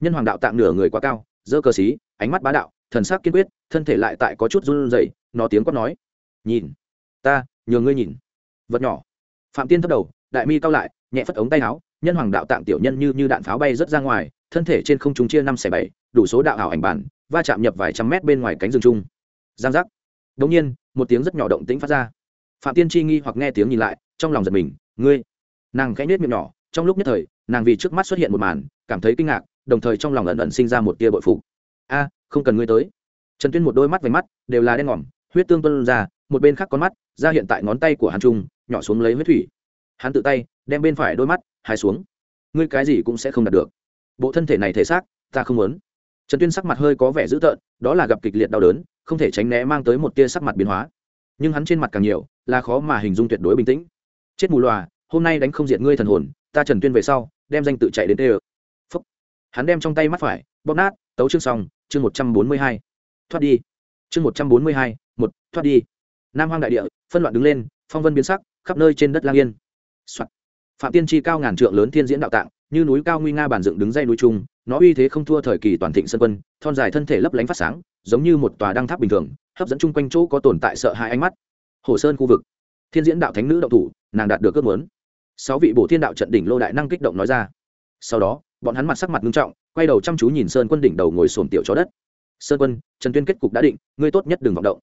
Nhân hoàng đạo tạng nửa người quá cao dơ cờ xí, ánh mắt bá đạo, thần sắc kiên quyết, thân thể lại tại có chút run rẩy, nó tiếng quát nói, nhìn, ta nhường ngươi nhìn vật nhỏ. Phạm tiên thấp đầu, đại mi cao lại, nhẹ phất ống tay áo, nhân hoàng đạo tạng tiểu nhân như như đạn pháo bay rất ra ngoài, thân thể trên không trung chia năm xẻ bảy, đủ số đạo ảo ảnh bản, va chạm nhập vài trăm mét bên ngoài cánh rừng trung giang giác. Đống nhiên, một tiếng rất nhỏ động tĩnh phát ra. Phạm tiên chi nghi hoặc nghe tiếng nhìn lại, trong lòng giật mình, ngươi. Nàng khẽ nết miệng nhỏ, trong lúc nhất thời, nàng vì trước mắt xuất hiện một màn, cảm thấy kinh ngạc, đồng thời trong lòng ẩn ẩn sinh ra một tia bội phụ a, không cần ngươi tới. Trần tuyên một đôi mắt vành mắt, đều là đen ngòm, huyết tương tuân ra một bên khác con mắt, ra hiện tại ngón tay của hắn trung, nhỏ xuống lấy huyết thủy. Hắn tự tay, đem bên phải đôi mắt hai xuống. Ngươi cái gì cũng sẽ không đạt được. Bộ thân thể này thể xác, ta không muốn. Trần tuyên sắc mặt hơi có vẻ dữ tợn, đó là gặp kịch liệt đau đớn, không thể tránh né mang tới một tia sắc mặt biến hóa. Nhưng hắn trên mặt càng nhiều, là khó mà hình dung tuyệt đối bình tĩnh. Chết mù loà, hôm nay đánh không diệt ngươi thần hồn, ta trần tuyên về sau, đem danh tự chạy đến tê ơ. Phúc. Hắn đem trong tay mắt phải, bóp nát, tấu chương xong, chương một trăm bốn mươi hai. Thoát đi. Chương một trăm bốn mươi hai, một, thoát đi nam hoang đại địa, phân loạn đứng lên, phong vân biến sắc, khắp nơi trên đất lang yên、Soạn. phạm tiên tri cao ngàn trượng lớn thiên diễn đạo tạng, như núi cao nguy nga bản dựng đứng dây núi trung, nó uy thế không thua thời kỳ toàn thịnh sân quân, thon dài thân thể lấp lánh phát sáng, giống như một tòa đăng tháp bình thường, hấp dẫn chung quanh chỗ có tồn tại sợ hãi ánh mắt. Hồ sơn khu vực. Thiên diễn đạo thánh nữ động thủ, nàng đạt được ước muốn. Sáu vị bổ thiên đạo trận đỉnh lô đại năng kích động nói ra. Sau đó, bọn hắn mặt sắc mặt nghiêm trọng, quay đầu chăm chú nhìn sơn quân đỉnh đầu ngồi sồn tiểu chó đất. Sơn quân, trần tuyên kết cục đã định, ngươi tốt nhất đừng vọng động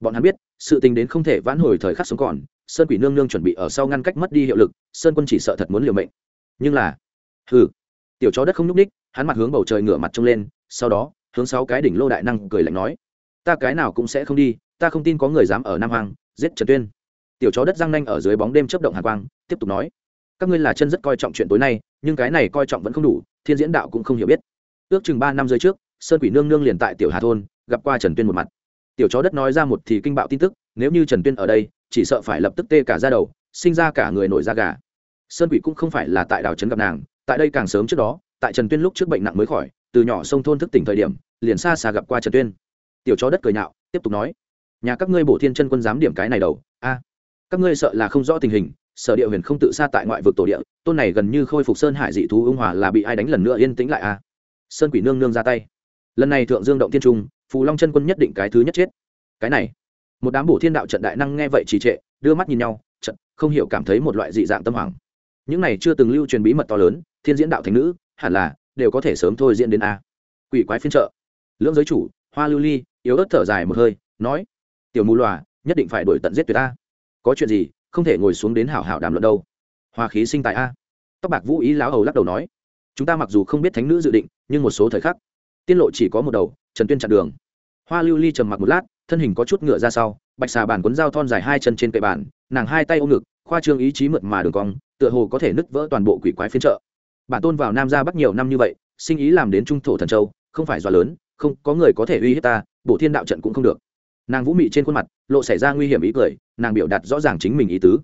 bọn hắn biết, sự tình đến không thể vãn hồi thời khắc sống còn, sơn quỷ nương nương chuẩn bị ở sau ngăn cách mất đi hiệu lực, sơn quân chỉ sợ thật muốn liều mệnh. Nhưng là, hừ, tiểu chó đất không nhúc ních hắn mặt hướng bầu trời ngửa mặt trông lên, sau đó, hướng sáu cái đỉnh lô đại năng cười lạnh nói, ta cái nào cũng sẽ không đi, ta không tin có người dám ở nam hoàng giết trần tuyên. Tiểu chó đất răng nanh ở dưới bóng đêm chấp động hạ quang, tiếp tục nói, các ngươi là chân rất coi trọng chuyện tối nay, nhưng cái này coi trọng vẫn không đủ, thiên diễn đạo cũng không hiểu biết. Ước chừng ba năm rưỡi trước, sơn quỷ nương nương liền tại tiểu hà thôn, gặp qua trần tuyên một mặt tiểu chó đất nói ra một thì kinh bạo tin tức, nếu như trần tuyên ở đây, chỉ sợ phải lập tức tê cả ra đầu, sinh ra cả người nổi da gà. Sơn quỷ cũng không phải là tại đảo trấn gặp nàng, tại đây càng sớm trước đó, tại trần tuyên lúc trước bệnh nặng mới khỏi, từ nhỏ sông thôn thức tỉnh thời điểm, liền xa xa gặp qua trần tuyên. Tiểu chó đất cười nhạo, tiếp tục nói, nhà các ngươi bổ thiên chân quân dám điểm cái này đầu, a. Các ngươi sợ là không rõ tình hình, sở địa huyền không tự xa tại ngoại vực tổ địa, tôn này gần như khôi phục sơn hải dị thú ung hòa là bị ai đánh lần nữa yên tĩnh lại, a. Sơn quỷ nương nương ra tay. Lần này thượng dương động tiên trung phù long chân quân nhất định cái thứ nhất chết. Cái này, một đám bổ thiên đạo trận đại năng nghe vậy trì trệ, đưa mắt nhìn nhau, trận, không hiểu cảm thấy một loại dị dạng tâm hoàng những này chưa từng lưu truyền bí mật to lớn, thiên diễn đạo thành nữ, hẳn là đều có thể sớm thôi diễn đến a. Quỷ quái phiên trợ lưỡng giới chủ, hoa lưu ly, yếu ớt thở dài một hơi, nói, tiểu mù loà, nhất định phải đổi tận giết tuyệt a. có chuyện gì, không thể ngồi xuống đến hảo hảo đàm luận đâu. Hoa khí sinh tại a. Tóc bạc vũ ý láo hầu lắc đầu nói, chúng ta mặc dù không biết thánh nữ dự định, nhưng một số thời khắc, tiên lộ chỉ có một đầu trần tuyên chặn đường. Hoa lưu ly trầm mặc một lát, thân hình có chút ngựa ra sau, bạch xà bàn cuốn dao thon dài hai chân trên cậy bàn, nàng hai tay ôm ngực, khoa trương ý chí mượt mà đường cong, tựa hồ có thể nứt vỡ toàn bộ quỷ quái phiên trợ bản tôn vào nam ra bắc nhiều năm như vậy, sinh ý làm đến trung thổ thần châu, không phải do lớn, không, có người có thể uy hiếp ta, bổ thiên đạo trận cũng không được. Nàng vũ mị trên khuôn mặt, lộ xảy ra nguy hiểm ý cười, nàng biểu đạt rõ ràng chính mình ý tứ.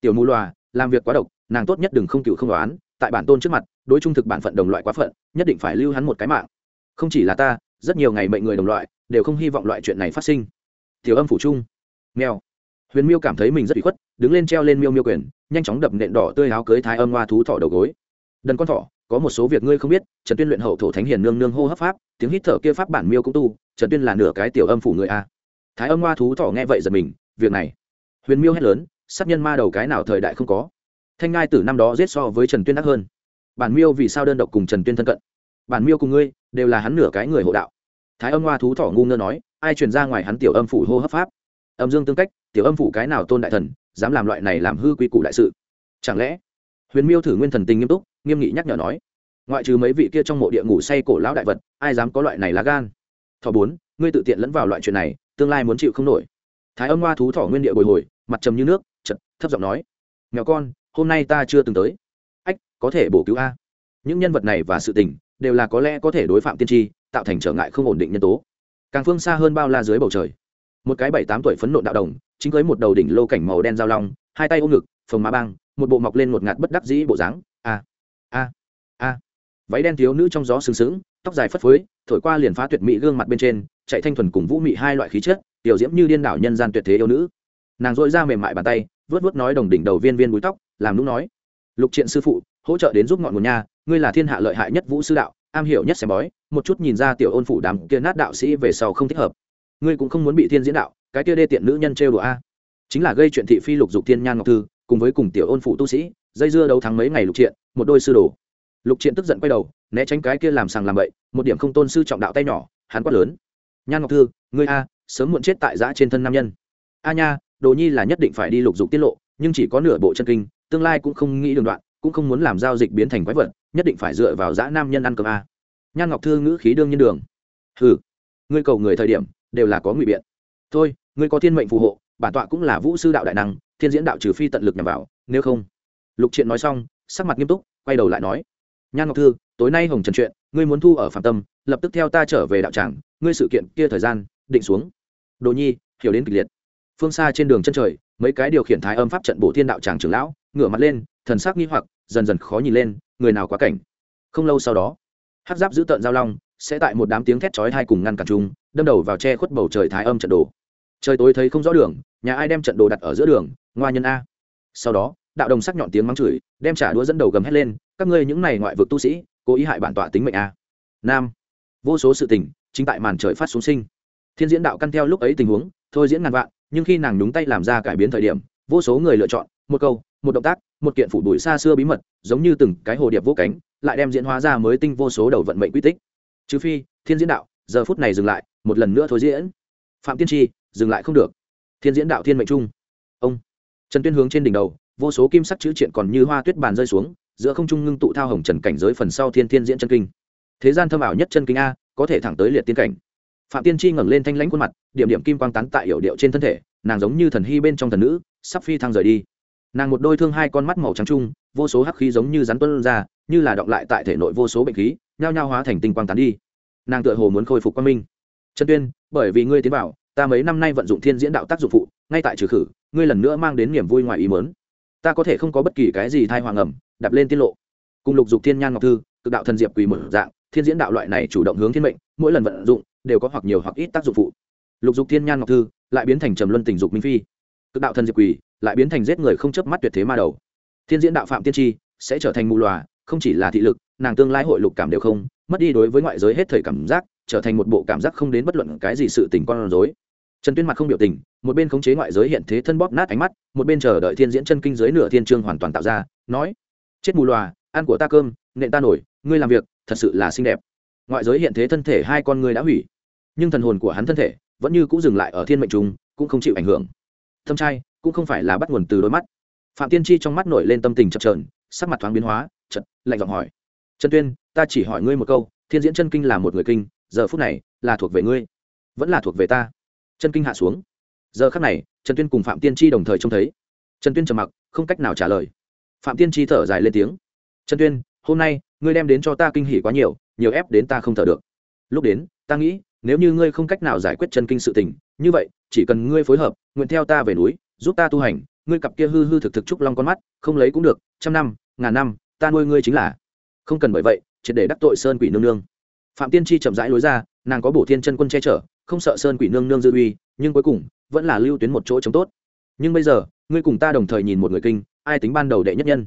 Tiểu mù loà, làm việc quá độc, nàng tốt nhất đừng không cựu không đoán, tại bản tôn trước mặt, đối trung thực bản phận đồng loại quá phận, nhất định phải lưu hắn một cái mạng. Không chỉ là ta rất nhiều ngày mệnh người đồng loại đều không hy vọng loại chuyện này phát sinh. Tiểu âm phủ trung, mèo. Huyền miêu cảm thấy mình rất bị khuất, đứng lên treo lên miêu miêu quyền, nhanh chóng đập nện đỏ tươi áo cưới thái âm hoa thú thỏ đầu gối. Đần con thỏ, có một số việc ngươi không biết, trần tuyên luyện hậu thổ thánh hiền nương nương hô hấp pháp, tiếng hít thở kia pháp bản miêu cũng tu, trần tuyên là nửa cái tiểu âm phủ người a. Thái âm hoa thú thỏ nghe vậy giật mình, việc này. Huyền miêu hét lớn, sát nhân ma đầu cái nào thời đại không có. Thanh ngai từ năm đó giết so với trần tuyên đắc hơn. Bản miêu vì sao đơn độc cùng trần tuyên thân cận? Bản miêu cùng ngươi, đều là hắn nửa cái người hộ đạo. Thái âm hoa thú thỏ ngu ngơ nói, ai truyền ra ngoài hắn tiểu âm phủ hô hấp pháp? Âm dương tương cách, tiểu âm phủ cái nào tôn đại thần, dám làm loại này làm hư quy củ đại sự? Chẳng lẽ? Huyền miêu thử nguyên thần tình nghiêm túc, nghiêm nghị nhắc nhở nói. Ngoại trừ mấy vị kia trong mộ địa ngủ say cổ lão đại vật, ai dám có loại này lá gan? Thọ bốn, ngươi tự tiện lẫn vào loại chuyện này, tương lai muốn chịu không nổi. Thái âm hoa thú thỏ nguyên địa bồi hồi, mặt trầm như nước chật thấp giọng nói. Nghèo con, hôm nay ta chưa từng tới. Ách, có thể bổ cứu a. Những nhân vật này và sự tình đều là có lẽ có thể đối phạm tiên tri, tạo thành trở ngại không ổn định nhân tố. Càng phương xa hơn bao la dưới bầu trời. Một cái bảy tám tuổi phấn nộ đạo đồng, chính cưới một đầu đỉnh lô cảnh màu đen giao long, hai tay ôm ngực, phồng má băng, một bộ mọc lên một ngạt bất đắc dĩ bộ dáng. A a a. Váy đen thiếu nữ trong gió sừng sững, tóc dài phất phới, thổi qua liền phá tuyệt mỹ gương mặt bên trên, chạy thanh thuần cùng vũ mị hai loại khí chất, tiểu diễm như điên đảo nhân gian tuyệt thế yêu nữ. Nàng dội ra mềm mại bàn tay vớt vớt nói đồng đỉnh đầu viên viên búi tóc, làm lúc nói, lục triện sư phụ, hỗ trợ đến giúp ngọn nguồn nha ngươi là thiên hạ lợi hại nhất vũ sư đạo, am hiểu nhất xem bói, một chút nhìn ra tiểu ôn phủ đám kia nát đạo sĩ về sau không thích hợp. Ngươi cũng không muốn bị thiên diễn đạo, cái kia đê tiện nữ nhân trêu đùa a. Chính là gây chuyện thị phi lục dục thiên nhan ngọc thư, cùng với cùng tiểu ôn phủ tu sĩ, dây dưa đấu thắng mấy ngày lục triện, một đôi sư đồ. Lục triện tức giận quay đầu, né tránh cái kia làm sàng làm bậy, một điểm không tôn sư trọng đạo tay nhỏ, hắn quát lớn. Nhan ngọc thư, ngươi a, sớm muộn chết tại giã trên thân nam nhân. A nha, đồ nhi là nhất định phải đi lục dục tiết lộ, nhưng chỉ có nửa bộ chân kinh, tương lai cũng không nghĩ đường đoạn cũng không muốn làm giao dịch biến thành quái vật, nhất định phải dựa vào giã nam nhân ăn cơm a. Nhan ngọc thư ngữ khí đương nhiên đường. Hừ, ngươi cầu người thời điểm, đều là có ngụy biện. Thôi, ngươi có thiên mệnh phù hộ, bản tọa cũng là vũ sư đạo đại năng, thiên diễn đạo trừ phi tận lực nhằm vào, nếu không. Lục triện nói xong, sắc mặt nghiêm túc, quay đầu lại nói. Nhan ngọc thư, tối nay hồng trần chuyện, ngươi muốn thu ở phạm tâm, lập tức theo ta trở về đạo tràng, ngươi sự kiện kia thời gian, định xuống. Đồ nhi, hiểu đến kịch liệt. Phương xa trên đường chân trời, mấy cái điều khiển thái âm pháp trận bổ thiên đạo tràng trưởng lão, ngửa mặt lên thần sắc nghi hoặc, dần dần khó nhìn lên, người nào quá cảnh. Không lâu sau đó, hát giáp giữ tợn giao long sẽ tại một đám tiếng thét chói hai cùng ngăn cản chung, đâm đầu vào che khuất bầu trời thái âm trận đồ. Trời tối thấy không rõ đường, nhà ai đem trận đồ đặt ở giữa đường? Ngoa nhân a. Sau đó, đạo đồng sắc nhọn tiếng mắng chửi, đem trả đũa dẫn đầu gầm hét lên, các ngươi những này ngoại vực tu sĩ, cố ý hại bản tọa tính mệnh a. Nam. Vô số sự tình, chính tại màn trời phát xuống sinh. Thiên diễn đạo căn theo lúc ấy tình huống, thôi diễn ngàn vạn, nhưng khi nàng đúng tay làm ra cải biến thời điểm, vô số người lựa chọn, một câu một động tác, một kiện phủ bụi xa xưa bí mật, giống như từng cái hồ điệp vô cánh, lại đem diễn hóa ra mới tinh vô số đầu vận mệnh quy tích. Trừ phi, thiên diễn đạo, giờ phút này dừng lại, một lần nữa thôi diễn. Phạm tiên tri, dừng lại không được. Thiên diễn đạo thiên mệnh trung. Ông. Trần tuyên hướng trên đỉnh đầu, vô số kim sắc chữ triện còn như hoa tuyết bàn rơi xuống, giữa không trung ngưng tụ thao hồng trần cảnh giới phần sau thiên thiên diễn chân kinh. Thế gian thâm ảo nhất chân kinh a, có thể thẳng tới liệt tiên cảnh. Phạm tiên tri ngẩng lên thanh lãnh khuôn mặt, điểm điểm kim quang tán tại yểu điệu trên thân thể, nàng giống như thần hy bên trong thần nữ, sắp phi thăng rời đi nàng một đôi thương hai con mắt màu trắng trung, vô số hắc khí giống như rắn tuân ra, như là động lại tại thể nội vô số bệnh khí, nhao nhao hóa thành tinh quang tán đi. Nàng tựa hồ muốn khôi phục quang minh. Trần tuyên, bởi vì ngươi tiến bảo, ta mấy năm nay vận dụng thiên diễn đạo tác dụng phụ, ngay tại trừ khử, ngươi lần nữa mang đến niềm vui ngoài ý mớn ta có thể không có bất kỳ cái gì thai hoàng ẩm đập lên tiết lộ. Cùng lục dục thiên nhan ngọc thư, cực đạo thần diệp quỳ một dạng, thiên diễn đạo loại này chủ động hướng thiên mệnh, mỗi lần vận dụng, đều có hoặc nhiều hoặc ít tác dụng phụ. Lục dục thiên nhan ngọc thư, lại biến thành trầm luân tình dục minh phi. Cực đạo thần diệp quỳ lại biến thành giết người không chớp mắt tuyệt thế ma đầu. Thiên diễn đạo phạm tiên tri sẽ trở thành mù lòa không chỉ là thị lực, nàng tương lai hội lục cảm đều không, mất đi đối với ngoại giới hết thời cảm giác, trở thành một bộ cảm giác không đến bất luận cái gì sự tình con rối. Trần tuyên mặt không biểu tình, một bên khống chế ngoại giới hiện thế thân bóp nát ánh mắt, một bên chờ đợi thiên diễn chân kinh giới nửa thiên trương hoàn toàn tạo ra, nói, chết mù loà, ăn của ta cơm, nện ta nổi, ngươi làm việc, thật sự là xinh đẹp. Ngoại giới hiện thế thân thể hai con ngươi đã hủy, nhưng thần hồn của hắn thân thể vẫn như cũng dừng lại ở thiên mệnh trung cũng không chịu ảnh hưởng. Thâm trai cũng không phải là bắt nguồn từ đôi mắt. Phạm tiên tri trong mắt nổi lên tâm tình chập trờn sắc mặt thoáng biến hóa chật lạnh giọng hỏi, trần tuyên, ta chỉ hỏi ngươi một câu, thiên diễn chân kinh là một người kinh, giờ phút này là thuộc về ngươi, vẫn là thuộc về ta. Chân kinh hạ xuống. Giờ khắc này, trần tuyên cùng phạm tiên tri đồng thời trông thấy. Trần tuyên trầm mặc, không cách nào trả lời. Phạm tiên tri thở dài lên tiếng, trần tuyên, hôm nay ngươi đem đến cho ta kinh hỉ quá nhiều nhiều ép đến ta không thở được. Lúc đến, ta nghĩ, nếu như ngươi không cách nào giải quyết chân kinh sự tình, như vậy, chỉ cần ngươi phối hợp, nguyện theo ta về núi giúp ta tu hành, ngươi cặp kia hư hư thực thực trúc long con mắt, không lấy cũng được, trăm năm, ngàn năm, ta nuôi ngươi chính là. Không cần bởi vậy, triệt để đắc tội sơn quỷ nương nương. Phạm tiên tri chậm rãi lối ra, nàng có bổ thiên chân quân che chở, không sợ sơn quỷ nương nương dư uy, nhưng cuối cùng, vẫn là lưu tuyến một chỗ chống tốt. Nhưng bây giờ, ngươi cùng ta đồng thời nhìn một người kinh, ai tính ban đầu đệ nhất nhân?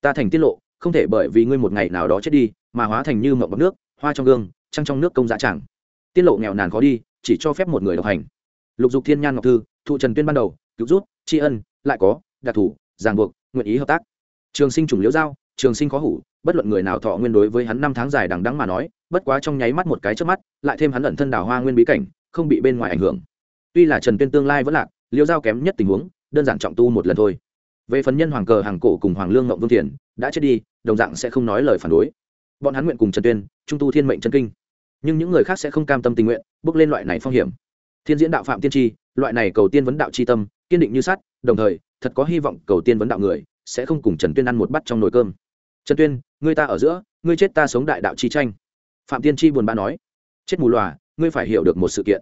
Ta thành tiết lộ, không thể bởi vì ngươi một ngày nào đó chết đi, mà hóa thành như mộng bọc nước, hoa trong gương, trăng trong nước công giá chẳng. Tiết lộ nghèo nàn khó đi, chỉ cho phép một người độc hành. Lục dục thiên nhan ngọc thư, thụ trần tuyên ban đầu cứu rút tri ân, lại có, đặc thù, ràng buộc, nguyện ý hợp tác. Trường sinh trùng liễu giao, trường sinh khó hủ, bất luận người nào thọ nguyên đối với hắn năm tháng dài đằng đắng mà nói, bất quá trong nháy mắt một cái trước mắt, lại thêm hắn ẩn thân đào hoa nguyên bí cảnh, không bị bên ngoài ảnh hưởng. Tuy là trần tuyên tương lai vẫn lạc, liễu giao kém nhất tình huống, đơn giản trọng tu một lần thôi. Về phần nhân hoàng cờ, hàng cổ cùng hoàng lương ngộng vương thiền, đã chết đi, đồng dạng sẽ không nói lời phản đối. Bọn hắn nguyện cùng trần tuyên, trung tu thiên mệnh chân kinh. Nhưng những người khác sẽ không cam tâm tình nguyện, bước lên loại này phong hiểm. Thiên diễn đạo phạm tiên tri, loại này cầu tiên vấn đạo c h i tâm kiên định như sắt, đồng thời, thật có hy vọng cầu tiên vấn đạo người sẽ không cùng trần tuyên ăn một bát trong nồi cơm. Trần tuyên, ngươi ta ở giữa, ngươi chết ta sống đại đạo chi tranh. Phạm tiên Chi buồn bã nói. Chết mù loà, ngươi phải hiểu được một sự kiện.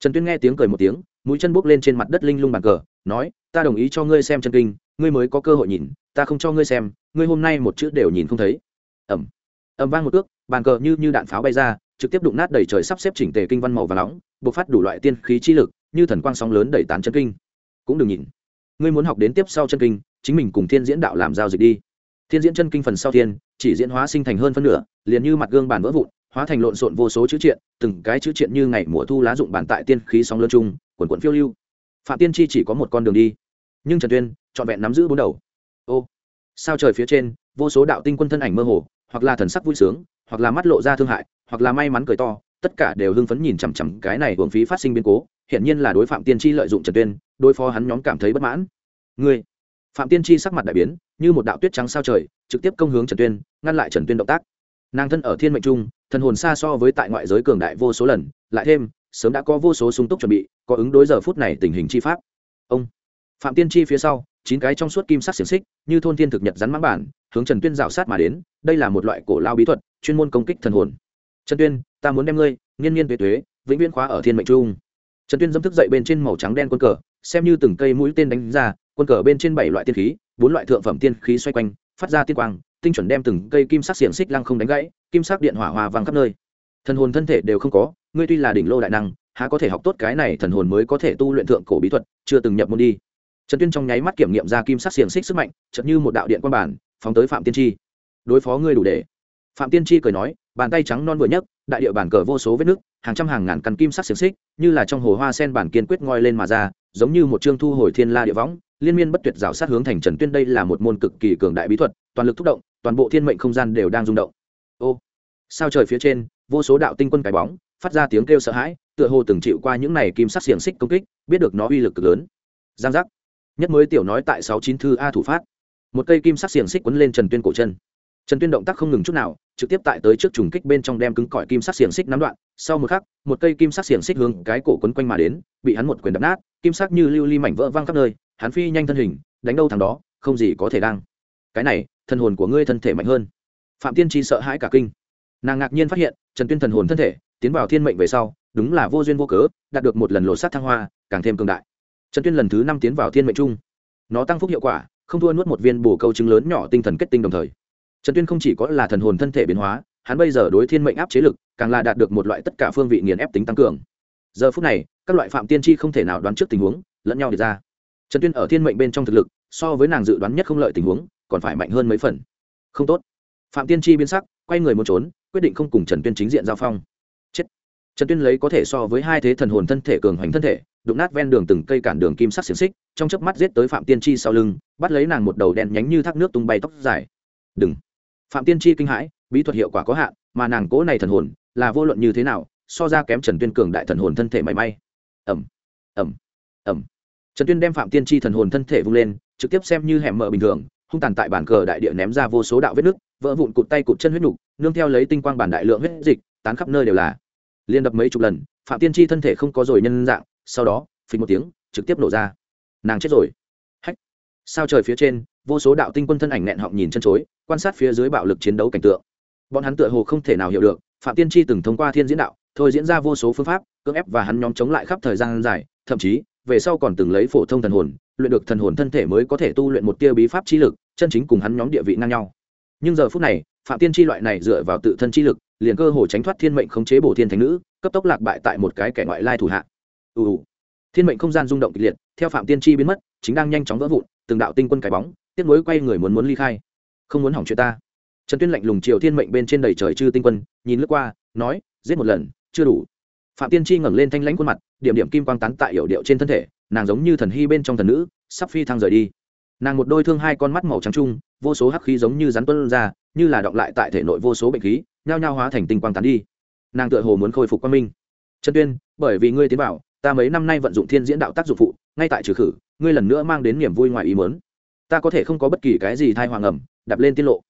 Trần tuyên nghe tiếng cười một tiếng, mũi chân bốc lên trên mặt đất linh lung bàn cờ, nói, ta đồng ý cho ngươi xem chân kinh, ngươi mới có cơ hội nhìn, ta không cho ngươi xem, ngươi hôm nay một chữ đều nhìn không thấy. Ẩm. Ẩm vang một ước, bàn cờ như như đạn pháo bay ra, trực tiếp đụng nát đầy trời sắp xếp chỉnh tề kinh văn màu và nóng, bộc phát đủ loại tiên khí chi lực, như thần quang sóng lớn đẩy tán chân kinh cũng đừng nhìn. Ngươi muốn học đến tiếp sau chân kinh, chính mình cùng thiên diễn đạo làm giao dịch đi. Thiên diễn chân kinh phần sau thiên, chỉ diễn hóa sinh thành hơn phân nửa, liền như mặt gương bản vỡ vụn, hóa thành lộn xộn vô số chữ triện, từng cái chữ triện như ngày mùa thu lá dụng bản tại tiên khí sóng lớn chung quần quận phiêu lưu. Phạm tiên chi chỉ có một con đường đi. Nhưng trần tuyên, trọn vẹn nắm giữ bốn đầu. Ô, sao trời phía trên, vô số đạo tinh quân thân ảnh mơ hồ, hoặc là thần sắc vui sướng, hoặc là mắt lộ ra thương hại, hoặc là may mắn cười to, tất cả đều hưng phấn nhìn chằm chằm cái này hưởng phí phát sinh biến cố hiện nhiên là đối phạm tiên tri lợi dụng trần tuyên, đối phó hắn nhóm cảm thấy bất mãn. Ngươi? Phạm tiên tri sắc mặt đại biến, như một đạo tuyết trắng sao trời, trực tiếp công hướng trần tuyên, ngăn lại trần tuyên động tác. Nàng thân ở thiên mệnh trung, thần hồn xa so với tại ngoại giới cường đại vô số lần, lại thêm, sớm đã có vô số sung túc chuẩn bị, có ứng đối giờ phút này tình hình chi pháp. Ông. Phạm tiên tri phía sau, chín cái trong suốt kim sắc xiềng xích, như thôn thiên thực nhật rắn mãng bản, hướng trần tuyên rào sát mà đến, đây là một loại cổ lao bí thuật, chuyên môn công kích thần hồn. Trần tuyên, ta muốn đem ngươi, nghiên nghiên tuế tuế, vĩnh viễn khóa ở thiên mệnh trung trần tuyên dâm thức dậy bên trên màu trắng đen quân cờ, xem như từng cây mũi tên đánh ra, quân cờ bên trên bảy loại tiên khí, bốn loại thượng phẩm tiên khí xoay quanh, phát ra tiên quang, tinh chuẩn đem từng cây kim sắc xiềng xích lăng không đánh gãy, kim sắc điện hỏa hòa vang khắp nơi. Thần hồn thân thể đều không có, ngươi tuy là đỉnh lô đại năng, há có thể học tốt cái này thần hồn mới có thể tu luyện thượng cổ bí thuật, chưa từng nhập môn đi. Trần tuyên trong nháy mắt kiểm nghiệm ra kim sắc xiềng xích sức mạnh, chợt như một đạo điện quan bản, phóng tới phạm tiên tri đối phó ngươi đủ để. Phạm tiên tri cười nói, bàn tay trắng non vừa nhấc, đại địa bản cờ vô số vết nước hàng trăm hàng ngàn căn kim sắc xiềng xích, như là trong hồ hoa sen bản kiên quyết ngoi lên mà ra, giống như một chương thu hồi thiên la địa võng, liên miên bất tuyệt rào sát hướng thành trần tuyên đây là một môn cực kỳ cường đại bí thuật, toàn lực thúc động, toàn bộ thiên mệnh không gian đều đang rung động. Ô, sao trời phía trên, vô số đạo tinh quân cái bóng, phát ra tiếng kêu sợ hãi, tựa hồ từng chịu qua những này kim sắc xiềng xích công kích, biết được nó uy lực cực lớn. Giang giác. Nhất mới tiểu nói tại sáu chín thư a thủ phát. Một cây kim sắc xiềng xích quấn lên trần tuyên cổ chân trần tuyên động tác không ngừng chút nào, trực tiếp tại tới trước trùng kích bên trong đem cứng cỏi kim sắc xiềng xích nắm đoạn. Sau một khắc, một cây kim sắc xiềng xích hướng cái cổ quấn quanh mà đến, bị hắn một quyền đập nát, kim sắc như lưu ly mảnh vỡ văng khắp nơi, hắn phi nhanh thân hình, đánh đâu thằng đó, không gì có thể đang. cái này, thần hồn của ngươi thân thể mạnh hơn. Phạm tiên tri sợ hãi cả kinh. Nàng ngạc nhiên phát hiện, trần tuyên thần hồn thân thể, tiến vào thiên mệnh về sau, đúng là vô duyên vô cớ, đạt được một lần lột sát thăng hoa, càng thêm cường đại. Trần tuyên lần thứ năm tiến vào thiên mệnh chung nó tăng phúc hiệu quả, không thua nuốt một viên bổ câu chứng lớn nhỏ tinh thần kết tinh đồng thời trần tuyên không chỉ có là thần hồn thân thể biến hóa, hắn bây giờ đối thiên mệnh áp chế lực, càng là đạt được một loại tất cả phương vị nghiền ép tính tăng cường. Giờ phút này, các loại phạm tiên tri không thể nào đoán trước tình huống, lẫn nhau để ra. Trần tuyên ở thiên mệnh bên trong thực lực, so với nàng dự đoán nhất không lợi tình huống, còn phải mạnh hơn mấy phần. Không tốt. Phạm tiên tri biến sắc, quay người muốn trốn, quyết định không cùng trần tuyên chính diện giao phong. Chết. Trần tuyên lấy có thể so với hai thế thần hồn thân thể cường hoành thân thể, đụng nát ven đường từng cây cản đường kim sắc xiềng xích, trong chớp mắt giết tới phạm tiên tri sau lưng, bắt lấy nàng một đầu đen nhánh như thác nước tung bay tóc dài. Đừng phạm tiên tri kinh hãi, bí thuật hiệu quả có hạn, mà nàng cố này thần hồn, là vô luận như thế nào, so ra kém trần tuyên cường đại thần hồn thân thể mảy may. Ẩm ẩm ẩm trần tuyên đem phạm tiên tri thần hồn thân thể vung lên, trực tiếp xem như hẻm mở bình thường, hung tàn tại bản cờ đại địa ném ra vô số đạo vết nứt, vỡ vụn cụt tay cụt chân huyết nhục nương theo lấy tinh quang bản đại lượng huyết dịch, tán khắp nơi đều là. Liên đập mấy chục lần, phạm tiên tri thân thể không có rồi nhân dạng, sau đó, phình một tiếng, trực tiếp nổ ra. Nàng chết rồi. Hách. Sao trời phía trên vô số đạo tinh quân thân ảnh nẹn họng nhìn chân chối, quan sát phía dưới bạo lực chiến đấu cảnh tượng. Bọn hắn tựa hồ không thể nào hiểu được, phạm tiên tri từng thông qua thiên diễn đạo, thôi diễn ra vô số phương pháp, cưỡng ép và hắn nhóm chống lại khắp thời gian dài, thậm chí, về sau còn từng lấy phổ thông thần hồn, luyện được thần hồn thân thể mới có thể tu luyện một tia bí pháp chi lực, chân chính cùng hắn nhóm địa vị ngang nhau. Nhưng giờ phút này, phạm tiên tri loại này dựa vào tự thân chi lực, liền cơ hồ tránh thoát thiên mệnh khống chế bổ thiên thánh nữ, cấp tốc lạc bại tại một cái kẻ ngoại lai thủ hạ. Ù. Thiên mệnh không gian rung động kịch liệt, theo phạm tiên tri biến mất, chính đang nhanh chóng vỡ vụn, từng đạo tinh quân cái bóng tiếc nối quay người muốn muốn ly khai. Không muốn hỏng chuyện ta. Trần tuyên lạnh lùng chiều thiên mệnh bên trên đầy trời chư tinh quân, nhìn lướt qua, nói, giết một lần, chưa đủ. Phạm tiên tri ngẩng lên thanh lãnh khuôn mặt, điểm điểm kim quang tán tại hiệu điệu trên thân thể, nàng giống như thần hy bên trong thần nữ, sắp phi thăng rời đi. Nàng một đôi thương hai con mắt màu trắng trung, vô số hắc khí giống như rắn tuân ra, như là động lại tại thể nội vô số bệnh khí, nhao nhao hóa thành tinh quang tán đi. Nàng tựa hồ muốn khôi phục quang minh. Trần tuyên, bởi vì ngươi tiến bảo, ta mấy năm nay vận dụng thiên diễn đạo tác dụng phụ, ngay tại trừ khử, ngươi lần nữa mang đến niềm vui ngoài ý mớn ta có thể không có bất kỳ cái gì thai hoàng ẩm, đạp lên tiết lộ.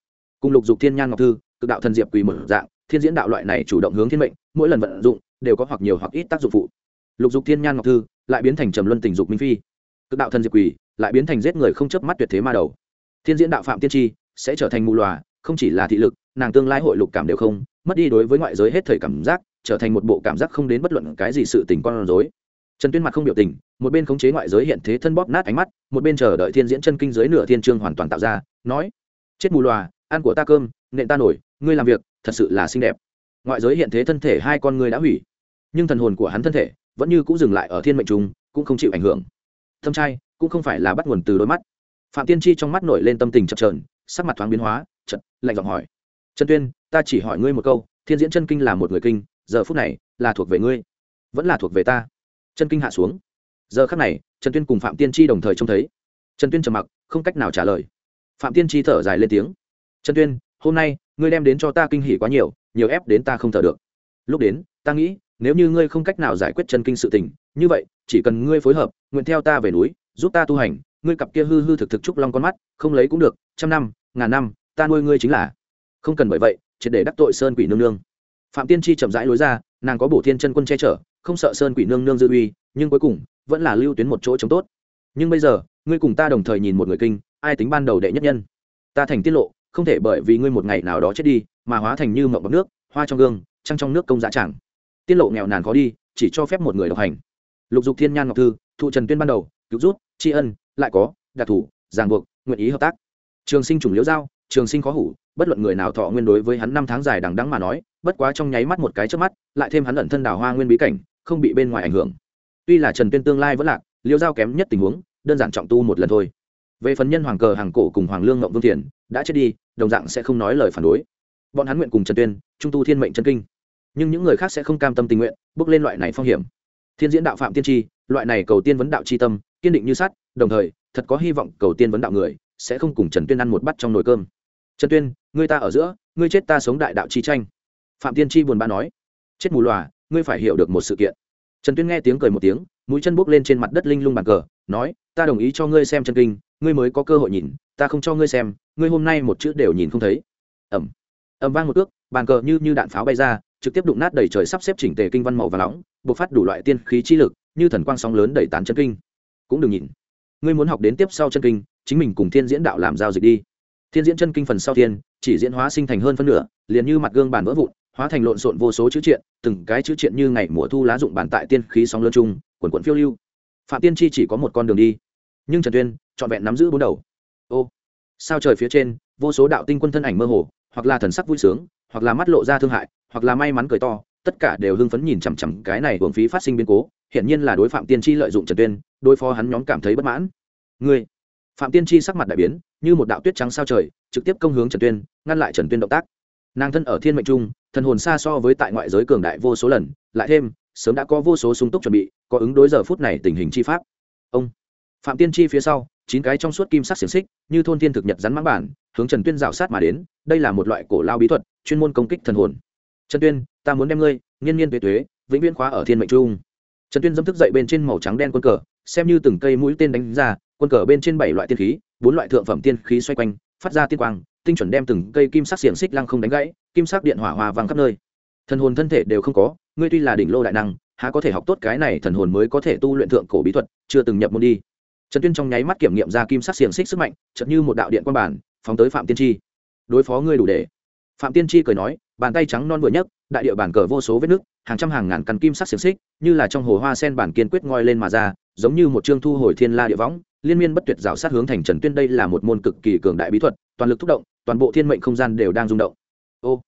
Cùng lục dục thiên nhan ngọc thư, cực đạo thần diệp quỳ mở dạng, thiên diễn đạo loại này chủ động hướng thiên mệnh, mỗi lần vận dụng, đều có hoặc nhiều hoặc ít tác dụng phụ. Lục dục thiên nhan ngọc thư, lại biến thành trầm luân tình dục minh phi. Cực đạo thần diệp quỳ, lại biến thành giết người không chớp mắt tuyệt thế ma đầu. Thiên diễn đạo phạm tiên tri, sẽ trở thành mù lòa không chỉ là thị lực, nàng tương lai hội lục cảm đều không, mất đi đối với ngoại giới hết thời cảm giác, trở thành một bộ cảm giác không đến bất luận cái gì sự tình con rối trần tuyên mặt không biểu tình, một bên khống chế ngoại giới hiện thế thân bóp nát ánh mắt, một bên chờ đợi thiên diễn chân kinh giới nửa thiên trương hoàn toàn tạo ra, nói, chết mù loà, ăn của ta cơm, nện ta nổi, ngươi làm việc, thật sự là xinh đẹp. Ngoại giới hiện thế thân thể hai con người đã hủy, nhưng thần hồn của hắn thân thể vẫn như cũng dừng lại ở thiên mệnh chúng cũng không chịu ảnh hưởng. Thâm trai, cũng không phải là bắt nguồn từ đôi mắt. Phạm tiên tri trong mắt nổi lên tâm tình chập trờn sắc mặt thoáng biến hóa chật lạnh giọng hỏi, trần tuyên, ta chỉ hỏi ngươi một câu, thiên diễn chân kinh là một người kinh, giờ phút này là thuộc về ngươi, vẫn là thuộc về ta? Chân kinh hạ xuống. Giờ khắc này, trần tuyên cùng phạm tiên tri đồng thời trông thấy. Trần tuyên trầm mặc, không cách nào trả lời. Phạm tiên tri thở dài lên tiếng. Trần tuyên, hôm nay, ngươi đem đến cho ta kinh hỉ quá nhiều nhiều ép đến ta không thở được. Lúc đến, ta nghĩ, nếu như ngươi không cách nào giải quyết chân kinh sự tình, như vậy, chỉ cần ngươi phối hợp, nguyện theo ta về núi, giúp ta tu hành, ngươi cặp kia hư hư thực thực trúc long con mắt, không lấy cũng được, trăm năm, ngàn năm, ta nuôi ngươi chính là. Không cần bởi vậy chỉ để đắc tội sơn quỷ nương nương. Phạm tiên tri chậm rãi lối ra, nàng có bổ thiên chân quân che chở không sợ sơn quỷ nương nương dư uy, nhưng cuối cùng vẫn là lưu tuyến một chỗ chống tốt. Nhưng bây giờ, ngươi cùng ta đồng thời nhìn một người kinh, ai tính ban đầu đệ nhất nhân? Ta thành tiết lộ, không thể bởi vì ngươi một ngày nào đó chết đi, mà hóa thành như mộng bọc nước, hoa trong gương, trăng trong nước công giá chẳng tiết lộ nghèo nàn khó đi, chỉ cho phép một người độc hành. Lục dục thiên nhan ngọc thư, thụ trần tuyên ban đầu, cứu rút tri ân, lại có, đặc thủ giảng buộc, nguyện ý hợp tác. Trường sinh chủng liễu giao, trường sinh khó hủ, bất luận người nào thọ nguyên đối với hắn năm tháng dài đằng đắng mà nói, bất quá trong nháy mắt một cái trước mắt, lại thêm hắn lẩn thân đào hoa nguyên bí cảnh không bị bên ngoài ảnh hưởng. Tuy là trần tuyên tương lai vẫn lạc, liêu giao kém nhất tình huống, đơn giản trọng tu một lần thôi. Về phần nhân hoàng cờ, hàng cổ cùng hoàng lương ngộng vương thiền, đã chết đi, đồng dạng sẽ không nói lời phản đối. Bọn hắn nguyện cùng trần tuyên, trung tu thiên mệnh chân kinh. Nhưng những người khác sẽ không cam tâm tình nguyện, bước lên loại này phong hiểm. Thiên diễn đạo phạm tiên tri, loại này cầu tiên vấn đạo tri tâm, kiên định như sắt, đồng thời, thật có hy vọng cầu tiên vấn đạo người, sẽ không cùng trần tuyên ăn một bát trong nồi cơm. Trần tuyên, ngươi ta ở giữa, ngươi chết ta sống đại đạo chi tranh. Phạm tiên tri buồn bã nói. Chết mù lòa ngươi phải hiểu được một sự kiện. Trần tuyên nghe tiếng cười một tiếng, mũi chân bốc lên trên mặt đất linh lung bàn cờ, nói, ta đồng ý cho ngươi xem chân kinh, ngươi mới có cơ hội nhìn, ta không cho ngươi xem, ngươi hôm nay một chữ đều nhìn không thấy. Ẩm ẩm vang một ước bàn cờ như như đạn pháo bay ra, trực tiếp đụng nát đầy trời sắp xếp chỉnh tề kinh văn màu và nóng buộc phát đủ loại tiên khí chi lực, như thần quang sóng lớn đẩy tán chân kinh. Cũng đừng nhìn. Ngươi muốn học đến tiếp sau chân kinh, chính mình cùng thiên diễn đạo làm giao dịch đi. Thiên diễn chân kinh phần sau thiên, chỉ diễn hóa sinh thành hơn phân nửa, liền như mặt gương bàn vỡ vụn hóa thành lộn xộn vô số chữ triện, từng cái chữ triện như ngày mùa thu lá dụng bàn tại tiên khí sóng lơn trung quần quận phiêu lưu. Phạm tiên chi chỉ có một con đường đi. Nhưng trần tuyên, trọn vẹn nắm giữ bốn đầu. Ô, sao trời phía trên, vô số đạo tinh quân thân ảnh mơ hồ, hoặc là thần sắc vui sướng, hoặc là mắt lộ ra thương hại, hoặc là may mắn cười to, tất cả đều hưng phấn nhìn chằm chằm cái này hưởng phí phát sinh biến cố, hiển nhiên là đối phạm tiên tri lợi dụng trần tuyên, đối phó hắn nhóm cảm thấy bất mãn. Ngươi, phạm tiên tri sắc mặt đại biến, như một đạo tuyết trắng sao trời, trực tiếp công hướng trần tuyên, ngăn lại trần tuyên động tác nàng thân ở thiên mệnh trung, thần hồn xa so với tại ngoại giới cường đại vô số lần, lại thêm, sớm đã có vô số sung túc chuẩn bị, có ứng đối giờ phút này tình hình chi pháp. Ông, phạm tiên Chi phía sau, chín cái trong suốt kim sắc xiềng xích, như thôn thiên thực nhật rắn mãng bản, hướng trần tuyên rào sát mà đến, đây là một loại cổ lao bí thuật, chuyên môn công kích thần hồn. Trần tuyên, ta muốn đem ngươi, nghiên nhiên tuế tuế, vĩnh viễn khóa ở thiên mệnh trung. Trần tuyên dâm thức dậy bên trên màu trắng đen quân cờ, xem như từng cây mũi tên đánh ra, quân cờ bên trên bảy loại tiên khí, bốn loại thượng phẩm tiên khí xoay quanh, phát ra tiên quang tinh chuẩn đem từng cây kim sắc xiềng xích lăng không đánh gãy, kim sắc điện hỏa hòa vàng khắp nơi. Thần hồn thân thể đều không có, ngươi tuy là đỉnh lô đại năng, há có thể học tốt cái này thần hồn mới có thể tu luyện thượng cổ bí thuật, chưa từng nhập môn đi. Trần tuyên trong nháy mắt kiểm nghiệm ra kim sắc xiềng xích sức mạnh, chợt như một đạo điện quan bản, phóng tới phạm tiên tri đối phó ngươi đủ để. Phạm tiên tri cười nói, bàn tay trắng non vừa nhấc, đại địa bản cờ vô số vết nước hàng trăm hàng ngàn căn kim sắc xiềng xích, như là trong hồ hoa sen bản kiên quyết ngoi lên mà ra, giống như một chương thu hồi thiên la địa võng liên miên bất tuyệt rào sát hướng thành trần tuyên đây là một môn cực kỳ cường đại bí thuật, toàn lực thúc động, toàn bộ thiên mệnh không gian đều đang rung động. Ô,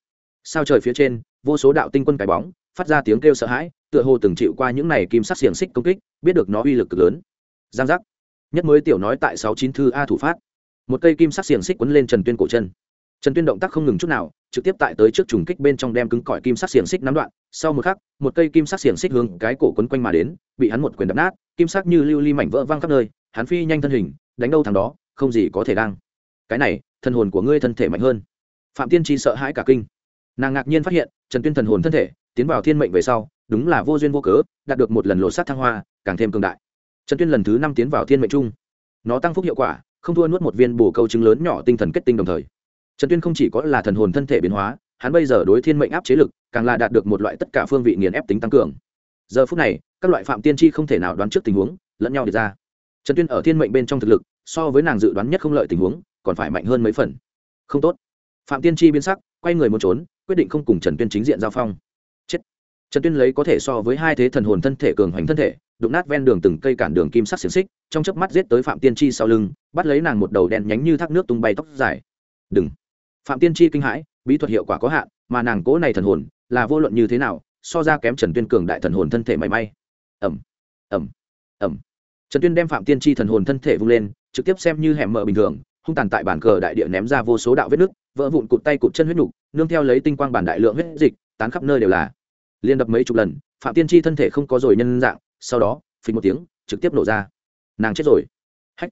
sao trời phía trên, vô số đạo tinh quân cái bóng, phát ra tiếng kêu sợ hãi, tựa hồ từng chịu qua những này kim sắc xiềng xích công kích, biết được nó uy lực cực lớn. Giang giác. Nhất mới tiểu nói tại sáu chín thư a thủ phát. Một cây kim sắc xiềng xích quấn lên trần tuyên cổ chân. Trần tuyên động tác không ngừng chút nào, trực tiếp tại tới trước trùng kích bên trong đem cứng cỏi kim sắc xiềng xích nắm đoạn. Sau một khắc, một cây kim sắc xiềng xích hướng cái cổ quấn quanh mà đến, bị hắn một quyền đập nát, kim sắc như lưu ly mảnh vỡ văng khắp nơi hắn phi nhanh thân hình, đánh đâu thằng đó, không gì có thể đang cái này thân hồn của ngươi thân thể mạnh hơn. Phạm tiên tri sợ hãi cả kinh. Nàng ngạc nhiên phát hiện, trần tuyên thần hồn thân thể, tiến vào thiên mệnh về sau, đúng là vô duyên vô cớ, đạt được một lần lột sát thăng hoa, càng thêm cường đại. Trần tuyên lần thứ năm tiến vào thiên mệnh chung nó tăng phúc hiệu quả, không thua nuốt một viên bổ câu chứng lớn nhỏ tinh thần kết tinh đồng thời. Trần tuyên không chỉ có là thần hồn thân thể biến hóa, hắn bây giờ đối thiên mệnh áp chế lực, càng là đạt được một loại tất cả phương vị nghiền ép tính tăng cường. Giờ phút này, các loại phạm tiên tri không thể nào đoán trước tình huống, lẫn nhau được ra trần tuyên ở thiên mệnh bên trong thực lực, so với nàng dự đoán nhất không lợi tình huống, còn phải mạnh hơn mấy phần. Không tốt. Phạm tiên tri biến sắc, quay người muốn trốn, quyết định không cùng trần tuyên chính diện giao phong. Chết. Trần tuyên lấy có thể so với hai thế thần hồn thân thể cường hoành thân thể, đụng nát ven đường từng cây cản đường kim sắc xiềng xích, trong chớp mắt giết tới phạm tiên tri sau lưng, bắt lấy nàng một đầu đen nhánh như thác nước tung bay tóc dài. Đừng. Phạm tiên tri kinh hãi, bí thuật hiệu quả có hạn, mà nàng cố này thần hồn, là vô luận như thế nào, so ra kém trần tuyên cường đại thần hồn thân thể mảy may. Ẩm ẩm ẩm trần tuyên đem phạm tiên tri thần hồn thân thể vung lên, trực tiếp xem như hẻm mở bình thường, hung tàn tại bản cờ đại địa ném ra vô số đạo vết nước vỡ vụn cụt tay cụt chân huyết nục, nương theo lấy tinh quang bản đại lượng huyết dịch, tán khắp nơi đều là. Liên đập mấy chục lần, phạm tiên tri thân thể không có rồi nhân dạng, sau đó, phình một tiếng, trực tiếp nổ ra. Nàng chết rồi. Hách.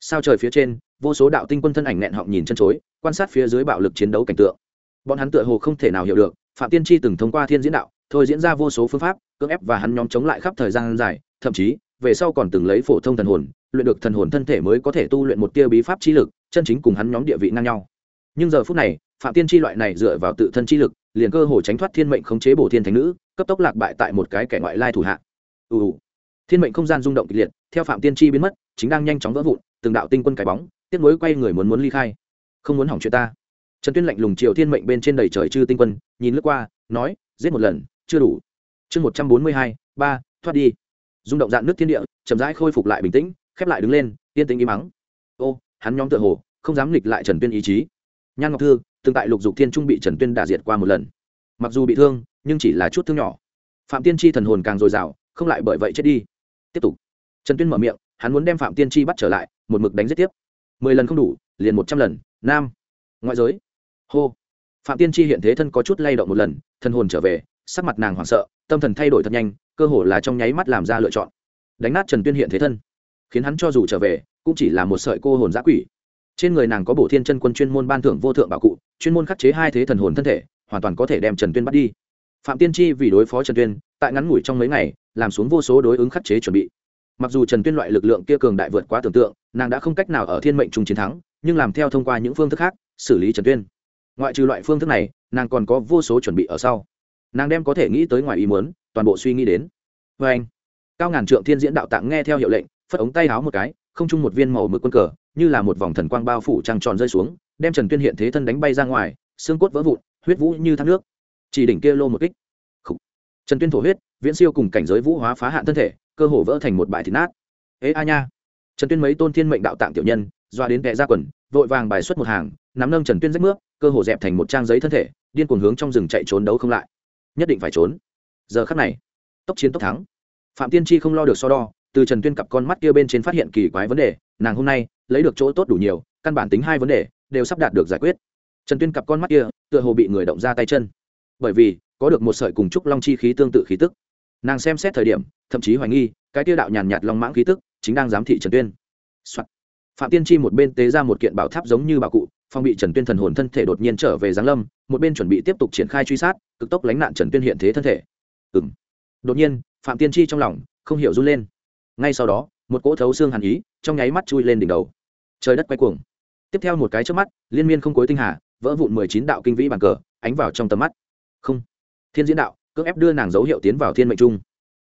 Sao trời phía trên, vô số đạo tinh quân thân ảnh nẹn họng nhìn chân chối, quan sát phía dưới bạo lực chiến đấu cảnh tượng. Bọn hắn tựa hồ không thể nào hiểu được, phạm tiên tri từng thông qua thiên diễn đạo, thôi diễn ra vô số phương pháp, cưỡng ép và hắn nhóm chống lại khắp thời gian dài, thậm chí về sau còn từng lấy phổ thông thần hồn, luyện được thần hồn thân thể mới có thể tu luyện một tia bí pháp chi lực, chân chính cùng hắn nhóm địa vị ngang nhau. Nhưng giờ phút này, phạm tiên tri loại này dựa vào tự thân chi lực, liền cơ hồ tránh thoát thiên mệnh khống chế bổ thiên thánh nữ, cấp tốc lạc bại tại một cái kẻ ngoại lai thủ hạ. Ù thiên mệnh không gian rung động kịch liệt, theo phạm tiên tri biến mất, chính đang nhanh chóng vỡ vụn, từng đạo tinh quân cái bóng tiếc nối quay người muốn muốn ly khai. Không muốn hỏng chuyện ta. Trần tuyên lạnh lùng triều thiên mệnh bên trên đầy trời chư tinh quân, nhìn lướt qua, nói, giết một lần, chưa đủ. Chương một trăm bốn mươi hai, ba, thoát đi rung động dạn nước thiên địa, chậm rãi khôi phục lại bình tĩnh, khép lại đứng lên, yên tĩnh im mắng. Ô, hắn nhóm tựa hồ không dám nghịch lại trần tuyên ý chí. Nhan ngọc thư từng tại lục dục thiên trung bị trần tuyên đả diệt qua một lần. Mặc dù bị thương, nhưng chỉ là chút thương nhỏ. Phạm tiên tri thần hồn càng dồi dào, không lại bởi vậy chết đi. Tiếp tục. Trần tuyên mở miệng, hắn muốn đem phạm tiên tri bắt trở lại, một mực đánh giết tiếp. Mười lần không đủ, liền một trăm lần, nam. Ngoại giới. Hô. Phạm tiên tri hiện thế thân có chút lay động một lần, thần hồn trở về, sắc mặt nàng hoảng sợ, tâm thần thay đổi thật nhanh cơ hồ là trong nháy mắt làm ra lựa chọn. Đánh nát trần tuyên hiện thế thân, khiến hắn cho dù trở về, cũng chỉ là một sợi cô hồn giã quỷ. Trên người nàng có bổ thiên chân quân chuyên môn ban thưởng vô thượng bảo cụ, chuyên môn khắc chế hai thế thần hồn thân thể, hoàn toàn có thể đem trần tuyên bắt đi. Phạm tiên tri vì đối phó trần tuyên, tại ngắn ngủi trong mấy ngày, làm xuống vô số đối ứng khắc chế chuẩn bị. Mặc dù trần tuyên loại lực lượng kia cường đại vượt quá tưởng tượng, nàng đã không cách nào ở thiên mệnh chung chiến thắng, nhưng làm theo thông qua những phương thức khác, xử lý trần tuyên. Ngoại trừ loại phương thức này, nàng còn có vô số chuẩn bị ở sau nàng đem có thể nghĩ tới ngoài ý muốn, toàn bộ suy nghĩ đến. Vê anh, cao ngàn trượng thiên diễn đạo tạng nghe theo hiệu lệnh, phất ống tay háo một cái, không chung một viên màu mực quân cờ, như là một vòng thần quang bao phủ trăng tròn rơi xuống, đem trần tuyên hiện thế thân đánh bay ra ngoài, xương cốt vỡ vụn, huyết vũ như thác nước. Chỉ đỉnh kia lô một kích. Khủ. trần tuyên thổ huyết, viễn siêu cùng cảnh giới vũ hóa phá hạn thân thể, cơ hồ vỡ thành một bãi thịt nát. Ế a nha. Trần tuyên mấy tôn thiên mệnh đạo tạng tiểu nhân, doa đến vẽ ra quần, vội vàng bài xuất một hàng, nắm nâng trần tuyên rách nước cơ hồ dẹp thành một trang giấy thân thể, điên cuồng hướng trong rừng chạy trốn đấu không lại nhất định phải trốn. Giờ khắc này, tốc chiến tốc thắng. Phạm tiên tri không lo được so đo, từ trần tuyên cặp con mắt kia bên trên phát hiện kỳ quái vấn đề, nàng hôm nay lấy được chỗ tốt đủ nhiều, căn bản tính hai vấn đề, đều sắp đạt được giải quyết. Trần tuyên cặp con mắt kia, tựa hồ bị người động ra tay chân. Bởi vì, có được một sợi cùng trúc long chi khí tương tự khí tức. Nàng xem xét thời điểm, thậm chí hoài nghi, cái tiêu đạo nhàn nhạt long mãng khí tức, chính đang giám thị trần tuyên、Soạn phạm tiên tri một bên tế ra một kiện bảo tháp giống như bảo cụ, phong bị trần tuyên thần hồn thân thể đột nhiên trở về giáng lâm, một bên chuẩn bị tiếp tục triển khai truy sát, cực tốc lánh nạn trần tuyên hiện thế thân thể. Ừ m đột nhiên, phạm tiên tri trong lòng không hiểu run lên. Ngay sau đó, một cỗ thấu xương hàn ý trong nháy mắt chui lên đỉnh đầu. Trời đất quay cuồng. Tiếp theo một cái trước mắt, liên miên không cối tinh hà, vỡ vụn mười chín đạo kinh vĩ bàn cờ, ánh vào trong tầm mắt. Không. Thiên diễn đạo, cưỡng ép đưa nàng dấu hiệu tiến vào thiên mệnh trung.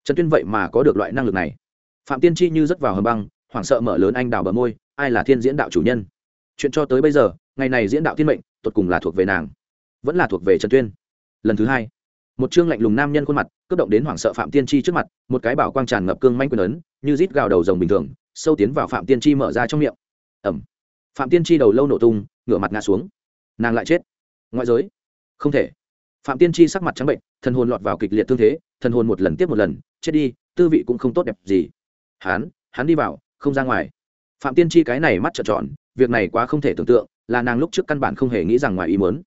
Trần tuyên vậy mà có được loại năng lực này. Phạm tiên tri như rất vào hầm băng, hoảng sợ mở lớn anh đào bờ môi ai là thiên diễn đạo chủ nhân? Chuyện cho tới bây giờ, ngày này diễn đạo thiên mệnh, tột cùng là thuộc về nàng, vẫn là thuộc về trần tuyên. Lần thứ hai, một chương lạnh lùng nam nhân khuôn mặt, cướp động đến hoảng sợ phạm tiên tri trước mặt, một cái bảo quang tràn ngập cương manh quyền ấn, như rít gào đầu rồng bình thường, sâu tiến vào phạm tiên tri mở ra trong miệng. Ẩm phạm tiên tri đầu lâu nổ tung, ngửa mặt ngã xuống. Nàng lại chết. Ngoại giới. Không thể. Phạm tiên tri sắc mặt trắng bệnh, thần hồn lọt vào kịch liệt thương thế, thần hồn một lần tiếp một lần, chết đi, tư vị cũng không tốt đẹp gì. Hắn hắn đi vào, không ra ngoài phạm tiên tri cái này mắt trợn tròn, việc này quá không thể tưởng tượng, là nàng lúc trước căn bản không hề nghĩ rằng ngoài ý muốn.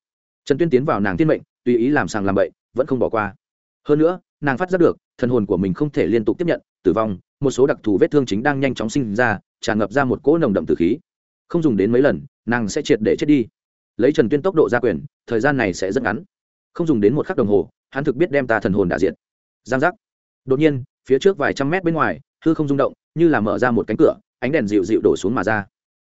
Trần tuyên tiến vào nàng tiên mệnh, tùy ý làm sàng làm bậy, vẫn không bỏ qua. Hơn nữa, nàng phát giác được, thần hồn của mình không thể liên tục tiếp nhận, tử vong, một số đặc thù vết thương chính đang nhanh chóng sinh ra, tràn ngập ra một cỗ nồng đậm tử khí. Không dùng đến mấy lần, nàng sẽ triệt để chết đi. Lấy trần tuyên tốc độ ra quyền, thời gian này sẽ rất ngắn. Không dùng đến một khắc đồng hồ, hắn thực biết đem ta thần hồn đ diện giang giác. Đột nhiên, phía trước vài trăm mét bên ngoài, hư không rung động, như là mở ra một cánh cửa ánh đèn dịu dịu đổ xuống mà ra.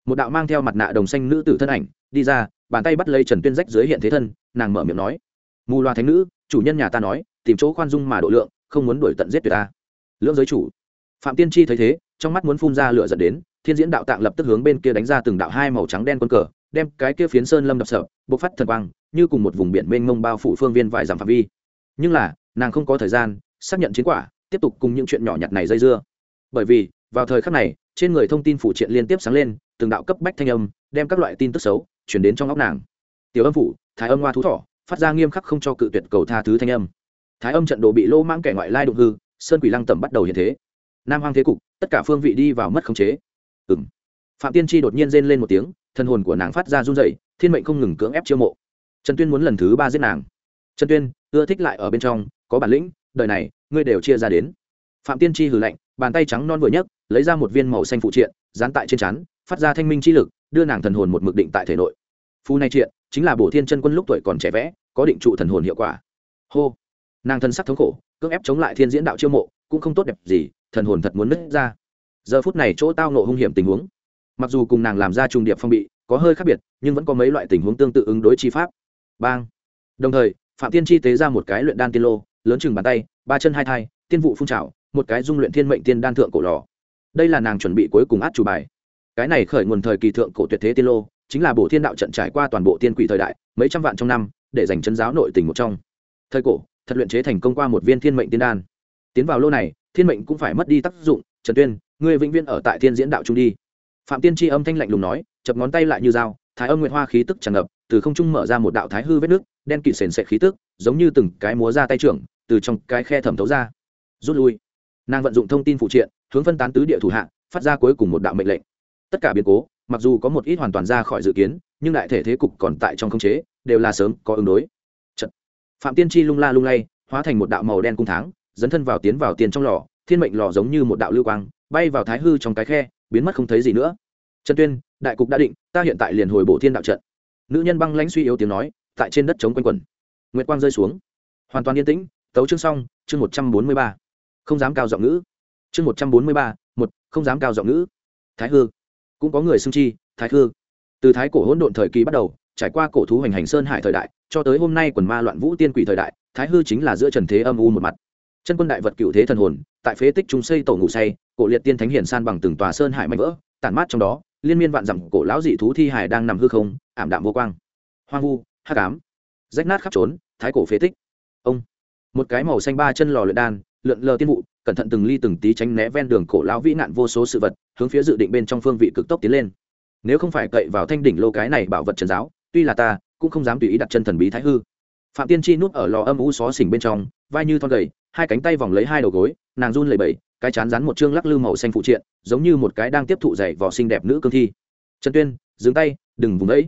Một đạo mang theo mặt nạ đồng xanh nữ tử thân ảnh đi ra, bàn tay bắt lấy trần tuyên rách dưới hiện thế thân, nàng mở miệng nói, mù loa thánh nữ, chủ nhân nhà ta nói, tìm chỗ khoan dung mà độ lượng, không muốn đuổi tận giết tuyệt ta. Lưỡng giới chủ. Phạm tiên tri thấy thế, trong mắt muốn phun ra lửa dẫn đến, thiên diễn đạo tạng lập tức hướng bên kia đánh ra từng đạo hai màu trắng đen quân cờ, đem cái kia phiến sơn lâm đập sợ bộc phát thần quang, như cùng một vùng biển mênh mông bao phủ phương viên vài dặm phạm vi. Nhưng là, nàng không có thời gian, xác nhận chiến quả, tiếp tục cùng những chuyện nhỏ nhặt này dây dưa. Bởi vì, vào thời khắc này trên người thông tin phụ triện liên tiếp sáng lên, từng đạo cấp bách thanh âm, đem các loại tin tức xấu chuyển đến trong óc nàng. Tiểu âm phủ, thái âm hoa thú thỏ, phát ra nghiêm khắc không cho cự tuyệt cầu tha thứ thanh âm. Thái âm trận đồ bị lô mang kẻ ngoại lai đụng hư, sơn quỷ lăng tẩm bắt đầu hiện thế. Nam hoang thế cục, tất cả phương vị đi vào mất khống chế. Ừng phạm tiên tri đột nhiên rên lên một tiếng, thân hồn của nàng phát ra run dậy thiên mệnh không ngừng cưỡng ép chiêu mộ. Trần tuyên muốn lần thứ ba giết nàng. Trần tuyên, ưa thích lại ở bên trong, có bản lĩnh, đời này, ngươi đều chia ra đến. Phạm tiên tri hừ lạnh bàn tay trắng non vừa nhấc, lấy ra một viên màu xanh phụ triện, dán tại trên chắn phát ra thanh minh chi lực, đưa nàng thần hồn một mực định tại thể nội. Phu này triện, chính là bổ thiên chân quân lúc tuổi còn trẻ vẽ, có định trụ thần hồn hiệu quả. Hô! Nàng thân sắc thống khổ, cưỡng ép chống lại thiên diễn đạo chiêu mộ, cũng không tốt đẹp gì, thần hồn thật muốn nứt ra. Giờ phút này chỗ tao nộ hung hiểm tình huống. Mặc dù cùng nàng làm ra trùng điệp phong bị, có hơi khác biệt, nhưng vẫn có mấy loại tình huống tương tự ứng đối chi pháp. Bang! Đồng thời, phạm tiên chi tế ra một cái luyện đan tiên lô, lớn chừng bàn tay, ba chân hai thai, tiên vụ phun trào một cái dung luyện thiên mệnh tiên đan thượng cổ lò. Đây là nàng chuẩn bị cuối cùng át chủ bài. Cái này khởi nguồn thời kỳ thượng cổ tuyệt thế tiên lô, chính là bổ thiên đạo trận trải qua toàn bộ tiên quỷ thời đại, mấy trăm vạn trong năm, để dành chân giáo nội tình một trong. Thời cổ, thật luyện chế thành công qua một viên thiên mệnh tiên đan. Tiến vào lô này, thiên mệnh cũng phải mất đi tác dụng. Trần tuyên người vĩnh viên ở tại thiên diễn đạo trung đi. Phạm tiên tri âm thanh lạnh lùng nói, chập ngón tay lại như dao, thái âm nguyện hoa khí tức tràn ngập, từ không trung mở ra một đạo thái hư vết nước, đen kịt sền sệt khí tức, giống như từng cái múa ra tay trưởng, từ trong cái khe thẩm thấu ra. Rút lui nàng vận dụng thông tin phụ triện, hướng phân tán tứ địa thủ hạ, phát ra cuối cùng một đạo mệnh lệnh. Tất cả biến cố, mặc dù có một ít hoàn toàn ra khỏi dự kiến, nhưng đại thể thế cục còn tại trong khống chế, đều là sớm có ứng đối. Trận. phạm tiên tri lung la lung lay, hóa thành một đạo màu đen cung tháng dấn thân vào tiến vào tiền trong lò, thiên mệnh lò giống như một đạo lưu quang, bay vào thái hư trong cái khe, biến mất không thấy gì nữa. Trần tuyên, đại cục đã định, ta hiện tại liền hồi bổ thiên đạo trận. Nữ nhân băng lãnh suy yếu tiếng nói, tại trên đất chống quanh quẩn nguyệt quang rơi xuống. Hoàn toàn yên tĩnh, tấu chương xong, chương một trăm bốn mươi ba không dám cao giọng ngữ. Chương một trăm bốn mươi ba, một, không dám cao giọng ngữ. Thái hư. Cũng có người xưng chi, thái hư. Từ thái cổ hỗn độn thời kỳ bắt đầu, trải qua cổ thú hành hành sơn hải thời đại, cho tới hôm nay quần ma loạn vũ tiên quỷ thời đại, thái hư chính là giữa trần thế âm u một mặt. Chân quân đại vật cựu thế thần hồn, tại phế tích trung xây tổ ngủ say, cổ liệt tiên thánh hiển san bằng từng tòa sơn hải mạnh vỡ, tản mát trong đó, liên miên vạn dặm cổ lão dị thú thi hải đang nằm hư không, ảm đạm vô quang. Hoang vu, hắc ám. Rách nát khắp trốn, thái cổ phế tích. Ông. Một cái màu xanh ba chân lò luyện đan lượn lờ tiên vụ, cẩn thận từng ly từng tí tránh né ven đường cổ lão vĩ nạn vô số sự vật, hướng phía dự định bên trong phương vị cực tốc tiến lên. Nếu không phải cậy vào thanh đỉnh lô cái này bảo vật trần giáo, tuy là ta, cũng không dám tùy ý đặt chân thần bí thái hư. Phạm tiên chi núp ở lò âm u xó xỉnh bên trong, vai như thon gầy, hai cánh tay vòng lấy hai đầu gối, nàng run lẩy bẩy, cái chán rắn một chương lắc lư màu xanh phụ triện, giống như một cái đang tiếp thụ dày vỏ xinh đẹp nữ cương thi. Trần tuyên, dừng tay, đừng vùng ấy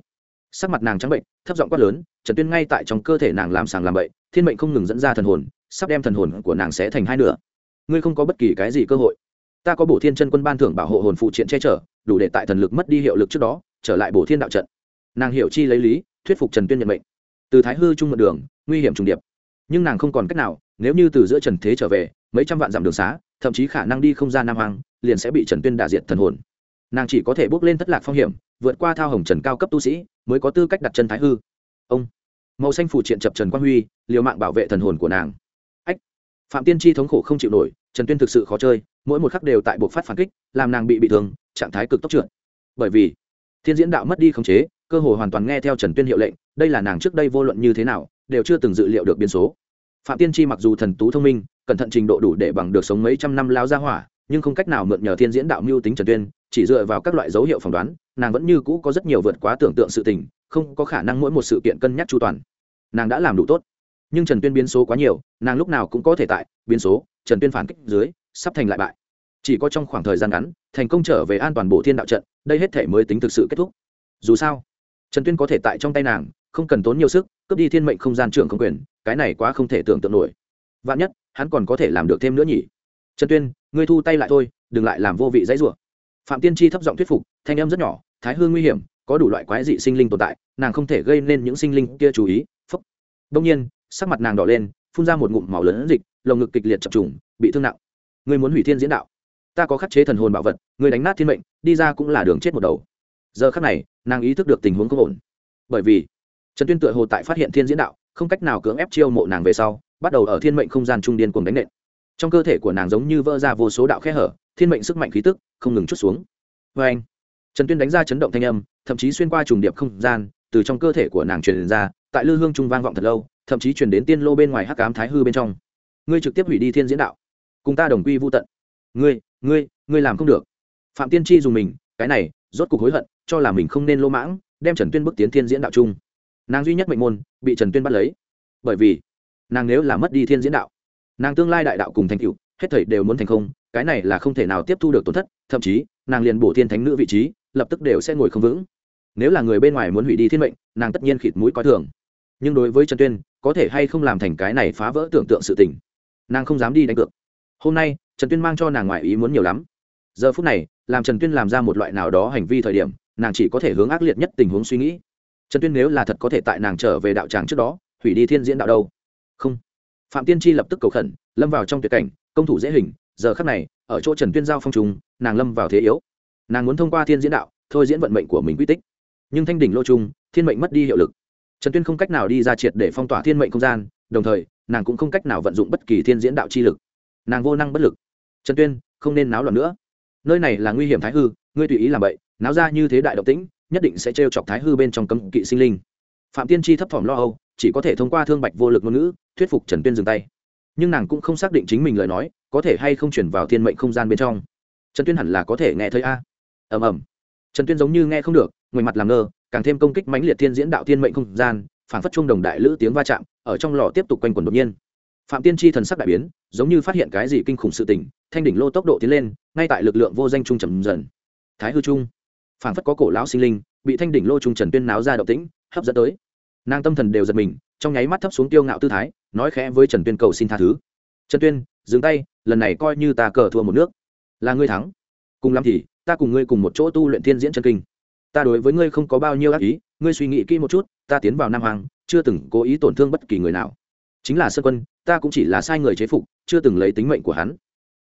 sắc mặt nàng trắng bệnh, thấp giọng quát lớn, trần tuyên ngay tại trong cơ thể nàng làm sàng làm bậy, thiên mệnh không ngừng dẫn ra thần hồn sắp đem thần hồn của nàng sẽ thành hai nửa. Ngươi không có bất kỳ cái gì cơ hội. Ta có bổ thiên chân quân ban thưởng bảo hộ hồn phụ triện che chở, đủ để tại thần lực mất đi hiệu lực trước đó, trở lại bổ thiên đạo trận. Nàng hiểu chi lấy lý, thuyết phục trần tuyên nhận mệnh. Từ thái hư trung một đường, nguy hiểm trùng điệp. Nhưng nàng không còn cách nào, nếu như từ giữa trần thế trở về, mấy trăm vạn dặm đường xá, thậm chí khả năng đi không ra nam hoàng liền sẽ bị trần tuyên đả diệt thần hồn. Nàng chỉ có thể bước lên thất lạc phong hiểm, vượt qua thao hồng trần cao cấp tu sĩ, mới có tư cách đặt chân thái hư. Ông, màu xanh phủ triện chập trần quang huy, liều mạng bảo vệ thần hồn của nàng phạm tiên tri thống khổ không chịu nổi, trần tuyên thực sự khó chơi, mỗi một khắc đều tại buộc phát phản kích, làm nàng bị bị thương, trạng thái cực tốc trượt. Bởi vì, thiên diễn đạo mất đi khống chế, cơ hội hoàn toàn nghe theo trần tuyên hiệu lệnh, đây là nàng trước đây vô luận như thế nào, đều chưa từng dự liệu được biến số. Phạm tiên tri mặc dù thần tú thông minh, cẩn thận trình độ đủ để bằng được sống mấy trăm năm lao ra hỏa, nhưng không cách nào mượn nhờ thiên diễn đạo mưu tính trần tuyên, chỉ dựa vào các loại dấu hiệu phỏng đoán, nàng vẫn như cũ có rất nhiều vượt quá tưởng tượng sự tình, không có khả năng mỗi một sự kiện cân nhắc chu toàn. Nàng đã làm đủ tốt nhưng trần tuyên biến số quá nhiều nàng lúc nào cũng có thể tại biến số trần tuyên phản kích dưới sắp thành lại bại chỉ có trong khoảng thời gian ngắn thành công trở về an toàn bộ thiên đạo trận đây hết thể mới tính thực sự kết thúc dù sao trần tuyên có thể tại trong tay nàng không cần tốn nhiều sức cướp đi thiên mệnh không gian trưởng không quyền cái này quá không thể tưởng tượng nổi vạn nhất hắn còn có thể làm được thêm nữa nhỉ trần tuyên ngươi thu tay lại thôi đừng lại làm vô vị dãy rủa phạm tiên tri thấp giọng thuyết phục thanh âm rất nhỏ thái hương nguy hiểm có đủ loại quái dị sinh linh tồn tại nàng không thể gây nên những sinh linh kia chú ý phúc đông nhiên sắc mặt nàng đỏ lên, phun ra một ngụm màu lớn dịch, lồng ngực kịch liệt chập trùng, bị thương nặng. Ngươi muốn hủy thiên diễn đạo? Ta có khắc chế thần hồn bảo vật, ngươi đánh nát thiên mệnh, đi ra cũng là đường chết một đầu. Giờ khắc này, nàng ý thức được tình huống không ổn. Bởi vì, trần tuyên tựa hồ tại phát hiện thiên diễn đạo, không cách nào cưỡng ép chiêu mộ nàng về sau, bắt đầu ở thiên mệnh không gian trung điên cùng đánh nện. Trong cơ thể của nàng giống như vỡ ra vô số đạo khe hở, thiên mệnh sức mạnh khí tức không ngừng chút xuống. Vê anh, trần tuyên đánh ra chấn động thanh âm, thậm chí xuyên qua trùng điệp không gian, từ trong cơ thể của nàng truyền ra, tại lư hương trung vang vọng thật lâu thậm chí chuyển đến tiên lô bên ngoài hắc cám thái hư bên trong. Ngươi trực tiếp hủy đi thiên diễn đạo. Cùng ta đồng quy vô tận. Ngươi ngươi ngươi làm không được. Phạm tiên tri dùng mình, cái này, rốt cuộc hối hận, cho là mình không nên lô mãng, đem trần tuyên bước tiến thiên diễn đạo chung. Nàng duy nhất mệnh môn, bị trần tuyên bắt lấy. Bởi vì, nàng nếu là mất đi thiên diễn đạo, nàng tương lai đại đạo cùng thành cựu hết thảy đều muốn thành không, cái này là không thể nào tiếp thu được tổn thất, thậm chí, nàng liền bổ thiên thánh nữ vị trí, lập tức đều sẽ ngồi không vững. Nếu là người bên ngoài muốn hủy đi thiên mệnh, nàng tất nhiên khịt mũi coi thường nhưng đối với trần tuyên, có thể hay không làm thành cái này phá vỡ tưởng tượng sự tình. Nàng không dám đi đánh cược. Hôm nay, trần tuyên mang cho nàng ngoại ý muốn nhiều lắm. Giờ phút này, làm trần tuyên làm ra một loại nào đó hành vi thời điểm, nàng chỉ có thể hướng ác liệt nhất tình huống suy nghĩ. Trần tuyên nếu là thật có thể tại nàng trở về đạo tràng trước đó, hủy đi thiên diễn đạo đâu? Không. Phạm tiên tri lập tức cầu khẩn, lâm vào trong tuyệt cảnh, công thủ dễ hình, giờ khắc này, ở chỗ trần tuyên giao phong trùng, nàng lâm vào thế yếu. Nàng muốn thông qua thiên diễn đạo, thôi diễn vận mệnh của mình quy tích. Nhưng thanh đỉnh lô trung thiên mệnh mất đi hiệu lực trần tuyên không cách nào đi ra triệt để phong tỏa thiên mệnh không gian, đồng thời, nàng cũng không cách nào vận dụng bất kỳ thiên diễn đạo chi lực. Nàng vô năng bất lực. Trần tuyên, không nên náo loạn nữa. Nơi này là nguy hiểm thái hư, ngươi tùy ý làm vậy, náo ra như thế đại động tĩnh, nhất định sẽ t chọc thái hư bên trong cấm kỵ sinh linh. Phạm tiên tri thấp thỏm lo âu, chỉ có thể thông qua thương bạch vô lực ngôn ngữ, thuyết phục trần tuyên dừng tay. Nhưng nàng cũng không xác định chính mình lời nói, có thể hay không chuyển vào thiên mệnh không gian bên trong. Trần tuyên hẳn là có thể nghe thấy a. Ầm ầm. Trần tuyên giống như nghe không được ngoài mặt làm ngơ càng thêm công kích mãnh liệt thiên diễn đạo thiên mệnh không gian phản phất trung đồng đại lữ tiếng va chạm, ở trong lò tiếp tục quanh quẩn đột nhiên. Phạm tiên tri thần sắc đại biến, giống như phát hiện cái gì kinh khủng sự tình, thanh đỉnh lô tốc độ tiến lên, ngay tại lực lượng vô danh trung trầm dần. Thái hư trung phản phất có cổ lão sinh linh, bị thanh đỉnh lô trung trần tuyên náo ra động tĩnh, hấp dẫn tới. Nàng tâm thần đều giật mình, trong nháy mắt thấp xuống tiêu ngạo tư thái, nói khẽ với trần tuyên cầu xin tha thứ. Trần tuyên, dừng tay, lần này coi như ta cờ thua một nước. Là ngươi thắng. Cùng lắm thì, ta cùng ngươi cùng một chỗ tu luyện thiên diễn chân kinh ta đối với ngươi không có bao nhiêu ác ý, ngươi suy nghĩ kỹ một chút, ta tiến vào nam hoàng, chưa từng cố ý tổn thương bất kỳ người nào. Chính là sơ quân, ta cũng chỉ là sai người chế phục, chưa từng lấy tính mệnh của hắn.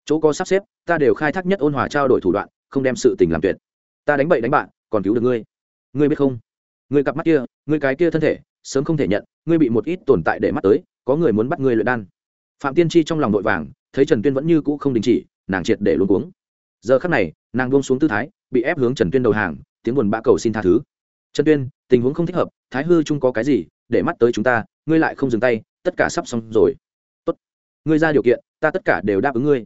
Chỗ có sắp xếp, ta đều khai thác nhất ôn hòa trao đổi thủ đoạn, không đem sự tình làm tuyệt. Ta đánh bậy đánh bạn, còn cứu được ngươi. Ngươi biết không? Ngươi cặp mắt kia, ngươi cái kia thân thể, sớm không thể nhận, ngươi bị một ít tồn tại để mắt tới, có người muốn bắt ngươi luyện đan. Phạm tiên tri trong lòng vội vàng, thấy trần tuyên vẫn như cũ không đình chỉ, nàng triệt để luôn cuống. Giờ khắc này, nàng buông xuống tư thái, bị ép hướng trần tuyên đầu hàng tiếng buồn bã cầu xin tha thứ. Trần tuyên, tình huống không thích hợp, thái hư chung có cái gì, để mắt tới chúng ta, ngươi lại không dừng tay, tất cả sắp xong rồi. Tốt. Ngươi ra điều kiện, ta tất cả đều đáp ứng ngươi.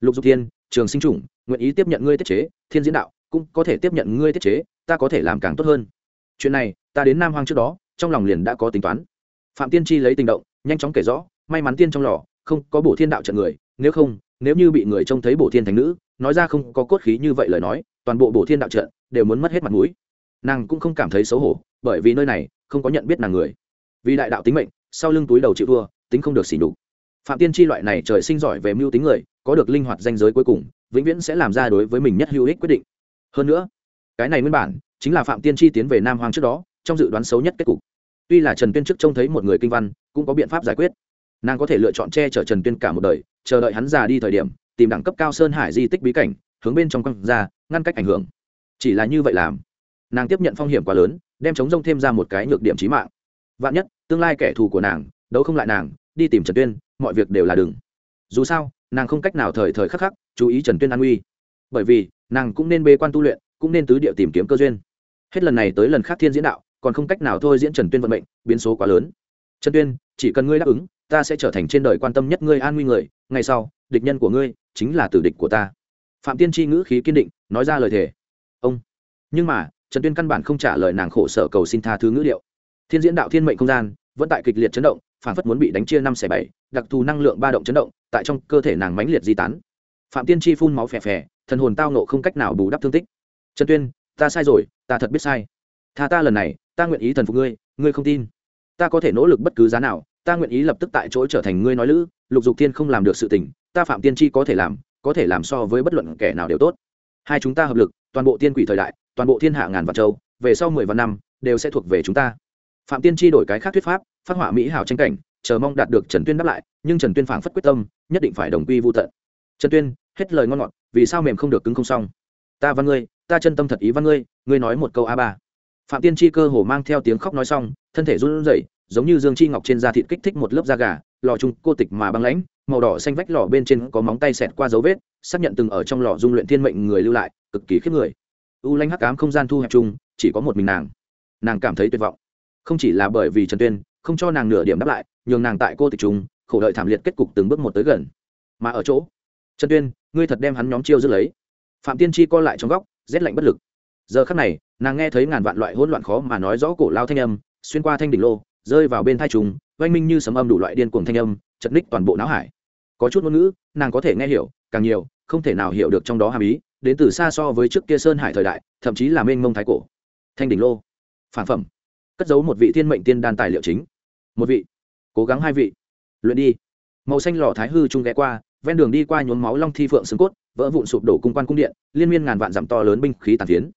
Lục dục thiên, trường sinh chủng, nguyện ý tiếp nhận ngươi tiết chế, thiên diễn đạo cũng có thể tiếp nhận ngươi tiết chế, ta có thể làm càng tốt hơn. Chuyện này, ta đến nam hoang trước đó, trong lòng liền đã có tính toán. Phạm tiên tri lấy tình động, nhanh chóng kể rõ, may mắn tiên trong lò, không có bổ thiên đạo trận người, nếu không, nếu như bị người trông thấy bổ thiên thành nữ nói ra không có cốt khí như vậy lời nói, toàn bộ bổ thiên đạo trận đều muốn mất hết mặt mũi. Nàng cũng không cảm thấy xấu hổ, bởi vì nơi này không có nhận biết nàng người. Vì đại đạo tính mệnh, sau lưng túi đầu chịu thua, tính không được xỉ đục phạm tiên tri loại này trời sinh giỏi về mưu tính người, có được linh hoạt danh giới cuối cùng, vĩnh viễn sẽ làm ra đối với mình nhất hữu ích quyết định. Hơn nữa, cái này nguyên bản chính là phạm tiên tri tiến về nam hoàng trước đó, trong dự đoán xấu nhất kết cục. Tuy là trần tuyên trước trông thấy một người kinh văn, cũng có biện pháp giải quyết. Nàng có thể lựa chọn che chở trần tuyên cả một đời, chờ đợi hắn già đi thời điểm tìm đẳng cấp cao sơn hải di tích bí cảnh, hướng bên trong quăng ra, ngăn cách ảnh hưởng. Chỉ là như vậy làm, nàng tiếp nhận phong hiểm quá lớn, đem chống rông thêm ra một cái nhược điểm trí mạng. Vạn nhất, tương lai kẻ thù của nàng, đấu không lại nàng, đi tìm trần tuyên, mọi việc đều là đừng. Dù sao, nàng không cách nào thời thời khắc khắc chú ý trần tuyên an uy bởi vì, nàng cũng nên bê quan tu luyện, cũng nên tứ địa tìm kiếm cơ duyên. Hết lần này tới lần khác thiên diễn đạo, còn không cách nào thôi diễn trần tuyên vận mệnh, biến số quá lớn. Trần tuyên, chỉ cần ngươi đáp ứng, ta sẽ trở thành trên đời quan tâm nhất ngươi an nguy người, ngày sau, địch nhân của ngươi chính là tử địch của ta. Phạm tiên tri ngữ khí kiên định, nói ra lời thề. Ông. Nhưng mà, trần tuyên căn bản không trả lời nàng khổ sở cầu xin tha thứ ngữ liệu thiên diễn đạo thiên mệnh không gian, vẫn tại kịch liệt chấn động, phản phất muốn bị đánh chia năm xẻ bảy, đặc thù năng lượng ba động chấn động, tại trong cơ thể nàng mãnh liệt di tán. Phạm tiên tri phun máu phè phè, thần hồn tao nộ không cách nào bù đắp thương tích. Trần tuyên, ta sai rồi, ta thật biết sai. Tha ta lần này, ta nguyện ý thần phục ngươi ngươi không tin. Ta có thể nỗ lực bất cứ giá nào, ta nguyện ý lập tức tại chỗ trở thành ngươi nói lữ, lục dục thiên không làm được sự tỉnh ta phạm tiên tri có thể làm, có thể làm so với bất luận kẻ nào đều tốt. Hai chúng ta hợp lực, toàn bộ tiên quỷ thời đại, toàn bộ thiên hạ ngàn vạn châu, về sau mười vạn năm, đều sẽ thuộc về chúng ta. Phạm tiên tri đổi cái khác thuyết pháp, phát họa mỹ hảo tranh cảnh, chờ mong đạt được trần tuyên đáp lại, nhưng trần tuyên phảng phất quyết tâm, nhất định phải đồng quy vô tận. Trần tuyên, hết lời ngon ngọt, vì sao mềm không được cứng không xong? Ta văn ngươi, ta chân tâm thật ý văn ngươi ngươi nói một câu a ba. Phạm tiên tri cơ hồ mang theo tiếng khóc nói xong, thân thể run rẩy, giống như dương chi ngọc trên da thịt kích thích một lớp da gà, lò chung cô tịch mà băng lãnh màu đỏ xanh vách lò bên trên có móng tay xẹt qua dấu vết, xác nhận từng ở trong lò dung luyện thiên mệnh người lưu lại, cực kỳ khiếp người. U lanh hắc ám không gian thu hẹp chung, chỉ có một mình nàng. Nàng cảm thấy tuyệt vọng. Không chỉ là bởi vì trần tuyên, không cho nàng nửa điểm đáp lại, nhường nàng tại cô tịch chúng khổ đợi thảm liệt kết cục từng bước một tới gần. Mà ở chỗ, trần tuyên, ngươi thật đem hắn nhóm chiêu giữ lấy. Phạm tiên chi co lại trong góc, rét lạnh bất lực. Giờ khắc này, nàng nghe thấy ngàn vạn loại hỗn loạn khó mà nói rõ cổ lao thanh âm, xuyên qua thanh đỉnh lô, rơi vào bên thai trùng, oanh minh như sấm âm đủ loại điên cuồng thanh âm, chật ních toàn bộ não hải có chút ngôn ngữ, nàng có thể nghe hiểu, càng nhiều, không thể nào hiểu được trong đó hàm ý, đến từ xa so với trước kia sơn hải thời đại, thậm chí là mênh mông thái cổ. Thanh đỉnh lô. Phản phẩm. Cất giấu một vị thiên mệnh tiên đan tài liệu chính. Một vị. Cố gắng hai vị. Luyện đi. Màu xanh lò thái hư trung ghé qua, ven đường đi qua nhốn máu long thi phượng xương cốt, vỡ vụn sụp đổ cung quan cung điện, liên miên ngàn vạn dặm to lớn binh khí tàn phiến.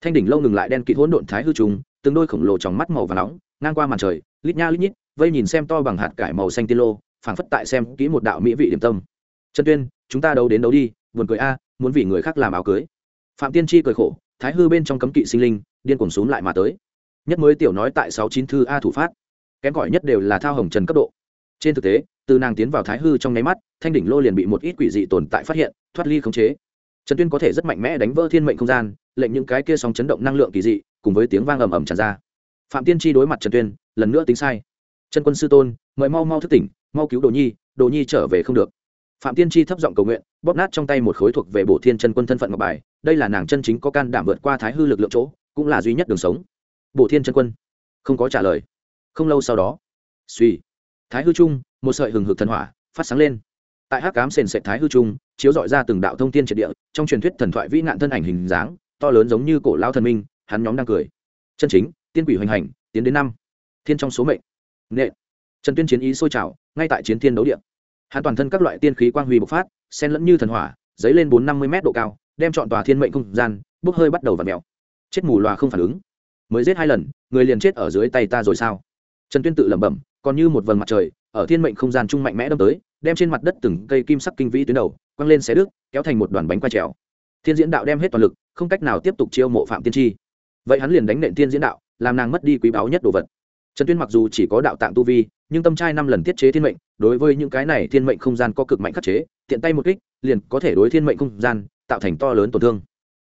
Thanh đỉnh lâu ngừng lại đen kịt hỗn độn thái hư trùng từng đôi khổng lồ trong mắt màu và nóng, ngang qua màn trời, lít nha lít nhít, vây nhìn xem to bằng hạt cải màu xanh tiên lô phảng phất tại xem kỹ một đạo mỹ vị điểm tâm. Trần tuyên, chúng ta đấu đến đấu đi, buồn cười a, muốn vì người khác làm áo cưới. Phạm tiên tri cười khổ, thái hư bên trong cấm kỵ sinh linh, điên cuồng xuống lại mà tới. Nhất mới tiểu nói tại sáu chín thư a thủ phát, kém cỏi nhất đều là thao hồng trần cấp độ. Trên thực tế, từ nàng tiến vào thái hư trong nháy mắt, thanh đỉnh lô liền bị một ít quỷ dị tồn tại phát hiện, thoát ly khống chế. Trần tuyên có thể rất mạnh mẽ đánh vỡ thiên mệnh không gian, lệnh những cái kia sóng chấn động năng lượng kỳ dị, cùng với tiếng vang ầm ầm tràn ra. Phạm tiên tri đối mặt trần tuyên, lần nữa tính sai. Chân quân sư tôn, mời mau mau thức tỉnh mau cứu đồ nhi đồ nhi trở về không được. Phạm tiên tri thấp giọng cầu nguyện, bóp nát trong tay một khối thuộc về bổ thiên chân quân thân phận ngọc bài, đây là nàng chân chính có can đảm vượt qua thái hư lực lượng chỗ, cũng là duy nhất đường sống. Bổ thiên chân quân, không có trả lời. Không lâu sau đó, suy, thái hư trung, một sợi hừng hực thần hỏa phát sáng lên. Tại hắc cám sền sệt thái hư trung, chiếu dọi ra từng đạo thông tiên triệt địa, trong truyền thuyết thần thoại vĩ nạn thân ảnh hình dáng, to lớn giống như cổ lao thần minh, hắn nhóm đang cười. Chân chính, tiên quỷ hoành hành, tiến đến năm. Thiên trong số mệnh. Nệ trần tuyên chiến ý sôi trào ngay tại chiến thiên đấu điện hắn toàn thân các loại tiên khí quang huy bộc phát sen lẫn như thần hỏa dấy lên bốn năm mươi m độ cao, đem chọn tòa thiên mệnh không gian, bốc hơi bắt đầu và mèo. Chết mù loà không phản ứng. Mới giết hai lần, người liền chết ở dưới tay ta rồi sao? Trần tuyên tự lẩm bẩm, còn như một vầng mặt trời, ở thiên mệnh không gian trung mạnh mẽ đâm tới, đem trên mặt đất từng cây kim sắc kinh vĩ tuyến đầu, quăng lên xé đứt, kéo thành một đoàn bánh quay trèo. Thiên diễn đạo đem hết toàn lực, không cách nào tiếp tục chiêu mộ phạm tiên tri. Vậy hắn liền đánh nện thiên diễn đạo, làm nàng mất đi quý báu nhất đồ vật trần tuyên mặc dù chỉ có đạo tạng tu vi, nhưng tâm trai năm lần tiết chế thiên mệnh, đối với những cái này thiên mệnh không gian có cực mạnh khắc chế, tiện tay một kích, liền có thể đối thiên mệnh không gian tạo thành to lớn tổn thương.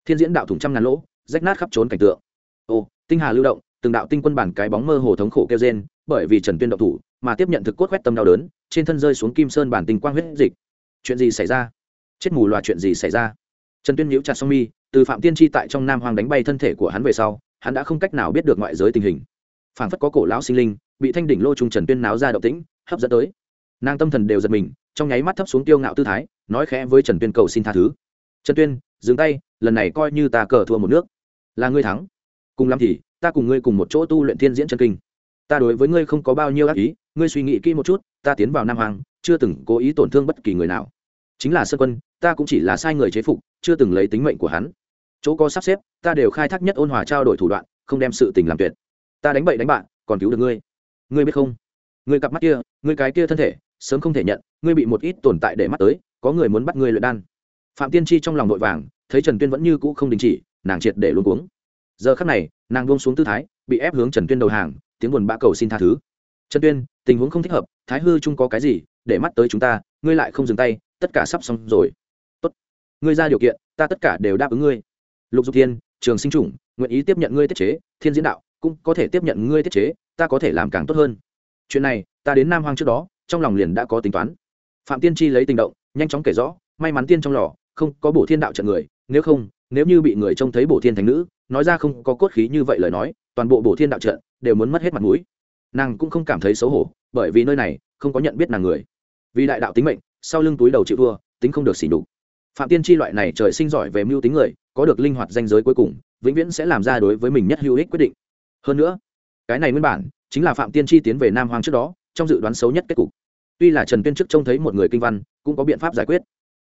Thiên diễn đạo thủng trăm ngàn lỗ, rách nát khắp trốn cảnh tượng. Ô, tinh hà lưu động, từng đạo tinh quân bản cái bóng mơ hồ thống khổ kêu trên bởi vì trần tuyên động thủ mà tiếp nhận thực cốt quét tâm đau đớn, trên thân rơi xuống kim sơn bản tình quang huyết dịch. Chuyện gì xảy ra? Chết mù loà chuyện gì xảy ra? Trần tuyên nhíu chặt song mi, từ phạm tiên tri tại trong nam hoàng đánh bay thân thể của hắn về sau, hắn đã không cách nào biết được ngoại giới tình hình phảng phất có cổ lão sinh linh, bị thanh đỉnh lô trung trần tuyên náo ra động tĩnh, hấp dẫn tới. Nàng tâm thần đều giật mình, trong nháy mắt thấp xuống tiêu ngạo tư thái, nói khẽ với trần tuyên cầu xin tha thứ. Trần tuyên, dừng tay, lần này coi như ta cờ thua một nước. Là ngươi thắng. Cùng lắm thì, ta cùng ngươi cùng một chỗ tu luyện thiên diễn chân kinh. Ta đối với ngươi không có bao nhiêu ác ý, ngươi suy nghĩ kỹ một chút, ta tiến vào nam hoàng chưa từng cố ý tổn thương bất kỳ người nào. Chính là sơ quân, ta cũng chỉ là sai người chế phục, chưa từng lấy tính mệnh của hắn. Chỗ có sắp xếp, ta đều khai thác nhất ôn hòa trao đổi thủ đoạn, không đem sự tình làm tuyệt ta đánh bậy đánh bạn, còn cứu được ngươi. Ngươi biết không? Ngươi cặp mắt kia, ngươi cái kia thân thể, sớm không thể nhận, ngươi bị một ít tồn tại để mắt tới, có người muốn bắt ngươi luyện đan. Phạm tiên tri trong lòng nội vàng, thấy trần tuyên vẫn như cũ không đình chỉ, nàng triệt để luôn cuống. Giờ khắc này, nàng buông xuống tư thái, bị ép hướng trần tuyên đầu hàng, tiếng buồn bã cầu xin tha thứ. Trần tuyên, tình huống không thích hợp, thái hư chung có cái gì để mắt tới chúng ta, ngươi lại không dừng tay, tất cả sắp xong rồi. Tốt, ngươi ra điều kiện, ta tất cả đều đáp ứng ngươi. Lục dục thiên, trường sinh chủng, nguyện ý tiếp nhận ngươi tiết chế, thiên diễn đạo cũng có thể tiếp nhận ngươi thiết chế, ta có thể làm càng tốt hơn. Chuyện này, ta đến nam hoang trước đó, trong lòng liền đã có tính toán. Phạm tiên tri lấy tình động, nhanh chóng kể rõ, may mắn tiên trong lò, không có bổ thiên đạo trận người, nếu không, nếu như bị người trông thấy bổ thiên thành nữ, nói ra không có cốt khí như vậy lời nói, toàn bộ bổ thiên đạo trận đều muốn mất hết mặt mũi. Nàng cũng không cảm thấy xấu hổ, bởi vì nơi này không có nhận biết nàng người. Vì đại đạo tính mệnh, sau lưng túi đầu chịu thua, tính không được xỉ đục phạm tiên tri loại này trời sinh giỏi về mưu tính người, có được linh hoạt danh giới cuối cùng, vĩnh viễn sẽ làm ra đối với mình nhất hữu ích quyết định hơn nữa, cái này nguyên bản chính là phạm tiên tri tiến về nam hoàng trước đó, trong dự đoán xấu nhất kết cục. Tuy là trần tuyên trước trông thấy một người kinh văn, cũng có biện pháp giải quyết.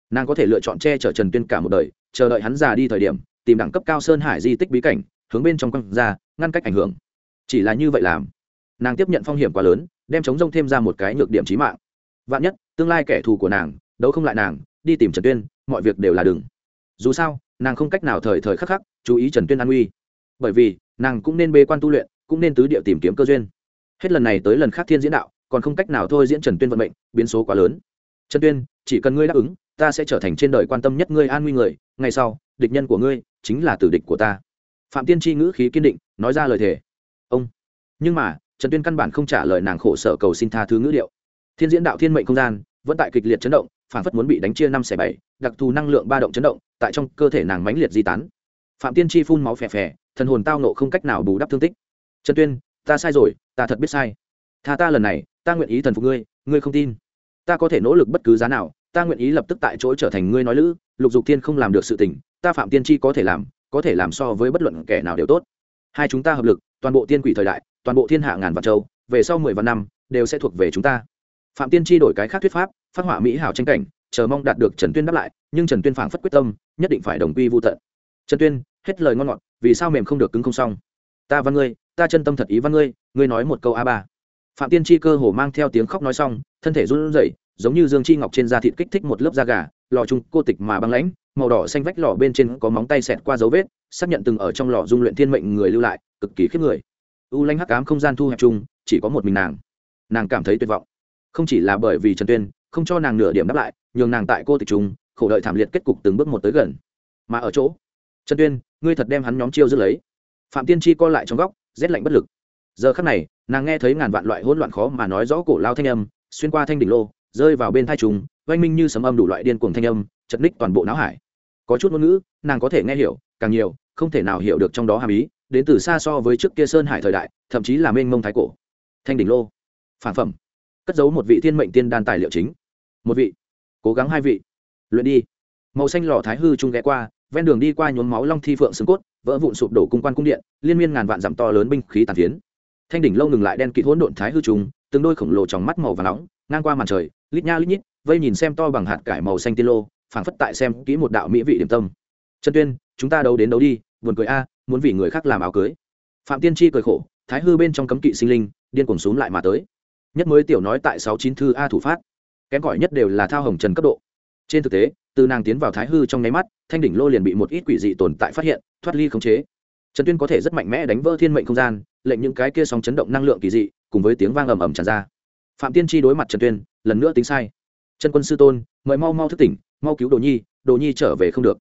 Nàng có thể lựa chọn che chở trần tuyên cả một đời, chờ đợi hắn già đi thời điểm, tìm đẳng cấp cao sơn hải di tích bí cảnh, hướng bên trong quăng ra, ngăn cách ảnh hưởng. Chỉ là như vậy làm, nàng tiếp nhận phong hiểm quá lớn, đem chống rông thêm ra một cái nhược điểm trí mạng. Vạn nhất, tương lai kẻ thù của nàng, đấu không lại nàng, đi tìm trần tuyên, mọi việc đều là đừng. Dù sao, nàng không cách nào thời thời khắc khắc chú ý trần tuyên an uy bởi vì nàng cũng nên bê quan tu luyện, cũng nên tứ địa tìm kiếm cơ duyên. Hết lần này tới lần khác thiên diễn đạo, còn không cách nào thôi diễn trần tuyên vận mệnh, biến số quá lớn. Trần tuyên, chỉ cần ngươi đáp ứng, ta sẽ trở thành trên đời quan tâm nhất ngươi an nguy người, ngày sau, địch nhân của ngươi chính là tử địch của ta. Phạm tiên tri ngữ khí kiên định, nói ra lời thề. Ông. Nhưng mà, trần tuyên căn bản không trả lời nàng khổ sở cầu xin tha thứ ngữ điệu. Thiên diễn đạo thiên mệnh không gian, vẫn tại kịch liệt chấn động, phản phất muốn bị đánh chia năm xẻ bảy, đặc thù năng lượng ba động chấn động, tại trong cơ thể nàng mãnh liệt di tán. Phạm tiên tri phun máu phè phè thần hồn tao nộ không cách nào bù đắp thương tích. Trần tuyên, ta sai rồi, ta thật biết sai. Tha ta lần này, ta nguyện ý thần phục ngươi ngươi không tin. Ta có thể nỗ lực bất cứ giá nào, ta nguyện ý lập tức tại chỗ trở thành ngươi nói lữ, lục dục thiên không làm được sự tình, ta phạm tiên tri có thể làm, có thể làm so với bất luận kẻ nào đều tốt. Hai chúng ta hợp lực, toàn bộ tiên quỷ thời đại, toàn bộ thiên hạ ngàn vạn châu, về sau mười vạn năm, đều sẽ thuộc về chúng ta. Phạm tiên tri đổi cái khác thuyết pháp, phát họa mỹ hảo tranh cảnh, chờ mong đạt được trần tuyên đáp lại, nhưng trần tuyên phảng phất quyết tâm, nhất định phải đồng quy vô tận. Trần tuyên, hết lời ngon ngọt vì sao mềm không được cứng không xong? Ta văn ngươi, ta chân tâm thật ý văn ngươi ngươi nói một câu a ba. Phạm tiên tri cơ hồ mang theo tiếng khóc nói xong, thân thể run rẩy, giống như dương chi ngọc trên da thịt kích thích một lớp da gà, lò chung cô tịch mà băng lãnh, màu đỏ xanh vách lò bên trên có móng tay xẹt qua dấu vết, xác nhận từng ở trong lò dung luyện thiên mệnh người lưu lại, cực kỳ khiếp người. U lanh hắc ám không gian thu hẹp chung, chỉ có một mình nàng. Nàng cảm thấy tuyệt vọng. Không chỉ là bởi vì trần tuyên, không cho nàng nửa điểm đáp lại, nhường nàng tại cô tịch chúng khổ đợi thảm liệt kết cục từng bước một tới gần. Mà ở chỗ, trần tuyên ngươi thật đem hắn nhóm chiêu giữ lấy. Phạm tiên chi co lại trong góc, rét lạnh bất lực. Giờ khắc này, nàng nghe thấy ngàn vạn loại hỗn loạn khó mà nói rõ cổ lao thanh âm, xuyên qua thanh đỉnh lô, rơi vào bên thai trùng, oanh minh như sấm âm đủ loại điên cuồng thanh âm, chật ních toàn bộ não hải. Có chút ngôn ngữ, nàng có thể nghe hiểu, càng nhiều, không thể nào hiểu được trong đó hàm ý, đến từ xa so với trước kia sơn hải thời đại, thậm chí là mênh mông thái cổ. Thanh đỉnh lô. Phản phẩm. Cất giấu một vị thiên mệnh tiên đan tài liệu chính. Một vị. Cố gắng hai vị. Luyện đi. Màu xanh lò thái hư trung ghé qua ven đường đi qua nhuốm máu long thi phượng xương cốt, vỡ vụn sụp đổ cung quan cung điện, liên miên ngàn vạn dặm to lớn binh khí tàn phiến. Thanh đỉnh lâu ngừng lại đen kịt hỗn độn thái hư trùng, từng đôi khổng lồ trong mắt màu và nóng, ngang qua màn trời, lít nha lít nhít, vây nhìn xem to bằng hạt cải màu xanh tiên lô, phảng phất tại xem kỹ một đạo mỹ vị điểm tâm. Trần tuyên, chúng ta đấu đến đấu đi, buồn cười a, muốn vì người khác làm áo cưới. Phạm tiên tri cười khổ, thái hư bên trong cấm kỵ sinh linh, điên cuồng xuống lại mà tới. Nhất mới tiểu nói tại sáu chín thư a thủ phát, kém cỏi nhất đều là thao hồng trần cấp độ. Trên thực tế từ nàng tiến vào thái hư trong nháy mắt, thanh đỉnh lô liền bị một ít quỷ dị tồn tại phát hiện, thoát ly khống chế. Trần tuyên có thể rất mạnh mẽ đánh vỡ thiên mệnh không gian, lệnh những cái kia sóng chấn động năng lượng kỳ dị, cùng với tiếng vang ầm ầm tràn ra. Phạm tiên tri đối mặt trần tuyên, lần nữa tính sai. Trần quân sư tôn, mời mau mau thức tỉnh, mau cứu đồ nhi đồ nhi trở về không được.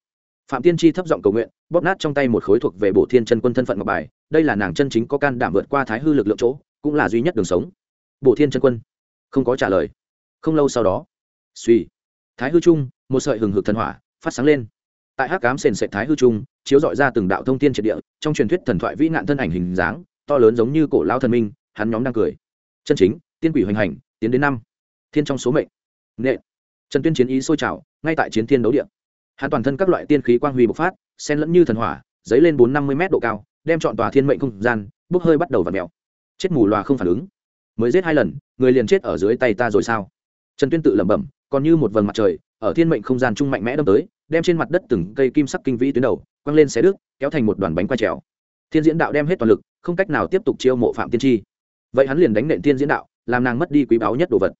Phạm tiên tri thấp giọng cầu nguyện, bóp nát trong tay một khối thuộc về bổ thiên chân quân thân phận ngọc bài, đây là nàng chân chính có can đảm vượt qua thái hư lực lượng chỗ, cũng là duy nhất đường sống. Bổ thiên chân quân, không có trả lời. Không lâu sau đó, suy, thái hư trung một sợi hừng hực thần hỏa phát sáng lên. Tại hắc cám sền sệt thái hư trung, chiếu dọi ra từng đạo thông tiên triệt địa, trong truyền thuyết thần thoại vĩ nạn thân ảnh hình dáng, to lớn giống như cổ lao thần minh, hắn nhóm đang cười. Chân chính, tiên quỷ hoành hành, tiến đến năm. Thiên trong số mệnh. Nệ trần tuyên chiến ý sôi trào, ngay tại chiến thiên đấu địa. Hắn toàn thân các loại tiên khí quang huy bộc phát sen lẫn như thần hỏa dấy lên bốn năm mươi m độ cao, đem chọn tòa thiên mệnh không gian, bốc hơi bắt đầu và mèo. Chết mù loà không phản ứng. Mới giết hai lần, người liền chết ở dưới tay ta rồi sao? Trần tuyên tự lẩm bẩm, còn như một vầng mặt trời ở thiên mệnh không gian trung mạnh mẽ đâm tới, đem trên mặt đất từng cây kim sắc kinh vĩ tuyến đầu, quăng lên xé đứt, kéo thành một đoàn bánh quay trèo. Thiên diễn đạo đem hết toàn lực, không cách nào tiếp tục chiêu mộ phạm tiên tri. Vậy hắn liền đánh nện thiên diễn đạo, làm nàng mất đi quý báu nhất đồ vật.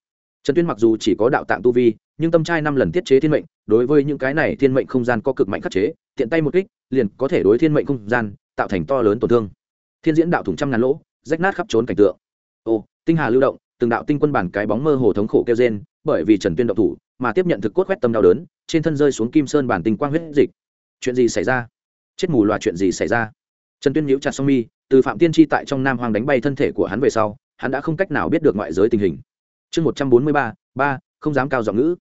Trần tuyên mặc dù chỉ có đạo tạng tu vi, nhưng tâm trai năm lần tiết chế thiên mệnh, đối với những cái này thiên mệnh không gian có cực mạnh khắc chế, tiện tay một kích, liền có thể đối thiên mệnh không gian tạo thành to lớn tổn thương. Thiên diễn đạo thủng trăm ngàn lỗ, rách nát khắp trốn cảnh tượng. Ô, tinh hà lưu động, từng đạo tinh quân bản cái bóng mơ hồ thống khổ kêu trên bởi vì trần tuyên động thủ mà tiếp nhận thực cốt quét tâm đau đớn, trên thân rơi xuống kim sơn bản tình quang huyết dịch. Chuyện gì xảy ra? Chết mù loà chuyện gì xảy ra? Trần tuyên nhíu chặt song mi, từ phạm tiên tri tại trong nam hoàng đánh bay thân thể của hắn về sau, hắn đã không cách nào biết được ngoại giới tình hình. Chương một trăm bốn mươi ba ba, không dám cao giọng ngữ.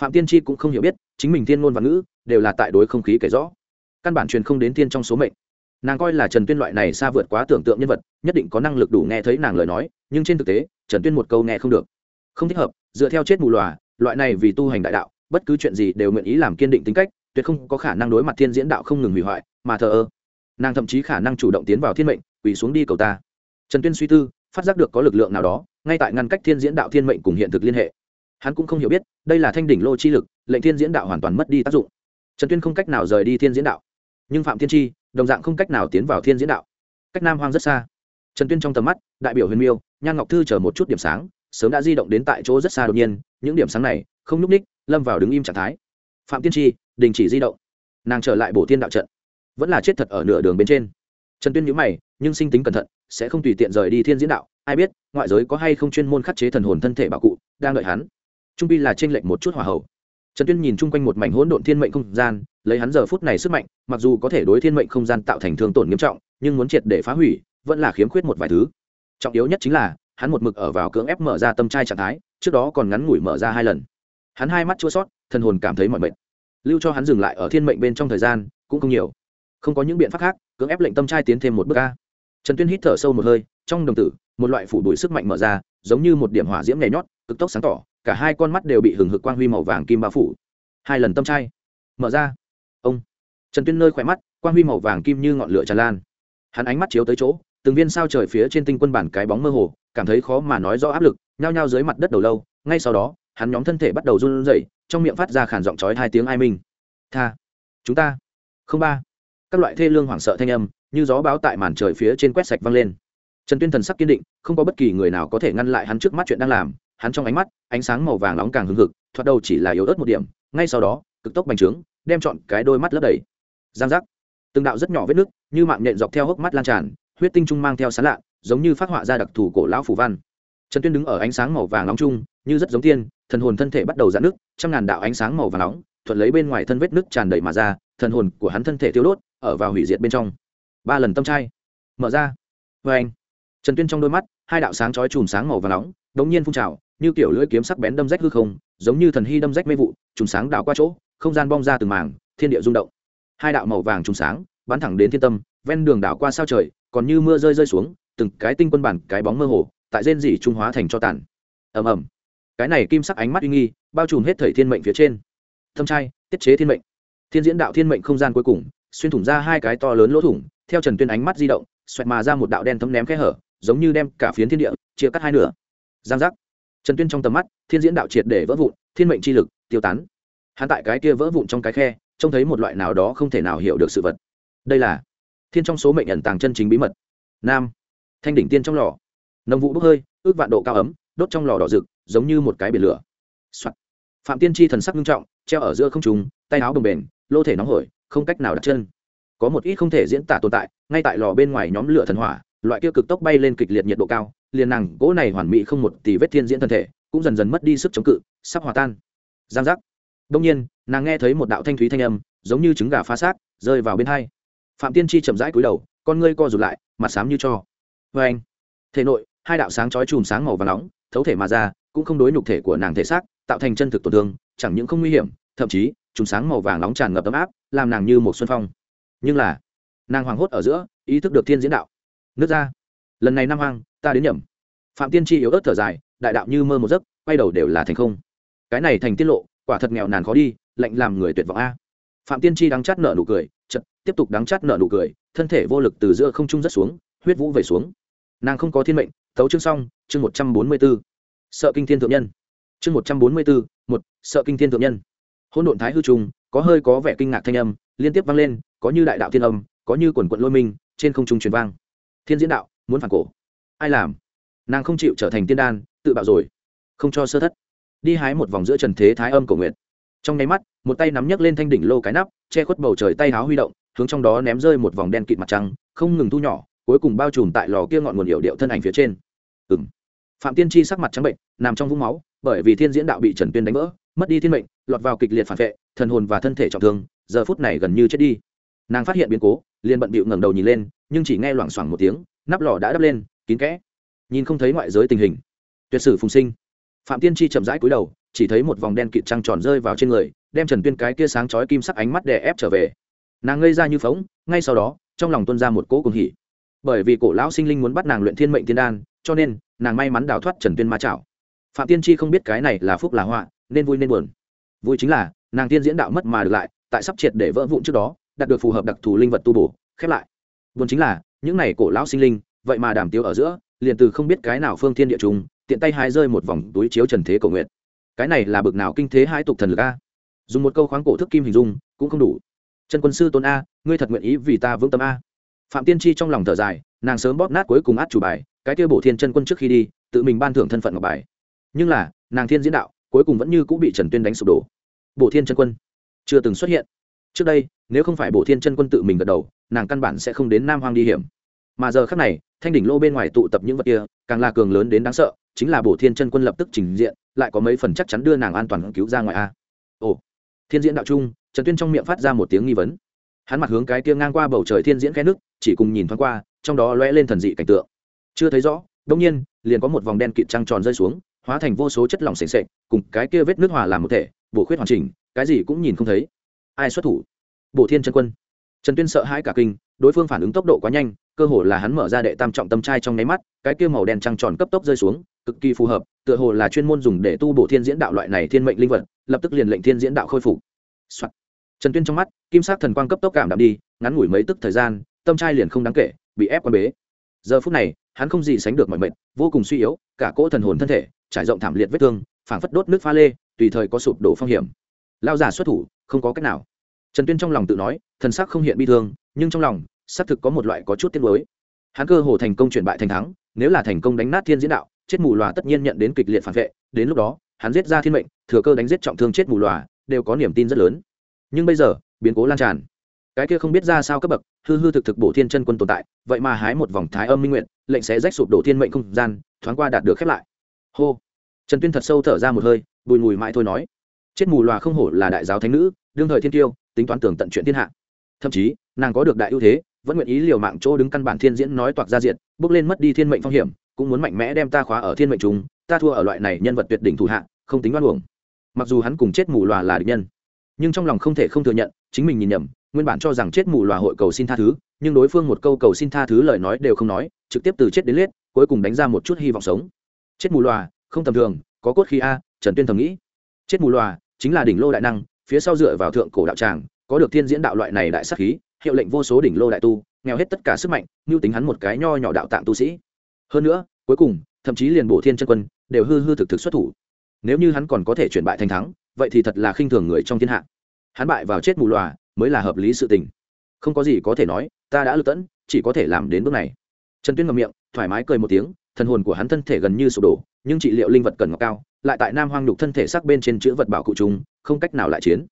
Phạm tiên tri cũng không hiểu biết, chính mình thiên ngôn và ngữ đều là tại đối không khí kể rõ. Căn bản truyền không đến thiên trong số mệnh. Nàng coi là trần tuyên loại này xa vượt quá tưởng tượng nhân vật, nhất định có năng lực đủ nghe thấy nàng lời nói, nhưng trên thực tế, trần tuyên một câu nghe không được. Không thích hợp, dựa theo chết mù lòa loại này vì tu hành đại đạo, bất cứ chuyện gì đều nguyện ý làm kiên định tính cách, tuyệt không có khả năng đối mặt thiên diễn đạo không ngừng hủy hoại, mà thờ ơ. Nàng thậm chí khả năng chủ động tiến vào thiên mệnh, quỳ xuống đi cầu ta. Trần tuyên suy tư, phát giác được có lực lượng nào đó, ngay tại ngăn cách thiên diễn đạo thiên mệnh cùng hiện thực liên hệ. Hắn cũng không hiểu biết, đây là thanh đỉnh lô chi lực, lệnh thiên diễn đạo hoàn toàn mất đi tác dụng. Trần tuyên không cách nào rời đi thiên diễn đạo. Nhưng phạm thiên chi, đồng dạng không cách nào tiến vào thiên diễn đạo. Cách nam hoang rất xa. Trần tuyên trong tầm mắt, đại biểu huyền miêu nhan ngọc thư chờ một chút điểm sáng sớm đã di động đến tại chỗ rất xa đột nhiên, những điểm sáng này, không nhúc ních lâm vào đứng im trạng thái. Phạm tiên tri, đình chỉ di động. Nàng trở lại bổ tiên đạo trận. Vẫn là chết thật ở nửa đường bên trên. Trần tuyên nhữ mày, nhưng sinh tính cẩn thận, sẽ không tùy tiện rời đi thiên diễn đạo. Ai biết, ngoại giới có hay không chuyên môn khắc chế thần hồn thân thể bảo cụ, đang đợi hắn. Trung pi là t r ê n lệch một chút hỏa hậu. Trần tuyên nhìn chung quanh một mảnh hỗn độn thiên mệnh không gian, lấy hắn giờ phút này sức mạnh, mặc dù có thể đối thiên mệnh không gian tạo thành thương tổn nghiêm trọng, nhưng muốn triệt để phá hủy, vẫn là khiếm khuyết một vài thứ. Trọng yếu nhất chính là hắn một mực ở vào cưỡng ép mở ra tâm trai trạng thái, trước đó còn ngắn ngủi mở ra hai lần. Hắn hai mắt chua sót, thần hồn cảm thấy mọi mệnh lưu cho hắn dừng lại ở thiên mệnh bên trong thời gian, cũng không nhiều. Không có những biện pháp khác, cưỡng ép lệnh tâm trai tiến thêm một bước ca trần tuyên hít thở sâu một hơi, trong đồng tử, một loại phủ bụi sức mạnh mở ra, giống như một điểm hỏa diễm nhảy nhót, cực tốc sáng tỏ, cả hai con mắt đều bị hừng hực quang huy màu vàng kim bao phủ. Hai lần tâm trai. Mở ra. Ông. Trần tuyên nơi khỏe mắt, quang huy màu vàng kim như ngọn lửa tràn lan. Hắn ánh mắt chiếu tới chỗ, từng viên sao trời phía trên tinh quân bản cái bóng mơ hồ cảm thấy khó mà nói rõ áp lực nhao nhao dưới mặt đất đầu lâu ngay sau đó hắn nhóm thân thể bắt đầu run rẩy trong miệng phát ra khản giọng chói hai tiếng ai minh. Tha chúng ta. Không ba. Các loại thê lương hoảng sợ thanh âm như gió báo tại màn trời phía trên quét sạch vang lên. Trần tuyên thần sắc kiên định không có bất kỳ người nào có thể ngăn lại hắn trước mắt chuyện đang làm. Hắn trong ánh mắt ánh sáng màu vàng nóng càng hừng hực thoạt đầu chỉ là yếu ớt một điểm ngay sau đó cực tốc bành trướng đem chọn cái đôi mắt lấp đầy. Giang giác. Từng đạo rất nhỏ vết nước, như mạng nhện dọc theo hốc mắt lan tràn huyết tinh trung mang theo sán lạ giống như phát họa ra đặc thù cổ lão phủ văn. Trần tuyên đứng ở ánh sáng màu vàng nóng chung, như rất giống tiên, thần hồn thân thể bắt đầu dạn nước trăm ngàn đạo ánh sáng màu vàng nóng thuận lấy bên ngoài thân vết nước tràn đầy mà ra, thần hồn của hắn thân thể tiêu đốt, ở vào hủy diệt bên trong. Ba lần tâm trai. Mở ra. Vê anh. Trần tuyên trong đôi mắt, hai đạo sáng chói chùm sáng màu vàng nóng đống nhiên phun trào, như kiểu lưỡi kiếm sắc bén đâm rách hư không, giống như thần hy đâm rách mê vụ, chùm sáng đảo qua chỗ, không gian bong ra từng mảng, thiên địa rung động. Hai đạo màu vàng chùm sáng bắn thẳng đến thiên tâm, ven đường đảo qua sao trời, còn như mưa rơi rơi xuống từng cái tinh quân bản, cái bóng mơ hồ, tại rên dỉ trung hóa thành cho tàn. Ầm ầm. Cái này kim sắc ánh mắt uy nghi, bao trùm hết thời thiên mệnh phía trên. Thâm trai, tiết chế thiên mệnh. Thiên diễn đạo thiên mệnh không gian cuối cùng, xuyên thủng ra hai cái to lớn lỗ thủng, theo trần tuyên ánh mắt di động, xoẹt mà ra một đạo đen thấm ném kẽ hở, giống như đem cả phiến thiên địa chia cắt hai nửa. Giang giác. Trần tuyên trong tầm mắt, thiên diễn đạo triệt để vỡ vụn, thiên mệnh chi lực, tiêu tán. Hắn tại cái kia vỡ vụn trong cái khe, trông thấy một loại nào đó không thể nào hiểu được sự vật. Đây là thiên trong số mệnh ẩn tàng chân chính bí mật. Nam thanh đỉnh tiên trong lò. Nồng vụ bốc hơi, ước vạn độ cao ấm, đốt trong lò đỏ rực, giống như một cái biển lửa、Soạn. phạm tiên tri thần sắc nghiêm trọng, treo ở giữa không trùng tay áo bồng bềnh, lô thể nóng hổi, không cách nào đặt chân. Có một ít không thể diễn tả tồn tại, ngay tại lò bên ngoài nhóm lửa thần hỏa, loại kia cực tốc bay lên kịch liệt nhiệt độ cao, liền nàng gỗ này hoàn mỹ không một tỷ vết thiên diễn thân thể, cũng dần dần mất đi sức chống cự, sắp hòa tan. Giang giác. Đông nhiên, nàng nghe thấy một đạo thanh thúy thanh âm, giống như trứng gà phá xác, rơi vào bên hai. Phạm tiên tri chậm rãi cúi đầu, con ngươi co rụt lại, mặt xám như cho vê anh, thể nội, hai đạo sáng chói chùm sáng màu và nóng, thấu thể mà ra, cũng không đối nhục thể của nàng thể xác, tạo thành chân thực tổn thương, chẳng những không nguy hiểm, thậm chí, chùm sáng màu vàng nóng tràn ngập ấm áp, làm nàng như một xuân phong. Nhưng là, nàng hoảng hốt ở giữa, ý thức được thiên diễn đạo. Nước ra lần này năm hoang, ta đến nhầm. Phạm tiên tri yếu ớt thở dài, đại đạo như mơ một giấc, quay đầu đều là thành không. Cái này thành tiết lộ, quả thật nghèo nàn khó đi, lạnh làm người tuyệt vọng a. Phạm tiên tri đắng chát nợ nụ cười chật tiếp tục đắng chát nợ nụ cười, thân thể vô lực từ giữa không trung rất xuống, huyết vũ về xuống nàng không có thiên mệnh, thấu chương xong, chương một trăm bốn mươi b ố sợ kinh thiên thượng nhân. Chương một trăm bốn mươi b ố một, sợ kinh thiên thượng nhân. Hôn độn thái hư trùng, có hơi có vẻ kinh ngạc thanh âm, liên tiếp vang lên, có như đại đạo thiên âm, có như quần quận lôi minh, trên không trung truyền vang. Thiên diễn đạo, muốn phản cổ. Ai làm? Nàng không chịu trở thành tiên đan, tự bạo rồi. Không cho sơ thất. Đi hái một vòng giữa trần thế thái âm cổ nguyện trong nháy mắt, một tay nắm nhấc lên thanh đỉnh lô cái nắp, che khuất bầu trời tay háo huy động, hướng trong đó ném rơi một vòng đen kịt mặt trăng, không ngừng thu nhỏ cuối cùng bao trùm tại lò kia ngọn nguồn hiệu điệu thân ảnh phía trên. Ừ m phạm tiên tri sắc mặt trắng bệnh, nằm trong vũng máu, bởi vì thiên diễn đạo bị trần tuyên đánh vỡ, mất đi thiên mệnh, lọt vào kịch liệt phản vệ, thần hồn và thân thể trọng thương, giờ phút này gần như chết đi. Nàng phát hiện biến cố, liền bận bịu ngẩng đầu nhìn lên, nhưng chỉ nghe loảng xoảng một tiếng, nắp lò đã đắp lên, kín kẽ. Nhìn không thấy ngoại giới tình hình. Tuyệt sử phùng sinh. Phạm tiên tri chậm rãi cúi đầu, chỉ thấy một vòng đen kịt trăng tròn rơi vào trên người, đem trần tuyên cái kia sáng chói kim sắc ánh mắt đè ép trở về. Nàng ngây ra như phóng, ngay sau đó, trong lòng tuân ra một cỗ cùng hỉ bởi vì cổ lão sinh linh muốn bắt nàng luyện thiên mệnh thiên đan, cho nên, nàng may mắn đào thoát trần tuyên ma chảo phạm tiên tri không biết cái này là phúc là họa, nên vui nên buồn. Vui chính là, nàng tiên diễn đạo mất mà được lại, tại sắp triệt để vỡ vụn trước đó, đạt được phù hợp đặc thù linh vật tu bổ, khép lại. Buồn chính là, những này cổ lão sinh linh, vậy mà đàm tiếu ở giữa, liền từ không biết cái nào phương thiên địa trung, tiện tay hai rơi một vòng túi chiếu trần thế cầu nguyện cái này là bực nào kinh thế hai tục thần lực a? Dùng một câu khoáng cổ thức kim hình dung, cũng không đủ. Chân quân sư tôn a, ngươi thật nguyện ý vì ta vững tâm a? Phạm tiên tri trong lòng thở dài, nàng sớm bóp nát cuối cùng át chủ bài, cái kia bổ thiên chân quân trước khi đi, tự mình ban thưởng thân phận ngọc bài. Nhưng là, nàng thiên diễn đạo, cuối cùng vẫn như cũng bị trần tuyên đánh sụp đổ. Bổ thiên chân quân, chưa từng xuất hiện. Trước đây, nếu không phải bổ thiên chân quân tự mình gật đầu, nàng căn bản sẽ không đến nam hoang đi hiểm. Mà giờ khác này, thanh đỉnh lô bên ngoài tụ tập những vật kia, càng là cường lớn đến đáng sợ, chính là bổ thiên chân quân lập tức trình diện, lại có mấy phần chắc chắn đưa nàng an toàn cứu ra ngoài a. Ồ, thiên diễn đạo trung, trần tuyên trong miệng phát ra một tiếng nghi vấn hắn mặt hướng cái kia ngang qua bầu trời thiên diễn khe nước chỉ cùng nhìn thoáng qua trong đó lóe lên thần dị cảnh tượng. Chưa thấy rõ đông nhiên liền có một vòng đen kịt trăng tròn rơi xuống hóa thành vô số chất lỏng sền sệt, cùng cái kia vết nước hòa làm một thể bổ khuyết hoàn chỉnh cái gì cũng nhìn không thấy. Ai xuất thủ? Bổ thiên chân quân. Trần tuyên sợ hãi cả kinh đối phương phản ứng tốc độ quá nhanh cơ hồ là hắn mở ra đệ tam trọng tâm trai trong nháy mắt cái kia màu đen trăng tròn cấp tốc rơi xuống cực kỳ phù hợp tựa hồ là chuyên môn dùng để tu bổ thiên diễn đạo loại này thiên mệnh linh vật lập tức liền lệnh thiên diễn đạo khôi phục、Soạn trần tuyên trong mắt, kim sắc thần quang cấp tốc cảm đạm đi, ngắn ngủi mấy tức thời gian, tâm trai liền không đáng kể, bị ép quan bế. Giờ phút này, hắn không gì sánh được mọi mệnh vô cùng suy yếu, cả cỗ thần hồn thân thể, trải rộng thảm liệt vết thương, phảng phất đốt nước pha lê, tùy thời có sụp đổ phong hiểm. Lao giả xuất thủ, không có cách nào. Trần tuyên trong lòng tự nói, thần sắc không hiện bi thương, nhưng trong lòng, xác thực có một loại có chút tiếc nuối. Hắn cơ hồ thành công chuyển bại thành thắng, nếu là thành công đánh nát thiên diễn đạo, chết mù loà tất nhiên nhận đến kịch liệt phản vệ, đến lúc đó, hắn giết ra thiên mệnh, thừa cơ đánh giết trọng thương chết mù loà, đều có niềm tin rất lớn nhưng bây giờ, biến cố lan tràn. Cái kia không biết ra sao cấp bậc, hư hư thực thực bổ thiên chân quân tồn tại, vậy mà hái một vòng thái âm minh nguyện lệnh sẽ rách sụp đổ thiên mệnh không gian, thoáng qua đạt được khép lại. Hô. Trần tuyên thật sâu thở ra một hơi, bùi mùi mãi thôi nói. Chết mù loà không hổ là đại giáo thánh nữ, đương thời thiên tiêu, tính toán tưởng tận chuyện thiên hạ. Thậm chí, nàng có được đại ưu thế, vẫn nguyện ý liều mạng chỗ đứng căn bản thiên diễn nói toạc ra diện bước lên mất đi thiên mệnh phong hiểm, cũng muốn mạnh mẽ đem ta khóa ở thiên mệnh chúng ta thua ở loại này nhân vật tuyệt đỉnh thủ hạ, không tính oan uổng. Mặc dù hắn cùng chết mù loà là địch nhân nhưng trong lòng không thể không thừa nhận, chính mình nhìn nhầm, nguyên bản cho rằng chết mù loà hội cầu xin tha thứ, nhưng đối phương một câu cầu xin tha thứ lời nói đều không nói, trực tiếp từ chết đến liết cuối cùng đánh ra một chút hy vọng sống. Chết mù loà, không tầm thường, có cốt khí a, trần tuyên thầm nghĩ. Chết mù loà, chính là đỉnh lô đại năng, phía sau dựa vào thượng cổ đạo tràng, có được thiên diễn đạo loại này đại sắc khí, hiệu lệnh vô số đỉnh lô đại tu, nghèo hết tất cả sức mạnh, như tính hắn một cái nho nhỏ đạo tạng tu sĩ. Hơn nữa, cuối cùng, thậm chí liền bổ thiên chân quân, đều hư hư thực thực xuất thủ. Nếu như hắn còn có thể chuyển bại thành thắng vậy thì thật là khinh thường người trong thiên hạ. Hắn bại vào chết mù lòa mới là hợp lý sự tình. Không có gì có thể nói, ta đã lựa tẫn, chỉ có thể làm đến bước này. Trần tuyên ngậm miệng, thoải mái cười một tiếng, thần hồn của hắn thân thể gần như sụp đổ, nhưng trị liệu linh vật cần ngọc cao, lại tại nam hoang nhục thân thể sắc bên trên chữ vật bảo cụ chúng không cách nào lại chiến.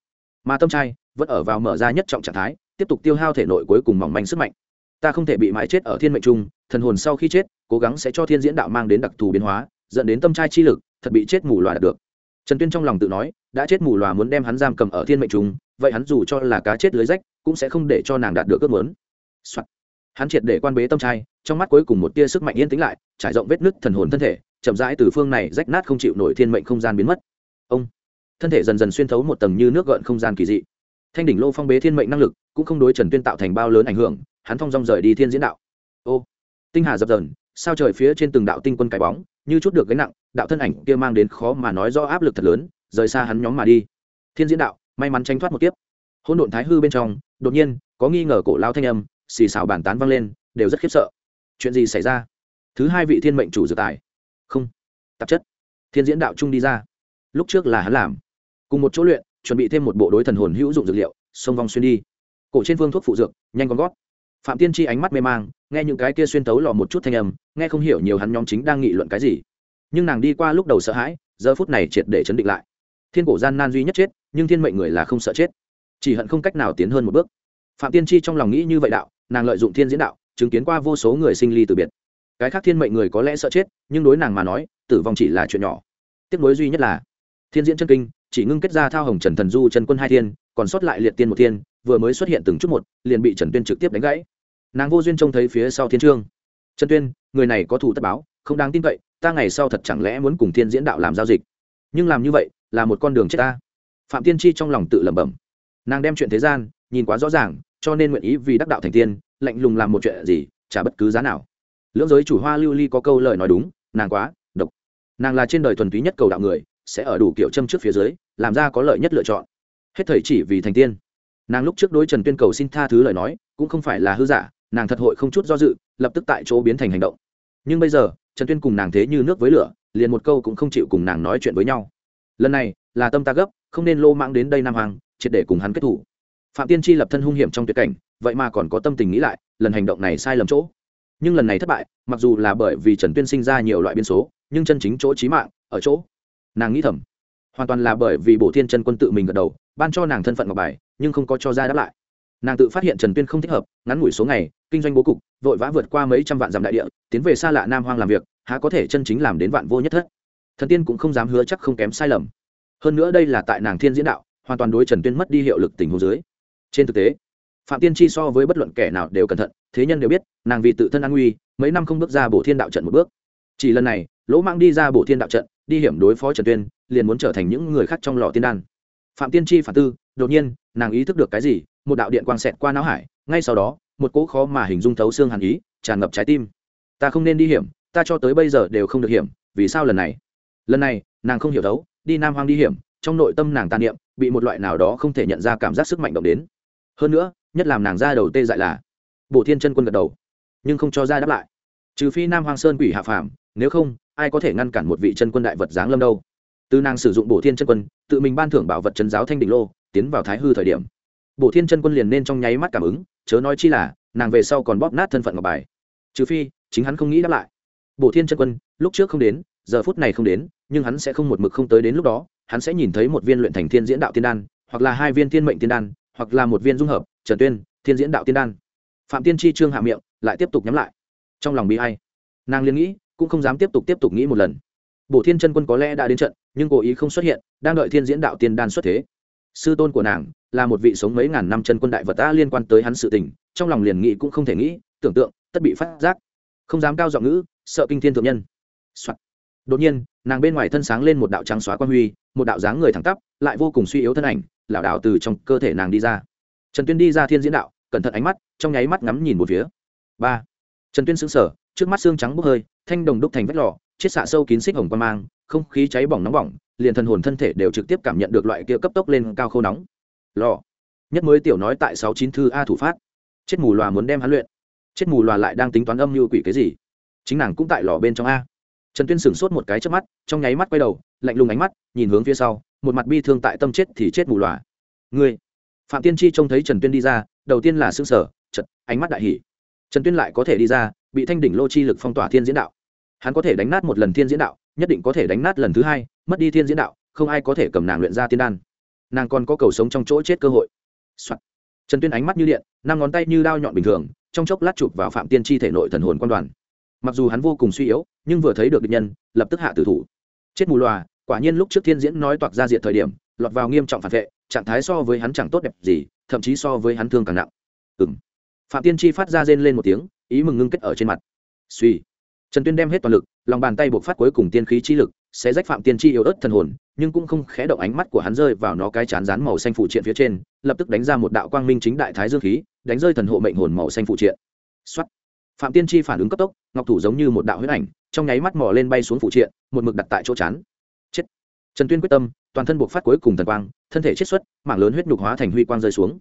Mà tâm trai vẫn ở vào mở ra nhất trọng trạng thái, tiếp tục tiêu hao thể nội cuối cùng mỏng manh sức mạnh. Ta không thể bị mãi chết ở thiên mệnh trung thần hồn sau khi chết, cố gắng sẽ cho thiên diễn đạo mang đến đặc thù biến hóa, dẫn đến tâm trai chi lực thật bị chết mù loà đạt được trần tuyên trong lòng tự nói, đã chết mù loà muốn đem hắn giam cầm ở thiên mệnh trung vậy hắn dù cho là cá chết lưới rách, cũng sẽ không để cho nàng đạt được ước muốn、Soạn. hắn triệt để quan bế tâm trai, trong mắt cuối cùng một tia sức mạnh yên tĩnh lại, trải rộng vết nứt thần hồn thân thể, chậm rãi từ phương này rách nát không chịu nổi thiên mệnh không gian biến mất. Ông. Thân thể dần dần xuyên thấu một tầng như nước gợn không gian kỳ dị. Thanh đỉnh lô phong bế thiên mệnh năng lực, cũng không đối trần tuyên tạo thành bao lớn ảnh hưởng, hắn thong dong rời đi thiên diễn đạo. Ô. Tinh hà dập dần sao trời phía trên từng đạo tinh quân cái bóng như chút được gánh nặng, đạo thân ảnh kia mang đến khó mà nói do áp lực thật lớn, rời xa hắn nhóm mà đi. Thiên diễn đạo, may mắn tránh thoát một kiếp. Hỗn độn thái hư bên trong, đột nhiên, có nghi ngờ cổ lao thanh âm, xì xào bản tán vang lên, đều rất khiếp sợ. Chuyện gì xảy ra? Thứ hai vị thiên mệnh chủ dự tài. Không, tạp chất. Thiên diễn đạo trung đi ra. Lúc trước là hắn làm. Cùng một chỗ luyện, chuẩn bị thêm một bộ đối thần hồn hữu dụng dược liệu, xông vong xuyên đi. Cổ trên phương thuốc phụ dược, nhanh con gót. Phạm tiên tri ánh mắt mê mang nghe những cái kia xuyên tấu lò một chút thanh âm, nghe không hiểu nhiều hắn nhóm chính đang nghị luận cái gì. Nhưng nàng đi qua lúc đầu sợ hãi, giờ phút này triệt để chấn định lại. Thiên cổ gian nan duy nhất chết, nhưng thiên mệnh người là không sợ chết. Chỉ hận không cách nào tiến hơn một bước. Phạm tiên tri trong lòng nghĩ như vậy đạo, nàng lợi dụng thiên diễn đạo, chứng kiến qua vô số người sinh ly từ biệt. Cái khác thiên mệnh người có lẽ sợ chết, nhưng đối nàng mà nói, tử vong chỉ là chuyện nhỏ. Tiếc nối duy nhất là, thiên diễn chân kinh, chỉ ngưng kết ra thao hồng trần thần du trần quân hai thiên, còn sót lại liệt tiên một thiên, vừa mới xuất hiện từng chút một, liền bị trần tuyên trực tiếp đánh gãy nàng vô duyên trông thấy phía sau thiên trương. Trần tuyên, người này có thủ tất báo, không đáng tin cậy, ta ngày sau thật chẳng lẽ muốn cùng thiên diễn đạo làm giao dịch? Nhưng làm như vậy, là một con đường chết ta. Phạm tiên tri trong lòng tự lẩm bẩm. Nàng đem chuyện thế gian, nhìn quá rõ ràng, cho nên nguyện ý vì đắc đạo thành tiên, lạnh lùng làm một chuyện gì trả bất cứ giá nào. Lưỡng giới chủ hoa lưu ly có câu lời nói đúng, nàng quá, độc. Nàng là trên đời thuần túy nhất cầu đạo người, sẽ ở đủ kiểu châm trước phía dưới, làm ra có lợi nhất lựa chọn. Hết thời chỉ vì thành tiên. Nàng lúc trước đối trần tuyên cầu xin tha thứ lời nói, cũng không phải là hư giả nàng thật hội không chút do dự, lập tức tại chỗ biến thành hành động. Nhưng bây giờ, trần tuyên cùng nàng thế như nước với lửa, liền một câu cũng không chịu cùng nàng nói chuyện với nhau. Lần này, là tâm ta gấp, không nên lô mãng đến đây nam hoàng, triệt để cùng hắn kết thủ. Phạm tiên tri lập thân hung hiểm trong tuyệt cảnh, vậy mà còn có tâm tình nghĩ lại, lần hành động này sai lầm chỗ. Nhưng lần này thất bại, mặc dù là bởi vì trần tuyên sinh ra nhiều loại biên số, nhưng chân chính chỗ trí mạng, ở chỗ. Nàng nghĩ thầm, hoàn toàn là bởi vì bổ thiên chân quân tự mình gật đầu, ban cho nàng thân phận ngọc bài, nhưng không có cho ra đáp lại nàng tự phát hiện trần tuyên không thích hợp, ngắn ngủi số ngày, kinh doanh bố cục, vội vã vượt qua mấy trăm vạn dặm đại địa, tiến về xa lạ nam hoang làm việc, há có thể chân chính làm đến vạn vô nhất thất. Thần tiên cũng không dám hứa chắc không kém sai lầm. Hơn nữa đây là tại nàng thiên diễn đạo, hoàn toàn đối trần tuyên mất đi hiệu lực tình hồ dưới. Trên thực tế, phạm tiên chi so với bất luận kẻ nào đều cẩn thận, thế nhân đều biết, nàng vì tự thân an nguy, mấy năm không bước ra bổ thiên đạo trận một bước. Chỉ lần này, lỗ mang đi ra bổ thiên đạo trận, đi hiểm đối phó trần tuyên, liền muốn trở thành những người khác trong lò tiên đan. Phạm tiên chi phản tư, đột nhiên nàng ý thức được cái gì, một đạo điện quang xẹt qua não hải, ngay sau đó, một cỗ khó mà hình dung thấu xương hàn ý tràn ngập trái tim. Ta không nên đi hiểm, ta cho tới bây giờ đều không được hiểm, vì sao lần này? Lần này, nàng không hiểu thấu, đi nam hoang đi hiểm, trong nội tâm nàng tàn niệm, bị một loại nào đó không thể nhận ra cảm giác sức mạnh động đến. Hơn nữa, nhất làm nàng ra đầu tê dại là, bổ thiên chân quân gật đầu, nhưng không cho ra đáp lại. Trừ phi nam hoàng sơn quỷ hạ phàm, nếu không, ai có thể ngăn cản một vị chân quân đại vật giáng lâm đâu? Từ nàng sử dụng bổ thiên chân quân, tự mình ban thưởng bảo vật trấn giáo thanh đỉnh lô tiến vào thái hư thời điểm. Bộ thiên chân quân liền nên trong nháy mắt cảm ứng, chớ nói chi là, nàng về sau còn bóp nát thân phận ngọc bài. Trừ phi, chính hắn không nghĩ đáp lại. Bộ thiên chân quân, lúc trước không đến, giờ phút này không đến, nhưng hắn sẽ không một mực không tới đến lúc đó, hắn sẽ nhìn thấy một viên luyện thành thiên diễn đạo tiên đan, hoặc là hai viên thiên mệnh tiên đan, hoặc là một viên dung hợp, trần tuyên, thiên diễn đạo tiên đan. Phạm tiên chi trương hạ miệng, lại tiếp tục nhắm lại. Trong lòng bị hay nàng liền nghĩ, cũng không dám tiếp tục tiếp tục nghĩ một lần. Bộ thiên chân quân có lẽ đã đến trận, nhưng cố ý không xuất hiện, đang đợi thiên diễn đạo tiên đan xuất thế sư tôn của nàng là một vị sống mấy ngàn năm chân quân đại vật ta liên quan tới hắn sự tình, trong lòng liền nghĩ cũng không thể nghĩ, tưởng tượng, tất bị phát giác. Không dám cao giọng ngữ, sợ kinh thiên thượng nhân、Soạn. đột nhiên, nàng bên ngoài thân sáng lên một đạo trắng xóa quan huy, một đạo dáng người thẳng tắp, lại vô cùng suy yếu thân ảnh, lảo đảo từ trong cơ thể nàng đi ra. Trần tuyên đi ra thiên diễn đạo, cẩn thận ánh mắt, trong nháy mắt ngắm nhìn một phía. Ba. Trần tuyên sững sờ, trước mắt xương trắng bốc hơi, thanh đồng đúc thành vách lò, chiết xạ sâu kín xích hồng quan mang không khí cháy bỏng nóng bỏng, liền thần hồn thân thể đều trực tiếp cảm nhận được loại kia cấp tốc lên cao khâu nóng. Lò. Nhất mới tiểu nói tại sáu chín thư a thủ phát. Chết mù loà muốn đem hắn luyện. Chết mù loà lại đang tính toán âm như quỷ cái gì? Chính nàng cũng tại lò bên trong a. Trần tuyên sửng sốt một cái trước mắt, trong nháy mắt quay đầu, lạnh lùng ánh mắt, nhìn hướng phía sau, một mặt bi thương tại tâm chết thì chết mù loà. Ngươi. Phạm tiên chi trông thấy trần tuyên đi ra, đầu tiên là xương sở chật ánh mắt đại hỷ trần tuyên lại có thể đi ra, bị thanh đỉnh lô chi lực phong tỏa thiên diễn đạo. Hắn có thể đánh nát một lần thiên diễn đạo nhất định có thể đánh nát lần thứ hai, mất đi thiên diễn đạo, không ai có thể cầm nàng luyện ra tiên đan. Nàng còn có cầu sống trong chỗ chết cơ hội、Soạn. trần tuyên ánh mắt như điện, năm ngón tay như đao nhọn bình thường, trong chốc lát chụp vào phạm tiên chi thể nội thần hồn quan đoàn. Mặc dù hắn vô cùng suy yếu, nhưng vừa thấy được địch nhân, lập tức hạ tử thủ. Chết mù loà, quả nhiên lúc trước thiên diễn nói toạc ra diện thời điểm, lọt vào nghiêm trọng phản vệ, trạng thái so với hắn chẳng tốt đẹp gì, thậm chí so với hắn thương càng nặng. Ừ m phạm tiên chi phát ra rên lên một tiếng, ý mừng ngưng kết ở trên mặt. Suy trần tuyên đem hết toàn lực, lòng bàn tay buộc phát cuối cùng tiên khí chi lực, sẽ rách phạm tiên chi yếu ớt thần hồn, nhưng cũng không khẽ động ánh mắt của hắn rơi vào nó cái chán rán màu xanh phụ triện phía trên, lập tức đánh ra một đạo quang minh chính đại thái dương khí, đánh rơi thần hộ mệnh hồn màu xanh phụ triện. Xuất phạm tiên chi phản ứng cấp tốc, ngọc thủ giống như một đạo huyết ảnh, trong nháy mắt mò lên bay xuống phụ triện, một mực đặt tại chỗ chán. Chết. Trần tuyên quyết tâm, toàn thân buộc phát cuối cùng thần quang, thân thể chết xuất, mảng lớn huyết nhục hóa thành huy quang rơi xuống.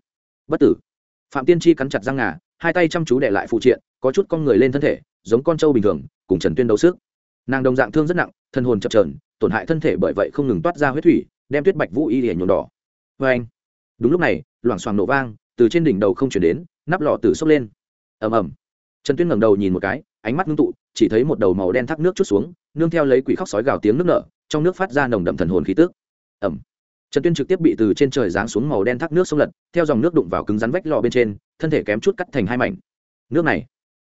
Bất tử. Phạm tiên chi cắn chặt răng ngà, hai tay chăm chú để lại phụ triện, có chút con người lên thân thể, giống con trâu bình thường cùng trần tuyên đấu sức. Nàng đồng dạng thương rất nặng, thân hồn chập trờn tổn hại thân thể bởi vậy không ngừng toát ra huyết thủy, đem tuyết bạch vũ y để nhuộm đỏ. Vê anh, đúng lúc này, loảng xoảng nổ vang, từ trên đỉnh đầu không chuyển đến, nắp lọ tử sốc lên. Ầm ầm. Trần tuyên ngẩng đầu nhìn một cái, ánh mắt ngưng tụ, chỉ thấy một đầu màu đen thác nước chút xuống, nương theo lấy quỷ khóc sói gào tiếng nước nở, trong nước phát ra nồng đậm thần hồn khí tức. Ẩm trần tuyên trực tiếp bị từ trên trời giáng xuống màu đen thác nước sông lật, theo dòng nước đụng vào cứng rắn vách lò bên trên, thân thể kém chút cắt thành hai mảnh. Nước này,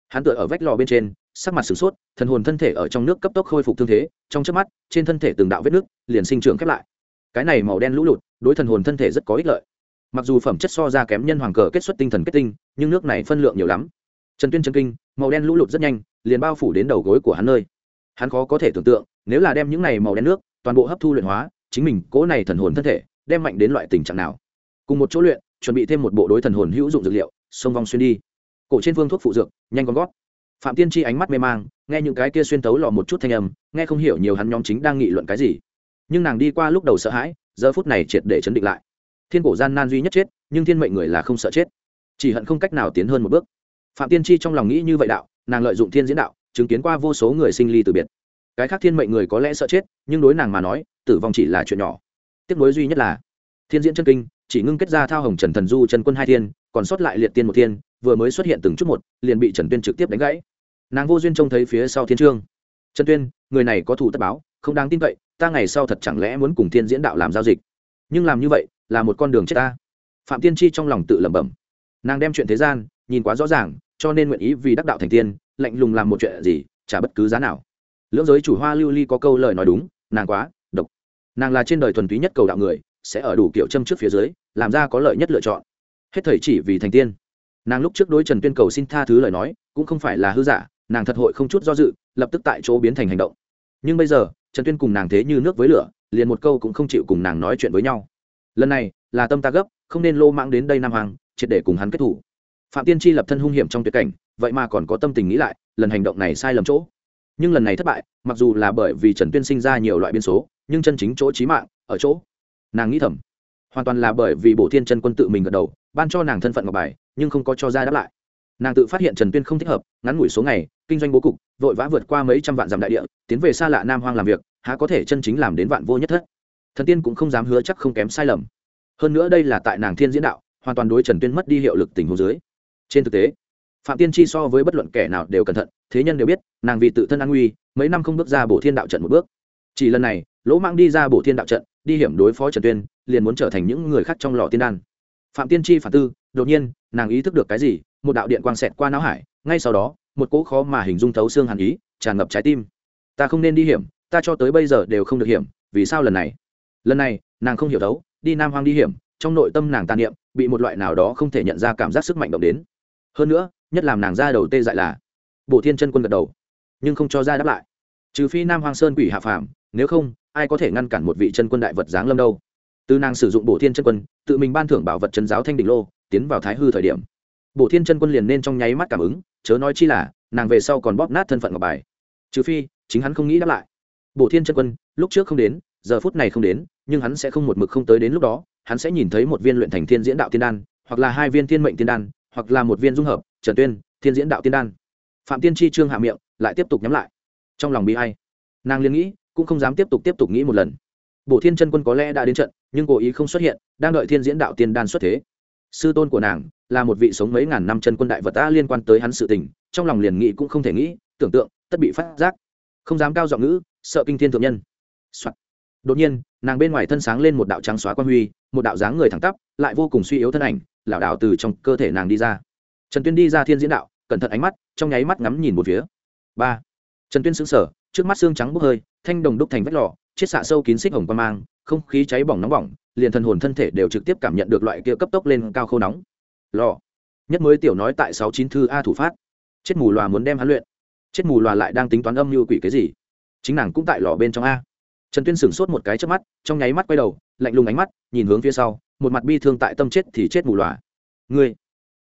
hắn tựa ở vách lò bên trên sắc mặt sửng sốt, thần hồn thân thể ở trong nước cấp tốc khôi phục thương thế, trong trước mắt, trên thân thể từng đạo vết nước liền sinh trưởng khép lại. Cái này màu đen lũ lụt, đối thần hồn thân thể rất có ích lợi. Mặc dù phẩm chất so ra kém nhân hoàng cờ kết xuất tinh thần kết tinh, nhưng nước này phân lượng nhiều lắm. Trần tuyên chân kinh, màu đen lũ lụt rất nhanh, liền bao phủ đến đầu gối của hắn nơi. Hắn khó có thể tưởng tượng, nếu là đem những này màu đen nước, toàn bộ hấp thu luyện hóa, chính mình cố này thần hồn thân thể, đem mạnh đến loại tình trạng nào? Cùng một chỗ luyện, chuẩn bị thêm một bộ đối thần hồn hữu dụng dược liệu xông vong xuyên đi. Cổ trên phương thuốc phụ dược, nhanh con gót phạm tiên tri ánh mắt mê mang, nghe những cái kia xuyên tấu lò một chút thanh âm, nghe không hiểu nhiều hắn nhóm chính đang nghị luận cái gì. Nhưng nàng đi qua lúc đầu sợ hãi, giờ phút này triệt để chấn định lại. Thiên cổ gian nan duy nhất chết, nhưng thiên mệnh người là không sợ chết. Chỉ hận không cách nào tiến hơn một bước. Phạm tiên tri trong lòng nghĩ như vậy đạo, nàng lợi dụng thiên diễn đạo, chứng kiến qua vô số người sinh ly từ biệt. Cái khác thiên mệnh người có lẽ sợ chết, nhưng đối nàng mà nói, tử vong chỉ là chuyện nhỏ. Tiếc nối duy nhất là, thiên diễn chân kinh, chỉ ngưng kết ra thao hồng trần thần du trần quân hai thiên, còn sót lại liệt tiên một thiên vừa mới xuất hiện từng chút một, liền bị trần tuyên trực tiếp đánh gãy. Nàng vô duyên trông thấy phía sau thiên trương. Trần tuyên, người này có thủ tất báo, không đáng tin cậy, ta ngày sau thật chẳng lẽ muốn cùng thiên diễn đạo làm giao dịch? Nhưng làm như vậy, là một con đường chết ta. Phạm tiên tri trong lòng tự lẩm bẩm. Nàng đem chuyện thế gian, nhìn quá rõ ràng, cho nên nguyện ý vì đắc đạo thành tiên, lạnh lùng làm một chuyện gì trả bất cứ giá nào. Lưỡng giới chủ hoa lưu ly có câu lời nói đúng, nàng quá, độc. Nàng là trên đời thuần túy nhất cầu đạo người, sẽ ở đủ kiểu châm trước phía dưới, làm ra có lợi nhất lựa chọn. Hết thời chỉ vì thành tiên nàng lúc trước đối trần tuyên cầu xin tha thứ lời nói, cũng không phải là hư giả, nàng thật hội không chút do dự, lập tức tại chỗ biến thành hành động. Nhưng bây giờ, trần tuyên cùng nàng thế như nước với lửa, liền một câu cũng không chịu cùng nàng nói chuyện với nhau. Lần này, là tâm ta gấp, không nên lô mãng đến đây nam hoàng, triệt để cùng hắn kết thủ. Phạm tiên tri lập thân hung hiểm trong tuyệt cảnh, vậy mà còn có tâm tình nghĩ lại, lần hành động này sai lầm chỗ. Nhưng lần này thất bại, mặc dù là bởi vì trần tuyên sinh ra nhiều loại biên số, nhưng chân chính chỗ trí mạng, ở chỗ. Nàng nghĩ thầm, hoàn toàn là bởi vì bổ thiên chân quân tự mình gật đầu ban cho nàng thân phận ngọc bài, nhưng không có cho ra đáp lại. Nàng tự phát hiện trần tuyên không thích hợp, ngắn ngủi số ngày, kinh doanh bố cục, vội vã vượt qua mấy trăm vạn dặm đại địa, tiến về xa lạ nam hoang làm việc, há có thể chân chính làm đến vạn vô nhất thất. Thần tiên cũng không dám hứa chắc không kém sai lầm. Hơn nữa đây là tại nàng thiên diễn đạo, hoàn toàn đối trần tuyên mất đi hiệu lực tình hồ dưới. Trên thực tế, phạm tiên chi so với bất luận kẻ nào đều cẩn thận, thế nhân đều biết, nàng vì tự thân an nguy, mấy năm không bước ra bổ thiên đạo trận một bước. Chỉ lần này, lỗ mang đi ra bổ thiên đạo trận, đi hiểm đối phó trần tuyên, liền muốn trở thành những người khác trong lò tiên đan phạm tiên Tri phản tư, đột nhiên, nàng ý thức được cái gì, một đạo điện quang xẹt qua não hải, ngay sau đó, một cỗ khó mà hình dung thấu xương hàn ý, tràn ngập trái tim. Ta không nên đi hiểm, ta cho tới bây giờ đều không được hiểm, vì sao lần này? Lần này, nàng không hiểu thấu, đi nam hoang đi hiểm, trong nội tâm nàng tàn niệm, bị một loại nào đó không thể nhận ra cảm giác sức mạnh động đến. Hơn nữa, nhất làm nàng ra đầu tê dại là bộ thiên chân quân gật đầu, nhưng không cho ra đáp lại. Trừ phi nam hoang sơn quỷ hạ phàm, nếu không, ai có thể ngăn cản một vị chân quân đại vật giáng lâm đâu? Từ nàng sử dụng bổ thiên chân quân, tự mình ban thưởng bảo vật chân giáo thanh đỉnh lô, tiến vào thái hư thời điểm. Bổ thiên chân quân liền nên trong nháy mắt cảm ứng, chớ nói chi là, nàng về sau còn bóp nát thân phận ngọc bài. Trừ phi, chính hắn không nghĩ đáp lại. Bổ thiên chân quân, lúc trước không đến, giờ phút này không đến, nhưng hắn sẽ không một mực không tới đến lúc đó, hắn sẽ nhìn thấy một viên luyện thành thiên diễn đạo tiên đan, hoặc là hai viên thiên mệnh tiên đan, hoặc là một viên dung hợp, trần tuyên, thiên diễn đạo tiên đan. Phạm tiên tri trương hạ miệng, lại tiếp tục nhắm lại. Trong lòng bị hay nàng liên nghĩ, cũng không dám tiếp tục tiếp tục nghĩ một lần. Bổ thiên chân quân có lẽ đã đến trận nhưng cố ý không xuất hiện, đang đợi thiên diễn đạo tiên đan xuất thế. Sư tôn của nàng là một vị sống mấy ngàn năm chân quân đại vật ta liên quan tới hắn sự tình, trong lòng liền nghĩ cũng không thể nghĩ, tưởng tượng, tất bị phát giác. Không dám cao giọng ngữ, sợ kinh thiên thượng nhân、Soạn. đột nhiên, nàng bên ngoài thân sáng lên một đạo trắng xóa quan huy, một đạo dáng người thẳng tắp, lại vô cùng suy yếu thân ảnh, lảo đảo từ trong cơ thể nàng đi ra. Trần tuyên đi ra thiên diễn đạo, cẩn thận ánh mắt, trong nháy mắt ngắm nhìn một phía. Ba. Trần tuyên xứng sở trước mắt xương trắng bốc hơi, thanh đồng đúc thành vách lò chiết xạ sâu kín xích hồng quan mang, không khí cháy bỏng nóng bỏng, liền thần hồn thân thể đều trực tiếp cảm nhận được loại kia cấp tốc lên cao khâu nóng. Lò nhất mới tiểu nói tại sáu chín thư a thủ phát. Chết mù lòa muốn đem hắn luyện. Chết mù lòa lại đang tính toán âm mưu quỷ cái gì? Chính nàng cũng tại lò bên trong a. Trần tuyên sửng sốt một cái trước mắt, trong nháy mắt quay đầu, lạnh lùng ánh mắt, nhìn hướng phía sau, một mặt bi thương tại tâm chết thì chết mù lòa ngươi.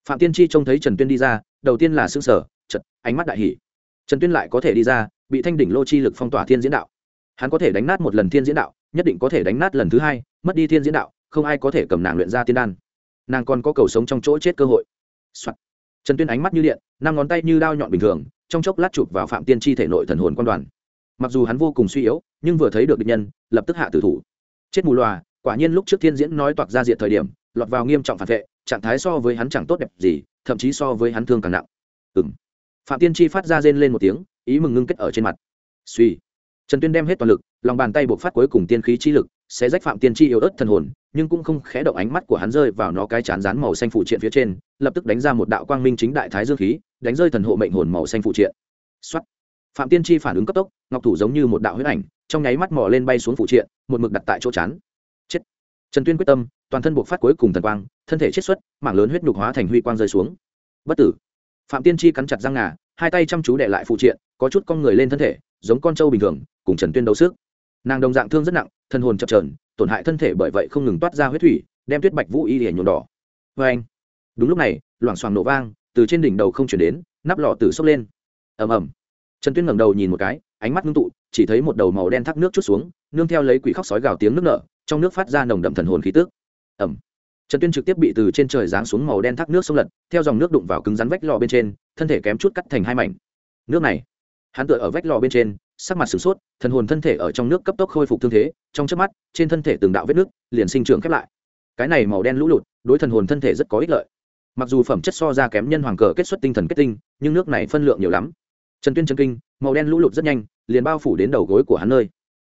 Phạm tiên tri trông thấy trần tuyên đi ra, đầu tiên là s ư ơ n g sở chật ánh mắt đại hỷ trần tuyên lại có thể đi ra, bị thanh đỉnh lô chi lực phong tỏa thiên diễn đạo hắn có thể đánh nát một lần thiên diễn đạo, nhất định có thể đánh nát lần thứ hai, mất đi thiên diễn đạo, không ai có thể cầm nàng luyện ra tiên đan. Nàng còn có cầu sống trong chỗ chết cơ hội、Soạn. trần tuyên ánh mắt như điện, năm ngón tay như đao nhọn bình thường, trong chốc lát chụp vào phạm tiên Chi thể nội thần hồn quan đoàn. Mặc dù hắn vô cùng suy yếu, nhưng vừa thấy được địch nhân, lập tức hạ tử thủ. Chết mù loà, quả nhiên lúc trước thiên diễn nói toạc ra diện thời điểm, lọt vào nghiêm trọng phản vệ, trạng thái so với hắn chẳng tốt đẹp gì, thậm chí so với hắn thương càng nặng. Ừng phạm tiên tri phát ra rên lên một tiếng, ý mừng ngưng kết ở trên mặt. Suy trần tuyên đem hết toàn lực, lòng bàn tay buộc phát cuối cùng tiên khí chi lực sẽ rách phạm tiên tri yếu ớt thần hồn, nhưng cũng không khẽ động ánh mắt của hắn rơi vào nó cái chán rán màu xanh phụ triện phía trên, lập tức đánh ra một đạo quang minh chính đại thái dương khí, đánh rơi thần hộ mệnh hồn màu xanh phụ triện. Xuất phạm tiên tri phản ứng cấp tốc, ngọc thủ giống như một đạo huyết ảnh, trong nháy mắt mò lên bay xuống phụ triện, một mực đặt tại chỗ chán. Chết. Trần tuyên quyết tâm, toàn thân buộc phát cuối cùng thần quang, thân thể chết xuất, mảng lớn huyết nhục hóa thành huy quang rơi xuống. Bất tử. Phạm tiên tri cắn chặt răng ngà hai tay chăm chú để lại phụ triện, có chút con người lên thân thể, giống con trâu bình thường, cùng trần tuyên đấu sức. Nàng đồng dạng thương rất nặng, thân hồn chập trờn tổn hại thân thể bởi vậy không ngừng toát ra huyết thủy, đem tuyết bạch vũ y để nhuộm đỏ. Vê anh, đúng lúc này, loảng xoảng nổ vang, từ trên đỉnh đầu không chuyển đến, nắp lò tử sốc lên. Ầm ầm. Trần tuyên ngẩng đầu nhìn một cái, ánh mắt ngưng tụ, chỉ thấy một đầu màu đen thác nước chút xuống, nương theo lấy quỷ khóc sói gào tiếng nước nở, trong nước phát ra nồng đậm thần hồn khí tức. Ẩm trần tuyên trực tiếp bị từ trên trời giáng xuống màu đen thác nước sông lật, theo dòng nước đụng vào cứng rắn vách lò bên trên, thân thể kém chút cắt thành hai mảnh. Nước này, hắn tựa ở vách lò bên trên, sắc mặt sửng sốt, thần hồn thân thể ở trong nước cấp tốc khôi phục thương thế, trong trước mắt, trên thân thể từng đạo vết nước liền sinh trưởng khép lại. Cái này màu đen lũ lụt, đối thần hồn thân thể rất có ích lợi. Mặc dù phẩm chất so ra kém nhân hoàng cờ kết xuất tinh thần kết tinh, nhưng nước này phân lượng nhiều lắm. Trần tuyên chân kinh, màu đen lũ lụt rất nhanh, liền bao phủ đến đầu gối của hắn nơi.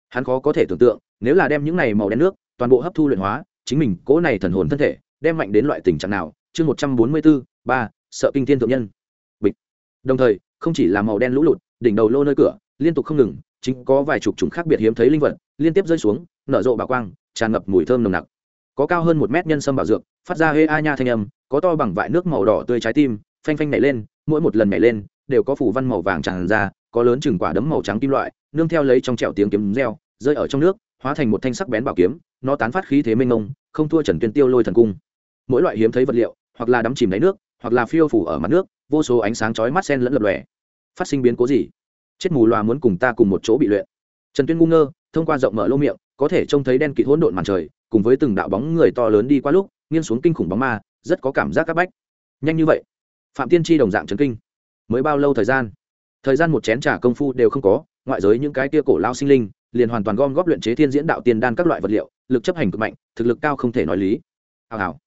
Hắn khó có thể tưởng tượng, nếu là đem những này màu đen nước toàn bộ hấp thu luyện hóa chính mình cỗ này thần hồn thân thể, đem mạnh đến loại tình trạng nào? Chương một trăm bốn mươi bốn ba, sợ kinh thiên thượng nhân. Bịch. Đồng thời, không chỉ là màu đen lũ lụt, đỉnh đầu lô nơi cửa, liên tục không ngừng, chính có vài chục chủng khác biệt hiếm thấy linh vật, liên tiếp rơi xuống, nở rộ bảo quang, tràn ngập mùi thơm nồng nặc. Có cao hơn một mét nhân sâm bảo dược, phát ra hê a nha thanh âm, có to bằng vại nước màu đỏ tươi trái tim, phanh phanh nhảy lên, mỗi một lần nhảy lên, đều có phủ văn màu vàng tràn ra, có lớn chừng quả đấm màu trắng kim loại, nương theo lấy trong trẹo tiếng kiếm reo, rơi ở trong nước hóa thành một thanh sắc bén bảo kiếm, nó tán phát khí thế mênh mông, không thua trần tuyên tiêu lôi thần cung. Mỗi loại hiếm thấy vật liệu, hoặc là đắm chìm đáy nước, hoặc là phiêu phủ ở mặt nước, vô số ánh sáng chói mắt sen lẫn lập lòe. Phát sinh biến cố gì? Chết mù loà muốn cùng ta cùng một chỗ bị luyện. Trần tuyên ngu ngơ, thông qua rộng mở lô miệng, có thể trông thấy đen kịt hỗn độn màn trời, cùng với từng đạo bóng người to lớn đi qua lúc, nghiêng xuống kinh khủng bóng ma, rất có cảm giác c áp bách. Nhanh như vậy? Phạm tiên tri đồng dạng trấn kinh. Mới bao lâu thời gian? Thời gian một chén t r à công phu đều không có, ngoại giới những cái tia cổ lao sinh linh liền hoàn toàn gom góp luyện chế thiên diễn đạo tiên đan các loại vật liệu, lực chấp hành cực mạnh, thực lực cao không thể nói lý. Hào hào.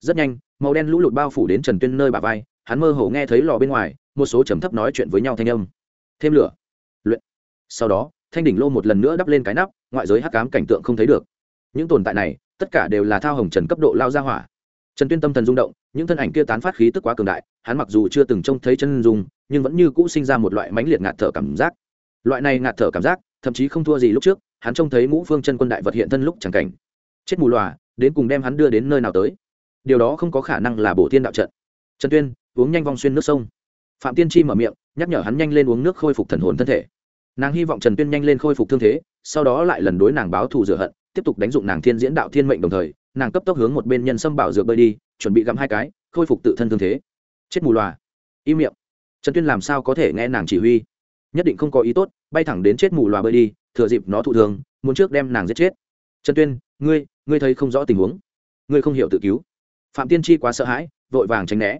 Rất nhanh, màu đen lũ lụt bao phủ đến trần tuyên nơi bà vai, hắn mơ hồ nghe thấy lò bên ngoài, một số trầm thấp nói chuyện với nhau thanh âm. Thêm lửa. Luyện. Sau đó, thanh đỉnh lô một lần nữa đắp lên cái nắp, ngoại giới hắc cám cảnh tượng không thấy được. Những tồn tại này, tất cả đều là thao hồng trần cấp độ lao ra hỏa. Trần tuyên tâm thần rung động, những thân ảnh kia tán phát khí tức quá cường đại, hắn mặc dù chưa từng trông thấy chân dung, nhưng vẫn như cũ sinh ra một loại mãnh liệt ngạt thở cảm giác. Loại này ngạt thở cảm giác thậm chí không thua gì lúc trước, hắn trông thấy ngũ phương chân quân đại vật hiện thân lúc chẳng cảnh. Chết mù lòa đến cùng đem hắn đưa đến nơi nào tới? Điều đó không có khả năng là bổ thiên đạo trận. Trần tuyên, uống nhanh vong xuyên nước sông. Phạm tiên chi mở miệng, nhắc nhở hắn nhanh lên uống nước khôi phục thần hồn thân thể. Nàng hy vọng trần tuyên nhanh lên khôi phục thương thế, sau đó lại lần đối nàng báo thù rửa hận, tiếp tục đánh dụng nàng thiên diễn đạo thiên mệnh đồng thời, nàng cấp tốc hướng một bên nhân sâm bảo dược bơi đi, chuẩn bị gặm hai cái, khôi phục tự thân thương thế. Chết mù loà. Im miệng. Trần tuyên làm sao có thể nghe nàng chỉ huy? Nhất định không có ý tốt, bay thẳng đến chết mù loà bơi đi, thừa dịp nó thụ thường muốn trước đem nàng giết chết. Trần tuyên, ngươi ngươi thấy không rõ tình huống. Ngươi không hiểu tự cứu. Phạm tiên chi quá sợ hãi, vội vàng tránh né.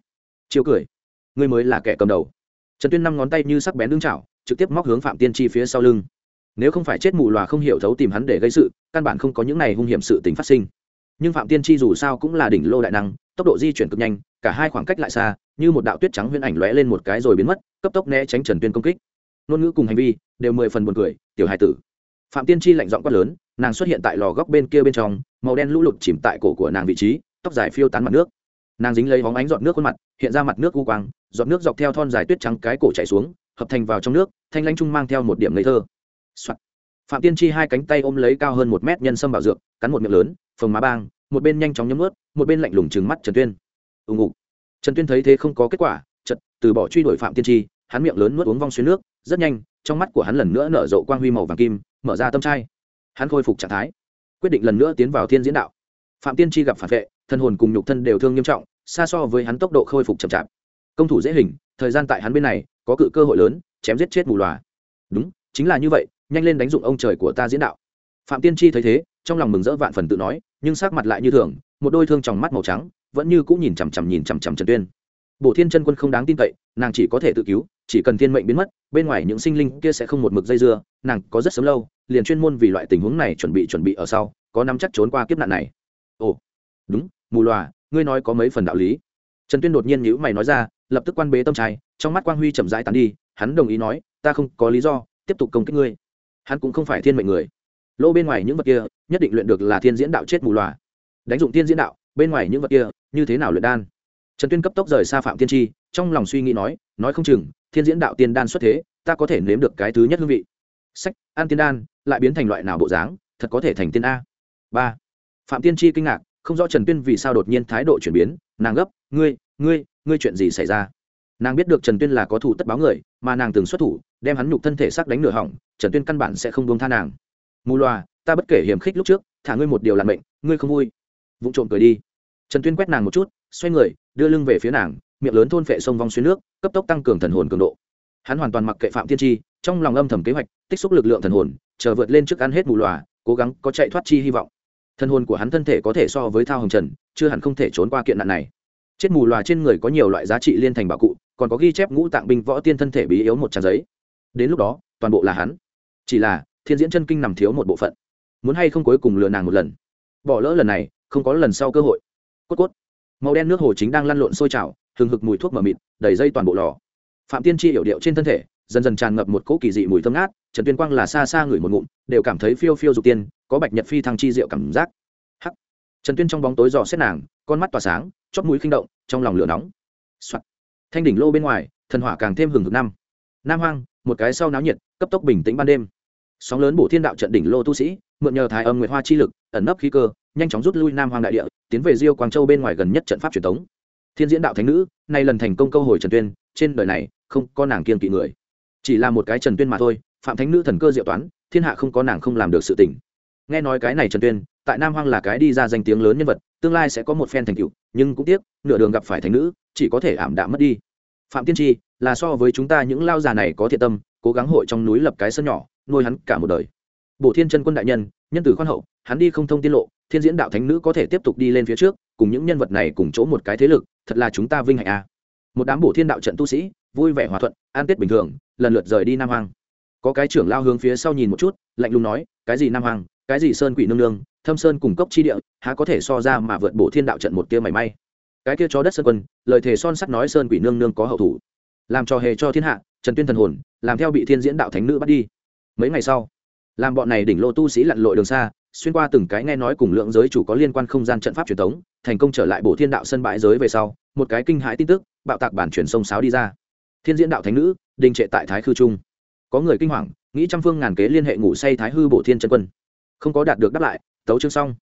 Chiêu cười. Ngươi mới là kẻ cầm đầu. Trần tuyên năm ngón tay như sắc bén đương chảo, trực tiếp móc hướng phạm tiên chi phía sau lưng. Nếu không phải chết mù loà không hiểu thấu tìm hắn để gây sự, căn bản không có những này hung hiểm sự tính phát sinh. Nhưng phạm tiên chi dù sao cũng là đỉnh lô đại năng, tốc độ di chuyển cực nhanh, cả hai khoảng cách lại xa, như một đạo tuyết trắng huyễn ảnh lóe lên một cái rồi biến mất, cấp tốc né tránh trần tuyên công kích ngôn ngữ cùng hành vi đều mười phần buồn cười, tiểu hài tử. Phạm tiên chi lạnh giọng quát lớn, nàng xuất hiện tại lò góc bên kia bên trong, màu đen lũ lụt chìm tại cổ của nàng vị trí, tóc dài phiêu tán mặt nước. Nàng dính lấy hóng ánh giọt nước khuôn mặt, hiện ra mặt nước u quang, giọt nước dọc theo thon dài tuyết trắng cái cổ chảy xuống, hợp thành vào trong nước, thanh lãnh trung mang theo một điểm ngây thơ、Soạn. phạm tiên chi hai cánh tay ôm lấy cao hơn một mét nhân sâm bảo dược, cắn một miệng lớn, phồng má bang, một bên nhanh chóng nhấm ướt một bên lạnh lùng trừng mắt trần tuyên. Ùng ụ trần tuyên thấy thế không có kết quả chật từ bỏ truy đuổi phạm tiên chi hắn miệng lớn nuốt uống vong xuyên nước rất nhanh, trong mắt của hắn lần nữa nở rộ quang huy màu vàng kim, mở ra tâm trai. Hắn khôi phục trạng thái, quyết định lần nữa tiến vào thiên diễn đạo. Phạm tiên chi gặp phản vệ, thân hồn cùng nhục thân đều thương nghiêm trọng, xa so với hắn tốc độ khôi phục chậm chạp. Công thủ dễ hình, thời gian tại hắn bên này, có cự cơ hội lớn, chém giết chết mù loà. Đúng, chính là như vậy, nhanh lên đánh dụng ông trời của ta diễn đạo. Phạm tiên tri thấy thế, trong lòng mừng rỡ vạn phần tự nói, nhưng sắc mặt lại như thường, một đôi thương tròng mắt màu trắng, vẫn như cũng nhìn chằm chằm nhìn chằm chằm trần tuyên bộ thiên chân quân không đáng tin cậy, nàng chỉ có thể tự cứu, chỉ cần thiên mệnh biến mất, bên ngoài những sinh linh kia sẽ không một mực dây dưa, nàng có rất sớm lâu, liền chuyên môn vì loại tình huống này chuẩn bị chuẩn bị ở sau, có nắm chắc trốn qua kiếp nạn này. Ồ, đúng, mù loà, ngươi nói có mấy phần đạo lý. Trần tuyên đột nhiên nhữ mày nói ra, lập tức quan bế tâm trai, trong mắt quang huy chậm rãi tàn đi, hắn đồng ý nói, ta không có lý do, tiếp tục công kích ngươi. Hắn cũng không phải thiên mệnh người. Lỗ bên ngoài những vật kia, nhất định luyện được là thiên diễn đạo chết mù loà. Đánh dụng thiên diễn đạo, bên ngoài những vật kia, như thế nào luyện đan? Trần tuyên cấp tốc rời xa phạm tiên tri trong lòng suy nghĩ nói nói không chừng, thiên diễn đạo tiên đan xuất thế, ta có thể nếm được cái thứ nhất hương vị. Sách, an tiên đan, lại biến thành loại nào bộ dáng, thật có thể thành tiên a. Ba. Phạm tiên tri kinh ngạc, không rõ trần tuyên vì sao đột nhiên thái độ chuyển biến, nàng gấp, ngươi ngươi ngươi chuyện gì xảy ra? Nàng biết được trần tuyên là có thủ tất báo người, mà nàng từng xuất thủ, đem hắn nhục thân thể xác đánh nửa hỏng, trần tuyên căn bản sẽ không buông tha nàng. Mù loà, ta bất kể hiểm khích lúc trước, thả ngươi một điều làm mệnh, ngươi không vui. Vụ trộm cười đi. Trần tuyên quét nàng một chút xoay người, đưa lưng về phía nàng, miệng lớn thôn phệ sông vong xuyên nước, cấp tốc tăng cường thần hồn cường độ. Hắn hoàn toàn mặc kệ phạm tiên tri trong lòng âm thầm kế hoạch, tích xúc lực lượng thần hồn, chờ vượt lên trước ăn hết mù loà cố gắng có chạy thoát chi hy vọng. Thần hồn của hắn thân thể có thể so với thao hồng trần, chưa hẳn không thể trốn qua kiện nạn này. Chết mù loà trên người có nhiều loại giá trị liên thành bảo cụ, còn có ghi chép ngũ tạng binh võ tiên thân thể bí yếu một trang giấy. Đến lúc đó, toàn bộ là hắn. Chỉ là, thiên diễn chân kinh nằm thiếu một bộ phận. Muốn hay không cuối cùng lừa nàng một lần. Bỏ lỡ lần này, không có lần sau cơ hội. Cốt cốt màu đen nước hồ chính đang lăn lộn sôi trào, hừng hực mùi thuốc mờ mịt, đầy dây toàn bộ lò. Phạm tiên tri hiểu điệu trên thân thể, dần dần tràn ngập một cỗ kỳ dị mùi thơm ngát, trần tuyên quang là xa xa ngửi một ngụm, đều cảm thấy phiêu phiêu dục tiên, có bạch nhật phi thăng chi diệu cảm giác. Hắc. Trần tuyên trong bóng tối dò xét nàng, con mắt tỏa sáng, chóp mũi khinh động, trong lòng lửa nóng、Soạn. thanh đỉnh lô bên ngoài, thần hỏa càng thêm hừng hực năm. Nam hoang, một cái sau náo nhiệt, cấp tốc bình tĩnh ban đêm. Sóng lớn bổ thiên đạo trận đỉnh lô tu sĩ, mượn nhờ thái âm nguyệt hoa chi lực, ẩn nấp khí cơ nhanh chóng rút lui nam hoàng đại địa, tiến về diêu quang châu bên ngoài gần nhất trận pháp truyền thống thiên diễn đạo thánh nữ, nay lần thành công câu hồi trần tuyên, trên đời này, không có nàng kiên kỵ người. Chỉ là một cái trần tuyên mà thôi, phạm thánh nữ thần cơ diệu toán, thiên hạ không có nàng không làm được sự tỉnh nghe nói cái này trần tuyên, tại nam hoang là cái đi ra danh tiếng lớn nhân vật, tương lai sẽ có một phen thành tựu, nhưng cũng tiếc, nửa đường gặp phải thánh nữ, chỉ có thể ảm đạm mất đi. Phạm tiên tri, là so với chúng ta những lao già này có thiện tâm, cố gắng hội trong núi lập cái sân nhỏ, nuôi hắn cả một đời. Bộ thiên chân quân đại nhân nhân tử khoan hậu, hắn đi không thông tiết lộ thiên diễn đạo thánh nữ có thể tiếp tục đi lên phía trước, cùng những nhân vật này cùng chỗ một cái thế lực, thật là chúng ta vinh hạnh a. À. một đám bổ thiên đạo trận tu sĩ, vui vẻ hòa thuận an tết bình thường, lần lượt rời đi nam hoàng có cái trưởng lao hướng phía sau nhìn một chút, lạnh lùng nói, cái gì nam hoàng cái gì sơn quỷ nương nương? Thâm sơn cùng cốc chi địa, há có thể so ra mà vượt bổ thiên đạo trận một kia mảy may? Cái kia chó đất sơn quân, lời thề son sắt nói sơn quỷ nương nương có hậu thủ. Làm trò hề cho thiên hạ, trần tuyên thần hồn, làm theo bị thiên diễn đạo thánh nữ bắt đi. Mấy ngày sau, làm bọn này đỉnh lô tu sĩ lặn lội đường xa xuyên qua từng cái nghe nói cùng lượng giới chủ có liên quan không gian trận pháp truyền thống, thành công trở lại bổ thiên đạo sân bãi giới về sau, một cái kinh hãi tin tức, bạo tạc bản chuyển sông sáo đi ra. Thiên diễn đạo thánh nữ, đình trệ tại thái khư trung. Có người kinh hoàng, nghĩ trăm phương ngàn kế liên hệ ngủ say thái hư bổ thiên chân quân. Không có đạt được đáp lại, tấu chương xong.